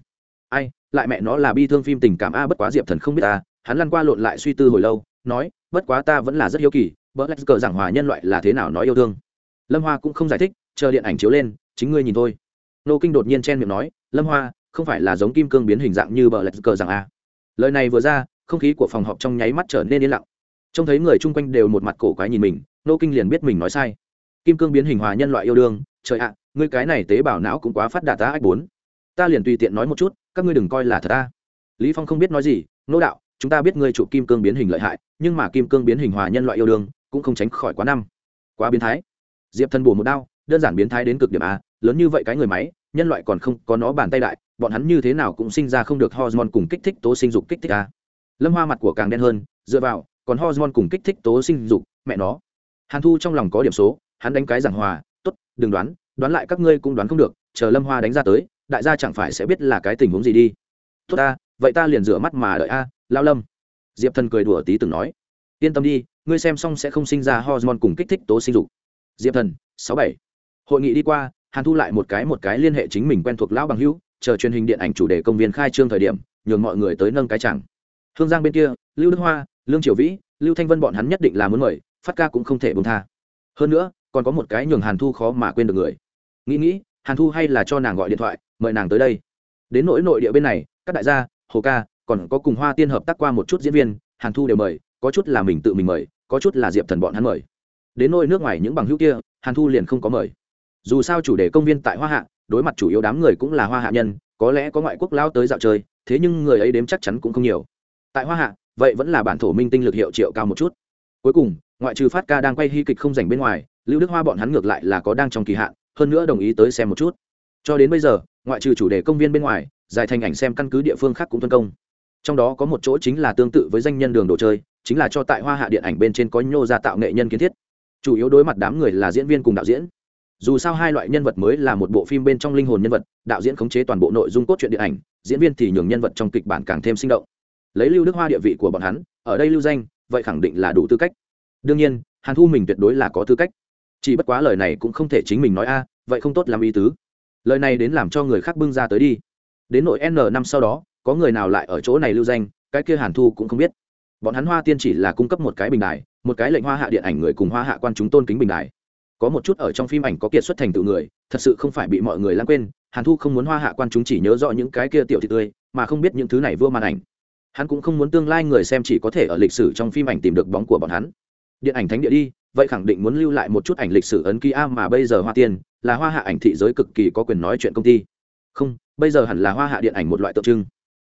S1: Ai, lại mẹ nó là bi thương phim tình cảm a, bất quá diệp thần không biết ta hắn lăn qua lộn lại suy tư hồi lâu, nói, bất quá ta vẫn là rất hiếu kỳ bờ lạch cờ rằng hòa nhân loại là thế nào nói yêu thương? Lâm hoa cũng không giải thích chờ điện ảnh chiếu lên, chính ngươi nhìn thôi. Nô kinh đột nhiên chen miệng nói, lâm hoa, không phải là giống kim cương biến hình dạng như bờ lạch cờ rằng a à? lời này vừa ra, không khí của phòng họp trong nháy mắt trở nên yên lặng. Trông thấy người chung quanh đều một mặt cổ quái nhìn mình, nô kinh liền biết mình nói sai. Kim cương biến hình hòa nhân loại yêu đương, trời ạ, ngươi cái này tế bào não cũng quá phát đạt ta ách bốn. Ta liền tùy tiện nói một chút, các ngươi đừng coi là thật ta. Lý phong không biết nói gì, nô đạo, chúng ta biết ngươi chụp kim cương biến hình lợi hại, nhưng mà kim cương biến hình hòa nhân loại yêu đương, cũng không tránh khỏi quá năm, quá biến thái. Diệp thần bổ một đao đơn giản biến thái đến cực điểm a, lớn như vậy cái người máy, nhân loại còn không có nó bàn tay đại, bọn hắn như thế nào cũng sinh ra không được hormone cùng kích thích tố sinh dục kích thích a. Lâm hoa mặt của càng đen hơn, dựa vào, còn hormone cùng kích thích tố sinh dục, mẹ nó. Hàn thu trong lòng có điểm số, hắn đánh cái giảng hòa, tốt, đừng đoán đoán lại các ngươi cũng đoán không được, chờ lâm hoa đánh ra tới, đại gia chẳng phải sẽ biết là cái tình huống gì đi. Tốt ta, vậy ta liền rửa mắt mà đợi a, lao lâm. Diệp thần cười đùa tí từng nói. Yên tâm đi, ngươi xem xong sẽ không sinh ra hormone cùng kích thích tố sinh dục. Diệp thần, sáu bảy hội nghị đi qua, hàn thu lại một cái một cái liên hệ chính mình quen thuộc lão bằng hữu, chờ truyền hình điện ảnh chủ đề công viên khai trương thời điểm, nhường mọi người tới nâng cái chẳng hương giang bên kia, lưu đức hoa, lương triều vĩ, lưu thanh vân bọn hắn nhất định là muốn mời, phát ca cũng không thể bông tha. Hơn nữa, còn có một cái nhường hàn thu khó mà quên được người. Nghĩ nghĩ, hàn thu hay là cho nàng gọi điện thoại, mời nàng tới đây. Đến nỗi nội địa bên này, các đại gia, hồ ca, còn có cùng hoa tiên hợp tác qua một chút diễn viên, hàn thu đều mời, có chút là mình tự mình mời, có chút là diệp thần bọn hắn mời. Đến nỗi nước ngoài những bằng hữu kia, hàn thu liền không có mời dù sao chủ đề công viên tại hoa hạ, đối mặt chủ yếu đám người cũng là hoa hạ nhân, có lẽ có ngoại quốc lao tới dạo chơi, thế nhưng người ấy đếm chắc chắn cũng không nhiều. Tại hoa hạ, vậy vẫn là bản thổ minh tinh lực hiệu triệu cao một chút. Cuối cùng, ngoại trừ phát ca đang quay hy kịch không dành bên ngoài, lưu đức hoa bọn hắn ngược lại là có đang trong kỳ hạn, hơn nữa đồng ý tới xem một chút. Cho đến bây giờ, ngoại trừ chủ đề công viên bên ngoài, giải thành ảnh xem căn cứ địa phương khác cũng phân công. Trong đó có một chỗ chính là tương tự với danh nhân đường đồ chơi, chính là cho tại hoa hạ điện ảnh bên trên có nhô ra tạo nghệ nhân kiến thiết. Chủ yếu đối mặt đám người là diễn viên cùng đạo diễn dù sao hai loại nhân vật mới là một bộ phim bên trong linh hồn nhân vật, đạo diễn khống chế toàn bộ nội dung cốt truyện điện ảnh, diễn viên thì nhường nhân vật trong kịch bản càng thêm sinh động. Lấy lưu đức hoa địa vị của bọn hắn, ở đây lưu danh, vậy khẳng định là đủ tư cách. Đương nhiên, hàn thu mình tuyệt đối là có tư cách. Chỉ bất quá lời này cũng không thể chính mình nói a, vậy không tốt làm ý tứ. Lời này đến làm cho người khác bưng ra tới đi. Đến nội n năm sau đó, có người nào lại ở chỗ này lưu danh, cái kia hàn thu cũng không biết. Bọn hắn hoa tiên chỉ là cung cấp một cái bình đài, một cái lệnh hoa hạ điện ảnh người cùng hoa hạ quan chúng tôn kính bình đài có một chút ở trong phim ảnh có kiệt xuất thành tựu người, thật sự không phải bị mọi người lãng quên, hàn thu không muốn hoa hạ quan chúng chỉ nhớ rõ những cái kia tiểu thị tươi, mà không biết những thứ này vua màn ảnh. Hắn cũng không muốn tương lai người xem chỉ có thể ở lịch sử trong phim ảnh tìm được bóng của bọn hắn. Điện ảnh thánh địa đi, vậy khẳng định muốn lưu lại một chút ảnh lịch sử ấn ký a mà bây giờ hoa tiên là hoa hạ ảnh thị giới cực kỳ có quyền nói chuyện công ty. Không, bây giờ hẳn là hoa hạ điện ảnh một loại tượng trưng.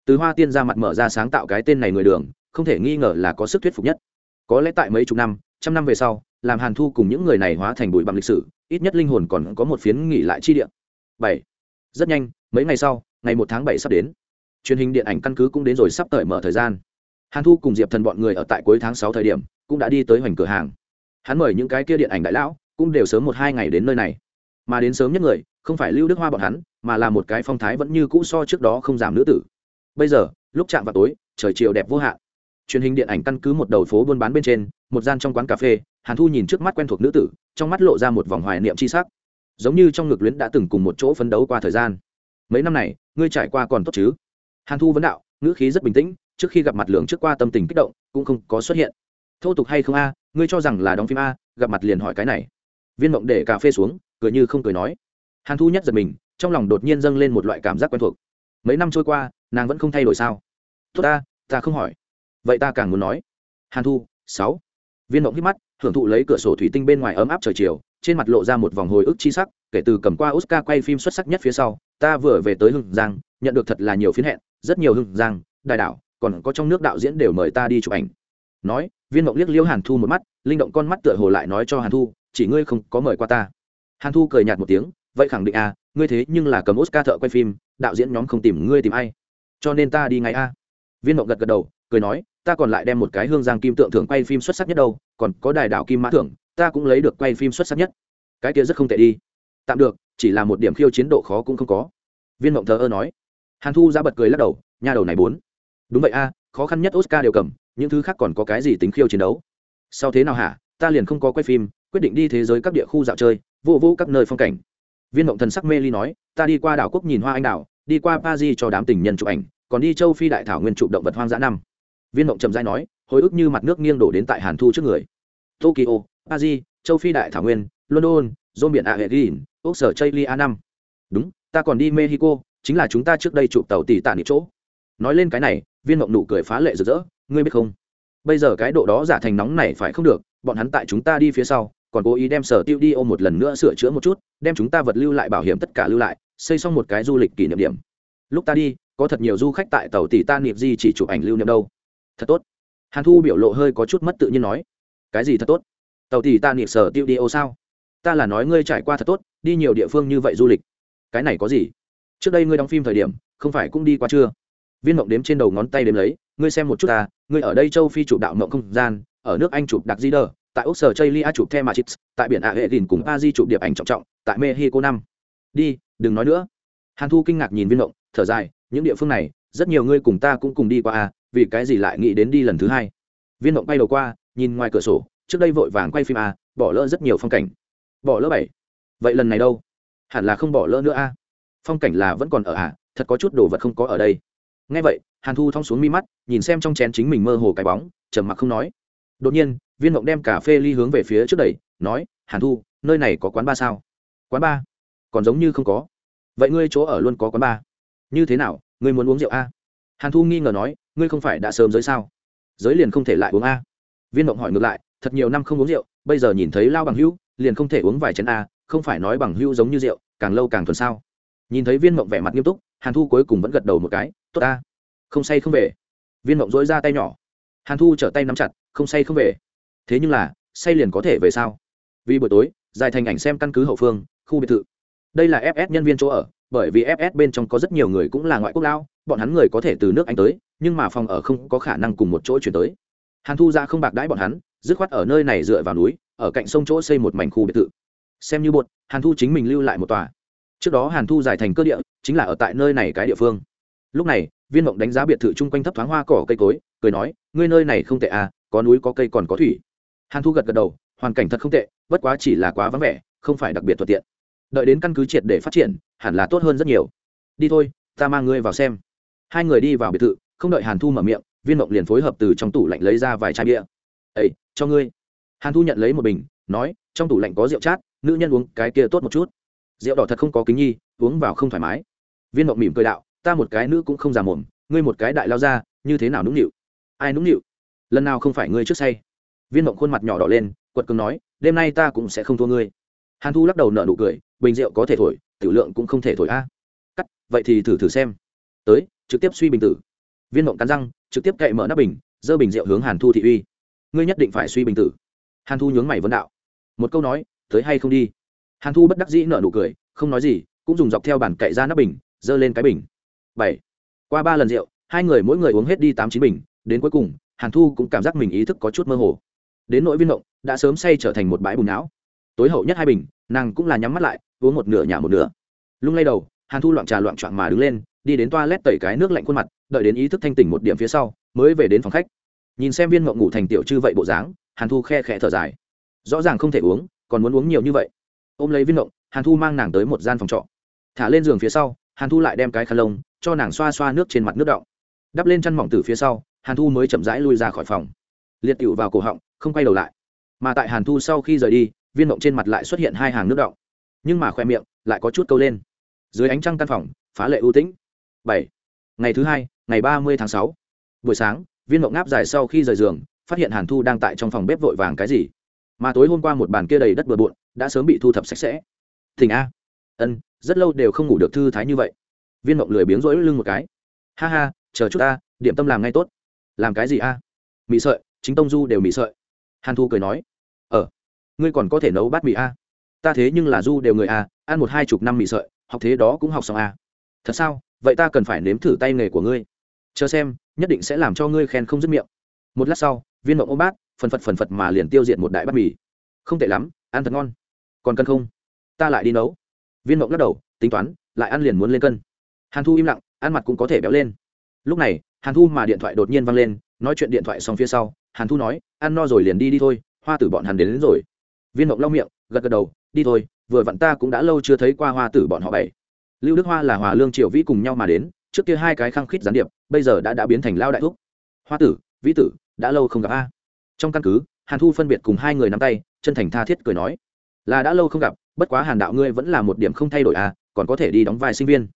S1: Từ hoa tiên ra mặt mở ra sáng tạo cái tên này người đường, không thể nghi ngờ là có sức thuyết phục nhất. Có lẽ tại mấy chục năm, trăm năm về sau làm hàn thu cùng những người này hóa thành bụi bằng lịch sử, ít nhất linh hồn còn có một phiến nghỉ lại chi điện bảy. Rất nhanh, mấy ngày sau, ngày một tháng bảy sắp đến. Truyền hình điện ảnh căn cứ cũng đến rồi sắp tới mở thời gian. Hàn thu cùng diệp thần bọn người ở tại cuối tháng sáu thời điểm, cũng đã đi tới hoành cửa hàng. Hắn mời những cái kia điện ảnh đại lão, cũng đều sớm một hai ngày đến nơi này. Mà đến sớm nhất người, không phải lưu đức hoa bọn hắn, mà là một cái phong thái vẫn như cũ so trước đó không giảm nữ tử. Bây giờ, lúc chạm vào tối, trời chiều đẹp vô hạn truyền hình điện ảnh căn cứ một đầu phố buôn bán bên trên, một gian trong quán cà phê, hàn thu nhìn trước mắt quen thuộc nữ tử, trong mắt lộ ra một vòng hoài niệm c h i sắc. Giống như trong ngực luyến đã từng cùng một chỗ phấn đấu qua thời gian. Mấy năm này, ngươi trải qua còn tốt chứ? Hàn thu vấn đạo, ngữ khí rất bình tĩnh, trước khi gặp mặt lượng trước qua tâm tình kích động, cũng không có xuất hiện. Thô tục hay không a, ngươi cho rằng là đóng phim a, gặp mặt liền hỏi cái này. Viên mộng để cà phê xuống, cười như không cười nói. Hàn thu nhất giật mình, trong lòng đột nhiên dâng lên một loại cảm giác quen thuộc. Mấy năm trôi qua, nàng vẫn không thay đổi sao? Tốt ta ta không hỏi vậy ta càng muốn nói. Hàn thu, sáu. Viên mộng hít mắt, hưởng thụ lấy cửa sổ thủy tinh bên ngoài ấm áp trời chiều, trên mặt lộ ra một vòng hồi ức chi sắc, kể từ cầm qua oscar quay phim xuất sắc nhất phía sau, ta vừa về tới hưng giang, nhận được thật là nhiều phiến hẹn, rất nhiều hưng giang, đại đảo, còn có trong nước đạo diễn đều mời ta đi chụp ảnh. Nói, viên mộng liếc liễu hàn thu một mắt, linh động con mắt tựa hồ lại nói cho hàn thu, chỉ ngươi không có mời qua ta. Hàn thu cười nhạt một tiếng, vậy khẳng định à ngươi thế nhưng là cầm oscar thợ quay phim, đạo diễn nhóm không tìm ngươi tìm ai, cho nên ta đi ngay a. Viên mộng gật gật đầu, cười nói ta còn lại đem một cái hương giang kim tượng thưởng quay phim xuất sắc nhất đâu, còn có đài đạo kim mã thưởng, ta cũng lấy được quay phim xuất sắc nhất. Cái kia rất không tệ đi. Tạm được, chỉ là một điểm khiêu chiến độ khó cũng không có. Viên mộng thờ ơ nói. Hàn thu ra bật cười lắc đầu nhà đầu này bốn. Đúng vậy a, khó khăn nhất oscar đều cầm, những thứ khác còn có cái gì tính khiêu chiến đấu? Sao thế nào hả? Ta liền không có quay phim, quyết định đi thế giới các địa khu dạo chơi, vô vô các nơi phong cảnh. Viên mộng thần sắc mê ly nói, ta đi qua đảo quốc nhìn hoa anh đảo, đi qua paris cho đám tình nhân chụp ảnh, còn đi châu phi đại thảo nguyên chụp động vật hoang dã năm viên mộng trầm dai nói, hồi ức như mặt nước nghiêng đổ đến tại hàn thu trước người. Tokyo, paris, châu phi đại thảo nguyên, london dôn biển aegin ốc sở chayli a năm. Đúng, ta còn đi mexico, chính là chúng ta trước đây chụp tàu tỷ tạ nịp chỗ. Nói lên cái này, viên mộng nụ cười phá lệ rực rỡ, ngươi biết không? Bây giờ cái độ đó giả thành nóng này phải không được, bọn hắn tại chúng ta đi phía sau, còn cố ý đem sở tiêu đi ô một lần nữa sửa chữa một chút, đem chúng ta vật lưu lại bảo hiểm tất cả lưu lại, xây xong một cái du lịch kỷ niệm điểm. Lúc ta đi, có thật nhiều du khách tại tàu tỷ ta niệm di chỉ chụp ảnh lưu niệm đâu thật tốt. Hàn thu biểu lộ hơi có chút mất tự nhiên nói cái gì thật tốt? Tàu thì ta niệm sở tiêu đi ô sao? Ta là nói ngươi trải qua thật tốt đi nhiều địa phương như vậy du lịch. Cái này có gì? Trước đây ngươi đóng phim thời điểm không phải cũng đi qua chưa? Viên mộng đếm trên đầu ngón tay đếm lấy ngươi xem một chút ta ngươi ở đây châu phi chụp đạo mộng không gian ở nước anh chụp đặc di đờ tại úc sở chây lia chụp the Matrix, tại biển ạ hệ đình cùng a di chụp điệp ảnh trọng trọng tại mexico năm. Đi đừng nói nữa. Hàn thu kinh ngạc nhìn viên mộng thở dài những địa phương này rất nhiều ngươi cùng ta cũng cùng đi qua à vì cái gì lại nghĩ đến đi lần thứ hai? Viên mộng bay đầu qua, nhìn ngoài cửa sổ, trước đây vội vàng quay phim à bỏ lỡ rất nhiều phong cảnh. Bỏ lỡ bảy. Vậy lần này đâu? Hẳn là không bỏ lỡ nữa à phong cảnh là vẫn còn ở à? Thật có chút đồ vật không có ở đây. Ngay vậy, hàn thu thong xuống mi mắt, nhìn xem trong chén chính mình mơ hồ cái bóng, trầm mặc không nói. Đột nhiên, viên mộng đem cà phê ly hướng về phía trước đẩy, nói, hàn thu, nơi này có quán ba sao? Quán ba? Còn giống như không có. Vậy ngươi chỗ ở luôn có quán ba. Như thế nào? Ngươi muốn uống rượu a? Hàn thu nghi ngờ nói, ngươi không phải đã sớm giới sao? Giới liền không thể lại uống a. Viên mộng hỏi ngược lại, thật nhiều năm không uống rượu, bây giờ nhìn thấy lao bằng hữu, liền không thể uống vài chén a, không phải nói bằng hữu giống như rượu, càng lâu càng thuần sao? Nhìn thấy viên mộng vẻ mặt nghiêm túc, hàn thu cuối cùng vẫn gật đầu một cái, tốt a, không say không về. Viên mộng dối ra tay nhỏ. Hàn thu trở tay nắm chặt, không say không về. Thế nhưng là, say liền có thể về sao? Vì buổi tối, dài thành ảnh xem căn cứ hậu phương, khu biệt thự. Đây là fs nhân viên chỗ ở, bởi vì fs bên trong có rất nhiều người cũng là ngoại quốc lao bọn hắn người có thể từ nước anh tới, nhưng mà phòng ở không có khả năng cùng một chỗ chuyển tới. Hàn thu ra không bạc đãi bọn hắn, dứt khoát ở nơi này dựa vào núi, ở cạnh sông chỗ xây một mảnh khu biệt thự. Xem như bột hàn thu chính mình lưu lại một tòa. Trước đó hàn thu giải thành cơ địa, chính là ở tại nơi này cái địa phương. Lúc này, viên mộng đánh giá biệt thự chung quanh thấp thoáng hoa cỏ cây cối, cười nói, ngươi nơi này không tệ à có núi có cây còn có thủy. Hàn thu gật gật đầu, hoàn cảnh thật không tệ, bất quá chỉ là quá vắng vẻ, không phải đặc biệt thuận tiện. Đợi đến căn cứ triệt để phát triển, hẳn là tốt hơn rất nhiều. Đi thôi, ta mang ngươi vào xem hai người đi vào biệt thự, không đợi hàn thu mở miệng, viên mộng liền phối hợp từ trong tủ lạnh lấy ra vài chai bia. Ấy cho ngươi. Hàn thu nhận lấy một bình, nói, trong tủ lạnh có rượu chát, nữ nhân uống cái kia tốt một chút. Rượu đỏ thật không có kính nhi, uống vào không thoải mái. Viên mộng mỉm cười đạo, ta một cái nữ cũng không già mồm, ngươi một cái đại lao ra như thế nào nũng nịu? Ai nũng nịu? Lần nào không phải ngươi trước say? Viên mộng khuôn mặt nhỏ đỏ lên, quật cường nói, đêm nay ta cũng sẽ không thua ngươi. Hàn thu lắc đầu nở nụ cười, bình rượu có thể thổi, tiểu lượng cũng không thể thổi a. Cắt, vậy thì thử thử xem tới, trực tiếp suy bình tử. Viên mộng cắn răng, trực tiếp cậy mở nắp bình giơ bình rượu hướng hàn thu thị uy. Ngươi nhất định phải suy bình tử. Hàn thu nhướng mày vấn đạo. Một câu nói, tới hay không đi? Hàn thu bất đắc dĩ nở nụ cười, không nói gì, cũng dùng dọc theo bản cậy ra nắp bình giơ lên cái bình. Bảy. Qua ba lần rượu, hai người mỗi người uống hết đi tám chín bình, đến cuối cùng, hàn thu cũng cảm giác mình ý thức có chút mơ hồ. Đến nỗi viên mộng, đã sớm say trở thành một bãi bùn não. Tối hậu nhất hai bình, nàng cũng là nhắm mắt lại, uống một nửa nhà một nửa. Lung lay đầu hàn thu loạn trà loạn trọn mà đứng lên, đi đến toa lét tẩy cái nước lạnh khuôn mặt, đợi đến ý thức thanh tỉnh một điểm phía sau, mới về đến phòng khách. Nhìn xem viên mộng ngủ thành tiểu chư vậy bộ dáng, hàn thu khe khẽ thở dài. Rõ ràng không thể uống, còn muốn uống nhiều như vậy. Ôm lấy viên mộng, hàn thu mang nàng tới một gian phòng trọ. Thả lên giường phía sau, hàn thu lại đem cái khăn lông, cho nàng xoa xoa nước trên mặt nước đọng. Đắp lên chăn mỏng từ phía sau, hàn thu mới chậm rãi lui ra khỏi phòng. Liệt cựu vào cổ họng, không quay đầu lại. Mà tại hàn thu sau khi rời đi, viên mộng trên mặt lại xuất hiện hai hàng nước đọng. Nhưng mà khoe miệng lại có chút câu lên dưới ánh trăng căn phòng, phá lệ ưu tĩnh. Bảy, ngày thứ hai, ngày ba mươi tháng sáu. Buổi sáng, viên mộng ngáp dài sau khi rời giường, phát hiện hàn thu đang tại trong phòng bếp vội vàng cái gì. Mà tối hôm qua một bàn kia đầy đất bừa bộn, đã sớm bị thu thập sạch sẽ. Thỉnh a. Ân, rất lâu đều không ngủ được thư thái như vậy. Viên mộng lười biếng rỗi lưng một cái. Ha ha, chờ chút ta, điểm tâm làm ngay tốt. Làm cái gì a? Mì sợi, chính tông du đều mì sợi. Hàn thu cười nói. Ờ ngươi còn có thể nấu bát mì a. Ta thế nhưng là du đều người a, ăn một hai chục năm mì sợi học thế đó cũng học xong à. Thật sao? Vậy ta cần phải nếm thử tay nghề của ngươi. Chờ xem nhất định sẽ làm cho ngươi khen không dứt miệng. Một lát sau viên mộng ôm bát phần phật phần phật mà liền tiêu diệt một đại bát mì. Không tệ lắm ăn thật ngon. Còn cân không? Ta lại đi nấu. Viên mộng lắc đầu tính toán lại ăn liền muốn lên cân. Hàn thu im lặng ăn mặt cũng có thể béo lên. Lúc này hàn thu mà điện thoại đột nhiên văng lên nói chuyện điện thoại xong phía sau hàn thu nói ăn no rồi liền đi đi thôi hoa tử bọn hàn đến, đến rồi. Viên mộng lau miệng gật gật đầu đi thôi vừa vặn ta cũng đã lâu chưa thấy qua hoa tử bọn họ bảy. Lưu đức hoa là hòa lương triều vĩ cùng nhau mà đến, trước kia hai cái khăng khít gián điệp, bây giờ đã đã biến thành lao đại thúc. Hoa tử, vĩ tử, đã lâu không gặp a. Trong căn cứ, hàn thu phân biệt cùng hai người nắm tay, chân thành tha thiết cười nói, là đã lâu không gặp, bất quá hàn đạo ngươi vẫn là một điểm không thay đổi à còn có thể đi đóng vai sinh viên.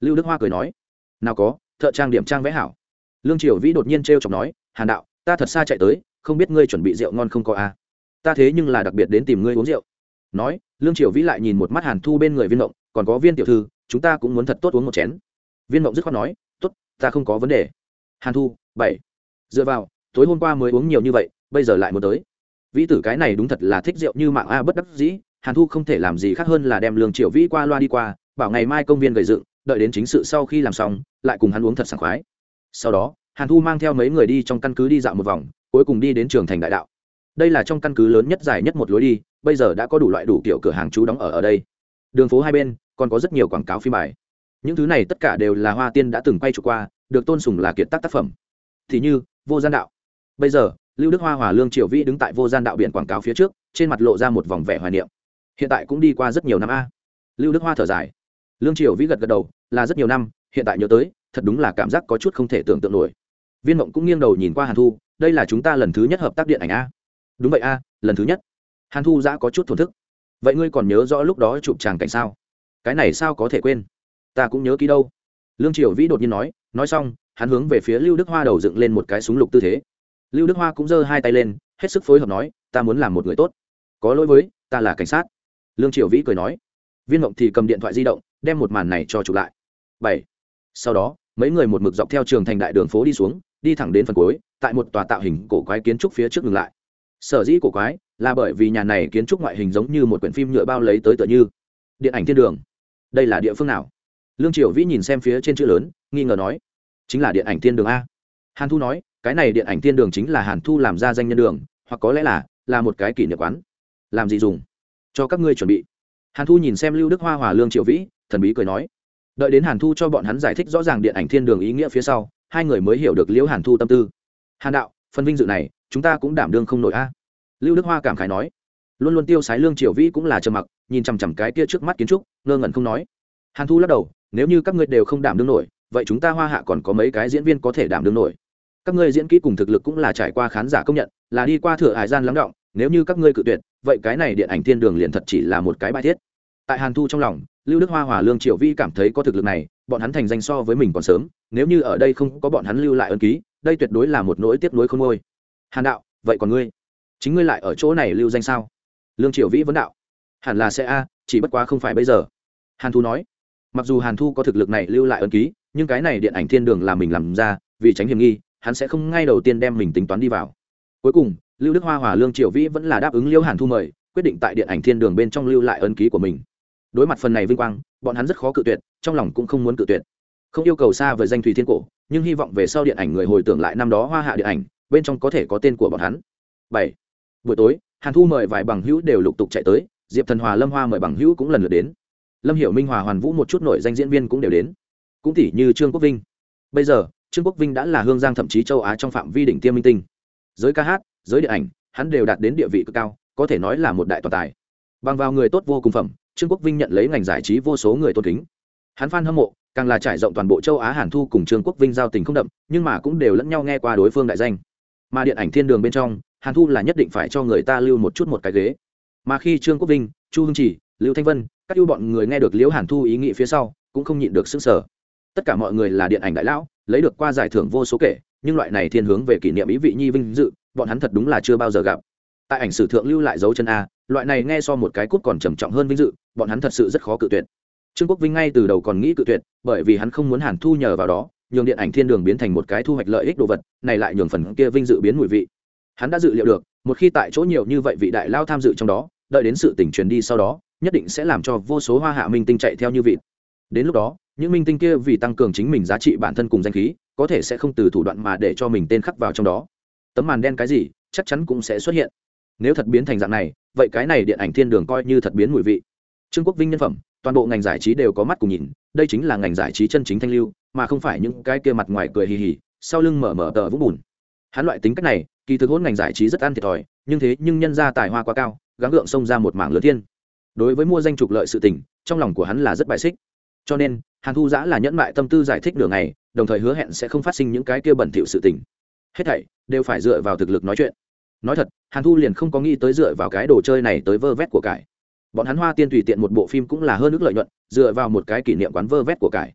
S1: Lưu đức hoa cười nói, nào có, thợ trang điểm trang vẽ hảo. Lương triều vĩ đột nhiên t r e o chọc nói, hàn đạo, ta thật xa chạy tới, không biết ngươi chuẩn bị rượu ngon không có à? Ta thế nhưng là đặc biệt đến tìm ngươi uống rượu nói, lương triều vĩ lại nhìn một mắt hàn thu bên người viên mộng, còn có viên tiểu thư, chúng ta cũng muốn thật tốt uống một chén. Viên mộng dứt khoát nói t ố t ta không có vấn đề. Hàn thu, bảy. Dựa vào, tối hôm qua mới uống nhiều như vậy, bây giờ lại muốn tới. Vĩ tử cái này đúng thật là thích rượu như mạng a, bất đắc dĩ. Hàn thu không thể làm gì khác hơn là đem lương triều vĩ qua loa đi qua, bảo ngày mai công viên gầy dựng, đợi đến chính sự sau khi làm xong, lại cùng hắn uống thật sảng khoái. Sau đó, hàn thu mang theo mấy người đi trong căn cứ đi dạo một vòng, cuối cùng đi đến trường thành đại đạo đây là trong căn cứ lớn nhất dài nhất một lối đi, bây giờ đã có đủ loại đủ kiểu cửa hàng chú đóng ở ở đây. Đường phố hai bên, còn có rất nhiều quảng cáo phim bài. Những thứ này tất cả đều là hoa tiên đã từng quay trục qua, được tôn sùng là kiệt tác tác phẩm. Thì như, vô gian đạo. Bây giờ, lưu đức hoa hòa lương triều vĩ đứng tại vô gian đạo biển quảng cáo phía trước, trên mặt lộ ra một vòng vẻ hoài niệm. Hiện tại cũng đi qua rất nhiều năm a. Lưu đức hoa thở dài. Lương triều vĩ gật gật đầu, là rất nhiều năm, hiện tại nhớ tới, thật đúng là cảm giác có chút không thể tưởng tượng nổi. Viên mộng cũng nghiêng đầu nhìn qua hàn thu, đây là chúng ta lần thứ nhất hợp tác điện ảnh a đúng vậy a, lần thứ nhất. Hàn thu giã có chút thổn thức. Vậy ngươi còn nhớ rõ lúc đó chụp tràng cảnh sao? Cái này sao có thể quên? Ta cũng nhớ ký đâu. Lương triều vĩ đột nhiên nói nói xong, hắn hướng về phía lưu đức hoa đầu dựng lên một cái súng lục tư thế. Lưu đức hoa cũng giơ hai tay lên, hết sức phối hợp nói, ta muốn làm một người tốt. Có lỗi với, ta là cảnh sát. Lương triều vĩ cười nói. Viên mộng thì cầm điện thoại di động, đem một màn này cho chụp lại. Bảy. Sau đó, mấy người một mực dọc theo trường thành đại đường phố đi xuống, đi thẳng đến phần cuối, tại một tòa tạo hình cổ quái kiến trúc phía trước ngừng lại sở dĩ cổ quái là bởi vì nhà này kiến trúc ngoại hình giống như một quyển phim nhựa bao lấy tới tựa như. Điện ảnh thiên đường. Đây là địa phương nào? Lương triều vĩ nhìn xem phía trên chữ lớn, nghi ngờ nói, chính là điện ảnh thiên đường a. Hàn thu nói, cái này điện ảnh thiên đường chính là hàn thu làm ra danh nhân đường, hoặc có lẽ là là một cái kỷ niệm quán. Làm gì dùng? Cho các ngươi chuẩn bị. Hàn thu nhìn xem lưu đức hoa hòa lương triều vĩ, thần bí cười nói, đợi đến hàn thu cho bọn hắn giải thích rõ ràng điện ảnh thiên đường ý nghĩa phía sau, hai người mới hiểu được liễu hàn thu tâm tư. Hàn đạo, phần vinh dự này chúng ta cũng đảm đương không nổi a. Lưu đức hoa cảm khái nói. Luôn luôn tiêu sái lương triều vĩ cũng là trầm mặc, nhìn chằm chằm cái kia trước mắt kiến trúc, ngơ ngẩn không nói. Hàn thu lắc đầu, nếu như các ngươi đều không đảm đương nổi, vậy chúng ta hoa hạ còn có mấy cái diễn viên có thể đảm đương nổi. Các ngươi diễn kỹ cùng thực lực cũng là trải qua khán giả công nhận, là đi qua thửa hải gian lắng động, nếu như các ngươi cự tuyệt, vậy cái này điện ảnh thiên đường liền thật chỉ là một cái bài thiết. Tại hàn thu trong lòng, lưu đức hoa hòa lương triệu vi cảm thấy có thực lực này, bọn hắn thành danh so với mình còn sớm, nếu như ở đây không có bọn hắn lưu lại ân ký, đây tuyệt đối là một nỗi tiếp nối không ngôi hàn đạo, vậy còn ngươi? Chính ngươi lại ở chỗ này lưu danh sao? Lương triệu vĩ vấn đạo. Hẳn là sẽ a, chỉ bất quá không phải bây giờ. Hàn thu nói. Mặc dù hàn thu có thực lực này lưu lại ấn ký, nhưng cái này điện ảnh thiên đường là mình làm ra, vì tránh hiểm nghi, hắn sẽ không ngay đầu tiên đem mình tính toán đi vào. Cuối cùng, lưu đức hoa hòa lương triều vĩ vẫn là đáp ứng liêu hàn thu mời, quyết định tại điện ảnh thiên đường bên trong lưu lại ấn ký của mình. Đối mặt phần này vinh quang, bọn hắn rất khó cự tuyệt, trong lòng cũng không muốn cự tuyệt. Không yêu cầu xa với danh thùy thiên cổ, nhưng hy vọng về sau điện ảnh người hồi tưởng lại năm đó hoa hạ điện ảnh bên trong có thể có tên của bọn hắn. Bảy. Buổi tối, hàn thu mời vài bằng hữu đều lục tục chạy tới, diệp thần hòa, lâm hoa mời bằng hữu cũng lần lượt đến. Lâm hiểu minh, hòa hoàn vũ một chút nổi danh diễn viên cũng đều đến. Cũng tỷ như trương quốc vinh. Bây giờ, trương quốc vinh đã là hương giang thậm chí châu á trong phạm vi đỉnh tiêm minh tinh. Giới ca hát, giới điện ảnh, hắn đều đạt đến địa vị cực cao, có thể nói là một đại toàn tài. Bằng vào người tốt vô cùng phẩm, trương quốc vinh nhận lấy ngành giải trí vô số người tôn kính. Hắn f hâm mộ, càng là trải rộng toàn bộ châu á hàn thu cùng trương quốc vinh giao tình không đậm, nhưng mà cũng đều lẫn nhau nghe qua đối phương đại danh mà điện ảnh thiên đường bên trong, hàn thu là nhất định phải cho người ta lưu một chút một cái ghế. Mà khi trương quốc vinh, chu hưng chỉ, lưu thanh vân, các ưu bọn người nghe được liễu hàn thu ý nghĩ phía sau, cũng không nhịn được sức sở tất cả mọi người là điện ảnh đại lão, lấy được qua giải thưởng vô số kể, nhưng loại này thiên hướng về kỷ niệm ý vị nhi vinh dự, bọn hắn thật đúng là chưa bao giờ gặp. Tại ảnh sử thượng lưu lại dấu chân a, loại này nghe so một cái cút còn trầm trọng hơn vinh dự, bọn hắn thật sự rất khó cự tuyệt. Trương quốc vinh ngay từ đầu còn nghĩ cự tuyệt, bởi vì hắn không muốn hàn thu nhờ vào đó nhường điện ảnh thiên đường biến thành một cái thu hoạch lợi ích đồ vật, này lại nhường phần kia vinh dự biến mùi vị. Hắn đã dự liệu được, một khi tại chỗ nhiều như vậy vị đại lao tham dự trong đó, đợi đến sự tỉnh truyền đi sau đó, nhất định sẽ làm cho vô số hoa hạ minh tinh chạy theo như vị đến lúc đó, những minh tinh kia vì tăng cường chính mình giá trị bản thân cùng danh khí, có thể sẽ không từ thủ đoạn mà để cho mình tên khắc vào trong đó. Tấm màn đen cái gì, chắc chắn cũng sẽ xuất hiện. Nếu thật biến thành dạng này, vậy cái này điện ảnh thiên đường coi như thật biến mùi vị. Trương quốc vinh nhân phẩm toàn bộ ngành giải trí đều có mắt cùng nhìn, đây chính là ngành giải trí chân chính thanh lưu, mà không phải những cái kia mặt ngoài cười hì hì, sau lưng mở mở tờ vũng bùn. Hắn loại tính cách này, kỳ thực hôn ngành giải trí rất ăn thiệt thòi, nhưng thế nhưng nhân ra tài hoa quá cao, gắng gượng xông ra một mảng lớn thiên. Đối với mua danh trục lợi sự tình, trong lòng của hắn là rất bài xích. Cho nên, hàn thu giã là nhẫn mại tâm tư giải thích đường này đồng thời hứa hẹn sẽ không phát sinh những cái kia bẩn thỉu sự tình. Hết thảy đều phải dựa vào thực lực nói chuyện. Nói thật, hàn thu liền không có nghĩ tới dựa vào cái đồ chơi này tới vơ vét của cải bọn hắn hoa tiên tùy tiện một bộ phim cũng là hơn ước lợi nhuận, dựa vào một cái kỷ niệm quán vơ vét của cải.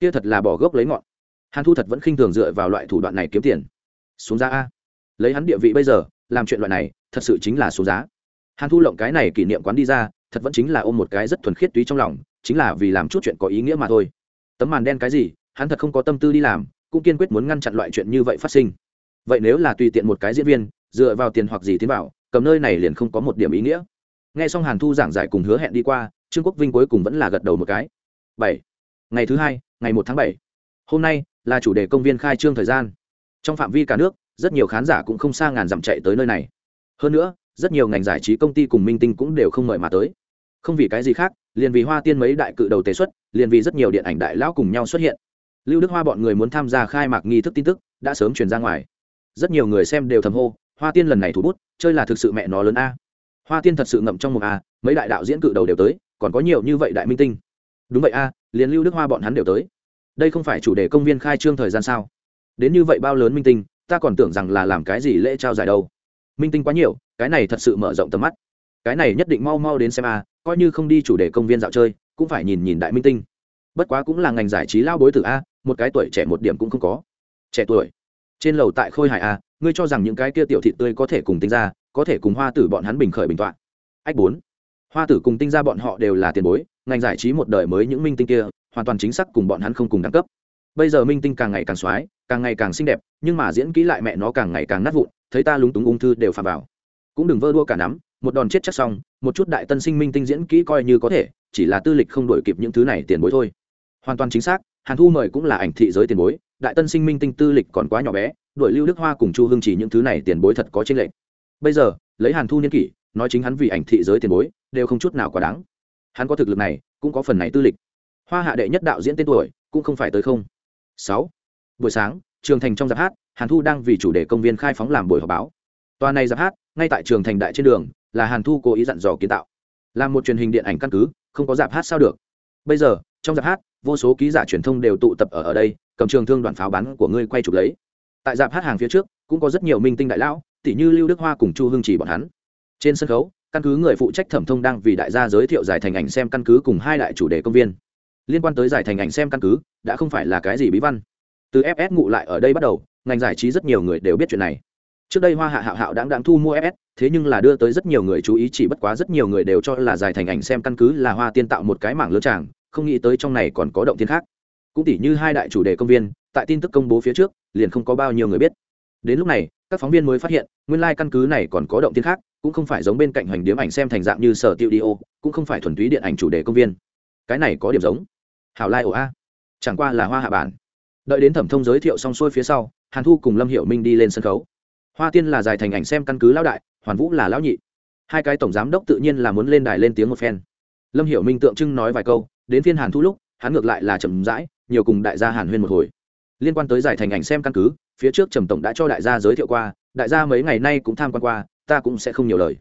S1: Kia thật là bỏ gốc lấy ngọn. Hàn thu thật vẫn khinh thường dựa vào loại thủ đoạn này kiếm tiền. Xuống giá a. Lấy hắn địa vị bây giờ, làm chuyện loại này, thật sự chính là xuống giá. Hàn thu lộng cái này kỷ niệm quán đi ra, thật vẫn chính là ôm một cái rất thuần khiết túy trong lòng, chính là vì làm chút chuyện có ý nghĩa mà thôi. Tấm màn đen cái gì, hắn thật không có tâm tư đi làm, cũng kiên quyết muốn ngăn chặn loại chuyện như vậy phát sinh. Vậy nếu là tùy tiện một cái diễn viên, dựa vào tiền hoặc gì tiến vào cầm nơi này liền không có một điểm ý nghĩa nghe xong hàn thu giảng giải cùng hứa hẹn đi qua, trương quốc vinh cuối cùng vẫn là gật đầu một cái. Bảy. Ngày thứ hai, ngày một tháng bảy. Hôm nay là chủ đề công viên khai trương thời gian. Trong phạm vi cả nước, rất nhiều khán giả cũng không xa ngàn dặm chạy tới nơi này. Hơn nữa, rất nhiều ngành giải trí công ty cùng minh tinh cũng đều không mời mà tới. Không vì cái gì khác, liền vì hoa tiên mấy đại cự đầu tế xuất, liền vì rất nhiều điện ảnh đại lão cùng nhau xuất hiện. Lưu đức hoa bọn người muốn tham gia khai mạc nghi thức tin tức, đã sớm truyền ra ngoài. Rất nhiều người xem đều thầm hô, hoa tiên lần này thủ bút, chơi là thực sự mẹ nó lớn a hoa tiên thật sự ngậm trong một a à, mấy đại đạo diễn cự đầu đều tới, còn có nhiều như vậy đại minh tinh. Đúng vậy a liền lưu đức hoa bọn hắn đều tới. Đây không phải chủ đề công viên khai trương thời gian sao? Đến như vậy bao lớn minh tinh, ta còn tưởng rằng là làm cái gì lễ trao giải đâu. Minh tinh quá nhiều, cái này thật sự mở rộng tầm mắt. Cái này nhất định mau mau đến xem a coi như không đi chủ đề công viên dạo chơi, cũng phải nhìn nhìn đại minh tinh. Bất quá cũng là ngành giải trí lao bối tử a một cái tuổi trẻ một điểm cũng không có. Trẻ tuổi. Trên lầu tại khôi hải a ngươi cho rằng những cái kia tiểu thị tươi có thể cùng tinh ra có thể cùng hoa tử bọn hắn bình khởi bình tọa ách bốn. Hoa tử cùng tinh ra bọn họ đều là tiền bối, ngành giải trí một đời mới những minh tinh kia, hoàn toàn chính xác cùng bọn hắn không cùng đẳng cấp. Bây giờ minh tinh càng ngày càng x càng ngày càng xinh đẹp, nhưng mà diễn kỹ lại mẹ nó càng ngày càng nát vụn, thấy ta lúng túng ung thư đều phà vào. Cũng đừng vơ đua cả nắm, một đòn chết chắc xong, một chút đại tân sinh minh tinh diễn kỹ coi như có thể, chỉ là tư lịch không đổi kịp những thứ này tiền bối thôi. Hoàn toàn chính xác, hàn thu mời cũng là ảnh thị giới tiền bối, đại tân sinh minh tinh tư lịch còn quá nhỏ bé, đuổi lưu đức hoa cùng chu hưng chỉ những thứ này tiền bối thật có trên lệnh bây giờ, lấy hàn thu niên kỷ, nói chính hắn vì ảnh thị giới tiền bối, đều không chút nào quá đáng. Hắn có thực lực này, cũng có phần này tư lịch. Hoa hạ đệ nhất đạo diễn tên tuổi, cũng không phải tới không. Sáu. Buổi sáng, trường thành trong giáp hát, hàn thu đang vì chủ đề công viên khai phóng làm buổi họp báo. Tòa này giáp hát, ngay tại trường thành đại trên đường, là hàn thu cố ý dặn dò kiến tạo. Làm một truyền hình điện ảnh căn cứ, không có giáp hát sao được. Bây giờ, trong giáp hát, vô số ký giả truyền thông đều tụ tập ở ở đây, cầm trường thương đoàn pháo bắn của ngươi quay chụp lấy. Tại dạp hát hàng phía trước, cũng có rất nhiều minh tinh đại lão tỷ như lưu đức hoa cùng chu hương chỉ bọn hắn. Trên sân khấu, căn cứ người phụ trách thẩm thông đang vì đại gia giới thiệu giải thành ảnh xem căn cứ cùng hai đại chủ đề công viên. Liên quan tới giải thành ảnh xem căn cứ, đã không phải là cái gì bí văn. Từ fs ngụ lại ở đây bắt đầu, ngành giải trí rất nhiều người đều biết chuyện này. Trước đây hoa hạ hạo hạo đáng đáng thu mua fs thế nhưng là đưa tới rất nhiều người chú ý, chỉ bất quá rất nhiều người đều cho là giải thành ảnh xem căn cứ là hoa tiên tạo một cái mảng lớn tràng, không nghĩ tới trong này còn có động tiên khác. Cũng tỉ như hai đại chủ đề công viên, tại tin tức công bố phía trước, liền không có bao nhiêu người biết. Đến lúc này các phóng viên mới phát hiện, nguyên lai、like、căn cứ này còn có động tiên khác, cũng không phải giống bên cạnh hoành điếm ảnh xem thành dạng như sở tiêu đi ô, cũng không phải thuần túy điện ảnh chủ đề công viên. Cái này có điểm giống. Hảo lai ổ a. Chẳng qua là hoa hạ bản. Đợi đến thẩm thông giới thiệu xong xuôi phía sau, hàn thu cùng lâm hiệu minh đi lên sân khấu. Hoa tiên là dài thành ảnh xem căn cứ lão đại, hoàn vũ là lão nhị. Hai cái tổng giám đốc tự nhiên là muốn lên đài lên tiếng một phen. Lâm hiểu minh tượng trưng nói vài câu, đến phiên hàn thu lúc, hắn ngược lại là chậm rãi, nhiều cùng đại gia hàn huyên một hồi. Liên quan tới giải thành ảnh xem căn cứ phía trước trầm tổng đã cho đại gia giới thiệu qua, đại gia mấy ngày nay cũng tham quan qua, ta cũng sẽ không nhiều lời.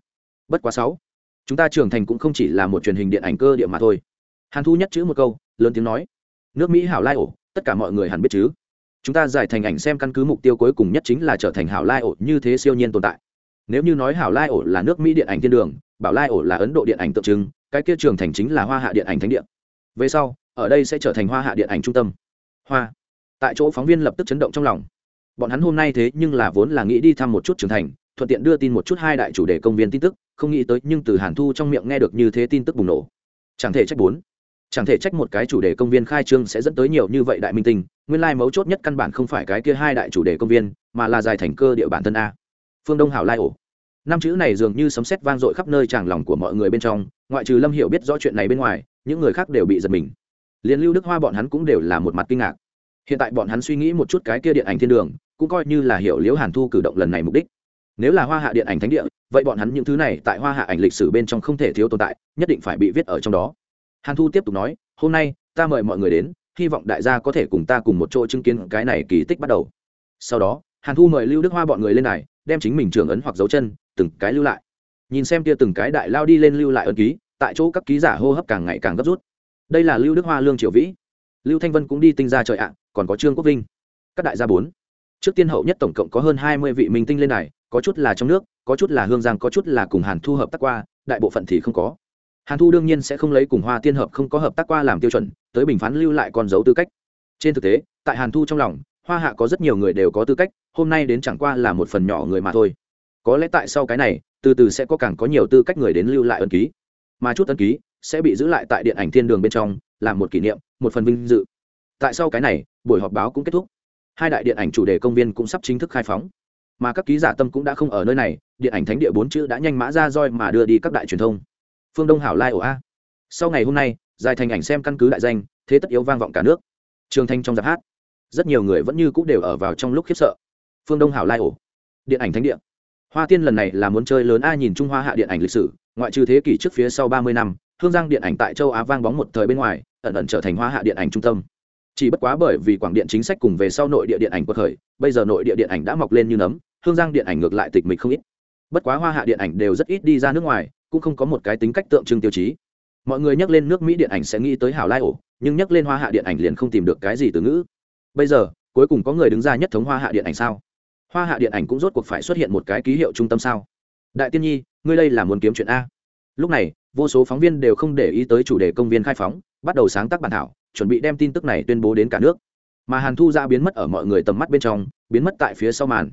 S1: Bất quá sáu, chúng ta trưởng thành cũng không chỉ là một truyền hình điện ảnh cơ địa mà thôi. Hàn thu nhất chữ một câu, lớn tiếng nói, nước mỹ hảo lai ổ, tất cả mọi người hẳn biết chứ. Chúng ta giải thành ảnh xem căn cứ mục tiêu cuối cùng nhất chính là trở thành hảo lai ổ như thế siêu nhiên tồn tại. Nếu như nói hảo lai ổ là nước mỹ điện ảnh thiên đường, bảo lai ổ là ấn độ điện ảnh tượng trưng, cái kia trường thành chính là hoa hạ điện ảnh thánh điện về sau, ở đây sẽ trở thành hoa hạ điện ảnh trung tâm. Hoa. Tại chỗ phóng viên lập tức chấn động trong lòng bọn hắn hôm nay thế nhưng là vốn là nghĩ đi thăm một chút trưởng thành, thuận tiện đưa tin một chút hai đại chủ đề công viên tin tức, không nghĩ tới nhưng từ hàn thu trong miệng nghe được như thế tin tức bùng nổ. Chẳng thể trách bốn. Chẳng thể trách một cái chủ đề công viên khai trương sẽ dẫn tới nhiều như vậy đại minh tinh, nguyên lai mấu chốt nhất căn bản không phải cái kia hai đại chủ đề công viên, mà là dài thành cơ địa bản thân a. Phương đông hảo lai ổ. Năm chữ này dường như sấm sét vang dội khắp nơi tràng lòng của mọi người bên trong, ngoại trừ lâm hiểu biết rõ chuyện này bên ngoài, những người khác đều bị giật mình. Liên lưu đức hoa bọn hắn cũng đều là một mặt kinh ngạc. Hiện tại bọn hắn suy nghĩ một chút cái kia điện ảnh thiên đường cũng coi như là hiểu liễu hàn thu cử động lần này mục đích. Nếu là hoa hạ điện ảnh thánh địa, vậy bọn hắn những thứ này tại hoa hạ ảnh lịch sử bên trong không thể thiếu tồn tại, nhất định phải bị viết ở trong đó. Hàn thu tiếp tục nói, hôm nay, ta mời mọi người đến, hy vọng đại gia có thể cùng ta cùng một chỗ chứng kiến cái này kỳ tích bắt đầu. Sau đó, hàn thu mời lưu đức hoa bọn người lên này đem chính mình trường ấn hoặc dấu chân, từng cái lưu lại. Nhìn xem kia từng cái đại lao đi lên lưu lại ấn ký, tại chỗ các ký giả hô hấp càng ngày càng gấp rút. Đây là lưu đức hoa lương triều vĩ. Lưu thanh vân cũng đi tinh ra trời ạ, còn có trương quốc vinh. Các đại gia bốn trước tiên hậu nhất tổng cộng có hơn hai mươi vị minh tinh lên này có chút là trong nước, có chút là hương giang, có chút là cùng hàn thu hợp tác qua, đại bộ phận thì không có. Hàn thu đương nhiên sẽ không lấy cùng hoa tiên hợp không có hợp tác qua làm tiêu chuẩn, tới bình phán lưu lại con dấu tư cách. Trên thực tế, tại hàn thu trong lòng, hoa hạ có rất nhiều người đều có tư cách, hôm nay đến chẳng qua là một phần nhỏ người mà thôi. Có lẽ tại sau cái này, từ từ sẽ có càng có nhiều tư cách người đến lưu lại ân ký. Mà chút ân ký sẽ bị giữ lại tại điện ảnh thiên đường bên trong, làm một kỷ niệm, một phần vinh dự. Tại sau cái này, buổi họp báo cũng kết thúc hai đại điện ảnh chủ đề công viên cũng sắp chính thức khai phóng. Mà các ký giả tâm cũng đã không ở nơi này, điện ảnh thánh địa bốn chữ đã nhanh mã ra roi mà đưa đi các đại truyền thông. Phương đông hảo lai ổ a. Sau ngày hôm nay, dài thành ảnh xem căn cứ đại danh, thế tất yếu vang vọng cả nước. Trường thanh trong giáp hát. Rất nhiều người vẫn như c ũ đều ở vào trong lúc khiếp sợ. Phương đông hảo lai ổ. Điện ảnh thánh địa. Hoa tiên lần này là muốn chơi lớn a nhìn trung hoa hạ điện ảnh lịch sử, ngoại trừ thế kỷ trước phía sau ba mươi năm, hương giang điện ảnh tại châu á vang bóng một thời bên ngoài, ẩn ẩn trở thành hoa hạ điện ảnh trung tâm chỉ bất quá bởi vì quảng điện chính sách cùng về sau nội địa điện ảnh quật khởi, bây giờ nội địa điện ảnh đã mọc lên như nấm, hương giang điện ảnh ngược lại tịch mịch không ít. Bất quá hoa hạ điện ảnh đều rất ít đi ra nước ngoài, cũng không có một cái tính cách tượng trưng tiêu chí. Mọi người nhắc lên nước mỹ điện ảnh sẽ nghĩ tới hảo lai ổ, nhưng nhắc lên hoa hạ điện ảnh liền không tìm được cái gì từ ngữ. Bây giờ, cuối cùng có người đứng ra nhất thống hoa hạ điện ảnh sao? Hoa hạ điện ảnh cũng rốt cuộc phải xuất hiện một cái ký hiệu trung tâm sao? Đại tiên nhi, ngươi đây là muốn kiếm chuyện a. Lúc này, vô số phóng viên đều không để ý tới chủ đề công viên khai phóng, bắt đầu sáng tác bản thảo chuẩn bị đem tin tức này tuyên bố đến cả nước. Mà hàn thu ra biến mất ở mọi người tầm mắt bên trong, biến mất tại phía sau màn.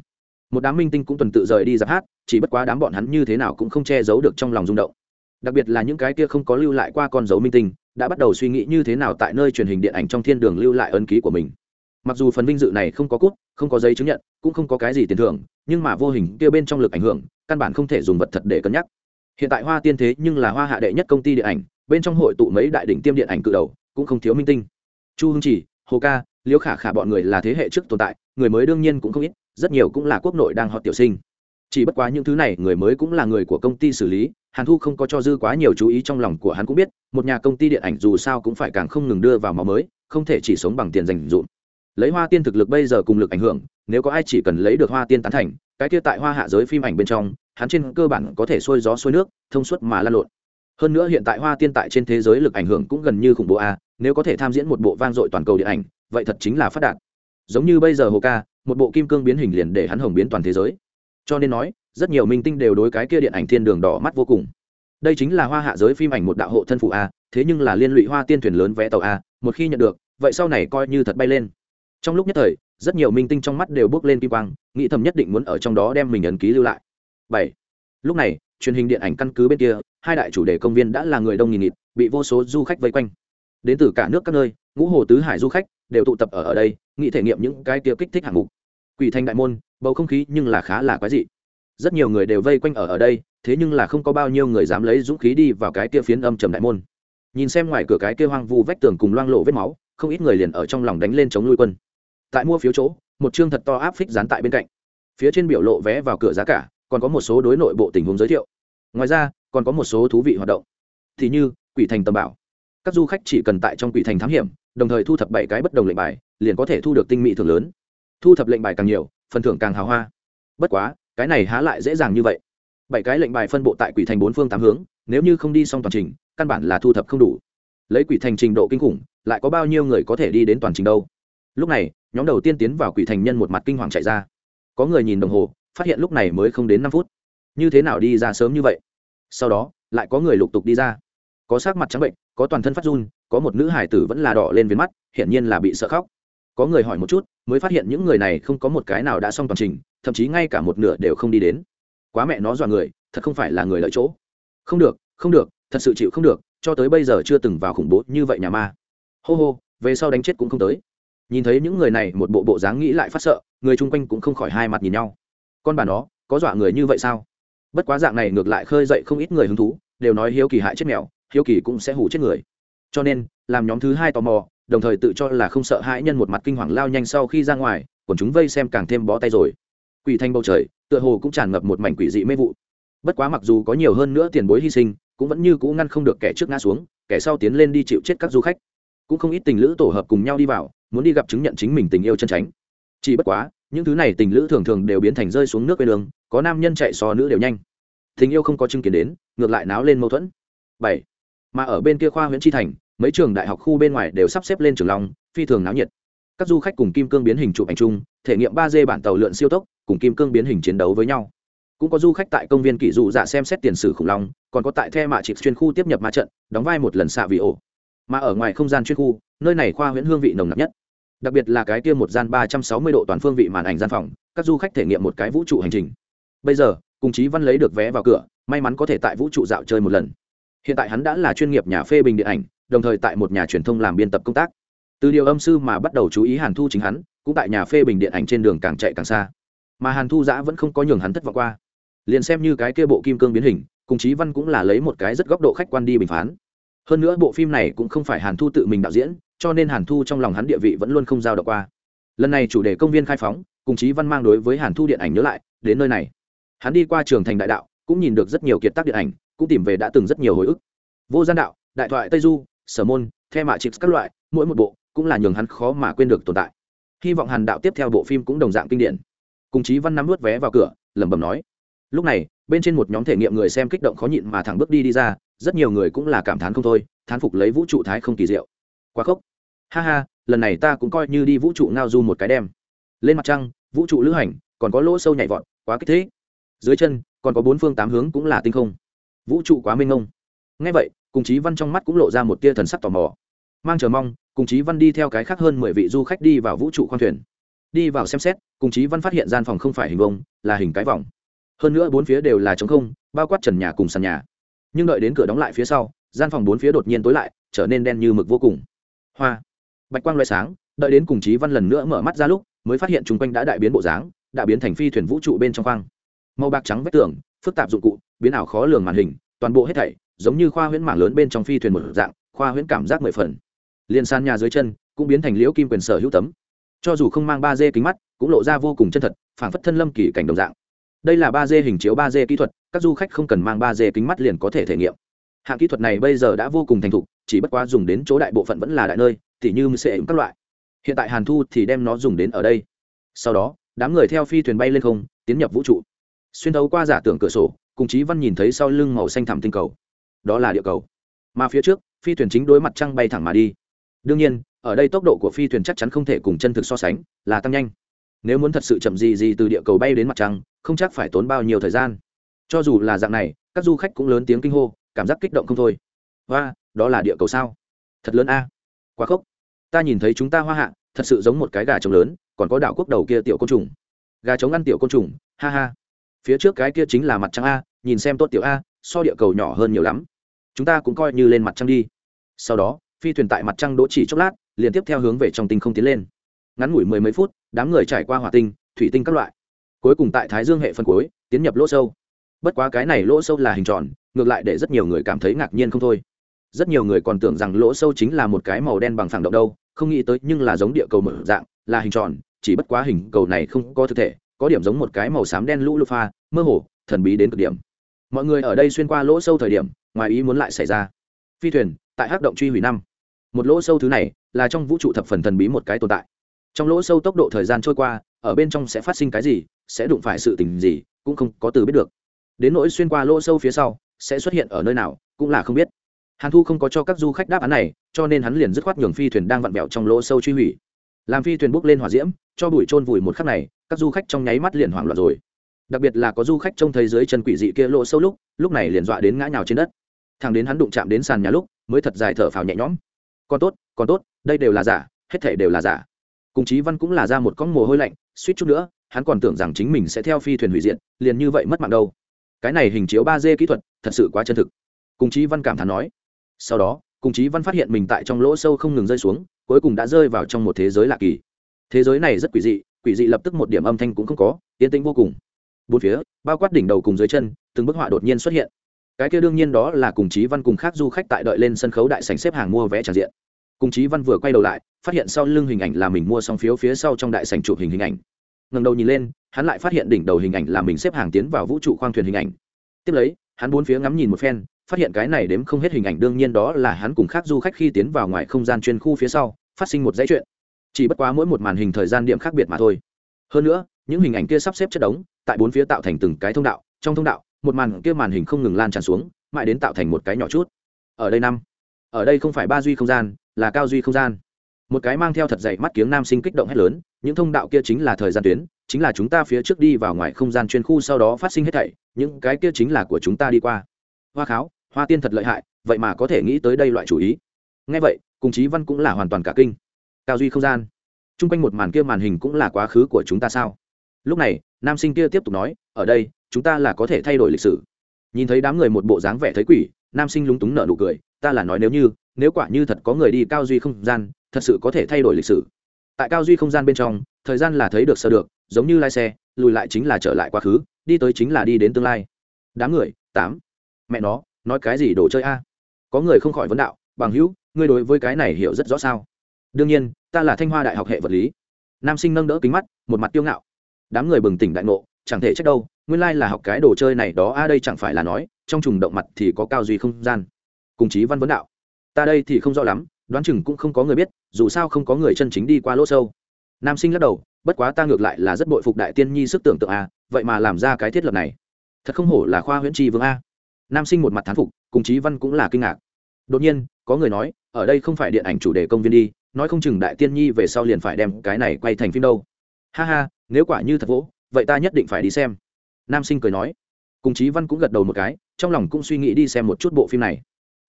S1: Một đám minh tinh cũng tuần tự rời đi giáp hát, chỉ bất quá đám bọn hắn như thế nào cũng không che giấu được trong lòng rung động. Đặc biệt là những cái kia không có lưu lại qua con dấu minh tinh, đã bắt đầu suy nghĩ như thế nào tại nơi truyền hình điện ảnh trong thiên đường lưu lại ấn ký của mình. Mặc dù phần vinh dự này không có cút, không có giấy chứng nhận, cũng không có cái gì tiền thưởng, nhưng mà vô hình kia bên trong lực ảnh hưởng, căn bản không thể dùng vật thật để cân nhắc. Hiện tại hoa tiên thế nhưng là hoa hạ đệ nhất công ty điện ảnh, bên trong hội tụ mấy đại đỉnh tiêm điện ảnh cự đầu cũng không thiếu minh tinh. Chu hưng chỉ, hồ ca, liễu khả khả bọn người là thế hệ trước tồn tại, người mới đương nhiên cũng không ít, rất nhiều cũng là quốc nội đang họ tiểu sinh. Chỉ bất quá những thứ này, người mới cũng là người của công ty xử lý, hàn thu không có cho dư quá nhiều chú ý trong lòng của hắn cũng biết, một nhà công ty điện ảnh dù sao cũng phải càng không ngừng đưa vào máu mới, không thể chỉ sống bằng tiền dành dụm. Lấy hoa tiên thực lực bây giờ cùng lực ảnh hưởng, nếu có ai chỉ cần lấy được hoa tiên tán thành, cái kia tại hoa hạ giới phim ảnh bên trong, hắn trên cơ bản có thể xuôi gió xuôi nước, thông suốt mà lan lộn hơn nữa hiện tại hoa tiên tại trên thế giới lực ảnh hưởng cũng gần như khủng bố a, nếu có thể tham diễn một bộ vang dội toàn cầu điện ảnh, vậy thật chính là phát đạt. Giống như bây giờ hồ ca, một bộ kim cương biến hình liền để hắn hồng biến toàn thế giới. Cho nên nói, rất nhiều minh tinh đều đối cái kia điện ảnh thiên đường đỏ mắt vô cùng. Đây chính là hoa hạ giới phim ảnh một đạo hộ thân phụ a, thế nhưng là liên lụy hoa tiên thuyền lớn vé tàu a, một khi nhận được, vậy sau này coi như thật bay lên. Trong lúc nhất thời, rất nhiều minh tinh trong mắt đều bước lên kim quang, nghĩ thầm nhất định muốn ở trong đó đem mình ấn ký lưu lại. Bảy. Lúc này truyền hình điện ảnh căn cứ bên kia, hai đại chủ đề công viên đã là người đông nghìn nghịt, bị vô số du khách vây quanh. Đến từ cả nước các nơi, ngũ hồ tứ hải du khách đều tụ tập ở ở đây nghĩ thể nghiệm những cái kia kích thích hạng mục. Quỷ thành đại môn, bầu không khí nhưng là khá là quái dị. Rất nhiều người đều vây quanh ở ở đây, thế nhưng là không có bao nhiêu người dám lấy dũng khí đi vào cái kia phiến âm trầm đại môn. Nhìn xem ngoài cửa cái kia hoang vu vách tường cùng loang lộ vết máu, không ít người liền ở trong lòng đánh lên chống lui quân. Tại mua phiếu chỗ, một chương thật to áp phích dán tại bên cạnh. Phía trên biểu lộ vé vào cửa giá cả, còn có một số đối nội bộ tình huống giới thiệu ngoài ra, còn có một số thú vị hoạt động. Thì như, quỷ thành tầm bảo. Các du khách chỉ cần tại trong quỷ thành thám hiểm, đồng thời thu thập bảy cái bất đồng lệnh bài, liền có thể thu được tinh mỹ thưởng lớn. Thu thập lệnh bài càng nhiều, phần thưởng càng hào hoa. Bất quá, cái này há lại dễ dàng như vậy. Bảy cái lệnh bài phân bộ tại quỷ thành bốn phương tám hướng, nếu như không đi xong toàn trình, căn bản là thu thập không đủ. Lấy quỷ thành trình độ kinh khủng, lại có bao nhiêu người có thể đi đến toàn trình đâu? Lúc này, nhóm đầu tiên tiến vào quỷ thành nhân một mặt kinh hoàng chạy ra. Có người nhìn đồng hồ, phát hiện lúc này mới không đến năm phút. Như thế nào đi ra sớm như vậy? Sau đó, lại có người lục tục đi ra. Có sắc mặt trắng bệnh, có toàn thân phát run, có một nữ hải tử vẫn là đỏ lên viên mắt, hiển nhiên là bị sợ khóc. Có người hỏi một chút, mới phát hiện những người này không có một cái nào đã xong toàn trình, thậm chí ngay cả một nửa đều không đi đến. Quá mẹ nó dọa người, thật không phải là người lợi chỗ. Không được không được, thật sự chịu không được, cho tới bây giờ chưa từng vào khủng bố như vậy nhà ma. Hô hô, về sau đánh chết cũng không tới. Nhìn thấy những người này, một bộ bộ dáng nghĩ lại phát sợ, người chung quanh cũng không khỏi hai mặt nhìn nhau. Con bà nó, có dọa người như vậy sao? Bất quá dạng này ngược lại khơi dậy không ít người hứng thú, đều nói hiếu kỳ hại chết mèo, hiếu kỳ cũng sẽ hủ chết người. Cho nên, làm nhóm thứ hai tò mò, đồng thời tự cho là không sợ hãi nhân một mặt kinh hoàng lao nhanh sau khi ra ngoài, còn chúng vây xem càng thêm bó tay rồi. Quỷ thanh bầu trời, tựa hồ cũng tràn ngập một mảnh quỷ dị mê vụ. Bất quá mặc dù có nhiều hơn nữa tiền bối hy sinh, cũng vẫn như cũ ngăn không được kẻ trước ngã xuống, kẻ sau tiến lên đi chịu chết các du khách. Cũng không ít tình lữ tổ hợp cùng nhau đi vào, muốn đi gặp chứng nhận chính mình tình yêu chân tránh. Chỉ bất quá những thứ này tình lữ thường thường đều biến thành rơi xuống nước bên đường, có nam nhân chạy so nữ đều nhanh. Tình yêu không có chứng kiến đến, ngược lại náo lên mâu thuẫn. Bảy. Mà ở bên kia khoa huyện tri thành, mấy trường đại học khu bên ngoài đều sắp xếp lên trường long, phi thường náo nhiệt. Các du khách cùng kim cương biến hình chụp ảnh chung, thể nghiệm ba d bản tàu lượn siêu tốc, cùng kim cương biến hình chiến đấu với nhau. Cũng có du khách tại công viên kỷ dụ dạ xem xét tiền sử khủng long, còn có tại the mạ trịch chuyên khu tiếp nhập ma trận, đóng vai một lần xạ vị ổ. Mà ở ngoài không gian chuyên khu, nơi này khoa huyễn hương vị nồng nặc nhất đặc biệt là cái kia một gian ba trăm sáu mươi độ toàn phương vị màn ảnh gian phòng, các du khách thể nghiệm một cái vũ trụ hành trình. Bây giờ, cùng chí văn lấy được vé vào cửa, may mắn có thể tại vũ trụ dạo chơi một lần. Hiện tại hắn đã là chuyên nghiệp nhà phê bình điện ảnh, đồng thời tại một nhà truyền thông làm biên tập công tác. Từ điều âm sư mà bắt đầu chú ý hàn thu chính hắn, cũng tại nhà phê bình điện ảnh trên đường càng chạy càng xa. Mà hàn thu giã vẫn không có nhường hắn thất vọng qua. Liền xem như cái kia bộ kim cương biến hình, cùng chí văn cũng là lấy một cái rất góc độ khách quan đi bình phán. Hơn nữa bộ phim này cũng không phải hàn thu tự mình đạo diễn cho nên hàn thu trong lòng hắn địa vị vẫn luôn không giao động qua. Lần này chủ đề công viên khai phóng, cùng chí văn mang đối với hàn thu điện ảnh nhớ lại, đến nơi này. Hắn đi qua trường thành đại đạo, cũng nhìn được rất nhiều kiệt tác điện ảnh, cũng tìm về đã từng rất nhiều hồi ức. Vô gian đạo, đại thoại tây du, sở môn the mạ chips các loại, mỗi một bộ cũng là nhường hắn khó mà quên được tồn tại. Hy vọng hàn đạo tiếp theo bộ phim cũng đồng dạng kinh điển. Cùng chí văn nắm vớt vé vào cửa, lẩm bẩm nói. Lúc này, bên trên một nhóm thể nghiệm người xem kích động khó nhịn mà thẳng bước đi đi ra, rất nhiều người cũng là cảm thán không thôi, thán phục lấy vũ trụ thái không kỳ diệu quá khốc. Ha ha, lần này ta cũng coi như đi vũ trụ ngao du một cái đem. Lên mặt trăng, vũ trụ lữ hành, còn có lỗ sâu nhảy vọt, quá kích thế. Dưới chân, còn có bốn phương tám hướng cũng là tinh không. Vũ trụ quá mênh mông. Ngay vậy, cùng chí văn trong mắt cũng lộ ra một tia thần sắc tò mò. Mang chờ mong, cùng chí văn đi theo cái khác hơn mười vị du khách đi vào vũ trụ khoang thuyền. Đi vào xem xét, cùng chí văn phát hiện gian phòng không phải hình vông là hình cái vòng. Hơn nữa bốn phía đều là trống không, bao quát trần nhà cùng sàn nhà. Nhưng đợi đến cửa đóng lại phía sau, gian phòng bốn phía đột nhiên tối lại, trở nên đen như mực vô cùng hoa. Bạch quang loại sáng, đợi đến cùng chí văn lần nữa mở mắt ra lúc, mới phát hiện chung quanh đã đại biến bộ dáng, đã biến thành phi thuyền vũ trụ bên trong khoang. Màu bạc trắng vách tường, phức tạp dụng cụ, biến ảo khó lường màn hình, toàn bộ hết thảy, giống như khoa huyễn mảng lớn bên trong phi thuyền một dạng, khoa huyễn cảm giác mười phần. Liên san nhà dưới chân, cũng biến thành liễu kim quyền sở hữu tấm. Cho dù không mang ba d kính mắt, cũng lộ ra vô cùng chân thật, phảng phất thân lâm kỳ cảnh đồng dạng. Đây là ba d hình chiếu ba d kỹ thuật, các du khách không cần mang ba d kính mắt liền có thể thể nghiệm. Hạng kỹ thuật này bây giờ đã vô cùng thành thục chỉ bất quá dùng đến chỗ đại bộ phận vẫn là đại nơi, tỉ như sẽ các loại. Hiện tại hàn thu thì đem nó dùng đến ở đây. Sau đó, đám người theo phi thuyền bay lên không, tiến nhập vũ trụ. Xuyên thấu qua giả tưởng cửa sổ, cùng chí văn nhìn thấy sau lưng màu xanh thẳm tinh cầu. Đó là địa cầu. Mà phía trước, phi thuyền chính đối mặt trăng bay thẳng mà đi. Đương nhiên, ở đây tốc độ của phi thuyền chắc chắn không thể cùng chân thực so sánh, là tăng nhanh. Nếu muốn thật sự chậm gì gì từ địa cầu bay đến mặt trăng, không chắc phải tốn bao nhiêu thời gian. Cho dù là dạng này, các du khách cũng lớn tiếng kinh hô, cảm giác kích động không thôi. Và đó là địa cầu sao? Thật lớn a. Quá khốc. Ta nhìn thấy chúng ta hoa hạ, thật sự giống một cái gà trống lớn, còn có đảo quốc đầu kia tiểu côn trùng. Gà trống ăn tiểu côn trùng, ha ha. Phía trước cái kia chính là mặt trăng a, nhìn xem tốt tiểu a, so địa cầu nhỏ hơn nhiều lắm. Chúng ta cũng coi như lên mặt trăng đi. Sau đó, phi thuyền tại mặt trăng đỗ chỉ chốc lát, liền tiếp theo hướng về trong tinh không tiến lên. Ngắn ngủi mười mấy phút, đám người trải qua hỏa tinh, thủy tinh các loại. Cuối cùng tại thái dương hệ phân cuối, tiến nhập lỗ sâu. Bất quá cái này lỗ sâu là hình tròn, ngược lại để rất nhiều người cảm thấy ngạc nhiên không thôi rất nhiều người còn tưởng rằng lỗ sâu chính là một cái màu đen bằng phẳng động đâu, không nghĩ tới nhưng là giống địa cầu mở dạng, là hình tròn, chỉ bất quá hình cầu này không có thực thể, có điểm giống một cái màu xám đen lũ lụt pha, mơ hồ, thần bí đến cực điểm. Mọi người ở đây xuyên qua lỗ sâu thời điểm, ngoài ý muốn lại xảy ra. Phi thuyền, tại hắc động truy hủy năm. Một lỗ sâu thứ này, là trong vũ trụ thập phần thần bí một cái tồn tại. Trong lỗ sâu tốc độ thời gian trôi qua, ở bên trong sẽ phát sinh cái gì, sẽ đụng phải sự tình gì, cũng không có từ biết được. Đến nỗi xuyên qua lỗ sâu phía sau, sẽ xuất hiện ở nơi nào, cũng là không biết hàn thu không có cho các du khách đáp án này, cho nên hắn liền dứt khoát nhường phi thuyền đang vặn vẹo trong lỗ sâu truy hủy. Làm phi thuyền bốc lên hỏa diễm, cho bụi trôn vùi một khắc này, các du khách trong nháy mắt liền hoảng loạn rồi. Đặc biệt là có du khách trông thấy dưới chân quỷ dị kia lỗ sâu lúc lúc này liền dọa đến ngã nhào trên đất. Thằng đến hắn đụng chạm đến sàn nhà lúc, mới thật dài thở phào nhẹ nhõm. Còn tốt còn tốt, đây đều là giả, hết thể đều là giả. Cùng chí văn cũng là ra một con mồ hôi lạnh, suýt chút nữa, hắn còn tưởng rằng chính mình sẽ theo phi thuyền hủy diệt, liền như vậy mất mạng đâu. Cái này hình chiếu ba d kỹ thuật, thật sự quá chân thực. Cùng chí văn cảm thán nói sau đó, cùng chí văn phát hiện mình tại trong lỗ sâu không ngừng rơi xuống, cuối cùng đã rơi vào trong một thế giới lạ kỳ. Thế giới này rất quỷ dị quỷ dị lập tức một điểm âm thanh cũng không có, yên tĩnh vô cùng. Bốn phía, bao quát đỉnh đầu cùng dưới chân, từng bức họa đột nhiên xuất hiện. Cái kia đương nhiên đó là cùng chí văn cùng khác du khách tại đợi lên sân khấu đại sảnh xếp hàng mua vé tràn diện. Cùng chí văn vừa quay đầu lại, phát hiện sau lưng hình ảnh là mình mua xong phiếu phía sau trong đại sảnh chụp hình hình ảnh. Ngẩng đầu nhìn lên, hắn lại phát hiện đỉnh đầu hình ảnh là mình xếp hàng tiến vào vũ trụ khoang thuyền hình ảnh. Tiếp lấy, hắn bốn phía ngắm nhìn một phen phát hiện cái này đếm không hết hình ảnh, đương nhiên đó là hắn cùng khác du khách khi tiến vào ngoài không gian chuyên khu phía sau, phát sinh một dãy chuyện. Chỉ bất quá mỗi một màn hình thời gian điểm khác biệt mà thôi. Hơn nữa, những hình ảnh kia sắp xếp chất đống, tại bốn phía tạo thành từng cái thông đạo. Trong thông đạo, một màn kia màn hình không ngừng lan tràn xuống, mãi đến tạo thành một cái nhỏ chút. Ở đây năm, ở đây không phải ba duy không gian, là cao duy không gian. Một cái mang theo thật dày mắt kiếng nam sinh kích động hết lớn, những thông đạo kia chính là thời gian tuyến, chính là chúng ta phía trước đi vào ngoài không gian chuyên khu sau đó phát sinh hết thảy, những cái kia chính là của chúng ta đi qua hoa kháo, hoa tiên thật lợi hại, vậy mà có thể nghĩ tới đây loại chủ ý. Ngay vậy, cùng chí văn cũng là hoàn toàn cả kinh. Cao duy không gian. T r u n g quanh một màn kia màn hình cũng là quá khứ của chúng ta sao? Lúc này, nam sinh kia tiếp tục nói, ở đây, chúng ta là có thể thay đổi lịch sử. Nhìn thấy đám người một bộ dáng vẻ thấy quỷ, nam sinh lúng túng nở nụ cười, ta là nói nếu như, nếu quả như thật có người đi cao duy không gian, thật sự có thể thay đổi lịch sử. Tại cao duy không gian bên trong, thời gian là thấy được sơ được, giống như lai xe, lùi lại chính là trở lại quá khứ, đi tới chính là đi đến tương lai. Đám người, tám mẹ nó, nói cái gì đồ chơi a? Có người không khỏi vấn đạo, bằng hữu, ngươi đối với cái này hiểu rất rõ sao? Đương nhiên, ta là thanh hoa đại học hệ vật lý. Nam sinh nâng đỡ kính mắt, một mặt tiêu ngạo. Đám người bừng tỉnh đại ngộ, chẳng thể trách đâu, nguyên lai là học cái đồ chơi này đó, a, đây chẳng phải là nói, trong trùng động mặt thì có cao duy không gian. Cùng chí văn vấn đạo, ta đây thì không rõ lắm, đoán chừng cũng không có người biết, dù sao không có người chân chính đi qua lỗ sâu. Nam sinh lắc đầu, bất quá ta ngược lại là rất bội phục đại tiên nhi sức tưởng tượng a, vậy mà làm ra cái thiết lập này. Thật không hổ là khoa huyễn tri vương a nam sinh một mặt thán phục, cùng chí văn cũng là kinh ngạc. Đột nhiên, có người nói, ở đây không phải điện ảnh chủ đề công viên đi, nói không chừng đại tiên nhi về sau liền phải đem cái này quay thành phim đâu. Ha ha, nếu quả như thật vỗ, vậy ta nhất định phải đi xem. Nam sinh cười nói. Cùng chí văn cũng gật đầu một cái, trong lòng cũng suy nghĩ đi xem một chút bộ phim này.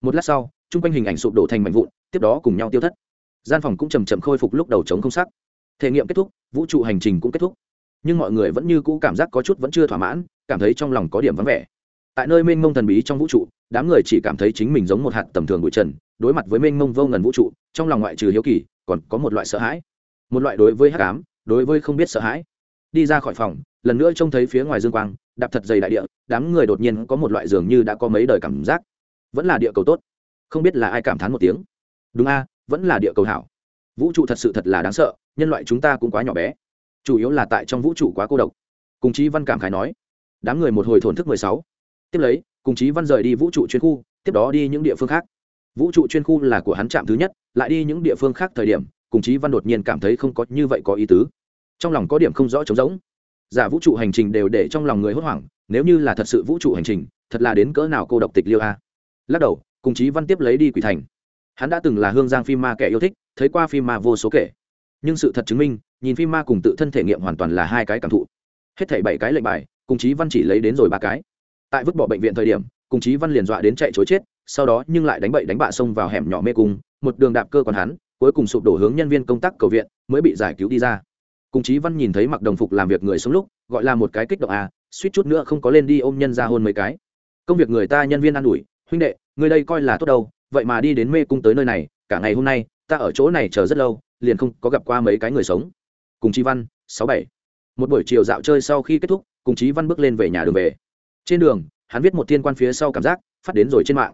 S1: Một lát sau, chung quanh hình ảnh sụp đổ thành mảnh vụn, tiếp đó cùng nhau tiêu thất. Gian phòng cũng chầm chậm khôi phục lúc đầu chống không sắc. Thể nghiệm kết thúc, vũ trụ hành trình cũng kết thúc. Nhưng mọi người vẫn như cũ cảm giác có chút vẫn chưa thỏa mãn, cảm thấy trong lòng có điểm vắng vẻ tại nơi mênh mông thần bí trong vũ trụ, đám người chỉ cảm thấy chính mình giống một hạt tầm thường bụi trần, đối mặt với mênh mông vô ngần vũ trụ, trong lòng ngoại trừ hiếu kỳ, còn có một loại sợ hãi. Một loại đối với hát ám, đối với không biết sợ hãi. Đi ra khỏi phòng, lần nữa trông thấy phía ngoài dương quang, đạp thật dày đại địa, đám người đột nhiên có một loại dường như đã có mấy đời cảm giác. Vẫn là địa cầu tốt. Không biết là ai cảm thán một tiếng. Đúng a, vẫn là địa cầu hảo. Vũ trụ thật sự thật là đáng sợ, nhân loại chúng ta cũng quá nhỏ bé. Chủ yếu là tại trong vũ trụ quá cô độc. Cùng chí văn cảm khái nói. Đám người một hồi thổn thức mười sáu tiếp lấy, cùng chí văn rời đi vũ trụ chuyên khu, tiếp đó đi những địa phương khác. Vũ trụ chuyên khu là của hắn chạm thứ nhất, lại đi những địa phương khác thời điểm, cùng chí văn đột nhiên cảm thấy không có như vậy có ý tứ. Trong lòng có điểm không rõ trống rỗng. Giả vũ trụ hành trình đều để trong lòng người hốt hoảng, nếu như là thật sự vũ trụ hành trình, thật là đến cỡ nào cô độc tịch liêu a. Lắc đầu, cùng chí văn tiếp lấy đi quỷ thành. Hắn đã từng là hương giang phim ma kẻ yêu thích, thấy qua phim ma vô số kể. Nhưng sự thật chứng minh, nhìn phim ma cùng tự thân thể nghiệm hoàn toàn là hai cái cảm thụ. Hết thảy bảy cái lệnh bài, cùng chí văn chỉ lấy đến rồi ba cái tại vứt bỏ bệnh viện thời điểm, cùng chí văn liền dọa đến chạy chối chết, sau đó nhưng lại đánh bậy đánh bạ xông vào hẻm nhỏ mê cung, một đường đạp cơ còn hắn, cuối cùng sụp đổ hướng nhân viên công tác cầu viện, mới bị giải cứu đi ra. Cùng chí văn nhìn thấy mặc đồng phục làm việc người sống lúc, gọi là một cái kích động à suýt chút nữa không có lên đi ôm nhân ra hôn mấy cái. Công việc người ta nhân viên an ủi, huynh đệ, người đây coi là tốt đâu, vậy mà đi đến mê cung tới nơi này, cả ngày hôm nay, ta ở chỗ này chờ rất lâu, liền không có gặp qua mấy cái người sống. Cùng chí văn, sáu bảy. Một buổi chiều dạo chơi sau khi kết thúc, cùng chí văn bước lên về nhà đường về trên đường, hắn viết một tiên quan phía sau cảm giác phát đến rồi trên mạng.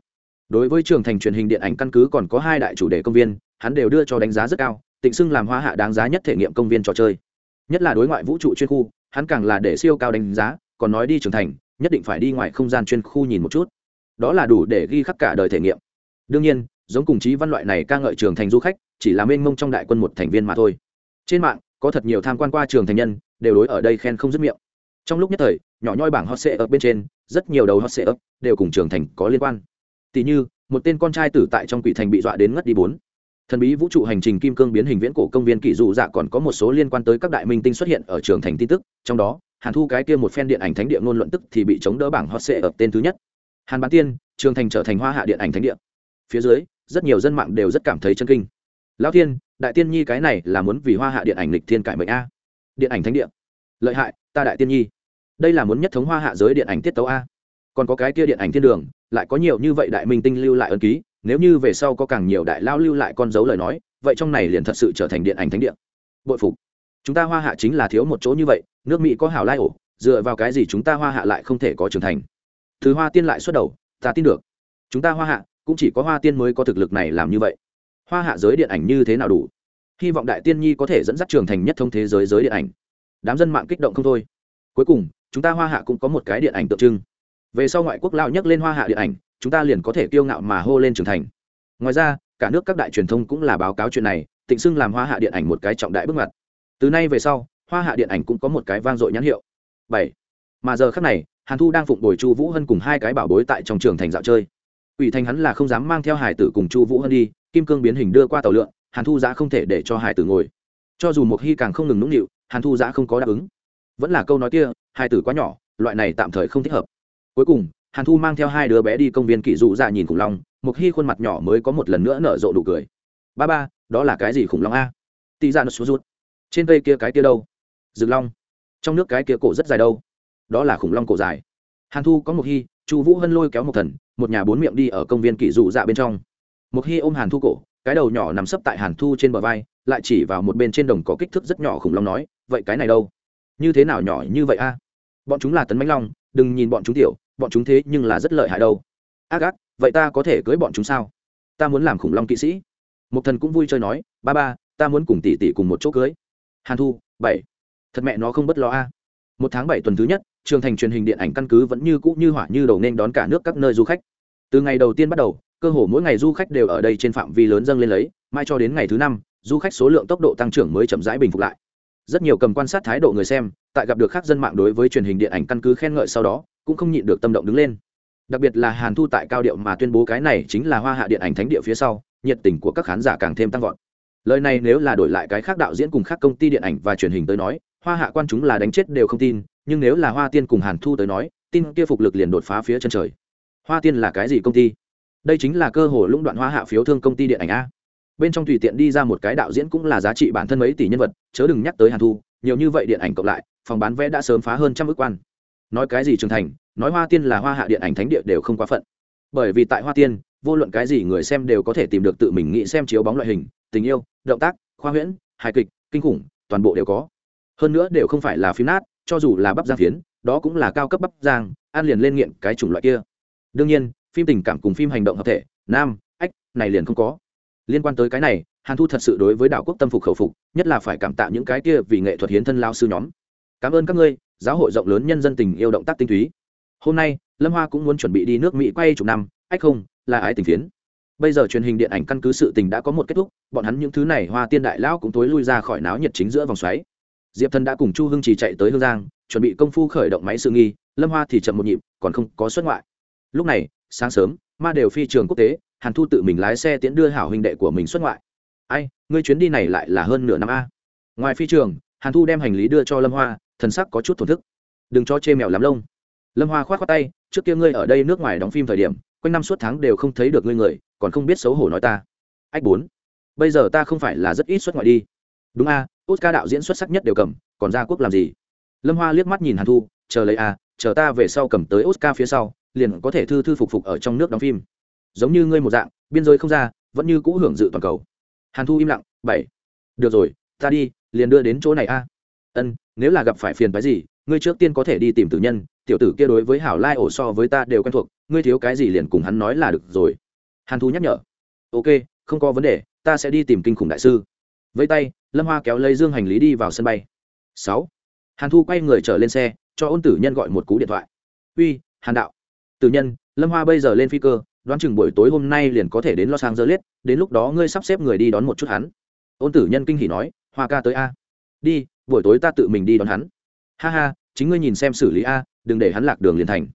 S1: Đối với trường thành truyền hình điện ảnh căn cứ còn có hai đại chủ đề công viên, hắn đều đưa cho đánh giá rất cao, tịnh xưng làm hoa hạ đáng giá nhất thể nghiệm công viên trò chơi. Nhất là đối ngoại vũ trụ chuyên khu, hắn càng là để siêu cao đánh giá, còn nói đi trưởng thành, nhất định phải đi ngoài không gian chuyên khu nhìn một chút. Đó là đủ để ghi khắc cả đời thể nghiệm. Đương nhiên, giống cùng chí văn loại này ca ngợi trường thành du khách, chỉ là mênh mông trong đại quân một thành viên mà thôi. Trên mạng, có thật nhiều tham quan qua trường thành nhân, đều đối ở đây khen không dứt miệng trong lúc nhất thời, nhỏ nhoi bảng hot sệ ở bên trên, rất nhiều đầu hot sệ ấp đều cùng trường thành có liên quan. Tỷ như, một tên con trai tử tại trong quỷ thành bị dọa đến ngất đi bốn. Thần bí vũ trụ hành trình kim cương biến hình viễn cổ công viên kỷ dụ dạ còn có một số liên quan tới các đại minh tinh xuất hiện ở trường thành tin tức, trong đó, hàn thu cái kia một phen điện ảnh thánh địa ngôn luận tức thì bị chống đỡ bảng hot sệ ở tên thứ nhất. Hàn bán tiên, trường thành trở thành hoa hạ điện ảnh thánh địa. Phía dưới, rất nhiều dân mạng đều rất cảm thấy chân kinh. Lão thiên, đại tiên nhi cái này là muốn vì hoa hạ điện ảnh lịch thiên cải mệnh a. Điện ảnh thánh địa. Lợi hại ta đại tiên nhi. Đây là muốn nhất thống hoa hạ giới điện ảnh tiết tấu a. Còn có cái kia điện ảnh thiên đường, lại có nhiều như vậy đại minh tinh lưu lại ân ký, nếu như về sau có càng nhiều đại lao lưu lại con dấu lời nói, vậy trong này liền thật sự trở thành điện ảnh thánh địa. Bội phục. Chúng ta hoa hạ chính là thiếu một chỗ như vậy, nước mỹ có hảo lai ổ, dựa vào cái gì chúng ta hoa hạ lại không thể có trưởng thành? Thứ hoa tiên lại xuất đầu, ta tin được. Chúng ta hoa hạ, cũng chỉ có hoa tiên mới có thực lực này làm như vậy. Hoa hạ giới điện ảnh như thế nào đủ? Hy vọng đại tiên nhi có thể dẫn dắt trường thành nhất thông thế giới giới điện ảnh đám dân mạng kích động không thôi. Cuối cùng, chúng ta hoa hạ cũng có một cái điện ảnh tượng trưng. Về sau ngoại quốc lao nhắc lên hoa hạ điện ảnh, chúng ta liền có thể kiêu ngạo mà hô lên trưởng thành. Ngoài ra, cả nước các đại truyền thông cũng là báo cáo chuyện này, tịnh xưng làm hoa hạ điện ảnh một cái trọng đại bước ngoặt. Từ nay về sau, hoa hạ điện ảnh cũng có một cái vang dội nhãn hiệu. Bảy. Mà giờ khác này, hàn thu đang phụng bồi chu vũ hân cùng hai cái bảo bối tại trong trường thành dạo chơi. Ủy thành hắn là không dám mang theo hải tử cùng chu vũ hân đi, kim cương biến hình đưa qua tàu lượn, hàn thu giá không thể để cho hải tử ngồi. Cho dù một hy càng không ngừng nũng nịu hàn thu giã không có đáp ứng. Vẫn là câu nói kia, hai tử quá nhỏ, loại này tạm thời không thích hợp. Cuối cùng, hàn thu mang theo hai đứa bé đi công viên kỷ dụ ra nhìn khủng long một hy khuôn mặt nhỏ mới có một lần nữa nở rộ đủ cười. Ba ba, đó là cái gì khủng long a? Tị ra nó xuống rút trên cây kia cái kia đâu? Rực long. Trong nước cái kia cổ rất dài đâu? Đó là khủng long cổ dài. Hàn thu có một hy chu vũ hân lôi kéo một thần, một nhà bốn miệng đi ở công viên kỷ dụ dạ bên trong. Một hy ôm hàn thu cổ, cái đầu nhỏ nằm sấp tại hàn thu trên bờ vai, lại chỉ vào một bên trên đồng có kích thước rất nhỏ khủng long nói vậy cái này đâu? Như thế nào nhỏ như vậy a? Bọn chúng là tấn mãnh long, đừng nhìn bọn chúng tiểu, bọn chúng thế nhưng là rất lợi hại đâu. Ác ác, vậy ta có thể cưới bọn chúng sao? Ta muốn làm khủng long kỵ sĩ. Một thần cũng vui chơi nói, ba ba, ta muốn cùng tỷ tỷ cùng một chỗ cưới. Hàn thu, bảy. Thật mẹ nó không bất lo a. Một tháng bảy tuần thứ nhất, trường thành truyền hình điện ảnh căn cứ vẫn như cũ như hỏa như đầu nên đón cả nước các nơi du khách. Từ ngày đầu tiên bắt đầu, cơ hồ mỗi ngày du khách đều ở đây trên phạm vi lớn dâng lên lấy, mai cho đến ngày thứ năm, du khách số lượng tốc độ tăng trưởng mới chậm rãi bình phục lại rất nhiều cầm quan sát thái độ người xem, tại gặp được khác dân mạng đối với truyền hình điện ảnh căn cứ khen ngợi sau đó, cũng không nhịn được tâm động đứng lên. Đặc biệt là hàn thu tại cao điệu mà tuyên bố cái này chính là hoa hạ điện ảnh thánh địa phía sau, nhiệt tình của các khán giả càng thêm tăng vọt. Lời này nếu là đổi lại cái khác đạo diễn cùng khác công ty điện ảnh và truyền hình tới nói, hoa hạ quan chúng là đánh chết đều không tin, nhưng nếu là hoa tiên cùng hàn thu tới nói, tin kia phục lực liền đột phá phía chân trời. Hoa tiên là cái gì công ty? Đây chính là cơ hội lũng đoạn hoa hạ phiếu thương công ty điện ảnh a bên trong tùy tiện đi ra một cái đạo diễn cũng là giá trị bản thân mấy tỷ nhân vật, chớ đừng nhắc tới hàn thu, nhiều như vậy điện ảnh cộng lại, phòng bán vé đã sớm phá hơn trăm ước quan. Nói cái gì trưởng thành, nói hoa tiên là hoa hạ điện ảnh thánh địa đều không quá phận. Bởi vì tại hoa tiên, vô luận cái gì người xem đều có thể tìm được tự mình nghĩ xem chiếu bóng loại hình, tình yêu, động tác, khoa huyễn, hài kịch, kinh khủng, toàn bộ đều có. Hơn nữa đều không phải là phim nát, cho dù là bắp giang phiến, đó cũng là cao cấp bắp giang an liền lên nghiện cái chủng loại kia. Đương nhiên, phim tình cảm cùng phim hành động hợp thể, nam, ách, này liền không có liên quan tới cái này, hàn thu thật sự đối với đạo quốc tâm phục khẩu phục, nhất là phải cảm tạ những cái kia vì nghệ thuật hiến thân lao sư nhóm. Cảm ơn các ngươi, giáo hội rộng lớn nhân dân tình yêu động tác tinh túy. Hôm nay, lâm hoa cũng muốn chuẩn bị đi nước mỹ quay chục năm, ách không, là ái tình phiến. Bây giờ truyền hình điện ảnh căn cứ sự tình đã có một kết thúc, bọn hắn những thứ này hoa tiên đại lão cũng tối lui ra khỏi náo nhiệt chính giữa vòng xoáy. Diệp thần đã cùng chu hưng chỉ chạy tới hương giang, chuẩn bị công phu khởi động máy sự nghi, lâm hoa thì chậm một nhịp, còn không có xuất ngoại. Lúc này, sáng sớm, ma đều phi trường quốc tế hàn thu tự mình lái xe tiễn đưa hảo huynh đệ của mình xuất ngoại. Ai, ngươi chuyến đi này lại là hơn nửa năm a. Ngoài phi trường, hàn thu đem hành lý đưa cho lâm hoa, thần sắc có chút thổn thức. Đừng cho chê mèo lắm lông. Lâm hoa k h o á t khoác tay, trước kia ngươi ở đây nước ngoài đóng phim thời điểm, quanh năm suốt tháng đều không thấy được ngươi người, còn không biết xấu hổ nói ta. Ách bốn, bây giờ ta không phải là rất ít xuất ngoại đi. Đúng a, oscar đạo diễn xuất sắc nhất đều cầm, còn ra quốc làm gì? Lâm hoa liếc mắt nhìn hàn thu, chờ lấy a, chờ ta về sau cầm tới oscar phía sau, liền có thể thư thư phục phục ở trong nước đóng phim giống như ngươi một dạng, biên giới không ra, vẫn như cũ hưởng dự toàn cầu. Hàn thu im lặng, bảy, được rồi, ta đi, liền đưa đến chỗ này a. Ân, nếu là gặp phải phiền phái gì, ngươi trước tiên có thể đi tìm tử nhân, tiểu tử kia đối với hảo lai ổ so với ta đều quen thuộc, ngươi thiếu cái gì liền cùng hắn nói là được rồi. Hàn thu nhắc nhở, ok, không có vấn đề, ta sẽ đi tìm kinh khủng đại sư. Vẫy tay, lâm hoa kéo lấy dương hành lý đi vào sân bay. Sáu. Hàn thu quay người trở lên xe, cho ôn tử nhân gọi một cú điện thoại. Uy, hàn đạo. Tử nhân, lâm hoa bây giờ lên phi cơ đoán chừng buổi tối hôm nay liền có thể đến los angeles, đến lúc đó ngươi sắp xếp người đi đón một chút hắn. Ôn tử nhân kinh hỉ nói, hoa ca tới a. Đi, buổi tối ta tự mình đi đón hắn. Ha ha, chính ngươi nhìn xem xử lý a, đừng để hắn lạc đường liền thành.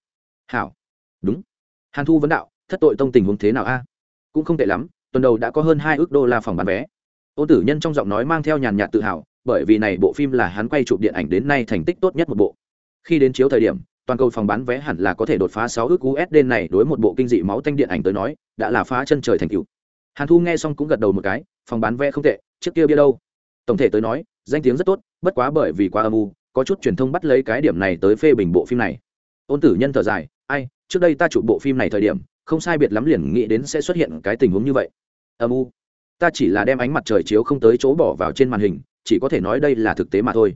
S1: Hảo. Đúng. Hàn thu vấn đạo, thất tội tông tình huống thế nào a? Cũng không tệ lắm, tuần đầu đã có hơn hai ước đô la phòng bán vé. Ôn tử nhân trong giọng nói mang theo nhàn nhạt tự hào, bởi vì này bộ phim là hắn quay chụp điện ảnh đến nay thành tích tốt nhất một bộ. Khi đến chiếu thời điểm toàn cầu phòng bán vé hẳn là có thể đột phá sáu ước usd này đối một bộ kinh dị máu tanh điện ảnh tới nói, đã là phá chân trời thành tựu. hàn thu nghe xong cũng gật đầu một cái, phòng bán vé không tệ, trước kia bia đâu? Tổng thể tới nói, danh tiếng rất tốt, bất quá bởi vì quá âm u, có chút truyền thông bắt lấy cái điểm này tới phê bình bộ phim này. Ôn tử nhân thở dài, ai, trước đây ta chụp bộ phim này thời điểm, không sai biệt lắm liền nghĩ đến sẽ xuất hiện cái tình huống như vậy. Âm u. Ta chỉ là đem ánh mặt trời chiếu không tới chỗ bỏ vào trên màn hình, chỉ có thể nói đây là thực tế mà thôi.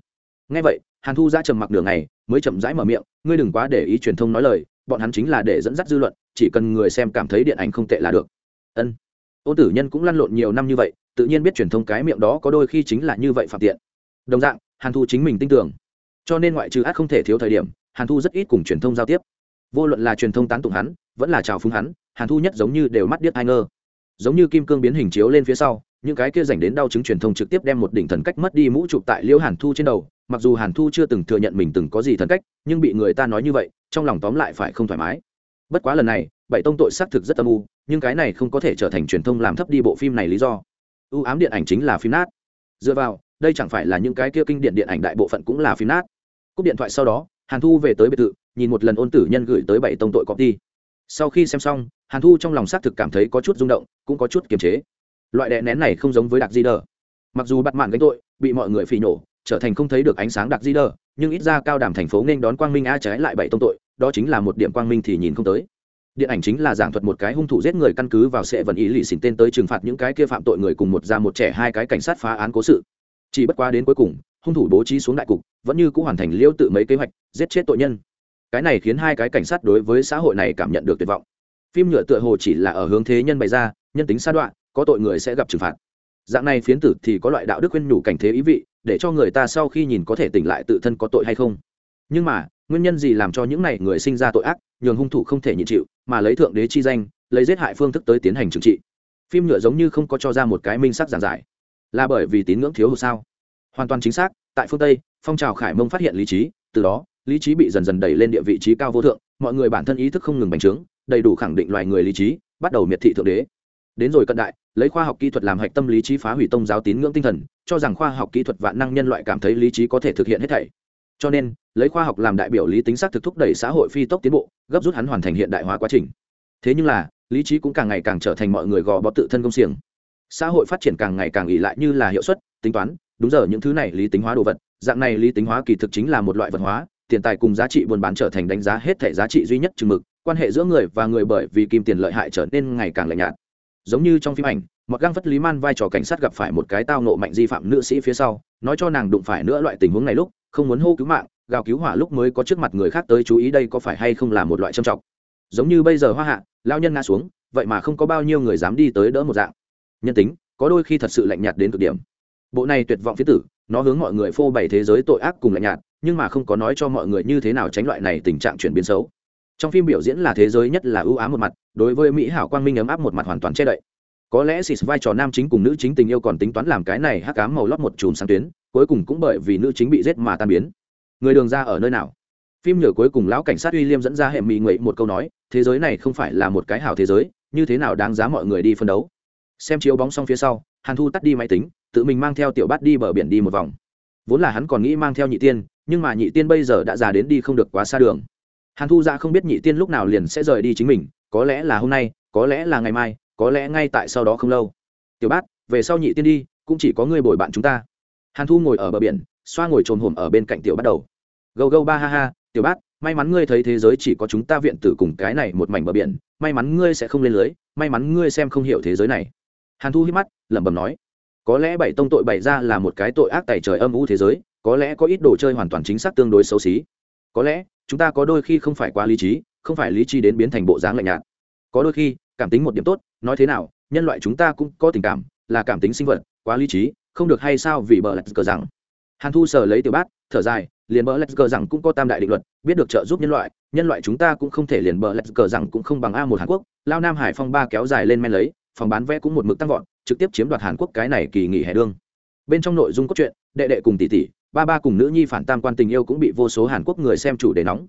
S1: Nghe vậy, hàn thu ra trầm mặc đường này mới chậm rãi mở miệng ngươi đừng quá để ý truyền thông nói lời, bọn hắn chính là để dẫn dắt dư luận, chỉ cần người xem cảm thấy điện ảnh không tệ là được. Ân. Ôn tử nhân cũng lăn lộn nhiều năm như vậy, tự nhiên biết truyền thông cái miệng đó có đôi khi chính là như vậy phạm tiện. Đồng dạng, hàn thu chính mình tin tưởng. Cho nên ngoại trừ ác không thể thiếu thời điểm, hàn thu rất ít cùng truyền thông giao tiếp. Vô luận là truyền thông tán tụng hắn, vẫn là chào phúng hắn, hàn thu nhất giống như đều mắt điếc ai ngơ. Giống như kim cương biến hình chiếu lên phía sau, những cái kia dành đến đau chứng truyền thông trực tiếp đem một đỉnh thần cách mất đi mũ chụp tại liễu hàn thu trên đầu mặc dù hàn thu chưa từng thừa nhận mình từng có gì thần cách, nhưng bị người ta nói như vậy, trong lòng tóm lại phải không thoải mái. Bất quá lần này, bảy tông tội xác thực rất âm u, nhưng cái này không có thể trở thành truyền thông làm thấp đi bộ phim này lý do. Ưu ám điện ảnh chính là phim nát. Dựa vào, đây chẳng phải là những cái kia kinh điện điện ảnh đại bộ phận cũng là phim nát. Cúp điện thoại sau đó, hàn thu về tới biệt thự, nhìn một lần ôn tử nhân gửi tới bảy tông tội copy sau khi xem xong, hàn thu trong lòng xác thực cảm thấy có chút rung động, cũng có chút kiềm chế. Loại đè nén này không giống với đặc di đờ. Mặc dù bắt mạng gánh tội, bị mọi người phỉ nổ trở thành không thấy được ánh sáng đặc di đờ, nhưng ít ra cao đàm thành phố nên đón quang minh a trái lại bảy tông tội, đó chính là một điểm quang minh thì nhìn không tới. Điện ảnh chính là giảng thuật một cái hung thủ giết người căn cứ vào sẽ vận ý lì xỉn tên tới trừng phạt những cái kia phạm tội người cùng một ra một trẻ hai cái cảnh sát phá án cố sự. Chỉ bất quá đến cuối cùng, hung thủ bố trí xuống đại cục, vẫn như cũng hoàn thành liêu tự mấy kế hoạch, giết chết tội nhân. Cái này khiến hai cái cảnh sát đối với xã hội này cảm nhận được tuyệt vọng. Phim nhựa tựa hồ chỉ là ở hướng thế nhân bày ra, nhân tính sa đoạn có tội người sẽ gặp trừng phạt. Dạng này phiến tử thì có loại đạo đức khuyên nhủ cảnh thế ý vị để cho người ta sau khi nhìn có thể tỉnh lại tự thân có tội hay không. Nhưng mà, nguyên nhân gì làm cho những này người sinh ra tội ác, nhường hung thủ không thể nhịn chịu, mà lấy thượng đế chi danh, lấy giết hại phương thức tới tiến hành trừng trị? Phim nhựa giống như không có cho ra một cái minh sắc giảng giải. Là bởi vì tín ngưỡng thiếu hụt sao? Hoàn toàn chính xác, tại phương tây, phong trào khải mông phát hiện lý trí, từ đó, lý trí bị dần dần đẩy lên địa vị trí cao vô thượng, mọi người bản thân ý thức không ngừng bành trướng, đầy đủ khẳng định loài người lý trí, bắt đầu miệt thị thượng đế. Đến rồi cận đại lấy khoa học kỹ thuật làm hạch tâm lý trí phá hủy tông giáo tín ngưỡng tinh thần, cho rằng khoa học kỹ thuật vạn năng nhân loại cảm thấy lý trí có thể thực hiện hết thảy. Cho nên, lấy khoa học làm đại biểu lý tính xác thực thúc đẩy xã hội phi tốc tiến bộ, gấp rút hắn hoàn thành hiện đại hóa quá trình. Thế nhưng là, lý trí cũng càng ngày càng trở thành mọi người gò bó tự thân công xiềng. Xã hội phát triển càng ngày càng ỉ lại như là hiệu suất, tính toán, đúng giờ những thứ này lý tính hóa đồ vật, dạng này lý tính hóa kỳ thực chính là một loại vật hóa, tiền tài cùng giá trị buôn bán trở thành đánh giá hết thể giá trị duy nhất chừng mực, quan hệ giữa người và người bởi vì kim tiền lợi hại trở nên ngày càng lạnh nhạt giống như trong phim ảnh mặc găng phất lý man vai trò cảnh sát gặp phải một cái tao nộ mạnh di phạm nữ sĩ phía sau, nói cho nàng đụng phải nữa loại tình huống này lúc, không muốn hô cứu mạng, gào cứu hỏa lúc mới có trước mặt người khác tới chú ý đây có phải hay không là một loại trầm trọng. Giống như bây giờ hoa hạ lao nhân ngã xuống, vậy mà không có bao nhiêu người dám đi tới đỡ một dạng. Nhân tính, có đôi khi thật sự lạnh nhạt đến cực điểm. Bộ này tuyệt vọng phía tử, nó hướng mọi người phô bày thế giới tội ác cùng lạnh nhạt, nhưng mà không có nói cho mọi người như thế nào tránh loại này tình trạng chuyển biến xấu trong phim biểu diễn là thế giới nhất là ưu ám một mặt, đối với mỹ hảo quang minh ấm áp một mặt hoàn toàn che đậy. Có lẽ xịt vai trò nam chính cùng nữ chính tình yêu còn tính toán làm cái này hắc cám màu lót một chùm sáng tuyến, cuối cùng cũng bởi vì nữ chính bị giết mà tan biến. Người đường ra ở nơi nào? Phim nhờ cuối cùng lão cảnh sát uy liêm dẫn ra hệ mỹ nguyện một câu nói, thế giới này không phải là một cái hảo thế giới, như thế nào đáng giá mọi người đi phân đấu? Xem chiếu bóng xong phía sau, hàn thu tắt đi máy tính, tự mình mang theo tiểu bát đi bờ biển đi một vòng. Vốn là hắn còn nghĩ mang theo nhị tiên, nhưng mà nhị tiên bây giờ đã già đến đi không được quá xa đường hàn thu ra không biết nhị tiên lúc nào liền sẽ rời đi chính mình, có lẽ là hôm nay, có lẽ là ngày mai, có lẽ ngay tại sau đó không lâu. Tiểu bát, về sau nhị tiên đi, cũng chỉ có người bồi bạn chúng ta. Hàn thu ngồi ở bờ biển, xoa ngồi trồn hổm ở bên cạnh tiểu bắt đầu. Gâu gâu ba ha ha, tiểu bát, may mắn ngươi thấy thế giới chỉ có chúng ta viện tử cùng cái này một mảnh bờ biển, may mắn ngươi sẽ không lên lưới, may mắn ngươi xem không hiểu thế giới này. Hàn thu hít mắt, lẩm bẩm nói. Có lẽ bảy tông tội bày ra là một cái tội ác tài trời âm u thế giới, có lẽ có ít đồ chơi hoàn toàn chính xác tương đối xấu xí. Có lẽ chúng ta có đôi khi không phải quá lý trí, không phải lý trí đến biến thành bộ dáng lạnh nhạt. Có đôi khi, cảm tính một điểm tốt, nói thế nào, nhân loại chúng ta cũng có tình cảm, là cảm tính sinh vật, quá lý trí, không được hay sao vì bờ lạch cờ rằng. Hàn thu sờ lấy tiểu bát, thở dài, liền bờ lạch cờ rằng cũng có tam đại định luật, biết được trợ giúp nhân loại nhân loại chúng ta cũng không thể liền bờ lạch cờ rằng cũng không bằng a một hàn quốc, lao nam hải phong ba kéo dài lên men lấy, phòng bán vé cũng một mực tăng vọt, trực tiếp chiếm đoạt hàn quốc cái này kỳ nghỉ hè đương. Bên trong nội dung cốt truyện, đệ đệ cùng tỷ tỷ ba ba cùng nữ nhi phản tam quan tình yêu cũng bị vô số hàn quốc người xem chủ đề nóng.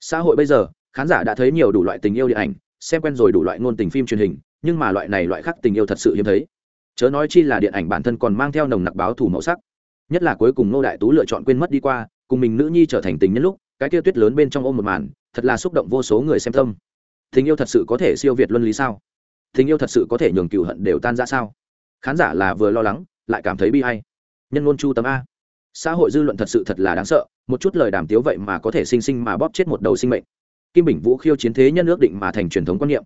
S1: Xã hội bây giờ, khán giả đã thấy nhiều đủ loại tình yêu điện ảnh, xem quen rồi đủ loại ngôn tình phim truyền hình, nhưng mà loại này loại khác tình yêu thật sự hiếm thấy. Chớ nói chi là điện ảnh bản thân còn mang theo nồng nặc báo thủ màu sắc. Nhất là cuối cùng nô đại tú lựa chọn quên mất đi qua, cùng mình nữ nhi trở thành tình nhân lúc, cái kia tuyết lớn bên trong ôm một màn, thật là xúc động vô số người xem tâm tình yêu thật sự có thể siêu việt luân lý sao? Tình yêu thật sự có thể nhường cựu hận đều tan ra sao? Khán giả là vừa lo lắng, lại cảm thấy bi hay nhân ngôn chu tấm a xã hội dư luận thật sự thật là đáng sợ, một chút lời đàm tiếu vậy mà có thể sinh sinh mà bóp chết một đầu sinh mệnh. Kim bình vũ khiêu chiến thế nhân ước định mà thành truyền thống quan niệm.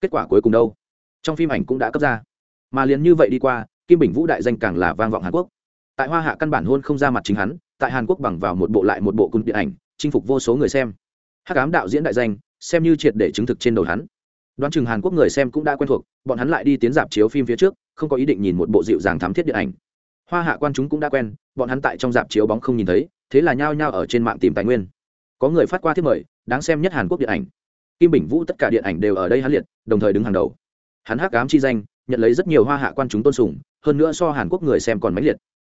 S1: Kết quả cuối cùng đâu? Trong phim ảnh cũng đã cấp ra. Mà liền như vậy đi qua, kim bình vũ đại danh càng là vang vọng hàn quốc. Tại hoa hạ căn bản hôn không ra mặt chính hắn, tại hàn quốc bằng vào một bộ lại một bộ cung điện ảnh, chinh phục vô số người xem. Hắc ám đạo diễn đại danh, xem như triệt để chứng thực trên đầu hắn. Đoán chừng hàn quốc người xem cũng đã quen thuộc, bọn hắn lại đi tiến dạp chiếu phim phía trước, không có ý định nhìn một bộ dịu dàng thám thiết điện ảnh. Hoa hạ quan chúng cũng đã quen bọn hắn tại trong dạp chiếu bóng không nhìn thấy, thế là nhao nhao ở trên mạng tìm tài nguyên. Có người phát qua thiết mời, đáng xem nhất hàn quốc điện ảnh. Kim bình vũ tất cả điện ảnh đều ở đây hắn liệt, đồng thời đứng hàng đầu. Hắn hắc ám chi danh, nhận lấy rất nhiều hoa hạ quan chúng tôn sùng, hơn nữa so hàn quốc người xem còn mãnh liệt.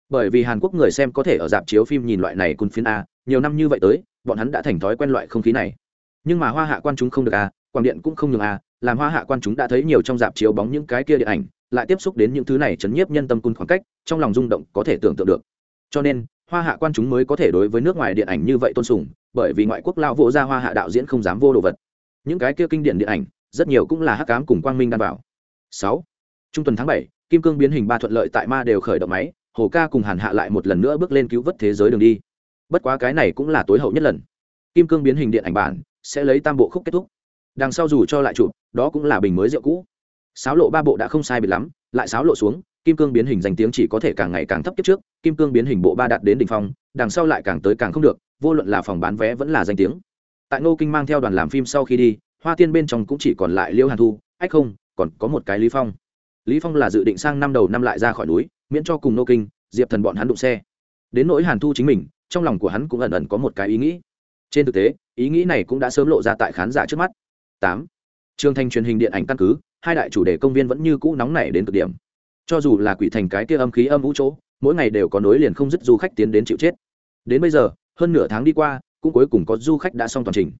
S1: Bởi vì hàn quốc người xem có thể ở dạp chiếu phim nhìn loại này cun phiên a, nhiều năm như vậy tới, bọn hắn đã thành thói quen loại không khí này. Nhưng mà hoa hạ quan chúng không được a, quảng điện cũng không nhường a, làm hoa hạ quan chúng đã thấy nhiều trong dạp chiếu bóng những cái kia điện ảnh, lại tiếp xúc đến những thứ này chấn nhiếp nhân tâm cun khoảng cách, trong lòng rung động có thể tưởng tượng được cho nên, hoa hạ quan chúng mới có thể đối với nước ngoài điện ảnh như vậy tôn sùng, bởi vì ngoại quốc lao vỗ ra hoa hạ đạo diễn không dám vô đồ vật. Những cái kia kinh điển điện ảnh, rất nhiều cũng là hắc cám cùng quang minh đan bảo sáu, trung tuần tháng bảy, kim cương biến hình ba thuận lợi tại ma đều khởi động máy, hồ ca cùng hàn hạ lại một lần nữa bước lên cứu vớt thế giới đường đi. Bất quá cái này cũng là tối hậu nhất lần. Kim cương biến hình điện ảnh bản sẽ lấy tam bộ khúc kết thúc. Đằng sau dù cho lại chụp, đó cũng là bình mới rượu cũ. Sáo lộ ba bộ đã không sai biệt lắm, lại sáo lộ xuống kim cương biến hình danh tiếng chỉ có thể càng ngày càng thấp kiếp trước, kim cương biến hình bộ ba đạt đến đỉnh phong, đằng sau lại càng tới càng không được, vô luận là phòng bán vé vẫn là danh tiếng. Tại ngô kinh mang theo đoàn làm phim sau khi đi, hoa tiên bên trong cũng chỉ còn lại liêu hàn thu, ách không, còn có một cái lý phong. Lý phong là dự định sang năm đầu năm lại ra khỏi núi, miễn cho cùng ngô kinh, diệp thần bọn hắn đụng xe. Đến nỗi hàn thu chính mình, trong lòng của hắn cũng ẩn ẩn có một cái ý nghĩ. Trên thực tế, ý nghĩ này cũng đã sớm lộ ra tại khán giả trước mắt. Tám. Trường thành truyền hình điện ảnh căn cứ, hai đại chủ đề công viên vẫn như cũ nóng nảy đến cực điểm cho dù là quỷ thành cái kia âm khí âm vũ chỗ, mỗi ngày đều có nối liền không dứt du khách tiến đến chịu chết. Đến bây giờ, hơn nửa tháng đi qua, cũng cuối cùng có du khách đã xong toàn trình.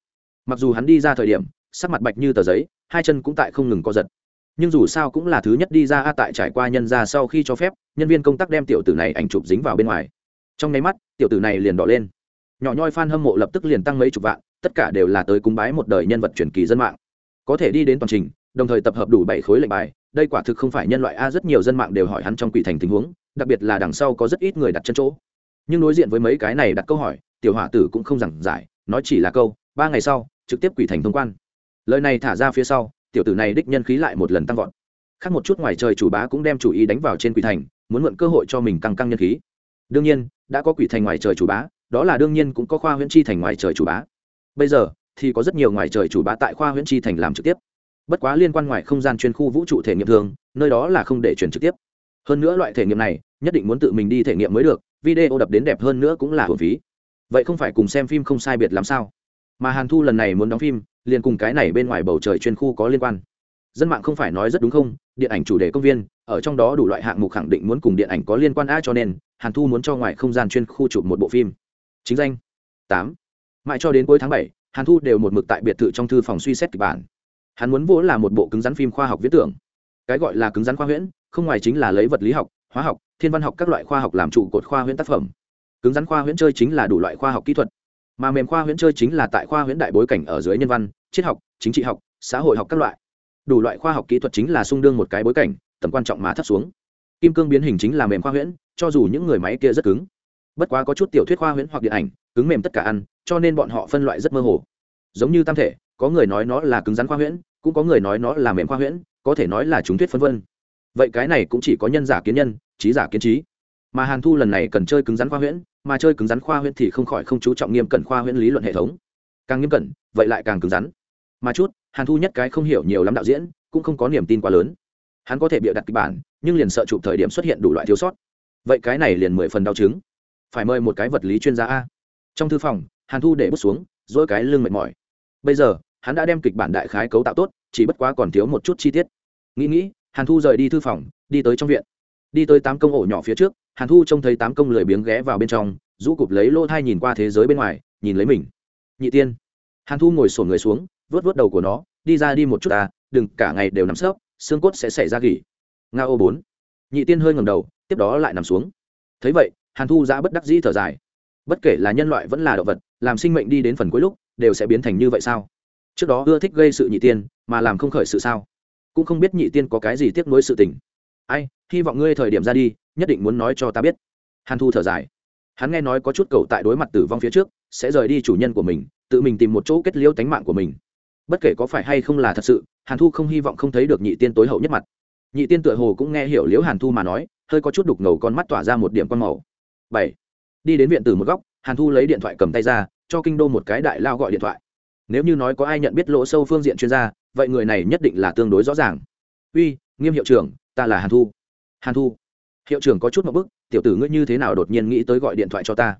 S1: Mặc dù hắn đi ra thời điểm, sắc mặt bạch như tờ giấy, hai chân cũng tại không ngừng co giật. Nhưng dù sao cũng là thứ nhất đi ra a tại trải qua nhân ra sau khi cho phép, nhân viên công tác đem tiểu tử này ảnh chụp dính vào bên ngoài. Trong nháy mắt, tiểu tử này liền đỏ lên. Nhỏ nhoi f a n hâm mộ lập tức liền tăng mấy chục vạn, tất cả đều là tới cúng bái một đời nhân vật truyền kỳ dân mạng. Có thể đi đến toàn trình, đồng thời tập hợp đủ bảy khối lệnh bài đây quả thực không phải nhân loại a, rất nhiều dân mạng đều hỏi hắn trong quỷ thành tình huống, đặc biệt là đằng sau có rất ít người đặt chân chỗ. Nhưng đối diện với mấy cái này đặt câu hỏi, tiểu hỏa tử cũng không giảng giải, nói chỉ là câu, ba ngày sau, trực tiếp quỷ thành thông quan. Lời này thả ra phía sau, tiểu tử này đích nhân khí lại một lần tăng vọt. Khác một chút ngoài trời chủ bá cũng đem chủ ý đánh vào trên quỷ thành, muốn mượn cơ hội cho mình căng căng nhân khí. Đương nhiên, đã có quỷ thành ngoài trời chủ bá, đó là đương nhiên cũng có khoa huyễn chi thành ngoài trời chủ bá. Bây giờ, thì có rất nhiều ngoài trời chủ bá tại khoa huyễn chi thành làm trực tiếp bất quá liên quan ngoài không gian chuyên khu vũ trụ thể nghiệm thường, nơi đó là không để chuyển trực tiếp. Hơn nữa loại thể nghiệm này, nhất định muốn tự mình đi thể nghiệm mới được, video đập đến đẹp hơn nữa cũng là hồn phí. Vậy không phải cùng xem phim không sai biệt làm sao? Mà hàn thu lần này muốn đóng phim, liền cùng cái này bên ngoài bầu trời chuyên khu có liên quan. Dân mạng không phải nói rất đúng không? Điện ảnh chủ đề công viên, ở trong đó đủ loại hạng mục khẳng định muốn cùng điện ảnh có liên quan a cho nên hàn thu muốn cho ngoài không gian chuyên khu chụp một bộ phim. Chính danh tám. Mãi cho đến cuối tháng bảy, hàn thu đều một mực tại biệt thự trong thư phòng suy xét kịch bản hắn muốn vỗ là một bộ cứng rắn phim khoa học viễn tưởng. Cái gọi là cứng rắn khoa huyễn, không ngoài chính là lấy vật lý học, hóa học, thiên văn học các loại khoa học làm trụ cột khoa huyễn tác phẩm. Cứng rắn khoa huyễn chơi chính là đủ loại khoa học kỹ thuật. Mà mềm khoa huyễn chơi chính là tại khoa huyễn đại bối cảnh ở dưới nhân văn, triết học, chính trị học, xã hội học các loại. Đủ loại khoa học kỹ thuật chính là sung đương một cái bối cảnh, tầm quan trọng mà thấp xuống. Kim cương biến hình chính là mềm khoa huyễn, cho dù những người máy kia rất cứng. Bất quá có chút tiểu thuyết khoa huyễn hoặc điện ảnh, cứng mềm tất cả ăn, cho nên bọn họ phân loại rất mơ hồ. Giống như tam thể có người nói nó là cứng rắn khoa huyễn, cũng có người nói nó là mềm khoa huyễn, có thể nói là chúng thuyết phân vân. Vậy cái này cũng chỉ có nhân giả kiến nhân, trí giả kiến trí. Mà hàn thu lần này cần chơi cứng rắn khoa huyễn, mà chơi cứng rắn khoa huyễn thì không khỏi không chú trọng nghiêm cẩn khoa huyễn lý luận hệ thống. Càng nghiêm cẩn, vậy lại càng cứng rắn. Mà chút, hàn thu nhất cái không hiểu nhiều lắm đạo diễn, cũng không có niềm tin quá lớn. Hắn có thể bịa đặt kịch bản, nhưng liền sợ chụp thời điểm xuất hiện đủ loại thiếu sót. Vậy cái này liền mười phần đau chứng. Phải mời một cái vật lý chuyên gia a. Trong thư phòng, hàn thu để bút xuống, dỗi cái lưng mệt mỏi. Bây giờ hắn đã đem kịch bản đại khái cấu tạo tốt, chỉ bất quá còn thiếu một chút chi tiết. Nghĩ nghĩ, hàn thu rời đi thư phòng, đi tới trong viện. Đi tới tám công ổ nhỏ phía trước, hàn thu trông thấy tám công lười biếng ghé vào bên trong, rũ cụp lấy lỗ thai nhìn qua thế giới bên ngoài, nhìn lấy mình. Nhị tiên. Hàn thu ngồi sổn người xuống vớt vớt đầu của nó, đi ra đi một chút ta, đừng cả ngày đều nằm sấp, xương cốt sẽ xảy ra gỉ. Nga ô bốn. Nhị tiên hơi ngầm đầu, tiếp đó lại nằm xuống. Thấy vậy, hàn thu giã bất đắc dĩ thở dài. Bất kể là nhân loại vẫn là động vật, làm sinh mệnh đi đến phần cuối lúc, đều sẽ biến thành như vậy sao? Trước đó ưa thích gây sự nhị tiên, mà làm không khởi sự sao? Cũng không biết nhị tiên có cái gì tiếc nuối sự tình. Ai, hy vọng ngươi thời điểm ra đi, nhất định muốn nói cho ta biết. Hàn thu thở dài. Hắn nghe nói có chút cầu tại đối mặt tử vong phía trước, sẽ rời đi chủ nhân của mình, tự mình tìm một chỗ kết liễu tánh mạng của mình. Bất kể có phải hay không là thật sự, hàn thu không hy vọng không thấy được nhị tiên tối hậu nhất mặt. Nhị tiên tựa hồ cũng nghe hiểu liễu hàn thu mà nói, hơi có chút đục ngầu con mắt tỏa ra một điểm con màu. Bảy, đi đến viện từ một góc, hàn thu lấy điện thoại cầm tay ra, cho kinh đô một cái đại lao gọi điện thoại nếu như nói có ai nhận biết lỗ sâu phương diện chuyên gia, vậy người này nhất định là tương đối rõ ràng. Uy, nghiêm hiệu trưởng, ta là hàn thu. Hàn thu. Hiệu trưởng có chút một bức, tiểu tử ngươi như thế nào đột nhiên nghĩ tới gọi điện thoại cho ta?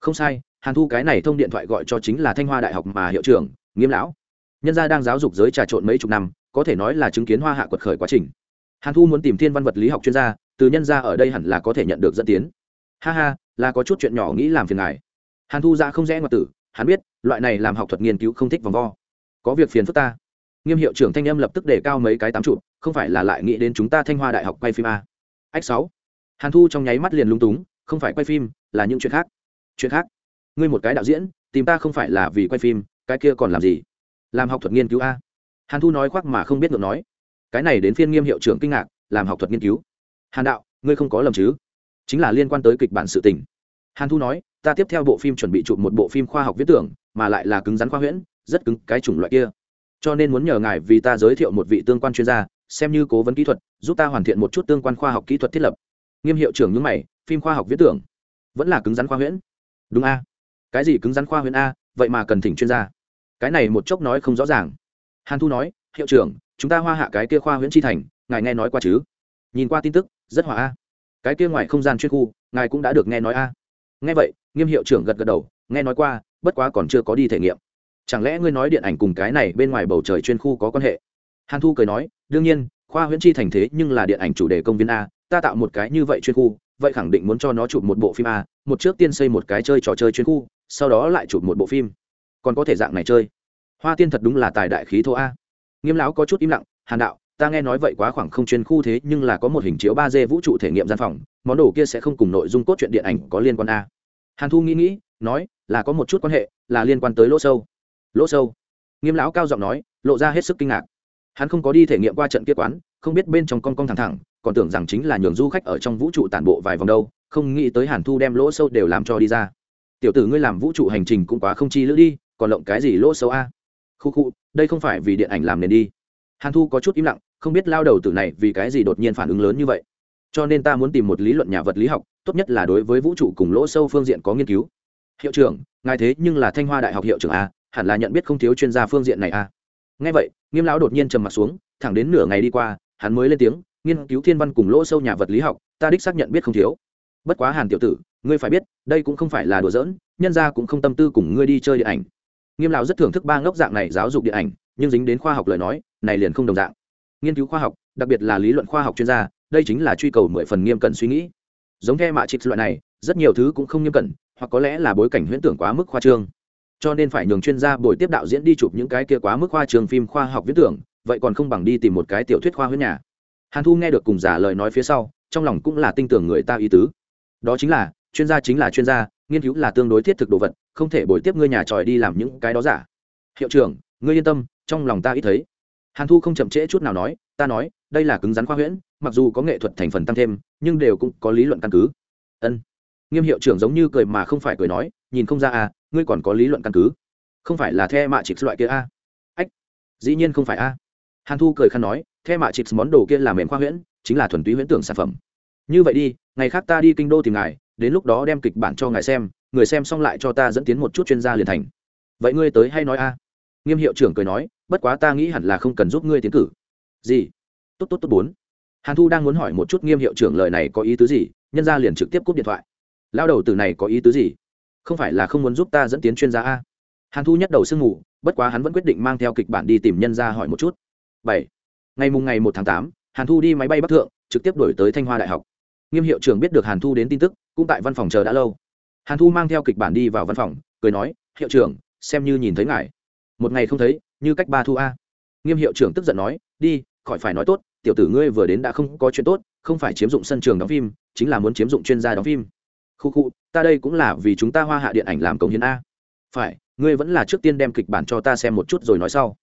S1: Không sai, hàn thu cái này thông điện thoại gọi cho chính là thanh hoa đại học mà hiệu trưởng, nghiêm lão. Nhân gia đang giáo dục giới trà trộn mấy chục năm, có thể nói là chứng kiến hoa hạ quật khởi quá trình. Hàn thu muốn tìm thiên văn vật lý học chuyên gia, từ nhân gia ở đây hẳn là có thể nhận được dẫn tiến. Ha ha, là có chút chuyện nhỏ nghĩ làm phiền ngài. Hàn thu ra không rẽ ngoại tử hắn biết, loại này làm học thuật nghiên cứu không thích vòng vo. Có việc phiền phức ta. Nghiêm hiệu trưởng thanh âm lập tức đề cao mấy cái tám trụ, không phải là lại nghĩ đến chúng ta thanh hoa đại học quay phim a. Ách sáu. Hàn thu trong nháy mắt liền lung túng, không phải quay phim, là những chuyện khác. Chuyện khác? Ngươi một cái đạo diễn, tìm ta không phải là vì quay phim, cái kia còn làm gì? Làm học thuật nghiên cứu a. Hàn thu nói khoác mà không biết ngược nói. Cái này đến phiên nghiêm hiệu trưởng kinh ngạc, làm học thuật nghiên cứu. Hàn đạo, ngươi không có lầm chứ? Chính là liên quan tới kịch bản sự tình. Hàn thu nói ta tiếp theo bộ phim chuẩn bị chụp một bộ phim khoa học viết tưởng, mà lại là cứng rắn khoa huyễn, rất cứng cái chủng loại kia. Cho nên muốn nhờ ngài vì ta giới thiệu một vị tương quan chuyên gia, xem như cố vấn kỹ thuật, giúp ta hoàn thiện một chút tương quan khoa học kỹ thuật thiết lập. Nghiêm hiệu trưởng nhúng mày, phim khoa học viết tưởng? Vẫn là cứng rắn khoa huyễn? Đúng a. Cái gì cứng rắn khoa huyễn a? Vậy mà cần thỉnh chuyên gia. Cái này một chốc nói không rõ ràng. Hàn thu nói, hiệu trưởng, chúng ta hoa hạ cái kia khoa huyễn chi thành, ngài nghe nói qua chứ? Nhìn qua tin tức, rất hòa a. Cái kia ngoài không gian chuyên khu, ngài cũng đã được nghe nói a. Nghe vậy nghiêm hiệu trưởng gật gật đầu, nghe nói qua, bất quá còn chưa có đi thể nghiệm. Chẳng lẽ ngươi nói điện ảnh cùng cái này bên ngoài bầu trời chuyên khu có quan hệ? Hàn thu cười nói, đương nhiên, khoa huyễn chi thành thế nhưng là điện ảnh chủ đề công viên a, ta tạo một cái như vậy chuyên khu, vậy khẳng định muốn cho nó chụp một bộ phim a, một trước tiên xây một cái chơi trò chơi chuyên khu, sau đó lại chụp một bộ phim. Còn có thể dạng này chơi. Hoa tiên thật đúng là tài đại khí thô a. Nghiêm lão có chút im lặng, hàn đạo, ta nghe nói vậy quá khoảng không chuyên khu thế nhưng là có một hình chiếu ba d vũ trụ thể nghiệm gian phòng, món đồ kia sẽ không cùng nội dung cốt truyện điện ảnh có liên quan a hàn thu nghĩ nghĩ, nói, là có một chút quan hệ, là liên quan tới lỗ sâu. Lỗ sâu? Nghiêm lão cao giọng nói, lộ ra hết sức kinh ngạc. Hắn không có đi thể nghiệm qua trận kia quán, không biết bên trong con con thẳng thẳng, còn tưởng rằng chính là nhường du khách ở trong vũ trụ tản bộ vài vòng đâu, không nghĩ tới hàn thu đem lỗ sâu đều làm cho đi ra. Tiểu tử ngươi làm vũ trụ hành trình cũng quá không chi lữ đi, còn lộng cái gì lỗ sâu a? Khu khu, đây không phải vì điện ảnh làm nền đi. Hàn thu có chút im lặng, không biết lao đầu tử này vì cái gì đột nhiên phản ứng lớn như vậy. Cho nên ta muốn tìm một lý luận nhà vật lý học tốt nhất là đối với vũ trụ cùng lỗ sâu phương diện có nghiên cứu. Hiệu trưởng, ngài thế nhưng là thanh hoa đại học hiệu trưởng a, hẳn là nhận biết không thiếu chuyên gia phương diện này a. Ngay vậy, nghiêm lão đột nhiên trầm mặt xuống, thẳng đến nửa ngày đi qua, hắn mới lên tiếng, nghiên cứu thiên văn cùng lỗ sâu nhà vật lý học, ta đích xác nhận biết không thiếu. Bất quá hàn tiểu tử, ngươi phải biết, đây cũng không phải là đùa giỡn, nhân ra cũng không tâm tư cùng ngươi đi chơi điện ảnh. Nghiêm lão rất thưởng thức ba ngốc dạng này giáo dục điện ảnh, nhưng dính đến khoa học lời nói, này liền không đồng dạng. Nghiên cứu khoa học, đặc biệt là lý luận khoa học chuyên gia, đây chính là truy cầu mười phần nghiêm cẩn suy nghĩ giống theo mạ trịch loại này, rất nhiều thứ cũng không nghiêm cẩn, hoặc có lẽ là bối cảnh huyễn tưởng quá mức khoa trương. Cho nên phải nhường chuyên gia bồi tiếp đạo diễn đi chụp những cái kia quá mức khoa trường phim khoa học viễn tưởng, vậy còn không bằng đi tìm một cái tiểu thuyết khoa huyễn nhà. Hàn thu nghe được cùng giả lời nói phía sau, trong lòng cũng là tin tưởng người ta ý tứ. Đó chính là, chuyên gia chính là chuyên gia, nghiên cứu là tương đối thiết thực đồ vật, không thể bồi tiếp ngươi nhà tròi đi làm những cái đó giả. Hiệu trưởng, ngươi yên tâm, trong lòng ta ít thấy. Hàn thu không chậm trễ chút nào nói, ta nói, đây là cứng rắn khoa huyễn mặc dù có nghệ thuật thành phần tăng thêm, nhưng đều cũng có lý luận căn cứ. Ân. Nghiêm hiệu trưởng giống như cười mà không phải cười nói, nhìn không ra à ngươi còn có lý luận căn cứ. Không phải là the mạ chịt loại kia a à? ách, dĩ nhiên không phải a à. hàn thu cười khăn nói, the mạ chịt món đồ kia là mềm khoa huyễn, chính là thuần túy huyễn tưởng sản phẩm. Như vậy đi, ngày khác ta đi kinh đô tìm ngài, đến lúc đó đem kịch bản cho ngài xem, người xem xong lại cho ta dẫn tiến một chút chuyên gia liền thành. Vậy ngươi tới hay nói a nghiêm hiệu trưởng cười nói, bất quá ta nghĩ hẳn là không cần giúp ngươi tiến cử. Gì? Tốt tốt tốt bốn hàn thu đang muốn hỏi một chút nghiêm hiệu trưởng lời này có ý tứ gì, nhân ra liền trực tiếp cúp điện thoại. Lao đầu từ này có ý tứ gì? Không phải là không muốn giúp ta dẫn tiến chuyên gia a? Hàn thu nhất đầu sương ngủ bất quá hắn vẫn quyết định mang theo kịch bản đi tìm nhân ra hỏi một chút. Bảy. Ngày mùng ngày một tháng tám, hàn thu đi máy bay bắc thượng, trực tiếp đổi tới thanh hoa đại học. Nghiêm hiệu trưởng biết được hàn thu đến tin tức, cũng tại văn phòng chờ đã lâu. Hàn thu mang theo kịch bản đi vào văn phòng, cười nói, hiệu trưởng, xem như nhìn thấy ngài. Một ngày không thấy, như cách ba thu a. Nghiêm hiệu trưởng tức giận nói, đi, khỏi phải nói tốt tiểu tử ngươi vừa đến đã không có chuyện tốt, không phải chiếm dụng sân trường đóng phim, chính là muốn chiếm dụng chuyên gia đóng phim. Khu khu, ta đây cũng là vì chúng ta hoa hạ điện ảnh làm công hiến a. Phải, ngươi vẫn là trước tiên đem kịch bản cho ta xem một chút rồi nói sau.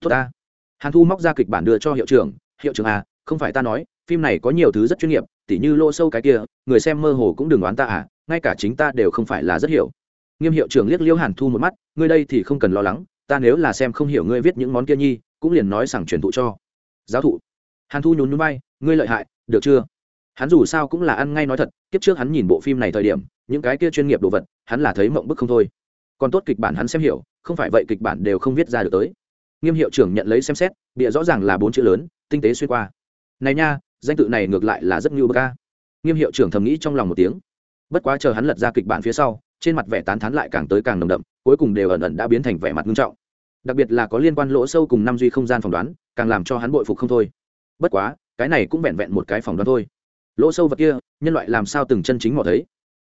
S1: Tốt ta. Hàn thu móc ra kịch bản đưa cho hiệu trưởng hiệu trưởng a không phải ta nói, phim này có nhiều thứ rất chuyên nghiệp, tỉ như lô sâu cái kia, người xem mơ hồ cũng đừng đoán ta à ngay cả chính ta đều không phải là rất hiểu. Nghiêm hiệu trưởng liếc liêu hàn thu một mắt, ngươi đây thì không cần lo lắng, ta nếu là xem không hiểu ngươi viết những món kia nhi, cũng liền nói sảng truyền thụ cho. Giáo thụ hàn thu nhún nhún bay ngươi lợi hại, được chưa? Hắn dù sao cũng là ăn ngay nói thật, kiếp trước hắn nhìn bộ phim này thời điểm, những cái kia chuyên nghiệp đồ vật, hắn là thấy mộng bức không thôi. Còn tốt kịch bản hắn xem hiểu, không phải vậy kịch bản đều không viết ra được tới. Nghiêm hiệu trưởng nhận lấy xem xét, bịa rõ ràng là bốn chữ lớn, tinh tế xuyên qua. Này nha, danh tự này ngược lại là rất ngưu bơ ca nghiêm hiệu trưởng thầm nghĩ trong lòng một tiếng. Bất quá chờ hắn lật ra kịch bản phía sau, trên mặt vẻ tán thán lại càng tới càng nồng đậm, cuối cùng đều ẩn ẩn đã biến thành vẻ mặt nghiêm trọng. Đặc biệt là có liên quan lỗ sâu cùng năm duy không gian phỏng đoán, càng làm cho hắn bội phục không thôi bất quá, cái này cũng vẹn vẹn một cái phỏng đoán thôi. Lỗ sâu vật kia, nhân loại làm sao từng chân chính mò thấy?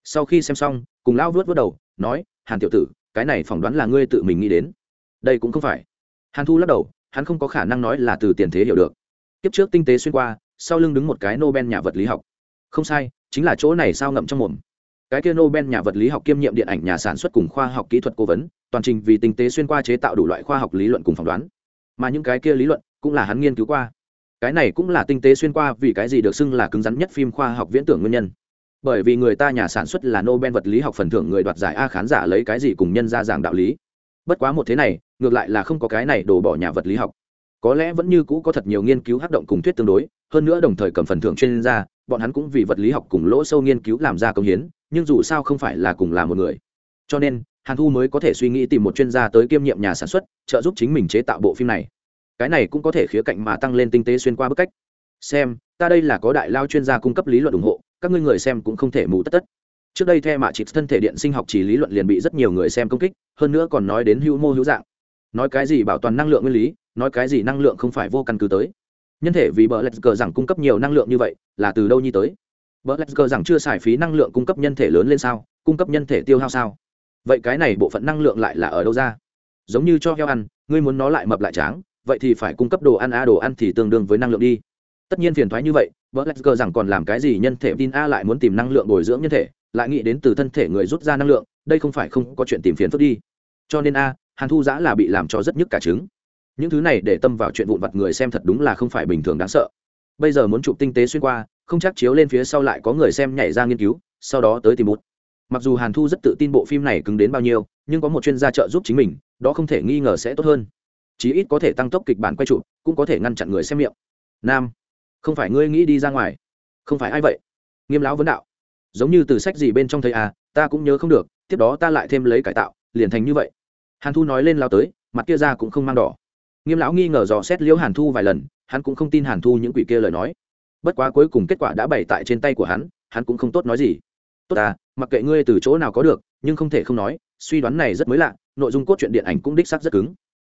S1: Sau khi xem xong, cùng lão vớt vớt đầu, nói, hàn tiểu tử, cái này phỏng đoán là ngươi tự mình nghĩ đến. Đây cũng không phải. Hàn thu lắc đầu, hắn không có khả năng nói là từ tiền thế hiểu được. Kiếp trước tinh tế xuyên qua, sau lưng đứng một cái nobel nhà vật lý học. Không sai, chính là chỗ này sao ngậm trong mồm. Cái kia nobel nhà vật lý học kiêm nhiệm điện ảnh nhà sản xuất cùng khoa học kỹ thuật cố vấn, toàn trình vì tinh tế xuyên qua chế tạo đủ loại khoa học lý luận cùng phỏng đoán. Mà những cái kia lý luận cũng là hắn nghiên cứu qua cái này cũng là tinh tế xuyên qua, vì cái gì được xưng là cứng rắn nhất phim khoa học viễn tưởng nguyên nhân? Bởi vì người ta nhà sản xuất là nobel vật lý học phần thưởng người đoạt giải a khán giả lấy cái gì cùng nhân ra giảng đạo lý? Bất quá một thế này, ngược lại là không có cái này đổ bỏ nhà vật lý học. Có lẽ vẫn như cũ có thật nhiều nghiên cứu hát động cùng thuyết tương đối, hơn nữa đồng thời cầm phần thưởng chuyên gia, bọn hắn cũng vì vật lý học cùng lỗ sâu nghiên cứu làm ra công hiến, nhưng dù sao không phải là cùng là một người. Cho nên, hàn thu mới có thể suy nghĩ tìm một chuyên gia tới kiêm nhiệm nhà sản xuất, trợ giúp chính mình chế tạo bộ phim này cái này cũng có thể khía cạnh mà tăng lên tinh tế xuyên qua bức cách. Xem, ta đây là có đại lao chuyên gia cung cấp lý luận ủng hộ, các ngươi người xem cũng không thể mù tất tất. Trước đây theo mạ chỉ thân thể điện sinh học chỉ lý luận liền bị rất nhiều người xem công kích, hơn nữa còn nói đến hữu mô hữu dạng. Nói cái gì bảo toàn năng lượng nguyên lý, nói cái gì năng lượng không phải vô căn cứ tới. Nhân thể vì bờ lạch cờ rằng cung cấp nhiều năng lượng như vậy, là từ đâu nhi tới? Bờ lạch cờ rằng chưa xài phí năng lượng cung cấp nhân thể lớn lên sao, cung cấp nhân thể tiêu hao sao? Vậy cái này bộ phận năng lượng lại là ở đâu ra? Giống như cho heo ăn, ngươi muốn nó lại mập lại tráng vậy thì phải cung cấp đồ ăn a đồ ăn thì tương đương với năng lượng đi. Tất nhiên phiền thoái như vậy, vợ lạch cờ rằng còn làm cái gì nhân thể tin a lại muốn tìm năng lượng bồi dưỡng nhân thể, lại nghĩ đến từ thân thể người rút ra năng lượng, đây không phải không có chuyện tìm phiền phức đi. Cho nên a, hàn thu giã là bị làm cho rất nhức cả trứng. Những thứ này để tâm vào chuyện vụn vặt người xem thật đúng là không phải bình thường đáng sợ. Bây giờ muốn chụp tinh tế xuyên qua, không chắc chiếu lên phía sau lại có người xem nhảy ra nghiên cứu, sau đó tới tìm bút. Mặc dù hàn thu rất tự tin bộ phim này cứng đến bao nhiêu, nhưng có một chuyên gia trợ giúp chính mình, đó không thể nghi ngờ sẽ tốt hơn chí ít có thể tăng tốc kịch bản quay trụ cũng có thể ngăn chặn người xem miệng. Nam, không phải ngươi nghĩ đi ra ngoài. Không phải ai vậy? Nghiêm lão vấn đạo. Giống như từ sách gì bên trong thầy à ta cũng nhớ không được, tiếp đó ta lại thêm lấy cải tạo, liền thành như vậy. Hàn thu nói lên lao tới, mặt kia ra cũng không mang đỏ. Nghiêm lão nghi ngờ dò xét liễu hàn thu vài lần, hắn cũng không tin hàn thu những quỷ kia lời nói. Bất quá cuối cùng kết quả đã bày tại trên tay của hắn hắn cũng không tốt nói gì. Tốt à mặc kệ ngươi từ chỗ nào có được, nhưng không thể không nói, suy đoán này rất mới lạ, nội dung cốt truyện điện ảnh cũng đích sắc rất cứng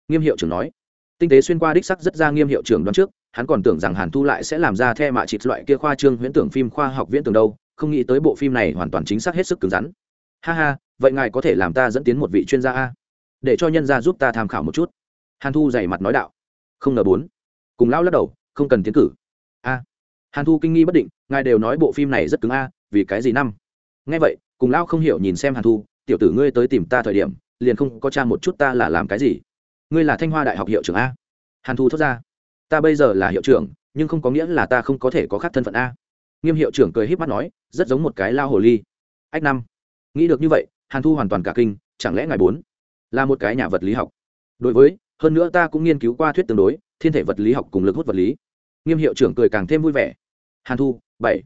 S1: nghiêm hiệu trưởng nói. Tinh tế xuyên qua đích sắc rất ra nghiêm hiệu trưởng đoán trước, hắn còn tưởng rằng hàn thu lại sẽ làm ra the mạ chịt loại kia khoa trương huyễn tưởng phim khoa học viễn tưởng đâu, không nghĩ tới bộ phim này hoàn toàn chính xác hết sức cứng rắn. Ha ha, vậy ngài có thể làm ta dẫn tiến một vị chuyên gia a? Để cho nhân gia giúp ta tham khảo một chút. Hàn thu dày mặt nói đạo. Không ngờ bốn. Cùng lão lắc đầu, không cần tiến cử. A. Hàn thu kinh nghi bất định, ngài đều nói bộ phim này rất cứng a, vì cái gì năm? Nghe vậy, cùng lão không hiểu nhìn xem hàn thu, tiểu tử ngươi tới tìm ta thời điểm, liền không có cha một chút ta là làm cái gì ngươi là thanh hoa đại học hiệu trưởng a? Hàn thu thốt ra. Ta bây giờ là hiệu trưởng, nhưng không có nghĩa là ta không có thể có khác thân phận a. Nghiêm hiệu trưởng cười h í p mắt nói, rất giống một cái lao hồ ly. Ách năm. Nghĩ được như vậy, hàn thu hoàn toàn cả kinh, chẳng lẽ ngài bốn là một cái nhà vật lý học? Đối với, hơn nữa ta cũng nghiên cứu qua thuyết tương đối, thiên thể vật lý học cùng lực hút vật lý. Nghiêm hiệu trưởng cười càng thêm vui vẻ. Hàn thu, bảy.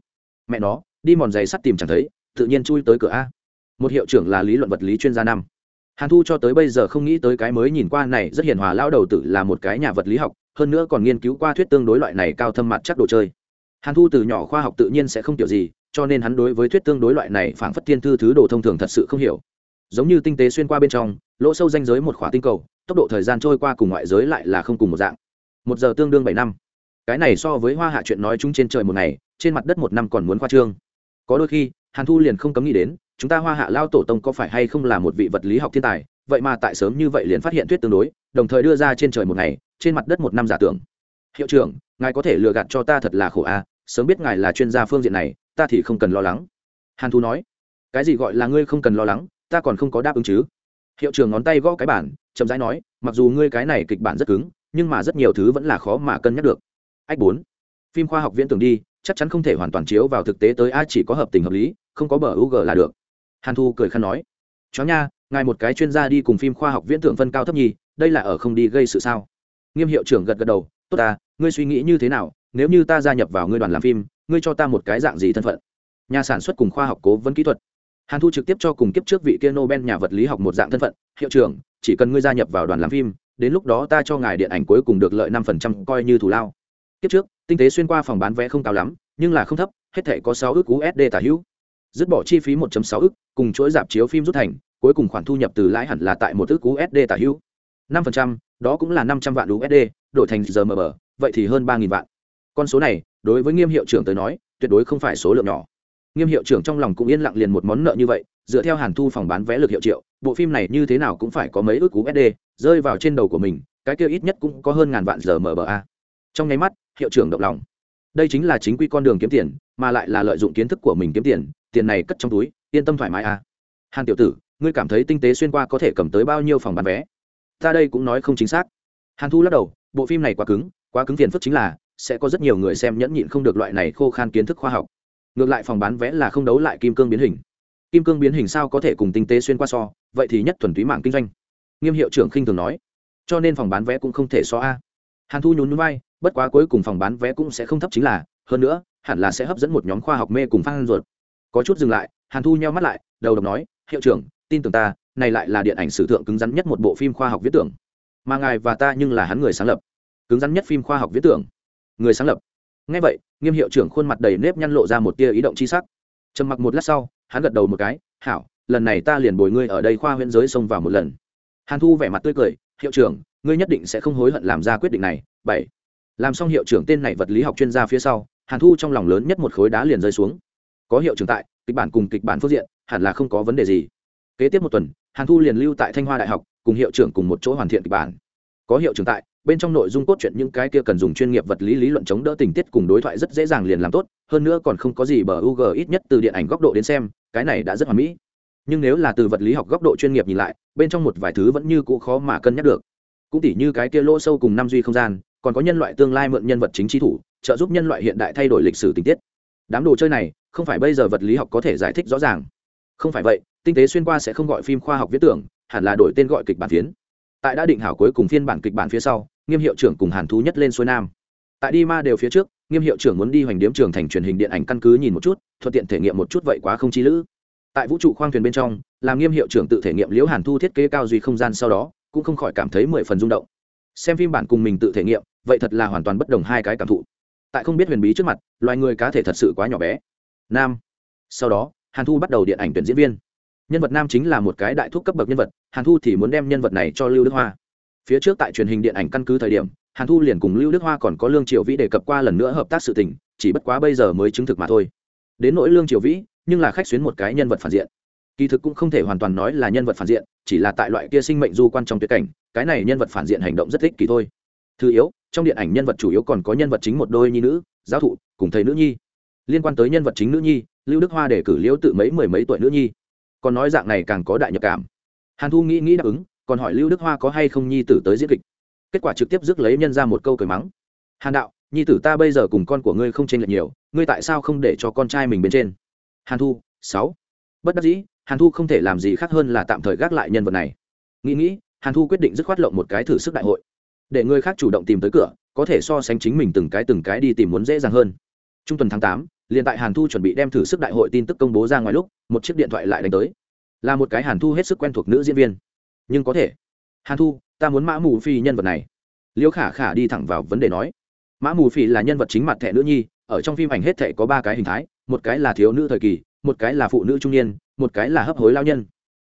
S1: Mẹ nó, đi mòn giày sắt tìm chẳng thấy, tự nhiên chui tới cửa a. Một hiệu trưởng là lý luận vật lý chuyên gia năm hàn thu cho tới bây giờ không nghĩ tới cái mới nhìn qua này, rất hiền hòa lao đầu tử là một cái nhà vật lý học, hơn nữa còn nghiên cứu qua thuyết tương đối loại này cao thâm mặt chắc đồ chơi. Hàn thu từ nhỏ khoa học tự nhiên sẽ không kiểu gì, cho nên hắn đối với thuyết tương đối loại này phảng phất thiên thư thứ đồ thông thường thật sự không hiểu. Giống như tinh tế xuyên qua bên trong, lỗ sâu danh giới một khỏa tinh cầu, tốc độ thời gian trôi qua cùng ngoại giới lại là không cùng một dạng. Một giờ tương đương bảy năm. Cái này so với hoa hạ chuyện nói chung trên trời một ngày, trên mặt đất một năm còn muốn khoa trương. Có đôi khi, hàn thu liền không cấm nghĩ đến chúng ta hoa hạ lao tổ tông có phải hay không là một vị vật lý học thiên tài? Vậy mà tại sớm như vậy liền phát hiện thuyết tương đối, đồng thời đưa ra trên trời một ngày, trên mặt đất một năm giả tưởng. Hiệu trưởng, ngài có thể lừa gạt cho ta thật là khổ a, sớm biết ngài là chuyên gia phương diện này, ta thì không cần lo lắng. Hàn thu nói, cái gì gọi là ngươi không cần lo lắng, ta còn không có đáp ứng chứ? Hiệu trưởng ngón tay gõ cái bản, chậm rãi nói, mặc dù ngươi cái này kịch bản rất cứng, nhưng mà rất nhiều thứ vẫn là khó mà cân nhắc được. Ách bốn, phim khoa học viễn tưởng đi, chắc chắn không thể hoàn toàn chiếu vào thực tế tới a, chỉ có hợp tình hợp lý, không có bờ u g là được hàn thu cười khăn nói, chó nha, ngài một cái chuyên gia đi cùng phim khoa học viễn tưởng phân cao thấp nhì, đây là ở không đi gây sự sao? Nghiêm hiệu trưởng gật gật đầu, tốt ta, ngươi suy nghĩ như thế nào? Nếu như ta gia nhập vào ngươi đoàn làm phim, ngươi cho ta một cái dạng gì thân phận? Nhà sản xuất cùng khoa học cố vấn kỹ thuật. Hàn thu trực tiếp cho cùng kiếp trước vị kia nobel nhà vật lý học một dạng thân phận. Hiệu trưởng, chỉ cần ngươi gia nhập vào đoàn làm phim, đến lúc đó ta cho ngài điện ảnh cuối cùng được lợi năm phần trăm coi như thù lao. Kiếp trước, tinh tế xuyên qua phòng bán vé không cao lắm, nhưng là không thấp, hết thể có sáu ước usd tả hữu dứt bỏ chi phí 1.6 ức, cùng chuỗi dạp chiếu phim rút thành cuối cùng khoản thu nhập từ lãi hẳn là tại một ức usd tả hữu. 5%, đó cũng là năm trăm vạn usd đổi thành giờ mở bờ vậy thì hơn 3000 vạn. Con số này đối với nghiêm hiệu trưởng tới nói tuyệt đối không phải số lượng nhỏ. Nghiêm hiệu trưởng trong lòng cũng yên lặng liền một món nợ như vậy dựa theo hàn thu phòng bán vé lực hiệu triệu bộ phim này như thế nào cũng phải có mấy ức usd rơi vào trên đầu của mình cái kia ít nhất cũng có hơn ngàn vạn giờ mở bờ a. Trong nháy mắt hiệu trưởng động lòng. Đây chính là chính quy con đường kiếm tiền mà lại là lợi dụng kiến thức của mình kiếm tiền tiền này cất trong túi, yên tâm thoải mái a hàn tiểu tử, ngươi cảm thấy tinh tế xuyên qua có thể cầm tới bao nhiêu phòng bán vé? Ta đây cũng nói không chính xác. Hàn thu lắc đầu, bộ phim này quá cứng quá cứng phiền phức chính là sẽ có rất nhiều người xem nhẫn nhịn không được loại này khô khan kiến thức khoa học. Ngược lại phòng bán vé là không đấu lại kim cương biến hình. Kim cương biến hình sao có thể cùng tinh tế xuyên qua so, vậy thì nhất thuần túy mạng kinh doanh. Nghiêm hiệu trưởng khinh thường nói. Cho nên phòng bán vé cũng không thể so a. Hàn thu nhún vai, bất quá cuối cùng phòng bán vé cũng sẽ không thấp chính là, hơn nữa, hẳn là sẽ hấp dẫn một nhóm khoa học mê cùng phan ruột có chút dừng lại, hàn thu nheo mắt lại, đầu độc nói, hiệu trưởng, tin tưởng ta, này lại là điện ảnh sử thượng cứng rắn nhất một bộ phim khoa học viễn tưởng. Mà ngài và ta nhưng là hắn người sáng lập. Cứng rắn nhất phim khoa học viễn tưởng. Người sáng lập. Ngay vậy, nghiêm hiệu trưởng khuôn mặt đầy nếp nhăn lộ ra một tia ý động c h i sắc. Trầm mặc một lát sau, hắn gật đầu một cái, hảo, lần này ta liền bồi ngươi ở đây khoa huyện giới xông vào một lần. Hàn thu vẻ mặt tươi cười, hiệu trưởng, ngươi nhất định sẽ không hối hận làm ra quyết định này. Bảy. Làm xong hiệu trưởng tên này vật lý học chuyên gia phía sau, hàn thu trong lòng lớn nhất một khối đá liền rơi xuống có hiệu trưởng tại, kịch bản cùng kịch bản phương diện, hẳn là không có vấn đề gì. Kế tiếp một tuần, hàn thu liền lưu tại thanh hoa đại học, cùng hiệu trưởng cùng một chỗ hoàn thiện kịch bản. Có hiệu trưởng tại, bên trong nội dung cốt truyện những cái kia cần dùng chuyên nghiệp vật lý lý luận chống đỡ tình tiết cùng đối thoại rất dễ dàng liền làm tốt, hơn nữa còn không có gì bờ u g ít nhất từ điện ảnh góc độ đến xem, cái này đã rất hoàn mỹ. Nhưng nếu là từ vật lý học góc độ chuyên nghiệp nhìn lại, bên trong một vài thứ vẫn như cũ khó mà cân nhắc được. Cũng tỉ như cái kia lỗ sâu cùng năm duy không gian, còn có nhân loại tương lai mượn nhân vật chính trí thủ, trợ giúp nhân loại hiện đại thay đổi lịch sử tình tiết. Đám đồ chơi này không phải bây giờ vật lý học có thể giải thích rõ ràng. Không phải vậy, tinh tế xuyên qua sẽ không gọi phim khoa học viết tưởng, hẳn là đổi tên gọi kịch bản phiến. Tại đã định hảo cuối cùng phiên bản kịch bản phía sau, nghiêm hiệu trưởng cùng hàn thú nhất lên xuôi nam. Tại đi ma đều phía trước, nghiêm hiệu trưởng muốn đi hoành điếm trường thành truyền hình điện ảnh căn cứ nhìn một chút, thuận tiện thể nghiệm một chút vậy quá không chi lữ. Tại vũ trụ khoang thuyền bên trong, làm nghiêm hiệu trưởng tự thể nghiệm liễu hàn thu thiết kế cao duy không gian sau đó, cũng không khỏi cảm thấy mười phần rung động. Xem phim bản cùng mình tự thể nghiệm, vậy thật là hoàn toàn bất đồng hai cái cảm thụ. Tại không biết huyền bí trước mặt, loài người cá thể thật sự quá nhỏ bé nam. Sau đó, hàn thu bắt đầu điện ảnh tuyển diễn viên. Nhân vật nam chính là một cái đại thuốc cấp bậc nhân vật, hàn thu thì muốn đem nhân vật này cho lưu đức hoa. Phía trước tại truyền hình điện ảnh căn cứ thời điểm, hàn thu liền cùng lưu đức hoa còn có lương triều vĩ đề cập qua lần nữa hợp tác sự tình, chỉ bất quá bây giờ mới chứng thực mà thôi. Đến nỗi lương triều vĩ, nhưng là khách xuyến một cái nhân vật phản diện. Kỳ thực cũng không thể hoàn toàn nói là nhân vật phản diện, chỉ là tại loại kia sinh mệnh du quan trong tuyệt cảnh, cái này nhân vật phản diện hành động rất thích kỳ thôi. Thứ yếu, trong điện ảnh nhân vật chủ yếu còn có nhân vật chính một đôi nhi nữ, giáo thụ, cùng thầy nữ nhi liên quan tới nhân vật chính nữ nhi, lưu đức hoa để cử liễu tự mấy mười mấy tuổi nữ nhi. Còn nói dạng này càng có đại nhập cảm. Hàn thu nghĩ nghĩ đáp ứng, còn hỏi lưu đức hoa có hay không nhi tử tới diễn kịch. Kết quả trực tiếp rước lấy nhân ra một câu cười mắng. Hàn đạo, nhi tử ta bây giờ cùng con của ngươi không tranh lệch nhiều, ngươi tại sao không để cho con trai mình bên trên? Hàn thu, sáu. Bất đắc dĩ, hàn thu không thể làm gì khác hơn là tạm thời gác lại nhân vật này. Nghĩ nghĩ, hàn thu quyết định dứt khoát lộng một cái thử sức đại hội. Để người khác chủ động tìm tới cửa, có thể so sánh chính mình từng cái từng cái đi tìm muốn dễ dàng hơn. Trung tuần tháng tám liền tại hàn thu chuẩn bị đem thử sức đại hội tin tức công bố ra ngoài lúc, một chiếc điện thoại lại đánh tới. Là một cái hàn thu hết sức quen thuộc nữ diễn viên. Nhưng có thể. Hàn thu, ta muốn mã mù phi nhân vật này. Liễu khả khả đi thẳng vào vấn đề nói. Mã mù phi là nhân vật chính mặt thẻ nữ nhi, ở trong phim ảnh hết thẻ có ba cái hình thái, một cái là thiếu nữ thời kỳ, một cái là phụ nữ trung niên, một cái là hấp hối lao nhân.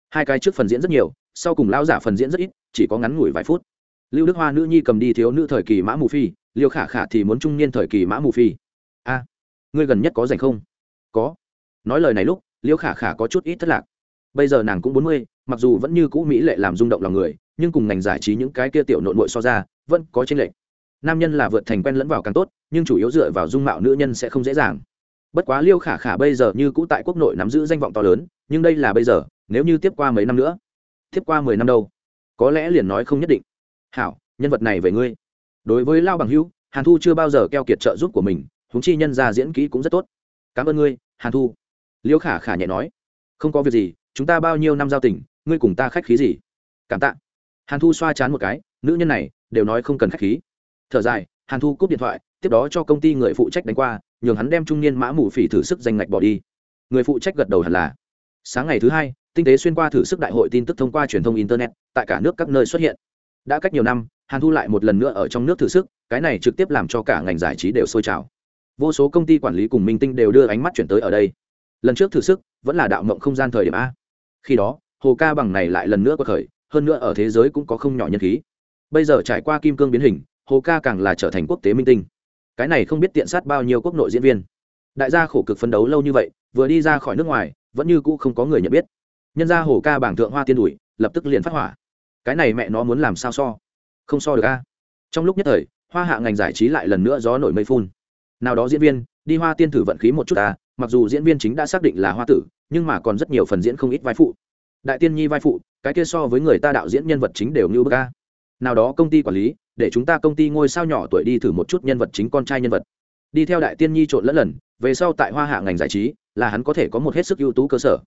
S1: Hai cái trước phần diễn rất nhiều, sau cùng lao giả phần diễn rất ít, chỉ có ngắn ngủi vài phút. Lưu đức hoa nữ nhi cầm đi thiếu nữ thời kỳ mã mù phi, liêu khả khả thì muốn trung niên thời kỳ mã mù phi. A ngươi gần nhất có rảnh không? Có. Nói lời này lúc liêu khả khả có chút ít thất lạc. Bây giờ nàng cũng bốn mươi, mặc dù vẫn như cũ mỹ lệ làm rung động lòng người, nhưng cùng ngành giải trí những cái kia tiểu nội nội so ra, vẫn có tranh lệch. Nam nhân là vượt thành quen lẫn vào càng tốt, nhưng chủ yếu dựa vào dung mạo nữ nhân sẽ không dễ dàng. Bất quá liêu khả khả bây giờ như cũ tại quốc nội nắm giữ danh vọng to lớn, nhưng đây là bây giờ, nếu như tiếp qua mấy năm nữa, tiếp qua mười năm đâu, có lẽ liền nói không nhất định. Hảo, nhân vật này về ngươi. Đối với lao bằng hữu, hàn thu chưa bao giờ keo kiệt trợ giúp của mình huống chi nhân ra diễn kỹ cũng rất tốt. Cảm ơn ngươi, hàn thu. Liễu khả khả nhẹ nói. Không có việc gì, chúng ta bao nhiêu năm giao tình, ngươi cùng ta khách khí gì? Cảm tạ. Hàn thu xoa chán một cái, nữ nhân này, đều nói không cần khách khí. Thở dài, hàn thu cúp điện thoại, tiếp đó cho công ty người phụ trách đánh qua, nhường hắn đem trung niên mã mù phỉ thử sức danh ngạch bỏ đi. Người phụ trách gật đầu hẳn là. Sáng ngày thứ hai, tinh tế xuyên qua thử sức đại hội tin tức thông qua truyền thông internet, tại cả nước các nơi xuất hiện. Đã cách nhiều năm, hàn thu lại một lần nữa ở trong nước thử sức, cái này trực tiếp làm cho cả ngành giải trí đều sôi trào vô số công ty quản lý cùng minh tinh đều đưa ánh mắt chuyển tới ở đây. Lần trước thử sức, vẫn là đạo mộng không gian thời điểm a. Khi đó, hồ ca bằng này lại lần nữa có khởi, hơn nữa ở thế giới cũng có không nhỏ nhân khí. Bây giờ trải qua kim cương biến hình, hồ ca càng là trở thành quốc tế minh tinh. Cái này không biết tiện sát bao nhiêu quốc nội diễn viên. Đại gia khổ cực phấn đấu lâu như vậy, vừa đi ra khỏi nước ngoài, vẫn như cũ không có người nhận biết. Nhân ra hồ ca bảng thượng hoa tiên đùi lập tức liền phát hỏa. Cái này mẹ nó muốn làm sao so? Không so được a. Trong lúc nhất thời, hoa hạ ngành giải trí lại lần nữa gió nổi mây phun nào đó diễn viên, đi hoa tiên thử vận khí một chút ta, mặc dù diễn viên chính đã xác định là hoa tử, nhưng mà còn rất nhiều phần diễn không ít vai phụ. Đại tiên nhi vai phụ, cái kia so với người ta đạo diễn nhân vật chính đều như bơ ca nào đó công ty quản lý, để chúng ta công ty ngôi sao nhỏ tuổi đi thử một chút nhân vật chính con trai nhân vật. Đi theo đại tiên nhi trộn lẫn lần, về sau tại hoa hạ ngành giải trí, là hắn có thể có một hết sức ưu tú cơ sở.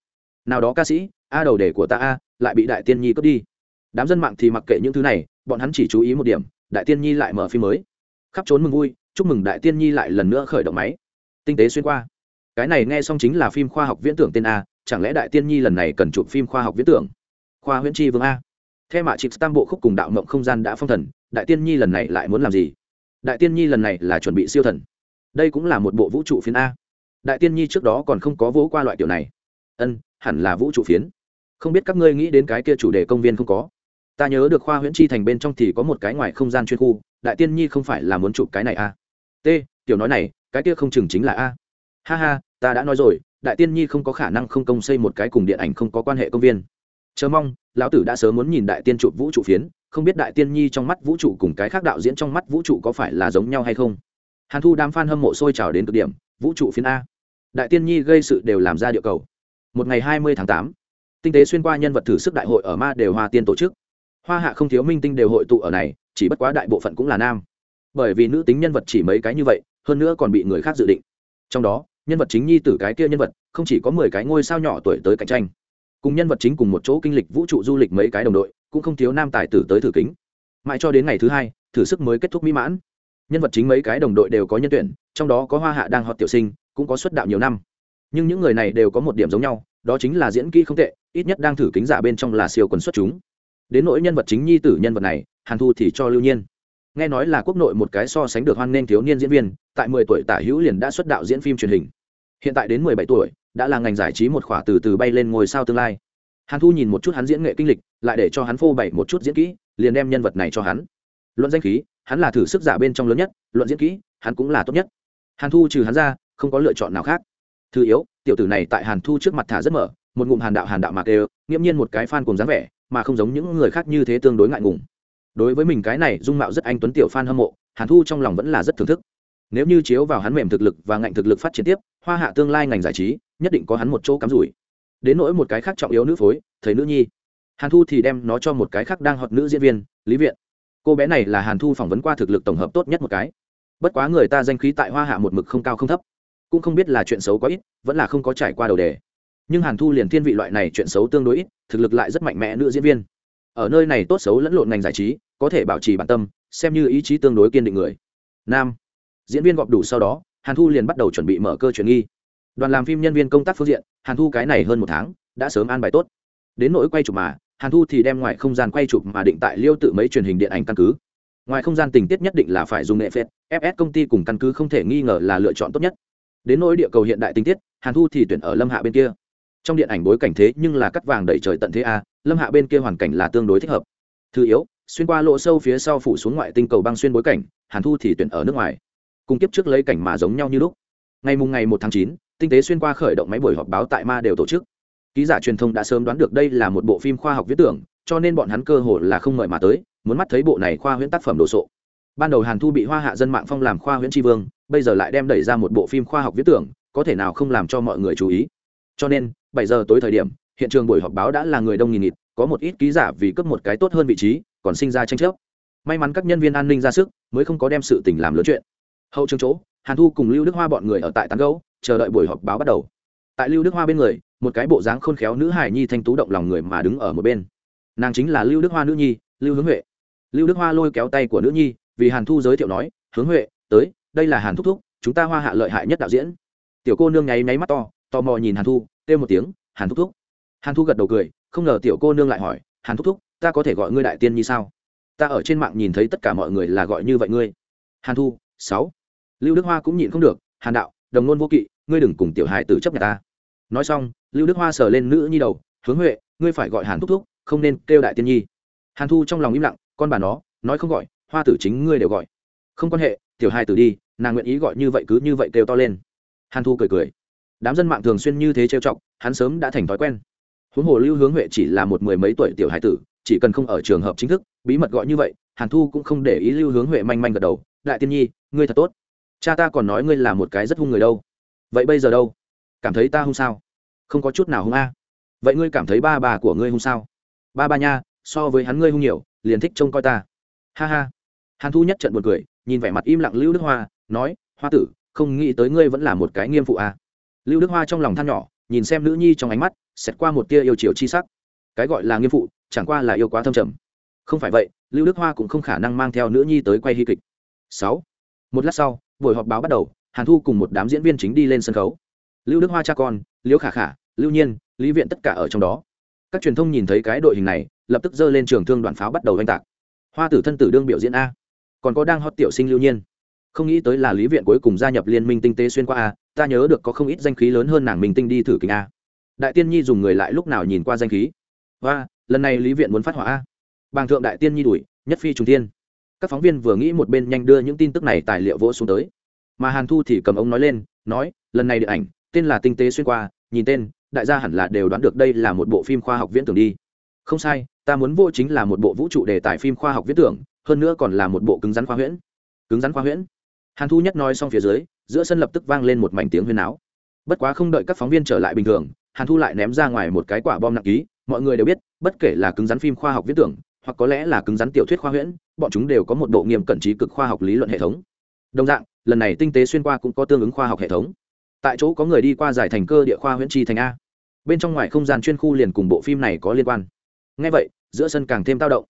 S1: Nào đó ca sĩ, a đầu đề của ta a, lại bị đại tiên nhi cướp đi. Đám dân mạng thì mặc kệ những thứ này, bọn hắn chỉ chú ý một điểm, đại tiên nhi lại mở phim mới. Khắp trốn mừng vui chúc mừng đại tiên nhi lại lần nữa khởi động máy. Tinh tế xuyên qua. Cái này nghe xong chính là phim khoa học viễn tưởng tên a, chẳng lẽ đại tiên nhi lần này cần chụp phim khoa học viễn tưởng? Khoa huyễn chi vương a. Theo mạ chịp tam bộ khúc cùng đạo mộng không gian đã phong thần, đại tiên nhi lần này lại muốn làm gì? Đại tiên nhi lần này là chuẩn bị siêu thần. Đây cũng là một bộ vũ trụ phiến a. Đại tiên nhi trước đó còn không có vỗ qua loại kiểu này. Ân, hẳn là vũ trụ phiến. Không biết các ngươi nghĩ đến cái kia chủ đề công viên không có? Ta nhớ được khoa huyễn chi thành bên trong thì có một cái ngoài không gian chuyên khu, đại tiên nhi không phải là muốn chụp cái này a t, tiểu nói này, cái kia không chừng chính là a. Ha ha, ta đã nói rồi, đại tiên nhi không có khả năng không công xây một cái cùng điện ảnh không có quan hệ công viên. Chờ mong, lão tử đã sớm muốn nhìn đại tiên trụ vũ trụ phiến, không biết đại tiên nhi trong mắt vũ trụ cùng cái khác đạo diễn trong mắt vũ trụ có phải là giống nhau hay không. Hàn thu đám f a n hâm mộ sôi trào đến cực điểm, vũ trụ phiến a. Đại tiên nhi gây sự đều làm ra địa cầu. Một ngày hai mươi tháng tám, tinh tế xuyên qua nhân vật thử sức đại hội ở ma đều hoa tiên tổ chức. Hoa hạ không thiếu minh tinh đều hội tụ ở này, chỉ bất quá đại bộ phận cũng là nam bởi vì nữ tính nhân vật chỉ mấy cái như vậy, hơn nữa còn bị người khác dự định. Trong đó, nhân vật chính nhi tử cái kia nhân vật, không chỉ có mười cái ngôi sao nhỏ tuổi tới cạnh tranh, cùng nhân vật chính cùng một chỗ kinh lịch vũ trụ du lịch mấy cái đồng đội, cũng không thiếu nam tài tử tới thử kính. Mãi cho đến ngày thứ hai, thử sức mới kết thúc mỹ mãn. Nhân vật chính mấy cái đồng đội đều có nhân tuyển, trong đó có hoa hạ đang họp tiểu sinh, cũng có xuất đạo nhiều năm. Nhưng những người này đều có một điểm giống nhau, đó chính là diễn kỹ không tệ, ít nhất đang thử kính giả bên trong là siêu quần xuất chúng. Đến nỗi nhân vật chính nhi tử nhân vật này, hàn thu thì cho lưu nhiên nghe nói là quốc nội một cái so sánh được hoan nghênh thiếu niên diễn viên, tại mười tuổi tả hữu liền đã xuất đạo diễn phim truyền hình. Hiện tại đến mười bảy tuổi, đã là ngành giải trí một khỏa từ từ bay lên ngôi sao tương lai. Hàn thu nhìn một chút hắn diễn nghệ kinh lịch, lại để cho hắn phô bày một chút diễn kỹ, liền đem nhân vật này cho hắn. Luận danh khí, hắn là thử sức giả bên trong lớn nhất, luận diễn kỹ, hắn cũng là tốt nhất. Hàn thu trừ hắn ra, không có lựa chọn nào khác. Thứ yếu, tiểu tử này tại hàn thu trước mặt thả rất mở, một ngụm hàn đạo hàn đạo mạc đều nghiễm nhiên một cái fan cùng dáng vẻ, mà không giống những người khác như thế tương đối ngại ngùng đối với mình cái này dung mạo rất anh tuấn tiểu fan hâm mộ, hàn thu trong lòng vẫn là rất thưởng thức. Nếu như chiếu vào hắn mềm thực lực và ngạnh thực lực phát triển tiếp, hoa hạ tương lai ngành giải trí, nhất định có hắn một chỗ cắm rủi. Đến nỗi một cái khác trọng yếu nữ phối, thầy nữ nhi. Hàn thu thì đem nó cho một cái khác đang họp nữ diễn viên, lý viện. Cô bé này là hàn thu phỏng vấn qua thực lực tổng hợp tốt nhất một cái. Bất quá người ta danh khí tại hoa hạ một mực không cao không thấp. Cũng không biết là chuyện xấu có ít, vẫn là không có trải qua đầu đề. Nhưng hàn thu liền thiên vị loại này chuyện xấu tương đối ít, thực lực lại rất mạnh mẽ nữ diễn viên ở nơi này tốt xấu lẫn lộn ngành giải trí, có thể bảo trì bản tâm, xem như ý chí tương đối kiên định người. Nam, diễn viên gọp đủ sau đó, hàn thu liền bắt đầu chuẩn bị mở cơ chuyển nghi. Đoàn làm phim nhân viên công tác phương diện, hàn thu cái này hơn một tháng, đã sớm an bài tốt. Đến nỗi quay chụp mà, hàn thu thì đem ngoài không gian quay chụp mà định tại liêu tự mấy truyền hình điện ảnh căn cứ. Ngoài không gian tình tiết nhất định là phải dùng nghệ phết fs công ty cùng căn cứ không thể nghi ngờ là lựa chọn tốt nhất. Đến nỗi địa cầu hiện đại tinh tiết, hàn thu thì tuyển ở lâm hạ bên kia. Trong điện ảnh bối cảnh thế nhưng là cắt vàng đầy trời tận thế a lâm hạ bên kia hoàn cảnh là tương đối thích hợp. Thứ yếu, xuyên qua lỗ sâu phía sau phủ xuống ngoại tinh cầu băng xuyên bối cảnh, hàn thu thì tuyển ở nước ngoài. Cùng kiếp trước lấy cảnh mà giống nhau như lúc. Ngày mùng ngày một tháng chín, tinh tế xuyên qua khởi động máy buổi họp báo tại ma đều tổ chức. Ký giả truyền thông đã sớm đoán được đây là một bộ phim khoa học viễn tưởng, cho nên bọn hắn cơ hồ là không mời mà tới, muốn mắt thấy bộ này khoa huyễn tác phẩm đồ sộ. Ban đầu hàn thu bị hoa hạ dân mạng phong làm khoa huyễn tri vương, bây giờ lại đem đẩy ra một bộ phim khoa học viễn tưởng, có thể nào không làm cho mọi người chú ý. Cho nên, bảy giờ tối thời điểm hiện trường buổi họp báo đã là người đông nghìn nghịt, có một ít ký giả vì cấp một cái tốt hơn vị trí, còn sinh ra tranh chấp. May mắn các nhân viên an ninh ra sức, mới không có đem sự tình làm lớn chuyện. Hậu trường chỗ, hàn thu cùng lưu đức hoa bọn người ở tại tán gấu chờ đợi buổi họp báo bắt đầu. Tại lưu đức hoa bên người, một cái bộ dáng khôn khéo nữ hài nhi thanh tú động lòng người mà đứng ở một bên. Nàng chính là lưu đức hoa nữ nhi, lưu hướng huệ. Lưu đức hoa lôi kéo tay của nữ nhi, vì hàn thu giới thiệu nói, hướng huệ, tới, đây là hàn thúc thúc, chúng ta hoa hạ lợi hại nhất đạo diễn. Tiểu cô nương nháy nháy mắt to, tò mò nhìn hàn thu, kêu một tiếng, hàn thúc thúc hàn thu gật đầu cười, không ngờ tiểu cô nương lại hỏi, hàn thúc thúc, ta có thể gọi ngươi đại tiên như sao? Ta ở trên mạng nhìn thấy tất cả mọi người là gọi như vậy ngươi. Hàn thu, sáu. Lưu đức hoa cũng nhịn không được, hàn đạo, đồng nôn vô kỵ, ngươi đừng cùng tiểu hài tử chấp nhà ta. Nói xong, lưu đức hoa sờ lên nữ nhi đầu, hướng huệ, ngươi phải gọi hàn thúc thúc, không nên kêu đại tiên nhi. Hàn thu trong lòng im lặng, con bà nó, nói không gọi, hoa tử chính ngươi đều gọi. Không quan hệ, tiểu hài tử đi, nàng nguyện ý gọi như vậy cứ như vậy kêu to lên. Hàn thu cười cười. Đám dân mạng thường xuyên như thế trêu chọc, hắn sớm đã thành thói quen huống hồ lưu hướng huệ chỉ là một mười mấy tuổi tiểu hải tử, chỉ cần không ở trường hợp chính thức, bí mật gọi như vậy, hàn thu cũng không để ý lưu hướng huệ manh manh gật đầu, đại tiên nhi, ngươi thật tốt. Cha ta còn nói ngươi là một cái rất hung người đâu. Vậy bây giờ đâu? Cảm thấy ta hung sao? Không có chút nào hung a. Vậy ngươi cảm thấy ba bà của ngươi hung sao? Ba ba nha, so với hắn ngươi hung nhiều, liền thích trông coi ta. Ha ha. Hàn thu nhất trận buồn cười, nhìn vẻ mặt im lặng lưu đức hoa, nói, hoa tử, không nghĩ tới ngươi vẫn là một cái nghiêm phụ a. Lưu đức hoa trong lòng than nhỏ, nhìn xem nữ nhi trong ánh mắt xẹt qua một tia yêu chiều chi sắc. Cái gọi là nghiêm phụ, chẳng qua là yêu quá thâm trầm. Không phải vậy, lưu đức hoa cũng không khả năng mang theo nữ nhi tới quay hy kịch. Sáu. Một lát sau, buổi họp báo bắt đầu, hàn thu cùng một đám diễn viên chính đi lên sân khấu. Lưu đức hoa cha con, liễu khả khả, lưu nhiên, lý viện tất cả ở trong đó. Các truyền thông nhìn thấy cái đội hình này, lập tức giơ lên trường thương đoàn pháo bắt đầu oanh tạc. Hoa tử thân tử đương biểu diễn a. Còn có đang hot tiểu sinh lưu nhiên. Không nghĩ tới là lý viện cuối cùng gia nhập liên minh tinh tế xuyên qua a, ta nhớ được có không ít danh khí lớn hơn nàng mình tinh đi thử kính a đại tiên nhi dùng người lại lúc nào nhìn qua danh khí? Và lần này lý viện muốn phát hỏa a. Bàng thượng đại tiên nhi đuổi, nhất phi trùng tiên các phóng viên vừa nghĩ một bên nhanh đưa những tin tức này tài liệu vỗ xuống tới. Mà hàn thu thì cầm ống nói lên, nói, lần này điện ảnh, tên là tinh tế xuyên qua, nhìn tên, đại gia hẳn là đều đoán được đây là một bộ phim khoa học viễn tưởng đi. Không sai, ta muốn vô chính là một bộ vũ trụ đề tài phim khoa học viễn tưởng, hơn nữa còn là một bộ cứng rắn khoa huyễn. Cứng rắn khoa huyễn? Hàn thu nhất nói xong phía dưới, giữa sân lập tức vang lên một mảnh tiếng huyên áo bất quá không đợi các phóng viên trở lại bình thường hàn thu lại ném ra ngoài một cái quả bom nặng ký, mọi người đều biết, bất kể là cứng rắn phim khoa học viễn tưởng, hoặc có lẽ là cứng rắn tiểu thuyết khoa huyễn, bọn chúng đều có một độ nghiêm cẩn trí cực khoa học lý luận hệ thống. Đồng dạng, lần này tinh tế xuyên qua cũng có tương ứng khoa học hệ thống. Tại chỗ có người đi qua giải thành cơ địa khoa huyễn tri thành a. Bên trong ngoài không gian chuyên khu liền cùng bộ phim này có liên quan. Ngay vậy, giữa sân càng thêm tao động.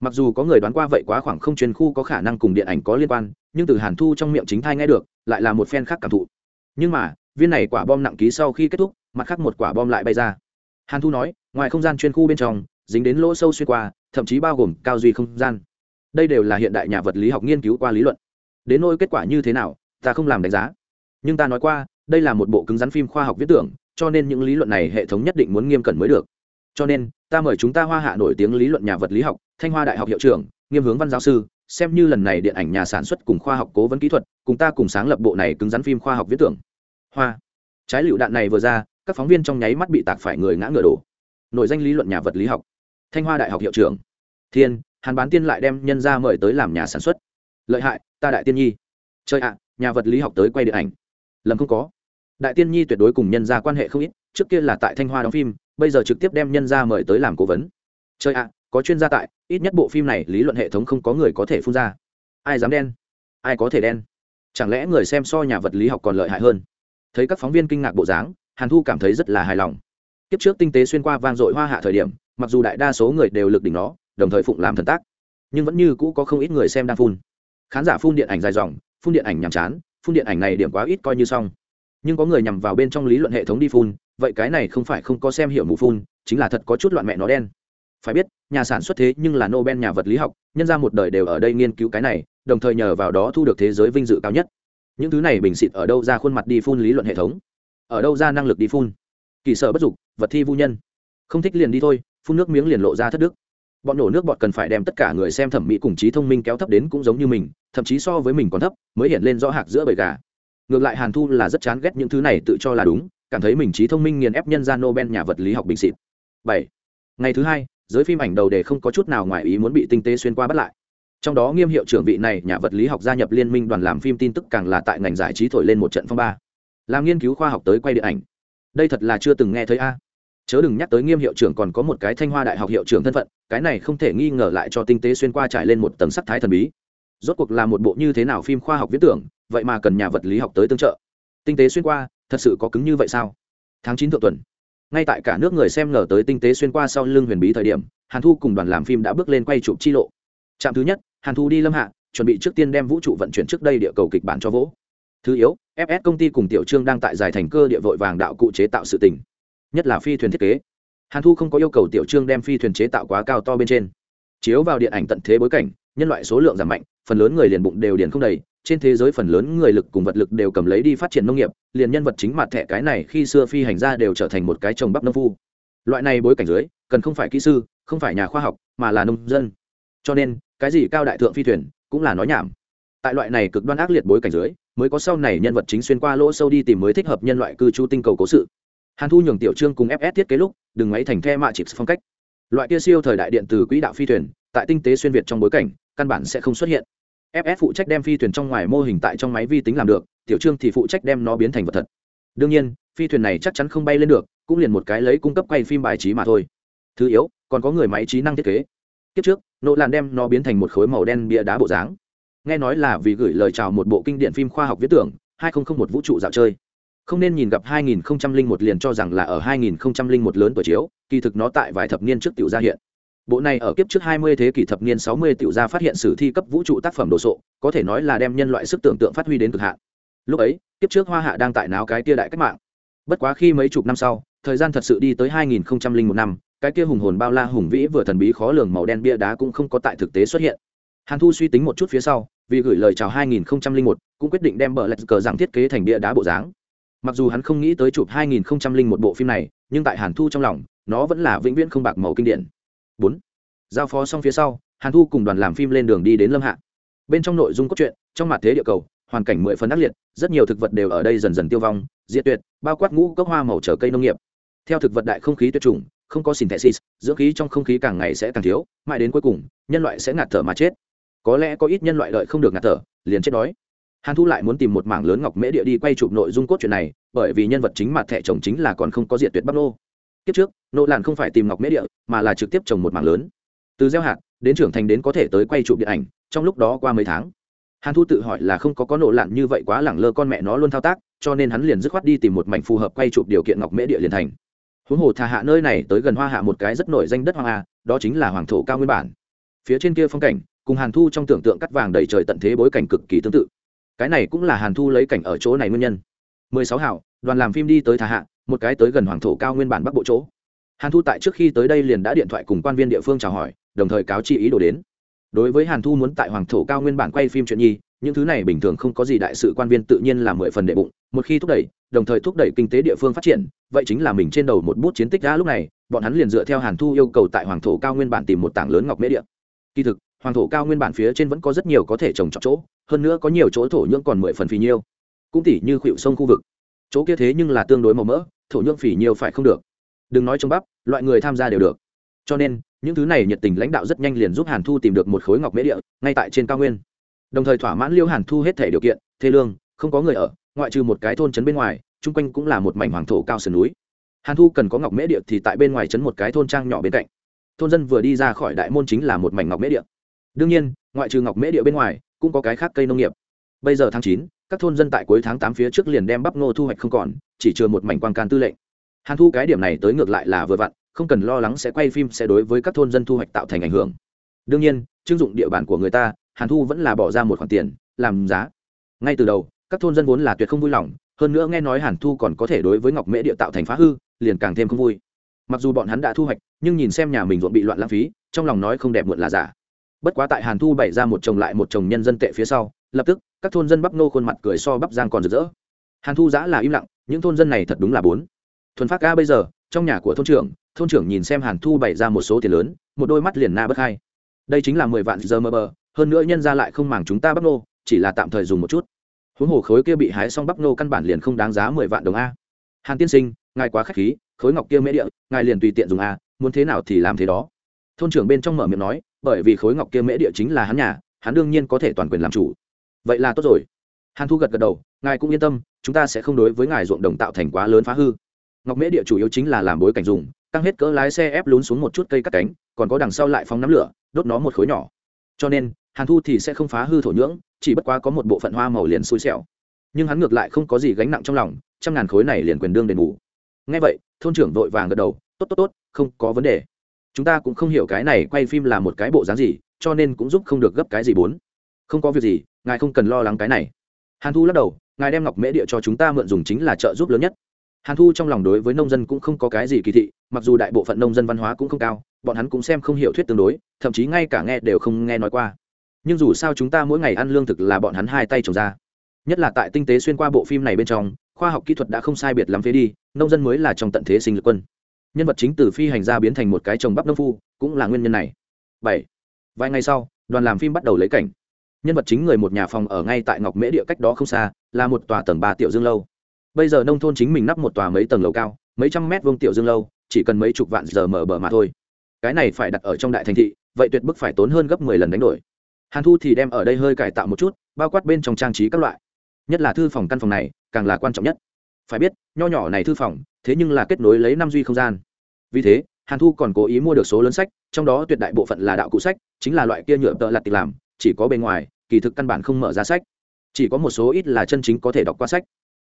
S1: Mặc dù có người đoán qua vậy quá khoảng không chuyên khu có khả năng cùng điện ảnh có liên quan, nhưng từ hàn thu trong miệng chính thai nghe được, lại là một phen khác cảm thụ. Nhưng mà, viên này quả bom nặng ký sau khi kết thúc mặt khác một quả bom lại bay ra. Hàn thu nói, ngoài không gian chuyên khu bên trong, dính đến lỗ sâu xuyên qua, thậm chí bao gồm cao duy không gian. Đây đều là hiện đại nhà vật lý học nghiên cứu qua lý luận. Đến nỗi kết quả như thế nào, ta không làm đánh giá. Nhưng ta nói qua, đây là một bộ cứng rắn phim khoa học viết tưởng, cho nên những lý luận này hệ thống nhất định muốn nghiêm cẩn mới được. Cho nên, ta mời chúng ta hoa hạ nổi tiếng lý luận nhà vật lý học, thanh hoa đại học hiệu trưởng, nghiêm hướng văn giáo sư, xem như lần này điện ảnh nhà sản xuất cùng khoa học cố vấn kỹ thuật, cùng ta cùng sáng lập bộ này cứng rắn phim khoa học viết tưởng. Hoa. Trái lựu đạn này vừa ra các phóng viên trong nháy mắt bị tạc phải người ngã ngựa đổ. Nội danh lý luận nhà vật lý học. Thanh hoa đại học hiệu trưởng. Thiên, hàn bán tiên lại đem nhân ra mời tới làm nhà sản xuất. Lợi hại, ta đại tiên nhi. Chơi ạ, nhà vật lý học tới quay điện ảnh. Lầm không có. Đại tiên nhi tuyệt đối cùng nhân ra quan hệ không ít, trước kia là tại thanh hoa đóng phim, bây giờ trực tiếp đem nhân ra mời tới làm cố vấn. Chơi ạ, có chuyên gia tại, ít nhất bộ phim này lý luận hệ thống không có người có thể phun ra. Ai dám đen? Ai có thể đen? Chẳng lẽ người xem so nhà vật lý học còn lợi hại hơn? Thấy các phóng viên kinh ngạc bộ dáng hàn thu cảm thấy rất là hài lòng. Kiếp trước tinh tế xuyên qua vang dội hoa hạ thời điểm, mặc dù đại đa số người đều lực đỉnh nó, đồng thời phụng làm thần tác, nhưng vẫn như cũ có không ít người xem đang phun. Khán giả phun điện ảnh dài dòng, phun điện ảnh nhàm chán, phun điện ảnh này điểm quá ít coi như xong. Nhưng có người nhằm vào bên trong lý luận hệ thống đi phun, vậy cái này không phải không có xem hiểu mù phun, chính là thật có chút loạn mẹ nó đen. Phải biết, nhà sản xuất thế nhưng là nobel nhà vật lý học, nhân ra một đời đều ở đây nghiên cứu cái này, đồng thời nhờ vào đó thu được thế giới vinh dự cao nhất. Những thứ này bình xịt ở đâu ra khuôn mặt đi phun lý luận hệ thống? Ở đâu ra năng lực đi phun? Kỳ sở bất dục, vật thi vô nhân. Không thích liền đi thôi, phun nước miếng liền lộ ra thất đức. Bọn nổ nước bọt cần phải đem tất cả người xem thẩm mỹ cùng trí thông minh kéo thấp đến cũng giống như mình, thậm chí so với mình còn thấp, mới hiện lên rõ hạc giữa bầy gà. Ngược lại hàn thu là rất chán ghét những thứ này tự cho là đúng, cảm thấy mình trí thông minh nghiền ép nhân ra nobel nhà vật lý học bình xịt. Bảy. Ngày thứ hai, giới phim ảnh đầu đề không có chút nào ngoài ý muốn bị tinh tế xuyên qua bắt lại. Trong đó nghiêm hiệu trưởng vị này nhà vật lý học gia nhập liên minh đoàn làm phim tin tức càng là tại ngành giải trí thổi lên một trận phong ba làm nghiên cứu khoa học tới quay điện ảnh. Đây thật là chưa từng nghe thấy a. Chớ đừng nhắc tới nghiêm hiệu trưởng còn có một cái thanh hoa đại học hiệu trưởng thân phận, cái này không thể nghi ngờ lại cho tinh tế xuyên qua trải lên một tầng sắc thái thần bí. Rốt cuộc là một bộ như thế nào phim khoa học viễn tưởng, vậy mà cần nhà vật lý học tới tương trợ. Tinh tế xuyên qua, thật sự có cứng như vậy sao? Tháng chín thượng tuần. Ngay tại cả nước người xem ngờ tới tinh tế xuyên qua sau lưng huyền bí thời điểm, hàn thu cùng đoàn làm phim đã bước lên quay chụp chi lộ. Trạm thứ nhất, hàn thu đi lâm hạ, chuẩn bị trước tiên đem vũ trụ vận chuyển trước đây địa cầu kịch bản cho vỗ thứ yếu fs công ty cùng tiểu trương đang tại giải thành cơ địa vội vàng đạo cụ chế tạo sự tình, nhất là phi thuyền thiết kế. Hàn thu không có yêu cầu tiểu trương đem phi thuyền chế tạo quá cao to bên trên. Chiếu vào điện ảnh tận thế bối cảnh, nhân loại số lượng giảm mạnh, phần lớn người liền bụng đều điền không đầy, trên thế giới phần lớn người lực cùng vật lực đều cầm lấy đi phát triển nông nghiệp, liền nhân vật chính mặt thẻ cái này khi xưa phi hành ra đều trở thành một cái trồng bắp nông phu. Loại này bối cảnh dưới, cần không phải kỹ sư, không phải nhà khoa học, mà là nông dân. Cho nên, cái gì cao đại thượng phi thuyền cũng là nói nhảm. Tại loại này cực đoan ác liệt bối cảnh dưới mới có sau này nhân vật chính xuyên qua lỗ sâu đi tìm mới thích hợp nhân loại cư trú tinh cầu cố sự. Hàn thu nhường tiểu trương cùng fs thiết kế lúc, đừng máy thành the mạ chịp phong cách. Loại kia siêu thời đại điện từ quỹ đạo phi thuyền, tại tinh tế xuyên việt trong bối cảnh, căn bản sẽ không xuất hiện. Fs phụ trách đem phi thuyền trong ngoài mô hình tại trong máy vi tính làm được, tiểu trương thì phụ trách đem nó biến thành vật thật. Đương nhiên, phi thuyền này chắc chắn không bay lên được, cũng liền một cái lấy cung cấp quay phim bài trí mà thôi. Thứ yếu, còn có người máy trí năng thiết kế. Kiếp trước, nỗ làn đem nó biến thành một khối màu đen bia đá bộ dáng nghe nói là vì gửi lời chào một bộ kinh điển phim khoa học viết tưởng 2001 vũ trụ dạo chơi. Không nên nhìn gặp 2001 liền cho rằng là ở 2001 lớn tuổi chiếu, kỳ thực nó tại vài thập niên trước tiểu ra hiện. Bộ này ở kiếp trước 20 thế kỷ thập niên 60 tiểu ra phát hiện sử thi cấp vũ trụ tác phẩm đồ sộ, có thể nói là đem nhân loại sức tưởng tượng phát huy đến cực hạn. Lúc ấy, kiếp trước hoa hạ đang tại náo cái tia đại cách mạng. Bất quá khi mấy chục năm sau, thời gian thật sự đi tới 2001 năm, cái kia hùng hồn bao la hùng vĩ vừa thần bí khó lường màu đen bia đá cũng không có tại thực tế xuất hiện hàn thu suy tính một chút phía sau vì gửi lời chào 2001, cũng quyết định đem bờ lạch cờ rằng thiết kế thành bia đá bộ dáng. Mặc dù hắn không nghĩ tới chụp 2001 bộ phim này nhưng tại hàn thu trong lòng nó vẫn là vĩnh viễn không bạc màu kinh điển. Bốn. Giao phó xong phía sau hàn thu cùng đoàn làm phim lên đường đi đến lâm hạ. Bên trong nội dung cốt truyện trong mặt thế địa cầu hoàn cảnh mười phần ác liệt rất nhiều thực vật đều ở đây dần dần tiêu vong diệt tuyệt bao quát ngũ cốc hoa màu trở cây nông nghiệp. Theo thực vật đại không khí tuyệt chủng không có synthesis dưỡng khí trong không khí càng ngày sẽ càng thiếu mãi đến cuối cùng nhân loại sẽ ngạt thở mà chết có lẽ có ít nhân loại đợi không được ngạt thở, liền chết đói. Hàn thu lại muốn tìm một mảng lớn ngọc mễ địa đi quay chụp nội dung cốt truyện này, bởi vì nhân vật chính mặt thẻ chồng chính là còn không có diệt tuyệt bắc nô. Kiếp trước, nô làn không phải tìm ngọc mễ địa, mà là trực tiếp trồng một mảng lớn. Từ gieo hạt, đến trưởng thành đến có thể tới quay chụp điện ảnh, trong lúc đó qua mấy tháng, hàn thu tự hỏi là không có có nộ lạn như vậy quá lẳng lơ con mẹ nó luôn thao tác, cho nên hắn liền dứt khoát đi tìm một mảnh phù hợp quay chụp điều kiện ngọc mễ địa liền thành. Huống hồ thà hạ nơi này tới gần hoa hạ một cái rất nổi danh đất hoang a, đó chính là hoàng thổ cao nguyên bản. Phía trên kia phong cảnh cùng hàn thu trong tưởng tượng cắt vàng đầy trời tận thế bối cảnh cực kỳ tương tự. Cái này cũng là hàn thu lấy cảnh ở chỗ này nguyên nhân. 16 hảo, đoàn làm phim đi tới thà hạ, một cái tới gần hoàng thổ cao nguyên bản bắc bộ chỗ. Hàn thu tại trước khi tới đây liền đã điện thoại cùng quan viên địa phương chào hỏi, đồng thời cáo chi ý đồ đến. Đối với hàn thu muốn tại hoàng thổ cao nguyên bản quay phim chuyện nhi, những thứ này bình thường không có gì đại sự quan viên tự nhiên là mười phần đệ bụng, một khi thúc đẩy, đồng thời thúc đẩy kinh tế địa phương phát triển, vậy chính là mình trên đầu một bút chiến tích đã lúc này, bọn hắn liền dựa theo hàn thu yêu cầu tại hoàng thổ cao nguyên bản tìm một tảng lớn ngọc mễ địa. Kỳ thực hoàng thổ cao nguyên bản phía trên vẫn có rất nhiều có thể trồng trọt chỗ, hơn nữa có nhiều chỗ thổ nhưỡng còn mười phần phì nhiêu. Cũng tỉ như khuỵu sông khu vực. Chỗ kia thế nhưng là tương đối màu mỡ, thổ nhưỡng phì nhiêu phải không được. Đừng nói trông bắp, loại người tham gia đều được. Cho nên, những thứ này nhiệt tình lãnh đạo rất nhanh liền giúp hàn thu tìm được một khối ngọc mễ địa, ngay tại trên cao nguyên. Đồng thời thỏa mãn liêu hàn thu hết thể điều kiện, thê lương, không có người ở, ngoại trừ một cái thôn trấn bên ngoài, chung quanh cũng là một mảnh hoàng thổ cao sườn núi. Hàn thu cần có ngọc mễ địa thì tại bên ngoài trấn một cái thôn trang nhỏ bên cạnh. Thôn dân vừa đi ra khỏi đại môn chính là một mảnh ngọc mễ địa đương nhiên, ngoại trừ ngọc mễ địa bên ngoài, cũng có cái khác cây nông nghiệp. Bây giờ tháng chín, các thôn dân tại cuối tháng tám phía trước liền đem bắp ngô thu hoạch không còn, chỉ chừa một mảnh quan can tư lệnh. Hàn thu cái điểm này tới ngược lại là vừa vặn, không cần lo lắng sẽ quay phim sẽ đối với các thôn dân thu hoạch tạo thành ảnh hưởng. Đương nhiên, chưng dụng địa bàn của người ta, hàn thu vẫn là bỏ ra một khoản tiền, làm giá. Ngay từ đầu, các thôn dân vốn là tuyệt không vui lòng, hơn nữa nghe nói hàn thu còn có thể đối với ngọc mễ địa tạo thành phá hư, liền càng thêm không vui. Mặc dù bọn hắn đã thu hoạch, nhưng nhìn xem nhà mình ruộng bị loạn lãng phí, trong lòng nói không đẹp muộn là giả bất quá tại hàn thu bày ra một chồng lại một chồng nhân dân tệ phía sau, lập tức, các thôn dân bắp nô khuôn mặt cười so bắp giang còn rực rỡ. Hàn thu giã là im lặng, những thôn dân này thật đúng là bốn. Thuần phát ca bây giờ, trong nhà của thôn trưởng thôn trưởng nhìn xem hàn thu bày ra một số tiền lớn, một đôi mắt liền na bất hai. Đây chính là mười vạn giờ mơ bờ, hơn nữa nhân ra lại không màng chúng ta bắp nô, chỉ là tạm thời dùng một chút. Huống hồ khối kia bị hái xong bắp nô căn bản liền không đáng giá mười vạn đồng a. Hàn tiên sinh, ngài quá k h á c h khí, khối ngọc kia mễ địa, ngài liền tùy tiện dùng a, muốn thế nào thì làm thế đó. Thôn trưởng bên trong mở miệng nói bởi vì khối ngọc kia mễ địa chính là hắn nhà, hắn đương nhiên có thể toàn quyền làm chủ. Vậy là tốt rồi. Hàn thu gật gật đầu, ngài cũng yên tâm, chúng ta sẽ không đối với ngài ruộng đồng tạo thành quá lớn phá hư. Ngọc mễ địa chủ yếu chính là làm bối cảnh dùng tăng hết cỡ lái xe ép lún xuống một chút cây cắt cánh, còn có đằng sau lại phóng nắm lửa, đốt nó một khối nhỏ. Cho nên, hàn thu thì sẽ không phá hư thổ nhưỡng, chỉ bất quá có một bộ phận hoa màu liền xui xẻo. Nhưng hắn ngược lại không có gì gánh nặng trong lòng, trăm ngàn khối này liền quyền đương đền bù. Ngay vậy, thôn trưởng vội vàng gật đầu, tốt tốt tốt, không có vấn đề chúng ta cũng không hiểu cái này quay phim là một cái bộ dáng gì, cho nên cũng giúp không được gấp cái gì bốn. Không có việc gì, ngài không cần lo lắng cái này. Hàn thu lắc đầu, ngài đem ngọc mễ địa cho chúng ta mượn dùng chính là trợ giúp lớn nhất. Hàn thu trong lòng đối với nông dân cũng không có cái gì kỳ thị, mặc dù đại bộ phận nông dân văn hóa cũng không cao, bọn hắn cũng xem không hiểu thuyết tương đối, thậm chí ngay cả nghe đều không nghe nói qua. Nhưng dù sao chúng ta mỗi ngày ăn lương thực là bọn hắn hai tay trồng ra. Nhất là tại tinh tế xuyên qua bộ phim này bên trong, khoa học kỹ thuật đã không sai biệt lắm phế đi, nông dân mới là trong tận thế sinh lực quân nhân vật chính từ phi hành gia biến thành một cái chồng bắp nông phu, cũng là nguyên nhân này. Bảy. Vài ngày sau, đoàn làm phim bắt đầu lấy cảnh. Nhân vật chính người một nhà phòng ở ngay tại ngọc mễ địa cách đó không xa, là một tòa tầng ba tiểu dương lâu. Bây giờ nông thôn chính mình nắp một tòa mấy tầng lầu cao, mấy trăm mét vuông tiểu dương lâu, chỉ cần mấy chục vạn giờ mở bờ mà thôi. Cái này phải đặt ở trong đại thành thị, vậy tuyệt bức phải tốn hơn gấp mười lần đánh đổi. Hàn thu thì đem ở đây hơi cải tạo một chút, bao quát bên trong trang trí các loại. Nhất là thư phòng căn phòng này, càng là quan trọng nhất. Phải biết, nho nhỏ này thư phòng thế nhưng là kết nối lấy năm duy không gian. Vì thế, hàn thu còn cố ý mua được số lớn sách, trong đó tuyệt đại bộ phận là đạo cụ sách, chính là loại kia nhựa tợ lặt tịch làm, chỉ có bên ngoài, kỳ thực căn bản không mở ra sách. Chỉ có một số ít là chân chính có thể đọc qua sách.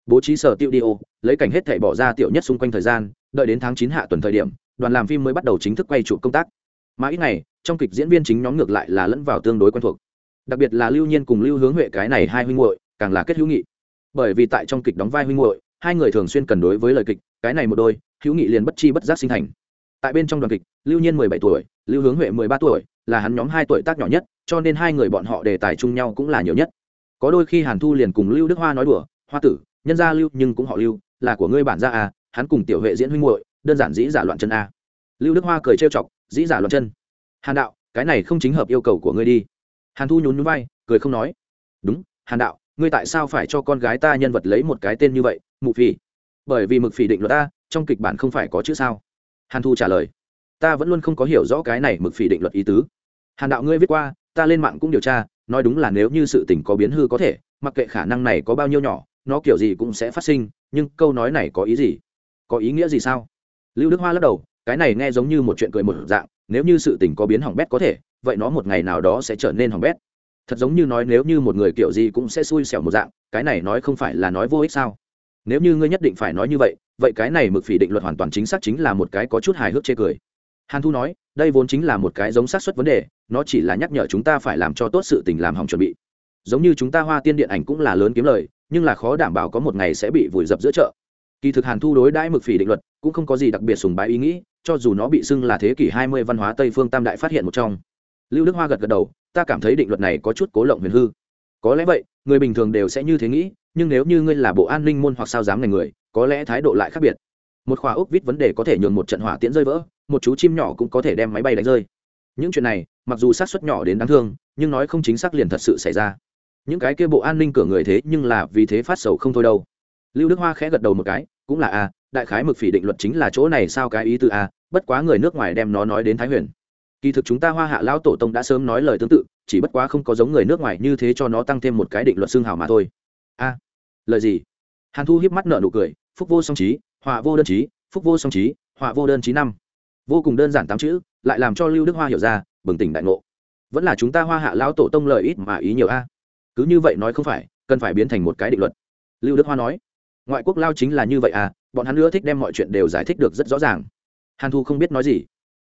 S1: Bố trí sở tiêu đi ô lấy cảnh hết thể bỏ ra tiểu nhất xung quanh thời gian, đợi đến tháng chín hạ tuần thời điểm, đoàn làm phim mới bắt đầu chính thức quay trụ công tác. Mà ít ngày, trong kịch diễn viên chính nhóm ngược lại là lẫn vào tương đối quen thuộc. Đặc biệt là lưu nhiên cùng lưu hướng huệ cái này hai huynh muội, càng là kết hữu nghị. Bởi vì tại trong kịch đóng vai huynh muội, hai người thường xuyên cần đối với lời kịch cái này một đôi, hữu nghị liền bất chi bất giác sinh thành. Tại bên trong đoàn kịch, lưu nhiên mười bảy tuổi, lưu hướng huệ mười ba tuổi, là hắn nhóm hai tuổi tác nhỏ nhất, cho nên hai người bọn họ đề tài chung nhau cũng là nhiều nhất. Có đôi khi hàn thu liền cùng lưu đức hoa nói đùa, hoa tử, nhân gia lưu, nhưng cũng họ lưu, là của ngươi bản gia à hắn cùng tiểu huệ diễn huynh muội, đơn giản dĩ giả loạn chân a lưu đức hoa cười trêu chọc, dĩ giả loạn chân. Hàn đạo, cái này không chính hợp yêu cầu của ngươi đi. Hàn thu nhún nhún vai, cười không nói. Đúng, hàn đạo, ngươi tại sao phải cho con gái ta nhân vật lấy một cái tên như vậy, mụ phỉ bởi vì mực phỉ định luật ta, trong kịch bản không phải có chữ sao? Hàn thu trả lời, ta vẫn luôn không có hiểu rõ cái này mực phỉ định luật ý tứ. Hàn đạo ngươi viết qua, ta lên mạng cũng điều tra, nói đúng là nếu như sự tình có biến hư có thể, mặc kệ khả năng này có bao nhiêu nhỏ, nó kiểu gì cũng sẽ phát sinh, nhưng câu nói này có ý gì? Có ý nghĩa gì sao? Lưu đức hoa lắc đầu, cái này nghe giống như một chuyện cười một dạng, nếu như sự tình có biến hỏng bét có thể, vậy nó một ngày nào đó sẽ trở nên hỏng bét. Thật giống như nói nếu như một người kiểu gì cũng sẽ xui xẻo một dạng, cái này nói không phải là nói vô ích sao? Nếu như ngươi nhất định phải nói như vậy vậy cái này mực phỉ định luật hoàn toàn chính xác chính là một cái có chút hài hước chê cười. Hàn thu nói, đây vốn chính là một cái giống xác suất vấn đề, nó chỉ là nhắc nhở chúng ta phải làm cho tốt sự tình làm hỏng chuẩn bị. Giống như chúng ta hoa tiên điện ảnh cũng là lớn kiếm lời, nhưng là khó đảm bảo có một ngày sẽ bị vùi dập giữa chợ. Kỳ thực hàn thu đối đãi mực phỉ định luật cũng không có gì đặc biệt sùng bái ý nghĩ, cho dù nó bị xưng là thế kỷ hai mươi văn hóa tây phương tam đại phát hiện một trong. Lưu đức hoa gật gật đầu, ta cảm thấy định luật này có chút cố lộng huyền hư. Có lẽ vậy người bình thường đều sẽ như thế nghĩ, nhưng nếu như ngươi là bộ an ninh môn hoặc sao dám ngành người, có lẽ thái độ lại khác biệt. Một khóa ốc vít vấn đề có thể nhường một trận hỏa tiễn rơi vỡ, một chú chim nhỏ cũng có thể đem máy bay đánh rơi. Những chuyện này, mặc dù sát xuất nhỏ đến đáng thương, nhưng nói không chính xác liền thật sự xảy ra. Những cái kia bộ an ninh cửa người thế nhưng là vì thế phát sầu không thôi đâu. Lưu đức hoa khẽ gật đầu một cái, cũng là a, đại khái mực phỉ định luật chính là chỗ này sao cái ý từ a, bất quá người nước ngoài đem nó nói đến thái huyền kỳ thực chúng ta hoa hạ lão tổ tông đã sớm nói lời tương tự, chỉ bất quá không có giống người nước ngoài như thế cho nó tăng thêm một cái định luật xương hào mà thôi. A, lời gì? Hàn thu hiếp mắt nợ nụ cười, phúc vô song trí, họa vô đơn trí, phúc vô song trí, họa vô đơn trí năm. Vô cùng đơn giản tám chữ, lại làm cho lưu đức hoa hiểu ra, bừng tỉnh đại ngộ. Vẫn là chúng ta hoa hạ lão tổ tông lời ít mà ý nhiều a. Cứ như vậy nói không phải, cần phải biến thành một cái định luật. Lưu đức hoa nói, ngoại quốc lao chính là như vậy à bọn hắn nữa thích đem mọi chuyện đều giải thích được rất rõ ràng. Hàn thu không biết nói gì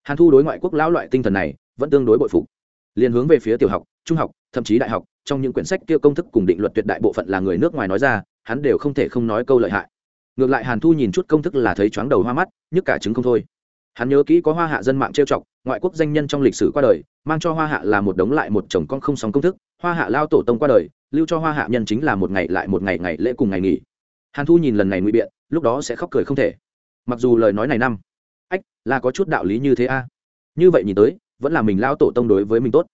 S1: hàn thu đối ngoại quốc lão loại tinh thần này vẫn tương đối bội phục. Liền hướng về phía tiểu học, trung học, thậm chí đại học, trong những quyển sách kia công thức cùng định luật tuyệt đại bộ phận là người nước ngoài nói ra, hắn đều không thể không nói câu lợi hại. Ngược lại hàn thu nhìn chút công thức là thấy chóng đầu hoa mắt, nhức cả chứng không thôi. Hắn nhớ kỹ có hoa hạ dân mạng trêu chọc, ngoại quốc danh nhân trong lịch sử qua đời, mang cho hoa hạ là một đống lại một chồng con không sóng công thức, hoa hạ lao tổ tông qua đời, lưu cho hoa hạ nhân chính là một ngày lại một ngày ngày lễ cùng ngày nghỉ. Hàn thu nhìn lần này ngụy biện, lúc đó sẽ khóc cười không thể. Mặc dù lời nói này năm là có chút đạo lý như thế a. Như vậy nhìn tới, vẫn là mình lao tổ tông đối với mình tốt.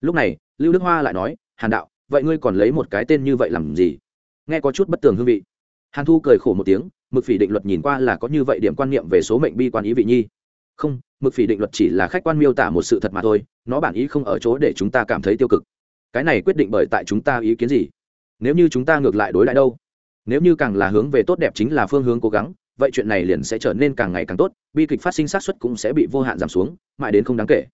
S1: Lúc này, lưu đức hoa lại nói, hàn đạo, vậy ngươi còn lấy một cái tên như vậy làm gì? Nghe có chút bất tường hương vị. Hàn thu cười khổ một tiếng, mực phỉ định luật nhìn qua là có như vậy điểm quan niệm về số mệnh bi quan ý vị nhi. Không, mực phỉ định luật chỉ là khách quan miêu tả một sự thật mà thôi, nó bản ý không ở chỗ để chúng ta cảm thấy tiêu cực. Cái này quyết định bởi tại chúng ta ý kiến gì? Nếu như chúng ta ngược lại đối lại đâu? Nếu như càng là hướng về tốt đẹp chính là phương hướng cố gắng vậy chuyện này liền sẽ trở nên càng ngày càng tốt, bi kịch phát sinh sát xuất cũng sẽ bị vô hạn giảm xuống, mãi đến không đáng kể.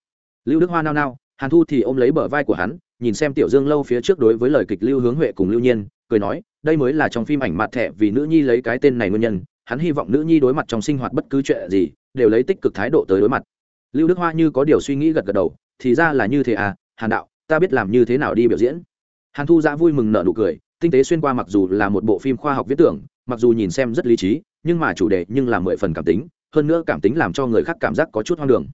S1: Lưu đức hoa nao nao, hàn thu thì ôm lấy bờ vai của hắn, nhìn xem tiểu dương lâu phía trước đối với lời kịch lưu hướng huệ cùng lưu nhiên, cười nói, đây mới là trong phim ảnh mặt thẻ vì nữ nhi lấy cái tên này nguyên nhân, hắn hy vọng nữ nhi đối mặt trong sinh hoạt bất cứ chuyện gì, đều lấy tích cực thái độ tới đối mặt. Lưu đức hoa như có điều suy nghĩ gật gật đầu, thì ra là như thế à hàn đạo, ta biết làm như thế nào đi biểu diễn. Hàn thu giã vui mừng nợ nụ cười, tinh tế xuyên qua mặc dù là một bộ phim khoa học viết tưởng, mặc dù nhìn xem rất lý trí nhưng mà chủ đề nhưng là mười phần cảm tính, hơn nữa cảm tính làm cho người khác cảm giác có chút hoang đường.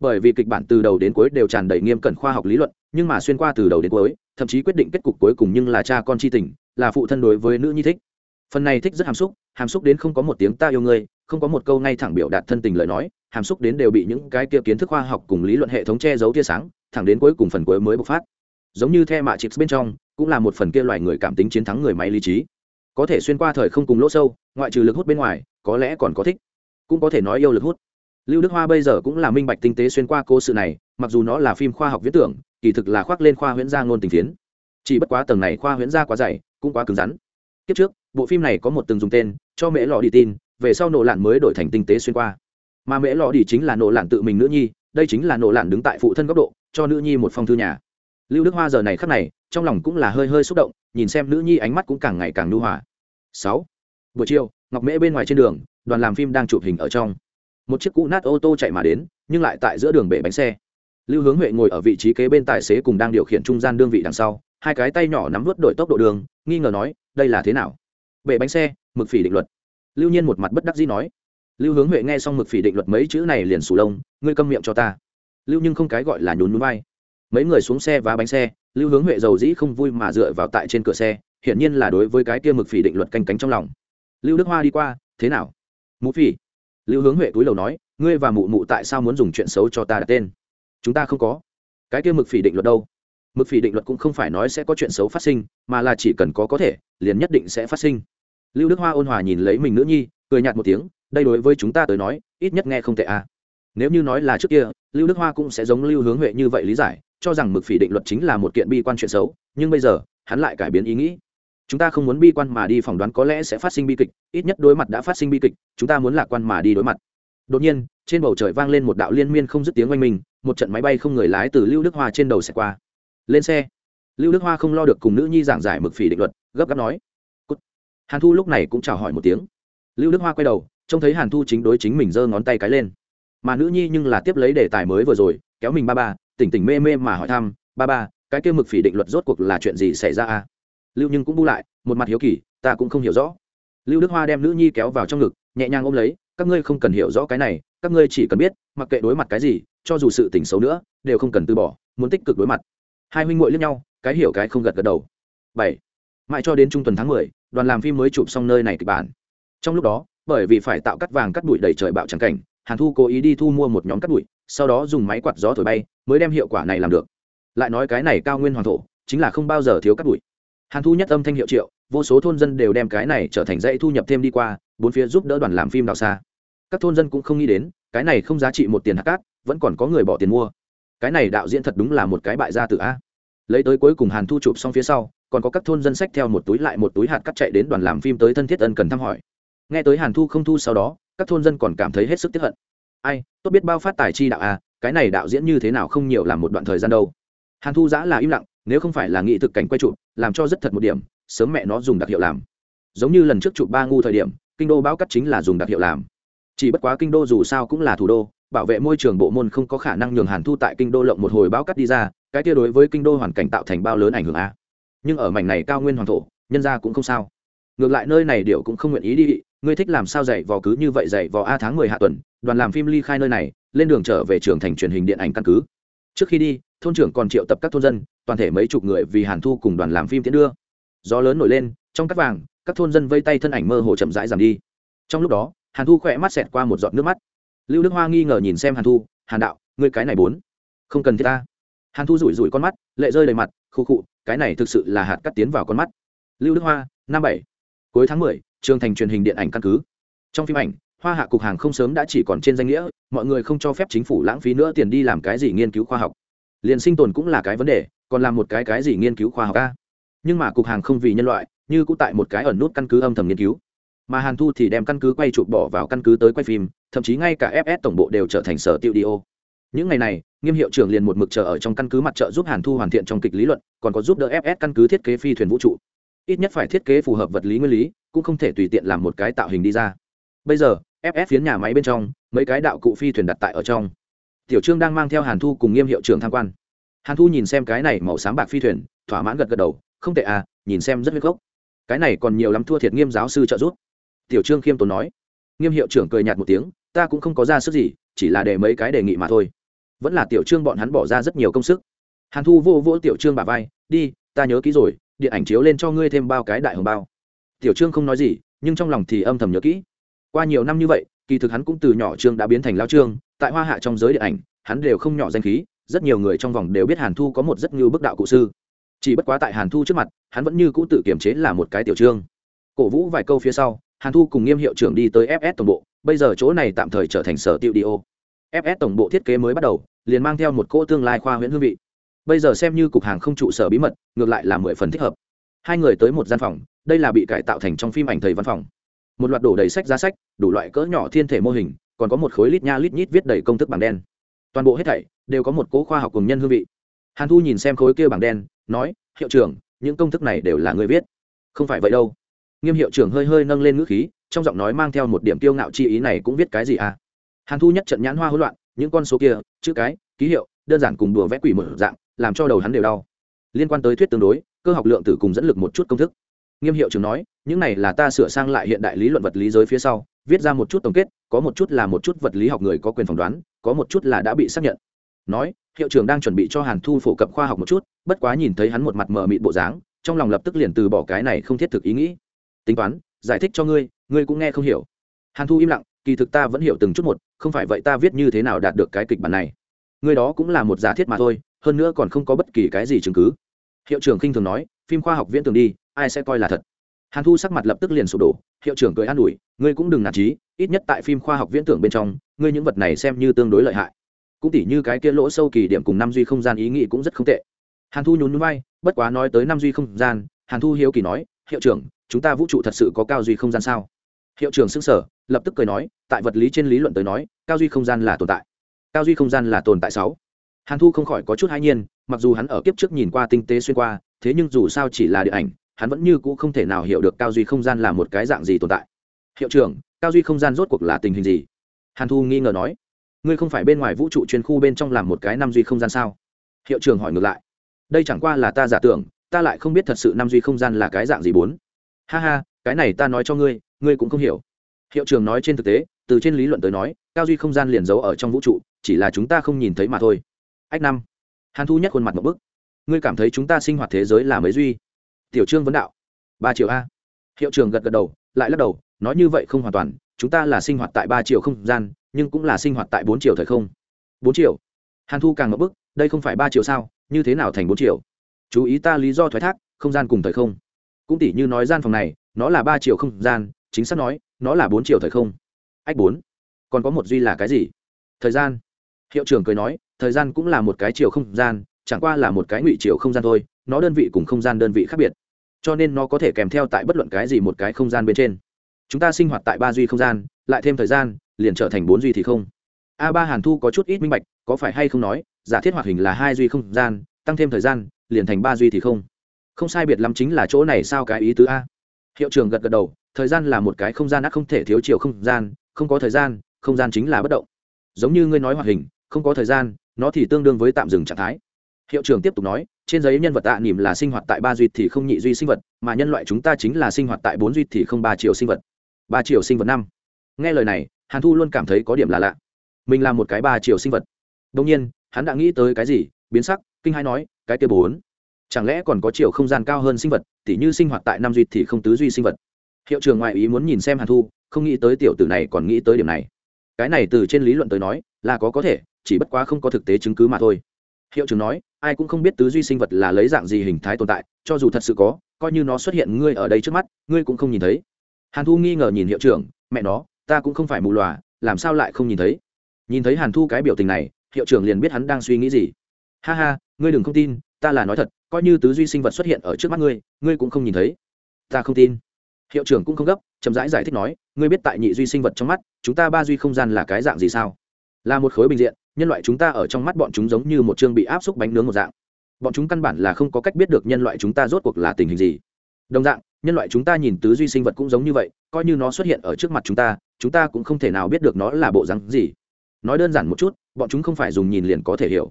S1: Bởi vì kịch bản từ đầu đến cuối đều tràn đầy nghiêm cẩn khoa học lý luận, nhưng mà xuyên qua từ đầu đến cuối, thậm chí quyết định kết cục cuối cùng nhưng là cha con c h i tình, là phụ thân đối với nữ nhi thích. Phần này thích rất hàm xúc hàm xúc đến không có một tiếng ta yêu ngươi, không có một câu ngay thẳng biểu đạt thân tình lời nói, hàm xúc đến đều bị những cái kia kiến thức khoa học cùng lý luận hệ thống che giấu tia sáng, thẳng đến cuối cùng phần cuối mới bộc phát. Giống như the mạ chips bên trong, cũng là một phần kia loài người cảm tính chiến thắng người máy lý trí có thể xuyên qua thời không cùng lỗ sâu, ngoại trừ lực hút bên ngoài, có lẽ còn có thích. Cũng có thể nói yêu lực hút. Lưu đức hoa bây giờ cũng là minh bạch tinh tế xuyên qua cố sự này, mặc dù nó là phim khoa học viễn tưởng, kỳ thực là khoác lên khoa huyễn gia ngôn tình phiến. Chỉ bất quá tầng này khoa huyễn gia quá dày, cũng quá cứng rắn. Kiếp trước, bộ phim này có một từng dùng tên, cho mễ lò đi tin, về sau nổ lạn mới đổi thành tinh tế xuyên qua. Mà mễ lò đi chính là nổ lạn tự mình nữ nhi, đây chính là nổ lạn đứng tại phụ thân góc độ, cho nữ nhi một phong thư nhà. Lưu đức hoa giờ này khắc này, trong lòng cũng là hơi hơi xúc động nhìn xem nữ nhi ánh mắt cũng càng ngày càng nhu hòa. Sáu. Buổi chiều, ngọc mễ bên ngoài trên đường, đoàn làm phim đang chụp hình ở trong. Một chiếc cũ nát ô tô chạy mà đến, nhưng lại tại giữa đường bể bánh xe. Lưu hướng huệ ngồi ở vị trí kế bên tài xế cùng đang điều khiển trung gian đương vị đằng sau, hai cái tay nhỏ nắm vớt đổi tốc độ đường, nghi ngờ nói, đây là thế nào? Bể bánh xe, mực phỉ định luật. Lưu nhiên một mặt bất đắc dĩ nói. Lưu hướng huệ nghe xong mực phỉ định luật mấy chữ này liền sù lông, ngươi câm miệng cho ta. Lưu nhưng không cái gọi là nhún núi vai. Mấy người xuống xe và bánh xe lưu hướng huệ dầu dĩ không vui mà dựa vào tại trên cửa xe, hiển nhiên là đối với cái kia mực phỉ định luật canh cánh trong lòng. Lưu đức hoa đi qua, thế nào? Mụ phỉ. Lưu hướng huệ túi lầu nói, ngươi và mụ mụ tại sao muốn dùng chuyện xấu cho ta đặt tên? Chúng ta không có. Cái kia mực phỉ định luật đâu? Mực phỉ định luật cũng không phải nói sẽ có chuyện xấu phát sinh, mà là chỉ cần có có thể, liền nhất định sẽ phát sinh. Lưu đức hoa ôn hòa nhìn lấy mình nữ nhi, cười nhạt một tiếng, đây đối với chúng ta tới nói, ít nhất nghe không tệ à. nếu như nói là trước kia, lưu đức hoa cũng sẽ giống lưu hướng huệ như vậy lý giải cho rằng mực phỉ định luật chính là một kiện bi quan chuyện xấu, nhưng bây giờ, hắn lại cải biến ý nghĩ. Chúng ta không muốn bi quan mà đi phỏng đoán có lẽ sẽ phát sinh bi kịch, ít nhất đối mặt đã phát sinh bi kịch, chúng ta muốn lạc quan mà đi đối mặt. Đột nhiên, trên bầu trời vang lên một đạo liên miên không dứt tiếng oanh mình một trận máy bay không người lái từ lưu đức hoa trên đầu xẻ qua. Lên xe. Lưu đức hoa không lo được cùng nữ nhi giảng giải mực phỉ định luật, gấp gáp nói. Cút. hàn thu lúc này cũng chào hỏi một tiếng. Lưu đức hoa quay đầu, trông thấy hàn thu chính đối chính mình giơ ngón tay cái lên. Mà nữ nhi nhưng là tiếp lấy đề tài mới vừa rồi, kéo mình ba ba tỉnh tỉnh mê mê mà hỏi thăm, ba ba, cái kia mực phỉ định luật rốt cuộc là chuyện gì xảy ra à lưu nhưng cũng bu lại, một mặt hiếu kỳ, ta cũng không hiểu rõ. Lưu đức hoa đem nữ nhi kéo vào trong ngực, nhẹ nhàng ôm lấy, các ngươi không cần hiểu rõ cái này, các ngươi chỉ cần biết, mặc kệ đối mặt cái gì, cho dù sự tình xấu nữa, đều không cần từ bỏ, muốn tích cực đối mặt. Hai huynh muội lẫn nhau, cái hiểu cái không gật gật đầu. Bảy, mãi cho đến trung tuần tháng mười, đoàn làm phim mới chụp xong nơi này kịch bản. Trong lúc đó, bởi vì phải tạo cắt vàng cắt bụi đầy trời bạo trắng cảnh, hàn thu cố ý đi thu mua một nhóm cắt bụi sau đó dùng máy quạt gió thổi bay, mới đem hiệu quả này làm được. Lại nói cái này cao nguyên hoàng thổ, chính là không bao giờ thiếu cắt bụi. Hàn thu nhất âm thanh hiệu triệu, vô số thôn dân đều đem cái này trở thành dãy thu nhập thêm đi qua, bốn phía giúp đỡ đoàn làm phim đào xa. Các thôn dân cũng không nghĩ đến, cái này không giá trị một tiền hạt cát, vẫn còn có người bỏ tiền mua. Cái này đạo diễn thật đúng là một cái bại gia tử a. Lấy tới cuối cùng hàn thu chụp xong phía sau, còn có các thôn dân sách theo một túi lại một túi hạt cắt chạy đến đoàn làm phim tới thân thiết ân cần thăm hỏi. Nghe tới hàn thu không thu sau đó, các thôn dân còn cảm thấy hết sức tiếp hận ai tốt biết bao phát tài chi đạo à, cái này đạo diễn như thế nào không nhiều làm một đoạn thời gian đâu. Hàn thu giã là im lặng nếu không phải là nghị thực cảnh quay chụp làm cho rất thật một điểm sớm mẹ nó dùng đặc hiệu làm. Giống như lần trước chụp ba ngu thời điểm kinh đô báo cắt chính là dùng đặc hiệu làm. Chỉ bất quá kinh đô dù sao cũng là thủ đô bảo vệ môi trường bộ môn không có khả năng nhường hàn thu tại kinh đô lộng một hồi báo cắt đi ra cái kia đối với kinh đô hoàn cảnh tạo thành bao lớn ảnh hưởng a nhưng ở mảnh này cao nguyên hoàng thổ nhân ra cũng không sao. Ngược lại nơi này điệu cũng không nguyện ý đi ngươi thích làm sao dạy vò cứ như vậy dạy vò a tháng mười hạ tuần, đoàn làm phim ly khai nơi này, lên đường trở về trường thành truyền hình điện ảnh căn cứ. Trước khi đi, thôn trưởng còn triệu tập các thôn dân, toàn thể mấy chục người vì hàn thu cùng đoàn làm phim tiến đưa. Gió lớn nổi lên, trong các vàng, các thôn dân vây tay thân ảnh mơ hồ chậm rãi giảm đi. Trong lúc đó, hàn thu khỏe mắt xẹt qua một giọt nước mắt. Lưu đức hoa nghi ngờ nhìn xem hàn thu, hàn đạo, ngươi cái này bốn, không cần thiết ta. Hàn thu rủi rủi con mắt, lệ rơi đầy mặt khô khụ, cái này thực sự là hạt cắt tiến vào con mắt. Lưu đức hoa, năm bảy cuối tháng mười, trường thành truyền hình điện ảnh căn cứ. Trong phim ảnh, hoa hạ cục hàng không sớm đã chỉ còn trên danh nghĩa, mọi người không cho phép chính phủ lãng phí nữa tiền đi làm cái gì nghiên cứu khoa học. Liền sinh tồn cũng là cái vấn đề, còn làm một cái cái gì nghiên cứu khoa học ca nhưng mà cục hàng không vì nhân loại, như cũng tại một cái ẩn nút căn cứ âm thầm nghiên cứu. Mà hàn thu thì đem căn cứ quay chụp bỏ vào căn cứ tới quay phim, thậm chí ngay cả fs tổng bộ đều trở thành sở tiêu đi ô. Những ngày này, nghiêm hiệu trưởng liền một mực chờ ở trong căn cứ mặt trợ giúp hàn thu hoàn thiện trong kịch lý luận, còn có giúp đỡ fs căn cứ thiết kế phi thuyền vũ trụ ít nhất phải thiết kế phù hợp vật lý nguyên lý, cũng không thể tùy tiện làm một cái tạo hình đi ra. Bây giờ FF phiến nhà máy bên trong, mấy cái đạo cụ phi thuyền đặt tại ở trong. Tiểu trương đang mang theo hàn thu cùng nghiêm hiệu trưởng tham quan. Hàn thu nhìn xem cái này màu sáng bạc phi thuyền, thỏa mãn gật gật đầu, không tệ à nhìn xem rất huyết gốc. Cái này còn nhiều lắm thua thiệt nghiêm giáo sư trợ giúp. Tiểu trương khiêm tốn nói. Nghiêm hiệu trưởng cười nhạt một tiếng, ta cũng không có ra sức gì, chỉ là để mấy cái đề nghị mà thôi. Vẫn là tiểu trương bọn hắn bỏ ra rất nhiều công sức. Hàn thu vô vỗ tiểu trương bà vai, đi, ta nhớ kỹ rồi điện ảnh chiếu lên cho ngươi thêm bao cái đại hồng bao. Tiểu trương không nói gì, nhưng trong lòng thì âm thầm nhớ kỹ. Qua nhiều năm như vậy, kỳ thực hắn cũng từ nhỏ trương đã biến thành lao trương, tại hoa hạ trong giới điện ảnh, hắn đều không nhỏ danh khí, rất nhiều người trong vòng đều biết hàn thu có một rất nhiều bức đạo cụ sư. Chỉ bất quá tại hàn thu trước mặt, hắn vẫn như cũ tự kiềm chế là một cái tiểu trương. Cổ vũ vài câu phía sau, hàn thu cùng nghiêm hiệu trưởng đi tới fs tổng bộ, bây giờ chỗ này tạm thời trở thành sở tiệu đi ô. Fs tổng bộ thiết kế mới bắt đầu, liền mang theo một cỗ tương lai khoa huyện hương vị bây giờ xem như cục hàng không trụ sở bí mật, ngược lại là mười phần thích hợp. Hai người tới một gian phòng, đây là bị cải tạo thành trong phim ảnh thầy văn phòng. Một loạt đổ đầy sách giá sách, đủ loại cỡ nhỏ thiên thể mô hình, còn có một khối lít nha lít nhít viết đầy công thức bảng đen. Toàn bộ hết thảy đều có một cố khoa học cùng nhân hương vị. Hàn thu nhìn xem khối kia bảng đen, nói, hiệu trưởng, những công thức này đều là người viết. Không phải vậy đâu. Nghiêm hiệu trưởng hơi hơi nâng lên ngữ khí, trong giọng nói mang theo một điểm kiêu ngạo chi ý này cũng viết cái gì à? Hàn thu nhất trận nhãn hoa hỗn loạn, những con số kia, chữ cái, ký hiệu, đơn giản cùng đùa vẽ quỷ mở dạng làm cho đầu hắn đều đau. Liên quan tới thuyết tương đối, cơ học lượng tử cùng dẫn lực một chút công thức. Nghiêm hiệu trưởng nói, những này là ta sửa sang lại hiện đại lý luận vật lý giới phía sau, viết ra một chút tổng kết, có một chút là một chút vật lý học người có quyền phỏng đoán, có một chút là đã bị xác nhận. Nói, hiệu trưởng đang chuẩn bị cho hàn thu phổ cập khoa học một chút, bất quá nhìn thấy hắn một mặt mờ mịt bộ dáng, trong lòng lập tức liền từ bỏ cái này không thiết thực ý nghĩ. Tính toán, giải thích cho ngươi ngươi cũng nghe không hiểu. Hàn thu im lặng, kỳ thực ta vẫn hiểu từng chút một, không phải vậy ta viết như thế nào đạt được cái kịch bản này. Ngươi đó cũng là một giả thiết mà thôi hơn nữa còn không có bất kỳ cái gì chứng cứ. Hiệu trưởng khinh thường nói, phim khoa học viễn tưởng đi, ai sẽ coi là thật? Hàn thu sắc mặt lập tức liền sụp đổ, hiệu trưởng cười an ủi, ngươi cũng đừng nản trí ít nhất tại phim khoa học viễn tưởng bên trong, ngươi những vật này xem như tương đối lợi hại. Cũng tỉ như cái kia lỗ sâu kỳ điểm cùng năm duy không gian ý nghĩ cũng rất không tệ. Hàn thu nhún vai, bất quá nói tới năm duy không gian, hàn thu hiếu kỳ nói, hiệu trưởng, chúng ta vũ trụ thật sự có cao duy không gian sao? Hiệu trưởng xưng sở lập tức cười nói, tại vật lý trên lý luận tới nói, cao duy không gian là tồn tại. Cao duy không gian là tồn tại sáu hàn thu không khỏi có chút hãi nhiên, mặc dù hắn ở kiếp trước nhìn qua tinh tế xuyên qua, thế nhưng dù sao chỉ là điện ảnh, hắn vẫn như cũ không thể nào hiểu được cao duy không gian là một cái dạng gì tồn tại. Hiệu trưởng, cao duy không gian rốt cuộc là tình hình gì? Hàn thu nghi ngờ nói. Ngươi không phải bên ngoài vũ trụ chuyên khu bên trong làm một cái năm duy không gian sao? Hiệu trưởng hỏi ngược lại. Đây chẳng qua là ta giả tưởng, ta lại không biết thật sự năm duy không gian là cái dạng gì bốn. Ha ha, cái này ta nói cho ngươi ngươi cũng không hiểu. Hiệu trưởng nói trên thực tế, từ trên lý luận tới nói, cao duy không gian liền giấu ở trong vũ trụ, chỉ là chúng ta không nhìn thấy mà thôi ách năm. Hàn thu nhất khuôn mặt một bức. Ngươi cảm thấy chúng ta sinh hoạt thế giới là mấy duy. Tiểu trương vấn đạo. Ba triệu a. Hiệu trưởng gật gật đầu, lại lắc đầu, nói như vậy không hoàn toàn, chúng ta là sinh hoạt tại ba triệu không gian, nhưng cũng là sinh hoạt tại bốn triệu thời không. Bốn triệu. Hàn thu càng ngập bức, đây không phải ba triệu sao, như thế nào thành bốn triệu? Chú ý ta lý do thoái thác, không gian cùng thời không. Cũng tỷ như nói gian phòng này, nó là ba triệu không gian, chính xác nói, nó là bốn triệu thời không. Ách bốn. Còn có một duy là cái gì? Thời gian. Hiệu trưởng cười nói thời gian cũng là một cái chiều không gian, chẳng qua là một cái ngụy chiều không gian thôi, nó đơn vị cùng không gian đơn vị khác biệt. Cho nên nó có thể kèm theo tại bất luận cái gì một cái không gian bên trên. Chúng ta sinh hoạt tại ba duy không gian, lại thêm thời gian, liền trở thành bốn duy thì không. A ba hàn thu có chút ít minh bạch, có phải hay không nói, giả thiết hoạt hình là hai duy không gian, tăng thêm thời gian, liền thành ba duy thì không. Không sai biệt lắm chính là chỗ này sao cái ý tứ a? Hiệu trưởng gật gật đầu, thời gian là một cái không gian ác không thể thiếu chiều không gian, không có thời gian, không gian chính là bất động. Giống như ngươi nói hoạt hình không có thời gian, nó thì tương đương với tạm dừng trạng thái. Hiệu trưởng tiếp tục nói, trên giấy nhân vật tạ nỉm là sinh hoạt tại ba duy thì không nhị duy sinh vật, mà nhân loại chúng ta chính là sinh hoạt tại bốn duy thì không ba triệu sinh vật. Ba triệu sinh vật năm. Nghe lời này, hàn thu luôn cảm thấy có điểm là lạ. Mình là một cái ba triệu sinh vật. Đông nhiên, hắn đã nghĩ tới cái gì, biến sắc, kinh hai nói, cái kia bốn. Chẳng lẽ còn có chiều không gian cao hơn sinh vật, tỉ như sinh hoạt tại năm duy thì không tứ duy sinh vật? Hiệu trưởng ngoại ý muốn nhìn xem hàn thu, không nghĩ tới tiểu tử này còn nghĩ tới điểm này. Cái này từ trên lý luận tới nói, là có có thể chỉ bất quá không có thực tế chứng cứ mà thôi. Hiệu trưởng nói ai cũng không biết tứ duy sinh vật là lấy dạng gì hình thái tồn tại cho dù thật sự có coi như nó xuất hiện ngươi ở đây trước mắt ngươi cũng không nhìn thấy. Hàn thu nghi ngờ nhìn hiệu trưởng mẹ nó ta cũng không phải mù lòa làm sao lại không nhìn thấy? Nhìn thấy hàn thu cái biểu tình này hiệu trưởng liền biết hắn đang suy nghĩ gì. Ha ha ngươi đừng không tin ta là nói thật coi như tứ duy sinh vật xuất hiện ở trước mắt ngươi ngươi cũng không nhìn thấy. Ta không tin. Hiệu trưởng cũng không gấp chậm rãi giải, giải thích nói ngươi biết tại nhị duy sinh vật trong mắt chúng ta ba duy không gian là cái dạng gì sao? Là một khối bình diện nhân loại chúng ta ở trong mắt bọn chúng giống như một chương bị áp xúc bánh nướng một dạng. Bọn chúng căn bản là không có cách biết được nhân loại chúng ta rốt cuộc là tình hình gì. Đồng dạng, nhân loại chúng ta nhìn tứ duy sinh vật cũng giống như vậy, coi như nó xuất hiện ở trước mặt chúng ta chúng ta cũng không thể nào biết được nó là bộ rắn gì. Nói đơn giản một chút, bọn chúng không phải dùng nhìn liền có thể hiểu.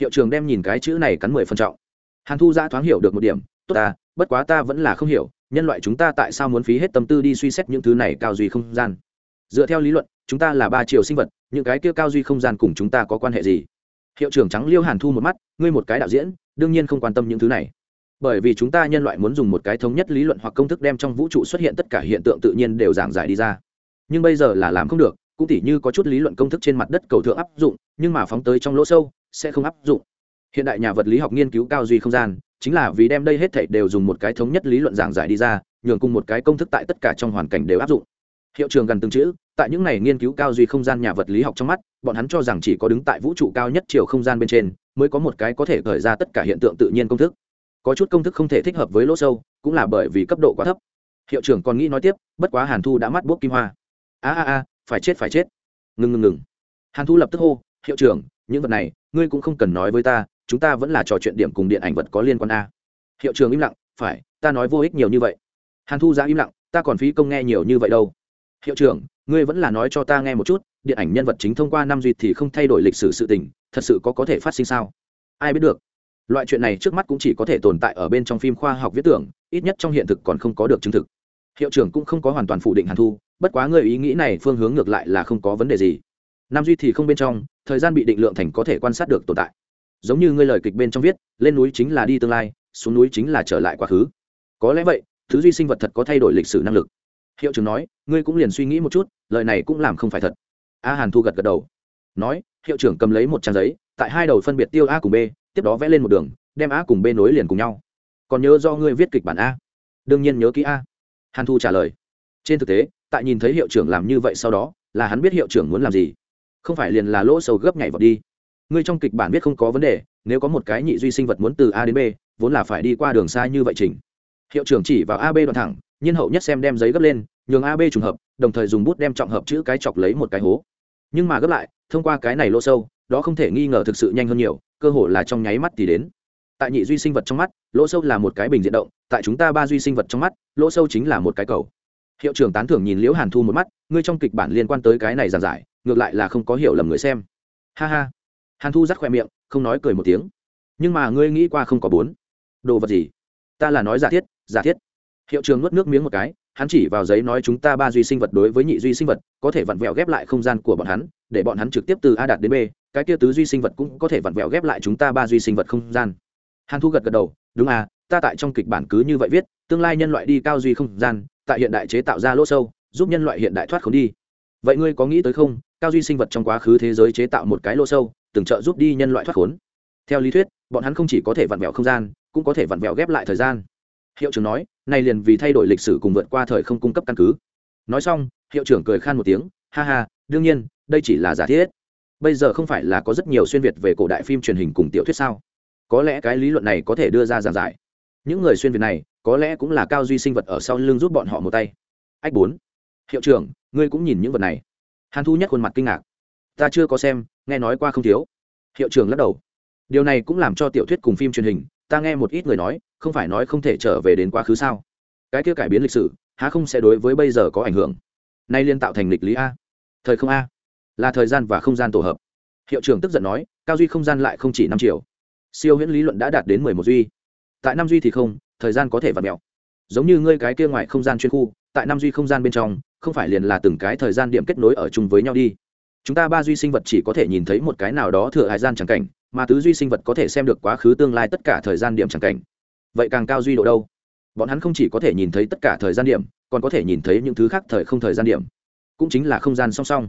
S1: Hiệu trường đem nhìn cái chữ này cắn mười phần trọng. Hàn thu ra thoáng hiểu được một điểm, tốt ta, bất quá ta vẫn là không hiểu, nhân loại chúng ta tại sao muốn phí hết tâm tư đi suy xét những thứ này cao duy không gian? Dựa theo lý luận chúng ta là ba triệu sinh vật, những cái kia cao duy không gian cùng chúng ta có quan hệ gì? Hiệu trưởng trắng liêu hàn thu một mắt, ngươi một cái đạo diễn, đương nhiên không quan tâm những thứ này. Bởi vì chúng ta nhân loại muốn dùng một cái thống nhất lý luận hoặc công thức đem trong vũ trụ xuất hiện tất cả hiện tượng tự nhiên đều giảng giải đi ra. Nhưng bây giờ là làm không được, cũng tỉ như có chút lý luận công thức trên mặt đất cầu thượng áp dụng, nhưng mà phóng tới trong lỗ sâu, sẽ không áp dụng. Hiện đại nhà vật lý học nghiên cứu cao duy không gian, chính là vì đem đây hết thảy đều dùng một cái thống nhất lý luận giảng giải đi ra, nhường cùng một cái công thức tại tất cả trong hoàn cảnh đều áp dụng. Hiệu trường gần từng chữ tại những này nghiên cứu cao duy không gian nhà vật lý học trong mắt, bọn hắn cho rằng chỉ có đứng tại vũ trụ cao nhất chiều không gian bên trên, mới có một cái có thể khởi ra tất cả hiện tượng tự nhiên công thức. Có chút công thức không thể thích hợp với lỗ sâu, cũng là bởi vì cấp độ quá thấp. Hiệu trưởng còn nghĩ nói tiếp, bất quá hàn thu đã mắt bốc kim hoa. A a a, phải chết phải chết. Ngừng ngừng ngừng. Hàn thu lập tức hô, hiệu trưởng, những vật này, ngươi cũng không cần nói với ta, chúng ta vẫn là trò chuyện điểm cùng điện ảnh vật có liên quan a. Hiệu trưởng im lặng, phải, ta nói vô ích nhiều như vậy. Hàn thu ra im lặng, ta còn phí công nghe nhiều như vậy đâu. Hiệu trưởng ngươi vẫn là nói cho ta nghe một chút, điện ảnh nhân vật chính thông qua năm duy thì không thay đổi lịch sử sự tình, thật sự có có thể phát sinh sao? Ai biết được. Loại chuyện này trước mắt cũng chỉ có thể tồn tại ở bên trong phim khoa học viết tưởng, ít nhất trong hiện thực còn không có được chứng thực. Hiệu trưởng cũng không có hoàn toàn phủ định hàn thu, bất quá người ý nghĩ này phương hướng ngược lại là không có vấn đề gì. Nam duy thì không bên trong, thời gian bị định lượng thành có thể quan sát được tồn tại. Giống như ngươi lời kịch bên trong viết, lên núi chính là đi tương lai, xuống núi chính là trở lại quá khứ. Có lẽ vậy, thứ duy sinh vật thật có thay đổi lịch sử năng lực hiệu trưởng nói, ngươi cũng liền suy nghĩ một chút, lời này cũng làm không phải thật. A hàn thu gật gật đầu. Nói, hiệu trưởng cầm lấy một trang giấy, tại hai đầu phân biệt tiêu a cùng b, tiếp đó vẽ lên một đường, đem a cùng b nối liền cùng nhau. Còn nhớ do ngươi viết kịch bản a? Đương nhiên nhớ kỹ a. Hàn thu trả lời. Trên thực tế, tại nhìn thấy hiệu trưởng làm như vậy sau đó, là hắn biết hiệu trưởng muốn làm gì. Không phải liền là lỗ sầu gấp nhảy vào đi. Ngươi trong kịch bản biết không có vấn đề, nếu có một cái nhị duy sinh vật muốn từ a đến b, vốn là phải đi qua đường xa như vậy trình hiệu trưởng chỉ vào ab đoạn thẳng nhiên hậu nhất xem đem giấy gấp lên, nhường ab trùng hợp, đồng thời dùng bút đem trọng hợp chữ cái chọc lấy một cái hố. Nhưng mà gấp lại, thông qua cái này lỗ sâu, đó không thể nghi ngờ thực sự nhanh hơn nhiều, cơ hồ là trong nháy mắt thì đến. Tại nhị duy sinh vật trong mắt, lỗ sâu là một cái bình diện động, tại chúng ta ba duy sinh vật trong mắt, lỗ sâu chính là một cái cầu. Hiệu trưởng tán thưởng nhìn liễu hàn thu một mắt, ngươi trong kịch bản liên quan tới cái này giàn giải, ngược lại là không có hiểu lầm người xem. Ha ha. Hàn thu rắc khoe miệng, không nói cười một tiếng. Nhưng mà ngươi nghĩ qua không có bốn. Đồ vật gì? Ta là nói giả thiết giả thiết hiệu trường nuốt nước miếng một cái, hắn chỉ vào giấy nói chúng ta ba duy sinh vật đối với nhị duy sinh vật, có thể vặn vẹo ghép lại không gian của bọn hắn, để bọn hắn trực tiếp từ a đạt đến b, cái kia tứ duy sinh vật cũng có thể vặn vẹo ghép lại chúng ta ba duy sinh vật không gian. Hàn thu gật gật đầu, đúng à ta tại trong kịch bản cứ như vậy viết, tương lai nhân loại đi cao duy không gian, tại hiện đại chế tạo ra lỗ sâu, giúp nhân loại hiện đại thoát không đi. Vậy ngươi có nghĩ tới không, cao duy sinh vật trong quá khứ thế giới chế tạo một cái lỗ sâu, từng trợ giúp đi nhân loại thoát khốn? Theo lý thuyết, bọn hắn không chỉ có thể vặn vẹo không gian, cũng có thể vặn vẹo ghép lại thời gian hiệu trưởng nói này liền vì thay đổi lịch sử cùng vượt qua thời không cung cấp căn cứ. Nói xong, hiệu trưởng cười khan một tiếng, ha ha, đương nhiên, đây chỉ là giả thiết. Bây giờ không phải là có rất nhiều xuyên việt về cổ đại phim truyền hình cùng tiểu thuyết sao? Có lẽ cái lý luận này có thể đưa ra giảng giải. Những người xuyên việt này, có lẽ cũng là cao duy sinh vật ở sau lưng giúp bọn họ một tay. Ách bốn. Hiệu trưởng, ngươi cũng nhìn những vật này. Hàn thu nhất khuôn mặt kinh ngạc. Ta chưa có xem, nghe nói qua không thiếu. Hiệu trưởng lắc đầu. Điều này cũng làm cho tiểu thuyết cùng phim truyền hình, ta nghe một ít người nói không phải nói không thể trở về đến quá khứ sao? Cái kia cải biến lịch sử, há không sẽ đối với bây giờ có ảnh hưởng? Nay liên tạo thành lịch lý a. Thời không a. Là thời gian và không gian tổ hợp. Hiệu trưởng tức giận nói, cao duy không gian lại không chỉ năm triệu siêu huyễn lý luận đã đạt đến mười một duy. Tại năm duy thì không, thời gian có thể vặt mẹo giống như ngươi cái kia ngoài không gian chuyên khu, tại năm duy không gian bên trong, không phải liền là từng cái thời gian điểm kết nối ở chung với nhau đi. Chúng ta ba duy sinh vật chỉ có thể nhìn thấy một cái nào đó thừa hải gian chẳng cảnh, mà tứ duy sinh vật có thể xem được quá khứ tương lai tất cả thời gian điểm chẳng cảnh vậy càng cao duy độ đâu? Bọn hắn không chỉ có thể nhìn thấy tất cả thời gian điểm, còn có thể nhìn thấy những thứ khác thời không thời gian điểm. Cũng chính là không gian song song.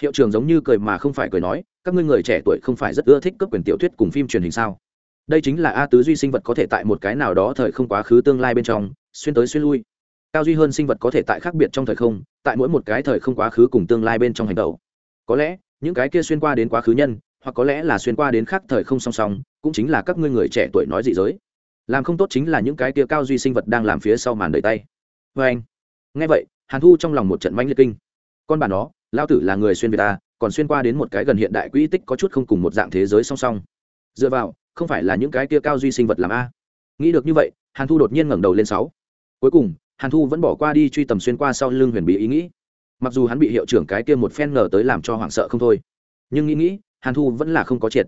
S1: Hiệu trưởng giống như cười mà không phải cười nói, các ngươi người trẻ tuổi không phải rất ưa thích cấp quyền tiểu thuyết cùng phim truyền hình sao? Đây chính là a tứ duy sinh vật có thể tại một cái nào đó thời không quá khứ tương lai bên trong, xuyên tới xuyên lui. Cao duy hơn sinh vật có thể tại khác biệt trong thời không, tại mỗi một cái thời không quá khứ cùng tương lai bên trong hành tẩu có lẽ, những cái kia xuyên qua đến quá khứ nhân, hoặc có lẽ là xuyên qua đến khác thời không song song, cũng chính là các ngươi người trẻ tuổi nói dị giới làm không tốt chính là những cái kia cao duy sinh vật đang làm phía sau màn đợi tay. Vê anh, nghe vậy, hàn thu trong lòng một trận manh liệt kinh. Con bà nó lao tử là người xuyên việt ta, còn xuyên qua đến một cái gần hiện đại quỹ tích có chút không cùng một dạng thế giới song song. Dựa vào, không phải là những cái kia cao duy sinh vật làm a. Nghĩ được như vậy, hàn thu đột nhiên ngẩng đầu lên sáu. Cuối cùng, hàn thu vẫn bỏ qua đi truy tầm xuyên qua sau lưng huyền bí ý nghĩ. Mặc dù hắn bị hiệu trưởng cái kia một phen ngờ tới làm cho hoảng sợ không thôi, nhưng nghĩ nghĩ, hàn thu vẫn là không có triệt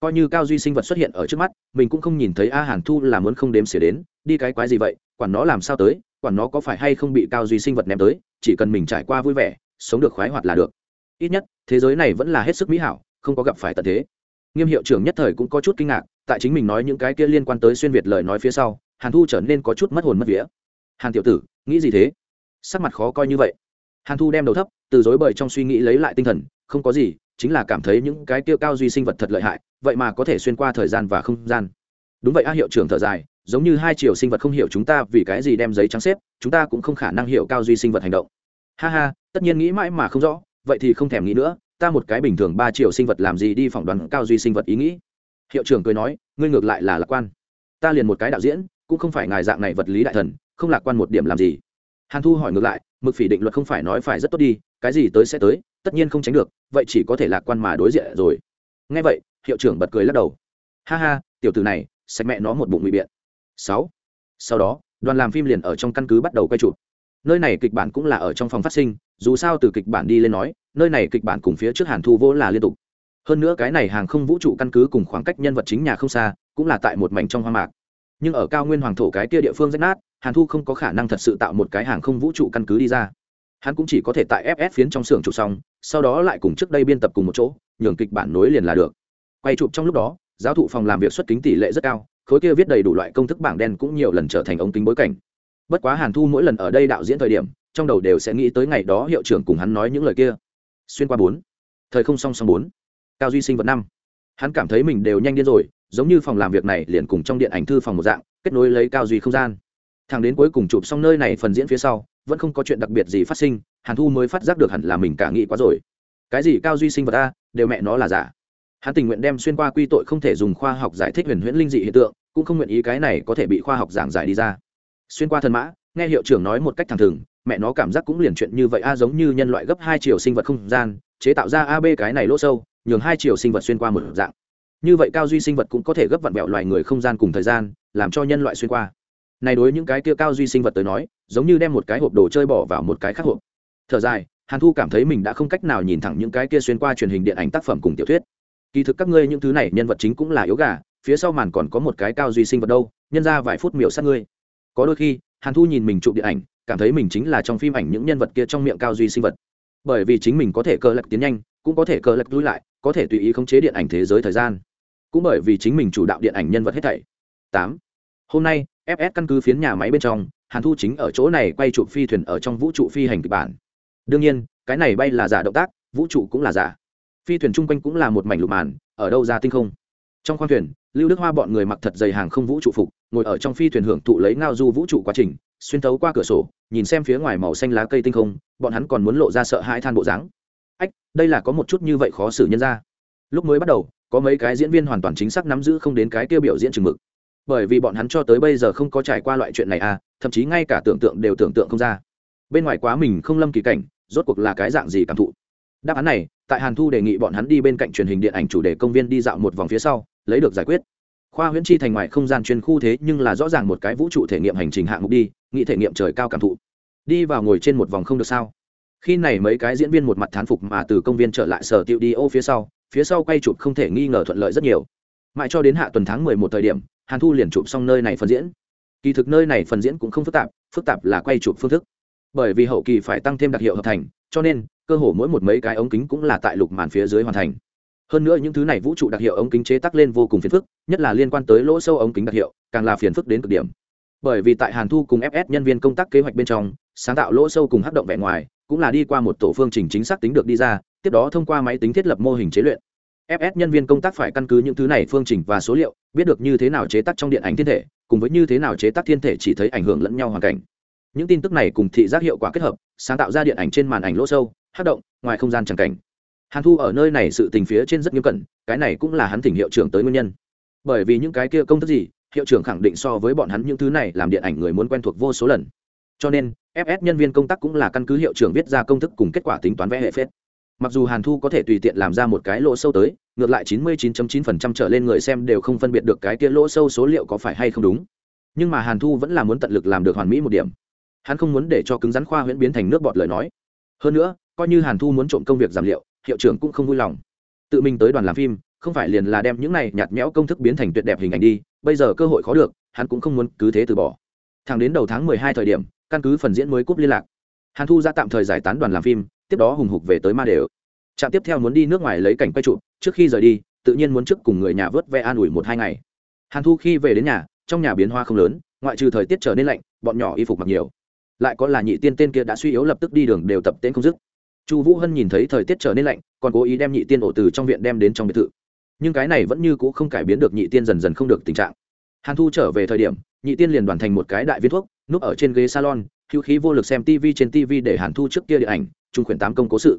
S1: coi như cao duy sinh vật xuất hiện ở trước mắt, mình cũng không nhìn thấy a hàn thu là muốn không đếm xỉa đến, đi cái quái gì vậy, quản nó làm sao tới, quản nó có phải hay không bị cao duy sinh vật ném tới, chỉ cần mình trải qua vui vẻ, sống được khoái hoạt là được. Ít nhất, thế giới này vẫn là hết sức mỹ hảo, không có gặp phải tận thế. Nghiêm hiệu trưởng nhất thời cũng có chút kinh ngạc, tại chính mình nói những cái kia liên quan tới xuyên việt lời nói phía sau, hàn thu trở nên có chút mất hồn mất vía. Hàn tiểu tử, nghĩ gì thế? Sắc mặt khó coi như vậy. Hàn thu đem đầu thấp, từ dối bời trong suy nghĩ lấy lại tinh thần, không có gì chính là cảm thấy những cái kia cao duy sinh vật thật lợi hại, vậy mà có thể xuyên qua thời gian và không gian. Đúng vậy a hiệu trưởng thở dài, giống như hai chiều sinh vật không hiểu chúng ta vì cái gì đem giấy trắng xếp, chúng ta cũng không khả năng hiểu cao duy sinh vật hành động. Ha ha, tất nhiên nghĩ mãi mà không rõ, vậy thì không thèm nghĩ nữa, ta một cái bình thường ba chiều sinh vật làm gì đi phỏng đoán cao duy sinh vật ý nghĩ. Hiệu trưởng cười nói, ngươi ngược lại là lạc quan. Ta liền một cái đạo diễn, cũng không phải ngài dạng này vật lý đại thần, không lạc quan một điểm làm gì hàn thu hỏi ngược lại, mực phỉ định luật không phải nói phải rất tốt đi, cái gì tới sẽ tới, tất nhiên không tránh được, vậy chỉ có thể lạc quan mà đối diện rồi. Ngay vậy, hiệu trưởng bật cười lắc đầu. Ha ha, tiểu từ này, sạch mẹ nó một bụng ngụy biện. Sáu. Sau đó, đoàn làm phim liền ở trong căn cứ bắt đầu quay chụp. Nơi này kịch bản cũng là ở trong phòng phát sinh, dù sao từ kịch bản đi lên nói, nơi này kịch bản cùng phía trước hàn thu vô là liên tục. Hơn nữa cái này hàng không vũ trụ căn cứ cùng khoảng cách nhân vật chính nhà không xa, cũng là tại một mảnh trong hoang mạc. Nhưng ở cao nguyên hoàng thổ cái kia địa phương rách nát hàn thu không có khả năng thật sự tạo một cái hàng không vũ trụ căn cứ đi ra. Hắn cũng chỉ có thể tại fs phiến trong xưởng chụp xong, sau đó lại cùng trước đây biên tập cùng một chỗ, nhường kịch bản nối liền là được. Quay chụp trong lúc đó, giáo thụ phòng làm việc xuất kính tỷ lệ rất cao, khối kia viết đầy đủ loại công thức bảng đen cũng nhiều lần trở thành ống kính bối cảnh. Bất quá hàn thu mỗi lần ở đây đạo diễn thời điểm, trong đầu đều sẽ nghĩ tới ngày đó hiệu trưởng cùng hắn nói những lời kia. Xuyên qua bốn. Thời không song song bốn. Cao duy sinh vật năm. Hắn cảm thấy mình đều nhanh điên rồi, giống như phòng làm việc này liền cùng trong điện ảnh thư phòng một dạng, kết nối lấy cao duy không gian thằng đến cuối cùng chụp xong nơi này phần diễn phía sau, vẫn không có chuyện đặc biệt gì phát sinh, hàn thu mới phát giác được hẳn là mình cả nghĩ quá rồi. Cái gì cao duy sinh vật a, đều mẹ nó là giả. Hắn tình nguyện đem xuyên qua quy tội không thể dùng khoa học giải thích huyền huyễn linh dị hiện tượng, cũng không nguyện ý cái này có thể bị khoa học giảng giải đi ra. Xuyên qua thần mã, nghe hiệu trưởng nói một cách thẳng thừng, mẹ nó cảm giác cũng liền chuyện như vậy a, giống như nhân loại gấp hai chiều sinh vật không gian, chế tạo ra ab cái này lỗ sâu, nhường hai chiều sinh vật xuyên qua một dạng. Như vậy cao duy sinh vật cũng có thể gấp vặn vẹo loài người không gian cùng thời gian, làm cho nhân loại xuyên qua này đối những cái kia cao duy sinh vật tới nói, giống như đem một cái hộp đồ chơi bỏ vào một cái khác hộp. Thở dài, hàn thu cảm thấy mình đã không cách nào nhìn thẳng những cái kia xuyên qua truyền hình điện ảnh tác phẩm cùng tiểu thuyết. Kỳ thực các ngươi những thứ này nhân vật chính cũng là yếu gà, phía sau màn còn có một cái cao duy sinh vật đâu, nhân ra vài phút miểu sát ngươi. Có đôi khi, hàn thu nhìn mình chụp điện ảnh, cảm thấy mình chính là trong phim ảnh những nhân vật kia trong miệng cao duy sinh vật. Bởi vì chính mình có thể cơ lệch tiến nhanh, cũng có thể cơ lệch lùi lại, có thể tùy ý khống chế điện ảnh thế giới thời gian. Cũng bởi vì chính mình chủ đạo điện ảnh nhân vật hết thảy. Tám. Hôm nay fs căn cứ phiến nhà máy bên trong, hàn thu chính ở chỗ này quay chụp phi thuyền ở trong vũ trụ phi hành kịch bản. Đương nhiên, cái này bay là giả động tác, vũ trụ cũng là giả. Phi thuyền chung quanh cũng là một mảnh lục màn, ở đâu ra tinh không? Trong khoang thuyền, lưu đức hoa bọn người mặc thật dày hàng không vũ trụ phục, ngồi ở trong phi thuyền hưởng thụ lấy ngao du vũ trụ quá trình, xuyên thấu qua cửa sổ, nhìn xem phía ngoài màu xanh lá cây tinh không, bọn hắn còn muốn lộ ra sợ hãi than bộ dáng. Ách, đây là có một chút như vậy khó xử nhân ra. Lúc mới bắt đầu, có mấy cái diễn viên hoàn toàn chính xác nắm giữ không đến cái tiêu biểu diễn chừng mực bởi vì bọn hắn cho tới bây giờ không có trải qua loại chuyện này à thậm chí ngay cả tưởng tượng đều tưởng tượng không ra. Bên ngoài quá mình không lâm kỳ cảnh, rốt cuộc là cái dạng gì cảm thụ? Đáp án này, tại hàn thu đề nghị bọn hắn đi bên cạnh truyền hình điện ảnh chủ đề công viên đi dạo một vòng phía sau, lấy được giải quyết. Khoa huyễn chi thành ngoài không gian chuyên khu thế nhưng là rõ ràng một cái vũ trụ thể nghiệm hành trình hạng mục đi nghĩ thể nghiệm trời cao cảm thụ. Đi vào ngồi trên một vòng không được sao? Khi này mấy cái diễn viên một mặt thán phục mà từ công viên trở lại sở tiệu đi ô phía sau phía sau quay chụp không thể nghi ngờ thuận lợi rất nhiều. Mãi cho đến hạ tuần tháng mười một thời điểm hàn thu liền chụp xong nơi này phần diễn. Kỳ thực nơi này phần diễn cũng không phức tạp phức tạp là quay chụp phương thức. Bởi vì hậu kỳ phải tăng thêm đặc hiệu hợp thành, cho nên, cơ hồ mỗi một mấy cái ống kính cũng là tại lục màn phía dưới hoàn thành. Hơn nữa những thứ này vũ trụ đặc hiệu ống kính chế tác lên vô cùng phiền phức, nhất là liên quan tới lỗ sâu ống kính đặc hiệu, càng là phiền phức đến cực điểm. Bởi vì tại hàn thu cùng fs nhân viên công tác kế hoạch bên trong, sáng tạo lỗ sâu cùng hát động vẻ ngoài, cũng là đi qua một tổ phương trình chính xác tính được đi ra, tiếp đó thông qua máy tính thiết lập mô hình chế luyện fs nhân viên công tác phải căn cứ những thứ này phương trình và số liệu, biết được như thế nào chế tác trong điện ảnh thiên thể, cùng với như thế nào chế tác thiên thể chỉ thấy ảnh hưởng lẫn nhau hoàn cảnh. Những tin tức này cùng thị giác hiệu quả kết hợp, sáng tạo ra điện ảnh trên màn ảnh lỗ sâu, hát động, ngoài không gian tràng cảnh. Hàn thu ở nơi này sự tình phía trên rất nghiêm cẩn, cái này cũng là hắn thỉnh hiệu trưởng tới nguyên nhân. Bởi vì những cái kia công thức gì, hiệu trưởng khẳng định so với bọn hắn những thứ này làm điện ảnh người muốn quen thuộc vô số lần. Cho nên fs nhân viên công tác cũng là căn cứ hiệu trưởng viết ra công thức cùng kết quả tính toán vẽ hệ phết mặc dù hàn thu có thể tùy tiện làm ra một cái lỗ sâu tới, ngược lại 99.9% trở lên người xem đều không phân biệt được cái kia lỗ sâu số liệu có phải hay không đúng. Nhưng mà hàn thu vẫn là muốn tận lực làm được hoàn mỹ một điểm. Hắn không muốn để cho cứng rắn khoa huyễn biến thành nước bọt lời nói. Hơn nữa, coi như hàn thu muốn trộm công việc giảm liệu, hiệu trưởng cũng không vui lòng. Tự mình tới đoàn làm phim, không phải liền là đem những này nhạt nhẽo công thức biến thành tuyệt đẹp hình ảnh đi, bây giờ cơ hội khó được, hắn cũng không muốn cứ thế từ bỏ. Thẳng đến đầu tháng mười hai thời điểm, căn cứ phần diễn mới cúp liên lạc. Hàn thu ra tạm thời giải tán đoàn làm phim tiếp đó hùng hục về tới ma đều. Trạm tiếp theo muốn đi nước ngoài lấy cảnh quay trụ, trước khi rời đi, tự nhiên muốn trước cùng người nhà vớt ve an ủi một hai ngày. Hàn thu khi về đến nhà, trong nhà biến hoa không lớn, ngoại trừ thời tiết trở nên lạnh, bọn nhỏ y phục mặc nhiều. Lại có là nhị tiên tên kia đã suy yếu lập tức đi đường đều tập tên không dứt. Chu vũ hân nhìn thấy thời tiết trở nên lạnh, còn cố ý đem nhị tiên ổ từ trong viện đem đến trong biệt thự. Nhưng cái này vẫn như c ũ không cải biến được nhị tiên dần dần không được tình trạng. Hàn thu trở về thời điểm, nhị tiên liền đoàn thành một cái đại viên thuốc, núp ở trên ghế salon hữu khí vô lực xem tv trên tv để hàn thu trước kia điện ảnh trung khuyển tám công cố sự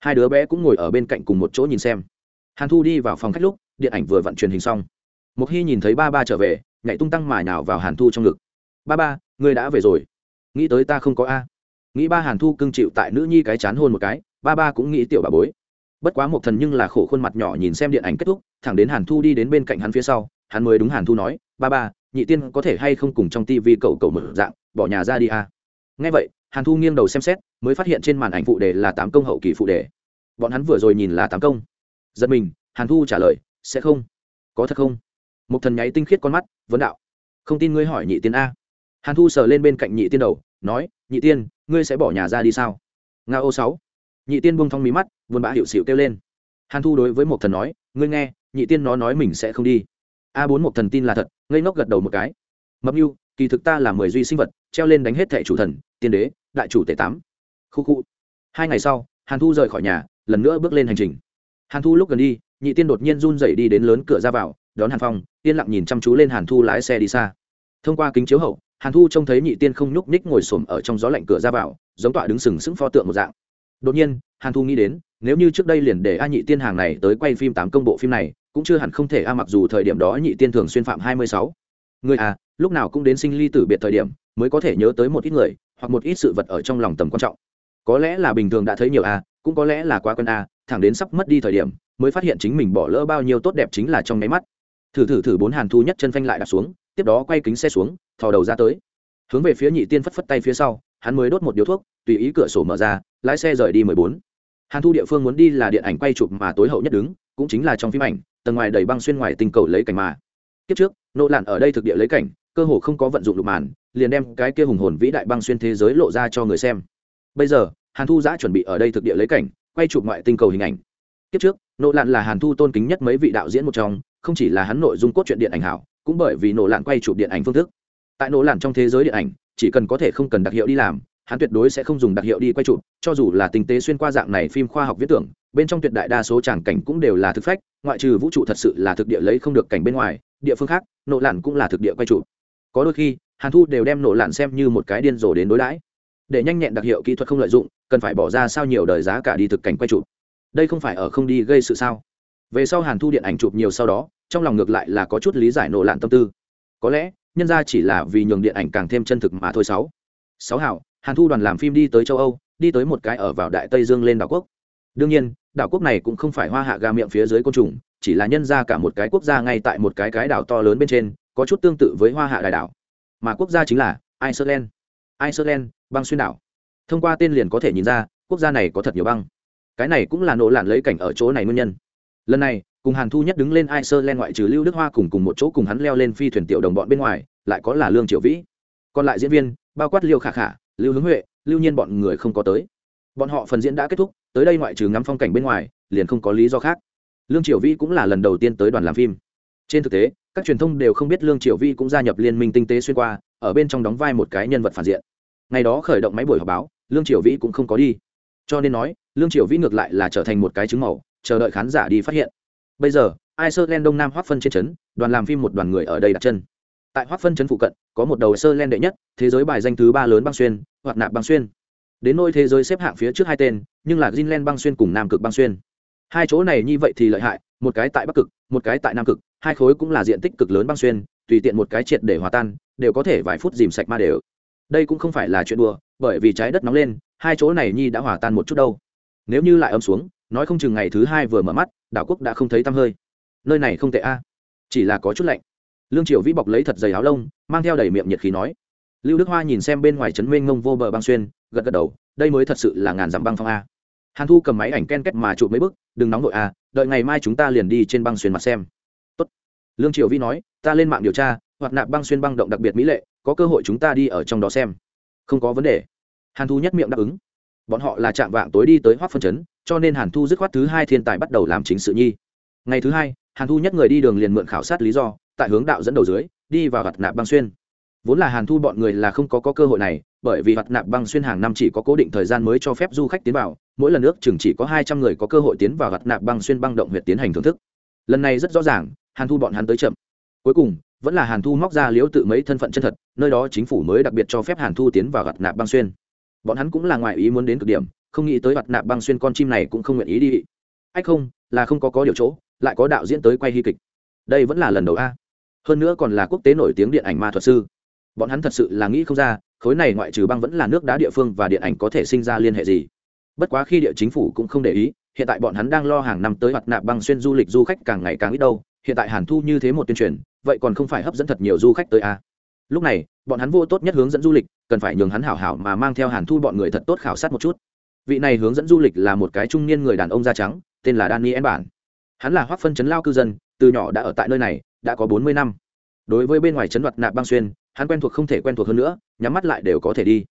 S1: hai đứa bé cũng ngồi ở bên cạnh cùng một chỗ nhìn xem hàn thu đi vào phòng khách lúc điện ảnh vừa vận truyền hình xong một khi nhìn thấy ba ba trở về nhảy tung tăng mài nào vào hàn thu trong ngực ba ba ngươi đã về rồi nghĩ tới ta không có a nghĩ ba hàn thu cưng chịu tại nữ nhi cái chán hôn một cái ba ba cũng nghĩ tiểu bà bối bất quá một thần nhưng là khổ khuôn mặt nhỏ nhìn xem điện ảnh kết thúc thẳng đến hàn thu đi đến bên cạnh hắn phía sau hắn mới đúng hàn thu nói ba ba nhị tiên có thể hay không cùng trong tivi cậu cậu mở dạng bỏ nhà ra đi a ngay vậy, hàn thu nghiêng đầu xem xét, mới phát hiện trên màn ảnh phụ đề là tám công hậu kỳ phụ đề. Bọn hắn vừa rồi nhìn là tám công. Giật mình, hàn thu trả lời, sẽ không. Có thật không? Một thần nháy tinh khiết con mắt, vấn đạo. Không tin ngươi hỏi nhị tiên a. Hàn thu sờ lên bên cạnh nhị tiên đầu, nói, nhị tiên, ngươi sẽ bỏ nhà ra đi sao? Nga ô sáu. Nhị tiên buông thong mí mắt vườn bã hiệu xịu kêu lên. Hàn thu đối với một thần nói, ngươi nghe, nhị tiên nó nói mình sẽ không đi. A bốn một thần tin là thật, ngây ngốc gật đầu một cái. Mập mưu kỳ thực ta là mười duy sinh vật, treo lên đánh hết thẻ chủ thần tiên đế, đại chủ tể tám. Khu khu. Hai ngày sau, hàn thu rời khỏi nhà, lần nữa bước lên hành trình. Hàn thu lúc gần đi, nhị tiên đột nhiên run dậy đi đến lớn cửa ra vào, đón hàn phong, yên lặng nhìn chăm chú lên hàn thu lái xe đi xa. Thông qua kính chiếu hậu, hàn thu trông thấy nhị tiên không nhúc ních ngồi xổm ở trong gió lạnh cửa ra vào, giống tọa đứng sừng sững pho tượng một dạng. Đột nhiên, hàn thu nghĩ đến, nếu như trước đây liền để a nhị tiên hàng này tới quay phim tám công bộ phim này, cũng chưa hẳn không thể a mặc dù thời điểm đó nhị tiên thường xuyên phạm hai mươi sáu. Người à lúc nào cũng đến sinh ly tử biệt thời điểm, mới có thể nhớ tới một ít người hoặc một ít sự vật ở trong lòng tầm quan trọng. Có lẽ là bình thường đã thấy nhiều a, cũng có lẽ là quá quen a, thẳng đến sắp mất đi thời điểm, mới phát hiện chính mình bỏ lỡ bao nhiêu tốt đẹp chính là trong nháy mắt. Thử thử thử bốn hàn thu nhất chân phanh lại đặt xuống, tiếp đó quay kính xe xuống, thò đầu ra tới. Hướng về phía nhị tiên phất phất tay phía sau, hắn mới đốt một điếu thuốc, tùy ý cửa sổ mở ra, lái xe rời đi mười bốn. Hàn thu địa phương muốn đi là điện ảnh quay chụp mà tối hậu nhất đứng, cũng chính là trong phim ảnh, tầng ngoài đầy băng xuyên ngoài tình cầu lấy cảnh mà. Kiếp trước nỗ lặn ở đây thực địa lấy cảnh cơ hồ không có vận dụng lục màn, liền đem cái kia hùng hồn vĩ đại băng xuyên thế giới lộ ra cho người xem. Bây giờ, hàn thu giã chuẩn bị ở đây thực địa lấy cảnh, quay chụp ngoại tinh cầu hình ảnh. Kiếp trước nỗ lặn là hàn thu tôn kính nhất mấy vị đạo diễn một trong, không chỉ là hắn nội dung cốt truyện điện ảnh hảo, cũng bởi vì nỗ lặn quay chụp điện ảnh phương thức. Tại nỗ lặn trong thế giới điện ảnh, chỉ cần có thể không cần đặc hiệu đi làm, hắn tuyệt đối sẽ không dùng đặc hiệu đi quay chụp, cho dù là tinh tế xuyên qua dạng này phim khoa học viết tưởng, bên trong tuyệt đại đa số tràng cảnh cũng đều là thực phách, ngoại trừ vũ trụ thật sự là thực địa lấy không được cảnh bên ngoài, địa phương khác nỗ lặn cũng là thực địa quay chụp có đôi khi, hàn thu đều đem nổ lặn xem như một cái điên rồ đến đối đãi. Để nhanh nhẹn đặc hiệu kỹ thuật không lợi dụng, cần phải bỏ ra sao nhiều đời giá cả đi thực cảnh quay chụp. Đây không phải ở không đi gây sự sao? Về sau hàn thu điện ảnh chụp nhiều sau đó, trong lòng ngược lại là có chút lý giải nổ lạn tâm tư. Có lẽ, nhân ra chỉ là vì nhường điện ảnh càng thêm chân thực mà thôi sáu. Sáu hảo, hàn thu đoàn làm phim đi tới châu âu, đi tới một cái ở vào đại tây dương lên đảo quốc. Đương nhiên, đảo quốc này cũng không phải hoa hạ gà miệng phía dưới côn trùng, chỉ là nhân ra cả một cái quốc gia ngay tại một cái cái đảo to lớn bên trên có chút tương tự với hoa hạ đại đảo. Mà quốc gia chính là iceland. Iceland, băng xuyên đảo. Thông qua tên liền có thể nhìn ra, quốc gia này có thật nhiều băng. Cái này cũng là nỗ lạn lấy cảnh ở chỗ này nguyên nhân. Lần này, cùng hàn thu nhất đứng lên Iceland ngoại trừ lưu đức hoa cùng cùng một chỗ cùng hắn leo lên phi thuyền tiểu đồng bọn bên ngoài, lại có là lương triệu vĩ. Còn lại diễn viên, bao quát liêu khả khả, lưu hướng huệ, lưu nhiên bọn người không có tới. Bọn họ phần diễn đã kết thúc, tới đây ngoại trừ ngắm phong cảnh bên ngoài, liền không có lý do khác. Lương triều Vĩ cũng là lần đầu tiên tới đoàn làm phim trên thực tế, các truyền thông đều không biết lương triều vi cũng gia nhập liên minh tinh tế xuyên qua, ở bên trong đóng vai một cái nhân vật phản diện. Ngày đó khởi động máy buổi họp báo, lương triều vi cũng không có đi. Cho nên nói, lương triều vi ngược lại là trở thành một cái chứng màu, chờ đợi khán giả đi phát hiện. Bây giờ, iceland đông nam hoác phân trên trấn, đoàn làm phim một đoàn người ở đây đặt chân. Tại hoác phân trấn phụ cận, có một đầu sơ len đệ nhất, thế giới bài danh thứ ba lớn băng xuyên, hoặc nạp băng xuyên. Đến nôi thế giới xếp hạng phía trước hai tên, nhưng là greenland băng xuyên cùng nam cực băng xuyên. Hai chỗ này như vậy thì lợi hại một cái tại bắc cực, một cái tại nam cực, hai khối cũng là diện tích cực lớn băng xuyên, tùy tiện một cái triệt để hòa tan, đều có thể vài phút dìm sạch ma đều. Đây cũng không phải là chuyện đùa, bởi vì trái đất nóng lên, hai chỗ này nhi đã hòa tan một chút đâu. Nếu như lại âm xuống, nói không chừng ngày thứ hai vừa mở mắt, đảo quốc đã không thấy tăm hơi. Nơi này không tệ a. Chỉ là có chút lạnh. Lương triều vĩ bọc lấy thật dày áo lông, mang theo đầy miệng nhiệt khí nói. Lưu đức hoa nhìn xem bên ngoài trấn nguyên ngông vô bờ băng xuyên, gật gật đầu, đây mới thật sự là ngàn dặm băng phong a hàn thu cầm máy ảnh ken kết mà chụp mấy bức đừng nóng đội à, đợi ngày mai chúng ta liền đi trên băng xuyên mặt xem. Tốt. lương triều Vi nói ta lên mạng điều tra hoặc nạp băng xuyên băng động đặc biệt mỹ lệ có cơ hội chúng ta đi ở trong đó xem. Không có vấn đề. Hàn thu nhất miệng đáp ứng. Bọn họ là chạm vạng tối đi tới hoác phân chấn cho nên hàn thu dứt khoát thứ hai thiên tài bắt đầu làm chính sự nhi. Ngày thứ hai hàn thu nhất người đi đường liền mượn khảo sát lý do tại hướng đạo dẫn đầu dưới đi vào gặt nạp băng xuyên vốn là hàn thu bọn người là không có, có cơ hội này bởi vì hoạt nạp băng xuyên hàng năm chỉ có cố định thời gian mới cho phép du khách tiến vào mỗi lần nước chừng chỉ có hai trăm người có cơ hội tiến vào hoạt nạp băng xuyên băng động huyện tiến hành thưởng thức. Lần này rất rõ ràng hàn thu bọn hắn tới chậm. Cuối cùng vẫn là hàn thu móc ra liễu tự mấy thân phận chân thật nơi đó chính phủ mới đặc biệt cho phép hàn thu tiến vào gặt nạp băng xuyên. Bọn hắn cũng là ngoại ý muốn đến cực điểm không nghĩ tới gặt nạp băng xuyên con chim này cũng không nguyện ý đi. Ách không là không có có điều chỗ lại có đạo diễn tới quay hy kịch. Đây vẫn là lần đầu a. Hơn nữa còn là quốc tế nổi tiếng điện ảnh ma thuật sư bọn hắn thật sự là nghĩ không ra, khối này ngoại trừ băng vẫn là nước đá địa phương và điện ảnh có thể sinh ra liên hệ gì. Bất quá khi địa chính phủ cũng không để ý, hiện tại bọn hắn đang lo hàng năm tới hoạt nạp băng xuyên du lịch du khách càng ngày càng ít đâu, hiện tại hàn thu như thế một tuyên truyền, vậy còn không phải hấp dẫn thật nhiều du khách tới a lúc này, bọn hắn vô tốt nhất hướng dẫn du lịch, cần phải nhường hắn hảo hảo mà mang theo hàn thu bọn người thật tốt khảo sát một chút. Vị này hướng dẫn du lịch là một cái trung niên người đàn ông da trắng, tên là daniel bản. Hắn là hoác phân chấn lao cư dân, từ nhỏ đã ở tại nơi này, đã có bốn mươi năm. Đối với bên ngoài chấn đoạt nạp băng xuyên hắn quen thuộc không thể quen thuộc hơn nữa, nhắm mắt lại đều có thể đi.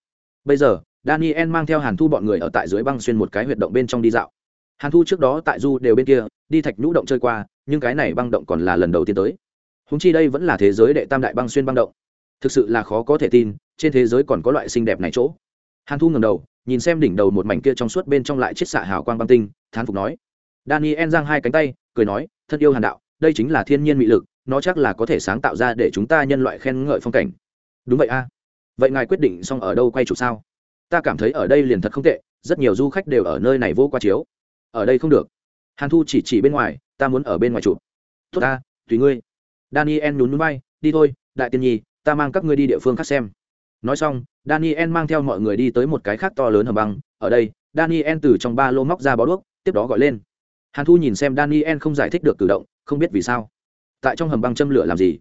S1: Bây giờ, daniel mang theo hàn thu bọn người ở tại dưới băng xuyên một cái huyệt động bên trong đi dạo. Hàn thu trước đó tại du đều bên kia, đi thạch nhũ động chơi qua, nhưng cái này băng động còn là lần đầu tiên tới. Húng chi đây vẫn là thế giới đệ tam đại băng xuyên băng động. Thực sự là khó có thể tin, trên thế giới còn có loại xinh đẹp này chỗ. Hàn thu ngầm đầu, nhìn xem đỉnh đầu một mảnh kia trong suốt bên trong lại chiết xạ hào quang băng tinh, thán phục nói. Daniel giang hai cánh tay, cười nói, thân yêu hàn đạo, đây chính là thiên nhiên mị lực nó chắc là có thể sáng tạo ra để chúng ta nhân loại khen ngợi phong cảnh. Đúng vậy a. Vậy ngài quyết định xong ở đâu quay chụp sao? Ta cảm thấy ở đây liền thật không tệ, rất nhiều du khách đều ở nơi này vô qua chiếu. Ở đây không được. Hàn thu chỉ chỉ bên ngoài, ta muốn ở bên ngoài chụp. Tốt ta, tùy ngươi. Daniel nhún núi bay đi thôi, đại tiên nhi, ta mang các ngươi đi địa phương khác xem. Nói xong, daniel mang theo mọi người đi tới một cái khác to lớn hầm băng. Ở đây, daniel từ trong ba lô móc ra bó đuốc, tiếp đó gọi lên. Hàn thu nhìn xem daniel không giải thích được cử động, không biết vì sao tại trong hầm băng châm lửa làm gì?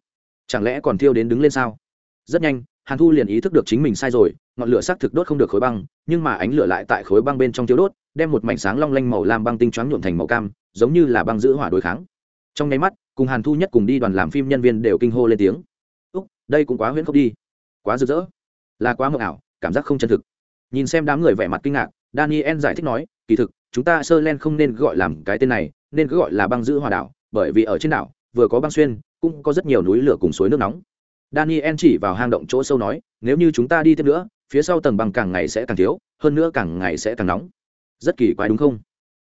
S1: Chẳng lẽ còn thiêu đến đứng lên sao? Rất nhanh, hàn thu liền ý thức được chính mình sai rồi, ngọn lửa xác thực đốt không được khối băng, nhưng mà ánh lửa lại tại khối băng bên trong thiếu đốt, đem một mảnh sáng long lanh màu lam băng tinh choáng nhuộm thành màu cam, giống như là băng giữ hỏa đối kháng. Trong nháy mắt, cùng hàn thu nhất cùng đi đoàn làm phim nhân viên đều kinh hô lên tiếng. Úc, đây cũng quá huyễn khốc đi. Quá rực rỡ. Là quá mờ ảo, cảm giác không chân thực. Nhìn xem đám người vẻ mặt kinh ngạc, daniel giải thích nói, kỳ thực, chúng ta sơ len không nên gọi làm cái tên này, nên cứ gọi là băng giữ hòa đảo, bởi vì ở trên đảo vừa có băng xuyên, cũng có rất nhiều núi lửa cùng suối nước nóng. Daniel chỉ vào hang động chỗ sâu nói, nếu như chúng ta đi tiếp nữa, phía sau tầng băng càng ngày sẽ càng thiếu, hơn nữa càng ngày sẽ càng nóng. Rất kỳ quái đúng không?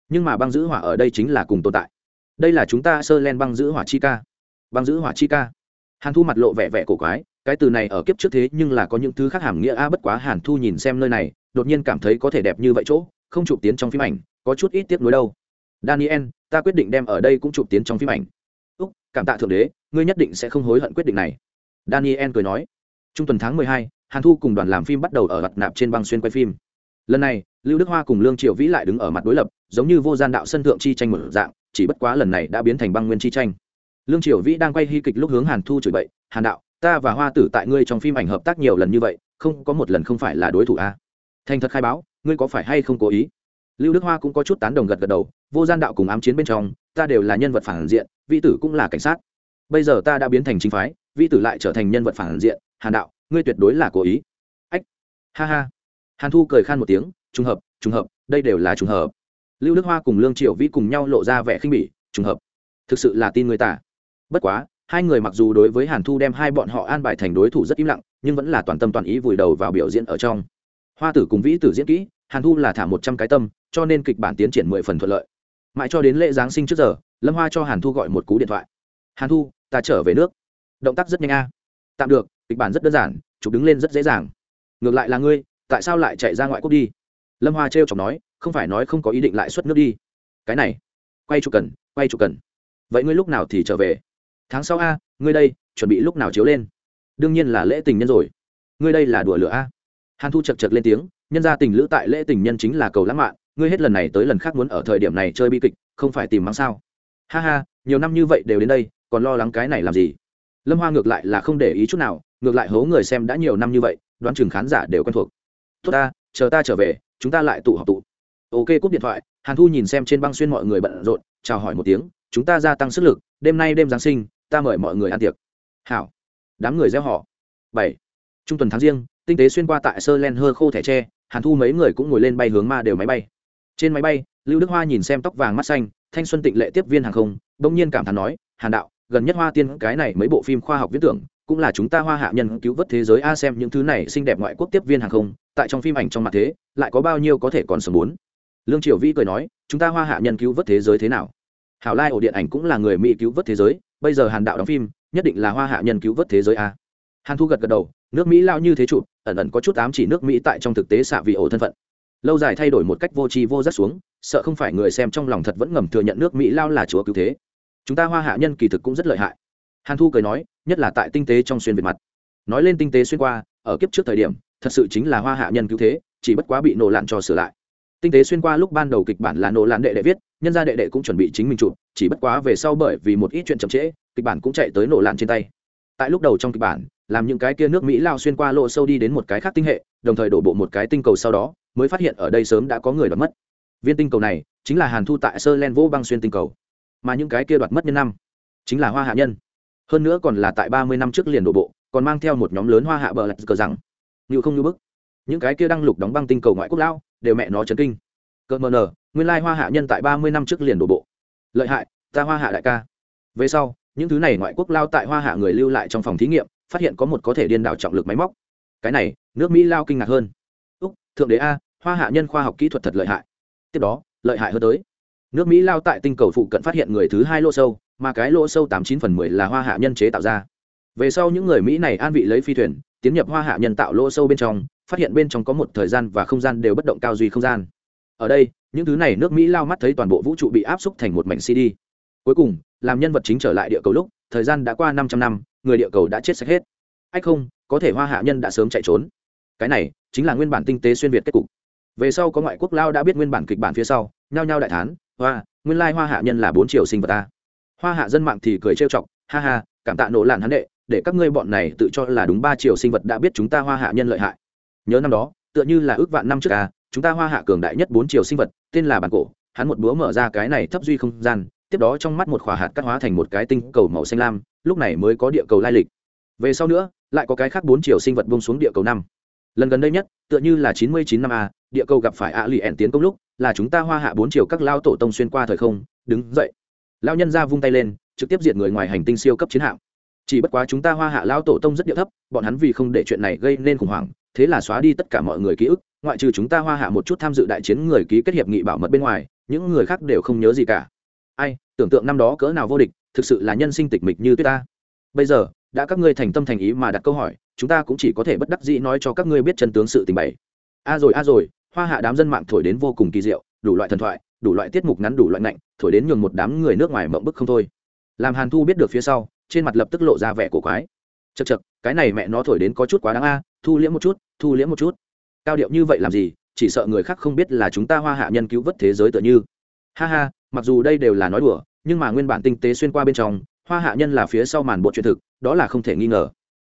S1: Nhưng mà băng giữ hỏa ở đây chính là cùng tồn tại. Đây là chúng ta sơ len băng giữ hỏa chi ca. Băng giữ hỏa chi ca. Hàn thu mặt lộ vẻ vẻ cổ quái, cái từ này ở kiếp trước thế nhưng là có những thứ khác hàm nghĩa a, bất quá hàn thu nhìn xem nơi này, đột nhiên cảm thấy có thể đẹp như vậy chỗ, không chụp tiến trong phim ảnh, có chút ít tiếc nuối đâu. Daniel, ta quyết định đem ở đây cũng chụp tiến trong phim ảnh úc, cảm tạ thượng đế, ngươi nhất định sẽ không hối hận quyết định này. Daniel cười nói. Trung tuần tháng mười hai, hàn thu cùng đoàn làm phim bắt đầu ở mặt nạp trên băng xuyên quay phim. Lần này, lưu đức hoa cùng lương triệu vĩ lại đứng ở mặt đối lập, giống như vô gian đạo sân thượng chi tranh một dạng, chỉ bất quá lần này đã biến thành băng nguyên chi tranh. Lương triều vĩ đang quay hy kịch lúc hướng hàn thu chửi bậy, hàn đạo, ta và hoa tử tại ngươi trong phim ảnh hợp tác nhiều lần như vậy, không có một lần không phải là đối thủ a. Thành thật khai báo, ngươi có phải hay không cố ý? Lưu đức hoa cũng có chút tán đồng gật gật đầu, vô gian đạo cùng ám chiến bên trong ta đều là nhân vật phản diện vi tử cũng là cảnh sát. Bây giờ ta đã biến thành chính phái vi tử lại trở thành nhân vật phản diện, hàn đạo, ngươi tuyệt đối là cố ý. Ách, ha ha. Hàn thu cười khan một tiếng, trùng hợp trùng hợp, đây đều là trùng hợp. Lưu đức hoa cùng lương triệu vĩ cùng nhau lộ ra vẻ khinh bỉ, trùng hợp. Thực sự là tin người ta. Bất quá, hai người mặc dù đối với hàn thu đem hai bọn họ an bài thành đối thủ rất im lặng, nhưng vẫn là toàn tâm toàn ý vùi đầu vào biểu diễn ở trong. Hoa tử cùng vĩ tử diễn kỹ, hàn thu là thả một trăm cái tâm, cho nên kịch bản tiến triển mười phần thuận lợi mãi cho đến lễ giáng sinh trước giờ, lâm hoa cho hàn thu gọi một cú điện thoại. Hàn thu, ta trở về nước. Động tác rất nhanh a. Tạm được, kịch bản rất đơn giản, chụp đứng lên rất dễ dàng. Ngược lại là ngươi, tại sao lại chạy ra ngoại quốc đi? Lâm hoa trêu chọc nói, không phải nói không có ý định lại xuất nước đi. Cái này, quay chụp cần, quay chụp cần. Vậy ngươi lúc nào thì trở về? Tháng sau a, ngươi đây, chuẩn bị lúc nào chiếu lên? Đương nhiên là lễ tình nhân rồi. Ngươi đây là đùa lửa a. Hàn thu chật chật lên tiếng, nhân ra tình lữ tại lễ tình nhân chính là cầu lãng mạn ngươi hết lần này tới lần khác muốn ở thời điểm này chơi bi kịch, không phải tìm mắng sao? Ha ha, nhiều năm như vậy đều đến đây, còn lo lắng cái này làm gì? Lâm hoa ngược lại là không để ý chút nào, ngược lại hố người xem đã nhiều năm như vậy, đoán chừng khán giả đều quen thuộc. Tốt ta, chờ ta trở về, chúng ta lại tụ họp tụ. Ok, cúp điện thoại, hàn thu nhìn xem trên băng xuyên mọi người bận rộn, chào hỏi một tiếng, chúng ta gia tăng sức lực, đêm nay đêm giáng sinh, ta mời mọi người ăn tiệc. Hảo. Đám người gieo họ. Bảy. Trung tuần tháng riêng, tinh tế xuyên qua tại sơ len hơ khô thẻ tre, hàn thu mấy người cũng ngồi lên bay hướng ma đều máy bay trên máy bay, lưu đức hoa nhìn xem tóc vàng mắt xanh, thanh xuân tịnh lệ tiếp viên hàng không đông nhiên cảm thán nói, hàn đạo, gần nhất hoa tiên cái này mấy bộ phim khoa học viễn tưởng, cũng là chúng ta hoa hạ nhân cứu vớt thế giới a xem những thứ này xinh đẹp ngoại quốc tiếp viên hàng không, tại trong phim ảnh trong mặt thế, lại có bao nhiêu có thể còn sống bốn lương triều vĩ cười nói, chúng ta hoa hạ nhân cứu vớt thế giới thế nào? Hảo lai ổ điện ảnh cũng là người mỹ cứu vớt thế giới, bây giờ hàn đạo đóng phim, nhất định là hoa hạ nhân cứu vớt thế giới a. Hàn thu gật gật đầu, nước mỹ lao như thế chụp, ẩn ẩn có chút ám chỉ nước mỹ tại trong thực tế xạ vị ổ thân phận lâu dài thay đổi một cách vô tri vô giác xuống, sợ không phải người xem trong lòng thật vẫn ngầm thừa nhận nước mỹ lao là chúa cứu thế. Chúng ta hoa hạ nhân kỳ thực cũng rất lợi hại. Hàn thu cười nói, nhất là tại tinh tế trong xuyên việt mặt. Nói lên tinh tế xuyên qua, ở kiếp trước thời điểm, thật sự chính là hoa hạ nhân cứu thế, chỉ bất quá bị nổ lạn cho sửa lại. Tinh tế xuyên qua lúc ban đầu kịch bản là nổ lạn đệ đệ viết, nhân gia đệ đệ cũng chuẩn bị chính mình chụp, chỉ bất quá về sau bởi vì một ít chuyện chậm trễ, kịch bản cũng chạy tới nổ lạn trên tay. Tại lúc đầu trong kịch bản, làm những cái kia nước mỹ lao xuyên qua lộ sâu đi đến một cái khác tinh hệ, đồng thời đổ bộ một cái tinh cầu sau đó mới phát hiện ở đây sớm đã có người đoạt mất. Viên tinh cầu này chính là hàn thu tại sơ len vô băng xuyên tinh cầu, mà những cái kia đoạt mất nhân năm chính là hoa hạ nhân. Hơn nữa còn là tại ba mươi năm trước liền đổ bộ, còn mang theo một nhóm lớn hoa hạ bờ lạch cờ rằng. Như không như bức, những cái kia đăng lục đóng băng tinh cầu ngoại quốc lao đều mẹ nó chấn kinh. Cờ mờ nờ, nguyên lai hoa hạ nhân tại ba mươi năm trước liền đổ bộ. Lợi hại, ta hoa hạ đại ca. Về sau, những thứ này ngoại quốc lao tại hoa hạ người lưu lại trong phòng thí nghiệm, phát hiện có một có thể điên đảo trọng lực máy móc. Cái này, nước mỹ lao kinh ngạc hơn. Úc, thượng đế a hoa hạ nhân khoa học kỹ thuật thật lợi hại. Tiếp đó, lợi hại hơn tới. Nước mỹ lao tại tinh cầu phụ cận phát hiện người thứ hai lỗ sâu, mà cái lỗ sâu tám chín phần mười là hoa hạ nhân chế tạo ra. Về sau những người mỹ này an vị lấy phi thuyền, tiến nhập hoa hạ nhân tạo lỗ sâu bên trong, phát hiện bên trong có một thời gian và không gian đều bất động cao duy không gian. Ở đây, những thứ này nước mỹ lao mắt thấy toàn bộ vũ trụ bị áp xúc thành một mảnh cd cuối cùng, làm nhân vật chính trở lại địa cầu lúc, thời gian đã qua 500 năm, người địa cầu đã chết sạch hết. Ách không, có thể hoa hạ nhân đã sớm chạy trốn. Cái này chính là nguyên bản tinh tế xuyên việt kết cục về sau có ngoại quốc lao đã biết nguyên bản kịch bản phía sau, nhao nhao đại thán, hoa, nguyên lai hoa hạ nhân là bốn triệu sinh vật ta. Hoa hạ dân mạng thì cười trêu chọc, ha ha, cảm tạ nổ làn hắn đệ, để các ngươi bọn này tự cho là đúng ba triệu sinh vật đã biết chúng ta hoa hạ nhân lợi hại. Nhớ năm đó, tựa như là ước vạn năm trước à chúng ta hoa hạ cường đại nhất bốn triệu sinh vật, tên là bản cổ, hắn một búa mở ra cái này thấp duy không gian, tiếp đó trong mắt một khỏa hạt cắt hóa thành một cái tinh cầu màu xanh lam, lúc này mới có địa cầu lai lịch. Về sau nữa, lại có cái khác bốn triệu sinh vật bông xuống địa cầu năm lần gần đây nhất, tựa như là chín mươi chín năm a, địa cầu gặp phải ạ lì ẻn tiến công lúc, là chúng ta hoa hạ bốn chiều các lao tổ tông xuyên qua thời không, đứng dậy. Lao nhân ra vung tay lên, trực tiếp diệt người ngoài hành tinh siêu cấp chiến hạm. Chỉ bất quá chúng ta hoa hạ lao tổ tông rất địa thấp, bọn hắn vì không để chuyện này gây nên khủng hoảng, thế là xóa đi tất cả mọi người ký ức, ngoại trừ chúng ta hoa hạ một chút tham dự đại chiến người ký kết hiệp nghị bảo mật bên ngoài, những người khác đều không nhớ gì cả. Ai, tưởng tượng năm đó cỡ nào vô địch, thực sự là nhân sinh tịch mịch như tuyết ta. Bây giờ đã các ngươi thành tâm thành ý mà đặt câu hỏi, chúng ta cũng chỉ có thể bất đắc dĩ nói cho các ngươi biết chân tướng sự tình bày. A rồi a rồi, hoa hạ đám dân mạng thổi đến vô cùng kỳ diệu, đủ loại thần thoại, đủ loại tiết mục ngắn, đủ loại ngạnh, thổi đến nhường một đám người nước ngoài mộng bức không thôi. Làm hàn thu biết được phía sau, trên mặt lập tức lộ ra vẻ của quái. Chật chật cái này mẹ nó thổi đến có chút quá đáng a, thu liễm một chút, thu liễm một chút. Cao điệu như vậy làm gì, chỉ sợ người khác không biết là chúng ta hoa hạ nhân cứu vớt thế giới tựa như. Ha ha, mặc dù đây đều là nói đùa, nhưng mà nguyên bản tinh tế xuyên qua bên trong hoa hạ nhân là phía sau màn bộ truyện thực, đó là không thể nghi ngờ.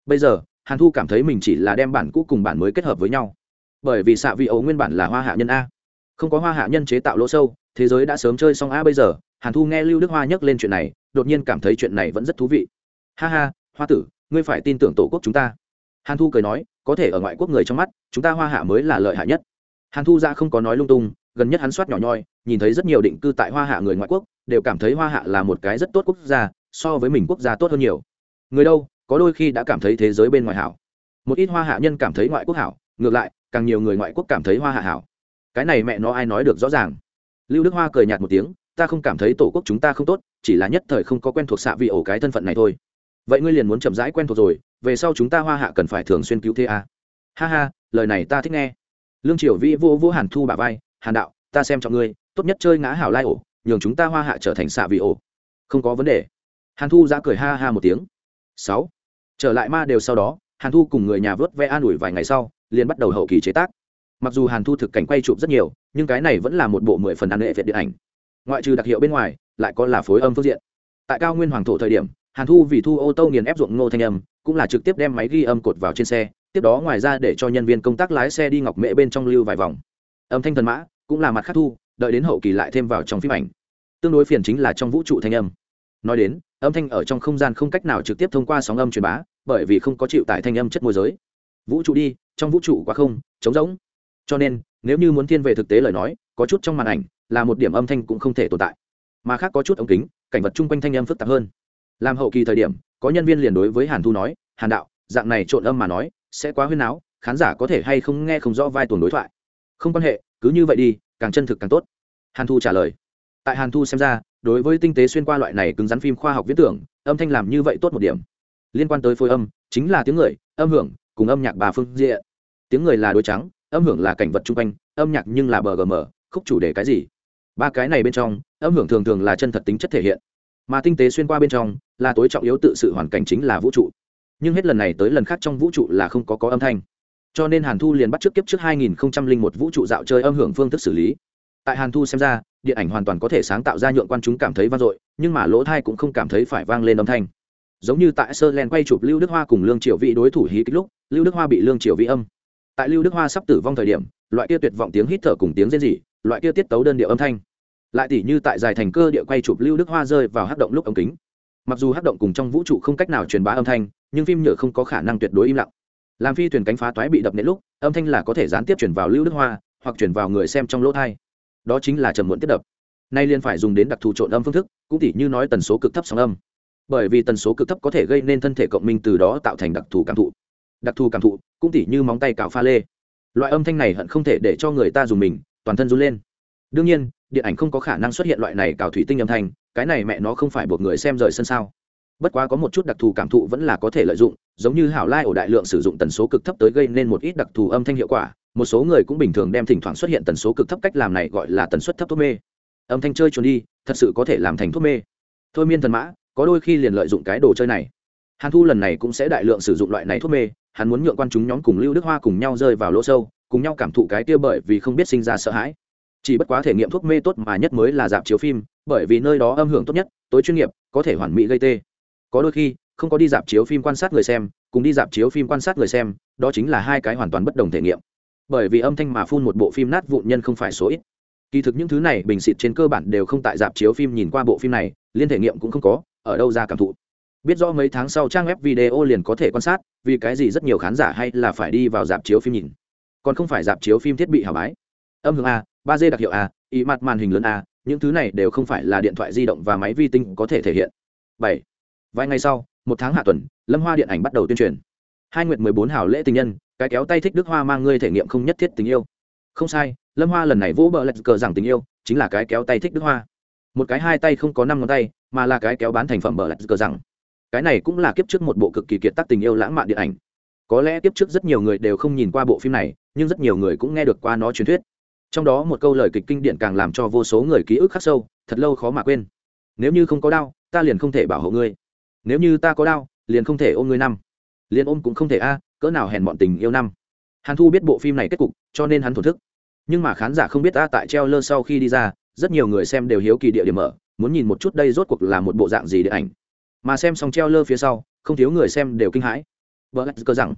S1: Bây giờ, hàn thu cảm thấy mình chỉ là đem bản cũ cùng bản mới kết hợp với nhau. Bởi vì xạ vị ấu nguyên bản là hoa hạ nhân a. Không có hoa hạ nhân chế tạo lỗ sâu, thế giới đã sớm chơi xong a bây giờ, hàn thu nghe lưu đức hoa nhắc lên chuyện này, đột nhiên cảm thấy chuyện này vẫn rất thú vị. Ha ha, hoa tử, ngươi phải tin tưởng tổ quốc chúng ta. Hàn thu cười nói, có thể ở ngoại quốc người trong mắt, chúng ta hoa hạ mới là lợi hại nhất. Hàn thu ra không có nói lung tung, gần nhất hắn soát nhỏ nhoi, nhìn thấy rất nhiều định cư tại hoa hạ người ngoại quốc, đều cảm thấy hoa hạ là một cái rất tốt quốc gia so với mình quốc gia tốt hơn nhiều. Người đâu, có đôi khi đã cảm thấy thế giới bên ngoài hảo. Một ít hoa hạ nhân cảm thấy ngoại quốc hảo, ngược lại, càng nhiều người ngoại quốc cảm thấy hoa hạ hảo. Cái này mẹ nó ai nói được rõ ràng. Lưu đức hoa cười nhạt một tiếng, ta không cảm thấy tổ quốc chúng ta không tốt, chỉ là nhất thời không có quen thuộc xạ vị ổ cái thân phận này thôi. Vậy ngươi liền muốn chậm rãi quen thuộc rồi, về sau chúng ta hoa hạ cần phải thường xuyên cứu thế à? ha ha, lời này ta thích nghe. Lương triều vĩ vô vô hàn thu bà vai, hàn đạo, ta xem cho ngươi, tốt nhất chơi ngã hảo lai ổ, nhường chúng ta hoa hạ trở thành xạ vị ổ. Không có vấn đề hàn thu giã cười ha ha một tiếng. Sáu. Trở lại ma đều sau đó, hàn thu cùng người nhà vớt ve an ủi vài ngày sau, liền bắt đầu hậu kỳ chế tác. Mặc dù hàn thu thực cảnh quay chụp rất nhiều, nhưng cái này vẫn là một bộ mười phần ăn lệ việt điện ảnh. Ngoại trừ đặc hiệu bên ngoài, lại có là phối âm phương diện. Tại cao nguyên hoàng thổ thời điểm, hàn thu vì thu ô tô nghiền ép ruộng ngô thanh âm, cũng là trực tiếp đem máy ghi âm cột vào trên xe, tiếp đó ngoài ra để cho nhân viên công tác lái xe đi ngọc mễ bên trong lưu vài vòng. Âm thanh thần mã cũng là mặt khác thu, đợi đến hậu kỳ lại thêm vào trong phim ảnh. Tương đối phiền chính là trong vũ trụ thanh âm. Nói đến âm thanh ở trong không gian không cách nào trực tiếp thông qua sóng âm truyền bá, bởi vì không có chịu tải thanh âm chất môi giới. Vũ trụ đi, trong vũ trụ quá không, trống rỗng. Cho nên, nếu như muốn thiên về thực tế lời nói, có chút trong màn ảnh là một điểm âm thanh cũng không thể tồn tại. Mà khác có chút ống kính, cảnh vật chung quanh thanh âm phức tạp hơn. Làm hậu kỳ thời điểm, có nhân viên liền đối với hàn thu nói, hàn đạo, dạng này trộn âm mà nói, sẽ quá huyên áo khán giả có thể hay không nghe không rõ vai tuần đối thoại. Không quan hệ, cứ như vậy đi, càng chân thực càng tốt. Hàn thu trả lời. Tại hàn thu xem ra đối với tinh tế xuyên qua loại này cứng rắn phim khoa học viễn tưởng, âm thanh làm như vậy tốt một điểm. Liên quan tới phối âm, chính là tiếng người, âm hưởng, cùng âm nhạc bà phương diện. Tiếng người là đôi trắng, âm hưởng là cảnh vật chung quanh, âm nhạc nhưng là bờ gm khúc chủ đề cái gì? Ba cái này bên trong, âm hưởng thường thường là chân thật tính chất thể hiện. Mà tinh tế xuyên qua bên trong, là tối trọng yếu tự sự hoàn cảnh chính là vũ trụ. Nhưng hết lần này tới lần khác trong vũ trụ là không có có âm thanh. Cho nên hàn thu liền bắt trước kiếp trước 2001 vũ trụ dạo chơi âm hưởng phương thức xử lý tại hàn thu xem ra, điện ảnh hoàn toàn có thể sáng tạo ra nhượng quan chúng cảm thấy vang dội, nhưng mà lỗ thai cũng không cảm thấy phải vang lên âm thanh. Giống như tại sơ len quay chụp lưu đức hoa cùng lương triều vĩ đối thủ hí kích lúc, lưu đức hoa bị lương triều vĩ âm. Tại lưu đức hoa sắp tử vong thời điểm, loại kia tuyệt vọng tiếng hít thở cùng tiếng rên rỉ, loại kia tiết tấu đơn điệu âm thanh. Lại tỉ như tại dài thành cơ địa quay chụp lưu đức hoa rơi vào hát động lúc ống kính. Mặc dù hát động cùng trong vũ trụ không cách nào truyền bá âm thanh, nhưng phim nhựa không có khả năng tuyệt đối im lặng. Làm phi thuyền cánh phá toái bị đập nện lúc, âm thanh là có thể gián tiếp chuyển vào lưu đức hoa, hoặc chuyển vào người xem trong lỗ thai đó chính là trầm muộn tiết đập. Nay liên phải dùng đến đặc thù trộn âm phương thức, cũng tỉ như nói tần số cực thấp sóng âm. Bởi vì tần số cực thấp có thể gây nên thân thể cộng minh từ đó tạo thành đặc thù cảm thụ. Đặc thù cảm thụ, cũng tỉ như móng tay cào pha lê. Loại âm thanh này hận không thể để cho người ta dùng mình, toàn thân run lên. Đương nhiên, điện ảnh không có khả năng xuất hiện loại này cào thủy tinh âm thanh, cái này mẹ nó không phải buộc người xem rời sân sao. Bất quá có một chút đặc thù cảm thụ vẫn là có thể lợi dụng, giống như hảo lai ổ đại lượng sử dụng tần số cực thấp tới gây nên một ít đặc thù âm thanh hiệu quả một số người cũng bình thường đem thỉnh thoảng xuất hiện tần số cực thấp cách làm này gọi là tần suất thấp thuốc mê. Âm thanh chơi trốn đi, thật sự có thể làm thành thuốc mê. Thôi miên thần mã, có đôi khi liền lợi dụng cái đồ chơi này. Hàn thu lần này cũng sẽ đại lượng sử dụng loại này thuốc mê, hắn muốn nhượng quan chúng nhóm cùng lưu đức hoa cùng nhau rơi vào lỗ sâu, cùng nhau cảm thụ cái kia bởi vì không biết sinh ra sợ hãi. Chỉ bất quá thể nghiệm thuốc mê tốt mà nhất mới là dạp chiếu phim, bởi vì nơi đó âm hưởng tốt nhất, tối chuyên nghiệp, có thể hoàn mỹ gây tê. Có đôi khi, không có đi dạp chiếu phim quan sát người xem, cùng đi dạp chiếu phim quan sát người xem, đó chính là hai cái hoàn toàn bất đồng thể nghiệm bởi vì âm thanh mà phun một bộ phim nát vụn nhân không phải số ít. Kỳ thực những thứ này bình xịt trên cơ bản đều không tại dạp chiếu phim nhìn qua bộ phim này, liên thể nghiệm cũng không có, ở đâu ra cảm thụ. Biết rõ mấy tháng sau trang web video liền có thể quan sát, vì cái gì rất nhiều khán giả hay là phải đi vào dạp chiếu phim nhìn. Còn không phải dạp chiếu phim thiết bị hảo bái. Âm hưởng a, ba d đặc hiệu a, ý mặt màn hình lớn a, những thứ này đều không phải là điện thoại di động và máy vi tinh có thể thể hiện. Bảy, vài ngày sau, một tháng hạ tuần, lâm hoa điện ảnh bắt đầu tuyên truyền. Hai nguyệt mười bốn hảo lễ tình nhân cái kéo tay thích đức hoa mang ngươi thể nghiệm không nhất thiết tình yêu. Không sai, lâm hoa lần này vỗ bờ lạch cờ rằng tình yêu, chính là cái kéo tay thích đức hoa. Một cái hai tay không có năm ngón tay, mà là cái kéo bán thành phẩm bờ lạch cờ rằng cái này cũng là kiếp trước một bộ cực kỳ kiệt tác tình yêu lãng mạn điện ảnh. Có lẽ kiếp trước rất nhiều người đều không nhìn qua bộ phim này, nhưng rất nhiều người cũng nghe được qua nó truyền thuyết. Trong đó một câu lời kịch kinh điển càng làm cho vô số người ký ức khắc sâu, thật lâu khó mà quên. Nếu như không có đau, ta liền không thể bảo hộ ngươi. Nếu như ta có đau, liền không thể ôm ngươi năm. Liền ôm cũng không thể a cỡ nào hèn bọn tình yêu năm. Hàn thu biết bộ phim này kết cục, cho nên hắn thổn thức. Nhưng mà khán giả không biết ta tại treo lơ sau khi đi ra, rất nhiều người xem đều hiếu kỳ địa điểm mở muốn nhìn một chút đây rốt cuộc là một bộ dạng gì điện ảnh. Mà xem xong treo lơ phía sau, không thiếu người xem đều kinh hãi. Vợ lạch cơ rằng,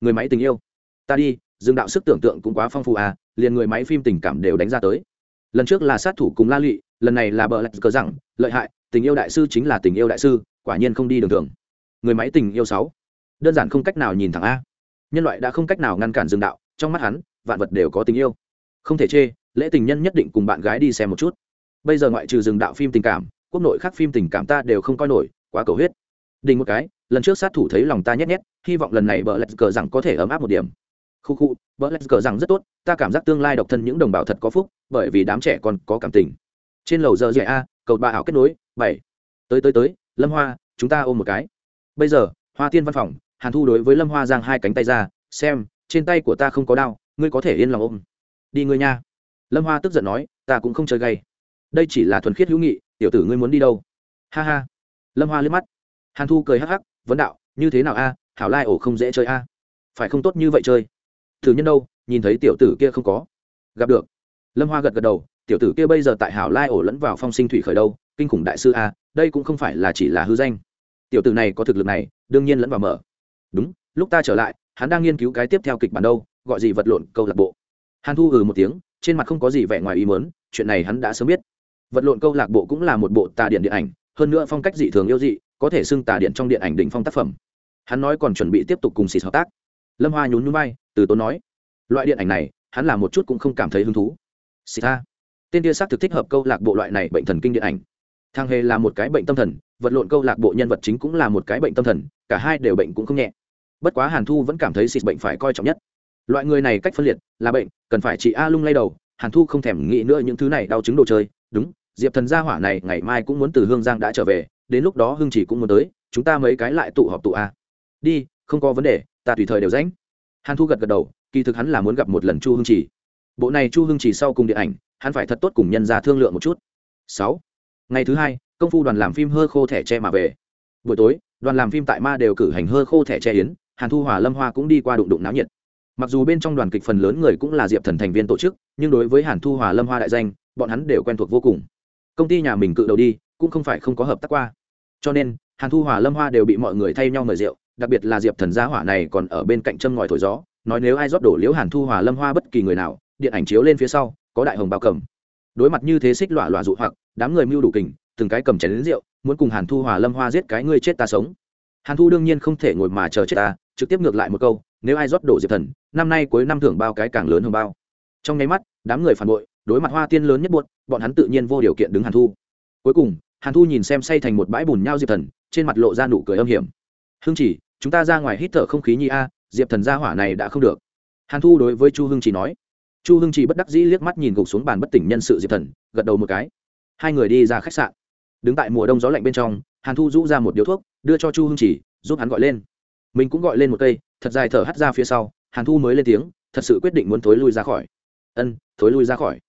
S1: người máy tình yêu, ta đi, dương đạo sức tưởng tượng cũng quá phong phú à liền người máy phim tình cảm đều đánh ra tới. Lần trước là sát thủ cùng la lụy, lần này là bờ lạch cờ rằng, lợi hại, tình yêu đại sư chính là tình yêu đại sư, quả nhiên không đi đường thường. Người máy tình yêu sáu đơn giản không cách nào nhìn thẳng a. Nhân loại đã không cách nào ngăn cản dương đạo, trong mắt hắn, vạn vật đều có tình yêu. Không thể chê, lễ tình nhân nhất định cùng bạn gái đi xem một chút. Bây giờ ngoại trừ dừng đạo phim tình cảm, quốc nội khác phim tình cảm ta đều không coi nổi, quá cầu huyết. Đình một cái, lần trước sát thủ thấy lòng ta nhét nhét, hy vọng lần này bờ lạch cờ rằng có thể ấm áp một điểm. Khu khu bờ lạch cờ rằng rất tốt, ta cảm giác tương lai độc thân những đồng bào thật có phúc, bởi vì đám trẻ còn có cảm tình. Trên lầu giờ dạy a, cầu ba ảo kết nối, bảy. Tới tới tới, lâm hoa, chúng ta ôm một cái. Bây giờ, hoa tiên văn phòng hàn thu đối với lâm hoa giang hai cánh tay ra xem trên tay của ta không có đao, ngươi có thể yên lòng ôm. Đi ngươi nha. Lâm hoa tức giận nói ta cũng không chơi gay. Đây chỉ là thuần khiết hữu nghị tiểu tử ngươi muốn đi đâu? Ha ha. Lâm hoa liếc mắt. Hàn thu cười hắc hắc vấn đạo như thế nào a? Hảo lai ổ không dễ chơi a. Phải không tốt như vậy chơi? Thử nhân đâu nhìn thấy tiểu tử kia không có gặp được. Lâm hoa gật gật đầu tiểu tử kia bây giờ tại hảo lai ổ lẫn vào phong sinh thủy khởi đâu kinh khủng đại sư a đây cũng không phải là chỉ là hư danh. Tiểu tử này có thực lực này đương nhiên lẫn vào mở đúng, lúc ta trở lại, hắn đang nghiên cứu cái tiếp theo kịch bản đâu, gọi gì vật lộn, câu lạc bộ. Hàn thu ừ một tiếng, trên mặt không có gì vẻ ngoài ý mớn chuyện này hắn đã sớm biết. Vật lộn câu lạc bộ cũng là một bộ tà điện điện ảnh, hơn nữa phong cách dị thường yêu dị, có thể xưng tà điện trong điện ảnh đỉnh phong tác phẩm. Hắn nói còn chuẩn bị tiếp tục cùng xịt hợp tác. Lâm hoa nhún nhún vai, từ tốn nói, loại điện ảnh này, hắn làm một chút cũng không cảm thấy hứng thú. Xịt ta tên kia xác thực thích hợp câu lạc bộ loại này bệnh thần kinh điện ảnh. Thang hề là một cái bệnh tâm thần, vật lộn câu lạc bộ nhân vật chính cũng là một cái bệnh tâm thần, cả hai đều bệnh cũng không nhẹ bất quá hàn thu vẫn cảm thấy xịt bệnh phải coi trọng nhất. Loại người này cách phân liệt, là bệnh, cần phải chị a lung lay đầu, hàn thu không thèm nghĩ nữa những thứ này đau chứng đồ chơi. Đúng, diệp thần gia hỏa này ngày mai cũng muốn từ hương giang đã trở về, đến lúc đó hương chỉ cũng muốn tới, chúng ta mấy cái lại tụ họp tụ a. Đi, không có vấn đề, ta tùy thời đều rãnh hàn thu gật gật đầu, kỳ thực hắn là muốn gặp một lần chu hương chỉ. Bộ này chu hương chỉ sau cùng điện ảnh, hắn phải thật tốt cùng nhân ra thương lượng một chút. Sáu, ngày thứ hai, công phu đoàn làm phim hơ khô thẻ tre mà về. Buổi tối, đoàn làm phim tại ma đều cử hành hơ khô thẻ tre yến hàn thu hòa lâm hoa cũng đi qua đụng đụng náo nhiệt. Mặc dù bên trong đoàn kịch phần lớn người cũng là diệp thần thành viên tổ chức, nhưng đối với hàn thu hòa lâm hoa đại danh, bọn hắn đều quen thuộc vô cùng. Công ty nhà mình cự đầu đi, cũng không phải không có hợp tác qua. Cho nên, hàn thu hòa lâm hoa đều bị mọi người thay nhau mời rượu, đặc biệt là diệp thần gia hỏa này còn ở bên cạnh châm ngòi thổi gió, nói nếu ai rót đổ liễu hàn thu hòa lâm hoa bất kỳ người nào, điện ảnh chiếu lên phía sau, có đại hồng bao cầm. Đối mặt như thế xích lọa lọa dụ hoặc, đám người mưu đủ kình, từng cái cầm chén đến rượu, muốn cùng hàn thu hòa lâm hoa giết cái ngươi chết ta sống hàn thu đương nhiên không thể ngồi mà chờ chết ta, trực tiếp ngược lại một câu, nếu ai rót đổ diệp thần, năm nay cuối năm thưởng bao cái càng lớn hơn bao. Trong nháy mắt, đám người phản bội, đối mặt hoa tiên lớn nhất buốt bọn hắn tự nhiên vô điều kiện đứng hàn thu. Cuối cùng, hàn thu nhìn xem say thành một bãi bùn nhau diệp thần, trên mặt lộ ra nụ cười âm hiểm. Hưng chỉ, chúng ta ra ngoài hít thở không khí nhi a, diệp thần gia hỏa này đã không được. Hàn thu đối với chu hưng chỉ nói. Chu hưng chỉ bất đắc dĩ liếc mắt nhìn gục xuống bàn bất tỉnh nhân sự diệp thần, gật đầu một cái. Hai người đi ra khách sạn. Đứng tại mùa đông gió lạnh bên trong, hàn thu rũ ra một điếu thuốc đưa cho chu hưng chỉ, giúp hắn gọi lên. Mình cũng gọi lên một cây, thật dài thở hắt ra phía sau, hàn thu mới lên tiếng, thật sự quyết định muốn thối lui ra khỏi. Ân, thối lui ra khỏi.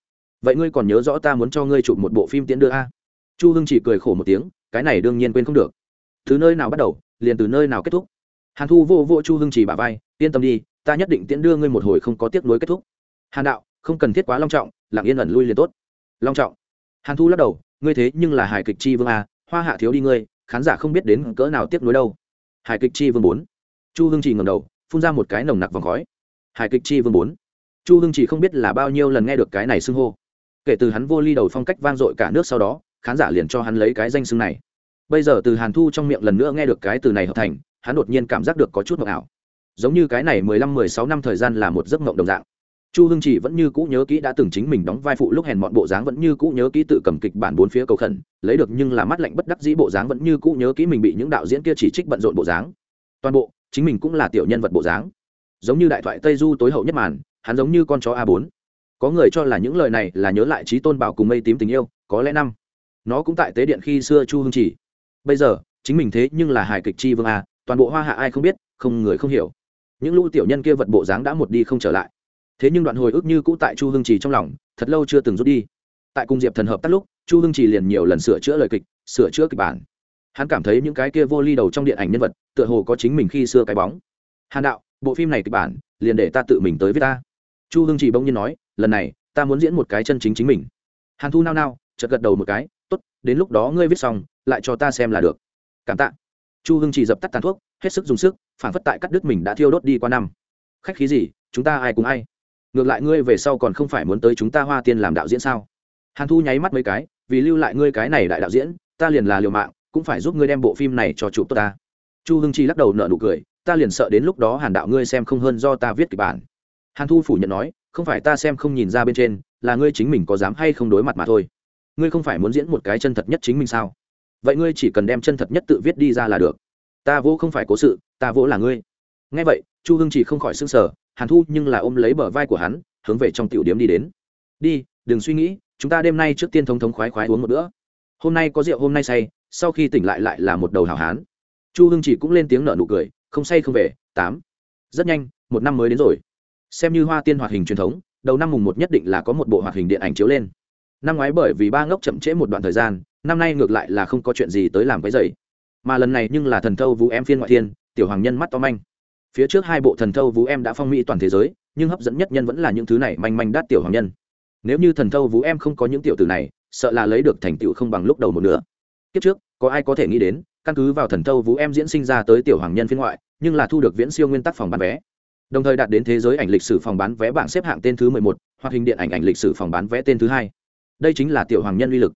S1: Vậy ngươi còn nhớ rõ ta muốn cho ngươi chụp một bộ phim tiễn đưa a? Chu hưng chỉ cười khổ một tiếng, cái này đương nhiên quên không được. Từ nơi nào bắt đầu, liền từ nơi nào kết thúc. Hàn thu vô vô chu hưng chỉ bà vai, yên tâm đi, ta nhất định tiễn đưa ngươi một hồi không có tiếc nuối kết thúc. Hàn đạo, không cần thiết quá long trọng, lặng yên ẩn lui liền tốt. Long trọng. Hàn thu lắc đầu, ngươi thế nhưng là hài kịch chi vương a, hoa hạ thiếu đi ngươi khán giả không biết đến cỡ nào tiếc nuối đâu. Hài kịch chi vương bốn. Chu hưng chỉ ngầm đầu, phun ra một cái nồng nặc vòng khói. Hài kịch chi vương bốn. Chu hưng chỉ không biết là bao nhiêu lần nghe được cái này xưng hô. Kể từ hắn vô ly đầu phong cách vang dội cả nước sau đó, khán giả liền cho hắn lấy cái danh xưng này. Bây giờ từ hàn thu trong miệng lần nữa nghe được cái từ này hợp thành, hắn đột nhiên cảm giác được có chút mộng ảo. Giống như cái này mười lăm mười sáu năm thời gian là một giấc mộng đồng dạng chu hưng chỉ vẫn như cũ nhớ kỹ đã từng chính mình đóng vai phụ lúc hèn mọn bộ dáng vẫn như cũ nhớ kỹ tự cầm kịch bản bốn phía cầu khẩn, lấy được nhưng là mắt lạnh bất đắc dĩ bộ dáng vẫn như cũ nhớ kỹ mình bị những đạo diễn kia chỉ trích bận rộn bộ dáng. Toàn bộ, chính mình cũng là tiểu nhân vật bộ dáng. Giống như đại thoại tây du tối hậu nhất màn, hắn giống như con chó a bốn. Có người cho là những lời này là nhớ lại trí tôn bảo cùng mây tím tình yêu, có lẽ năm. Nó cũng tại tế điện khi xưa chu hưng chỉ. Bây giờ, chính mình thế nhưng là hài kịch chi vương a, toàn bộ hoa hạ ai không biết, không người không hiểu. Những lũ tiểu nhân kia vật bộ dáng đã một đi không trở lại thế nhưng đoạn hồi ức như cũ tại chu hưng trì trong lòng, thật lâu chưa từng rút đi. Tại cung diệp thần hợp tác lúc, chu hưng trì liền nhiều lần sửa chữa lời kịch, sửa chữa kịch bản. Hắn cảm thấy những cái kia vô ly đầu trong điện ảnh nhân vật, tựa hồ có chính mình khi xưa cái bóng. Hàn đạo, bộ phim này kịch bản, liền để ta tự mình tới với ta. Chu hưng trì bỗng nhiên nói, lần này, ta muốn diễn một cái chân chính chính mình. Hàn thu nao nao, chợt gật đầu một cái, tốt, đến lúc đó ngươi viết xong, lại cho ta xem là được. Cảm tạ. Chu hưng trì dập tắt tàn thuốc, hết sức dùng sức, phản phất tại cắt đứt mình đã thiêu đốt đi qua năm. Khách khí gì, chúng ta ai cùng ai? Ngược lại ngươi về sau còn không phải muốn tới chúng ta hoa tiên làm đạo diễn sao? Hàn thu nháy mắt mấy cái, vì lưu lại ngươi cái này đại đạo diễn, ta liền là liều mạng, cũng phải giúp ngươi đem bộ phim này cho chụp tốt ta. Chu hưng chi lắc đầu nợ nụ cười, ta liền sợ đến lúc đó hàn đạo ngươi xem không hơn do ta viết kịch bản. Hàn thu phủ nhận nói, không phải ta xem không nhìn ra bên trên, là ngươi chính mình có dám hay không đối mặt mà thôi. Ngươi không phải muốn diễn một cái chân thật nhất chính mình sao? Vậy ngươi chỉ cần đem chân thật nhất tự viết đi ra là được. Ta vô không phải cố sự, ta vô là ngươi. Nghe vậy, chu hưng chỉ không khỏi s ư n g sở hàn thu nhưng là ôm lấy bờ vai của hắn, hướng về trong tiểu điếm đi đến. Đi, đừng suy nghĩ, chúng ta đêm nay trước tiên thống thống khoái khoái uống một bữa. Hôm nay có rượu, hôm nay say, sau khi tỉnh lại lại là một đầu hào hán. Chu hưng chỉ cũng lên tiếng nở nụ cười, không say không về, tám. Rất nhanh, một năm mới đến rồi. Xem như hoa tiên hoạt hình truyền thống, đầu năm mùng một nhất định là có một bộ hoạt hình điện ảnh chiếu lên. Năm ngoái bởi vì ba ngốc chậm trễ một đoạn thời gian, năm nay ngược lại là không có chuyện gì tới làm cái dày mà lần này nhưng là thần thâu vũ em phiên ngoại thiên, tiểu hoàng nhân mắt to manh phía trước hai bộ thần thâu vũ em đã phong mỹ toàn thế giới, nhưng hấp dẫn nhất nhân vẫn là những thứ này manh manh đắt tiểu hoàng nhân. Nếu như thần thâu vũ em không có những tiểu tử này, sợ là lấy được thành tựu không bằng lúc đầu một nửa. Kiếp trước, có ai có thể nghĩ đến, căn cứ vào thần thâu vũ em diễn sinh ra tới tiểu hoàng nhân phiên ngoại, nhưng là thu được viễn siêu nguyên tắc phòng bán vé. Đồng thời đạt đến thế giới ảnh lịch sử phòng bán vé bảng xếp hạng tên thứ mười một, hoặc hình điện ảnh ảnh lịch sử phòng bán vé tên thứ hai. Đây chính là tiểu hoàng nhân uy lực.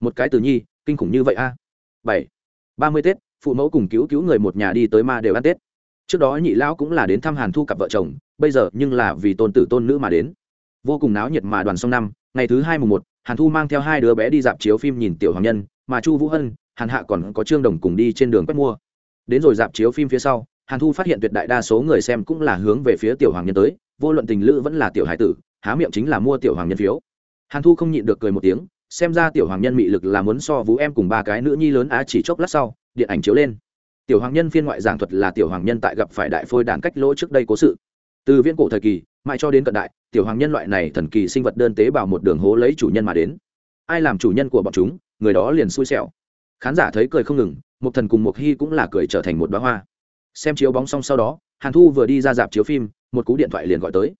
S1: Một cái từ nhi, kinh khủng như vậy a. Bảy. Ba mươi tết, phụ mẫu cùng cứu cứu người một nhà đi tới ma đều ăn tết trước đó nhị lão cũng là đến thăm hàn thu cặp vợ chồng, bây giờ nhưng là vì tôn tử tôn nữ mà đến. Vô cùng náo nhiệt mà đoàn song năm, ngày thứ hai mùng một, hàn thu mang theo hai đứa bé đi dạp chiếu phim nhìn tiểu hoàng nhân, mà chu vũ hân, hàn hạ còn có trương đồng cùng đi trên đường quét mua. Đến rồi dạp chiếu phim phía sau, hàn thu phát hiện tuyệt đại đa số người xem cũng là hướng về phía tiểu hoàng nhân tới, vô luận tình lữ vẫn là tiểu hải tử, há miệng chính là mua tiểu hoàng nhân phiếu. Hàn thu không nhịn được cười một tiếng, xem ra tiểu hoàng nhân mị lực là muốn so vũ em cùng ba cái nữ nhi lớn á chỉ chốc lát sau, điện ảnh chiếu lên tiểu hoàng nhân phiên ngoại giảng thuật là tiểu hoàng nhân tại gặp phải đại phôi đàn cách lỗ trước đây cố sự. Từ viễn cổ thời kỳ, mãi cho đến cận đại, tiểu hoàng nhân loại này thần kỳ sinh vật đơn tế bào một đường hố lấy chủ nhân mà đến. Ai làm chủ nhân của bọn chúng, người đó liền xui xẻo. Khán giả thấy cười không ngừng, một thần cùng một hy cũng là cười trở thành một bá hoa. Xem chiếu bóng xong sau đó, hàn thu vừa đi ra dạp chiếu phim, một cú điện thoại liền gọi tới.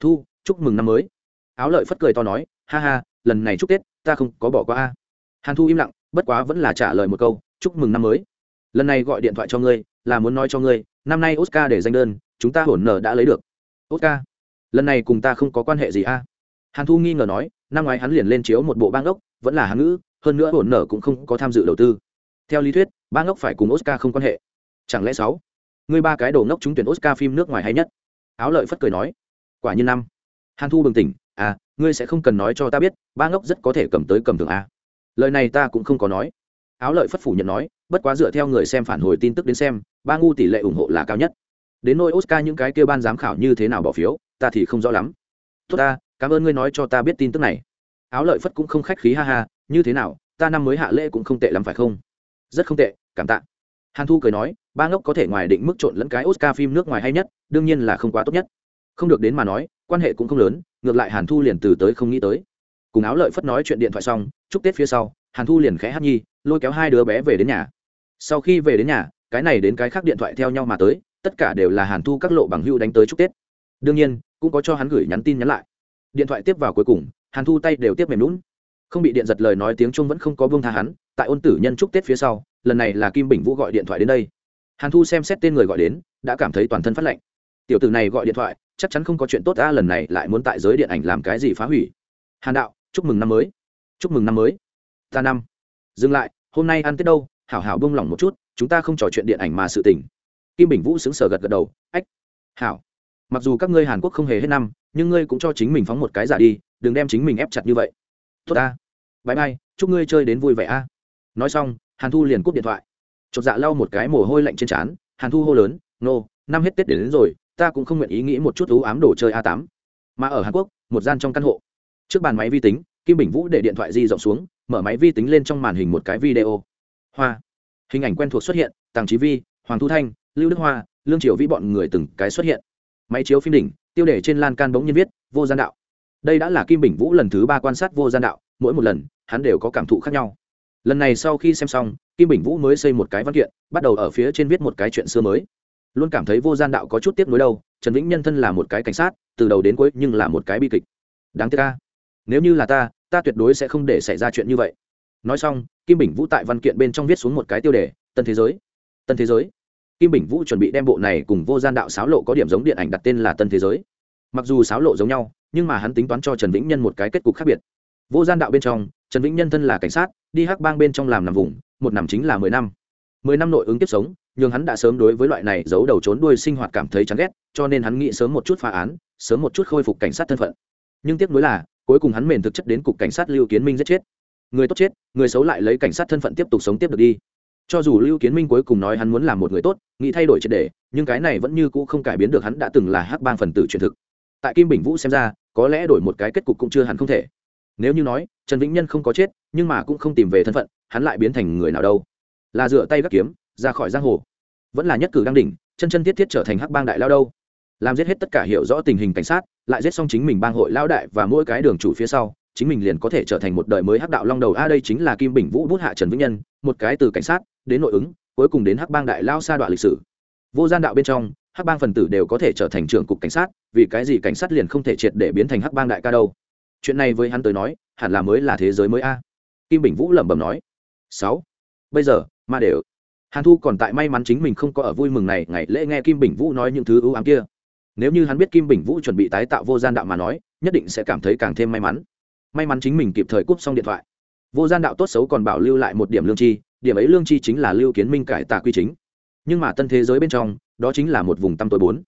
S1: Thu, chúc mừng năm mới. Áo lợi phất cười to nói, ha ha, lần này chúc tết, ta không có bỏ qua a. Hàn thu im lặng, bất quá vẫn là trả lời một câu, chúc mừng năm mới lần này gọi điện thoại cho ngươi, là muốn nói cho ngươi, năm nay oscar để danh đơn, chúng ta hổn nở đã lấy được. Oscar, lần này cùng ta không có quan hệ gì a? Hàn thu nghi ngờ nói, năm ngoái hắn liền lên chiếu một bộ bang ốc, vẫn là hán ngữ, hơn nữa hổn nở cũng không có tham dự đầu tư. Theo lý thuyết, bang ốc phải cùng oscar không quan hệ. Chẳng lẽ sáu? Ngươi ba cái đồ ngốc trúng tuyển oscar phim nước ngoài hay nhất? Áo lợi phất cười nói. Quả như năm. Hàn thu bừng tỉnh à ngươi sẽ không cần nói cho ta biết ba ngốc rất có thể cầm tới cầm thường a. Lời này ta cũng không có nói. Áo lợi phất phủ nhận nói bất quá dựa theo người xem phản hồi tin tức đến xem, ba ngu tỷ lệ ủng hộ là cao nhất. Đến nôi oscar những cái kêu ban giám khảo như thế nào bỏ phiếu, ta thì không rõ lắm. Tốt ta, cảm ơn ngươi nói cho ta biết tin tức này. Áo lợi phất cũng không khách khí ha ha, như thế nào, ta năm mới hạ lễ cũng không tệ lắm phải không? Rất không tệ, cảm tạ. Hàn thu cười nói, ba ngốc có thể ngoài định mức trộn lẫn cái oscar phim nước ngoài hay nhất, đương nhiên là không quá tốt nhất. Không được đến mà nói, quan hệ cũng không lớn, ngược lại hàn thu liền từ tới không nghĩ tới. Cùng áo lợi phất nói chuyện điện thoại xong, chúc tết phía sau, hàn thu liền khẽ hát nhi, lôi kéo hai đứa bé về đến nhà sau khi về đến nhà, cái này đến cái khác điện thoại theo nhau mà tới, tất cả đều là hàn thu các lộ bằng hưu đánh tới chúc tết. Đương nhiên, cũng có cho hắn gửi nhắn tin nhắn lại. Điện thoại tiếp vào cuối cùng, hàn thu tay đều tiếp mềm lún không bị điện giật lời nói tiếng trung vẫn không có buông tha hắn, tại ôn tử nhân chúc tết phía sau, lần này là kim bình vũ gọi điện thoại đến đây. Hàn thu xem xét tên người gọi đến, đã cảm thấy toàn thân phát lạnh. Tiểu tử này gọi điện thoại, chắc chắn không có chuyện tốt ta lần này lại muốn tại giới điện ảnh làm cái gì phá hủy. Hàn đạo, chúc mừng năm mới. Chúc mừng năm mới. Ta năm. Dừng lại, hôm nay ăn tết đâu? Hảo hảo bông lỏng một chút chúng ta không trò chuyện điện ảnh mà sự tình. Kim bình vũ xứng sở gật gật đầu ách hảo. Mặc dù các ngươi hàn quốc không hề hết năm nhưng ngươi cũng cho chính mình phóng một cái giả đi đừng đem chính mình ép chặt như vậy. Tốt ta. Bãi bay chúc ngươi chơi đến vui vẻ a. Nói xong hàn thu liền cúp điện thoại. Chột dạ lau một cái mồ hôi lạnh trên trán hàn thu hô lớn nô năm hết tết đến, đến rồi ta cũng không nguyện ý nghĩ một chút ú ám đồ chơi a tám. Mà ở hàn quốc một gian trong căn hộ. Trước bàn máy vi tính kim bình vũ để điện thoại di rộng xuống mở máy vi tính lên trong màn hình một cái video hoa. Hình ảnh quen thuộc xuất hiện tàng trí vi, hoàng thu thanh, lưu đức hoa, lương triều vĩ bọn người từng cái xuất hiện. Máy chiếu phim đỉnh, tiêu đề trên lan can bỗng nhiên viết, vô gian đạo. Đây đã là kim bình vũ lần thứ ba quan sát vô gian đạo, mỗi một lần, hắn đều có cảm thụ khác nhau. Lần này sau khi xem xong, kim bình vũ mới xây một cái văn kiện, bắt đầu ở phía trên viết một cái chuyện xưa mới. Luôn cảm thấy vô gian đạo có chút tiếc nuối đâu, trần vĩnh nhân thân là một cái cảnh sát, từ đầu đến cuối nhưng là một cái bi kịch. Đáng tiếc ca nếu như là ta ta tuyệt đối sẽ không để xảy ra chuyện như vậy nói xong, kim bình vũ tại văn kiện bên trong viết xuống một cái tiêu đề, tân thế giới. Tân thế giới? Kim bình vũ chuẩn bị đem bộ này cùng vô gian đạo sáo lộ có điểm giống điện ảnh đặt tên là tân thế giới. Mặc dù sáo lộ giống nhau, nhưng mà hắn tính toán cho trần vĩnh nhân một cái kết cục khác biệt. Vô gian đạo bên trong, trần vĩnh nhân thân là cảnh sát, đi hắc bang bên trong làm nằm vùng, một năm chính là mười năm. Mười năm nội ứng tiếp sống nhưng hắn đã sớm đối với loại này giấu đầu trốn đuôi sinh hoạt cảm thấy chán ghét, cho nên hắn nghĩ sớm một chút phá án, sớm một chút khôi phục cảnh sát thân phận. Nhưng tiếc nuối là, cuối cùng hắn mền thực chất đến cục cảnh sát lưu kiến minh giết chết người tốt chết, người xấu lại lấy cảnh sát thân phận tiếp tục sống tiếp được đi. Cho dù lưu kiến minh cuối cùng nói hắn muốn làm một người tốt, nghĩ thay đổi triệt đề nhưng cái này vẫn như cũ không cải biến được hắn đã từng là hắc bang phần tử truyền thực. Tại kim bình vũ xem ra, có lẽ đổi một cái kết cục cũng chưa hẳn không thể. Nếu như nói, trần vĩnh nhân không có chết, nhưng mà cũng không tìm về thân phận, hắn lại biến thành người nào đâu. Là dựa tay gắt kiếm, ra khỏi giang hồ. Vẫn là nhất cử đăng đỉnh, chân chân thiết thiết trở thành hắc bang đại lao đâu. Làm giết hết tất cả hiểu rõ tình hình cảnh sát, lại giết xong chính mình bang hội lao đại và mỗi cái đường chủ phía sau chính mình liền có thể trở thành một đời mới hắc đạo long đầu. A, đây chính là kim bình vũ bút hạ trần vĩnh nhân, một cái từ cảnh sát, đến nội ứng, cuối cùng đến hắc bang đại lao sa đoạn lịch sử. Vô gian đạo bên trong, hắc bang phần tử đều có thể trở thành trưởng cục cảnh sát, vì cái gì cảnh sát liền không thể triệt để biến thành hắc bang đại ca đâu? Chuyện này với hắn tới nói, hẳn là mới là thế giới mới a. Kim bình vũ lẩm bẩm nói. Sáu. Bây giờ, ma đều. Hàn thu còn tại may mắn chính mình không có ở vui mừng này, ngày lễ nghe kim bình vũ nói những thứ ưu ám kia. Nếu như hắn biết kim bình vũ chuẩn bị tái tạo vô gian đạo mà nói, nhất định sẽ cảm thấy càng thêm may mắn may mắn chính mình kịp thời cúp xong điện thoại. Vô gian đạo tốt xấu còn bảo lưu lại một điểm lương chi, điểm ấy lương chi chính là lưu kiến minh cải tà quy chính. Nhưng mà tân thế giới bên trong, đó chính là một vùng tăm tối bốn.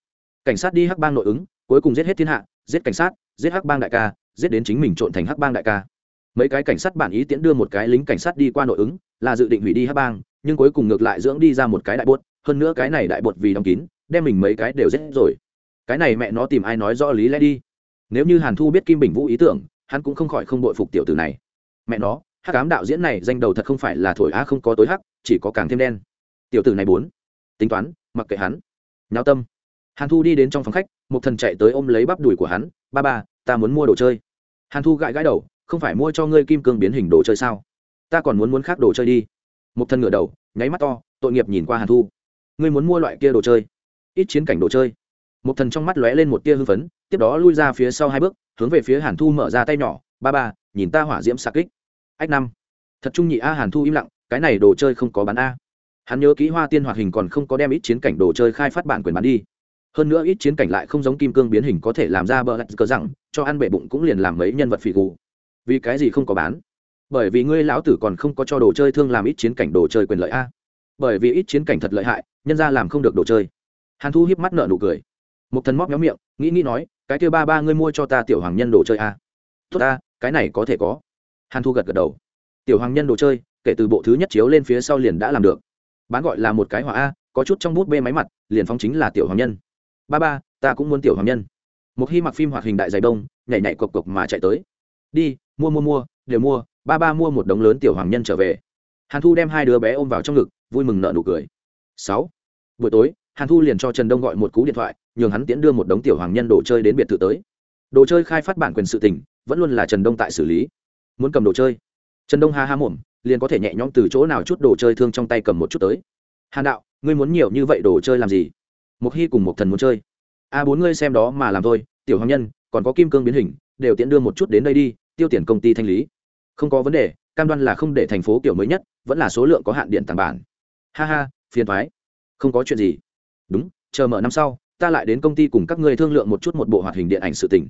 S1: Cảnh sát đi hắc bang nội ứng, cuối cùng giết hết thiên hạ, giết cảnh sát, giết hắc bang đại ca, giết đến chính mình trộn thành hắc bang đại ca. Mấy cái cảnh sát bản ý tiễn đưa một cái lính cảnh sát đi qua nội ứng, là dự định hủy đi hắc bang, nhưng cuối cùng ngược lại dưỡng đi ra một cái đại bột, hơn nữa cái này đại bột vì đóng kín, đem mình mấy cái đều giết rồi. Cái này mẹ nó tìm ai nói rõ lý lẽ đi. Nếu như hàn thu biết kim bình vũ ý tưởng hắn cũng không khỏi không bội phục tiểu tử này. Mẹ nó, hắc ám đạo diễn này danh đầu thật không phải là thổi á không có tối hắc, chỉ có càng thêm đen. Tiểu tử này bốn. Tính toán, mặc kệ hắn. Nháo tâm. Hàn thu đi đến trong phòng khách, một thần chạy tới ôm lấy bắp đùi của hắn, ba ba, ta muốn mua đồ chơi. Hàn thu gãi gãi đầu, không phải mua cho ngươi kim cương biến hình đồ chơi sao? Ta còn muốn muốn khác đồ chơi đi. Một thần ngửa đầu, nháy mắt to, tội nghiệp nhìn qua hàn thu. Ngươi muốn mua loại kia đồ chơi? Ít chiến cảnh đồ chơi? Một thần trong mắt lóe lên một tia hưng phấn, tiếp đó lui ra phía sau hai bước hướng về phía hàn thu mở ra tay nhỏ, ba ba, nhìn ta hỏa diễm sạc kích. Ách năm. Thật trung nhị a hàn thu im lặng, cái này đồ chơi không có bán a. Hắn nhớ kỹ hoa tiên hoạt hình còn không có đem ít chiến cảnh đồ chơi khai phát bản quyền bán đi. Hơn nữa ít chiến cảnh lại không giống kim cương biến hình có thể làm ra bờ lạch cờ rằng, cho ăn bệ bụng cũng liền làm mấy nhân vật phỉ gù vì cái gì không có bán? Bởi vì ngươi lão tử còn không có cho đồ chơi thương làm ít chiến cảnh đồ chơi quyền lợi a. Bởi vì ít chiến cảnh thật lợi hại, nhân ra làm không được đồ chơi. Hàn thu hiếp mắt nợ nụ cười. Một thần móc nhóm miệng, nghĩ nghĩ nói cái kia ba ba ngươi mua cho ta tiểu hoàng nhân đồ chơi a tốt ta, cái này có thể có. Hàn thu gật gật đầu. Tiểu hoàng nhân đồ chơi, kể từ bộ thứ nhất chiếu lên phía sau liền đã làm được. Bán gọi là một cái hỏa a, có chút trong bút bê máy mặt, liền phóng chính là tiểu hoàng nhân. Ba ba, ta cũng muốn tiểu hoàng nhân. Một khi mặc phim hoạt hình đại dày đông, nhảy nhảy cộc cộc mà chạy tới. Đi, mua mua mua, đều mua, ba ba mua một đống lớn tiểu hoàng nhân trở về. Hàn thu đem hai đứa bé ôm vào trong ngực, vui mừng nợ nụ cười. Sáu, buổi tối, hàn thu liền cho trần đông gọi một cú điện thoại nhường hắn tiễn đưa một đống tiểu hoàng nhân đồ chơi đến biệt thự tới. Đồ chơi khai phát bản quyền sự tình, vẫn luôn là trần đông tại xử lý. Muốn cầm đồ chơi. Trần đông ha ha mồm, liền có thể nhẹ nhõm từ chỗ nào chút đồ chơi thương trong tay cầm một chút tới. Hàn đạo, ngươi muốn nhiều như vậy đồ chơi làm gì? Một hy cùng một thần muốn chơi. A bốn ngươi xem đó mà làm thôi, tiểu hoàng nhân, còn có kim cương biến hình, đều tiện đưa một chút đến đây đi, tiêu tiền công ty thanh lý. Không có vấn đề, cam đoan là không để thành phố kiểu mới nhất, vẫn là số lượng có hạn điện tàng bản. Ha ha, phiền thoái không có chuyện gì. Đúng, chờ mở năm sau ta lại đến công ty cùng các ngươi thương lượng một chút một bộ hoạt hình điện ảnh sự tình.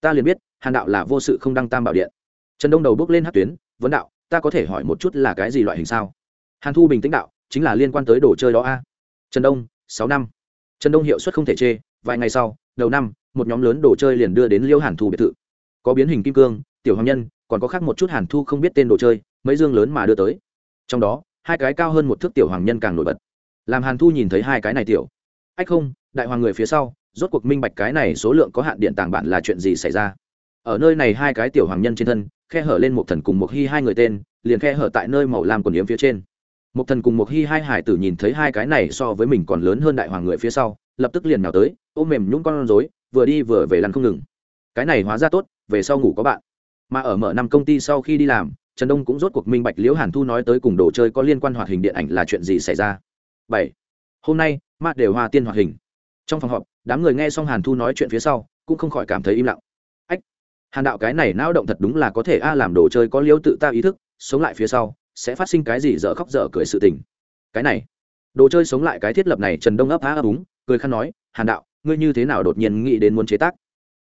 S1: Ta liền biết, hàn đạo là vô sự không đăng tam bảo điện. Trần đông đầu bước lên hát tuyến, vấn đạo, ta có thể hỏi một chút là cái gì loại hình sao? Hàn thu bình tĩnh đạo, chính là liên quan tới đồ chơi đó a. Trần đông, sáu năm. Trần đông hiệu suất không thể chê, vài ngày sau, đầu năm, một nhóm lớn đồ chơi liền đưa đến liêu hàn thu biệt thự. Có biến hình kim cương, tiểu hoàng nhân, còn có khác một chút hàn thu không biết tên đồ chơi, mấy dương lớn mà đưa tới. Trong đó, hai cái cao hơn một thước tiểu hoàng nhân càng nổi bật. Làm hàn thu nhìn thấy hai cái này tiểu ách không, đại hoàng người phía sau, rốt cuộc minh bạch cái này số lượng có hạn điện tàng bản là chuyện gì xảy ra. Ở nơi này hai cái tiểu hoàng nhân trên thân, khe hở lên một thần cùng một hy hai người tên, liền khe hở tại nơi màu lam quần yếm phía trên. Một thần cùng một hy hai hải tử nhìn thấy hai cái này so với mình còn lớn hơn đại hoàng người phía sau, lập tức liền nào tới, ôm mềm nhũng con rối, vừa đi vừa về lăn không ngừng. Cái này hóa ra tốt, về sau ngủ có bạn. Mà ở mở năm công ty sau khi đi làm, trần đông cũng rốt cuộc minh bạch liễu hàn thu nói tới cùng đồ chơi có liên quan hoạt hình điện ảnh là chuyện gì xảy ra. Bảy. Hôm nay mà đều hoa tiên hoạt hình. Trong phòng họp, đám người nghe xong hàn thu nói chuyện phía sau, cũng không khỏi cảm thấy im lặng. Ách, hàn đạo cái này não động thật đúng là có thể a, làm đồ chơi có liêu tự ta ý thức, sống lại phía sau, sẽ phát sinh cái gì dở khóc dở cười sự tình. Cái này, đồ chơi sống lại cái thiết lập này trần đông ấp á ấp úng, cười khăn nói, hàn đạo, ngươi như thế nào đột nhiên nghĩ đến muốn chế tác?